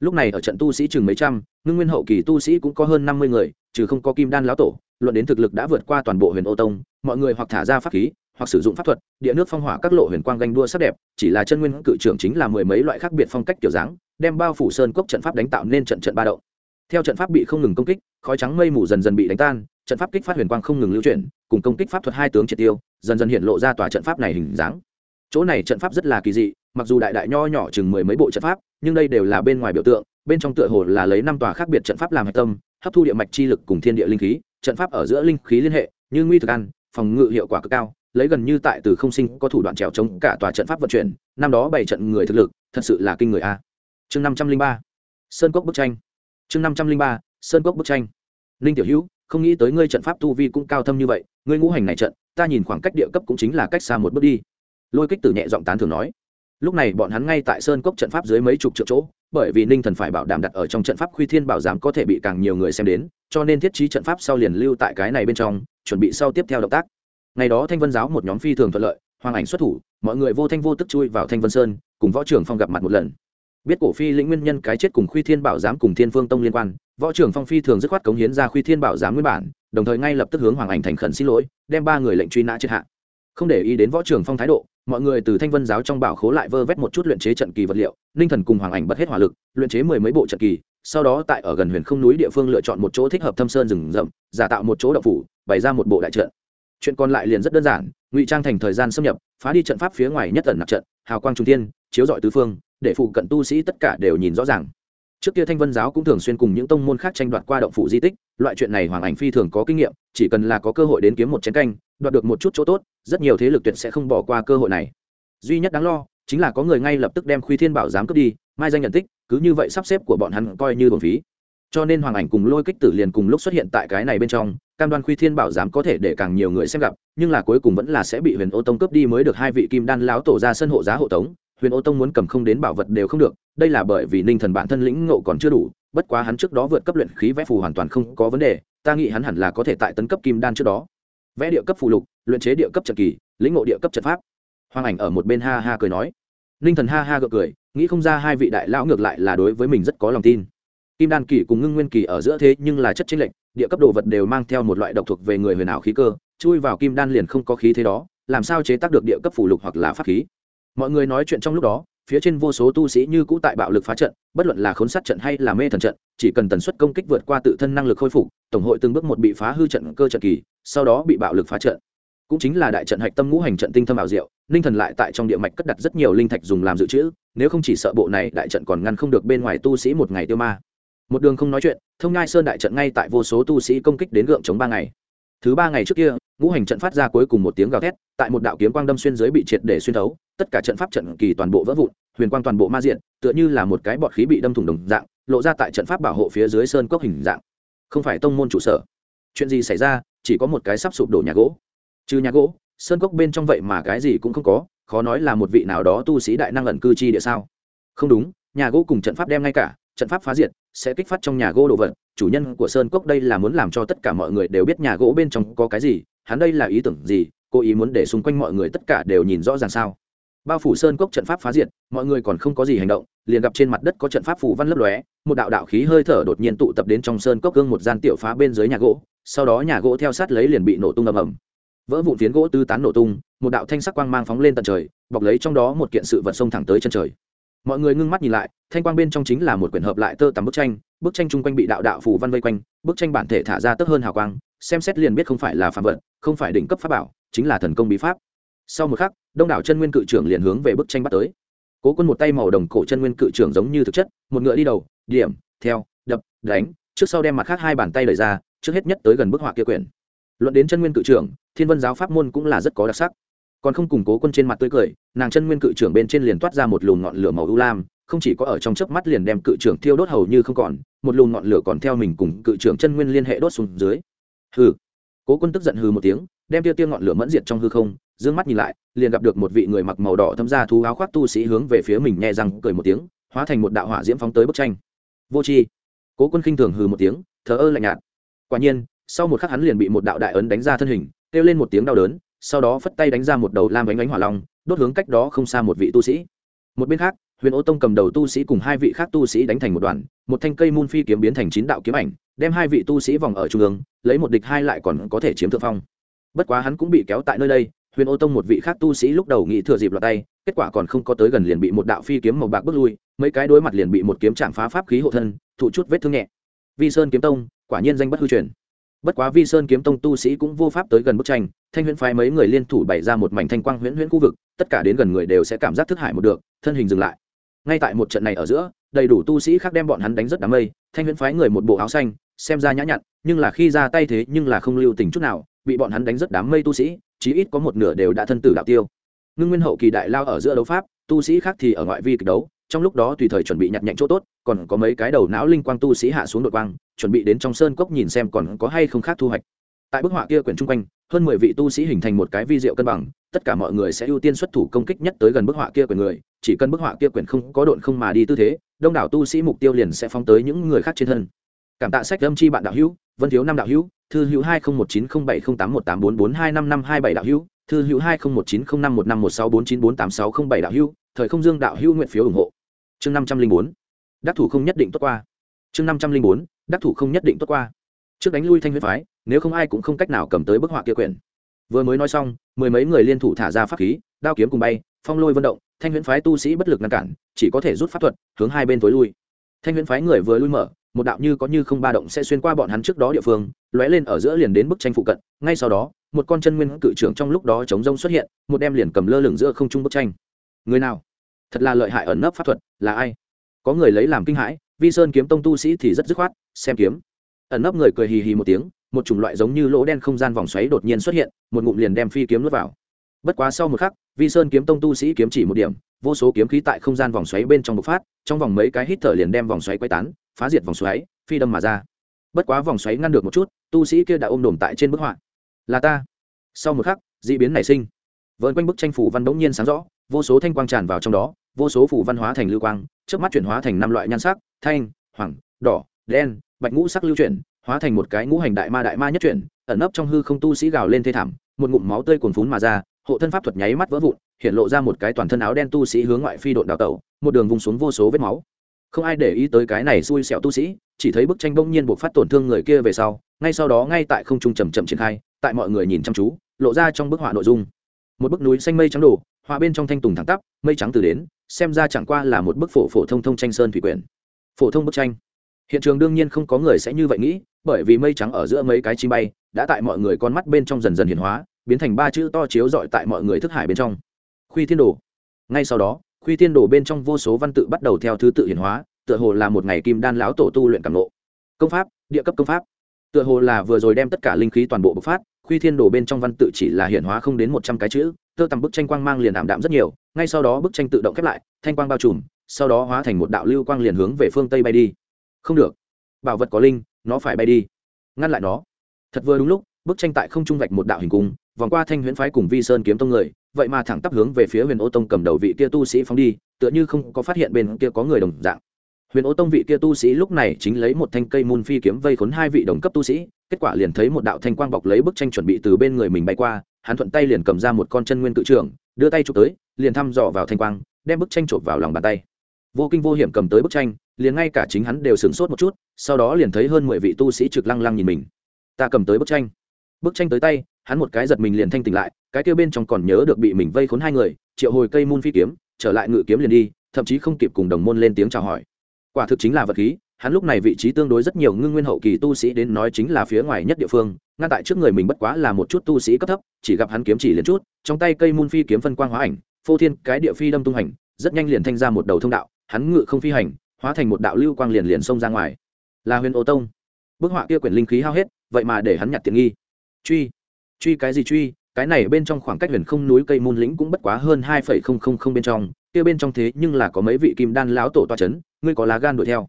Speaker 1: Lúc này ở trận tu sĩ chừng mấy trăm, ngưng nguyên hậu kỳ tu sĩ cũng có hơn năm mươi người, trừ không có kim đan lão tổ, luận đến thực lực đã vượt qua toàn bộ huyền ô tông, mọi người hoặc thả ra pháp khí hoặc sử dụng pháp thuật, địa nước phong hỏa các lộ huyền quang ganh đua sắc đẹp, chỉ là chân nguyên cự trưởng chính là mười mấy loại khác biệt phong cách kiểu dáng, đem bao phủ sơn cốc trận pháp đánh tạo nên trận trận ba động. Theo trận pháp bị không ngừng công kích, khói trắng mây mù dần dần bị đánh tan, trận pháp kích phát huyền quang không ngừng lưu chuyển, cùng công kích pháp thuật hai tướng triệt tiêu, dần dần hiện lộ ra tòa trận pháp này hình dáng. Chỗ này trận pháp rất là kỳ dị, mặc dù đại đại nho nhỏ chừng mười mấy bộ trận pháp, nhưng đây đều là bên ngoài biểu tượng, bên trong tựa hồ là lấy năm tòa khác biệt trận pháp làm hạch tâm, hấp thu địa mạch chi lực cùng thiên địa linh khí, trận pháp ở giữa linh khí liên hệ, như nguy thực ăn, phòng ngự hiệu quả cực cao lấy gần như tại từ không sinh có thủ đoạn trèo chống cả tòa trận pháp vận chuyển, năm đó bảy trận người thực lực, thật sự là kinh người a. Chương năm trăm linh ba, sơn cốc bức tranh. Chương năm trăm linh ba, sơn cốc bức tranh. Ninh tiểu hữu, không nghĩ tới ngươi trận pháp tu vi cũng cao thâm như vậy, ngươi ngũ hành này trận, ta nhìn khoảng cách địa cấp cũng chính là cách xa một bước đi. Lôi kích tử nhẹ giọng tán thường nói. Lúc này bọn hắn ngay tại sơn cốc trận pháp dưới mấy chục triệu chỗ, bởi vì ninh thần phải bảo đảm đặt ở trong trận pháp khuy thiên bảo giám có thể bị càng nhiều người xem đến, cho nên thiết trí trận pháp sau liền lưu tại cái này bên trong, chuẩn bị sau tiếp theo động tác ngày đó thanh vân giáo một nhóm phi thường thuận lợi, hoàng ảnh xuất thủ, mọi người vô thanh vô tức chui vào thanh vân sơn, cùng võ trưởng phong gặp mặt một lần. Biết cổ phi lĩnh nguyên nhân cái chết cùng khuy thiên bảo giám cùng thiên phương tông liên quan, võ trưởng phong phi thường dứt khoát cống hiến ra khuy thiên bảo giám nguyên bản, đồng thời ngay lập tức hướng hoàng ảnh thành khẩn xin lỗi, đem ba người lệnh truy nã triệt hạ. Không để ý đến võ trưởng phong thái độ, mọi người từ thanh vân giáo trong bảo khố lại vơ vét một chút luyện chế trận kỳ vật liệu, ninh thần cùng hoàng ảnh bật hết hỏa lực, luyện chế mười mấy bộ trận kỳ, sau đó tại ở gần huyền không núi địa phương lựa chọn một chỗ thích hợp thâm sơn rừng rậm, giả tạo một chỗ đậu phủ, bày ra một bộ đại trận chuyện còn lại liền rất đơn giản, ngụy trang thành thời gian xâm nhập, phá đi trận pháp phía ngoài nhất tần nạp trận, hào quang trung thiên, chiếu dọi tứ phương, để phụ cận tu sĩ tất cả đều nhìn rõ ràng. Trước kia thanh vân giáo cũng thường xuyên cùng những tông môn khác tranh đoạt qua động phủ di tích, loại chuyện này hoàng ảnh phi thường có kinh nghiệm, chỉ cần là có cơ hội đến kiếm một chén canh, đoạt được một chút chỗ tốt, rất nhiều thế lực tuyệt sẽ không bỏ qua cơ hội này. Duy nhất đáng lo, chính là có người ngay lập tức đem khuy thiên bảo giám cướp đi, mai danh nhận tích, cứ như vậy sắp xếp của bọn hắn coi như bổn phí cho nên hoàng ảnh cùng lôi kích tử liền cùng lúc xuất hiện tại cái này bên trong, cam đoan khuy thiên bảo giám có thể để càng nhiều người xem gặp, nhưng là cuối cùng vẫn là sẽ bị huyền ô tông cướp đi mới được hai vị kim đan láo tổ ra sân hộ giá hộ tống. Huyền ô tông muốn cầm không đến bảo vật đều không được, đây là bởi vì ninh thần bản thân lĩnh ngộ còn chưa đủ, bất quá hắn trước đó vượt cấp luyện khí vẽ phù hoàn toàn không có vấn đề, ta nghĩ hắn hẳn là có thể tại tấn cấp kim đan trước đó. Vẽ địa cấp phù lục, luyện chế địa cấp trận kỳ, lĩnh ngộ địa cấp trận pháp. Hoàng ảnh ở một bên ha ha cười nói. Ninh thần ha ha gượng cười, nghĩ không ra hai vị đại lão ngược lại là đối với mình rất có lòng tin kim đan kỳ cùng ngưng nguyên kỳ ở giữa thế nhưng là chất chính lệnh địa cấp đồ vật đều mang theo một loại độc thuộc về người huyền ảo khí cơ, chui vào kim đan liền không có khí thế đó, làm sao chế tác được địa cấp phủ lục hoặc là pháp khí? Mọi người nói chuyện trong lúc đó, phía trên vô số tu sĩ như cũ tại bạo lực phá trận, bất luận là khốn sát trận hay là mê thần trận, chỉ cần tần suất công kích vượt qua tự thân năng lực khôi phục, tổng hội từng bước một bị phá hư trận cơ trận kỳ, sau đó bị bạo lực phá trận. Cũng chính là đại trận hạch tâm ngũ hành trận tinh thâm ảo diệu ninh thần lại tại trong địa mạch cất đặt rất nhiều linh thạch dùng làm dự trữ, nếu không chỉ sợ bộ này đại trận còn ngăn không được bên ngoài tu sĩ một ngày tiêu ma một đường không nói chuyện, thông ngai sơn đại trận ngay tại vô số tu sĩ công kích đến gượng chống ba ngày. Thứ ba ngày trước kia, ngũ hành trận phát ra cuối cùng một tiếng gào thét, tại một đạo kiếm quang đâm xuyên dưới bị triệt để xuyên thấu, tất cả trận pháp trận kỳ toàn bộ vỡ vụn, huyền quang toàn bộ ma diện, tựa như là một cái bọt khí bị đâm thủng đồng dạng, lộ ra tại trận pháp bảo hộ phía dưới sơn cốc hình dạng. Không phải tông môn trụ sở. Chuyện gì xảy ra, chỉ có một cái sắp sụp đổ nhà gỗ. Trừ nhà gỗ, sơn cốc bên trong vậy mà cái gì cũng không có, khó nói là một vị nào đó tu sĩ đại năng ẩn cư chi địa sao. Không đúng, nhà gỗ cùng trận pháp đem ngay cả trận pháp phá diệt, sẽ kích phát trong nhà gỗ đồ vật. Chủ nhân của sơn cốc đây là muốn làm cho tất cả mọi người đều biết nhà gỗ bên trong có cái gì, hắn đây là ý tưởng gì, Cô ý muốn để xung quanh mọi người tất cả đều nhìn rõ ràng sao? Bao phủ sơn cốc trận pháp phá diệt, mọi người còn không có gì hành động, liền gặp trên mặt đất có trận pháp phủ văn lấp lóe, một đạo đạo khí hơi thở đột nhiên tụ tập đến trong sơn cốc gương một gian tiểu phá bên dưới nhà gỗ, sau đó nhà gỗ theo sát lấy liền bị nổ tung ầm ầm. Vỡ vụn phiến gỗ tư tán nổ tung, một đạo thanh sắc quang mang phóng lên tận trời, bọc lấy trong đó một kiện sự vật sông thẳng tới chân trời mọi người ngưng mắt nhìn lại, thanh quang bên trong chính là một quyển hợp lại tơ tằm bức tranh bức tranh chung quanh bị đạo đạo phủ văn vây quanh, bức tranh bản thể thả ra tấp hơn hào quang, xem xét liền biết không phải là phạm vật, không phải đỉnh cấp pháp bảo, chính là thần công bí pháp. Sau một khắc, đông đảo chân nguyên cự trưởng liền hướng về bức tranh bắt tới. Cố quân một tay màu đồng cổ chân nguyên cự trưởng giống như thực chất, một ngựa đi đầu, điểm, theo, đập, đánh, trước sau đem mặt khác hai bàn tay đẩy ra, trước hết nhất tới gần bức họa kia quyển. Luận đến chân nguyên cự trưởng, thiên vân giáo pháp môn cũng là rất có đặc sắc còn không củng cố quân trên mặt tươi cười nàng chân nguyên cự trưởng bên trên liền toát ra một lùn ngọn lửa màu u lam không chỉ có ở trong chớp mắt liền đem cự trưởng thiêu đốt hầu như không còn một lùn ngọn lửa còn theo mình cùng cự trưởng chân nguyên liên hệ đốt xuống dưới. Hừ. Cố quân tức giận hừ một tiếng đem tiêu tiêu ngọn lửa mẫn diệt trong hư không dương mắt nhìn lại liền gặp được một vị người mặc màu đỏ thâm ra thú áo khoác tu sĩ hướng về phía mình nhẹ răng cười một tiếng hóa thành một đạo hỏa diễm phóng tới bức tranh. Vô chi, cố quân khinh thường hừ một tiếng thờ ơ lạnh nhạt. Quả nhiên sau một khắc hắn liền bị một đạo đại ấn đánh ra thân hình kêu lên một tiếng đau đớn sau đó phất tay đánh ra một đầu lam bánh bánh hỏa long, đốt hướng cách đó không xa một vị tu sĩ. Một bên khác, huyền ô tông cầm đầu tu sĩ cùng hai vị khác tu sĩ đánh thành một đoàn, một thanh cây môn phi kiếm biến thành chín đạo kiếm ảnh, đem hai vị tu sĩ vòng ở trung ương, lấy một địch hai lại còn có thể chiếm thượng phong. Bất quá hắn cũng bị kéo tại nơi đây, huyền ô tông một vị khác tu sĩ lúc đầu nghĩ thừa dịp lọt tay, kết quả còn không có tới gần liền bị một đạo phi kiếm màu bạc bước lui, mấy cái đối mặt liền bị một kiếm chạm phá pháp khí hộ thân, thụ chút vết thương nhẹ. Vi sơn kiếm tông, quả nhiên danh bất hư truyền bất quá vi sơn kiếm tông tu sĩ cũng vô pháp tới gần bức tranh, thanh huyễn phái mấy người liên thủ bày ra một mảnh thanh quang huyễn huyễn khu vực, tất cả đến gần người đều sẽ cảm giác thức hải một được, thân hình dừng lại. Ngay tại một trận này ở giữa, đầy đủ tu sĩ khác đem bọn hắn đánh rất đám mây, thanh huyễn phái người một bộ áo xanh, xem ra nhã nhặn, nhưng là khi ra tay thế nhưng là không lưu tình chút nào, bị bọn hắn đánh rất đám mây tu sĩ, chí ít có một nửa đều đã thân tử đạo tiêu. Ngưng nguyên hậu kỳ đại lao ở giữa đấu pháp, tu sĩ khác thì ở ngoại vi kịch đấu trong lúc đó tùy thời chuẩn bị nhặt nhạnh chỗ tốt, còn có mấy cái đầu não linh quang tu sĩ hạ xuống đội quang, chuẩn bị đến trong sơn cốc nhìn xem còn có hay không khác thu hoạch. Tại bức họa kia quyển chung quanh, hơn mười vị tu sĩ hình thành một cái vi diệu cân bằng, tất cả mọi người sẽ ưu tiên xuất thủ công kích nhất tới gần bức họa kia quyển người, chỉ cần bức họa kia quyển không có độn không mà đi tư thế, đông đảo tu sĩ mục tiêu liền sẽ phóng tới những người khác trên thân. Cảm tạ sách âm chi bạn đạo hữu, vân thiếu năm đạo hữu, thư hữu hai nghìn một chín không bảy không tám một tám bốn bốn hai năm năm hai bảy đạo hữu, thư hữu hai nghìn một chín không năm một năm một sáu bốn chín bốn tám sáu không bảy đạo hữu, thời không dương đạo hữu nguyện phiếu ủng hộ chương năm trăm linh bốn, đắc thủ không nhất định tốt qua. Chương năm trăm linh bốn, đắc thủ không nhất định tốt qua. Trước đánh lui thanh huyết phái, nếu không ai cũng không cách nào cầm tới bức họa kia quyển. Vừa mới nói xong, mười mấy người liên thủ thả ra pháp khí, đao kiếm cùng bay, phong lôi vận động, thanh huyễn phái tu sĩ bất lực ngăn cản, chỉ có thể rút pháp thuật, hướng hai bên tối lui. Thanh huyễn phái người vừa lui mở, một đạo như có như không ba động sẽ xuyên qua bọn hắn trước đó địa phương, lóe lên ở giữa liền đến bức tranh phụ cận. Ngay sau đó, một con chân nguyên cự trưởng trong lúc đó chống rông xuất hiện, một đem liền cầm lơ lửng giữa không trung bức tranh. Người nào? Thật là lợi hại ẩn nấp pháp thuật, là ai? Có người lấy làm kinh hãi, vi sơn kiếm tông tu sĩ thì rất dứt khoát, xem kiếm. Ẩn nấp người cười hì hì một tiếng, một chủng loại giống như lỗ đen không gian vòng xoáy đột nhiên xuất hiện, một ngụm liền đem phi kiếm nuốt vào. Bất quá sau một khắc, vi sơn kiếm tông tu sĩ kiếm chỉ một điểm, vô số kiếm khí tại không gian vòng xoáy bên trong bộc phát, trong vòng mấy cái hít thở liền đem vòng xoáy quay tán, phá diệt vòng xoáy, phi đâm mà ra. Bất quá vòng xoáy ngăn được một chút, tu sĩ kia đã ôm đồm tại trên bức họa. Là ta. Sau một khắc d ị biến nảy sinh. Vợn quanh bức tranh phủ văn bỗng nhiên sáng rõ, vô số thanh quang tràn vào trong đó vô số phủ văn hóa thành lưu quang trước mắt chuyển hóa thành năm loại nhan sắc, thanh, hoàng, đỏ, đen, bạch ngũ sắc lưu chuyển, hóa thành một cái ngũ hành đại ma đại ma nhất chuyển, ẩn nấp trong hư không tu sĩ gào lên thê thảm, một ngụm máu tươi cuồn phún mà ra, hộ thân pháp thuật nháy mắt vỡ vụn, hiện lộ ra một cái toàn thân áo đen tu sĩ hướng ngoại phi độn đào tẩu, một đường vùng xuống vô số vết máu. Không ai để ý tới cái này xui xẻo tu sĩ, chỉ thấy bức tranh bỗng nhiên buộc phát tổn thương người kia về sau, ngay sau đó ngay tại không trung chầm chậm triển khai, tại mọi người nhìn chăm chú, lộ ra trong bức họa nội dung. Một bức núi xanh mây trắng đổ, họa bên trong thanh tùng thẳng tắp, mây trắng từ đến xem ra chẳng qua là một bức phổ phổ thông thông tranh sơn thủy quyển. Phổ thông bức tranh. Hiện trường đương nhiên không có người sẽ như vậy nghĩ, bởi vì mây trắng ở giữa mấy cái chim bay, đã tại mọi người con mắt bên trong dần dần hiển hóa, biến thành ba chữ to chiếu dọi tại mọi người thức hải bên trong. Khuy thiên đồ. Ngay sau đó, khuy thiên đồ bên trong vô số văn tự bắt đầu theo thứ tự hiển hóa, tựa hồ là một ngày kim đan lão tổ tu luyện cảm lộ công pháp, địa cấp công pháp. Tựa hồ là vừa rồi đem tất cả linh khí toàn bộ bộc phát khuy thiên đồ bên trong văn tự chỉ là hiển hóa không đến một trăm cái chữ, tơ tằm bức tranh quang mang liền ảm đạm rất nhiều, ngay sau đó bức tranh tự động khép lại, thanh quang bao trùm, sau đó hóa thành một đạo lưu quang liền hướng về phương tây bay đi. Không được. Bảo vật có linh, nó phải bay đi. Ngăn lại nó. Thật vừa đúng lúc, bức tranh tại không trung vạch một đạo hình cung, vòng qua thanh huyễn phái cùng vi sơn kiếm tông người, vậy mà thẳng tắp hướng về phía huyền ô tông cầm đầu vị kia tu sĩ phóng đi, tựa như không có phát hiện bên kia có người đồng dạng. Huyền ô tông vị kia tu sĩ lúc này chính lấy một thanh cây môn phi kiếm vây khốn hai vị đồng cấp tu sĩ kết quả liền thấy một đạo thanh quang bọc lấy bức tranh chuẩn bị từ bên người mình bay qua, hắn thuận tay liền cầm ra một con chân nguyên cự trưởng, đưa tay chụp tới, liền thăm dò vào thanh quang, đem bức tranh chộp vào lòng bàn tay. Vô kinh vô hiểm cầm tới bức tranh, liền ngay cả chính hắn đều sửng sốt một chút, sau đó liền thấy hơn mười vị tu sĩ trực lăng lăng nhìn mình. Ta cầm tới bức tranh. Bức tranh tới tay, hắn một cái giật mình liền thanh tỉnh lại, cái kêu bên trong còn nhớ được bị mình vây khốn hai người, triệu hồi cây môn phi kiếm, trở lại ngự kiếm liền đi, thậm chí không kịp cùng đồng môn lên tiếng chào hỏi. Quả thực chính là vật khí hắn lúc này vị trí tương đối rất nhiều ngưng nguyên hậu kỳ tu sĩ đến nói chính là phía ngoài nhất địa phương, ngăn tại trước người mình bất quá là một chút tu sĩ cấp thấp, chỉ gặp hắn kiếm chỉ liền chút, trong tay cây môn phi kiếm phân quang hóa ảnh, phô thiên cái địa phi đâm tung hành, rất nhanh liền thanh ra một đầu thông đạo, hắn ngự không phi hành, hóa thành một đạo lưu quang liền liền xông ra ngoài. Là huyền ô tông. Bức họa kia quyển linh khí hao hết, vậy mà để hắn nhặt tiện nghi. Truy. Truy cái gì truy? Cái này bên trong khoảng cách huyền không núi cây môn lĩnh cũng bất quá hơn hai phẩy không không không bên trong, kia bên trong thế nhưng là có mấy vị kim đan lão tổ toa c h ấ n ngươi có lá gan đuổi theo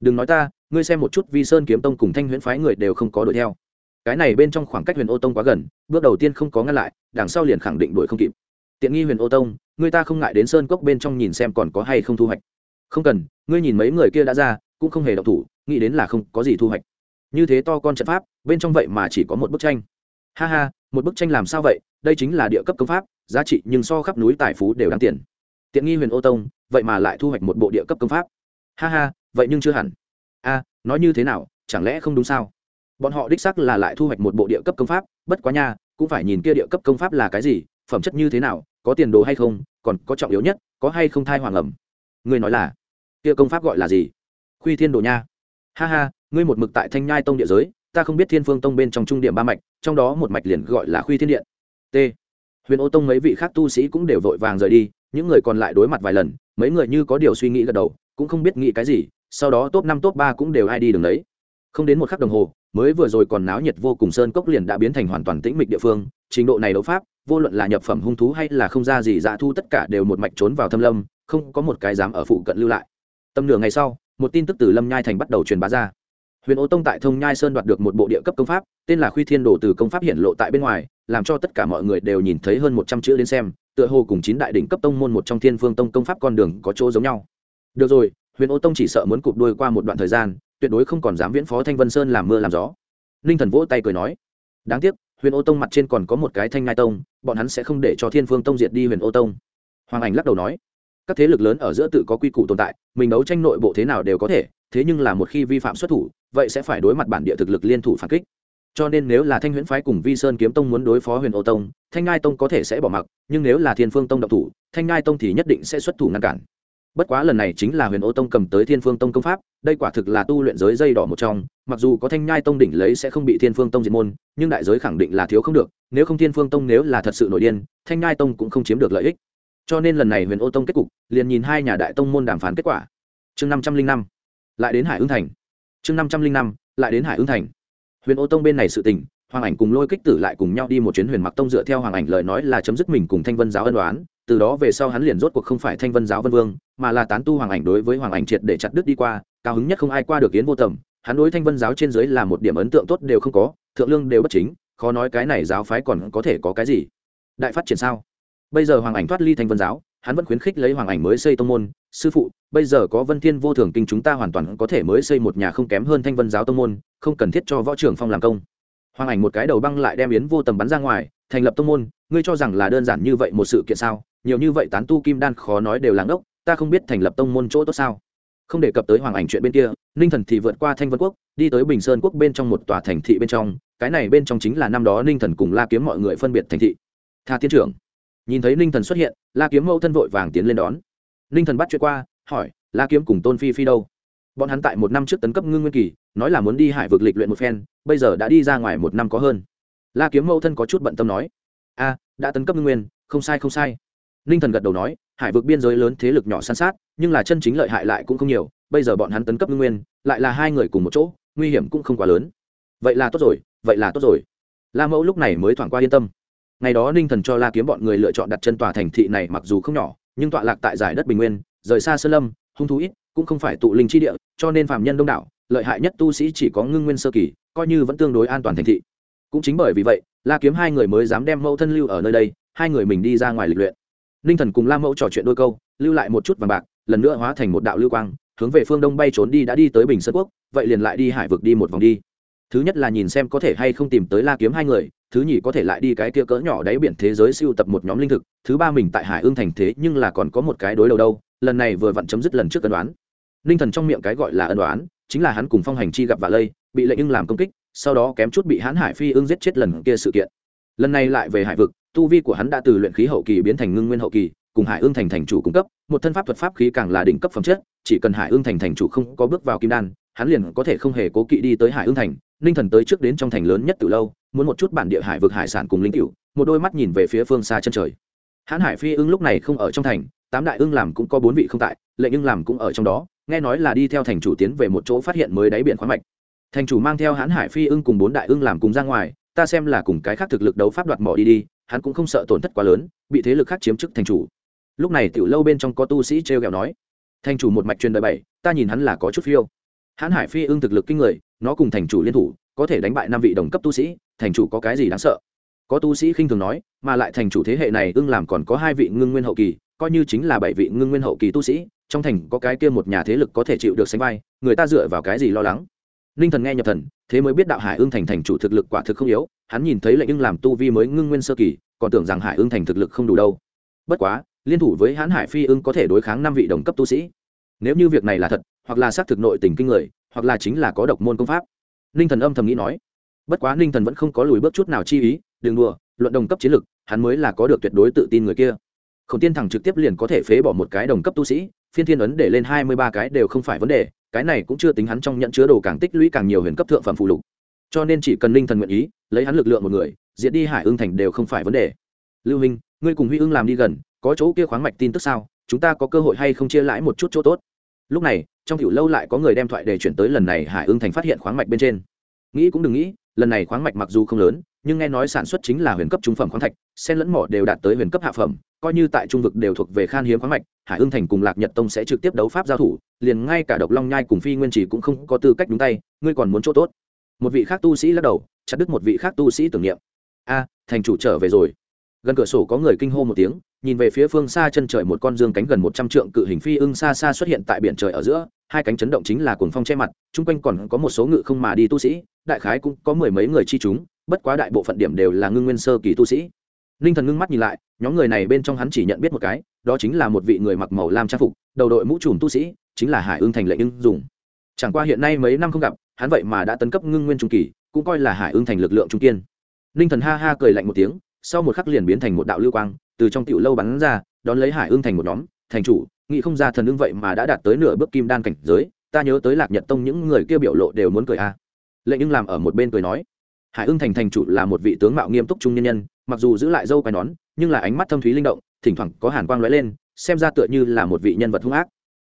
Speaker 1: đừng nói ta, ngươi xem một chút vi sơn kiếm tông cùng thanh huyễn phái người đều không có đuổi theo. Cái này bên trong khoảng cách huyền ô tông quá gần, bước đầu tiên không có ngăn lại, đằng sau liền khẳng định đuổi không kịp. Tiện nghi huyền ô tông, người ta không ngại đến sơn cốc bên trong nhìn xem còn có hay không thu hoạch. Không cần, ngươi nhìn mấy người kia đã ra, cũng không hề độc thủ, nghĩ đến là không có gì thu hoạch. Như thế to con trận pháp, bên trong vậy mà chỉ có một bức tranh. Ha ha, một bức tranh làm sao vậy? Đây chính là địa cấp công pháp, giá trị nhưng so khắp núi tài phú đều đáng tiền. Tiện nghi huyền ô tông, vậy mà lại thu hoạch một bộ địa cấp công pháp. Ha ha vậy nhưng chưa hẳn. A, nói như thế nào, chẳng lẽ không đúng sao? Bọn họ đích sắc là lại thu hoạch một bộ địa cấp công pháp, bất quá nha, cũng phải nhìn kia địa cấp công pháp là cái gì, phẩm chất như thế nào, có tiền đồ hay không, còn có trọng yếu nhất, có hay không thai hoàng ẩm. Người nói là, kia công pháp gọi là gì? Khuy thiên đồ nha. Ha ha, ngươi một mực tại thanh nhai tông địa giới, ta không biết thiên phương tông bên trong trung điểm ba mạch, trong đó một mạch liền gọi là khuy thiên điện. T. Huyền ô tông mấy vị khác tu sĩ cũng đều vội vàng rời đi, những người còn lại đối mặt vài lần, mấy người như có điều suy nghĩ gật đầu, cũng không biết nghĩ cái gì sau đó top năm, top ba cũng đều ai đi đường đấy. Không đến một khắc đồng hồ, mới vừa rồi còn náo nhiệt vô cùng sơn cốc liền đã biến thành hoàn toàn tĩnh mịch địa phương. Trình độ này đấu pháp, vô luận là nhập phẩm hung thú hay là không ra gì dạ thu tất cả đều một mạch trốn vào thâm lâm, không có một cái dám ở phụ cận lưu lại. Tầm nửa ngày sau, một tin tức từ lâm nhai thành bắt đầu truyền bá ra. Huyền ô tông tại thông nhai sơn đoạt được một bộ địa cấp công pháp, tên là khuy thiên đồ từ công pháp hiện lộ tại bên ngoài, làm cho tất cả mọi người đều nhìn thấy hơn một trăm chữ đến xem, tựa hồ cùng chín đại đỉnh cấp tông môn một trong thiên phương tông công pháp con đường có chỗ giống nhau. Được rồi huyền ô tông chỉ sợ muốn cụp đuôi qua một đoạn thời gian, tuyệt đối không còn dám viễn phó thanh vân sơn làm mưa làm gió. Ninh thần vỗ tay cười nói, đáng tiếc, huyền ô tông mặt trên còn có một cái thanh ngai tông, bọn hắn sẽ không để cho thiên phương tông diệt đi huyền ô tông. Hoàng ảnh lắc đầu nói, các thế lực lớn ở giữa tự có quy củ tồn tại, mình đấu tranh nội bộ thế nào đều có thể, thế nhưng là một khi vi phạm xuất thủ, vậy sẽ phải đối mặt bản địa thực lực liên thủ phản kích. Cho nên nếu là thanh huyễn phái cùng vi sơn kiếm tông muốn đối phó huyền ô tông, thanh ngai tông có thể sẽ bỏ mặc, nhưng nếu là thiên phương tông độc thủ, thanh ngai tông thì nhất định sẽ xuất thủ ngăn cản bất quá lần này chính là huyền ô tông cầm tới thiên phương tông công pháp, đây quả thực là tu luyện giới dây đỏ một trong, mặc dù có thanh nhai tông đỉnh lấy sẽ không bị thiên phương tông diệt môn, nhưng đại giới khẳng định là thiếu không được, nếu không thiên phương tông nếu là thật sự nổi điên, thanh nhai tông cũng không chiếm được lợi ích. Cho nên lần này huyền ô tông kết cục, liền nhìn hai nhà đại tông môn đàm phán kết quả. Chương năm trăm linh năm, lại đến hải ưng thành. Chương năm trăm linh năm, lại đến hải ưng thành. Huyền ô tông bên này sự tình, hoàng ảnh cùng lôi kích tử lại cùng nhau đi một chuyến huyền mặc tông dựa theo hoàng ảnh lời nói là chấm dứt mình cùng thanh vân giáo ân đoán từ đó về sau hắn liền rốt cuộc không phải thanh vân giáo vân vương, mà là tán tu hoàng ảnh đối với hoàng ảnh triệt để chặt đứt đi qua, cao hứng nhất không ai qua được yến vô tầm. Hắn đối thanh vân giáo trên dưới là một điểm ấn tượng tốt đều không có, thượng lương đều bất chính, khó nói cái này giáo phái còn có thể có cái gì. Đại phát triển sao? Bây giờ hoàng ảnh thoát ly thanh vân giáo, hắn vẫn khuyến khích lấy hoàng ảnh mới xây tông môn. Sư phụ, bây giờ có vân thiên vô thường kinh chúng ta hoàn toàn có thể mới xây một nhà không kém hơn thanh vân giáo tông môn, không cần thiết cho võ trưởng phong làm công. Hoàng ảnh một cái đầu băng lại đem yến vô tầm bắn ra ngoài, thành lập tông môn. Ngươi cho rằng là đơn giản như vậy một sự kiện sao? Nhiều như vậy tán tu kim đan khó nói đều làng ốc ta không biết thành lập tông môn chỗ tốt sao. Không đề cập tới hoàng ảnh chuyện bên kia, ninh thần thì vượt qua thanh vân quốc, đi tới bình sơn quốc bên trong một tòa thành thị bên trong, cái này bên trong chính là năm đó ninh thần cùng la kiếm mọi người phân biệt thành thị. Tha tiến trưởng. Nhìn thấy ninh thần xuất hiện, la kiếm mẫu thân vội vàng tiến lên đón. Ninh thần bắt chuyện qua, hỏi, la kiếm cùng tôn phi phi đâu? Bọn hắn tại một năm trước tấn cấp ngưng nguyên kỳ, nói là muốn đi hải vực lịch luyện một phen, bây giờ đã đi ra ngoài một năm có hơn. La kiếm mẫu thân có chút bận tâm nói, a, đã tấn cấp ngưng nguyên, không sai không sai ninh thần gật đầu nói, hải vực biên giới lớn thế lực nhỏ san sát, nhưng là chân chính lợi hại lại cũng không nhiều, bây giờ bọn hắn tấn cấp ngưng nguyên, lại là hai người cùng một chỗ, nguy hiểm cũng không quá lớn. Vậy là tốt rồi, vậy là tốt rồi. La mẫu lúc này mới thoảng qua yên tâm. Ngày đó ninh thần cho la kiếm bọn người lựa chọn đặt chân tòa thành thị này mặc dù không nhỏ, nhưng tọa lạc tại giải đất bình nguyên, rời xa sơn lâm, hung thú ít, cũng không phải tụ linh chi địa, cho nên phạm nhân đông đảo, lợi hại nhất tu sĩ chỉ có ngưng nguyên sơ kỳ, coi như vẫn tương đối an toàn thành thị. Cũng chính bởi vì vậy, la kiếm hai người mới dám đem mẫu thân lưu ở nơi đây, hai người mình đi ra ngoài lịch luyện ninh thần cùng la mẫu trò chuyện đôi câu, lưu lại một chút vàng bạc, lần nữa hóa thành một đạo lưu quang, hướng về phương đông bay trốn đi đã đi tới bình sơn quốc, vậy liền lại đi hải vực đi một vòng đi. Thứ nhất là nhìn xem có thể hay không tìm tới la kiếm hai người, thứ nhì có thể lại đi cái kia cỡ nhỏ đáy biển thế giới siêu tập một nhóm linh thực, thứ ba mình tại hải ương thành thế nhưng là còn có một cái đối đầu đâu, lần này vừa vặn chấm dứt lần trước ân đoán ninh thần trong miệng cái gọi là ân đoán chính là hắn cùng phong hành chi gặp và lây, bị lệnh ưng làm công kích, sau đó kém chút bị hãn hải phi ưng giết chết lần kia sự kiện. Lần này lại về hải vực tu vi của hắn đã từ luyện khí hậu kỳ biến thành ngưng nguyên hậu kỳ, cùng hải ương thành thành chủ cung cấp, một thân pháp thuật pháp khí càng là đỉnh cấp phẩm chất, chỉ cần hải ương thành thành chủ không có bước vào kim đan, hắn liền có thể không hề cố kỵ đi tới hải ương thành, ninh thần tới trước đến trong thành lớn nhất từ lâu, muốn một chút bản địa hải vực hải sản cùng linh cựu một đôi mắt nhìn về phía phương xa chân trời. Hãn hải phi ưng lúc này không ở trong thành, tám đại ưng làm cũng có bốn vị không tại lệnh ưng làm cũng ở trong đó, nghe nói là đi theo thành chủ tiến về một chỗ phát hiện mới đáy biển khoáng mạch. Thành chủ mang theo hãn hải phi ưng cùng bốn đại ưng làm cùng ra ngoài, ta xem là cùng cái khác thực lực đấu pháp đoạt mỏ đi đi hắn cũng không sợ tổn thất quá lớn, bị thế lực khác chiếm chức thành chủ. Lúc này tiểu lâu bên trong có tu sĩ t r e o g ẹ o nói, thành chủ một mạch truyền đời bảy, ta nhìn hắn là có chút phiêu. Hãn hải phi ưng thực lực kinh người, nó cùng thành chủ liên thủ, có thể đánh bại năm vị đồng cấp tu sĩ, thành chủ có cái gì đáng sợ? Có tu sĩ khinh thường nói, mà lại thành chủ thế hệ này ưng làm còn có hai vị ngưng nguyên hậu kỳ, coi như chính là bảy vị ngưng nguyên hậu kỳ tu sĩ, trong thành có cái kia một nhà thế lực có thể chịu được sánh vai, người ta dựa vào cái gì lo lắng? Ninh thần nghe nhập thần, thế mới biết đạo hải ương thành thành chủ thực lực quả thực không yếu, hắn nhìn thấy lệnh ưng làm tu vi mới ngưng nguyên sơ kỳ, còn tưởng rằng hải ương thành thực lực không đủ đâu. Bất quá, liên thủ với hãn hải phi ưng có thể đối kháng năm vị đồng cấp tu sĩ. Nếu như việc này là thật, hoặc là xác thực nội tình kinh người, hoặc là chính là có độc môn công pháp. Ninh thần âm thầm nghĩ nói. Bất quá ninh thần vẫn không có lùi bước chút nào chi ý, đừng đùa, luận đồng cấp chiến lực, hắn mới là có được tuyệt đối tự tin người kia. Khổng tiên thẳng trực tiếp liền có thể phế bỏ một cái đồng cấp tu sĩ phiên thiên ấn để lên hai mươi ba cái đều không phải vấn đề, cái này cũng chưa tính hắn trong nhận chứa đồ càng tích lũy càng nhiều huyền cấp thượng phẩm phụ lục. Cho nên chỉ cần linh thần nguyện ý, lấy hắn lực lượng một người diễn đi hải ưng thành đều không phải vấn đề. Lưu minh, ngươi cùng huy ưng làm đi gần, có chỗ kia khoáng mạch tin tức sao? Chúng ta có cơ hội hay không chia lãi một chút chỗ tốt? Lúc này, trong tiểu lâu lại có người đem thoại để chuyển tới lần này hải ương thành phát hiện khoáng mạch bên trên. Nghĩ cũng đừng nghĩ, lần này khoáng mạch mặc dù không lớn nhưng nghe nói sản xuất chính là huyền cấp trung phẩm khoáng thạch, sen lẫn mỏ đều đạt tới huyền cấp hạ phẩm, coi như tại trung vực đều thuộc về khan hiếm khoáng mạch, hải ương thành cùng lạc nhật tông sẽ trực tiếp đấu pháp giao thủ, liền ngay cả độc long nhai cùng phi nguyên trì cũng không có tư cách đúng tay, ngươi còn muốn chỗ tốt. Một vị khác tu sĩ lắc đầu, chặt đứt một vị khác tu sĩ tưởng niệm. A, thành chủ trở về rồi. Gần cửa sổ có người kinh hô một tiếng, nhìn về phía phương xa chân trời một con dương cánh gần một trăm trượng cự hình phi ưng xa xa xuất hiện tại biển trời ở giữa, hai cánh chấn động chính là cuồng phong che mặt, chung quanh còn có một số ngự không mà đi tu sĩ, đại khái cũng có mười mấy người chi chúng bất quá đại bộ phận điểm đều là ngưng nguyên sơ kỳ tu sĩ. Ninh thần ngưng mắt nhìn lại, nhóm người này bên trong hắn chỉ nhận biết một cái, đó chính là một vị người mặc màu lam trang phục, đầu đội mũ trùm tu sĩ, chính là hải ương thành lệnh ưng dùng chẳng qua hiện nay mấy năm không gặp, hắn vậy mà đã tấn cấp ngưng nguyên trung kỳ, cũng coi là hải ương thành lực lượng trung kiên. Ninh thần ha ha cười lạnh một tiếng, sau một khắc liền biến thành một đạo lưu quang, từ trong tiểu lâu bắn ra, đón lấy hải ương thành một nhóm, thành chủ, nghĩ không ra thần ưng vậy mà đã đạt tới nửa bước kim đan cảnh giới, ta nhớ tới lạc nhật tông những người kia biểu lộ đều muốn cười a. Lệnh ưng làm ở một bên cười nói hải ưng thành thành chủ là một vị tướng mạo nghiêm túc trung nhân nhân, mặc dù giữ lại dâu quai nón, nhưng là ánh mắt thâm thúy linh động, thỉnh thoảng có hàn quang lóe lên, xem ra tựa như là một vị nhân vật hung ác.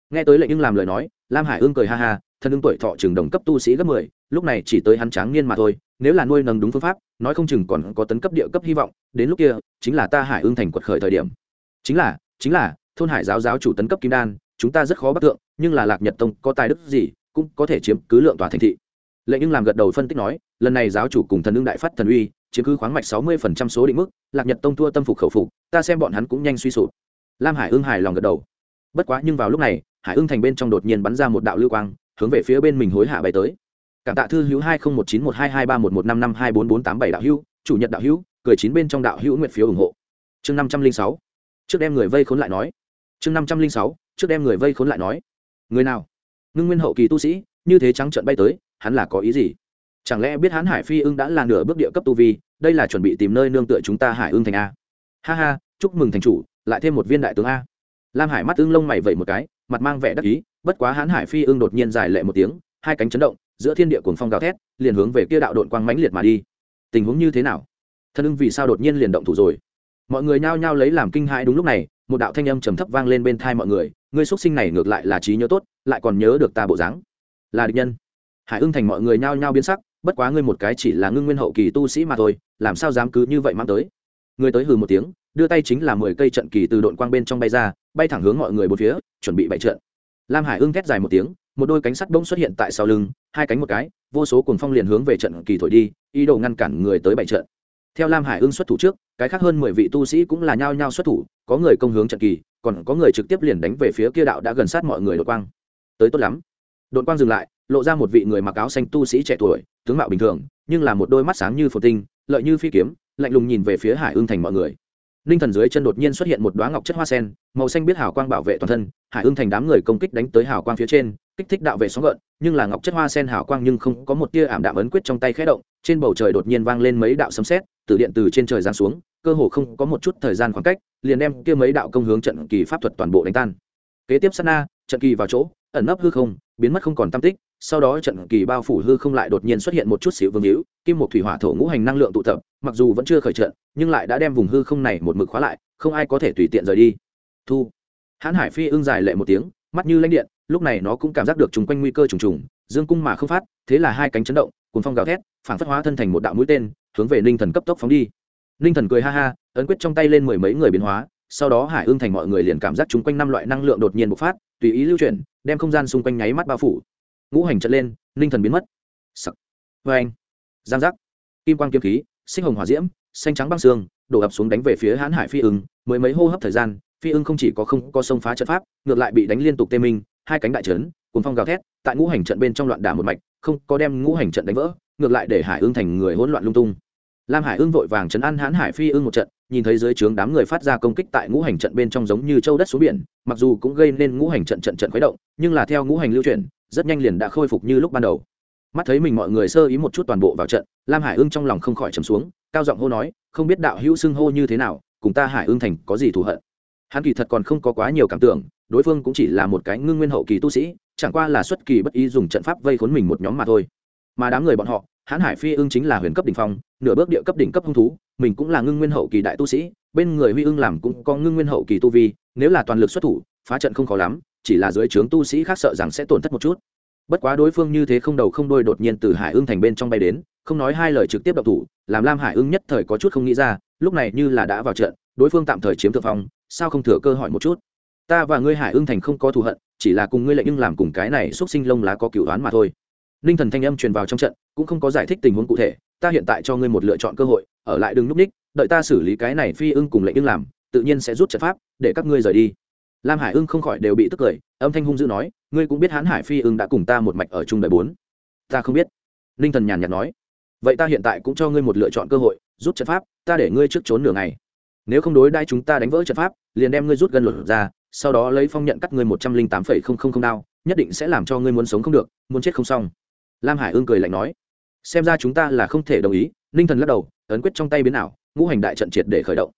Speaker 1: Nghe tới lệnh ưng làm lời nói, lam hải ưng cười ha ha thân ưng tuổi thọ trường đồng cấp tu sĩ gấp mười, lúc này chỉ tới hắn tráng niên mà thôi, nếu là nuôi nâng đúng phương pháp, nói không chừng còn có tấn cấp địa cấp hy vọng, đến lúc kia, chính là ta hải ưng thành quật khởi thời điểm. Chính là chính là, thôn hải giáo giáo chủ tấn cấp kim đan, chúng ta rất khó bắt tượng, nhưng là lạc nhật tông có tài đức gì, cũng có thể chiếm cứ lượng tòa thành thị lệnh nhưng làm gật đầu phân tích nói, lần này giáo chủ cùng thần ưng đại phát thần uy, chiếm cứ khoáng mạch sáu mươi phần trăm số định mức, lạc nhật tông thua tâm phục khẩu phục, ta xem bọn hắn cũng nhanh suy sụp. Lam hải ưng hài lòng gật đầu. Bất quá nhưng vào lúc này, hải ưng thành bên trong đột nhiên bắn ra một đạo lưu quang, hướng về phía bên mình hối hạ bay tới. Cảm tạ thư hữu hai nghìn một chín một hai hai ba một một năm năm hai bốn bốn tám bảy đạo hữu, chủ nhật đạo hữu, cười chín bên trong đạo hữu nguyện phiếu ủng hộ. Chương năm trăm linh sáu, trước đem người vây khốn lại nói. Chương năm trăm linh sáu, trước đem người vây khốn lại nói. Người nào? Ngưng nguyên hậu kỳ tu sĩ, như thế trắng trận bay tới hắn là có ý gì? Chẳng lẽ biết hắn hải phi ưng đã là nửa bước địa cấp tu vi, đây là chuẩn bị tìm nơi nương tựa chúng ta hải ưng thành a? Ha ha, chúc mừng thành chủ, lại thêm một viên đại tướng a. Lam hải mắt ưng lông mày vẩy một cái, mặt mang vẻ đắc ý, bất quá hắn hải phi ưng đột nhiên dài lệ một tiếng, hai cánh chấn động, giữa thiên địa cuồng phong gào thét, liền hướng về kia đạo đội quang mãnh liệt mà đi. Tình huống như thế nào? Thân ưng vì sao đột nhiên liền động thủ rồi? Mọi người nhao nhao lấy làm kinh hãi đúng lúc này, một đạo thanh âm trầm thấp vang lên bên thai mọi người, ngươi xuất sinh này ngược lại là trí nhớ tốt, lại còn nhớ được ta bộ dáng. Là địch nhân hải ưng thành mọi người nhao nhao biến sắc, bất quá ngươi một cái chỉ là ngưng nguyên hậu kỳ tu sĩ mà thôi, làm sao dám cứ như vậy mang tới? Người tới hừ một tiếng, đưa tay chính là mười cây trận kỳ từ đội quang bên trong bay ra, bay thẳng hướng mọi người bốn phía, chuẩn bị bày trận. Lam hải ưng thét dài một tiếng, một đôi cánh sắt bỗng xuất hiện tại sau lưng, hai cánh một cái, vô số cuồng phong liền hướng về trận kỳ thổi đi, ý đồ ngăn cản người tới bày trận. Theo lam hải ưng xuất thủ trước, cái khác hơn mười vị tu sĩ cũng là nhao nhao xuất thủ, có người công hướng trận kỳ, còn có người trực tiếp liền đánh về phía kia đạo đã gần sát mọi người đội quang. Tới tốt lắm đội quang dừng lại, lộ ra một vị người mặc áo xanh tu sĩ trẻ tuổi, tướng mạo bình thường, nhưng là một đôi mắt sáng như phồn tinh, lợi như phi kiếm, lạnh lùng nhìn về phía hải ương thành mọi người. Ninh thần dưới chân đột nhiên xuất hiện một đoá ngọc chất hoa sen, màu xanh biết hào quang bảo vệ toàn thân, hải ương thành đám người công kích đánh tới hào quang phía trên, kích thích đạo vệ sóng gợn, nhưng là ngọc chất hoa sen hào quang nhưng không có một tia ảm đạm ấn quyết trong tay khẽ động, trên bầu trời đột nhiên vang lên mấy đạo sấm sét, từ điện từ trên trời giáng xuống, cơ hồ không có một chút thời gian khoảng cách, liền đem kia mấy đạo công hướng trận kỳ pháp thuật toàn bộ đánh tan. Kế tiếp sana trận kỳ vào chỗ ẩn nấp hư không, biến mất không còn tam tích, sau đó trận kỳ bao phủ hư không lại đột nhiên xuất hiện một chút xíu vương hữu, kim một thủy hỏa thổ ngũ hành năng lượng tụ tập, mặc dù vẫn chưa khởi trận, nhưng lại đã đem vùng hư không này một mực khóa lại, không ai có thể tùy tiện rời đi. Thu. Hãn hải phi ưng dài lệ một tiếng, mắt như lãnh điện, lúc này nó cũng cảm giác được chung quanh nguy cơ trùng trùng, dương cung mà không phát, thế là hai cánh chấn động cùng phong gào thét phản phất hóa thân thành một đạo mũi tên, hướng về ninh thần cấp tốc phóng đi. Ninh thần cười ha ha, ấn quyết trong tay lên mười mấy người biến hóa sau đó hải ương thành mọi người liền cảm giác chung quanh năm loại năng lượng đột nhiên bộc phát, tùy ý lưu chuyển, đem không gian xung quanh nháy mắt bao phủ. Ngũ hành trận lên ninh thần biến mất. Sặc. Vê anh. Giang giác. Kim quang kiếm khí, sinh hồng hỏa diễm, xanh trắng băng xương, đổ ập xuống đánh về phía hãn hải phi ưng mới mấy hô hấp thời gian, phi ưng không chỉ có không có sông phá trận pháp, ngược lại bị đánh liên tục tê minh, hai cánh đại trấn cùng phong gào thét, tại ngũ hành trận bên trong loạn đả một mạch, không có đem ngũ hành trận đánh vỡ, ngược lại để hải ưng thành người hỗn loạn lung tung. Lam hải ưng vội vàng chấn an hãn hải phi ưng một trận nhìn thấy dưới trướng đám người phát ra công kích tại ngũ hành trận bên trong giống như châu đất xuống biển, mặc dù cũng gây nên ngũ hành trận trận trận khuấy động, nhưng là theo ngũ hành lưu chuyển, rất nhanh liền đã khôi phục như lúc ban đầu. Mắt thấy mình mọi người sơ ý một chút toàn bộ vào trận, lam hải ưng trong lòng không khỏi trầm xuống, cao giọng hô nói, không biết đạo hữu xưng hô như thế nào, cùng ta hải ưng thành có gì thù hận? Hắn kỳ thật còn không có quá nhiều cảm tưởng, đối phương cũng chỉ là một cái ngưng nguyên hậu kỳ tu sĩ, chẳng qua là xuất kỳ bất ý dùng trận pháp vây khốn mình một nhóm mà thôi. Mà đám người bọn họ hãn hải phi ưng chính là huyền cấp đỉnh phong, nửa bước địa cấp đỉnh cấp hung thú, mình cũng là ngưng nguyên hậu kỳ đại tu sĩ, bên người huy ưng làm cũng có ngưng nguyên hậu kỳ tu vi, nếu là toàn lực xuất thủ, phá trận không khó lắm, chỉ là dưới trướng tu sĩ khác sợ rằng sẽ tổn thất một chút. Bất quá đối phương như thế không đầu không đôi đột nhiên từ hải ưng thành bên trong bay đến, không nói hai lời trực tiếp đậu thủ, làm lam hải ưng nhất thời có chút không nghĩ ra, lúc này như là đã vào trận, đối phương tạm thời chiếm thượng phong, sao không thừa cơ hỏi một chút. Ta và ngươi hải ưng thành không có thù hận, chỉ là cùng ngươi lệnh ưng làm cùng cái này x u ấ t sinh lông lá có cựu đoán mà thôi ninh thần thanh âm truyền vào trong trận, cũng không có giải thích tình huống cụ thể, ta hiện tại cho ngươi một lựa chọn cơ hội, ở lại đừng núp ních, đợi ta xử lý cái này phi ưng cùng lệnh ưng làm, tự nhiên sẽ rút trận pháp, để các ngươi rời đi. Lam hải ưng không khỏi đều bị tức cười, âm thanh hung dữ nói, ngươi cũng biết hán hải phi ưng đã cùng ta một mạch ở chung đời bốn. Ta không biết. Ninh thần nhàn nhạt nói, vậy ta hiện tại cũng cho ngươi một lựa chọn cơ hội, rút trận pháp, ta để ngươi trước trốn nửa ngày. Nếu không đối đai chúng ta đánh vỡ trận pháp, liền đem ngươi rút gần luật ra, sau đó lấy phong nhận cắt ngươi một trăm linh tám phẩy không không không đao, nhất định sẽ làm cho ngươi muốn sống không được, muốn chết không xong lam hải ương cười lạnh nói, xem ra chúng ta là không thể đồng ý. Ninh thần lắc đầu, ấn quyết trong tay biến ảo, ngũ hành đại trận triệt để khởi động.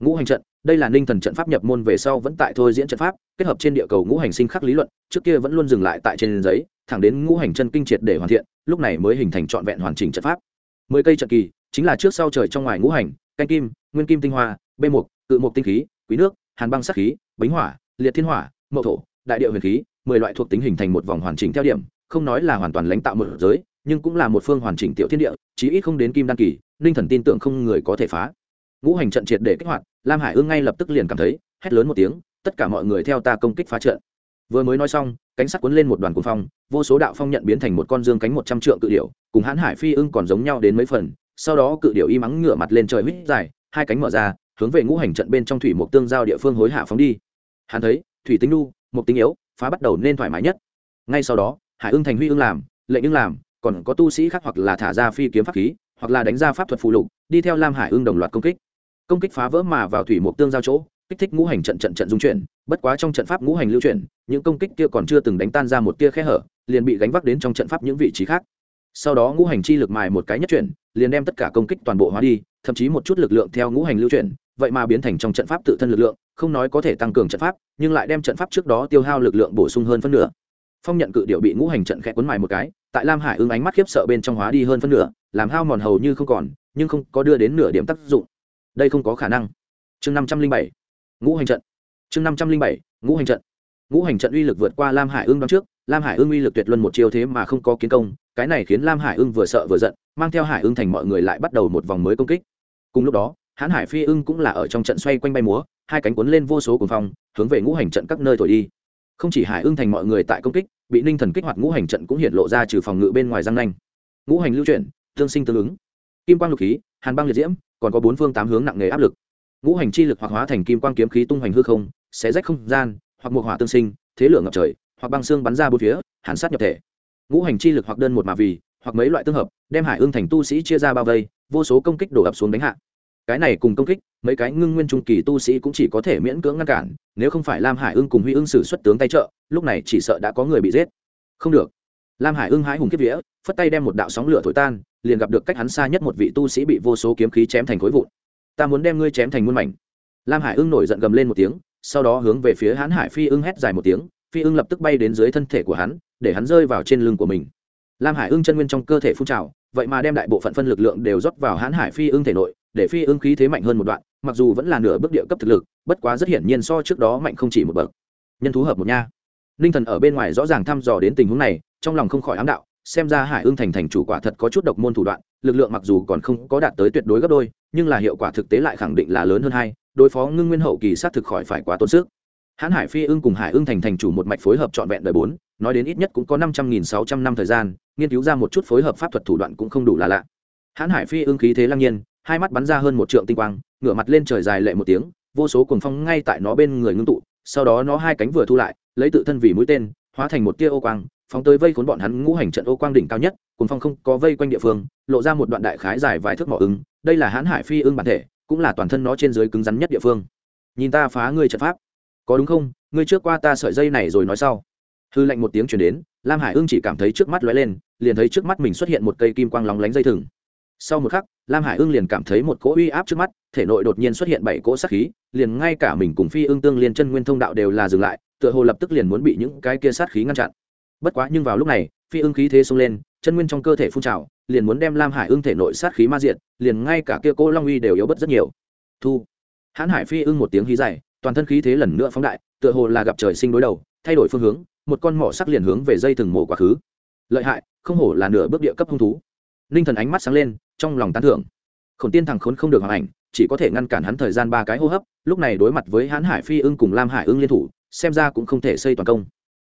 Speaker 1: Ngũ hành trận, đây là ninh thần trận pháp nhập môn về sau vẫn tại thôi diễn trận pháp, kết hợp trên địa cầu ngũ hành sinh khắc lý luận, trước kia vẫn luôn dừng lại tại trên giấy, thẳng đến ngũ hành chân kinh triệt để hoàn thiện, lúc này mới hình thành trọn vẹn hoàn chỉnh trận pháp. Mười cây trận kỳ, chính là trước sau trời trong ngoài ngũ hành, canh kim, nguyên kim tinh hoa, bê mục, cự mục tinh khí, quý nước, hàn băng sắc khí, bính hỏa, liệt thiên hỏa, mậu thổ, đại địa huyền khí, mười loại thuộc tính hình thành một vòng hoàn chỉnh theo điểm không nói là hoàn toàn lãnh tạo một giới, nhưng cũng là một phương hoàn chỉnh tiểu thiên địa, chí ít không đến kim đan kỳ, ninh thần tin tưởng không người có thể phá. Ngũ hành trận triệt để kích hoạt, lam hải ương ngay lập tức liền cảm thấy, hét lớn một tiếng, tất cả mọi người theo ta công kích phá trận. Vừa mới nói xong, cánh sắt cuốn lên một đoàn cuồng phong, vô số đạo phong nhận biến thành một con dương cánh một trăm trượng cự điểu, cùng hãn hải phi ưng còn giống nhau đến mấy phần, sau đó cự điểu y mắng ngửa mặt lên trời huýt dài, hai cánh mở ra, hướng về ngũ hành trận bên trong thủy mục tương giao địa phương hối hạ phóng đi. Hắn thấy, thủy tính nu, mục tính yếu, phá bắt đầu nên thoải mái nhất. Ngay sau đó hải ưng thành huy ưng làm lệnh ưng làm, còn có tu sĩ khác hoặc là thả ra phi kiếm pháp khí, hoặc là đánh ra pháp thuật phù lục, đi theo lam hải ưng đồng loạt công kích. Công kích phá vỡ mà vào thủy mục tương giao chỗ, kích thích ngũ hành trận trận trận dung chuyển, bất quá trong trận pháp ngũ hành lưu chuyển, những công kích kia còn chưa từng đánh tan ra một tia khe hở, liền bị gánh vác đến trong trận pháp những vị trí khác. Sau đó ngũ hành chi lực mài một cái nhất chuyển, liền đem tất cả công kích toàn bộ hóa đi, thậm chí một chút lực lượng theo ngũ hành lưu chuyển, vậy mà biến thành trong trận pháp tự thân lực lượng, không nói có thể tăng cường trận pháp, nhưng lại đem trận pháp trước đó tiêu hao lực lượng bổ sung hơn phân nửa phong nhận cự điệu bị ngũ hành trận khẽ cuốn mài một cái, tại lam hải ưng ánh mắt khiếp sợ bên trong hóa đi hơn phân nửa, làm hao mòn hầu như không còn, nhưng không có đưa đến nửa điểm tác dụng. Đây không có khả năng. Chương năm trăm linh bảy, ngũ hành trận. Chương năm trăm linh bảy, ngũ hành trận. Ngũ hành trận uy lực vượt qua lam hải ưng đón trước, lam hải ưng uy lực tuyệt luân một chiêu thế mà không có kiến công, cái này khiến lam hải ưng vừa sợ vừa giận, mang theo hải ưng thành mọi người lại bắt đầu một vòng mới công kích. Cùng lúc đó hãn hải phi ưng cũng là ở trong trận xoay quanh bay múa, hai cánh cuốn lên vô số cuồng phong, hướng về ngũ hành trận các nơi thổi đi. Không chỉ hải ưng thành mọi người tại công kích bị ninh thần kích hoạt ngũ hành trận cũng hiện lộ ra trừ phòng ngự bên ngoài răng nanh. Ngũ hành lưu chuyển, tương sinh tương ứng. Kim quang lục khí, hàn băng liệt diễm, còn có bốn phương tám hướng nặng nề áp lực. Ngũ hành chi lực hoặc hóa thành kim quang kiếm khí tung hoành hư không xé rách không gian, hoặc một hỏa tương sinh, thế lửa ngập trời, hoặc băng xương bắn ra bốn phía, hàn sát nhập thể. Ngũ hành chi lực hoặc đơn một mà vì, hoặc mấy loại tương hợp, đem hải ương thành tu sĩ chia ra bao vây, vô số công kích đổ ập xuống đánh hạ cái này cùng công kích, mấy cái ngưng nguyên trung kỳ tu sĩ cũng chỉ có thể miễn cưỡng ngăn cản, nếu không phải lam hải ưng cùng huy ưng xử xuất tướng tay trợ, lúc này chỉ sợ đã có người bị giết. Không được. Lam hải ưng hái hùng kiếp vía, phất tay đem một đạo sóng lửa thổi tan, liền gặp được cách hắn xa nhất một vị tu sĩ bị vô số kiếm khí chém thành khối vụn. Ta muốn đem ngươi chém thành muôn mảnh. Lam hải ưng nổi giận gầm lên một tiếng, sau đó hướng về phía hãn hải phi ưng hét dài một tiếng, phi ưng lập tức bay đến dưới thân thể của hắn, để hắn rơi vào trên lưng của mình. Lam hải ưng chân nguyên trong cơ thể phun trào, vậy mà đem đại bộ phận phân lực lượng đều rót vào hãn hải phi ưng thể nội để phi ưng khí thế mạnh hơn một đoạn, mặc dù vẫn là nửa bước địa cấp thực lực, bất quá rất hiển nhiên so trước đó mạnh không chỉ một bậc. Nhân thú hợp một nha. Ninh thần ở bên ngoài rõ ràng thăm dò đến tình huống này, trong lòng không khỏi ám đạo, xem ra hải ưng thành thành chủ quả thật có chút độc môn thủ đoạn, lực lượng mặc dù còn không có đạt tới tuyệt đối gấp đôi, nhưng là hiệu quả thực tế lại khẳng định là lớn hơn hai, đối phó ngưng nguyên hậu kỳ sát thực khỏi phải quá tốn sức. Hãn hải phi ưng cùng hải ưng thành thành chủ một mạch phối hợp trọn vẹn đời bốn, nói đến ít nhất cũng có năm trăm nghìn sáu trăm năm thời gian, nghiên cứu ra một chút phối hợp pháp thuật thủ đoạn cũng không đủ là lạ hãn hải phi ưng khí thế lăng nhiên, hai mắt bắn ra hơn một trượng tinh quang, ngửa mặt lên trời dài lệ một tiếng, vô số cuồng phong ngay tại nó bên người ngưng tụ, sau đó nó hai cánh vừa thu lại, lấy tự thân vì mũi tên, hóa thành một tia ô quang, phóng tới vây cuốn bọn hắn ngũ hành trận ô quang đỉnh cao nhất, cuồng phong không có vây quanh địa phương, lộ ra một đoạn đại khái dài vài thước mỏ ứng đây là hãn hải phi ưng bản thể, cũng là toàn thân nó trên dưới cứng rắn nhất địa phương. Nhìn ta phá ngươi trận pháp. Có đúng không? Ngươi trước qua ta sợi dây này rồi nói sau. Hư lệnh một tiếng chuyển đến, lam hải ưng chỉ cảm thấy trước mắt lóe lên, liền thấy trước mắt mình xuất hiện một cây kim quang lóng lánh dây thừng sau một khắc, lam hải ưng liền cảm thấy một cỗ uy áp trước mắt, thể nội đột nhiên xuất hiện bảy cỗ sát khí, liền ngay cả mình cùng phi ưng tương liên chân nguyên thông đạo đều là dừng lại, tựa hồ lập tức liền muốn bị những cái kia sát khí ngăn chặn. Bất quá nhưng vào lúc này, phi ưng khí thế xông lên, chân nguyên trong cơ thể phun trào, liền muốn đem lam hải ưng thể nội sát khí ma diện liền ngay cả kia cỗ long uy đều yếu bớt rất nhiều. Thu. Hãn hải phi ưng một tiếng hí dài, toàn thân khí thế lần nữa phóng đại, tựa hồ là gặp trời sinh đối đầu, thay đổi phương hướng, một con mỏ sắc liền hướng về dây thừng mổ quá khứ. Lợi hại, không hổ là nửa bước địa cấp hung thú. Ninh thần ánh mắt sáng lên trong lòng tán thưởng. Khổng tiên thằng khốn không được hoàng ảnh, chỉ có thể ngăn cản hắn thời gian ba cái hô hấp, lúc này đối mặt với hãn hải phi ưng cùng lam hải ưng liên thủ, xem ra cũng không thể xây toàn công.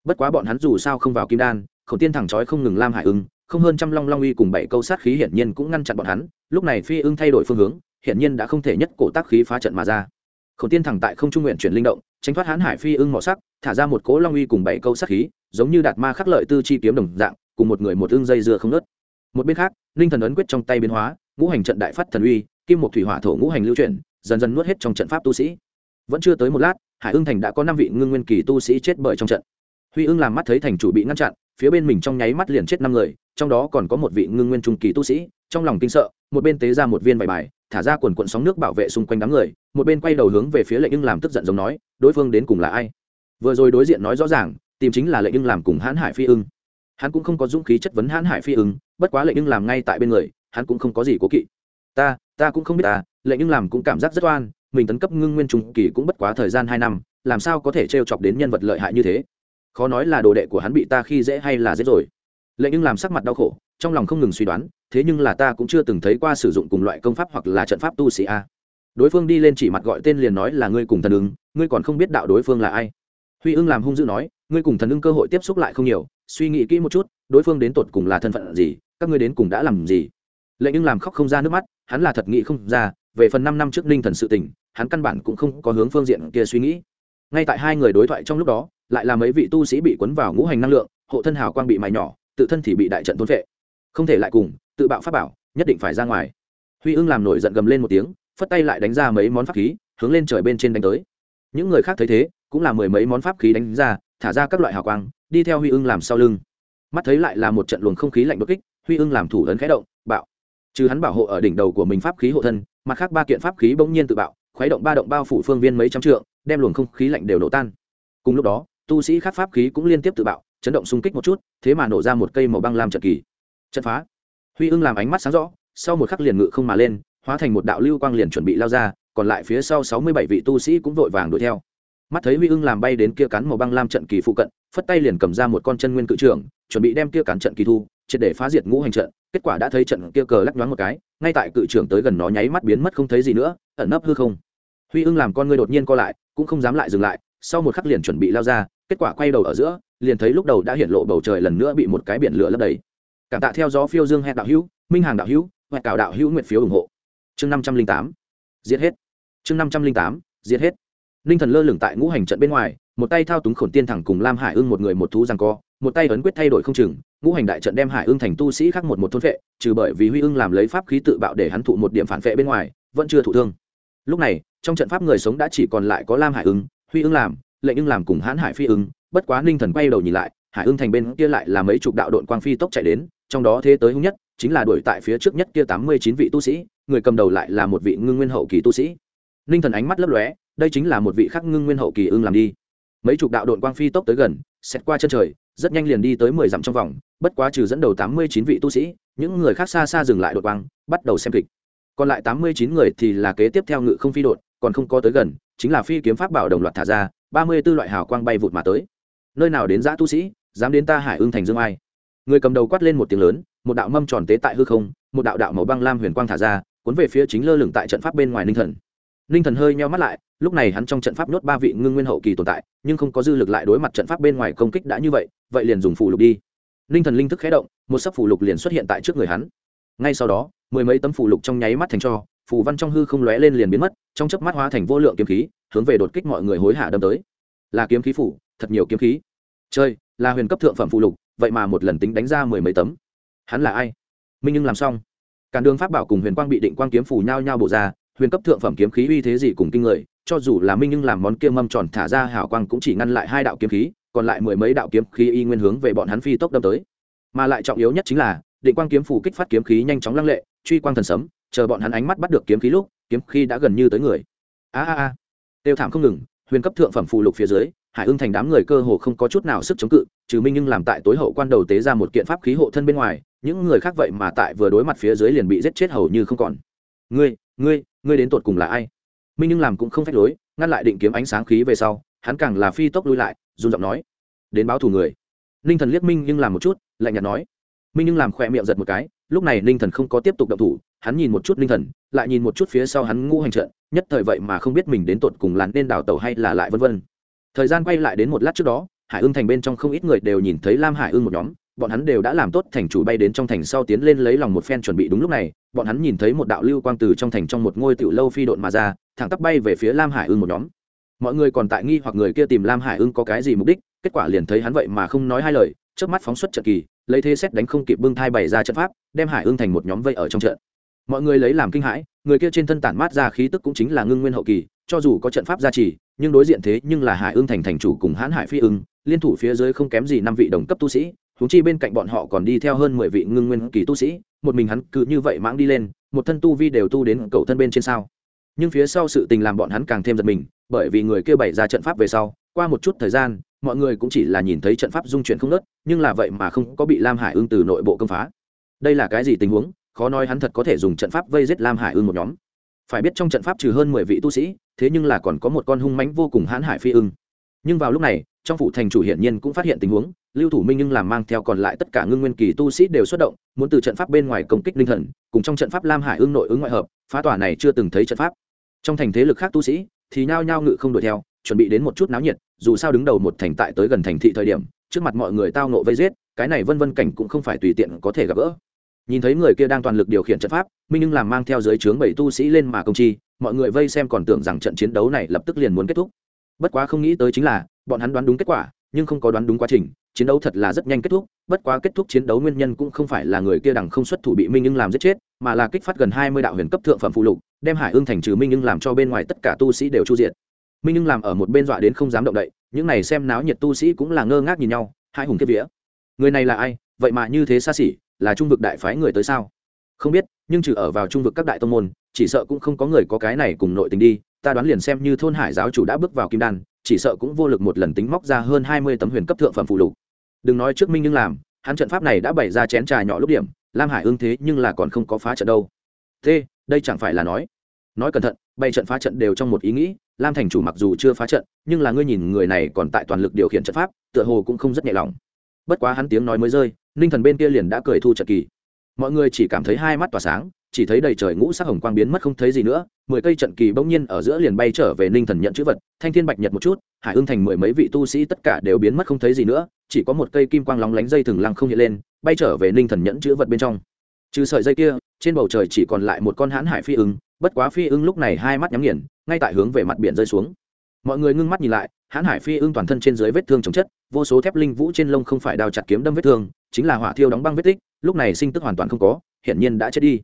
Speaker 1: Bất quá bọn hắn dù sao không vào kim đan khổng tiên thằng trói không ngừng lam hải ưng, không hơn trăm long long uy cùng bảy câu sát khí hiển nhiên cũng ngăn chặn bọn hắn, lúc này phi ưng thay đổi phương hướng, hiển nhiên đã không thể nhất cổ tác khí phá trận mà ra. Khổng tiên thẳng tại không trung nguyện chuyển linh động, tránh thoát hãn hải phi ưng mỏ sắc, thả ra một cỗ long uy cùng bảy câu sát khí, giống như đạt ma khắc lợi tư chi kiếm đồng dạng, cùng một người một ưng dây dưa không nớt một bên khác linh thần ấn quyết trong tay biến hóa, ngũ hành trận đại phát thần uy, kim một thủy hỏa thổ ngũ hành lưu chuyển, dần dần nuốt hết trong trận pháp tu sĩ. Vẫn chưa tới một lát, hải ưng thành đã có năm vị ngưng nguyên kỳ tu sĩ chết bởi trong trận. Huy ưng làm mắt thấy thành chủ bị ngăn chặn, phía bên mình trong nháy mắt liền chết năm người, trong đó còn có một vị ngưng nguyên trung kỳ tu sĩ, trong lòng kinh sợ, một bên tế ra một viên bài bài, thả ra quần quận sóng nước bảo vệ xung quanh đám người, một bên quay đầu hướng về phía lệnh ưng làm tức giận giống nói, đối phương đến cùng là ai? Vừa rồi đối diện nói rõ ràng, tìm chính là lệnh ưng làm cùng hãn hải phi ưng hắn cũng không có dũng khí chất vấn hãn hải phi ứng, bất quá lệnh nhưng làm ngay tại bên người, hắn cũng không có gì cố kỵ. Ta ta cũng không biết ta, lệnh nhưng làm cũng cảm giác rất oan, mình tấn cấp ngưng nguyên trùng kỳ cũng bất quá thời gian hai năm, làm sao có thể t chọc đến nhân vật lợi hại như thế? Khó nói là đồ đệ của hắn bị ta khi dễ hay là dễ rồi. Lệnh nhưng làm sắc mặt đau khổ, trong lòng không ngừng suy đoán, thế nhưng là ta cũng chưa từng thấy qua sử dụng cùng loại công pháp hoặc là trận pháp tu sĩ a. Đối phương đi lên chỉ mặt gọi tên liền nói là ngươi cùng thần ứng, ngươi còn không biết đạo đối phương là ai. Huy ưng làm hung dữ nói, ngươi cùng thần ưng cơ hội tiếp xúc lại không nhiều suy nghĩ kỹ một chút, đối phương đến tột cùng là thân phận gì, các ngươi đến cùng đã làm gì? Lệnh nhưng làm khóc không ra nước mắt, hắn là thật nghĩ không ra, về phần năm năm trước ninh thần sự tình, hắn căn bản cũng không có hướng phương diện kia suy nghĩ. Ngay tại hai người đối thoại trong lúc đó, lại là mấy vị tu sĩ bị cuốn vào ngũ hành năng lượng, hộ thân hào quang bị mài nhỏ, tự thân thì bị đại trận thôn vệ. Không thể lại cùng, tự bạo pháp bảo, nhất định phải ra ngoài. Huy ưng làm nổi giận gầm lên một tiếng, phất tay lại đánh ra mấy món pháp khí, hướng lên trời bên trên đánh tới. Những người khác thấy thế, cũng là mười mấy món pháp khí đánh ra, thả ra các loại hào quang đi theo huy ưng làm sau lưng. Mắt thấy lại là một trận luồng không khí lạnh đột kích, huy ưng làm thủ ấn khẽ động, bạo. Trừ hắn bảo hộ ở đỉnh đầu của mình pháp khí hộ thân, mặt khác ba kiện pháp khí bỗng nhiên tự bạo, khuấy động ba động bao phủ phương viên mấy trăm trượng, đem luồng không khí lạnh đều nổ tan. Cùng lúc đó, tu sĩ khác pháp khí cũng liên tiếp tự bạo, chấn động xung kích một chút, thế mà nổ ra một cây màu băng lam trận kỳ. Trận phá. Huy ưng làm ánh mắt sáng rõ, sau một khắc liền ngự không mà lên, hóa thành một đạo lưu quang liền chuẩn bị lao ra, còn lại phía sau sáu mươi bảy vị tu sĩ cũng vội vàng đuổi theo mắt thấy huy ưng làm bay đến kia cắn màu băng lam trận kỳ phụ cận, phất tay liền cầm ra một con chân nguyên cự trưởng, chuẩn bị đem kia cắn trận kỳ thu, triệt để phá diệt ngũ hành trận. Kết quả đã thấy trận kia cờ lắc nhoáng một cái, ngay tại cự trưởng tới gần nó nháy mắt biến mất không thấy gì nữa, ẩn nấp hư không. Huy ưng làm con ngươi đột nhiên co lại, cũng không dám lại dừng lại, sau một khắc liền chuẩn bị lao ra, kết quả quay đầu ở giữa, liền thấy lúc đầu đã hiện lộ bầu trời lần nữa bị một cái biển lửa lấp đầy. Cảm tạ theo gió phiêu dương hẹn đạo hữu, minh hàng đạo hữu hoặc cào đạo hữu nguyện phiếu ủng hộ. Chương năm trăm linh tám, giết hết. Chương năm trăm linh tám, giết hết ninh thần lơ lửng tại ngũ hành trận bên ngoài, một tay thao túng khổn tiên thẳng cùng lam hải ưng một người một thú rằng co, một tay ấn quyết thay đổi không chừng, ngũ hành đại trận đem hải ưng thành tu sĩ khác một một thôn vệ, trừ bởi vì huy ưng làm lấy pháp khí tự bạo để hắn thụ một điểm phản vệ bên ngoài, vẫn chưa thụ thương. Lúc này, trong trận pháp người sống đã chỉ còn lại có lam hải ưng, huy ưng làm, lệnh ưng làm cùng hãn hải phi ưng, bất quá ninh thần quay đầu nhìn lại, hải ưng thành bên kia lại là mấy chục đạo đội quang phi tốc chạy đến, trong đó thế tới hung nhất, chính là đuổi tại phía trước nhất kia tám mươi chín vị tu sĩ, người cầm đầu lại là một vị ngưng nguyên hậu kỳ tu sĩ. Ninh thần ánh mắt lấp lóe đây chính là một vị khắc ngưng nguyên hậu kỳ ưng làm đi. Mấy chục đạo đội quang phi tốc tới gần xét qua chân trời, rất nhanh liền đi tới mười dặm trong vòng, bất quá trừ dẫn đầu tám mươi chín vị tu sĩ, những người khác xa xa dừng lại đội quang, bắt đầu xem kịch. Còn lại tám mươi chín người thì là kế tiếp theo ngự không phi đột còn không có tới gần, chính là phi kiếm pháp bảo đồng loạt thả ra, ba mươi b ố loại hào quang bay vụt mà tới. Nơi nào đến giã tu sĩ, dám đến ta hải ưng thành dương ai. Người cầm đầu quát lên một tiếng lớn, một đạo mâm tròn tế tại hư không, một đạo đạo màu băng lam huyền quang thả ra, cuốn về phía chính lơ lửng tại trận pháp bên ngoài ninh thần. Ninh thần hơi nheo mắt lại lúc này hắn trong trận pháp nhốt ba vị ngưng nguyên hậu kỳ tồn tại, nhưng không có dư lực lại đối mặt trận pháp bên ngoài công kích đã như vậy vậy liền dùng phù lục đi. Ninh thần linh thức khé động, một sấp phù lục liền xuất hiện tại trước người hắn. Ngay sau đó, mười mấy tấm phù lục trong nháy mắt thành cho, phù văn trong hư không lóe lên liền biến mất, trong chớp mắt hóa thành vô lượng kiếm khí, hướng về đột kích mọi người hối hả đâm tới. Là kiếm khí phủ, thật nhiều kiếm khí. Chơi, là huyền cấp thượng phẩm phù lục, vậy mà một lần tính đánh ra mười mấy tấm. Hắn là ai? Minh nhưng làm xong. Cản đường pháp bảo cùng huyền quang bị định quang kiếm phủ nhau nhau bộ ra, huyền cấp thượng phẩm kiếm khí uy thế gì cùng kinh người cho dù là minh nhưng làm món kia mâm tròn thả ra hảo quang cũng chỉ ngăn lại hai đạo kiếm khí, còn lại mười mấy đạo kiếm khí y nguyên hướng về bọn hắn phi tốc đâm tới. Mà lại trọng yếu nhất chính là, định quang kiếm phủ kích phát kiếm khí nhanh chóng lăng lệ, truy quang thần sấm, chờ bọn hắn ánh mắt bắt được kiếm khí lúc, kiếm khí đã gần như tới người. A a a. Tiêu thảm không ngừng, huyền cấp thượng phẩm phụ lục phía dưới, hải ưng thành đám người cơ hồ không có chút nào sức chống cự, trừ minh nhưng làm tại tối hậu quan đầu tế ra một kiện pháp khí hộ thân bên ngoài, những người khác vậy mà tại vừa đối mặt phía dưới liền bị giết chết hầu như không còn. Ngươi ngươi ngươi đến tột cùng là ai? Minh nhưng làm cũng không phép lối, ngăn lại định kiếm ánh sáng khí về sau, hắn càng là phi tốc lui lại, run giọng nói, đến báo thù người. Ninh thần liếc minh nhưng làm một chút, lạnh nhạt nói. Minh nhưng làm khỏe miệng giật một cái, lúc này ninh thần không có tiếp tục động thủ, hắn nhìn một chút ninh thần, lại nhìn một chút phía sau hắn ngũ hành trận, nhất thời vậy mà không biết mình đến tột cùng làn nên đào tẩu hay là lại vân vân. Thời gian quay lại đến một lát trước đó, hải ưng thành bên trong không ít người đều nhìn thấy lam hải ưng một nhóm, bọn hắn đều đã làm tốt thành chủ bay đến trong thành sau tiến lên lấy lòng một phen chuẩn bị đúng lúc này, bọn hắn nhìn thấy một đạo lưu quang từ trong thành trong một ngôi tiểu lâu phi độn mà ra thẳng tắp bay về phía lam hải Ưng một nhóm. Mọi người còn tại nghi hoặc người kia tìm lam hải Ưng có cái gì mục đích, kết quả liền thấy hắn vậy mà không nói hai lời trước mắt phóng xuất trận kỳ, lấy thế xét đánh không kịp bưng thai bày ra trận pháp, đem hải Ưng thành một nhóm vây ở trong trận. Mọi người lấy làm kinh hãi, người kia trên thân tản mát ra khí tức cũng chính là ngưng nguyên hậu kỳ, cho dù có trận pháp gia trì, nhưng đối diện thế nhưng là hải Ưng thành thành chủ cùng hãn hải phi ưng, liên thủ phía dưới không kém gì năm vị đồng cấp tu sĩ, huống chi bên cạnh bọn họ còn đi theo hơn mười vị ngưng nguyên kỳ tu sĩ, một mình hắn cứ như vậy mãng đi lên, một thân tu vi đều tu đến cầu thân bên trên sao nhưng phía sau sự tình làm bọn hắn càng thêm giật mình, bởi vì người kia bày ra trận pháp về sau, qua một chút thời gian, mọi người cũng chỉ là nhìn thấy trận pháp dung chuyển không nớt nhưng là vậy mà không có bị lam hải ương từ nội bộ công phá. Đây là cái gì tình huống? Khó nói hắn thật có thể dùng trận pháp vây giết lam hải ương một nhóm. Phải biết trong trận pháp trừ hơn mười vị tu sĩ, thế nhưng là còn có một con hung mãnh vô cùng hãn hải phi ưng. Nhưng vào lúc này, trong phủ thành chủ hiển nhiên cũng phát hiện tình huống, lưu thủ minh nhưng làm mang theo còn lại tất cả ngưng nguyên kỳ tu sĩ đều xuất động, muốn từ trận pháp bên ngoài công kích linh thần, cùng trong trận pháp lam hải ương nội ứng ngoại hợp, phá tòa này chưa từng thấy trận pháp trong thành thế lực khác tu sĩ thì nhao nhao ngự không đuổi theo, chuẩn bị đến một chút náo nhiệt, dù sao đứng đầu một thành tại tới gần thành thị thời điểm, trước mặt mọi người tao nộ vây giết, cái này vân vân cảnh cũng không phải tùy tiện có thể gặp gỡ. Nhìn thấy người kia đang toàn lực điều khiển trận pháp, minh nhưng làm mang theo dưới trướng bảy tu sĩ lên mà công chi, mọi người vây xem còn tưởng rằng trận chiến đấu này lập tức liền muốn kết thúc. Bất quá không nghĩ tới chính là, bọn hắn đoán đúng kết quả, nhưng không có đoán đúng quá trình, chiến đấu thật là rất nhanh kết thúc bất quá kết thúc chiến đấu nguyên nhân cũng không phải là người kia đằng không xuất thủ bị minh nhưng làm giết chết, mà là kích phát gần hai mươi đạo huyền cấp thượng phẩm phụ lục, đem hải ương thành trừ minh nhưng làm cho bên ngoài tất cả tu sĩ đều chu diện minh nhưng làm ở một bên dọa đến không dám động đậy, những này xem náo nhiệt tu sĩ cũng là ngơ ngác nhìn nhau, hai hùng kiếp vía. Người này là ai? Vậy mà như thế xa xỉ, là trung vực đại phái người tới sao? Không biết, nhưng trừ ở vào trung vực các đại tông môn, chỉ sợ cũng không có người có cái này cùng nội tình đi, ta đoán liền xem như thôn hải giáo chủ đã bước vào kim đan, chỉ sợ cũng vô lực một lần tính móc ra hơn hai mươi tấm huyền cấp thượng phẩm phụ lục đừng nói trước minh nhưng làm, hắn trận pháp này đã bày ra chén trà nhỏ lúc điểm, lam hải ương thế nhưng là còn không có phá trận đâu. Thế, đây chẳng phải là nói. Nói cẩn thận, bày trận phá trận đều trong một ý nghĩ, lam thành chủ mặc dù chưa phá trận, nhưng là ngươi nhìn người này còn tại toàn lực điều khiển trận pháp, tựa hồ cũng không rất nhẹ lòng. Bất quá hắn tiếng nói mới rơi, ninh thần bên kia liền đã cười thu trận kỳ. Mọi người chỉ cảm thấy hai mắt tỏa sáng chỉ thấy đầy trời ngũ sắc hồng quang biến mất không thấy gì nữa, mười cây trận kỳ bỗng nhiên ở giữa liền bay trở về ninh thần nhận chữ vật, thanh thiên bạch nhật một chút, hải ương thành mười mấy vị tu sĩ tất cả đều biến mất không thấy gì nữa, chỉ có một cây kim quang lóng lánh dây thừng lăng không hiện lên, bay trở về ninh thần nhẫn chữ vật bên trong. Trừ sợi dây kia, trên bầu trời chỉ còn lại một con hãn hải phi ưng, bất quá phi ưng lúc này hai mắt nhắm nghiền, ngay tại hướng về mặt biển rơi xuống. Mọi người ngưng mắt nhìn lại, hãn hải phi ưng toàn thân trên dưới vết thương chống chất, vô số thép linh vũ trên lông không phải đào chặt kiếm đâm vết thương, chính là hỏa thiêu đóng băng vết tích, lúc này sinh tức hoàn toàn không có, hiển nhiên đã chết đi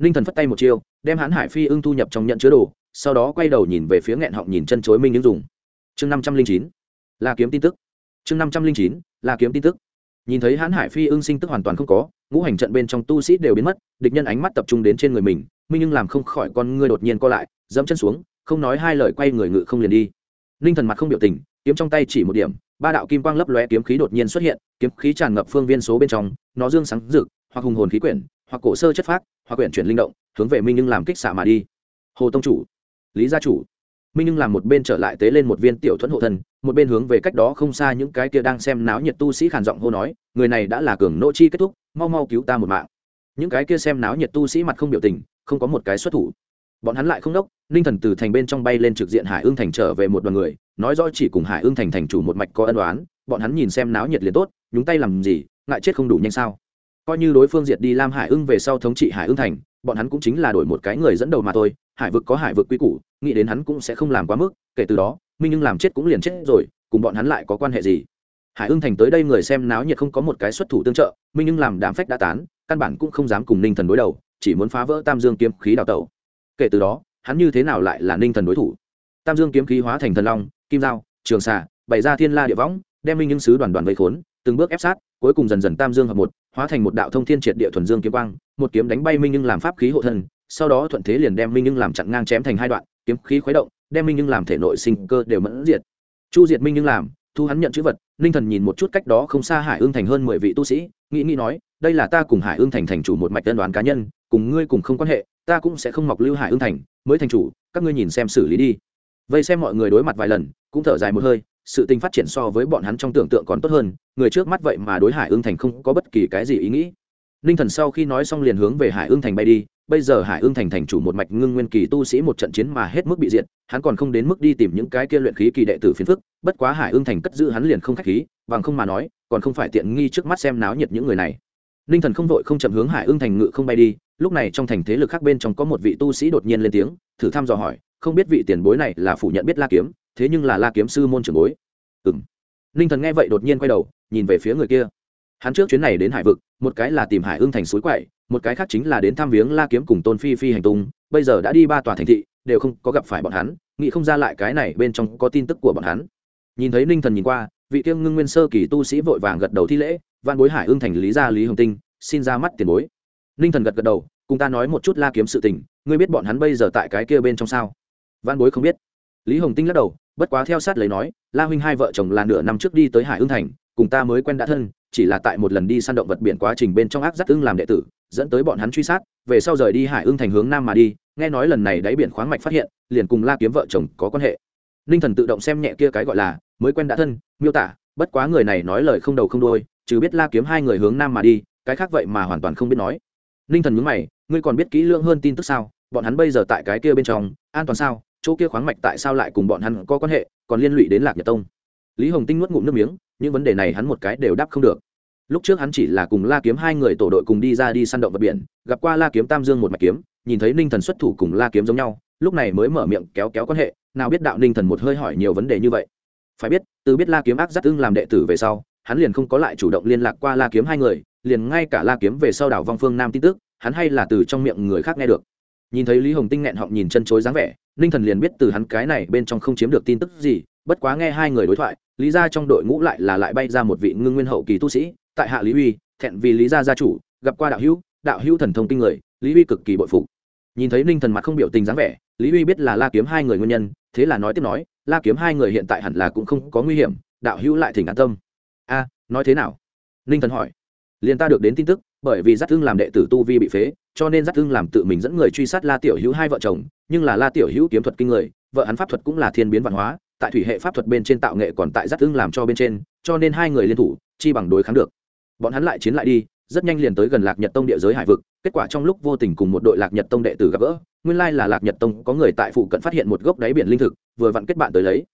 Speaker 1: ninh thần phất tay một chiêu, đem hãn hải phi ưng thu nhập trong nhận chứa đồ, sau đó quay đầu nhìn về phía nghẹn họng nhìn chân chối minh nhưng dùng. Chương năm trăm linh chín là kiếm tin tức. Chương năm trăm linh chín là kiếm tin tức. Nhìn thấy hãn hải phi ưng sinh tức hoàn toàn không có, ngũ hành trận bên trong tu sĩ đều biến mất, địch nhân ánh mắt tập trung đến trên người mình, minh nhưng làm không khỏi con ngươi đột nhiên co lại, dẫm chân xuống, không nói hai lời quay người ngự không liền đi. Ninh thần mặt không biểu tình, kiếm trong tay chỉ một điểm, ba đạo kim quang lấp lóe kiếm khí đột nhiên xuất hiện, kiếm khí tràn ngập phương viên số bên trong, nó dương sáng rực, hoặc hùng hồn khí quyển hoặc cổ sơ chất phác, hoặc quyển chuyển linh động hướng về minh nhưng làm kích xạ mà đi. Hồ tông chủ lý gia chủ. Minh nhưng làm một bên trở lại tế lên một viên tiểu thuẫn hộ thân một bên hướng về cách đó không xa những cái kia đang xem náo nhiệt tu sĩ khàn giọng hô nói người này đã là cường nỗ chi kết thúc mau mau cứu ta một mạng. Những cái kia xem náo nhiệt tu sĩ mặt không biểu tình không có một cái xuất thủ. Bọn hắn lại không đốc ninh thần từ thành bên trong bay lên trực diện hải ương thành trở về một đoàn người nói rõ chỉ cùng hải ương thành thành chủ một mạch có ân đoán bọn hắn nhìn xem náo nhiệt liền tốt nhúng tay làm gì ngại chết không đủ nhanh sao? Coi như đối phương diệt đi lam hải ưng về sau thống trị hải ưng thành, bọn hắn cũng chính là đổi một cái người dẫn đầu mà thôi, hải vực có hải vực quy củ, nghĩ đến hắn cũng sẽ không làm quá mức, kể từ đó, minh ưng làm chết cũng liền chết rồi, cùng bọn hắn lại có quan hệ gì? Hải ưng thành tới đây người xem náo nhiệt không có một cái xuất thủ tương trợ, minh ưng làm đám phách đã tán, căn bản cũng không dám cùng ninh thần đối đầu, chỉ muốn phá vỡ tam dương kiếm khí đào tẩu. Kể từ đó, hắn như thế nào lại là ninh thần đối thủ? Tam dương kiếm khí hóa thành thần long, kim dao, trường xà, bày ra thiên la địa võng, đem minh những sứ đoàn đoàn vây khốn, từng bước ép sát cuối cùng dần dần tam dương hợp một, hóa thành một đạo thông thiên triệt địa thuần dương kiếm quang, một kiếm đánh bay minh nhưng làm pháp khí hộ thân, sau đó thuận thế liền đem minh nhưng làm chặn ngang chém thành hai đoạn, kiếm khí khuấy động, đem minh nhưng làm thể nội sinh cơ đều mẫn diệt. Chu diệt minh nhưng làm, thu hắn nhận chữ vật ninh thần nhìn một chút cách đó không xa hải ương thành hơn mười vị tu sĩ, nghĩ nghĩ nói, đây là ta cùng hải ương thành thành chủ một mạch tân đoán cá nhân, cùng ngươi cùng không quan hệ, ta cũng sẽ không mọc lưu hải ương thành, mới thành chủ, các ngươi nhìn xem xử lý đi. Vây xem mọi người đối mặt vài lần, cũng thở dài một hơi sự tình phát triển so với bọn hắn trong tưởng tượng còn tốt hơn, người trước mắt vậy mà đối hải ương thành không có bất kỳ cái gì ý nghĩ. Ninh thần sau khi nói xong liền hướng về hải ương thành bay đi, bây giờ hải ương thành thành chủ một mạch ngưng nguyên kỳ tu sĩ một trận chiến mà hết mức bị diệt, hắn còn không đến mức đi tìm những cái kia luyện khí kỳ đệ tử phiền phức, bất quá hải ương thành cất giữ hắn liền không khách khí, bằng không mà nói, còn không phải tiện nghi trước mắt xem náo nhiệt những người này. Ninh thần không vội không chậm hướng hải ương thành ngự không bay đi, lúc này trong thành thế lực khác bên trong có một vị tu sĩ đột nhiên lên tiếng, thử thăm dò hỏi, không biết vị tiền bối này là phủ nhận biết la kiếm thế nhưng là la kiếm sư môn trưởng bối. Ừ m ninh thần nghe vậy đột nhiên quay đầu, nhìn về phía người kia. Hắn trước chuyến này đến hải vực, một cái là tìm hải ương thành suối quậy, một cái khác chính là đến thăm viếng la kiếm cùng tôn phi phi hành tung, bây giờ đã đi ba tòa thành thị, đều không có gặp phải bọn hắn, nghĩ không ra lại cái này bên trong có tin tức của bọn hắn. Nhìn thấy ninh thần nhìn qua, vị kiêng ngưng nguyên sơ kỳ tu sĩ vội vàng gật đầu thi lễ văn bối hải ương thành lý gia lý hồng tinh, xin ra mắt tiền bối. Ninh thần gật gật đầu, cùng ta nói một chút la kiếm sự tình, ngươi biết bọn hắn bây giờ tại cái kia bên trong sao? Văn bối không biết. Lý hồng tinh lắc đầu bất quá theo sát lấy nói, la huynh hai vợ chồng là nửa năm trước đi tới hải ương thành, cùng ta mới quen đã thân, chỉ là tại một lần đi săn động vật biển quá trình bên trong ác giác ưng làm đệ tử, dẫn tới bọn hắn truy sát, về sau rời đi hải ương thành hướng nam mà đi, nghe nói lần này đáy biển khoáng mạch phát hiện, liền cùng la kiếm vợ chồng có quan hệ. Ninh thần tự động xem nhẹ kia cái gọi là, mới quen đã thân, miêu tả, bất quá người này nói lời không đầu không đôi chứ biết la kiếm hai người hướng nam mà đi, cái khác vậy mà hoàn toàn không biết nói. Ninh thần mướn mày, ngươi còn biết kỹ lưỡng hơn tin tức sao? Bọn hắn bây giờ tại cái kia bên trong, an toàn sao? Chỗ kia khoáng mạch tại sao lại cùng bọn hắn có quan hệ, còn liên lụy đến lạc nhật tông? Lý hồng tinh nuốt ngụm nước miếng, những vấn đề này hắn một cái đều đáp không được. Lúc trước hắn chỉ là cùng la kiếm hai người tổ đội cùng đi ra đi săn động vật biển, gặp qua la kiếm tam dương một mạch kiếm, nhìn thấy ninh thần xuất thủ cùng la kiếm giống nhau, lúc này mới mở miệng kéo kéo quan hệ, nào biết đạo ninh thần một hơi hỏi nhiều vấn đề như vậy. Phải biết, từ biết la kiếm ác rất ưng làm đệ tử về sau, hắn liền không có lại chủ động liên lạc qua la kiếm hai người, liền ngay cả la kiếm về sau đảo vong phương nam tin tức, hắn hay là từ trong miệng người khác nghe được. Nhìn thấy lý hồng tinh nghẹn họng nhìn chân chối dáng vẻ ninh thần liền biết từ hắn cái này bên trong không chiếm được tin tức gì, bất quá nghe hai người đối thoại, lý ra trong đội ngũ lại là lại bay ra một vị ngưng nguyên hậu kỳ tu sĩ, tại hạ lý uy, thẹn vì lý gia gia chủ, gặp qua đạo hữu đạo hữu thần thông kinh người, lý uy cực kỳ bội phục. Nhìn thấy ninh thần mặt không biểu tình dáng vẻ, lý uy biết là la kiếm hai người nguyên nhân, thế là nói tiếp nói, la kiếm hai người hiện tại hẳn là cũng không có nguy hiểm, đạo hữu lại thỉnh an tâm. A, nói thế nào? Ninh thần hỏi. Liền ta được đến tin tức bởi vì giác thương làm đệ tử tu vi bị phế, cho nên giác thương làm tự mình dẫn người truy sát la tiểu hữu hai vợ chồng, nhưng là la tiểu hữu kiếm thuật kinh người, vợ hắn pháp thuật cũng là thiên biến văn hóa, tại thủy hệ pháp thuật bên trên tạo nghệ còn tại giác thương làm cho bên trên, cho nên hai người liên thủ, chi bằng đối kháng được. Bọn hắn lại chiến lại đi, rất nhanh liền tới gần lạc nhật tông địa giới hải vực, kết quả trong lúc vô tình cùng một đội lạc nhật tông đệ tử gặp gỡ, nguyên lai là lạc nhật tông có người tại phụ cận phát hiện một gốc đáy biển linh thực, vừa vặn kết bạn tới lấy.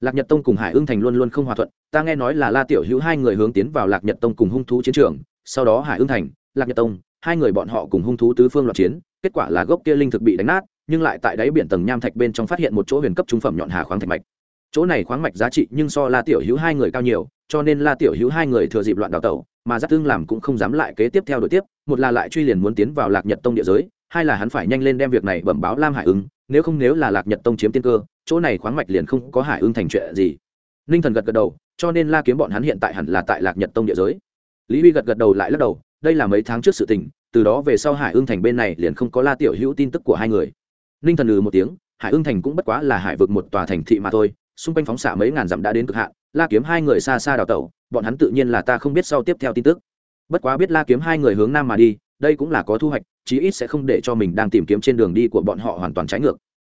Speaker 1: Lạc nhật tông cùng hải ưng thành luôn luôn không hòa thuận, ta nghe nói là la tiểu hữu hai người hướng tiến vào lạc nhật tông cùng hung thú chiến trường sau đó hải ưng thành, lạc nhật tông, hai người bọn họ cùng hung thú tứ phương loạt chiến, kết quả là gốc kia linh thực bị đánh nát, nhưng lại tại đáy biển tầng nham thạch bên trong phát hiện một chỗ huyền cấp trung phẩm nhọn hà khoáng thạch mạch. Chỗ này khoáng mạch giá trị nhưng so la tiểu hữu hai người cao nhiều, cho nên la tiểu hữu hai người thừa dịp loạn đào tẩu, mà giác tương làm cũng không dám lại kế tiếp theo đội tiếp, một là lại truy liền muốn tiến vào lạc nhật tông địa giới, hai là hắn phải nhanh lên đem việc này bẩm báo lam hải ứng nếu không nếu là lạc nhật tông chiếm tiên cơ, chỗ này khoáng mạch liền không có hải ứng thành chuyện gì. Ninh thần gật gật đầu, cho nên la kiếm bọn hắn hiện tại hẳn là tại lạc nhật tông địa giới lý huy gật gật đầu lại lắc đầu, đây là mấy tháng trước sự tình, từ đó về sau hải ưng thành bên này liền không có la tiểu hữu tin tức của hai người. Ninh thần ừ một tiếng, hải ưng thành cũng bất quá là hải vực một tòa thành thị mà thôi, xung quanh phóng xạ mấy ngàn dặm đã đến cực hạn, la kiếm hai người xa xa đào tẩu, bọn hắn tự nhiên là ta không biết sau tiếp theo tin tức. Bất quá biết la kiếm hai người hướng nam mà đi, đây cũng là có thu hoạch, chí ít sẽ không để cho mình đang tìm kiếm trên đường đi của bọn họ hoàn toàn trái ngược.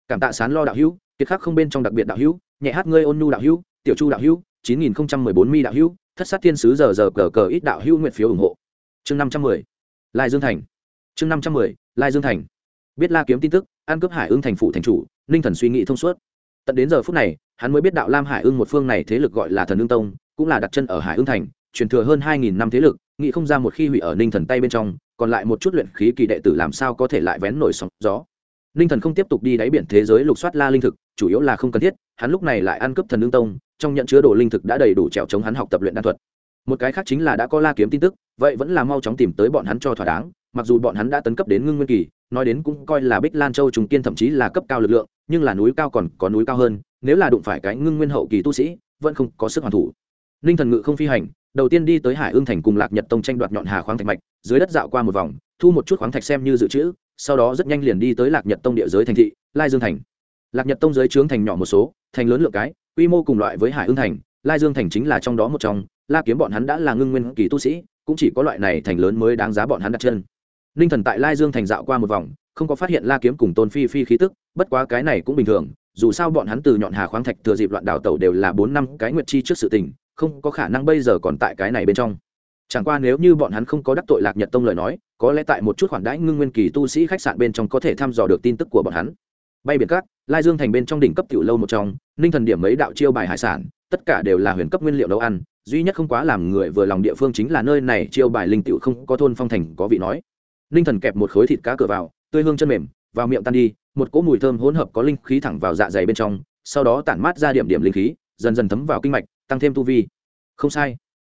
Speaker 1: Cảm tạ sán lo đạo hữu, kiệt khắc không bên trong đặc biệt đạo hữu, nhẹ hát ngươi ôn nhu đạo hữu, tiểu chu đạo hữu chín nghìn không trăm mười bốn mi đạo hữu, thất sát thiên sứ giờ giờ cờ cờ ít đạo hữu nguyện phiếu ủng hộ. Chương năm trăm mười, lai dương thành. Chương năm trăm mười, lai dương thành. Biết la kiếm tin tức, an cướp hải ưng thành phủ thành chủ, ninh thần suy nghĩ thông suốt. Tận đến giờ phút này, hắn mới biết đạo lam hải ưng một phương này thế lực gọi là thần Nương tông, cũng là đặt chân ở hải ưng thành, truyền thừa hơn hai nghìn năm thế lực, nghĩ không ra một khi hủy ở ninh thần tay bên trong, còn lại một chút luyện khí kỳ đệ tử làm sao có thể lại vén nổi sóng gió. Ninh thần không tiếp tục đi đáy biển thế giới lục soát la linh thực, chủ yếu là không cần thiết, hắn lúc này lại ăn cướp thần Nương tông trong nhận chứa đồ linh thực đã đầy đủ trèo chống hắn học tập luyện đan thuật. Một cái khác chính là đã có la kiếm tin tức, vậy vẫn là mau chóng tìm tới bọn hắn cho thỏa đáng, mặc dù bọn hắn đã tấn cấp đến ngưng nguyên kỳ, nói đến cũng coi là bích lan châu trùng tiên thậm chí là cấp cao lực lượng, nhưng là núi cao còn có núi cao hơn, nếu là đụng phải cái ngưng nguyên hậu kỳ tu sĩ, vẫn không có sức hoàn thủ. Ninh thần ngự không phi hành, đầu tiên đi tới hải ương thành cùng lạc nhật tông tranh đoạt nhọn hà khoáng thạch mạch, dưới đất dạo qua một vòng, thu một chút khoáng thạch xem như dự trữ, sau đó rất nhanh liền đi tới lạc nhật tông địa giới thành thị, lai dương thành. Lạc nhật tông giới trướng thành nhỏ một số, thành lớn lượng cái quy mô cùng loại với hải ương thành, lai dương thành chính là trong đó một trong, la kiếm bọn hắn đã là ngưng nguyên kỳ tu sĩ, cũng chỉ có loại này thành lớn mới đáng giá bọn hắn đặt chân. Ninh thần tại lai dương thành dạo qua một vòng, không có phát hiện la kiếm cùng tôn phi phi khí tức, bất quá cái này cũng bình thường, dù sao bọn hắn từ nhọn hà khoáng thạch thừa dịp loạn đào tẩu đều là bốn năm cái nguyệt chi trước sự tình, không có khả năng bây giờ còn tại cái này bên trong. Chẳng qua nếu như bọn hắn không có đắc tội lạc nhật tông lời nói, có lẽ tại một chút khoản đãi ngưng nguyên kỳ tu sĩ khách sạn bên trong có thể thăm dò được tin tức của bọn hắn bay biển cát, lai dương thành bên trong đỉnh cấp tiểu lâu một trong, ninh thần điểm mấy đạo chiêu bài hải sản, tất cả đều là huyền cấp nguyên liệu nấu ăn, duy nhất không quá làm người vừa lòng địa phương chính là nơi này chiêu bài linh tiểu không có thôn phong thành có vị nói. Ninh thần kẹp một khối thịt cá cửa vào, tươi hương chân mềm, vào miệng tan đi, một cỗ mùi thơm hỗn hợp có linh khí thẳng vào dạ dày bên trong, sau đó tản mát ra điểm điểm linh khí, dần dần thấm vào kinh mạch, tăng thêm tu vi. Không sai.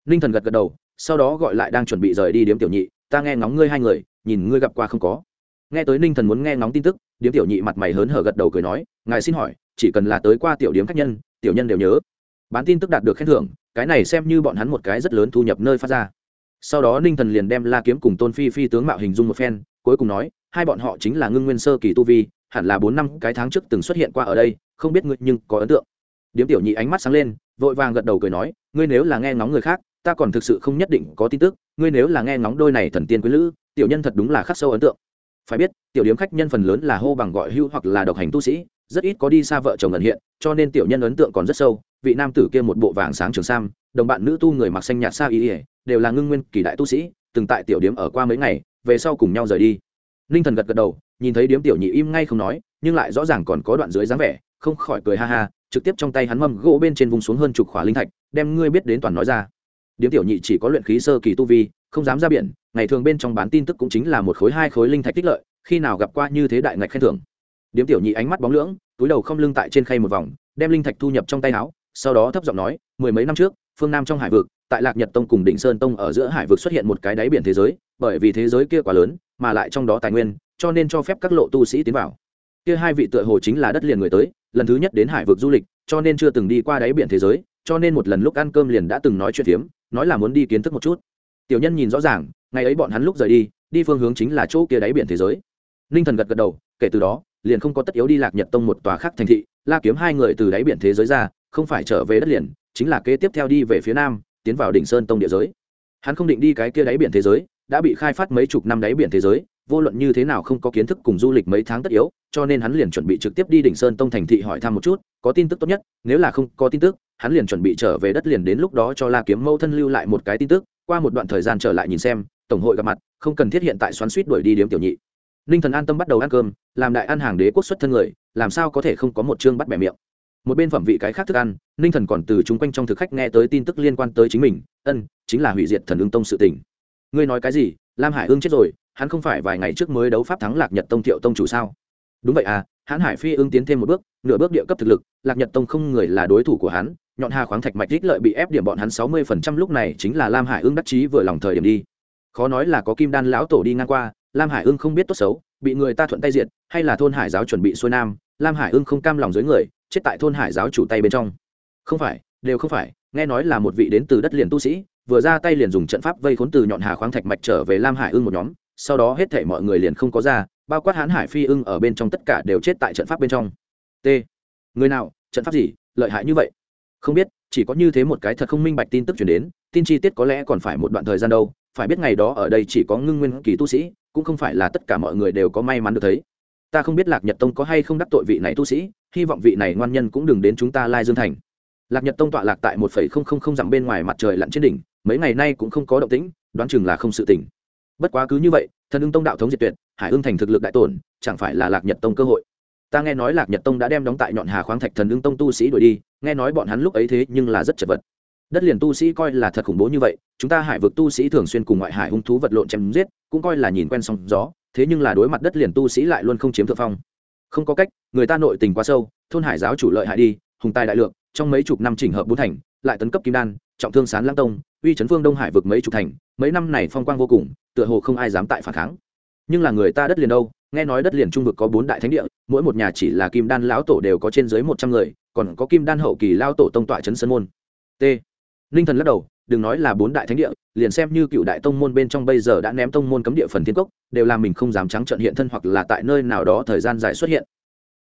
Speaker 1: Ninh thần gật gật đầu, sau đó gọi lại đang chuẩn bị rời đi điếm tiểu nhị, ta nghe ngóng ngươi hai người, nhìn ngươi gặp qua không có. Nghe tới ninh thần muốn nghe ngóng tin tức điếm tiểu nhị mặt mày hớn hở gật đầu cười nói, ngài xin hỏi, chỉ cần là tới qua tiểu điếm khách nhân, tiểu nhân đều nhớ. Bán tin tức đạt được khen thưởng, cái này xem như bọn hắn một cái rất lớn thu nhập nơi phát ra. Sau đó ninh thần liền đem la kiếm cùng tôn phi phi tướng mạo hình dung một phen, cuối cùng nói, hai bọn họ chính là ngưng nguyên sơ kỳ tu vi, hẳn là bốn năm cái tháng trước từng xuất hiện qua ở đây, không biết ngươi nhưng có ấn tượng. Điếm tiểu nhị ánh mắt sáng lên, vội vàng gật đầu cười nói, ngươi nếu là nghe ngóng người khác, ta còn thực sự không nhất định có tin tức, ngươi nếu là nghe ngóng đôi này thần tiên quý lữ, tiểu nhân thật đúng là khắc sâu ấn tượng phải biết, tiểu điếm khách nhân phần lớn là hô bằng gọi hưu hoặc là độc hành tu sĩ, rất ít có đi xa vợ chồng ẩn hiện, cho nên tiểu nhân ấn tượng còn rất sâu. Vị nam tử kia một bộ vàng sáng trường sam, đồng bạn nữ tu người mặc xanh nhạt xa ý ỉa đều là ngưng nguyên kỳ đại tu sĩ, từng tại tiểu điếm ở qua mấy ngày, về sau cùng nhau rời đi. Ninh thần gật gật đầu, nhìn thấy điếm tiểu nhị im ngay không nói, nhưng lại rõ ràng còn có đoạn dưới dáng vẻ, không khỏi cười ha ha, trực tiếp trong tay hắn mâm gỗ bên trên vùng xuống hơn chục khỏa linh thạch, đem ngươi biết đến toàn nói ra. Điếm tiểu nhị chỉ có luyện khí sơ kỳ tu vi không dám ra biển, ngày thường bên trong bán tin tức cũng chính là một khối hai khối linh thạch tích lợi, khi nào gặp qua như thế đại ngạch khen thưởng. Điếm tiểu nhị ánh mắt bóng lưỡng, túi đầu không lưng tại trên khay một vòng, đem linh thạch thu nhập trong tay áo, sau đó thấp giọng nói, mười mấy năm trước, phương nam trong hải vực, tại lạc nhật tông cùng định sơn tông ở giữa hải vực xuất hiện một cái đáy biển thế giới, bởi vì thế giới kia quá lớn, mà lại trong đó tài nguyên, cho nên cho phép các lộ tu sĩ tiến vào. Kia hai vị tựa hồ chính là đất liền người tới, lần thứ nhất đến hải vực du lịch, cho nên chưa từng đi qua đáy biển thế giới, cho nên một lần lúc ăn cơm liền đã từng nói chuyện phiếm, nói là muốn đi kiến thức một chút tiểu nhân nhìn rõ ràng, ngày ấy bọn hắn lúc rời đi đi phương hướng chính là chỗ kia đáy biển thế giới. Ninh thần gật gật đầu, kể từ đó, liền không có tất yếu đi lạc nhật tông một tòa khác thành thị, la kiếm hai người từ đáy biển thế giới ra, không phải trở về đất liền, chính là kế tiếp theo đi về phía nam, tiến vào đỉnh sơn tông địa giới. Hắn không định đi cái kia đáy biển thế giới, đã bị khai phát mấy chục năm đáy biển thế giới, vô luận như thế nào không có kiến thức cùng du lịch mấy tháng tất yếu, cho nên hắn liền chuẩn bị trực tiếp đi đỉnh sơn tông thành thị hỏi thăm một chút, có tin tức tốt nhất, nếu là không có tin tức, hắn liền chuẩn bị trở về đất liền đến lúc đó cho la kiếm mẫu thân lưu lại một cái tin tức qua một đoạn thời gian trở lại nhìn xem, tổng hội gặp mặt, không cần thiết hiện tại xoắn suýt đuổi đi điếm tiểu nhị. Ninh thần an tâm bắt đầu ăn cơm, làm đại ăn hàng đế quốc xuất thân người, làm sao có thể không có một chương bắt bẻ miệng. Một bên phẩm vị cái khác thức ăn, ninh thần còn từ chung quanh trong thực khách nghe tới tin tức liên quan tới chính mình, ân, chính là hủy diệt thần ưng tông sự tình. Ngươi nói cái gì? Lam hải ưng chết rồi, hắn không phải vài ngày trước mới đấu pháp thắng lạc nhật tông thiệu tông chủ sao? Đúng vậy à hắn hải phi ưng tiến thêm một bước, nửa bước địa cấp thực lực, lạc nhật tông không người là đối thủ của hắn nhọn hà khoáng thạch mạch đích lợi bị ép điểm bọn hắn sáu mươi phần trăm lúc này chính là lam hải ương đắc chí vừa lòng thời điểm đi. Khó nói là có kim đan lão tổ đi ngang qua, lam hải ương không biết tốt xấu, bị người ta thuận tay diệt, hay là thôn hải giáo chuẩn bị xuôi nam, lam hải ương không cam lòng dưới người, chết tại thôn hải giáo chủ tay bên trong. Không phải, đều không phải, nghe nói là một vị đến từ đất liền tu sĩ, vừa ra tay liền dùng trận pháp vây khốn từ nhọn hà khoáng thạch mạch trở về lam hải ưng một nhóm, sau đó hết thể mọi người liền không có ra, bao quát hán hải phi ưng ở bên trong tất cả đều chết tại trận pháp bên trong. T. Người nào? Trận pháp gì? Lợi hại như vậy không biết, chỉ có như thế một cái thật không minh bạch tin tức chuyển đến, tin chi tiết có lẽ còn phải một đoạn thời gian đâu, phải biết ngày đó ở đây chỉ có ngưng nguyên kỳ tu sĩ, cũng không phải là tất cả mọi người đều có may mắn được thấy. Ta không biết lạc nhật tông có hay không đắc tội vị này tu sĩ, hy vọng vị này ngoan nhân cũng đừng đến chúng ta lai dương thành. Lạc nhật tông tọa lạc tại một phẩy không không không dặm bên ngoài mặt trời lặn trên đỉnh, mấy ngày nay cũng không có động tĩnh, đoán chừng là không sự tỉnh. Bất quá cứ như vậy, thần ưng tông đạo thống diệt tuyệt, hải ưng thành thực lực đại tổn, chẳng phải là lạc nhật tông cơ hội ta nghe nói lạc nhật tông đã đem đóng tại nhọn hà khoáng thạch thần ứng tông tu sĩ đuổi đi, nghe nói bọn hắn lúc ấy thế nhưng là rất chật vật. Đất liền tu sĩ coi là thật khủng bố như vậy, chúng ta hải vực tu sĩ thường xuyên cùng ngoại hải hung thú vật lộn chém giết, cũng coi là nhìn quen sóng gió, thế nhưng là đối mặt đất liền tu sĩ lại luôn không chiếm thượng phong. Không có cách, người ta nội tình quá sâu, thôn hải giáo chủ lợi hại đi, hùng tài đại lượng, trong mấy chục năm chỉnh hợp bốn thành, lại tấn cấp kim đan, trọng thương sán lang tông, uy chấn phương đông hải vực mấy chục thành, mấy năm này phong quang vô cùng, tựa hồ không ai dám tại phản kháng. Nhưng là người ta đất liền đâu nghe nói đất liền trung vực có bốn đại thánh địa, mỗi một nhà chỉ là kim đan lão tổ đều có trên dưới một trăm người, còn có kim đan hậu kỳ lao tổ tông tọa trấn sơn môn. T. Ninh thần lắc đầu, đừng nói là bốn đại thánh địa, liền xem như cựu đại tông môn bên trong bây giờ đã ném tông môn cấm địa phần thiên cốc, đều làm mình không dám trắng trợn hiện thân hoặc là tại nơi nào đó thời gian dài xuất hiện.